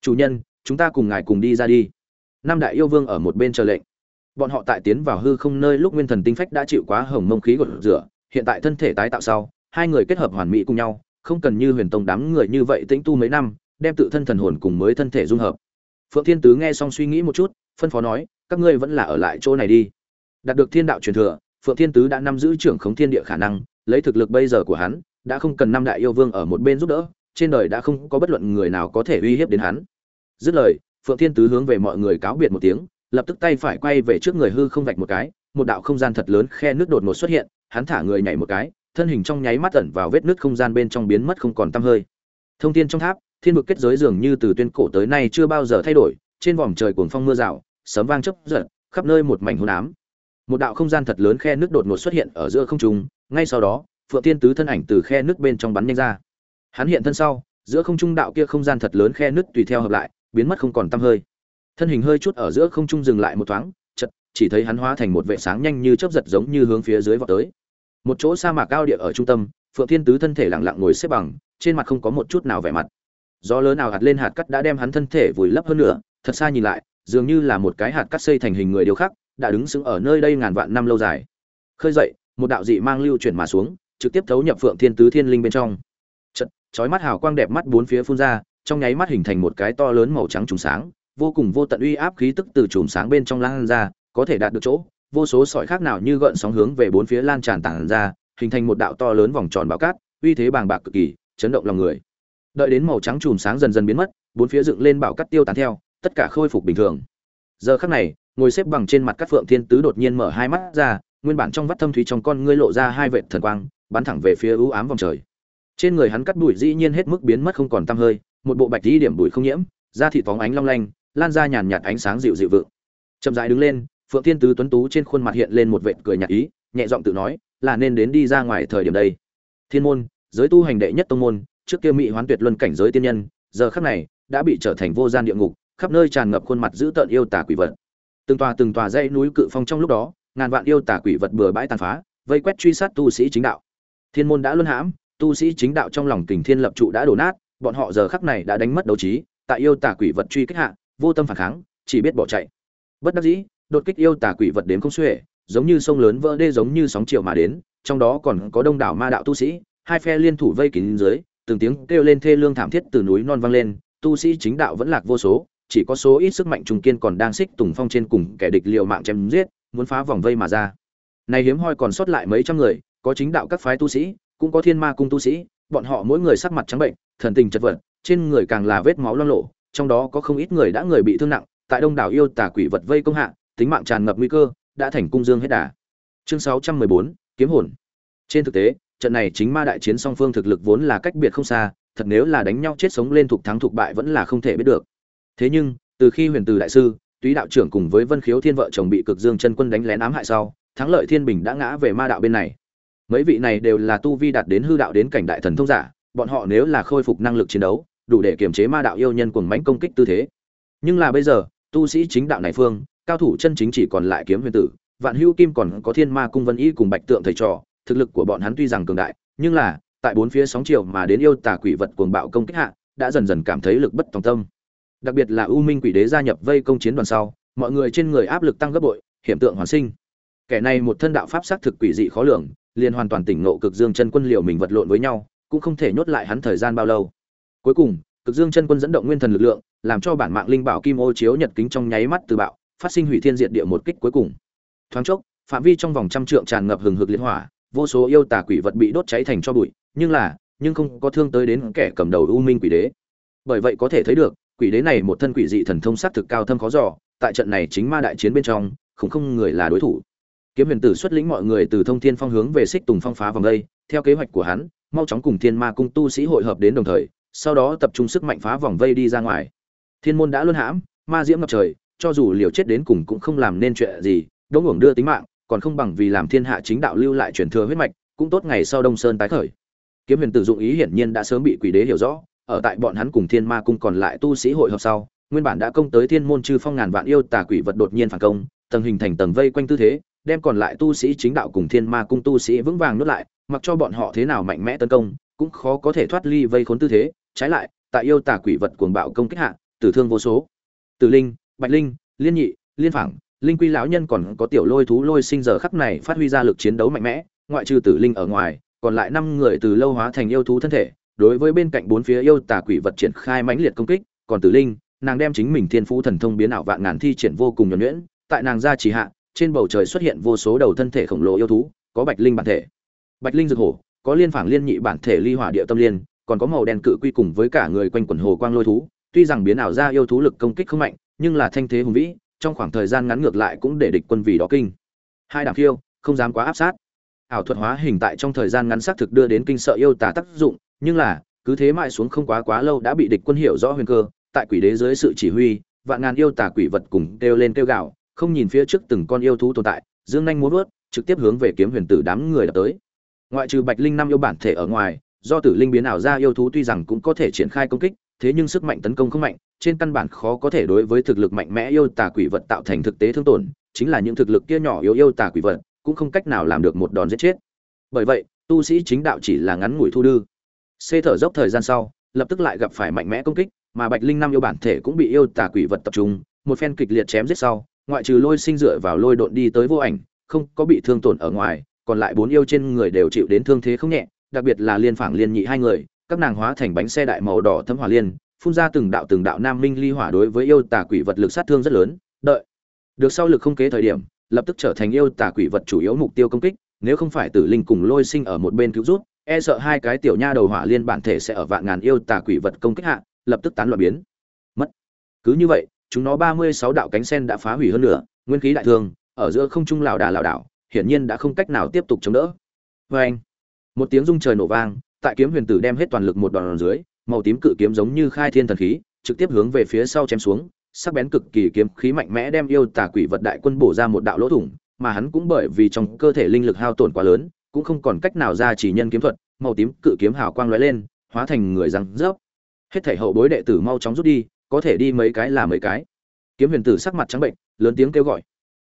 Chủ nhân, chúng ta cùng ngài cùng đi ra đi. Năm đại yêu vương ở một bên chờ lệnh. Bọn họ tại tiến vào hư không nơi lúc nguyên thần tinh phách đã chịu quá hồng mông khí gột rửa, hiện tại thân thể tái tạo sau, hai người kết hợp hoàn mỹ cùng nhau, không cần như huyền tông đám người như vậy tĩnh tu mấy năm, đem tự thân thần hồn cùng mới thân thể dung hợp. Phượng thiên tứ nghe xong suy nghĩ một chút, phân phó nói, các ngươi vẫn là ở lại chỗ này đi. Đạt được thiên đạo truyền thừa phượng thiên tứ đã nắm giữ trưởng khống thiên địa khả năng, lấy thực lực bây giờ của hắn, đã không cần năm đại yêu vương ở một bên giúp đỡ, trên đời đã không có bất luận người nào có thể uy hiếp đến hắn. Dứt lời, phượng thiên tứ hướng về mọi người cáo biệt một tiếng, lập tức tay phải quay về trước người hư không vạch một cái, một đạo không gian thật lớn khe nước đột ngột xuất hiện, hắn thả người nhảy một cái, thân hình trong nháy mắt ẩn vào vết nứt không gian bên trong biến mất không còn tăm hơi. Thông thiên trong tháp, thiên vực kết giới dường như từ tuyên cổ tới nay chưa bao giờ thay đổi, trên vòm trời cuồng phong mưa rào, sấm vang chớp giật, khắp nơi một mảnh hỗn ám một đạo không gian thật lớn khe nước đột ngột xuất hiện ở giữa không trung, ngay sau đó, phượng tiên tứ thân ảnh từ khe nước bên trong bắn nhanh ra. Hắn hiện thân sau, giữa không trung đạo kia không gian thật lớn khe nước tùy theo hợp lại, biến mất không còn tăm hơi. Thân hình hơi chút ở giữa không trung dừng lại một thoáng chật chỉ thấy hắn hóa thành một vệ sáng nhanh như chớp giật giống như hướng phía dưới vọt tới. Một chỗ sa mạc cao địa ở trung tâm, phượng thiên tứ thân thể lặng lặng ngồi xếp bằng, trên mặt không có một chút nào vẻ mặt. Gió lớn nào hạt lên hạt cắt đã đem hắn thân thể vùi lấp hơn nữa, thật xa nhìn lại, dường như là một cái hạt cắt xây thành hình người điêu khắc đã đứng sững ở nơi đây ngàn vạn năm lâu dài. Khơi dậy một đạo dị mang lưu chuyển mà xuống trực tiếp thấu nhập phượng thiên tứ thiên linh bên trong. Chợt, chói mắt hào quang đẹp mắt bốn phía phun ra trong nháy mắt hình thành một cái to lớn màu trắng trùng sáng vô cùng vô tận uy áp khí tức từ chùm sáng bên trong lan ra có thể đạt được chỗ vô số sỏi khác nào như gợn sóng hướng về bốn phía lan tràn tản ra hình thành một đạo to lớn vòng tròn bão cát uy thế bàng bạc cực kỳ chấn động lòng người. Đợi đến màu trắng chùm sáng dần dần biến mất bốn phía dựng lên bão cát tiêu tán theo tất cả khôi phục bình thường. Giờ khắc này ngồi xếp bằng trên mặt các phượng thiên tứ đột nhiên mở hai mắt ra, nguyên bản trong vắt thâm thúy trong con ngươi lộ ra hai vệt thần quang, bắn thẳng về phía ưu ám vòng trời. Trên người hắn cắt bụi dĩ nhiên hết mức biến mất không còn tăm hơi, một bộ bạch dĩ điểm bụi không nhiễm, da thịt phóng ánh long lanh, lan ra nhàn nhạt ánh sáng dịu dịu vượng. Chậm rãi đứng lên, phượng thiên tứ tuấn tú trên khuôn mặt hiện lên một vệt cười nhạt ý, nhẹ giọng tự nói, là nên đến đi ra ngoài thời điểm đây. Thiên môn, giới tu hành đệ nhất tông môn, trước kia mỹ hoán tuyệt luân cảnh giới tiên nhân, giờ khắc này, đã bị trở thành vô gian địa ngục, khắp nơi tràn ngập khuôn mặt dữ tợn yêu tà quỷ vật từng tòa từng tòa dãy núi cự phong trong lúc đó, ngàn vạn yêu tà quỷ vật bừa bãi tàn phá, vây quét truy sát tu sĩ chính đạo. Thiên môn đã luân hãm, tu sĩ chính đạo trong lòng kình thiên lập trụ đã đổ nát, bọn họ giờ khắc này đã đánh mất đấu trí, tại yêu tà quỷ vật truy kích hạ, vô tâm phản kháng, chỉ biết bỏ chạy. Bất đắc dĩ, đột kích yêu tà quỷ vật đến không xuể, giống như sông lớn vỡ đê giống như sóng chiều mà đến, trong đó còn có đông đảo ma đạo tu sĩ, hai phe liên thủ vây kín dưới, từng tiếng kêu lên thê lương thảm thiết từ núi non vang lên, tu sĩ chính đạo vẫn lạc vô số chỉ có số ít sức mạnh trung kiên còn đang xích tùng phong trên cùng kẻ địch liều mạng chém giết muốn phá vòng vây mà ra. Này hiếm hoi còn sót lại mấy trăm người có chính đạo các phái tu sĩ cũng có thiên ma cung tu sĩ bọn họ mỗi người sắc mặt trắng bệnh thần tình chật vật trên người càng là vết máu loang lộ trong đó có không ít người đã người bị thương nặng tại đông đảo yêu tà quỷ vật vây công hạ tính mạng tràn ngập nguy cơ đã thành cung dương hết đà. Chương 614, kiếm hồn. Trên thực tế trận này chính ma đại chiến song phương thực lực vốn là cách biệt không xa thật nếu là đánh nhau chết sống lên thuộc thắng thuộc bại vẫn là không thể biết được thế nhưng, từ khi huyền từ đại sư, túy đạo trưởng cùng với vân khiếu thiên vợ chồng bị cực dương chân quân đánh lén ám hại sau, thắng lợi thiên bình đã ngã về ma đạo bên này. Mấy vị này đều là tu vi đạt đến hư đạo đến cảnh đại thần thông giả, bọn họ nếu là khôi phục năng lực chiến đấu, đủ để kiềm chế ma đạo yêu nhân cuồng mãnh công kích tư thế. Nhưng là bây giờ, tu sĩ chính đạo này phương, cao thủ chân chính chỉ còn lại kiếm huyền tử, vạn hưu kim còn có thiên ma cung vân y cùng bạch tượng thầy trò, thực lực của bọn hắn tuy rằng cường đại, nhưng là, tại bốn phía sóng chiều mà đến yêu tà quỷ vật cuồng bạo công kích hạ, đã dần dần cảm thấy lực bất tòng tâm đặc biệt là u minh quỷ đế gia nhập vây công chiến đoàn sau, mọi người trên người áp lực tăng gấp bội, hiểm tượng hoàn sinh. Kẻ này một thân đạo pháp xác thực quỷ dị khó lường, liền hoàn toàn tỉnh ngộ cực dương chân quân liều mình vật lộn với nhau, cũng không thể nhốt lại hắn thời gian bao lâu. Cuối cùng, cực dương chân quân dẫn động nguyên thần lực lượng, làm cho bản mạng linh bảo kim ô chiếu nhật kính trong nháy mắt từ bạo, phát sinh hủy thiên diệt địa một kích cuối cùng. Thoáng chốc, phạm vi trong vòng trăm trượng tràn ngập hừng hực liên hỏa, vô số yêu tà quỷ vật bị đốt cháy thành cho bụi, nhưng là, nhưng không có thương tới đến kẻ cầm đầu u minh quỷ đế. Bởi vậy có thể thấy được quỷ đế này một thân quỷ dị thần thông sát thực cao thâm khó dò, tại trận này chính ma đại chiến bên trong không không người là đối thủ. Kiếm huyền tử xuất lĩnh mọi người từ thông thiên phong hướng về xích tùng phong phá vòng đây, theo kế hoạch của hắn, mau chóng cùng thiên ma cung tu sĩ hội hợp đến đồng thời, sau đó tập trung sức mạnh phá vòng vây đi ra ngoài. Thiên môn đã luân hãm, ma diễm ngập trời, cho dù liều chết đến cùng cũng không làm nên chuyện gì, đống ngưỡng đưa tính mạng, còn không bằng vì làm thiên hạ chính đạo lưu lại truyền thừa huyết mạch, cũng tốt ngày sau đông sơn tái khởi. Kiếm huyền tử dụng ý hiển nhiên đã sớm bị quỷ đế hiểu rõ ở tại bọn hắn cùng thiên ma cung còn lại tu sĩ hội hợp sau, nguyên bản đã công tới thiên môn chư phong ngàn vạn yêu tà quỷ vật đột nhiên phản công, tầng hình thành tầng vây quanh tư thế, đem còn lại tu sĩ chính đạo cùng thiên ma cung tu sĩ vững vàng nuốt lại, mặc cho bọn họ thế nào mạnh mẽ tấn công, cũng khó có thể thoát ly vây khốn tư thế. Trái lại, tại yêu tà quỷ vật cuồng bạo công kích hạ, tử thương vô số. Tử linh, bạch linh, liên nhị, liên phảng linh quy lão nhân còn có tiểu lôi thú lôi sinh giờ khắc này phát huy ra lực chiến đấu mạnh mẽ, ngoại trừ tử linh ở ngoài, còn lại năm người từ lâu hóa thành yêu thú thân thể đối với bên cạnh bốn phía yêu tà quỷ vật triển khai mãnh liệt công kích, còn tử linh, nàng đem chính mình thiên phú thần thông biến ảo vạn ngàn thi triển vô cùng nhuẩn nhuyễn. Tại nàng ra chỉ hạ, trên bầu trời xuất hiện vô số đầu thân thể khổng lồ yêu thú, có bạch linh bản thể. Bạch linh dược hổ, có liên phảng liên nhị bản thể ly hỏa địa tâm liên, còn có màu đen cự quy cùng với cả người quanh quần hồ quang lôi thú. Tuy rằng biến ảo ra yêu thú lực công kích không mạnh, nhưng là thanh thế hùng vĩ, trong khoảng thời gian ngắn ngược lại cũng để địch quân vì đó kinh. Hai đảng khiêu, không dám quá áp sát. Ảo thuật hóa hình tại trong thời gian ngắn xác thực đưa đến kinh sợ yêu tà tác dụng nhưng là, cứ thế mãi xuống không quá quá lâu đã bị địch quân hiểu rõ huyền cơ, tại quỷ đế dưới sự chỉ huy, vạn ngàn yêu tả quỷ vật cùng kêu lên kêu gạo không nhìn phía trước từng con yêu thú tồn tại, dương nhanh muốn vớt trực tiếp hướng về kiếm huyền tử đám người đập tới ngoại trừ bạch linh năm yêu bản thể ở ngoài, do tử linh biến ảo ra yêu thú tuy rằng cũng có thể triển khai công kích, thế nhưng sức mạnh tấn công không mạnh, trên căn bản khó có thể đối với thực lực mạnh mẽ yêu tà quỷ vật tạo thành thực tế thương tổn, chính là những thực lực kia nhỏ yếu yêu tà quỷ vật, cũng không cách nào làm được một đòn giết chết bởi vậy, tu sĩ chính đạo chỉ là ngắn ngủi thu đư xê thở dốc thời gian sau, lập tức lại gặp phải mạnh mẽ công kích, mà bạch linh năm yêu bản thể cũng bị yêu tà quỷ vật tập trung, một phen kịch liệt chém giết sau, ngoại trừ lôi sinh dựa vào lôi độn đi tới vô ảnh, không có bị thương tổn ở ngoài, còn lại bốn yêu trên người đều chịu đến thương thế không nhẹ, đặc biệt là liên phảng liên nhị hai người, các nàng hóa thành bánh xe đại màu đỏ thấm hỏa liên, phun ra từng đạo từng đạo nam minh ly hỏa đối với yêu tà quỷ vật lực sát thương rất lớn, đợi, được sau lực không kế thời điểm, lập tức trở thành yêu tà quỷ vật chủ yếu mục tiêu công kích, nếu không phải tử linh cùng lôi sinh ở một bên cứu rút e sợ hai cái tiểu nha đầu hỏa liên bản thể sẽ ở vạn ngàn yêu tà quỷ vật công kích hạ, lập tức tán loạn biến. Mất. Cứ như vậy, chúng nó ba mươi sáu đạo cánh sen đã phá hủy hơn nữa nguyên khí đại thương ở giữa không trung lảo đà lảo đảo, hiển nhiên đã không cách nào tiếp tục chống đỡ. Vê anh một tiếng rung trời nổ vang, tại kiếm huyền tử đem hết toàn lực một đòn dưới, màu tím cự kiếm giống như khai thiên thần khí, trực tiếp hướng về phía sau chém xuống, sắc bén cực kỳ kiếm khí mạnh mẽ đem yêu tà quỷ vật đại quân bổ ra một đạo lỗ thủng, mà hắn cũng bởi vì trong cơ thể linh lực hao tổn quá lớn cũng không còn cách nào ra chỉ nhân kiếm thuật, màu tím cự kiếm hào quang lóe lên, hóa thành người răng rớp. Hết thảy hậu bối đệ tử mau chóng rút đi, có thể đi mấy cái là mấy cái. Kiếm huyền tử sắc mặt trắng bệnh, lớn tiếng kêu gọi.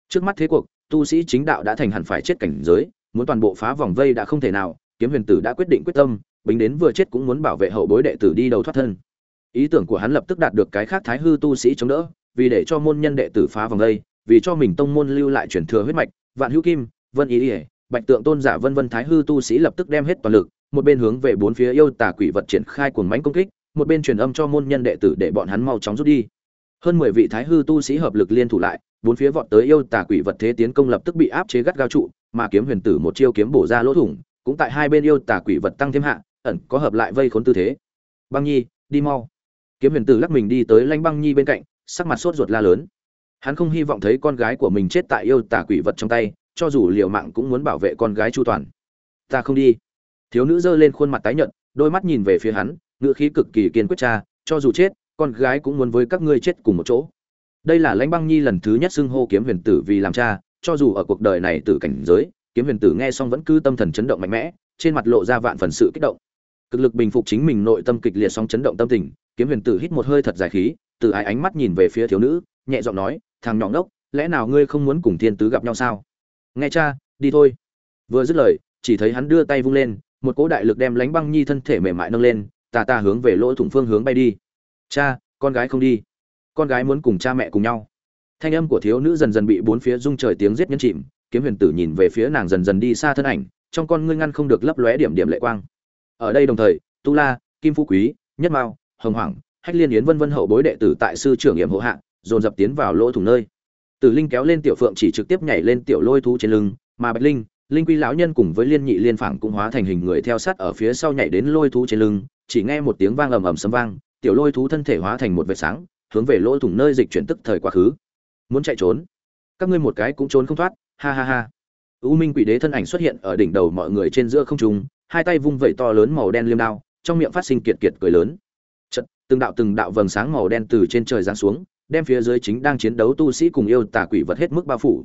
Trước mắt thế cuộc, tu sĩ chính đạo đã thành hẳn phải chết cảnh giới, muốn toàn bộ phá vòng vây đã không thể nào, kiếm huyền tử đã quyết định quyết tâm, bính đến vừa chết cũng muốn bảo vệ hậu bối đệ tử đi đầu thoát thân. Ý tưởng của hắn lập tức đạt được cái khác thái hư tu sĩ chống đỡ, vì để cho môn nhân đệ tử phá vòng đây vì cho mình tông môn lưu lại truyền thừa huyết mạch, vạn hữu kim, vân ý ỉa bạch tượng tôn giả vân vân thái hư tu sĩ lập tức đem hết toàn lực, một bên hướng về bốn phía yêu tà quỷ vật triển khai cuồng mãnh công kích, một bên truyền âm cho môn nhân đệ tử để bọn hắn mau chóng rút đi. Hơn mười vị thái hư tu sĩ hợp lực liên thủ lại, bốn phía vọt tới yêu tà quỷ vật thế tiến công lập tức bị áp chế gắt gao trụ, mà kiếm huyền tử một chiêu kiếm bổ ra lỗ thủng, cũng tại hai bên yêu tà quỷ vật tăng thêm hạ, ẩn có hợp lại vây khốn tư thế. Băng nhi, đi mau. Kiếm huyền tử lắc mình đi tới lanh băng nhi bên cạnh, sắc mặt sốt ruột la lớn. Hắn không hy vọng thấy con gái của mình chết tại yêu tà quỷ vật trong tay cho dù liều mạng cũng muốn bảo vệ con gái chu toàn. Ta không đi. Thiếu nữ giơ lên khuôn mặt tái nhợt, đôi mắt nhìn về phía hắn ngựa khí cực kỳ kiên quyết cha, cho dù chết, con gái cũng muốn với các ngươi chết cùng một chỗ. Đây là lãnh băng nhi lần thứ nhất xưng hô kiếm huyền tử vì làm cha, cho dù ở cuộc đời này tử cảnh giới, kiếm huyền tử nghe xong vẫn cứ tâm thần chấn động mạnh mẽ, trên mặt lộ ra vạn phần sự kích động. Cực lực bình phục chính mình nội tâm kịch liệt song chấn động tâm tình, kiếm huyền tử hít một hơi thật dài khí, từ ái ánh mắt nhìn về phía thiếu nữ, nhẹ giọng nói, thằng nhỏ ngốc, lẽ nào ngươi không muốn cùng thiên tứ gặp nhau sao? Nghe cha, đi thôi. Vừa dứt lời, chỉ thấy hắn đưa tay vung lên, một cỗ đại lực đem lánh băng nhi thân thể mềm mại nâng lên, tà tà hướng về lỗ thủng phương hướng bay đi. Cha, con gái không đi. Con gái muốn cùng cha mẹ cùng nhau. Thanh âm của thiếu nữ dần dần bị bốn phía rung trời tiếng giết nhấn chìm, kiếm huyền tử nhìn về phía nàng dần dần đi xa thân ảnh, trong con ngươi ngăn không được lấp lóe điểm điểm lệ quang. Ở đây đồng thời, tu la, kim phú quý, nhất mao, hồng hoàng hách liên yến vân vân hậu bối đệ tử tại sư trưởng nghiệm hộ hạ, dồn dập tiến vào lỗ thủng nơi tử linh kéo lên tiểu phượng chỉ trực tiếp nhảy lên tiểu lôi thú trên lưng mà bạch linh linh quy lão nhân cùng với liên nhị liên phảng cũng hóa thành hình người theo sát ở phía sau nhảy đến lôi thú trên lưng chỉ nghe một tiếng vang ầm ầm sấm vang tiểu lôi thú thân thể hóa thành một vệt sáng hướng về lỗ thủng nơi dịch chuyển tức thời quá khứ. Muốn chạy trốn? Các ngươi một cái cũng trốn không thoát ha ha ha. U minh quỷ đế thân ảnh xuất hiện ở đỉnh đầu mọi người trên giữa không trung hai tay vung vẩy to lớn màu đen liêm đao trong miệng phát sinh kiệt kiệt cười lớn. Chật, từng đạo từng đạo vầng sáng màu đen từ trên trời giáng xuống đem phía dưới chính đang chiến đấu tu sĩ cùng yêu tà quỷ vật hết mức bao phủ.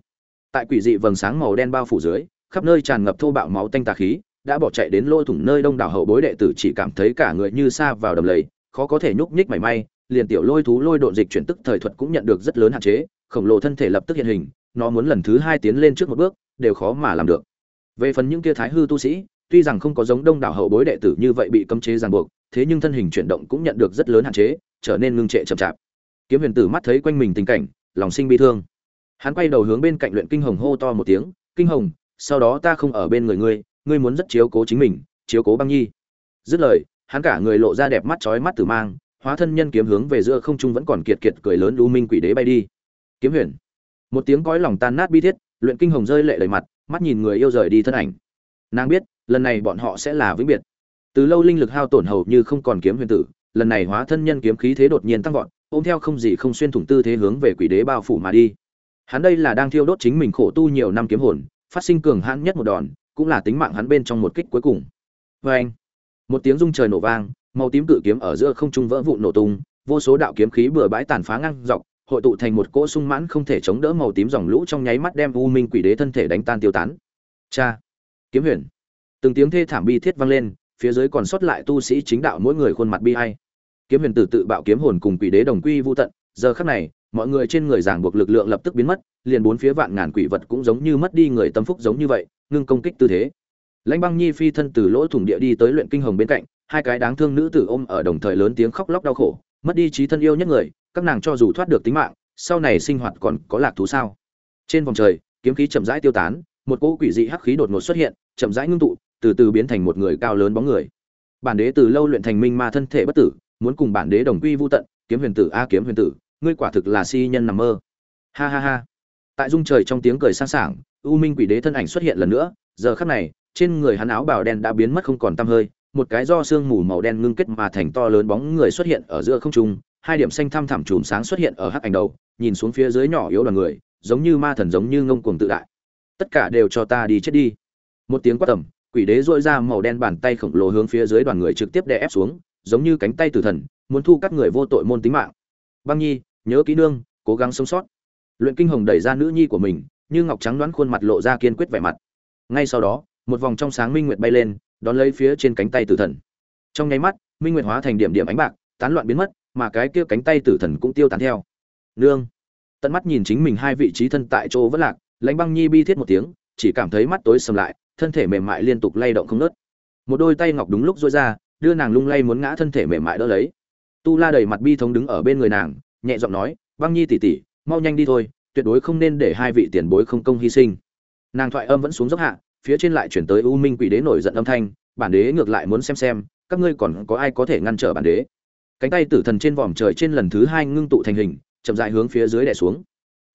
Tại quỷ dị vầng sáng màu đen bao phủ dưới, khắp nơi tràn ngập thô bạo máu tanh tà khí, đã bỏ chạy đến lỗ thủng nơi đông đảo hậu bối đệ tử chỉ cảm thấy cả người như sa vào đầm lầy, khó có thể nhúc nhích mảy may, liền tiểu lôi thú lôi độn dịch chuyển tức thời thuật cũng nhận được rất lớn hạn chế, khổng lồ thân thể lập tức hiện hình, nó muốn lần thứ hai tiến lên trước một bước, đều khó mà làm được. Về phần những kia thái hư tu sĩ, tuy rằng không có giống đông đảo hậu bối đệ tử như vậy bị cấm chế ràng buộc, thế nhưng thân hình chuyển động cũng nhận được rất lớn hạn chế, trở nên ngưng trệ chậm chạp kiếm huyền tử mắt thấy quanh mình tình cảnh, lòng sinh bi thương. Hắn quay đầu hướng bên cạnh luyện kinh hồng hô to một tiếng, kinh hồng, sau đó ta không ở bên người ngươi ngươi muốn rất chiếu cố chính mình, chiếu cố băng nhi. Dứt lời, hắn cả người lộ ra đẹp mắt chói mắt tử mang, hóa thân nhân kiếm hướng về giữa không trung vẫn còn kiệt kiệt cười lớn u minh quỷ đế bay đi. Kiếm huyền. Một tiếng cõi lòng tan nát bi thiết, luyện kinh hồng rơi lệ đầy mặt, mắt nhìn người yêu rời đi thân ảnh. Nàng biết, lần này bọn họ sẽ là vĩnh biệt. Từ lâu linh lực hao tổn hầu như không còn kiếm huyền tử, lần này hóa thân nhân kiếm khí thế đột nhiên tăng vọt ôm theo không gì không xuyên thủng tư thế hướng về quỷ đế bao phủ mà đi. Hắn đây là đang thiêu đốt chính mình khổ tu nhiều năm kiếm hồn, phát sinh cường hãn nhất một đòn, cũng là tính mạng hắn bên trong một kích cuối cùng. Vê anh, một tiếng rung trời nổ vang, màu tím cự kiếm ở giữa không trung vỡ vụn nổ tung, vô số đạo kiếm khí bừa bãi tàn phá ngang dọc, hội tụ thành một cỗ sung mãn không thể chống đỡ màu tím dòng lũ trong nháy mắt đem u minh quỷ đế thân thể đánh tan tiêu tán. Cha, kiếm huyền. Từng tiếng thê thảm bi thiết vang lên, phía dưới còn sót lại tu sĩ chính đạo mỗi người khuôn mặt bi hay kiếm huyền tử tự bạo kiếm hồn cùng quỷ đế đồng quy vô tận, giờ khắc này, mọi người trên người giảng buộc lực lượng lập tức biến mất, liền bốn phía vạn ngàn quỷ vật cũng giống như mất đi người tâm phúc giống như vậy, ngưng công kích tư thế. Lãnh băng nhi phi thân từ lỗ thủng địa đi tới luyện kinh hồng bên cạnh, hai cái đáng thương nữ tử ôm ở đồng thời lớn tiếng khóc lóc đau khổ, mất đi trí thân yêu nhất người, các nàng cho dù thoát được tính mạng, sau này sinh hoạt còn có lạc thú sao? Trên vòng trời, kiếm khí chậm rãi tiêu tán, một cỗ quỷ dị hắc khí đột ngột xuất hiện, chậm rãi ngưng tụ, từ từ biến thành một người cao lớn bóng người. Bản đế từ lâu luyện thành minh ma thân thể bất tử muốn cùng bản đế đồng quy vô tận, kiếm huyền tử a à, kiếm huyền tử, ngươi quả thực là si nhân nằm mơ. Ha ha ha. Tại dung trời trong tiếng cười sang sảng, u minh quỷ đế thân ảnh xuất hiện lần nữa, giờ khắc này, trên người hắn áo bào đen đã biến mất không còn tăm hơi, một cái do sương mù màu đen ngưng kết mà thành to lớn bóng người xuất hiện ở giữa không trung, hai điểm xanh thăm thẳm chùm sáng xuất hiện ở hắc ảnh đầu, nhìn xuống phía dưới nhỏ yếu đoàn người, giống như ma thần giống như ngông cuồng tự đại. Tất cả đều cho ta đi chết đi. Một tiếng quát tầm, quỷ đế dội ra màu đen bàn tay khổng lồ hướng phía dưới đoàn người trực tiếp đè ép xuống giống như cánh tay tử thần, muốn thu các người vô tội môn tính mạng. Băng nhi, nhớ kỹ nương cố gắng sống sót. Luyện kinh hồng đẩy ra nữ nhi của mình, như ngọc trắng đoán khuôn mặt lộ ra kiên quyết vẻ mặt. Ngay sau đó, một vòng trong sáng minh nguyệt bay lên, đón lấy phía trên cánh tay tử thần. Trong nháy mắt, minh nguyệt hóa thành điểm điểm ánh bạc, tán loạn biến mất, mà cái kia cánh tay tử thần cũng tiêu tán theo. Nương. Tận mắt nhìn chính mình hai vị trí thân tại chỗ vẫn lạc, lãnh băng nhi bi thiết một tiếng, chỉ cảm thấy mắt tối sầm lại, thân thể mềm mại liên tục lay động không nớt một đôi tay ngọc đúng lúc dối ra đưa nàng lung lay muốn ngã thân thể mềm mại đỡ lấy. Tu la đầy mặt bi thống đứng ở bên người nàng, nhẹ giọng nói, băng nhi tỉ tỉ mau nhanh đi thôi, tuyệt đối không nên để hai vị tiền bối không công hy sinh. Nàng thoại âm vẫn xuống dốc hạ, phía trên lại chuyển tới u minh quỷ đế nổi giận âm thanh, bản đế ngược lại muốn xem xem, các ngươi còn có ai có thể ngăn trở bản đế. Cánh tay tử thần trên vòm trời trên lần thứ hai ngưng tụ thành hình, chậm dại hướng phía dưới đè xuống.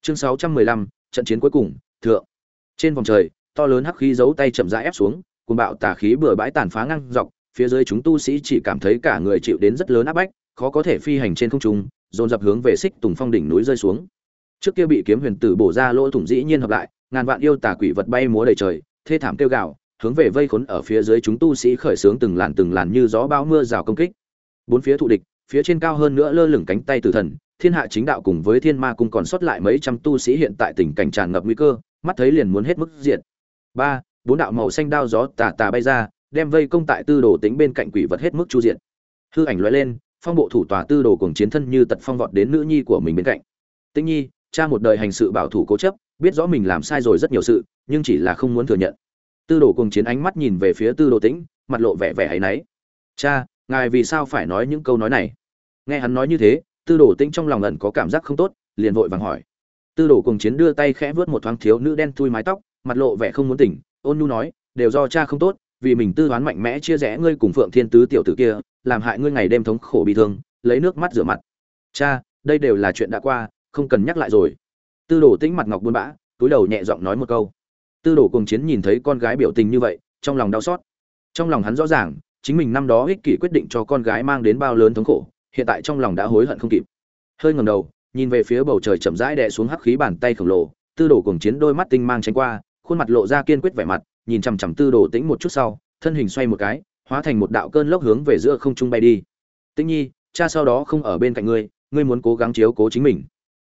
Chương sáu trăm mười lăm, trận chiến cuối cùng, thượng. Trên vòng trời, to lớn hắc khí giấu tay chậm rãi ép xuống cùng bạo tà khí bừa bãi tàn phá ngang dọc phía dưới chúng tu sĩ chỉ cảm thấy cả người chịu đến rất lớn áp bách, khó có thể phi hành trên không trung, dồn dập hướng về xích tùng phong đỉnh núi rơi xuống trước kia bị kiếm huyền tử bổ ra lỗ thủng dĩ nhiên hợp lại, ngàn vạn yêu tà quỷ vật bay múa đầy trời, thê thảm kêu gào, hướng về vây khốn ở phía dưới chúng tu sĩ khởi sướng từng làn từng làn như gió bão mưa rào công kích bốn phía thụ địch, phía trên cao hơn nữa lơ lửng cánh tay tử thần, thiên hạ chính đạo cùng với thiên ma cung còn sót lại mấy trăm tu sĩ hiện tại tình cảnh tràn ngập nguy cơ, mắt thấy liền muốn hết mức diệt. ba, bốn đạo màu xanh đao gió tà tà bay ra đem vây công tại tư đồ tính bên cạnh quỷ vật hết mức chu diện hư ảnh lóe lên, phong bộ thủ tòa tư đồ cùng chiến thân như tật phong vọt đến nữ nhi của mình bên cạnh. Tĩnh nhi, cha một đời hành sự bảo thủ cố chấp, biết rõ mình làm sai rồi rất nhiều sự, nhưng chỉ là không muốn thừa nhận. Tư đồ cùng chiến ánh mắt nhìn về phía tư đồ tĩnh, mặt lộ vẻ vẻ hay náy. Cha, ngài vì sao phải nói những câu nói này? Nghe hắn nói như thế, tư đồ tĩnh trong lòng ẩn có cảm giác không tốt, liền vội vàng hỏi. Tư đồ cùng chiến đưa tay khẽ vớt một thoáng thiếu nữ đen thui mái tóc, mặt lộ vẻ không muốn tỉnh, ôn nhu nói, đều do cha không tốt vì mình tư đoán mạnh mẽ chia rẽ ngươi cùng phượng thiên tứ tiểu tử kia, làm hại ngươi ngày đêm thống khổ bị thương, lấy nước mắt rửa mặt. Cha, đây đều là chuyện đã qua, không cần nhắc lại rồi. Tư đồ tĩnh mặt ngọc buôn bã, túi đầu nhẹ giọng nói một câu. Tư đồ cùng chiến nhìn thấy con gái biểu tình như vậy, trong lòng đau xót. Trong lòng hắn rõ ràng, chính mình năm đó ích kỷ quyết định cho con gái mang đến bao lớn thống khổ, hiện tại trong lòng đã hối hận không kịp. Hơi ngầm đầu, nhìn về phía bầu trời chậm rãi đè xuống hắc khí bàn tay khổng lồ, tư đồ cùng chiến đôi mắt tinh mang tránh qua, khuôn mặt lộ ra kiên quyết vẻ mặt nhìn chằm chằm tư đồ tĩnh một chút sau, thân hình xoay một cái, hóa thành một đạo cơn lốc hướng về giữa không trung bay đi. Tĩnh nhi, cha sau đó không ở bên cạnh ngươi ngươi muốn cố gắng chiếu cố chính mình.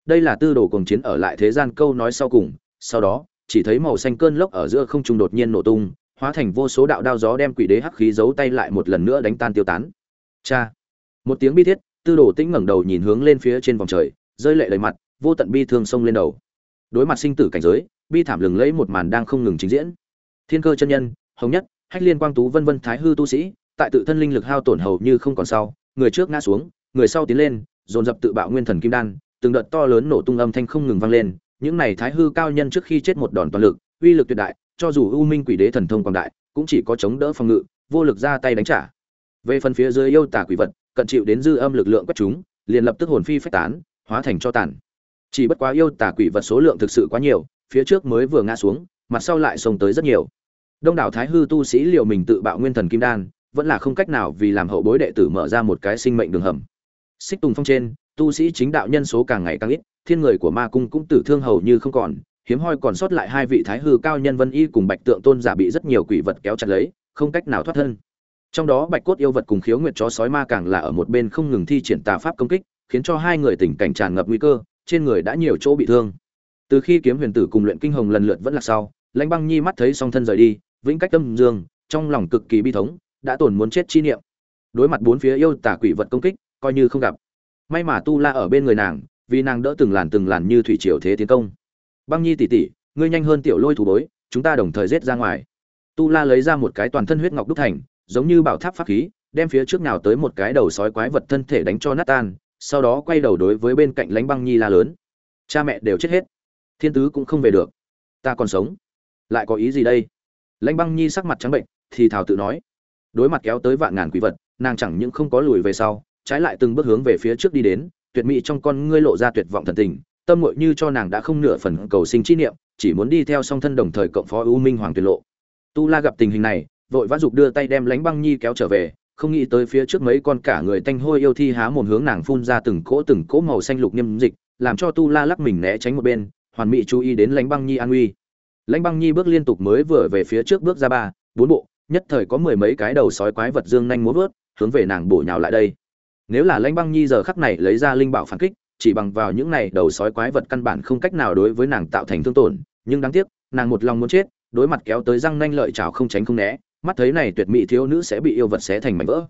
Đây là tư đồ cùng chiến ở lại thế gian câu nói sau cùng, sau đó, chỉ thấy màu xanh cơn lốc ở giữa không trung đột nhiên nổ tung, hóa thành vô số đạo đao gió đem quỷ đế hắc khí giấu tay lại một lần nữa đánh tan tiêu tán. Cha! Một tiếng bi thiết, tư đồ tĩnh ngẩng đầu nhìn hướng lên phía trên vòng trời, rơi lệ đầy mặt, vô tận bi thương sông lên đầu. Đối mặt sinh tử cảnh giới, bi thảm lừng lẫy một màn đang không ngừng trình diễn thiên cơ chân nhân, hồng nhất, hách liên quang tú vân vân thái hư tu sĩ, tại tự thân linh lực hao tổn hầu như không còn sau, người trước ngã xuống, người sau tiến lên, dồn dập tự bạo nguyên thần kim đan, từng đợt to lớn nổ tung âm thanh không ngừng vang lên, những này thái hư cao nhân trước khi chết một đòn toàn lực, uy lực tuyệt đại, cho dù u minh quỷ đế thần thông quảng đại, cũng chỉ có chống đỡ phòng ngự, vô lực ra tay đánh trả. Về phần phía dưới yêu tà quỷ vật, cận chịu đến dư âm lực lượng quét chúng, liền lập tức hồn phi phách tán, hóa thành cho tàn. Chỉ bất quá yêu tà quỷ vật số lượng thực sự quá nhiều, phía trước mới vừa ngã xuống, mặt sau lại xông tới rất nhiều đông đảo thái hư tu sĩ liều mình tự bạo nguyên thần kim đan, vẫn là không cách nào vì làm hậu bối đệ tử mở ra một cái sinh mệnh đường hầm. Xích tùng phong trên, tu sĩ chính đạo nhân số càng ngày càng ít, thiên người của ma cung cũng tử thương hầu như không còn, hiếm hoi còn sót lại hai vị thái hư cao nhân vân y cùng bạch tượng tôn giả bị rất nhiều quỷ vật kéo chặt lấy, không cách nào thoát thân. Trong đó bạch cốt yêu vật cùng khiếu nguyệt chó sói ma càng là ở một bên không ngừng thi triển tà pháp công kích, khiến cho hai người tình cảnh tràn ngập nguy cơ, trên người đã nhiều chỗ bị thương. Từ khi kiếm huyền tử cùng luyện kinh hồng lần lượt vẫn là sau, lãnh băng nhi mắt thấy song thân rời đi vĩnh cách tâm dương, trong lòng cực kỳ bi thống, đã tổn muốn chết chi niệm. Đối mặt bốn phía yêu tà quỷ vật công kích, coi như không gặp. May mà tu la ở bên người nàng, vì nàng đỡ từng làn từng làn như thủy triều thế tiến công. Băng nhi tỉ tỉ ngươi nhanh hơn tiểu lôi thủ bối, chúng ta đồng thời giết ra ngoài. Tu la lấy ra một cái toàn thân huyết ngọc đúc thành, giống như bảo tháp pháp khí, đem phía trước nào tới một cái đầu sói quái vật thân thể đánh cho nát tan, sau đó quay đầu đối với bên cạnh lánh băng nhi la lớn. Cha mẹ đều chết hết. Thiên tứ cũng không về được. Ta còn sống. Lại có ý gì đây? Lãnh băng nhi sắc mặt trắng bệnh, thì thào tự nói, đối mặt kéo tới vạn ngàn quỷ vật, nàng chẳng những không có lùi về sau, trái lại từng bước hướng về phía trước đi đến, tuyệt mỹ trong con ngươi lộ ra tuyệt vọng thần tình, tâm ngội như cho nàng đã không nửa phần cầu sinh chi niệm, chỉ muốn đi theo song thân đồng thời cộng phó ưu minh hoàng tuyệt lộ. Tu la gặp tình hình này, vội vã dục đưa tay đem lánh băng nhi kéo trở về, không nghĩ tới phía trước mấy con cả người tanh hôi yêu thi há mồm hướng nàng phun ra từng cỗ từng cỗ màu xanh lục niêm dịch, làm cho tu la lắc mình né tránh một bên, hoàn mỹ chú ý đến lánh băng nhi an uy lãnh băng nhi bước liên tục mới vừa về phía trước bước ra ba, bốn bộ, nhất thời có mười mấy cái đầu sói quái vật dương nhanh múa vớt, hướng về nàng bổ nhào lại đây. Nếu là lãnh băng nhi giờ khắc này lấy ra linh bảo phản kích, chỉ bằng vào những này đầu sói quái vật căn bản không cách nào đối với nàng tạo thành thương tổn, nhưng đáng tiếc, nàng một lòng muốn chết, đối mặt kéo tới răng nanh lợi chảo không tránh không né, mắt thấy này tuyệt mỹ thiếu nữ sẽ bị yêu vật xé thành mảnh vỡ.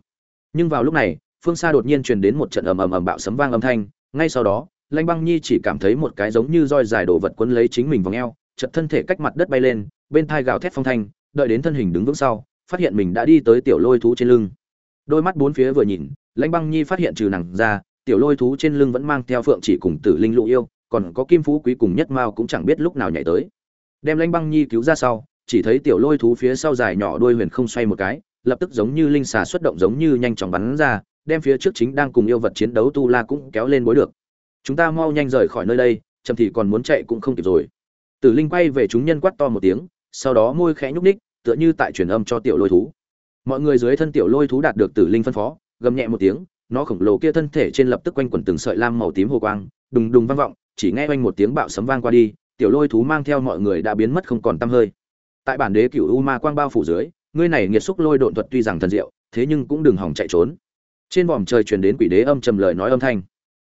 Nhưng vào lúc này, phương xa đột nhiên truyền đến một trận ầm ầm ầm bạo sấm vang âm thanh, ngay sau đó, lãnh băng nhi chỉ cảm thấy một cái giống như roi dài đồ vật quấn lấy chính mình vòng eo chật thân thể cách mặt đất bay lên, bên thai gào thét phong thanh, đợi đến thân hình đứng vững sau, phát hiện mình đã đi tới tiểu lôi thú trên lưng. Đôi mắt bốn phía vừa nhìn, lãnh băng nhi phát hiện trừ nàng ra, tiểu lôi thú trên lưng vẫn mang theo phượng chỉ cùng tử linh lụ yêu, còn có kim phú quý cùng nhất mao cũng chẳng biết lúc nào nhảy tới. Đem lãnh băng nhi cứu ra sau, chỉ thấy tiểu lôi thú phía sau dài nhỏ đuôi huyền không xoay một cái, lập tức giống như linh xà xuất động giống như nhanh chóng bắn ra, đem phía trước chính đang cùng yêu vật chiến đấu tu la cũng kéo lên bối được. Chúng ta mau nhanh rời khỏi nơi đây, chậm thì còn muốn chạy cũng không kịp rồi tử linh quay về chúng nhân quát to một tiếng, sau đó môi khẽ nhúc ních tựa như tại truyền âm cho tiểu lôi thú. Mọi người dưới thân tiểu lôi thú đạt được tử linh phân phó, gầm nhẹ một tiếng, nó khổng lồ kia thân thể trên lập tức quanh quẩn từng sợi lam màu tím hồ quang, đùng đùng vang vọng, chỉ nghe quanh một tiếng bạo sấm vang qua đi, tiểu lôi thú mang theo mọi người đã biến mất không còn tăm hơi. Tại bản đế cửu u ma quang bao phủ dưới, ngươi này nghiệt xúc lôi độn thuật tuy rằng thần diệu, thế nhưng cũng đừng hỏng chạy trốn. Trên vòm trời truyền đến quỷ đế âm trầm lời nói âm thanh.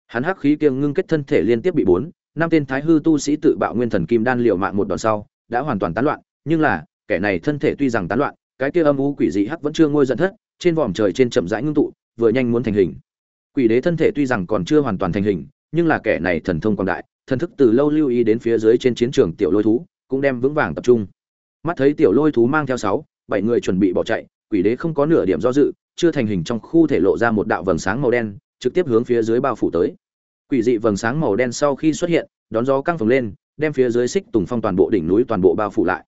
Hắn hắc khí kiêng ngưng kết thân thể liên tiếp bị bốn năm tên thái hư tu sĩ tự bạo nguyên thần kim đan liều mạng một đòn sau, đã hoàn toàn tán loạn, nhưng là, kẻ này thân thể tuy rằng tán loạn, cái kia âm u quỷ dị hắc vẫn chưa ngôi giận thất, trên vòm trời trên chậm rãi ngưng tụ, vừa nhanh muốn thành hình. Quỷ đế thân thể tuy rằng còn chưa hoàn toàn thành hình, nhưng là kẻ này thần thông quảng đại, thần thức từ lâu lưu ý đến phía dưới trên chiến trường tiểu lôi thú, cũng đem vững vàng tập trung. Mắt thấy tiểu lôi thú mang theo sáu, bảy người chuẩn bị bỏ chạy, quỷ đế không có nửa điểm do dự, chưa thành hình trong khu thể lộ ra một đạo vầng sáng màu đen, trực tiếp hướng phía dưới bao phủ tới quỷ dị vầng sáng màu đen sau khi xuất hiện, đón gió căng phồng lên, đem phía dưới xích tùng phong toàn bộ đỉnh núi toàn bộ bao phủ lại.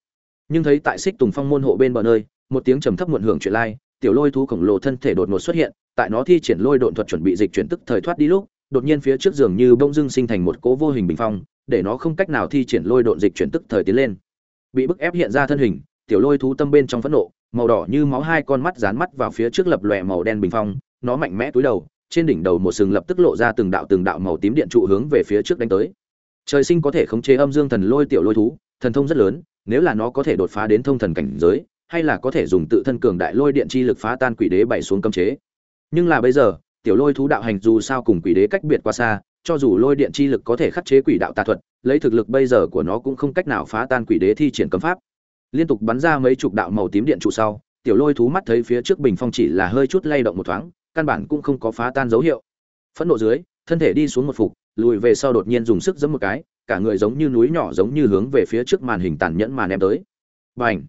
Nhưng thấy tại xích tùng phong môn hộ bên bờ nơi, một tiếng trầm thấp muộn hưởng chuyện lai, tiểu lôi thú khổng lồ thân thể đột ngột xuất hiện, tại nó thi triển lôi độn thuật chuẩn bị dịch chuyển tức thời thoát đi lúc, đột nhiên phía trước giường như bông dưng sinh thành một cố vô hình bình phong, để nó không cách nào thi triển lôi độn dịch chuyển tức thời tiến lên. Bị bức ép hiện ra thân hình, tiểu lôi thú tâm bên trong phẫn nộ, màu đỏ như máu hai con mắt dán mắt vào phía trước lập lòe màu đen bình phong, nó mạnh mẽ túi đầu trên đỉnh đầu một sừng lập tức lộ ra từng đạo từng đạo màu tím điện trụ hướng về phía trước đánh tới. Trời sinh có thể khống chế âm dương thần lôi tiểu lôi thú, thần thông rất lớn, nếu là nó có thể đột phá đến thông thần cảnh giới, hay là có thể dùng tự thân cường đại lôi điện chi lực phá tan quỷ đế bảy xuống cấm chế. Nhưng là bây giờ, tiểu lôi thú đạo hành dù sao cùng quỷ đế cách biệt quá xa, cho dù lôi điện chi lực có thể khắc chế quỷ đạo tà thuật, lấy thực lực bây giờ của nó cũng không cách nào phá tan quỷ đế thi triển cấm pháp. Liên tục bắn ra mấy chục đạo màu tím điện trụ sau, tiểu lôi thú mắt thấy phía trước bình phong chỉ là hơi chút lay động một thoáng, căn bản cũng không có phá tan dấu hiệu. Phẫn nộ dưới, thân thể đi xuống một phục, lùi về sau đột nhiên dùng sức giẫm một cái, cả người giống như núi nhỏ giống như hướng về phía trước màn hình tàn nhẫn màn em tới. Bành!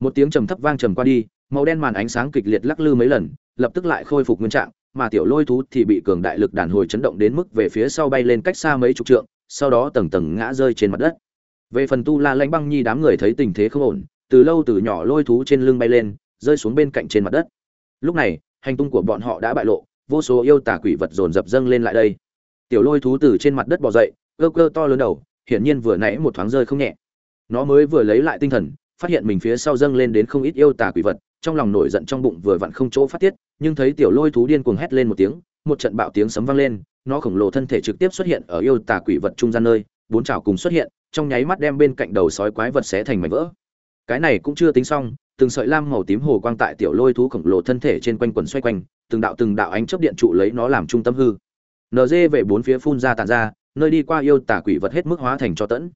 Một tiếng trầm thấp vang trầm qua đi, màu đen màn ánh sáng kịch liệt lắc lư mấy lần, lập tức lại khôi phục nguyên trạng, mà tiểu lôi thú thì bị cường đại lực đàn hồi chấn động đến mức về phía sau bay lên cách xa mấy chục trượng, sau đó tầng tầng ngã rơi trên mặt đất. Về phần tu la lãnh băng nhi đám người thấy tình thế không ổn, từ lâu từ nhỏ lôi thú trên lưng bay lên, rơi xuống bên cạnh trên mặt đất. Lúc này hành tung của bọn họ đã bại lộ, vô số yêu tà quỷ vật dồn dập dâng lên lại đây. Tiểu lôi thú từ trên mặt đất bò dậy, cơ cơ to lớn đầu, hiển nhiên vừa nãy một thoáng rơi không nhẹ. Nó mới vừa lấy lại tinh thần, phát hiện mình phía sau dâng lên đến không ít yêu tà quỷ vật, trong lòng nổi giận trong bụng vừa vặn không chỗ phát tiết, nhưng thấy tiểu lôi thú điên cuồng hét lên một tiếng, một trận bạo tiếng sấm vang lên, nó khổng lồ thân thể trực tiếp xuất hiện ở yêu tà quỷ vật trung gian nơi, bốn chảo cùng xuất hiện, trong nháy mắt đem bên cạnh đầu sói quái vật xé thành mảnh vỡ. Cái này cũng chưa tính xong từng sợi lam màu tím hồ quang tại tiểu lôi thú khổng lồ thân thể trên quanh quần xoay quanh, từng đạo từng đạo ánh chớp điện trụ lấy nó làm trung tâm hư. Nd về bốn phía phun ra tàn ra, nơi đi qua yêu tà quỷ vật hết mức hóa thành cho tẫn.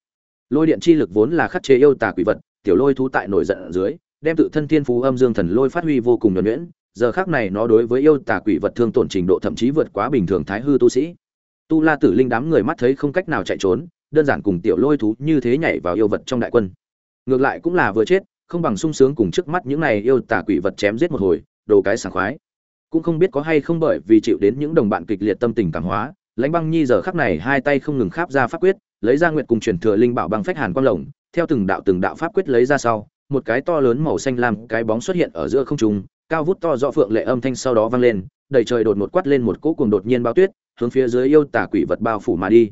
Lôi điện chi lực vốn là khắc chế yêu tà quỷ vật, tiểu lôi thú tại nổi giận ở dưới, đem tự thân thiên phú âm dương thần lôi phát huy vô cùng nhuần nhuyễn, giờ khác này nó đối với yêu tà quỷ vật thương tổn trình độ thậm chí vượt quá bình thường thái hư tu sĩ. Tu la tử linh đám người mắt thấy không cách nào chạy trốn, đơn giản cùng tiểu lôi thú như thế nhảy vào yêu vật trong đại quân. Ngược lại cũng là vừa chết không bằng sung sướng cùng trước mắt những này yêu tà quỷ vật chém giết một hồi, đồ cái sảng khoái. Cũng không biết có hay không bởi vì chịu đến những đồng bạn kịch liệt tâm tình cảm hóa, lãnh băng nhi giờ khắc này hai tay không ngừng kháp ra pháp quyết, lấy ra nguyệt cùng truyền thừa linh bảo băng phách hàn quang lồng, theo từng đạo từng đạo pháp quyết lấy ra sau, một cái to lớn màu xanh lam cái bóng xuất hiện ở giữa không trung, cao vút to rõ phượng lệ âm thanh sau đó vang lên, đầy trời đột một quát lên một cỗ cuồng đột nhiên bao tuyết, hướng phía dưới yêu tà quỷ vật bao phủ mà đi.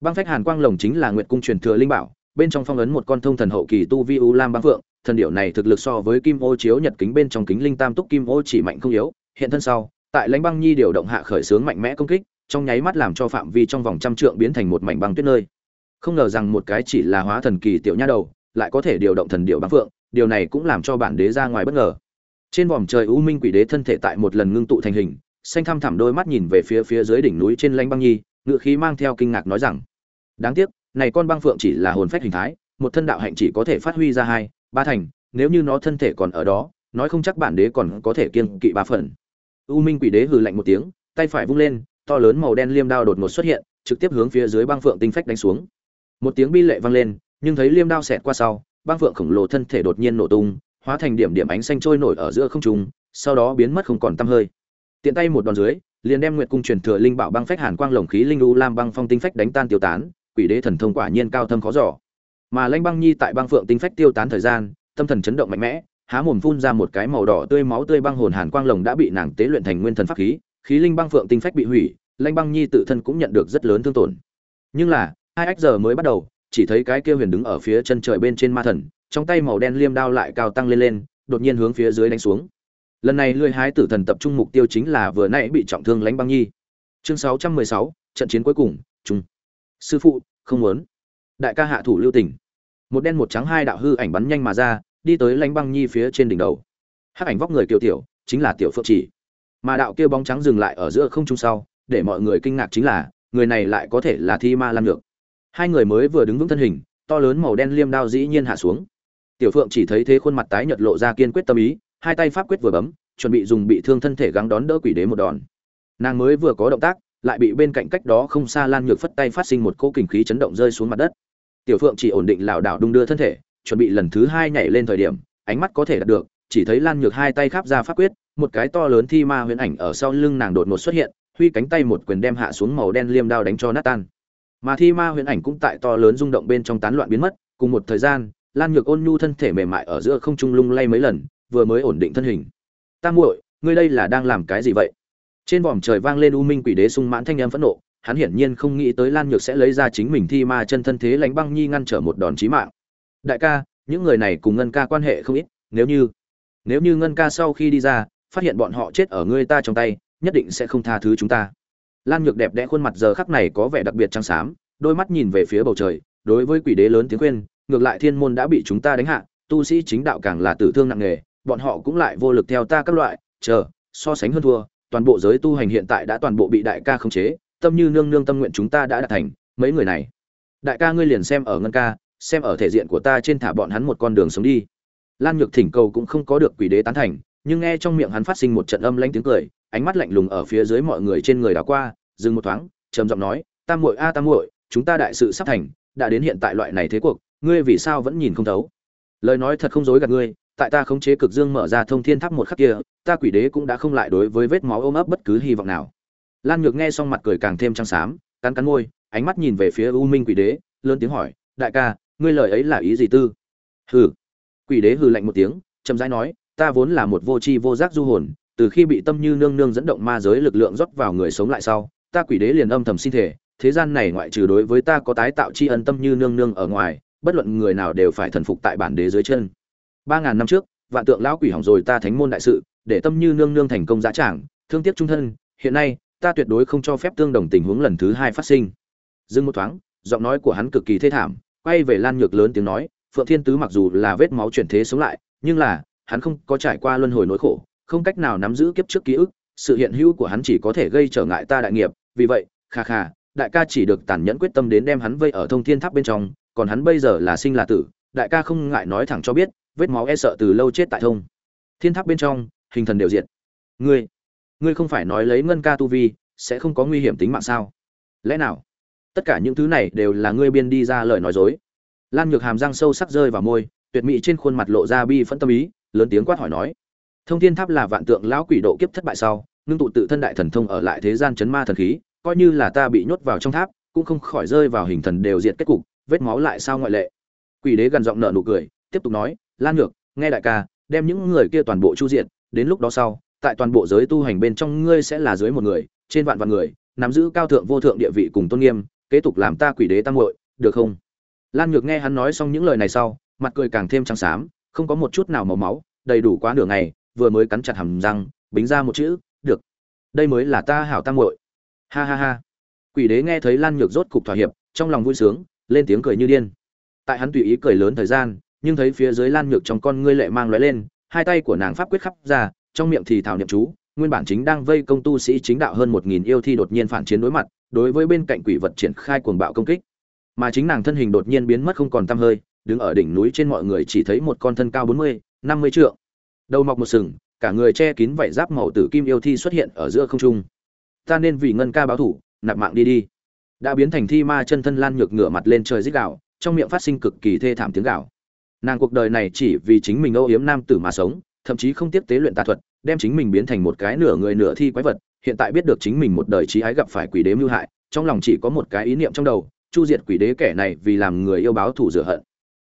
Băng phách hàn quang lồng chính là nguyệt cung truyền thừa linh bảo, bên trong phong ấn một con thông thần hậu kỳ tu vi u lam băng phượng thần điệu này thực lực so với kim ô chiếu nhật kính bên trong kính linh tam túc kim ô chỉ mạnh không yếu, hiện thân sau, tại lãnh băng nhi điều động hạ khởi sướng mạnh mẽ công kích, trong nháy mắt làm cho phạm vi trong vòng trăm trượng biến thành một mảnh băng tuyết nơi. Không ngờ rằng một cái chỉ là hóa thần kỳ tiểu nha đầu, lại có thể điều động thần điệu băng phượng, điều này cũng làm cho bản đế ra ngoài bất ngờ. Trên vòm trời u minh quỷ đế thân thể tại một lần ngưng tụ thành hình, xanh thăm thẳm đôi mắt nhìn về phía phía dưới đỉnh núi trên lãnh băng nhi ngự khí mang theo kinh ngạc nói rằng, đáng tiếc, này con băng phượng chỉ là hồn phách hình thái, một thân đạo hạnh chỉ có thể phát huy ra hai ba thành, nếu như nó thân thể còn ở đó, nói không chắc bản đế còn có thể kiên kỵ ba phần. U minh quỷ đế hừ lạnh một tiếng, tay phải vung lên, to lớn màu đen liêm đao đột ngột xuất hiện, trực tiếp hướng phía dưới băng phượng tinh phách đánh xuống. Một tiếng bi lệ vang lên, nhưng thấy liêm đao xẹt qua sau, băng phượng khổng lồ thân thể đột nhiên nổ tung, hóa thành điểm điểm ánh xanh trôi nổi ở giữa không trung, sau đó biến mất không còn tăm hơi. Tiện tay một đòn dưới, liền đem nguyệt cung truyền thừa linh bảo băng phách hàn quang lồng khí linh u lam băng phong tinh phách đánh tan tiêu tán, quỷ đế thần thông quả nhiên cao thâm khó giỏ mà lanh băng nhi tại băng phượng tinh phách tiêu tán thời gian tâm thần chấn động mạnh mẽ há mồm phun ra một cái màu đỏ tươi máu tươi băng hồn hàn quang lồng đã bị nàng tế luyện thành nguyên thần pháp khí khí linh băng phượng tinh phách bị hủy lanh băng nhi tự thân cũng nhận được rất lớn thương tổn. Nhưng là hai ách giờ mới bắt đầu chỉ thấy cái kia huyền đứng ở phía chân trời bên trên ma thần trong tay màu đen liêm đao lại cao tăng lên lên đột nhiên hướng phía dưới đánh xuống. Lần này lưỡi hái tử thần tập trung mục tiêu chính là vừa nãy bị trọng thương lãnh băng nhi. Chương 616, trận chiến cuối cùng trung sư phụ không muốn đại ca hạ thủ lưu tình. Một đen một trắng hai đạo hư ảnh bắn nhanh mà ra, đi tới lãnh băng nhi phía trên đỉnh đầu. Hắc ảnh vóc người kiều tiểu, chính là tiểu phượng chỉ. Mà đạo kia bóng trắng dừng lại ở giữa không trung sau, để mọi người kinh ngạc chính là, người này lại có thể là thi ma lam được hai người mới vừa đứng vững thân hình, to lớn màu đen liêm đao dĩ nhiên hạ xuống. Tiểu phượng chỉ thấy thế khuôn mặt tái nhợt lộ ra kiên quyết tâm ý, hai tay pháp quyết vừa bấm, chuẩn bị dùng bị thương thân thể gắng đón đỡ quỷ đế một đòn. Nàng mới vừa có động tác, lại bị bên cạnh cách đó không xa lan nhược phất tay phát sinh một cỗ kình khí chấn động rơi xuống mặt đất tiểu phượng chỉ ổn định lảo đảo đung đưa thân thể, chuẩn bị lần thứ hai nhảy lên thời điểm, ánh mắt có thể đạt được, chỉ thấy lan nhược hai tay khắp ra pháp quyết, một cái to lớn thi ma huyễn ảnh ở sau lưng nàng đột ngột xuất hiện, huy cánh tay một quyền đem hạ xuống màu đen liêm đao đánh cho nát tan. Mà thi ma huyễn ảnh cũng tại to lớn rung động bên trong tán loạn biến mất, cùng một thời gian, lan nhược ôn nhu thân thể mềm mại ở giữa không trung lung lay mấy lần, vừa mới ổn định thân hình. Ta muội, ngươi đây là đang làm cái gì vậy? Trên vòm trời vang lên u minh quỷ đế sung mãn thanh âm phẫn nộ hắn hiển nhiên không nghĩ tới lan nhược sẽ lấy ra chính mình thi ma chân thân thế lánh băng nhi ngăn trở một đòn chí mạng. Đại ca, những người này cùng ngân ca quan hệ không ít, nếu như nếu như ngân ca sau khi đi ra, phát hiện bọn họ chết ở ngươi ta trong tay, nhất định sẽ không tha thứ chúng ta. Lan nhược đẹp đẽ khuôn mặt giờ khắc này có vẻ đặc biệt trắng xám, đôi mắt nhìn về phía bầu trời, đối với quỷ đế lớn tiếng khuyên, ngược lại thiên môn đã bị chúng ta đánh hạ, tu sĩ chính đạo càng là tử thương nặng nề, bọn họ cũng lại vô lực theo ta các loại, chờ, so sánh hơn thua, toàn bộ giới tu hành hiện tại đã toàn bộ bị đại ca khống chế tâm như nương nương tâm nguyện chúng ta đã đạt thành, mấy người này. Đại ca ngươi liền xem ở ngân ca, xem ở thể diện của ta trên thả bọn hắn một con đường sống đi. Lan nhược thỉnh cầu cũng không có được quỷ đế tán thành, nhưng nghe trong miệng hắn phát sinh một trận âm lanh tiếng cười, ánh mắt lạnh lùng ở phía dưới mọi người trên người đảo qua, dừng một thoáng, trầm giọng nói tam muội a tam muội, chúng ta đại sự sắp thành, đã đến hiện tại loại này thế cuộc, ngươi vì sao vẫn nhìn không thấu? Lời nói thật không dối gạt ngươi, tại ta khống chế cực dương mở ra thông thiên tháp một khắc kia, ta quỷ đế cũng đã không lại đối với vết máu ôm ấp bất cứ hy vọng nào lan nhược nghe xong mặt cười càng thêm trăng xám, cắn cắn môi, ánh mắt nhìn về phía u minh quỷ đế, lớn tiếng hỏi, đại ca, ngươi lời ấy là ý gì tư? Hừ. Quỷ đế hừ lạnh một tiếng, chậm rãi nói, ta vốn là một vô tri vô giác du hồn, từ khi bị tâm như nương nương dẫn động ma giới lực lượng rót vào người sống lại sau, ta quỷ đế liền âm thầm xin thể thế gian này ngoại trừ đối với ta có tái tạo tri ân tâm như nương nương ở ngoài, bất luận người nào đều phải thần phục tại bản đế dưới chân. Ba ngàn năm trước, vạn tượng lão quỷ hỏng rồi ta thánh môn đại sự, để tâm như nương nương thành công giá trảng thương tiếc trung thân, hiện nay ta tuyệt đối không cho phép tương đồng tình huống lần thứ hai phát sinh dừng một thoáng, giọng nói của hắn cực kỳ thê thảm, quay về lan nhược lớn tiếng nói, phượng thiên tứ mặc dù là vết máu chuyển thế sống lại, nhưng là, hắn không có trải qua luân hồi nỗi khổ, không cách nào nắm giữ kiếp trước ký ức, sự hiện hữu của hắn chỉ có thể gây trở ngại ta đại nghiệp, vì vậy, kha kha, đại ca chỉ được tàn nhẫn quyết tâm đến đem hắn vây ở thông thiên tháp bên trong, còn hắn bây giờ là sinh là tử, đại ca không ngại nói thẳng cho biết, vết máu e sợ từ lâu chết tại thông thiên tháp bên trong, hình thần đều diện. ngươi ngươi không phải nói lấy ngân ca tu vi, sẽ không có nguy hiểm tính mạng sao? Lẽ nào? Tất cả những thứ này đều là ngươi biên đi ra lời nói dối. Lan nhược hàm răng sâu sắc rơi vào môi, tuyệt mỹ trên khuôn mặt lộ ra bi phẫn tâm ý, lớn tiếng quát hỏi nói. Thông thiên tháp là vạn tượng lão quỷ độ kiếp thất bại sau, ngưng tụ tự thân đại thần thông ở lại thế gian chấn ma thần khí, coi như là ta bị nhốt vào trong tháp, cũng không khỏi rơi vào hình thần đều diệt kết cục, vết máu lại sao ngoại lệ. Quỷ đế gần giọng nợ nụ cười, tiếp tục nói, lan nhược, nghe đại ca, đem những người kia toàn bộ chu diện đến lúc đó sau tại toàn bộ giới tu hành bên trong ngươi sẽ là dưới một người, trên vạn vạn người, nắm giữ cao thượng vô thượng địa vị cùng tôn nghiêm, kế tục làm ta quỷ đế tam muội, được không? Lan nhược nghe hắn nói xong những lời này sau, mặt cười càng thêm trắng xám, không có một chút nào màu máu, đầy đủ quá nửa ngày, vừa mới cắn chặt hàm răng, bính ra một chữ, được, đây mới là ta hảo tam muội. Ha ha ha. Quỷ đế nghe thấy lan nhược rốt cục thỏa hiệp, trong lòng vui sướng, lên tiếng cười như điên. Tại hắn tùy ý cười lớn thời gian, nhưng thấy phía dưới lan nhược trong con ngươi lệ mang lóe lên, hai tay của nàng pháp quyết khắp ra trong miệng thì thảo niệm chú, nguyên bản chính đang vây công tu sĩ chính đạo hơn một nghìn yêu thi đột nhiên phản chiến đối mặt, đối với bên cạnh quỷ vật triển khai cuồng bạo công kích. Mà chính nàng thân hình đột nhiên biến mất không còn tăm hơi, đứng ở đỉnh núi trên mọi người chỉ thấy một con thân cao bốn mươi, năm mươi trượng. Đầu mọc một sừng, cả người che kín vảy giáp màu tử kim yêu thi xuất hiện ở giữa không trung. Ta nên vì ngân ca báo thủ, nạp mạng đi đi. Đã biến thành thi ma chân thân lan nhược ngửa mặt lên trời rít gạo trong miệng phát sinh cực kỳ thê thảm tiếng gạo nàng cuộc đời này chỉ vì chính mình âu yếm nam tử mà sống thậm chí không tiếp tế luyện tà thuật, đem chính mình biến thành một cái nửa người nửa thi quái vật, hiện tại biết được chính mình một đời trí ái gặp phải quỷ đế mưu hại, trong lòng chỉ có một cái ý niệm trong đầu, chu diệt quỷ đế kẻ này vì làm người yêu báo thù rửa hận.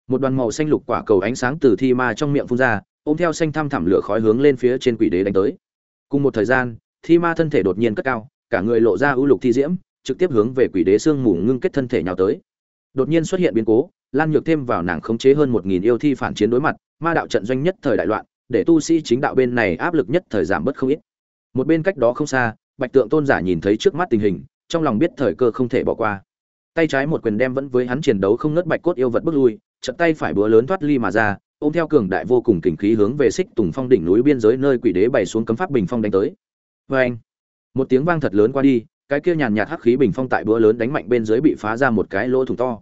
Một đoàn màu xanh lục quả cầu ánh sáng từ thi ma trong miệng phun ra, ôm theo xanh thăm thẳm lửa khói hướng lên phía trên quỷ đế đánh tới. Cùng một thời gian, thi ma thân thể đột nhiên cất cao, cả người lộ ra ưu lục thi diễm, trực tiếp hướng về quỷ đế xương mù ngưng kết thân thể nhào tới. Đột nhiên xuất hiện biến cố, lan nhược thêm vào nàng khống chế hơn một nghìn yêu thi phản chiến đối mặt, ma đạo trận doanh nhất thời đại loạn để tu sĩ chính đạo bên này áp lực nhất thời giảm bớt không ít. Một bên cách đó không xa, bạch tượng tôn giả nhìn thấy trước mắt tình hình, trong lòng biết thời cơ không thể bỏ qua. Tay trái một quyền đem vẫn với hắn chiến đấu không ngớt bạch cốt yêu vật bước lui trận tay phải búa lớn thoát ly mà ra, ôm theo cường đại vô cùng kình khí hướng về xích tùng phong đỉnh núi biên giới nơi quỷ đế bày xuống cấm pháp bình phong đánh tới. Vê anh một tiếng vang thật lớn qua đi, cái kia nhàn nhạt hắc khí bình phong tại búa lớn đánh mạnh bên dưới bị phá ra một cái lỗ thủng to.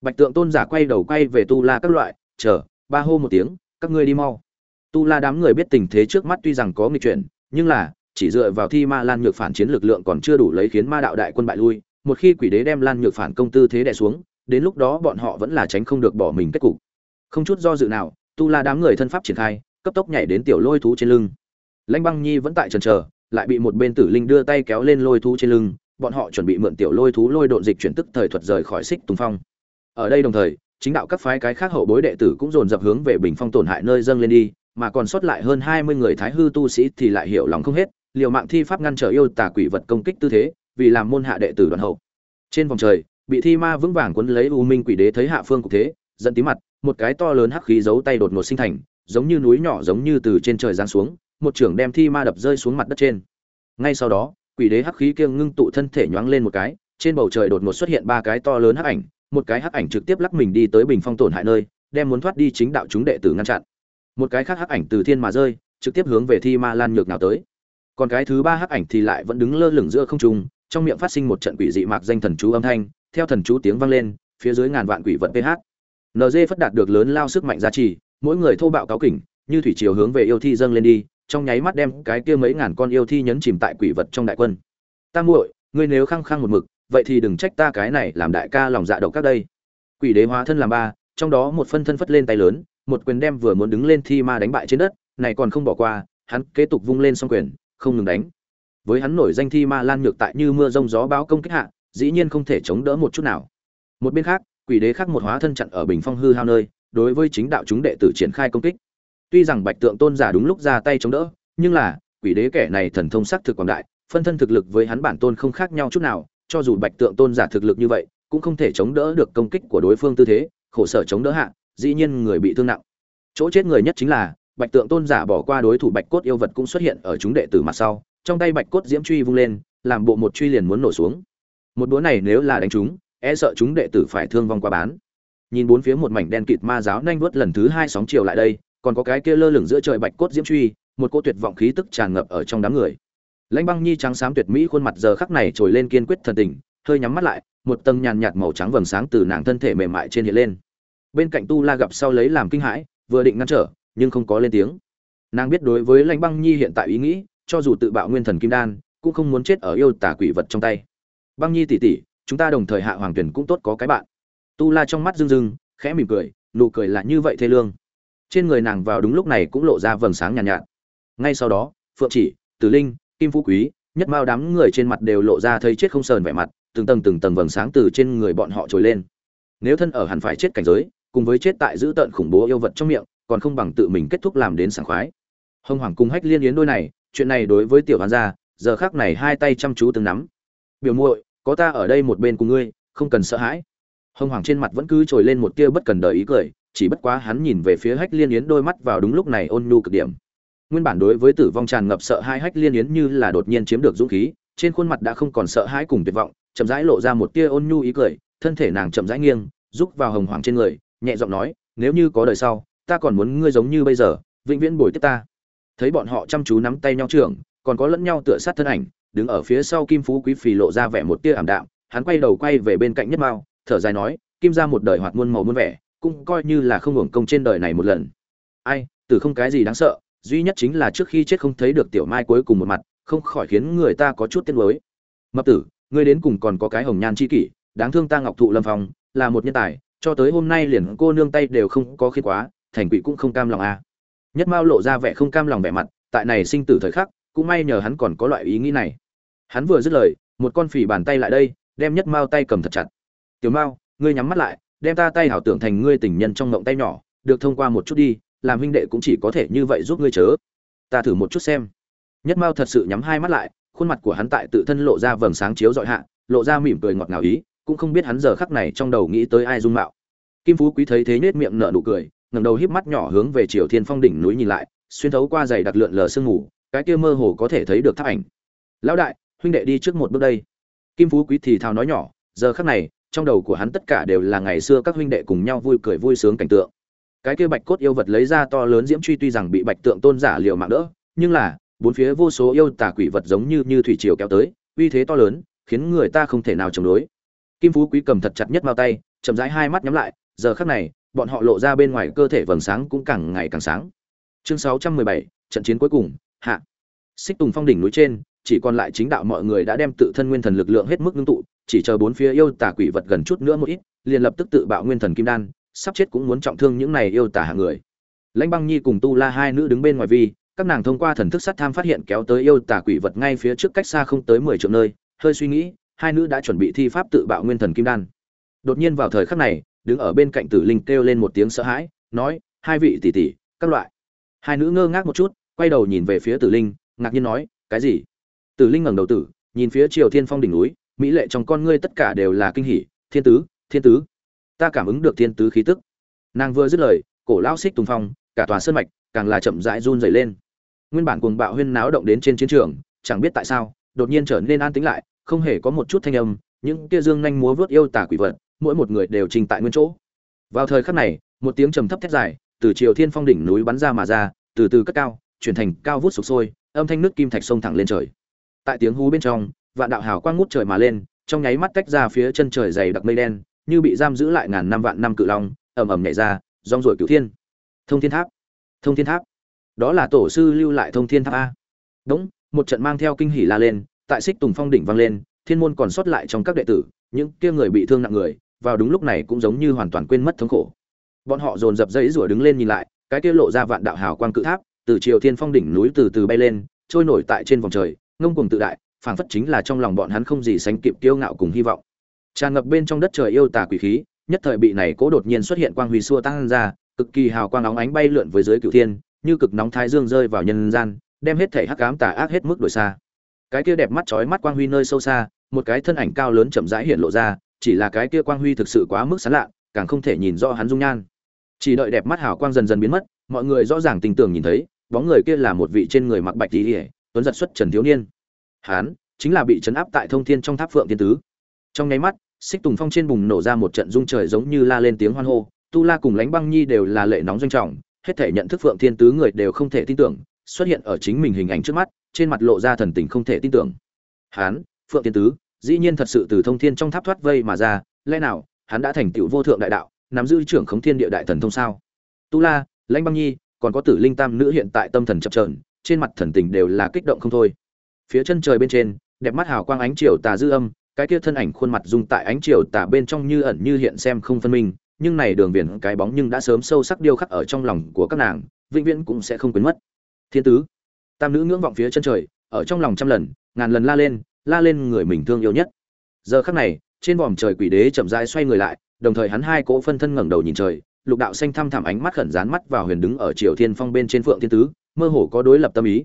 Bạch tượng tôn giả quay đầu quay về tu la các loại, chờ, ba hô một tiếng, các ngươi đi mau tu la đám người biết tình thế trước mắt tuy rằng có nghịch chuyển nhưng là chỉ dựa vào thi ma lan nhược phản chiến lực lượng còn chưa đủ lấy khiến ma đạo đại quân bại lui một khi quỷ đế đem lan nhược phản công tư thế đè xuống đến lúc đó bọn họ vẫn là tránh không được bỏ mình kết cục. Không chút do dự nào tu la đám người thân pháp triển khai cấp tốc nhảy đến tiểu lôi thú trên lưng. Lãnh băng nhi vẫn tại chần chờ, lại bị một bên tử linh đưa tay kéo lên lôi thú trên lưng bọn họ chuẩn bị mượn tiểu lôi thú lôi độn dịch chuyển tức thời thuật rời khỏi xích tùng phong. Ở đây đồng thời chính đạo các phái cái khác hậu bối đệ tử cũng dồn dập hướng về bình phong tổn hại nơi dâng lên đi mà còn sót lại hơn hai mươi người thái hư tu sĩ thì lại hiểu lòng không hết, liều mạng thi pháp ngăn trở yêu tà quỷ vật công kích tư thế, vì làm môn hạ đệ tử đoàn hậu. Trên vòng trời, bị thi ma vững vàng cuốn lấy u minh quỷ đế thấy hạ phương cục thế, giận tí mặt, một cái to lớn hắc khí giấu tay đột ngột sinh thành, giống như núi nhỏ giống như từ trên trời giáng xuống, một trưởng đem thi ma đập rơi xuống mặt đất trên. Ngay sau đó, quỷ đế hắc khí kia ngưng tụ thân thể nhoáng lên một cái, trên bầu trời đột ngột xuất hiện ba cái to lớn hắc ảnh, một cái hắc ảnh trực tiếp lắc mình đi tới bình phong tổn hại nơi, đem muốn thoát đi chính đạo chúng đệ tử ngăn chặn một cái khác hắc ảnh từ thiên mà rơi, trực tiếp hướng về thi ma lan nhược nào tới. Còn cái thứ ba hắc ảnh thì lại vẫn đứng lơ lửng giữa không trung, trong miệng phát sinh một trận quỷ dị mạc danh thần chú âm thanh, theo thần chú tiếng vang lên, phía dưới ngàn vạn quỷ vật ph nd phất đạt được lớn lao sức mạnh giá trị mỗi người thô bạo cáo kỉnh, như thủy chiều hướng về yêu thi dâng lên đi, trong nháy mắt đem cái kia mấy ngàn con yêu thi nhấn chìm tại quỷ vật trong đại quân. Ta muội, ngươi nếu khăng khăng một mực, vậy thì đừng trách ta cái này làm đại ca lòng dạ độc các đây. Quỷ đế hóa thân làm ba, trong đó một phân thân phất lên tay lớn một quyền đem vừa muốn đứng lên thi ma đánh bại trên đất, này còn không bỏ qua, hắn kế tục vung lên xong quyền, không ngừng đánh. Với hắn nổi danh thi ma lan nhược tại như mưa rông gió báo công kích hạ, dĩ nhiên không thể chống đỡ một chút nào. Một bên khác, quỷ đế khác một hóa thân chặn ở bình phong hư hao nơi, đối với chính đạo chúng đệ tử triển khai công kích. Tuy rằng bạch tượng tôn giả đúng lúc ra tay chống đỡ, nhưng là, quỷ đế kẻ này thần thông sắc thực quảng đại, phân thân thực lực với hắn bản tôn không khác nhau chút nào, cho dù bạch tượng tôn giả thực lực như vậy, cũng không thể chống đỡ được công kích của đối phương tư thế, khổ sở chống đỡ hạ dĩ nhiên người bị thương nặng. Chỗ chết người nhất chính là, bạch tượng tôn giả bỏ qua đối thủ bạch cốt yêu vật cũng xuất hiện ở chúng đệ tử mặt sau, trong tay bạch cốt diễm truy vung lên, làm bộ một truy liền muốn nổ xuống. Một đũa này nếu là đánh chúng e sợ chúng đệ tử phải thương vong qua bán. Nhìn bốn phía một mảnh đen kịt ma giáo nhanh vuốt lần thứ hai sóng chiều lại đây, còn có cái kia lơ lửng giữa trời bạch cốt diễm truy, một cô tuyệt vọng khí tức tràn ngập ở trong đám người. Lãnh băng nhi trắng xám tuyệt mỹ khuôn mặt giờ khắc này trồi lên kiên quyết thần tình, hơi nhắm mắt lại, một tầng nhàn nhạt màu trắng vầng sáng từ nàng thân thể mềm mại trên hiện lên bên cạnh tu la gặp sau lấy làm kinh hãi vừa định ngăn trở nhưng không có lên tiếng. Nàng biết đối với lãnh băng nhi hiện tại ý nghĩ cho dù tự bạo nguyên thần kim đan cũng không muốn chết ở yêu tả quỷ vật trong tay. Băng nhi tỷ tỷ chúng ta đồng thời hạ hoàng tuyển cũng tốt có cái bạn. Tu la trong mắt rưng rưng khẽ mỉm cười nụ cười là như vậy thê lương. Trên người nàng vào đúng lúc này cũng lộ ra vầng sáng nhàn nhạt, nhạt. Ngay sau đó phượng chỉ tử linh kim phú quý nhất mao đám người trên mặt đều lộ ra thấy chết không sờn vẻ mặt từng tầng từng tầng vầng sáng từ trên người bọn họ trồi lên. Nếu thân ở hẳn phải chết cảnh giới cùng với chết tại giữ tận khủng bố yêu vật trong miệng, còn không bằng tự mình kết thúc làm đến sảng khoái. Hưng hoàng cùng hách liên yến đôi này, chuyện này đối với tiểu hoàn gia, giờ khác này hai tay chăm chú từng nắm. Biểu muội, có ta ở đây một bên cùng ngươi, không cần sợ hãi. Hưng hoàng trên mặt vẫn cứ trồi lên một tia bất cần đời ý cười, chỉ bất quá hắn nhìn về phía hách liên yến đôi mắt vào đúng lúc này ôn nhu cực điểm. Nguyên bản đối với tử vong tràn ngập sợ hai hách liên yến như là đột nhiên chiếm được dũng khí, trên khuôn mặt đã không còn sợ hãi cùng tuyệt vọng, chậm rãi lộ ra một tia ôn nhu ý cười, thân thể nàng chậm rãi nghiêng, rúc vào hồng hoàng trên người nhẹ giọng nói, nếu như có đời sau, ta còn muốn ngươi giống như bây giờ, vĩnh viễn bồi tiếp ta. Thấy bọn họ chăm chú nắm tay nhau trưởng, còn có lẫn nhau tựa sát thân ảnh, đứng ở phía sau kim phú quý phì lộ ra vẻ một tia ảm đạm, hắn quay đầu quay về bên cạnh nhất mao, thở dài nói, kim ra một đời hoạt muôn màu muôn vẻ, cũng coi như là không hưởng công trên đời này một lần. Ai, tử không cái gì đáng sợ, duy nhất chính là trước khi chết không thấy được tiểu mai cuối cùng một mặt, không khỏi khiến người ta có chút tiếc nuối. Mập tử, ngươi đến cùng còn có cái hồng nhan chi kỷ, đáng thương ta ngọc thụ lâm phong, là một nhân tài cho tới hôm nay liền cô nương tay đều không có khi quá, thành quỷ cũng không cam lòng a nhất mao lộ ra vẻ không cam lòng vẻ mặt, tại này sinh tử thời khắc, cũng may nhờ hắn còn có loại ý nghĩ này. Hắn vừa dứt lời, một con phỉ bàn tay lại đây, đem nhất mao tay cầm thật chặt. Tiểu mao, ngươi nhắm mắt lại, đem ta tay hảo tưởng thành ngươi tình nhân trong mộng tay nhỏ, được thông qua một chút đi, làm huynh đệ cũng chỉ có thể như vậy giúp ngươi chớ. Ta thử một chút xem. Nhất mao thật sự nhắm hai mắt lại, khuôn mặt của hắn tại tự thân lộ ra vầng sáng chiếu dọi hạ, lộ ra mỉm cười ngọt ngào ý cũng không biết hắn giờ khắc này trong đầu nghĩ tới ai dung mạo. Kim phú quý thấy thế nết miệng nở nụ cười, ngẩng đầu híp mắt nhỏ hướng về triều thiên phong đỉnh núi nhìn lại, xuyên thấu qua giày đặc lượn lờ sương ngủ cái kia mơ hồ có thể thấy được tháp ảnh. Lão đại, huynh đệ đi trước một bước đây. Kim phú quý thì thào nói nhỏ, giờ khắc này, trong đầu của hắn tất cả đều là ngày xưa các huynh đệ cùng nhau vui cười vui sướng cảnh tượng. Cái kia bạch cốt yêu vật lấy ra to lớn diễm truy tuy rằng bị bạch tượng tôn giả liều mạng đỡ, nhưng là, bốn phía vô số yêu tà quỷ vật giống như như thủy triều kéo tới, uy thế to lớn, khiến người ta không thể nào chống đối kim phú quý cầm thật chặt nhất mao tay chậm rãi hai mắt nhắm lại giờ khắc này bọn họ lộ ra bên ngoài cơ thể vầng sáng cũng càng ngày càng sáng. Chương 617, trận chiến cuối cùng hạ. Xích tùng phong đỉnh núi trên chỉ còn lại chính đạo mọi người đã đem tự thân nguyên thần lực lượng hết mức ngưng tụ chỉ chờ bốn phía yêu tà quỷ vật gần chút nữa một ít liền lập tức tự bạo nguyên thần kim đan sắp chết cũng muốn trọng thương những này yêu tà hạng người. Lãnh băng nhi cùng tu la hai nữ đứng bên ngoài vi các nàng thông qua thần thức sát tham phát hiện kéo tới yêu tà quỷ vật ngay phía trước cách xa không tới mười triệu nơi hơi suy nghĩ hai nữ đã chuẩn bị thi pháp tự bạo nguyên thần kim đan. Đột nhiên vào thời khắc này, đứng ở bên cạnh tử linh kêu lên một tiếng sợ hãi, nói, hai vị tỷ tỷ, các loại. Hai nữ ngơ ngác một chút, quay đầu nhìn về phía tử linh, ngạc nhiên nói, cái gì? Tử linh ngẩng đầu tử, nhìn phía triều thiên phong đỉnh núi, mỹ lệ trong con ngươi tất cả đều là kinh hỉ, thiên tứ thiên tứ. Ta cảm ứng được thiên tứ khí tức. Nàng vừa dứt lời, cổ lao xích tùng phong, cả tòa sơn mạch càng là chậm rãi run rẩy lên. Nguyên bản cuồng bạo huyên náo động đến trên chiến trường, chẳng biết tại sao, đột nhiên trở nên an tĩnh lại không hề có một chút thanh âm, những kia dương nhanh múa vớt yêu tả quỷ vật, mỗi một người đều trình tại nguyên chỗ. Vào thời khắc này, một tiếng trầm thấp thét dài, từ triều thiên phong đỉnh núi bắn ra mà ra, từ từ cất cao, chuyển thành cao vút sục sôi, âm thanh nước kim thạch sông thẳng lên trời. Tại tiếng hú bên trong, vạn đạo hào quang ngút trời mà lên, trong nháy mắt tách ra phía chân trời dày đặc mây đen, như bị giam giữ lại ngàn năm vạn năm cự long, ầm ầm nhảy ra, rong ruổi cửu thiên. Thông thiên tháp. Thông thiên tháp. Đó là tổ sư lưu lại thông thiên tháp a. Đúng, một trận mang theo kinh hỉ la lên tại xích tùng phong đỉnh vang lên, thiên môn còn sót lại trong các đệ tử, những kia người bị thương nặng người, vào đúng lúc này cũng giống như hoàn toàn quên mất thống khổ. Bọn họ dồn dập dãy rủa đứng lên nhìn lại, cái kia lộ ra vạn đạo hào quang cự tháp, từ triều thiên phong đỉnh núi từ từ bay lên, trôi nổi tại trên vòng trời, ngông cuồng tự đại, phảng phất chính là trong lòng bọn hắn không gì sánh kịp kiêu ngạo cùng hy vọng. Tràn ngập bên trong đất trời yêu tà quỷ khí, nhất thời bị này cố đột nhiên xuất hiện quang huy xua tăng ra, cực kỳ hào quang óng ánh bay lượn với dưới cửu thiên, như cực nóng thái dương rơi vào nhân gian, đem hết thể hắc ám tà ác hết mức đổi xa cái kia đẹp mắt chói mắt quang huy nơi sâu xa một cái thân ảnh cao lớn chậm rãi hiện lộ ra chỉ là cái kia quang huy thực sự quá mức sán lạ càng không thể nhìn rõ hắn dung nhan. Chỉ đợi đẹp mắt hào quang dần dần biến mất mọi người rõ ràng tình tưởng nhìn thấy bóng người kia là một vị trên người mặc bạch tí ỉa tuấn giật xuất trần thiếu niên. Hán, chính là bị chấn áp tại thông thiên trong tháp phượng thiên tứ. Trong nháy mắt xích tùng phong trên bùng nổ ra một trận rung trời giống như la lên tiếng hoan hô tu la cùng lánh băng nhi đều là lệ nóng doanh trọng hết thể nhận thức phượng thiên tứ người đều không thể tin tưởng xuất hiện ở chính mình hình ảnh trước mắt trên mặt lộ ra thần tình không thể tin tưởng. Hắn phượng thiên tứ, dĩ nhiên thật sự từ thông thiên trong tháp thoát vây mà ra, lẽ nào, hắn đã thành tựu vô thượng đại đạo, nắm giữ trưởng khống thiên địa đại thần thông sao? Tu la, lãnh băng nhi, còn có tử linh tam nữ hiện tại tâm thần chập trờn trên mặt thần tình đều là kích động không thôi. Phía chân trời bên trên, đẹp mắt hào quang ánh chiều tà dư âm, cái kia thân ảnh khuôn mặt dung tại ánh chiều tà bên trong như ẩn như hiện xem không phân minh, nhưng này đường viền cái bóng nhưng đã sớm sâu sắc điêu khắc ở trong lòng của các nàng, vĩnh viễn cũng sẽ không quên mất. Thiên tứ tam nữ ngưỡng vọng phía chân trời, ở trong lòng trăm lần, ngàn lần la lên la lên người mình thương yêu nhất. Giờ khắc này, trên vòm trời quỷ đế chậm rãi xoay người lại, đồng thời hắn hai cỗ phân thân ngẩng đầu nhìn trời, lục đạo xanh thăm thẳm ánh mắt khẩn dán mắt vào huyền đứng ở triều thiên phong bên trên phượng thiên tứ, mơ hồ có đối lập tâm ý.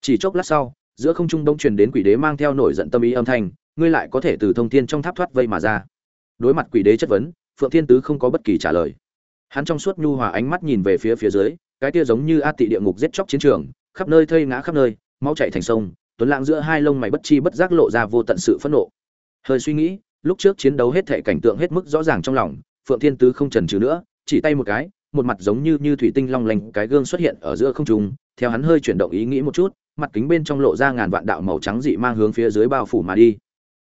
Chỉ chốc lát sau, giữa không trung đông truyền đến quỷ đế mang theo nổi giận tâm ý âm thanh, ngươi lại có thể từ thông thiên trong tháp thoát vây mà ra. Đối mặt quỷ đế chất vấn, phượng thiên tứ không có bất kỳ trả lời. Hắn trong suốt nhu hòa ánh mắt nhìn về phía phía dưới, cái kia giống như a tị địa ngục giết chóc chiến trường khắp nơi thây ngã khắp nơi, máu chảy thành sông, tuấn lãng giữa hai lông mày bất chi bất giác lộ ra vô tận sự phẫn nộ. Hơi suy nghĩ, lúc trước chiến đấu hết thể cảnh tượng hết mức rõ ràng trong lòng, phượng thiên tứ không chần chừ nữa, chỉ tay một cái, một mặt giống như như thủy tinh long lanh, cái gương xuất hiện ở giữa không trung, theo hắn hơi chuyển động ý nghĩ một chút, mặt kính bên trong lộ ra ngàn vạn đạo màu trắng dị mang hướng phía dưới bao phủ mà đi.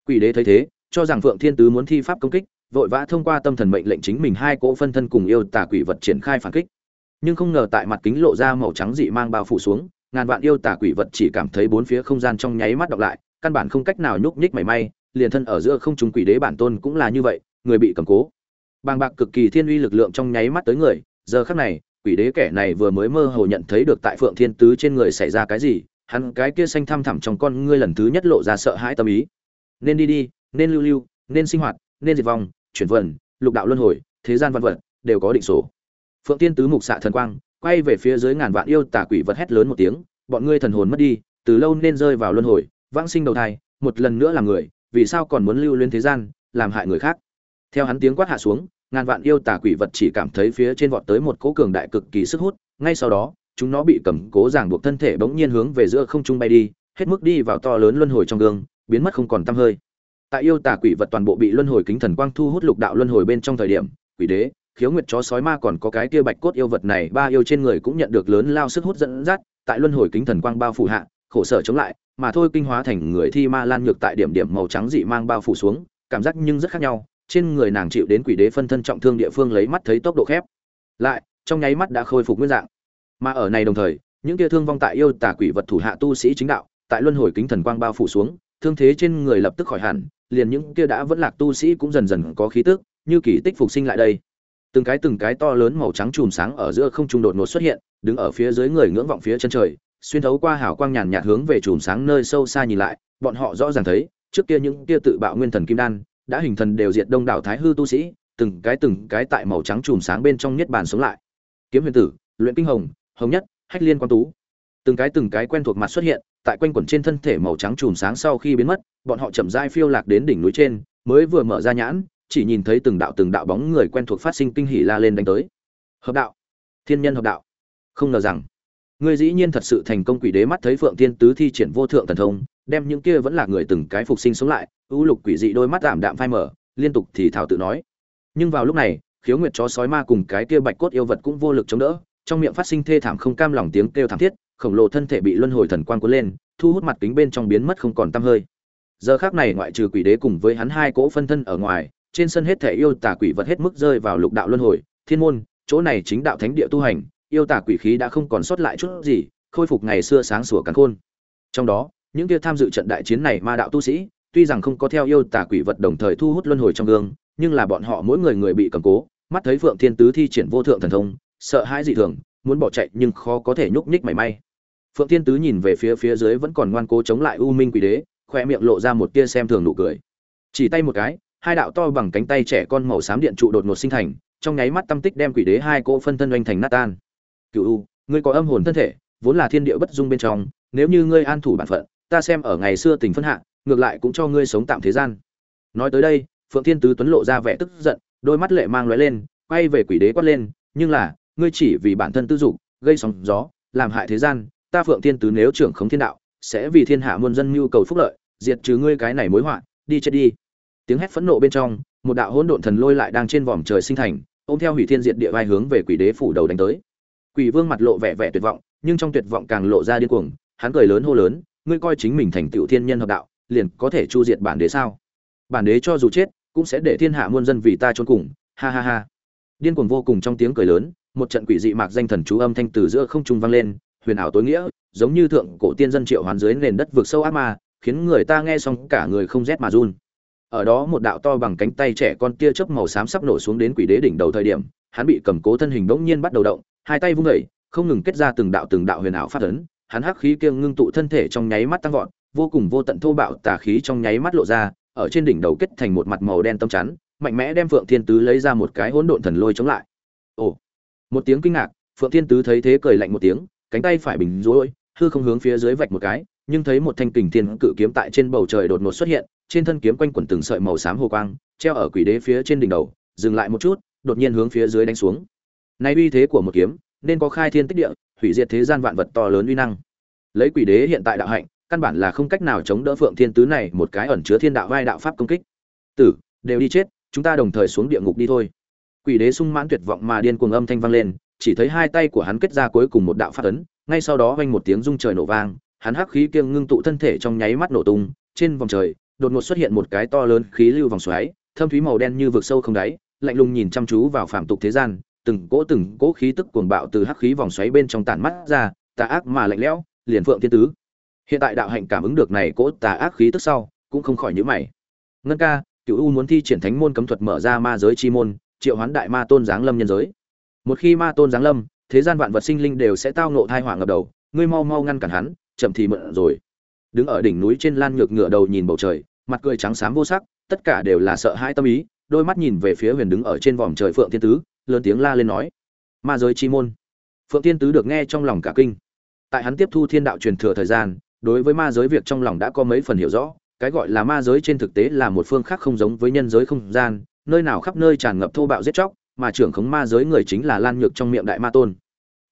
Quỷ đế thấy thế, cho rằng phượng thiên tứ muốn thi pháp công kích, vội vã thông qua tâm thần mệnh lệnh chính mình hai cỗ phân thân cùng yêu tà quỷ vật triển khai phản kích. Nhưng không ngờ tại mặt kính lộ ra màu trắng dị mang bao phủ xuống ngàn vạn yêu tà quỷ vật chỉ cảm thấy bốn phía không gian trong nháy mắt đọc lại căn bản không cách nào nhúc nhích mảy may liền thân ở giữa không trung quỷ đế bản tôn cũng là như vậy người bị cầm cố. Bàng bạc cực kỳ thiên uy lực lượng trong nháy mắt tới người giờ khắc này quỷ đế kẻ này vừa mới mơ hồ nhận thấy được tại phượng thiên tứ trên người xảy ra cái gì hắn cái kia xanh thăm thẳm trong con ngươi lần thứ nhất lộ ra sợ hãi tâm ý. Nên đi đi nên lưu lưu nên sinh hoạt nên diệt vong chuyển vận, lục đạo luân hồi thế gian văn vật đều có định số. Phượng tiên tứ mục xạ thần quang quay về phía dưới ngàn vạn yêu tà quỷ vật hét lớn một tiếng, bọn ngươi thần hồn mất đi, từ lâu nên rơi vào luân hồi, vãng sinh đầu thai, một lần nữa làm người, vì sao còn muốn lưu lên thế gian, làm hại người khác? Theo hắn tiếng quát hạ xuống, ngàn vạn yêu tà quỷ vật chỉ cảm thấy phía trên vọt tới một cỗ cường đại cực kỳ sức hút, ngay sau đó, chúng nó bị cầm cố ràng buộc thân thể bỗng nhiên hướng về giữa không trung bay đi, hết mức đi vào to lớn luân hồi trong gương, biến mất không còn tăm hơi. Tại yêu tà quỷ vật toàn bộ bị luân hồi kính thần quang thu hút lục đạo luân hồi bên trong thời điểm, quỷ đế khiếu nguyệt chó sói ma còn có cái kia bạch cốt yêu vật này, ba yêu trên người cũng nhận được lớn lao sức hút dẫn dắt, tại luân hồi kính thần quang bao phủ hạ, khổ sở chống lại, mà thôi kinh hóa thành người thi ma lan nhược tại điểm điểm màu trắng dị mang bao phủ xuống, cảm giác nhưng rất khác nhau, trên người nàng chịu đến quỷ đế phân thân trọng thương địa phương lấy mắt thấy tốc độ khép lại, trong nháy mắt đã khôi phục nguyên dạng. Mà ở này đồng thời, những kia thương vong tại yêu tà quỷ vật thủ hạ tu sĩ chính đạo, tại luân hồi kính thần quang bao phủ xuống, thương thế trên người lập tức khỏi hẳn, liền những kia đã vẫn lạc tu sĩ cũng dần dần có khí tức, như kỳ tích phục sinh lại đây từng cái từng cái to lớn màu trắng chùm sáng ở giữa không trung đột ngột xuất hiện, đứng ở phía dưới người ngưỡng vọng phía chân trời, xuyên thấu qua hào quang nhàn nhạt hướng về chùm sáng nơi sâu xa nhìn lại, bọn họ rõ ràng thấy, trước kia những kia tự bạo nguyên thần kim đan, đã hình thần đều diệt đông đảo thái hư tu sĩ, từng cái từng cái tại màu trắng chùm sáng bên trong niết bàn sống lại. Kiếm huyền tử, luyện kinh hồng hồng nhất, hách liên quan tú. Từng cái từng cái quen thuộc mặt xuất hiện, tại quanh quẩn trên thân thể màu trắng chùm sáng sau khi biến mất, bọn họ chậm rãi phiêu lạc đến đỉnh núi trên, mới vừa mở ra nhãn chỉ nhìn thấy từng đạo từng đạo bóng người quen thuộc phát sinh kinh hỉ la lên đánh tới. Hợp đạo. Thiên nhân hợp đạo. Không ngờ rằng ngươi dĩ nhiên thật sự thành công quỷ đế mắt thấy phượng thiên tứ thi triển vô thượng thần thông, đem những kia vẫn là người từng cái phục sinh sống lại, ưu lục quỷ dị đôi mắt giảm đạm phai mở liên tục thì thảo tự nói. Nhưng vào lúc này, khiếu nguyệt chó sói ma cùng cái kia bạch cốt yêu vật cũng vô lực chống đỡ, trong miệng phát sinh thê thảm không cam lòng tiếng kêu thảm thiết, khổng lồ thân thể bị luân hồi thần quang cuốn lên, thu hút mặt kính bên trong biến mất không còn tăm hơi. Giờ khác này ngoại trừ quỷ đế cùng với hắn hai cỗ phân thân ở ngoài trên sân hết thể yêu tà quỷ vật hết mức rơi vào lục đạo luân hồi, thiên môn, chỗ này chính đạo thánh địa tu hành, yêu tà quỷ khí đã không còn sót lại chút gì, khôi phục ngày xưa sáng sủa càn khôn. Trong đó, những kia tham dự trận đại chiến này ma đạo tu sĩ, tuy rằng không có theo yêu tà quỷ vật đồng thời thu hút luân hồi trong gương, nhưng là bọn họ mỗi người người bị cầm cố, mắt thấy phượng thiên tứ thi triển vô thượng thần thông, sợ hãi dị thường, muốn bỏ chạy nhưng khó có thể nhúc nhích mảy may. Phượng thiên tứ nhìn về phía phía dưới vẫn còn ngoan cố chống lại u minh quỷ đế, khoe miệng lộ ra một tia xem thường nụ cười. Chỉ tay một cái hai đạo to bằng cánh tay trẻ con màu xám điện trụ đột ngột sinh thành, trong nháy mắt tâm tích đem quỷ đế hai cô phân thân oanh thành nát tan. Cựu u, ngươi có âm hồn thân thể, vốn là thiên địa bất dung bên trong, nếu như ngươi an thủ bản phận, ta xem ở ngày xưa tình phân hạ, ngược lại cũng cho ngươi sống tạm thế gian. Nói tới đây, phượng thiên tứ tuấn lộ ra vẻ tức giận, đôi mắt lệ mang lóe lên, quay về quỷ đế quát lên, nhưng là, ngươi chỉ vì bản thân tư dục, gây sóng gió, làm hại thế gian, ta phượng thiên tứ nếu trưởng khống thiên đạo, sẽ vì thiên hạ muôn dân nhu cầu phúc lợi, diệt trừ ngươi cái này mối họa, đi chết đi tiếng hét phẫn nộ bên trong, một đạo hỗn độn thần lôi lại đang trên vòm trời sinh thành, ôm theo hủy thiên diệt địa vai hướng về quỷ đế phủ đầu đánh tới. Quỷ vương mặt lộ vẻ vẻ tuyệt vọng, nhưng trong tuyệt vọng càng lộ ra điên cuồng, hắn cười lớn hô lớn, ngươi coi chính mình thành tựu thiên nhân hợp đạo, liền có thể chu diệt bản đế sao? Bản đế cho dù chết, cũng sẽ để thiên hạ muôn dân vì ta trốn cùng. Ha ha ha. Điên cuồng vô cùng trong tiếng cười lớn, một trận quỷ dị mạc danh thần chú âm thanh từ giữa không trung vang lên, huyền ảo tối nghĩa, giống như thượng cổ tiên dân triệu hoán dưới nền đất vực sâu ác ma, khiến người ta nghe xong cả người không rét mà run ở đó một đạo to bằng cánh tay trẻ con tia chớp màu xám sắp nổ xuống đến quỷ đế đỉnh đầu thời điểm, hắn bị cầm cố thân hình bỗng nhiên bắt đầu động, hai tay vung vẩy không ngừng kết ra từng đạo từng đạo huyền ảo phát ấn, hắn hắc khí kiêng ngưng tụ thân thể trong nháy mắt tăng vọt, vô cùng vô tận thô bạo tà khí trong nháy mắt lộ ra, ở trên đỉnh đầu kết thành một mặt màu đen tâm chắn, mạnh mẽ đem phượng thiên tứ lấy ra một cái hỗn độn thần lôi chống lại. Ồ, một tiếng kinh ngạc, phượng thiên tứ thấy thế cười lạnh một tiếng, cánh tay phải bình rối, hư không hướng phía dưới vạch một cái nhưng thấy một thanh kình thiên cự kiếm tại trên bầu trời đột ngột xuất hiện, trên thân kiếm quanh quẩn từng sợi màu xám hồ quang, treo ở quỷ đế phía trên đỉnh đầu, dừng lại một chút, đột nhiên hướng phía dưới đánh xuống. Nay uy thế của một kiếm, nên có khai thiên tích địa, hủy diệt thế gian vạn vật to lớn uy năng. Lấy quỷ đế hiện tại đạo hạnh, căn bản là không cách nào chống đỡ phượng thiên tứ này một cái ẩn chứa thiên đạo vai đạo pháp công kích. Tử, đều đi chết, chúng ta đồng thời xuống địa ngục đi thôi. Quỷ đế sung mãn tuyệt vọng mà điên cuồng âm thanh vang lên, chỉ thấy hai tay của hắn kết ra cuối cùng một đạo pháp ấn, ngay sau đó vang một tiếng rung trời nổ vang hắn hắc khí kiêng ngưng tụ thân thể trong nháy mắt nổ tung, trên vòng trời, đột ngột xuất hiện một cái to lớn khí lưu vòng xoáy, thâm thúy màu đen như vực sâu không đáy, lạnh lùng nhìn chăm chú vào phạm tục thế gian, từng cỗ từng cỗ khí tức cuồng bạo từ hắc khí vòng xoáy bên trong tản mắt ra, tà ác mà lạnh lẽo, liền phượng thiên tứ. Hiện tại đạo hạnh cảm ứng được này cỗ tà ác khí tức sau, cũng không khỏi nhíu mày. Ngân ca Cửu u muốn thi triển thánh môn cấm thuật mở ra ma giới chi môn, triệu hoán đại ma tôn giáng lâm nhân giới. Một khi ma tôn giáng lâm, thế gian vạn vật sinh linh đều sẽ tao ngộ thai hỏa ngập đầu, ngươi mau mau ngăn cản hắn chậm thì mượn rồi. Đứng ở đỉnh núi trên lan nhược ngựa đầu nhìn bầu trời, mặt cười trắng xám vô sắc, tất cả đều là sợ hãi tâm ý, đôi mắt nhìn về phía huyền đứng ở trên vòm trời phượng thiên tứ, lớn tiếng la lên nói, ma giới chi môn. Phượng thiên tứ được nghe trong lòng cả kinh. Tại hắn tiếp thu thiên đạo truyền thừa thời gian, đối với ma giới việc trong lòng đã có mấy phần hiểu rõ, cái gọi là ma giới trên thực tế là một phương khác không giống với nhân giới không gian, nơi nào khắp nơi tràn ngập thô bạo giết chóc, mà trưởng khống ma giới người chính là lan nhược trong miệng đại ma tôn.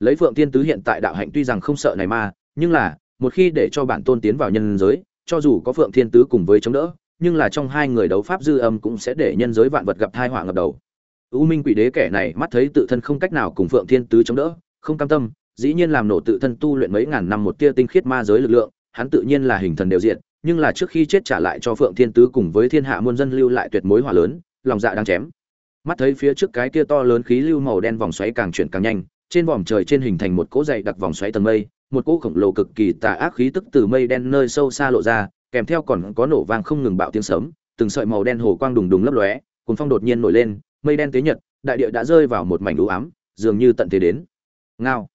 Lấy phượng thiên tứ hiện tại đạo hạnh tuy rằng không sợ này ma, nhưng là một khi để cho bản tôn tiến vào nhân giới, cho dù có phượng thiên tứ cùng với chống đỡ, nhưng là trong hai người đấu pháp dư âm cũng sẽ để nhân giới vạn vật gặp tai họa ngập đầu. U minh quỷ đế kẻ này mắt thấy tự thân không cách nào cùng phượng thiên tứ chống đỡ, không cam tâm, dĩ nhiên làm nổ tự thân tu luyện mấy ngàn năm một tia tinh khiết ma giới lực lượng, hắn tự nhiên là hình thần đều diện nhưng là trước khi chết trả lại cho phượng thiên tứ cùng với thiên hạ muôn dân lưu lại tuyệt mối hỏa lớn, lòng dạ đang chém. Mắt thấy phía trước cái kia to lớn khí lưu màu đen vòng xoáy càng chuyển càng nhanh, trên vòm trời trên hình thành một cỗ dày đặc vòng xoáy tầng mây một cỗ khổng lồ cực kỳ tà ác khí tức từ mây đen nơi sâu xa lộ ra, kèm theo còn có nổ vang không ngừng bạo tiếng sấm, từng sợi màu đen hồ quang đùng đùng lấp lóe cuốn phong đột nhiên nổi lên, mây đen tế nhật, đại địa đã rơi vào một mảnh u ám, dường như tận thế đến. Ngao.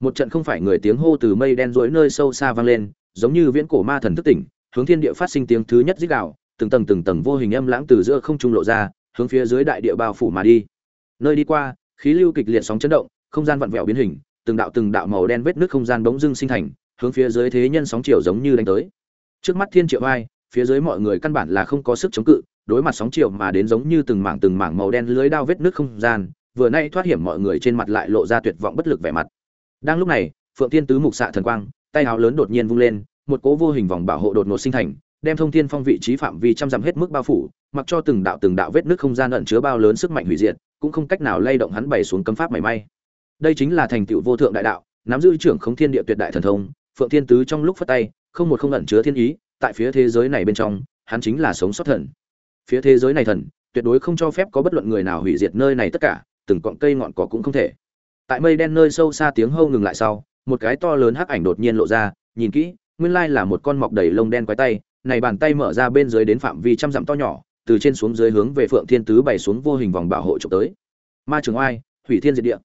Một trận không phải người tiếng hô từ mây đen rối nơi sâu xa vang lên, giống như viễn cổ ma thần thức tỉnh, hướng thiên địa phát sinh tiếng thứ nhất rít gào, từng tầng từng tầng vô hình âm lãng từ giữa không trung lộ ra, hướng phía dưới đại địa bao phủ mà đi. Nơi đi qua, khí lưu kịch liệt sóng chấn động, không gian vặn vẹo biến hình từng đạo từng đạo màu đen vết nước không gian bỗng dưng sinh thành, hướng phía dưới thế nhân sóng chiều giống như đánh tới. Trước mắt thiên triệu vai, phía dưới mọi người căn bản là không có sức chống cự, đối mặt sóng chiều mà đến giống như từng mảng từng mảng màu đen lưới đao vết nước không gian, vừa nay thoát hiểm mọi người trên mặt lại lộ ra tuyệt vọng bất lực vẻ mặt. Đang lúc này, phượng thiên tứ mục xạ thần quang, tay áo lớn đột nhiên vung lên, một cỗ vô hình vòng bảo hộ đột ngột sinh thành, đem thông thiên phong vị trí phạm vi trăm dặm hết mức bao phủ, mặc cho từng đạo từng đạo vết nước không gian ẩn chứa bao lớn sức mạnh hủy diệt, cũng không cách nào lay động hắn bày xuống cấm pháp mảy may đây chính là thành tựu vô thượng đại đạo, nắm giữ trưởng không thiên địa tuyệt đại thần thông, phượng thiên tứ trong lúc phát tay, không một không ẩn chứa thiên ý, tại phía thế giới này bên trong, hắn chính là sống sót thần. Phía thế giới này thần, tuyệt đối không cho phép có bất luận người nào hủy diệt nơi này tất cả, từng cọng cây ngọn cỏ cũng không thể. Tại mây đen nơi sâu xa tiếng hâu ngừng lại sau, một cái to lớn hắc ảnh đột nhiên lộ ra, nhìn kỹ, nguyên lai là một con mọc đầy lông đen quái tay, này bàn tay mở ra bên dưới đến phạm vi trăm dặm to nhỏ, từ trên xuống dưới hướng về phượng thiên tứ bày xuống vô hình vòng bảo hộ trộm tới. Ma trường oai, hủy thiên diệt địa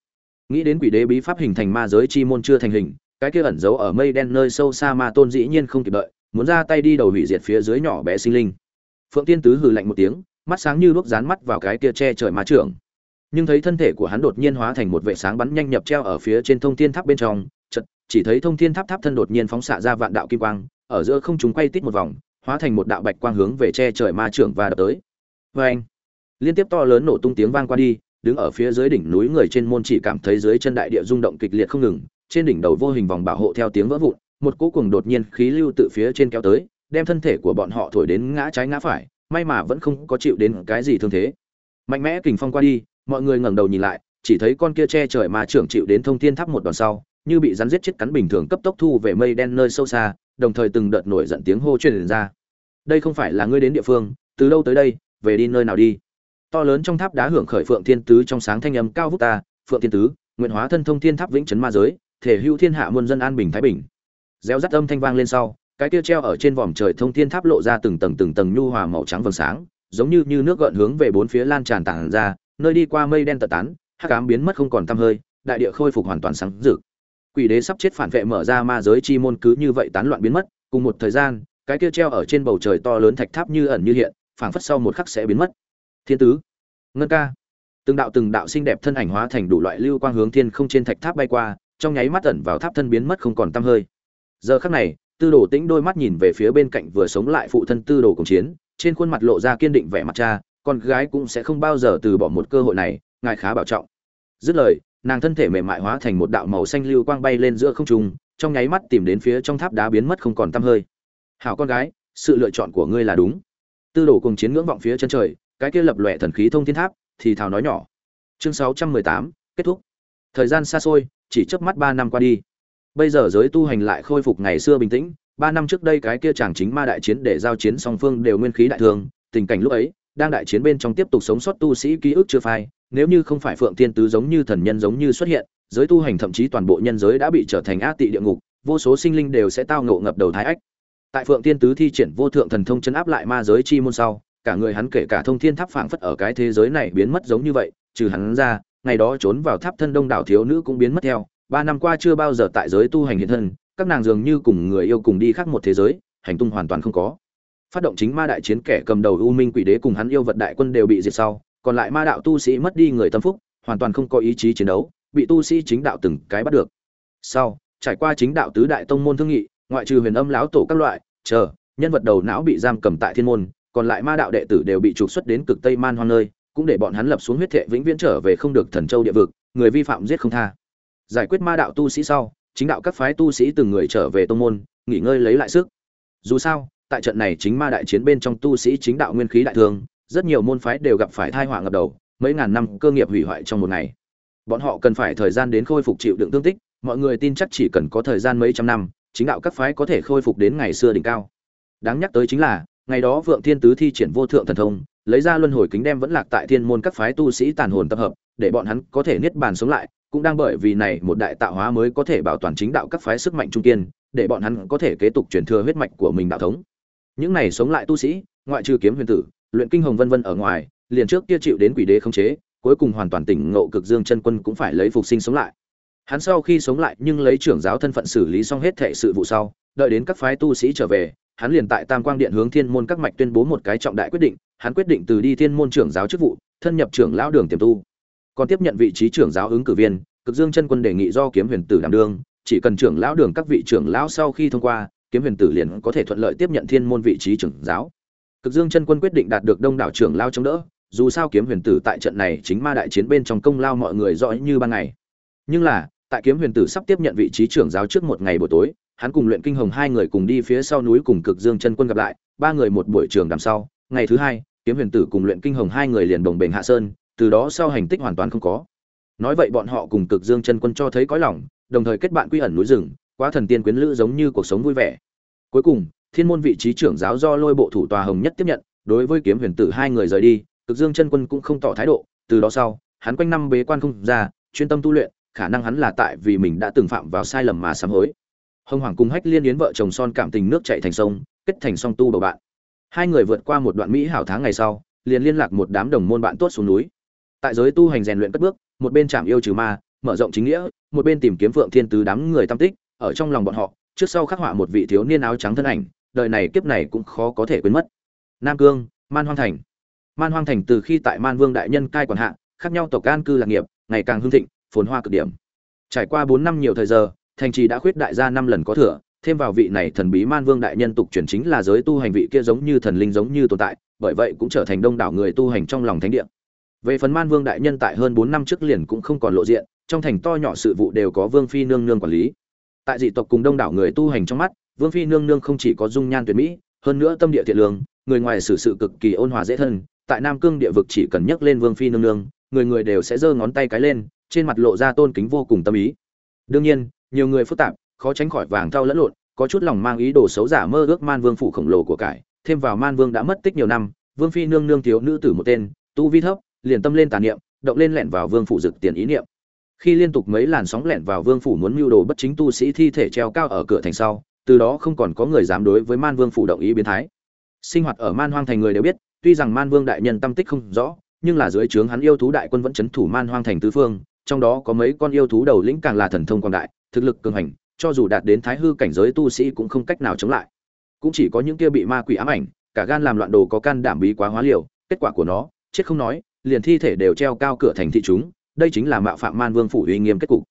nghĩ đến quỷ đế bí pháp hình thành ma giới chi môn chưa thành hình, cái kia ẩn giấu ở mây đen nơi sâu xa ma tôn dĩ nhiên không kịp đợi, muốn ra tay đi đầu hủy diệt phía dưới nhỏ bé sinh linh. Phượng tiên tứ hừ lạnh một tiếng, mắt sáng như đuốc dán mắt vào cái kia che trời ma trưởng. Nhưng thấy thân thể của hắn đột nhiên hóa thành một vệ sáng bắn nhanh nhập treo ở phía trên thông thiên tháp bên trong chật chỉ thấy thông thiên tháp tháp thân đột nhiên phóng xạ ra vạn đạo kim quang, ở giữa không chúng quay tít một vòng, hóa thành một đạo bạch quang hướng về che trời ma trưởng và đập tới. Vê anh liên tiếp to lớn nổ tung tiếng vang qua đi đứng ở phía dưới đỉnh núi người trên môn chỉ cảm thấy dưới chân đại địa rung động kịch liệt không ngừng, trên đỉnh đầu vô hình vòng bảo hộ theo tiếng vỡ vụn, một cỗ cùng đột nhiên khí lưu tự phía trên kéo tới, đem thân thể của bọn họ thổi đến ngã trái ngã phải, may mà vẫn không có chịu đến cái gì thương thế. Mạnh mẽ kình phong qua đi, mọi người ngẩng đầu nhìn lại, chỉ thấy con kia che trời mà trưởng chịu đến thông thiên tháp một đòn sau, như bị rắn giết chết cắn bình thường cấp tốc thu về mây đen nơi sâu xa, đồng thời từng đợt nổi giận tiếng hô truyền ra. Đây không phải là ngươi đến địa phương, từ đâu tới đây, về đi nơi nào đi? To lớn trong tháp đá hưởng khởi phượng thiên tứ trong sáng thanh âm cao vút ta, phượng thiên tứ, nguyện hóa thân thông thiên tháp vĩnh chấn ma giới, thể hữu thiên hạ muôn dân an bình thái bình. Reo rắt âm thanh vang lên sau, cái kia treo ở trên vòm trời thông thiên tháp lộ ra từng tầng từng tầng nhu hòa màu trắng vầng sáng, giống như như nước gợn hướng về bốn phía lan tràn tản ra, nơi đi qua mây đen tật tán, hắc ám biến mất không còn tăm hơi, đại địa khôi phục hoàn toàn sáng rực. Quỷ đế sắp chết phản vệ mở ra ma giới chi môn cứ như vậy tán loạn biến mất, cùng một thời gian, cái kia treo ở trên bầu trời to lớn thạch tháp như ẩn như hiện, phảng phất sau một khắc sẽ biến mất thiên tứ, ngân ca. Từng đạo từng đạo xinh đẹp thân ảnh hóa thành đủ loại lưu quang hướng thiên không trên thạch tháp bay qua, trong nháy mắt ẩn vào tháp thân biến mất không còn tăm hơi. Giờ khắc này, tư đồ tĩnh đôi mắt nhìn về phía bên cạnh vừa sống lại phụ thân tư đồ cùng chiến, trên khuôn mặt lộ ra kiên định vẻ mặt cha, con gái cũng sẽ không bao giờ từ bỏ một cơ hội này, ngài khá bảo trọng. Dứt lời, nàng thân thể mềm mại hóa thành một đạo màu xanh lưu quang bay lên giữa không trung, trong nháy mắt tìm đến phía trong tháp đá biến mất không còn tăm hơi. Hảo con gái, sự lựa chọn của ngươi là đúng. Tư đồ cùng chiến ngưỡng vọng phía chân trời cái kia lập lòe thần khí thông thiên tháp thì thào nói nhỏ. Chương 618, kết thúc. Thời gian xa xôi chỉ chớp mắt ba năm qua đi. Bây giờ giới tu hành lại khôi phục ngày xưa bình tĩnh ba năm trước đây cái kia chàng chính ma đại chiến để giao chiến song phương đều nguyên khí đại thương tình cảnh lúc ấy đang đại chiến bên trong tiếp tục sống sót tu sĩ ký ức chưa phai nếu như không phải phượng tiên tứ giống như thần nhân giống như xuất hiện giới tu hành thậm chí toàn bộ nhân giới đã bị trở thành ác tị địa ngục vô số sinh linh đều sẽ tao ngộ ngập đầu thái ách. Tại phượng tiên tứ thi triển vô thượng thần thông chấn áp lại ma giới chi môn sau cả người hắn kể cả thông thiên tháp phảng phất ở cái thế giới này biến mất giống như vậy, trừ hắn ra, ngày đó trốn vào tháp thân đông đảo thiếu nữ cũng biến mất theo. Ba năm qua chưa bao giờ tại giới tu hành hiện thân, các nàng dường như cùng người yêu cùng đi khác một thế giới, hành tung hoàn toàn không có. Phát động chính ma đại chiến kẻ cầm đầu u minh quỷ đế cùng hắn yêu vật đại quân đều bị diệt sau, còn lại ma đạo tu sĩ mất đi người tâm phúc, hoàn toàn không có ý chí chiến đấu, bị tu sĩ chính đạo từng cái bắt được. Sau, trải qua chính đạo tứ đại tông môn thương nghị, ngoại trừ huyền âm lão tổ các loại, chờ, nhân vật đầu não bị giam cầm tại thiên môn còn lại ma đạo đệ tử đều bị trục xuất đến cực tây man hoang nơi, cũng để bọn hắn lập xuống huyết thệ vĩnh viễn trở về không được thần châu địa vực, người vi phạm giết không tha. Giải quyết ma đạo tu sĩ sau, chính đạo các phái tu sĩ từng người trở về tông môn, nghỉ ngơi lấy lại sức. Dù sao, tại trận này chính ma đại chiến bên trong tu sĩ chính đạo nguyên khí đại thương rất nhiều môn phái đều gặp phải thai họa ngập đầu, mấy ngàn năm cơ nghiệp hủy hoại trong một ngày. Bọn họ cần phải thời gian đến khôi phục chịu đựng tương tích, mọi người tin chắc chỉ cần có thời gian mấy trăm năm, chính đạo các phái có thể khôi phục đến ngày xưa đỉnh cao. Đáng nhắc tới chính là ngày đó vượng thiên tứ thi triển vô thượng thần thông, lấy ra luân hồi kính đem vẫn lạc tại thiên môn các phái tu sĩ tàn hồn tập hợp, để bọn hắn có thể niết bàn sống lại, cũng đang bởi vì này một đại tạo hóa mới có thể bảo toàn chính đạo các phái sức mạnh trung kiên, để bọn hắn có thể kế tục truyền thừa huyết mạch của mình đạo thống. Những này sống lại tu sĩ, ngoại trừ kiếm huyền tử, luyện kinh hồng vân vân ở ngoài, liền trước kia chịu đến quỷ đế khống chế, cuối cùng hoàn toàn tỉnh ngộ cực dương chân quân cũng phải lấy phục sinh sống lại. Hắn sau khi sống lại nhưng lấy trưởng giáo thân phận xử lý xong hết thệ sự vụ sau, đợi đến các phái tu sĩ trở về hắn liền tại tam quang điện hướng thiên môn các mạch tuyên bố một cái trọng đại quyết định, hắn quyết định từ đi thiên môn trưởng giáo chức vụ, thân nhập trưởng lão đường tiềm tu. Còn tiếp nhận vị trí trưởng giáo ứng cử viên, cực dương chân quân đề nghị do kiếm huyền tử đảm đương, chỉ cần trưởng lão đường các vị trưởng lão sau khi thông qua, kiếm huyền tử liền có thể thuận lợi tiếp nhận thiên môn vị trí trưởng giáo. Cực dương chân quân quyết định đạt được đông đảo trưởng lao chống đỡ, dù sao kiếm huyền tử tại trận này chính ma đại chiến bên trong công lao mọi người rõ như ban ngày. Nhưng là, tại kiếm huyền tử sắp tiếp nhận vị trí trưởng giáo trước một ngày buổi tối hắn cùng luyện kinh hồng hai người cùng đi phía sau núi cùng cực dương chân quân gặp lại, ba người một buổi trường đằng sau, ngày thứ hai, kiếm huyền tử cùng luyện kinh hồng hai người liền đồng bền hạ sơn, từ đó sau hành tích hoàn toàn không có. Nói vậy bọn họ cùng cực dương chân quân cho thấy cõi lòng, đồng thời kết bạn quy ẩn núi rừng, quá thần tiên quyến lữ giống như cuộc sống vui vẻ. Cuối cùng, thiên môn vị trí trưởng giáo do lôi bộ thủ tòa hồng nhất tiếp nhận, đối với kiếm huyền tử hai người rời đi, cực dương chân quân cũng không tỏ thái độ, từ đó sau, hắn quanh năm bế quan không ra, chuyên tâm tu luyện, khả năng hắn là tại vì mình đã từng phạm vào sai lầm mà sám hối hồng hoàng cùng hách liên yến vợ chồng son cảm tình nước chạy thành sông, kết thành song tu bầu bạn. Hai người vượt qua một đoạn mỹ hảo tháng ngày sau, liền liên lạc một đám đồng môn bạn tốt xuống núi. Tại giới tu hành rèn luyện cất bước, một bên chạm yêu trừ ma, mở rộng chính nghĩa, một bên tìm kiếm phượng thiên tứ đám người tam tích, ở trong lòng bọn họ, trước sau khắc họa một vị thiếu niên áo trắng thân ảnh, đời này kiếp này cũng khó có thể quên mất. Nam cương, man hoang thành. Man hoang thành từ khi tại man vương đại nhân cai quản hạ, khác nhau tộc an cư lạc nghiệp, ngày càng hưng thịnh, phồn hoa cực điểm. Trải qua bốn năm nhiều thời giờ thành trì đã khuyết đại ra năm lần có thừa, thêm vào vị này thần bí man vương đại nhân tục chuyển chính là giới tu hành vị kia giống như thần linh giống như tồn tại, bởi vậy cũng trở thành đông đảo người tu hành trong lòng thánh địa. Về phần man vương đại nhân tại hơn bốn năm trước liền cũng không còn lộ diện, trong thành to nhỏ sự vụ đều có vương phi nương nương quản lý. Tại dị tộc cùng đông đảo người tu hành trong mắt, vương phi nương nương không chỉ có dung nhan tuyệt mỹ, hơn nữa tâm địa thiện lương, người ngoài xử sự cực kỳ ôn hòa dễ thân, tại nam cương địa vực chỉ cần nhắc lên vương phi nương nương, người người đều sẽ giơ ngón tay cái lên, trên mặt lộ ra tôn kính vô cùng tâm ý. Đương nhiên nhiều người phức tạp, khó tránh khỏi vàng thau lẫn lộn, có chút lòng mang ý đồ xấu giả mơ ước man vương phủ khổng lồ của cải. Thêm vào man vương đã mất tích nhiều năm, vương phi nương nương thiếu nữ tử một tên, tu vi thấp, liền tâm lên tà niệm, động lên lẹn vào vương phủ dực tiền ý niệm. Khi liên tục mấy làn sóng lẹn vào vương phủ muốn mưu đồ bất chính tu sĩ thi thể treo cao ở cửa thành sau, từ đó không còn có người dám đối với man vương phủ động ý biến thái. Sinh hoạt ở man hoang thành người đều biết, tuy rằng man vương đại nhân tâm tích không rõ, nhưng là dưới trướng hắn yêu thú đại quân vẫn chấn thủ man hoang thành tứ phương, trong đó có mấy con yêu thú đầu lĩnh càng là thần thông quang đại thực lực cường hành, cho dù đạt đến thái hư cảnh giới tu sĩ cũng không cách nào chống lại. Cũng chỉ có những kia bị ma quỷ ám ảnh, cả gan làm loạn đồ có can đảm bí quá hóa liều, kết quả của nó, chết không nói, liền thi thể đều treo cao cửa thành thị chúng, đây chính là mạo phạm man vương phủ uy nghiêm kết cục.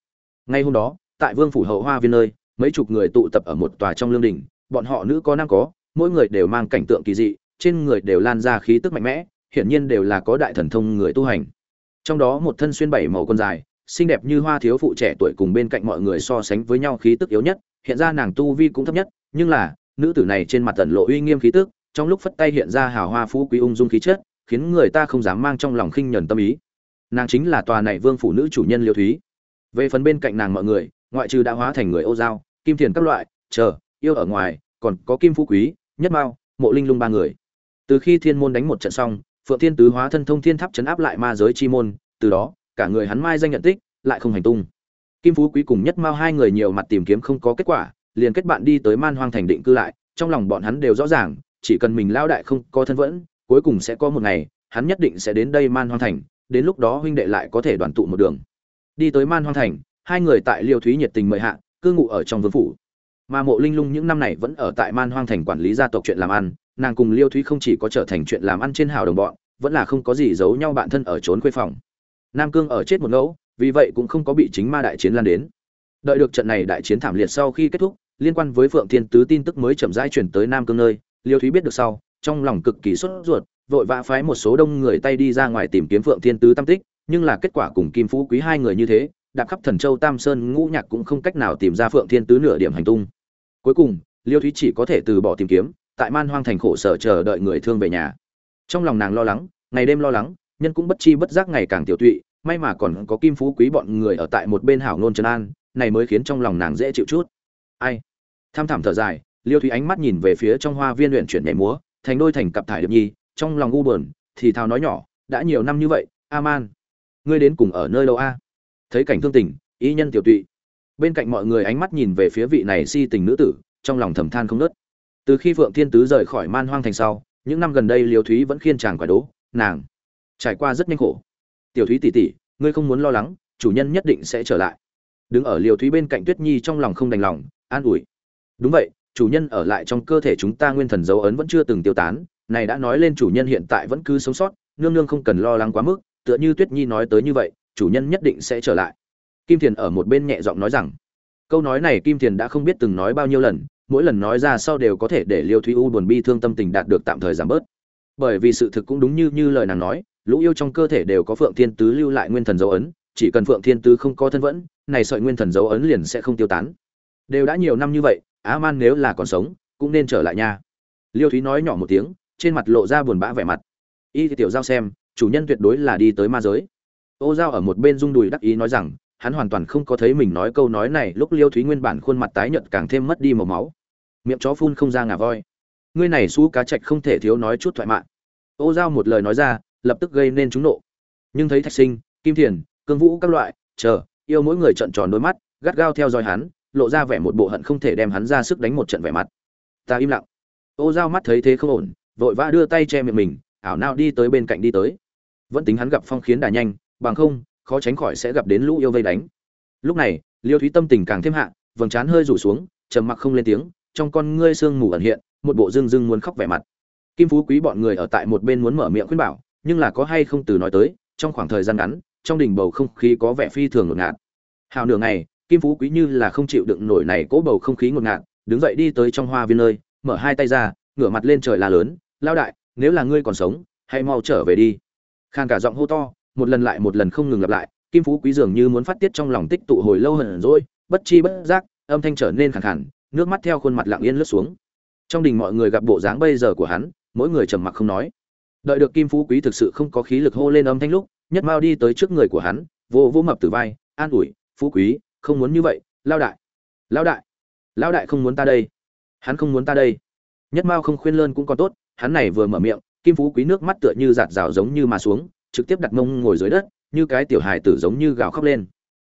Ngay hôm đó, tại vương phủ hậu hoa viên nơi, mấy chục người tụ tập ở một tòa trong lương đình, bọn họ nữ có nam có, mỗi người đều mang cảnh tượng kỳ dị, trên người đều lan ra khí tức mạnh mẽ, hiển nhiên đều là có đại thần thông người tu hành. Trong đó một thân xuyên bảy màu con dài xinh đẹp như hoa thiếu phụ trẻ tuổi cùng bên cạnh mọi người so sánh với nhau khí tức yếu nhất, hiện ra nàng tu vi cũng thấp nhất, nhưng là, nữ tử này trên mặt tần lộ uy nghiêm khí tức, trong lúc phất tay hiện ra hào hoa phú quý ung dung khí chất, khiến người ta không dám mang trong lòng khinh nhẫn tâm ý. Nàng chính là tòa này vương phủ nữ chủ nhân liêu thúy. Về phần bên cạnh nàng mọi người, ngoại trừ đã hóa thành người ô giao kim tiền các loại, chờ, yêu ở ngoài, còn có kim phú quý, nhất mao, mộ linh lung ba người. Từ khi thiên môn đánh một trận xong, phượng thiên tứ hóa thân thông thiên tháp chấn áp lại ma giới chi môn, từ đó cả người hắn mai danh nhận tích, lại không hành tung. Kim phú quý cùng nhất mao hai người nhiều mặt tìm kiếm không có kết quả, liền kết bạn đi tới man hoang thành định cư lại, trong lòng bọn hắn đều rõ ràng, chỉ cần mình lao đại không có thân vẫn, cuối cùng sẽ có một ngày, hắn nhất định sẽ đến đây man hoang thành, đến lúc đó huynh đệ lại có thể đoàn tụ một đường. Đi tới man hoang thành, hai người tại liêu thúy nhiệt tình mời hạ, cư ngụ ở trong vương phủ. Mà mộ linh lung những năm này vẫn ở tại man hoang thành quản lý gia tộc chuyện làm ăn, nàng cùng liêu thúy không chỉ có trở thành chuyện làm ăn trên hào đồng bọn, vẫn là không có gì giấu nhau bạn thân ở trốn quê phòng nam cương ở chết một ngẫu, vì vậy cũng không có bị chính ma đại chiến lan đến. Đợi được trận này đại chiến thảm liệt sau khi kết thúc, liên quan với phượng thiên tứ tin tức mới chậm rãi chuyển tới nam cương nơi, liêu thúy biết được sau, trong lòng cực kỳ sốt ruột, vội vã phái một số đông người tay đi ra ngoài tìm kiếm phượng thiên tứ tam tích, nhưng là kết quả cùng kim phú quý hai người như thế đạp khắp thần châu tam sơn ngũ nhạc cũng không cách nào tìm ra phượng thiên tứ nửa điểm hành tung. Cuối cùng, liêu thúy chỉ có thể từ bỏ tìm kiếm, tại man hoang thành khổ sở chờ đợi người thương về nhà. Trong lòng nàng lo lắng, ngày đêm lo lắng nhân cũng bất chi bất giác ngày càng tiểu tụy, may mà còn có kim phú quý bọn người ở tại một bên hảo nôn trấn an, này mới khiến trong lòng nàng dễ chịu chút. Ai? Tham thảm thở dài, liêu thúy ánh mắt nhìn về phía trong hoa viên luyện chuyển nhảy múa, thành đôi thành cặp thải điệp nhi, trong lòng u buồn, thì thào nói nhỏ, đã nhiều năm như vậy a man ngươi đến cùng ở nơi đâu a? Thấy cảnh thương tình ý nhân tiểu tụy. Bên cạnh mọi người ánh mắt nhìn về phía vị này si tình nữ tử, trong lòng thầm than không nớt từ khi phượng thiên tứ rời khỏi man hoang thành sau, những năm gần đây liêu thúy vẫn khiên chàng quả đố, nàng trải qua rất nhanh khổ. Tiểu thúy tỷ tỷ, ngươi không muốn lo lắng, chủ nhân nhất định sẽ trở lại. Đứng ở liều thúy bên cạnh tuyết nhi trong lòng không đành lòng, an ủi. Đúng vậy, chủ nhân ở lại trong cơ thể chúng ta nguyên thần dấu ấn vẫn chưa từng tiêu tán, này đã nói lên chủ nhân hiện tại vẫn cứ sống sót, nương nương không cần lo lắng quá mức, tựa như tuyết nhi nói tới như vậy, chủ nhân nhất định sẽ trở lại. Kim thiền ở một bên nhẹ giọng nói rằng, câu nói này kim thiền đã không biết từng nói bao nhiêu lần, mỗi lần nói ra sau đều có thể để liêu thúy u buồn bi thương tâm tình đạt được tạm thời giảm bớt. Bởi vì sự thực cũng đúng như như lời nàng nói lũ yêu trong cơ thể đều có phượng thiên tứ lưu lại nguyên thần dấu ấn, chỉ cần phượng thiên tứ không có thân vẫn, này sợi nguyên thần dấu ấn liền sẽ không tiêu tán. Đều đã nhiều năm như vậy á man nếu là còn sống, cũng nên trở lại nha. Liêu thúy nói nhỏ một tiếng, trên mặt lộ ra buồn bã vẻ mặt. Y thì tiểu giao xem, chủ nhân tuyệt đối là đi tới ma giới. Ô giao ở một bên rung đùi đắc ý nói rằng, hắn hoàn toàn không có thấy mình nói câu nói này lúc liêu thúy nguyên bản khuôn mặt tái nhợt càng thêm mất đi màu máu. Miệng chó phun không ra ngà voi. Ngươi này xú cá trạch không thể thiếu nói chút thoại mạn ô giao một lời nói ra lập tức gây nên chúng nộ. Nhưng thấy thạch sinh, kim thiền, cương vũ các loại, chờ, yêu mỗi người trận tròn đôi mắt, gắt gao theo dõi hắn, lộ ra vẻ một bộ hận không thể đem hắn ra sức đánh một trận vẻ mặt. Ta im lặng. Ô giao mắt thấy thế không ổn, vội vã đưa tay che miệng mình, ảo nao đi tới bên cạnh đi tới. Vẫn tính hắn gặp phong khiến đà nhanh, bằng không, khó tránh khỏi sẽ gặp đến lũ yêu vây đánh. Lúc này, liêu thúy tâm tình càng thêm hạ, vầng trán hơi rủ xuống, trầm mặc không lên tiếng, trong con ngươi sương mù ẩn hiện, một bộ dương dương muốn khóc vẻ mặt. Kim phú quý bọn người ở tại một bên muốn mở miệng khuyên bảo nhưng là có hay không từ nói tới, trong khoảng thời gian ngắn, trong đình bầu không khí có vẻ phi thường ngột ngạt. Hào nửa ngày, kim phú quý như là không chịu đựng nổi này cố bầu không khí ngột ngạt, đứng dậy đi tới trong hoa viên nơi, mở hai tay ra, ngửa mặt lên trời la lớn lao đại, nếu là ngươi còn sống, hãy mau trở về đi. Khang cả giọng hô to, một lần lại một lần không ngừng lặp lại, kim phú quý dường như muốn phát tiết trong lòng tích tụ hồi lâu hận rồi bất chi bất giác, âm thanh trở nên khẳng khẳng nước mắt theo khuôn mặt lặng yên lướt xuống. Trong đình mọi người gặp bộ dáng bây giờ của hắn, mỗi người trầm mặc không nói đợi được kim phú quý thực sự không có khí lực hô lên âm thanh lúc, nhất mao đi tới trước người của hắn, vô vô mập từ vai, an ủi, phú quý, không muốn như vậy, lao đại lao đại lao đại không muốn ta đây, hắn không muốn ta đây. Nhất mao không khuyên lơn cũng còn tốt, hắn này vừa mở miệng, kim phú quý nước mắt tựa như giạt rào giống như mà xuống, trực tiếp đặt mông ngồi dưới đất, như cái tiểu hài tử giống như gào khóc lên.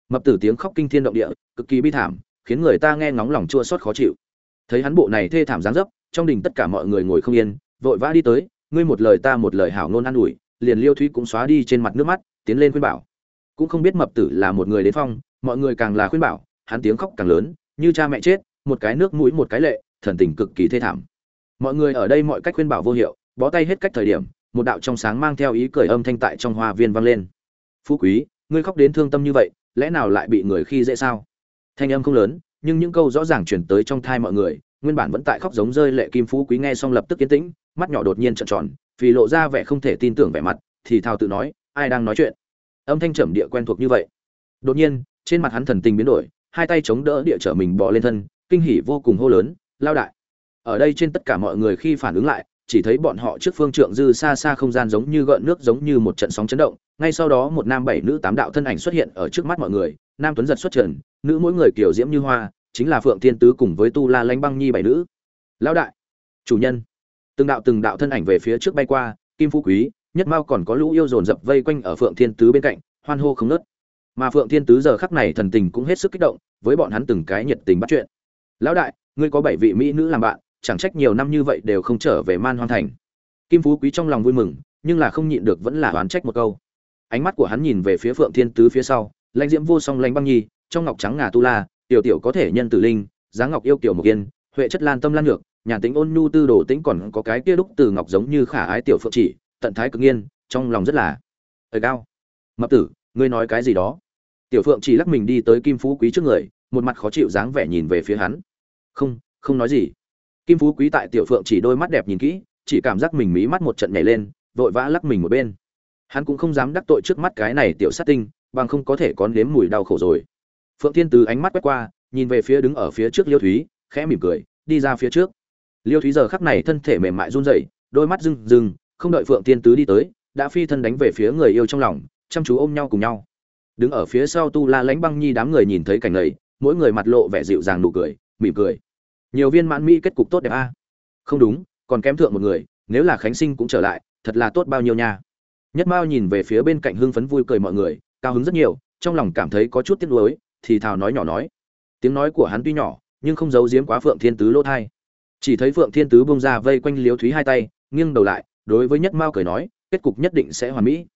Mập tử tiếng khóc kinh thiên động địa, cực kỳ bi thảm, khiến người ta nghe ngóng lòng chua xót khó chịu. Thấy hắn bộ này thê thảm dáng dấp, trong đình tất cả mọi người ngồi không yên, vội vã đi tới ngươi một lời ta một lời hảo ngôn an ủi, liền liêu thúy cũng xóa đi trên mặt nước mắt, tiến lên khuyên bảo. Cũng không biết mập tử là một người đến phong, mọi người càng là khuyên bảo, hắn tiếng khóc càng lớn, như cha mẹ chết, một cái nước mũi một cái lệ, thần tình cực kỳ thê thảm. Mọi người ở đây mọi cách khuyên bảo vô hiệu, bó tay hết cách thời điểm, một đạo trong sáng mang theo ý cười âm thanh tại trong hoa viên vang lên. Phú quý, ngươi khóc đến thương tâm như vậy, lẽ nào lại bị người khi dễ sao? Thanh âm không lớn, nhưng những câu rõ ràng chuyển tới trong thai mọi người, nguyên bản vẫn tại khóc giống rơi lệ kim phú quý nghe xong lập tức yên tĩnh mắt nhỏ đột nhiên trợn tròn vì lộ ra vẻ không thể tin tưởng vẻ mặt, thì thào tự nói, ai đang nói chuyện? Âm thanh trầm địa quen thuộc như vậy. Đột nhiên, trên mặt hắn thần tình biến đổi, hai tay chống đỡ địa trở mình bò lên thân, kinh hỉ vô cùng hô lớn, lao đại. Ở đây trên tất cả mọi người khi phản ứng lại, chỉ thấy bọn họ trước phương trượng dư xa xa không gian giống như gợn nước giống như một trận sóng chấn động, ngay sau đó một nam bảy nữ tám đạo thân ảnh xuất hiện ở trước mắt mọi người, nam tuấn giật xuất trần, nữ mỗi người kiểu diễm như hoa, chính là phượng thiên tứ cùng với tu la lanh băng nhi bảy nữ. Lão đại, chủ nhân từng đạo từng đạo thân ảnh về phía trước bay qua, kim phú quý, nhất mao còn có lũ yêu dồn dập vây quanh ở phượng thiên tứ bên cạnh, hoan hô không nớt mà phượng thiên tứ giờ khắc này thần tình cũng hết sức kích động, với bọn hắn từng cái nhiệt tình bắt chuyện. Lão đại, ngươi có bảy vị mỹ nữ làm bạn, chẳng trách nhiều năm như vậy đều không trở về man hoan thành. Kim phú quý trong lòng vui mừng, nhưng là không nhịn được vẫn là oán trách một câu. Ánh mắt của hắn nhìn về phía phượng thiên tứ phía sau, lãnh diễm vô song lãnh băng nhi, trong ngọc trắng ngà tu la, tiểu tiểu có thể nhân tử linh giá ngọc yêu kiểu một yên, huệ chất lan tâm lan ngược nhà tính ôn nhu tư đồ tĩnh còn có cái kia đúc từ ngọc giống như khả ái tiểu phượng chỉ, tận thái cực nghiên trong lòng rất là ơi cao. Mập tử, ngươi nói cái gì đó? Tiểu phượng chỉ lắc mình đi tới kim phú quý trước người, một mặt khó chịu dáng vẻ nhìn về phía hắn. Không không nói gì. Kim phú quý tại tiểu phượng chỉ đôi mắt đẹp nhìn kỹ, chỉ cảm giác mình mí mắt một trận nhảy lên, vội vã lắc mình một bên. Hắn cũng không dám đắc tội trước mắt cái này tiểu sát tinh, bằng không có thể có nếm mùi đau khổ rồi. Phượng thiên từ ánh mắt quét qua, nhìn về phía đứng ở phía trước liêu thúy, khẽ mỉm cười, đi ra phía trước liêu thúy giờ khắc này thân thể mềm mại run rẩy, đôi mắt rưng rưng, không đợi phượng thiên tứ đi tới, đã phi thân đánh về phía người yêu trong lòng, chăm chú ôm nhau cùng nhau. Đứng ở phía sau tu la Lánh băng nhi đám người nhìn thấy cảnh này, mỗi người mặt lộ vẻ dịu dàng nụ cười, mỉm cười. Nhiều viên mãn mỹ kết cục tốt đẹp a. Không đúng, còn kém thượng một người, nếu là khánh sinh cũng trở lại, thật là tốt bao nhiêu nha. Nhất mao nhìn về phía bên cạnh hưng phấn vui cười mọi người, cao hứng rất nhiều, trong lòng cảm thấy có chút tiếc nuối, thì thào nói nhỏ nói. Tiếng nói của hắn tuy nhỏ, nhưng không giấu giếm quá phượng thiên tứ lỗ thai chỉ thấy phượng thiên tứ bông ra vây quanh liếu thúy hai tay, nghiêng đầu lại, đối với nhất mao cười nói, kết cục nhất định sẽ hoàn mỹ.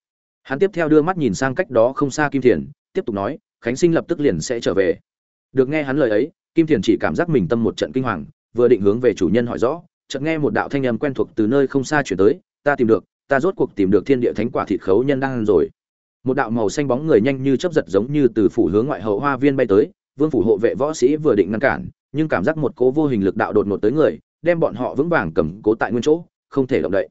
Hắn tiếp theo đưa mắt nhìn sang cách đó không xa kim thiền, tiếp tục nói, khánh sinh lập tức liền sẽ trở về. Được nghe hắn lời ấy, kim thiền chỉ cảm giác mình tâm một trận kinh hoàng, vừa định hướng về chủ nhân hỏi rõ, chợt nghe một đạo thanh âm quen thuộc từ nơi không xa chuyển tới, ta tìm được, ta rốt cuộc tìm được thiên địa thánh quả thịt khấu nhân đang ăn rồi. Một đạo màu xanh bóng người nhanh như chớp giật giống như từ phủ hướng ngoại hậu hoa viên bay tới, vương phủ hộ vệ võ sĩ vừa định ngăn cản nhưng cảm giác một cố vô hình lực đạo đột ngột tới người, đem bọn họ vững vàng cầm cố tại nguyên chỗ, không thể động đậy.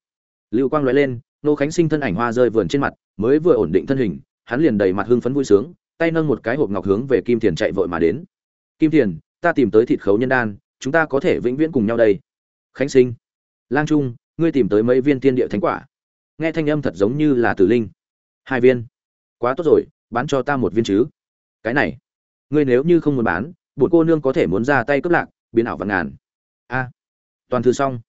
Lưu quang lóe lên, nô khánh sinh thân ảnh hoa rơi vườn trên mặt, mới vừa ổn định thân hình, hắn liền đầy mặt hưng phấn vui sướng, tay nâng một cái hộp ngọc hướng về kim thiền chạy vội mà đến. Kim thiền, ta tìm tới thịt khấu nhân đan, chúng ta có thể vĩnh viễn cùng nhau đây. Khánh sinh, lang trung, ngươi tìm tới mấy viên tiên địa thánh quả? Nghe thanh âm thật giống như là tử linh. Hai viên. Quá tốt rồi, bán cho ta một viên chứ. Cái này, ngươi nếu như không muốn bán bột cô nương có thể muốn ra tay cướp lạc, biến ảo vạn ngàn. A. Toàn thư xong.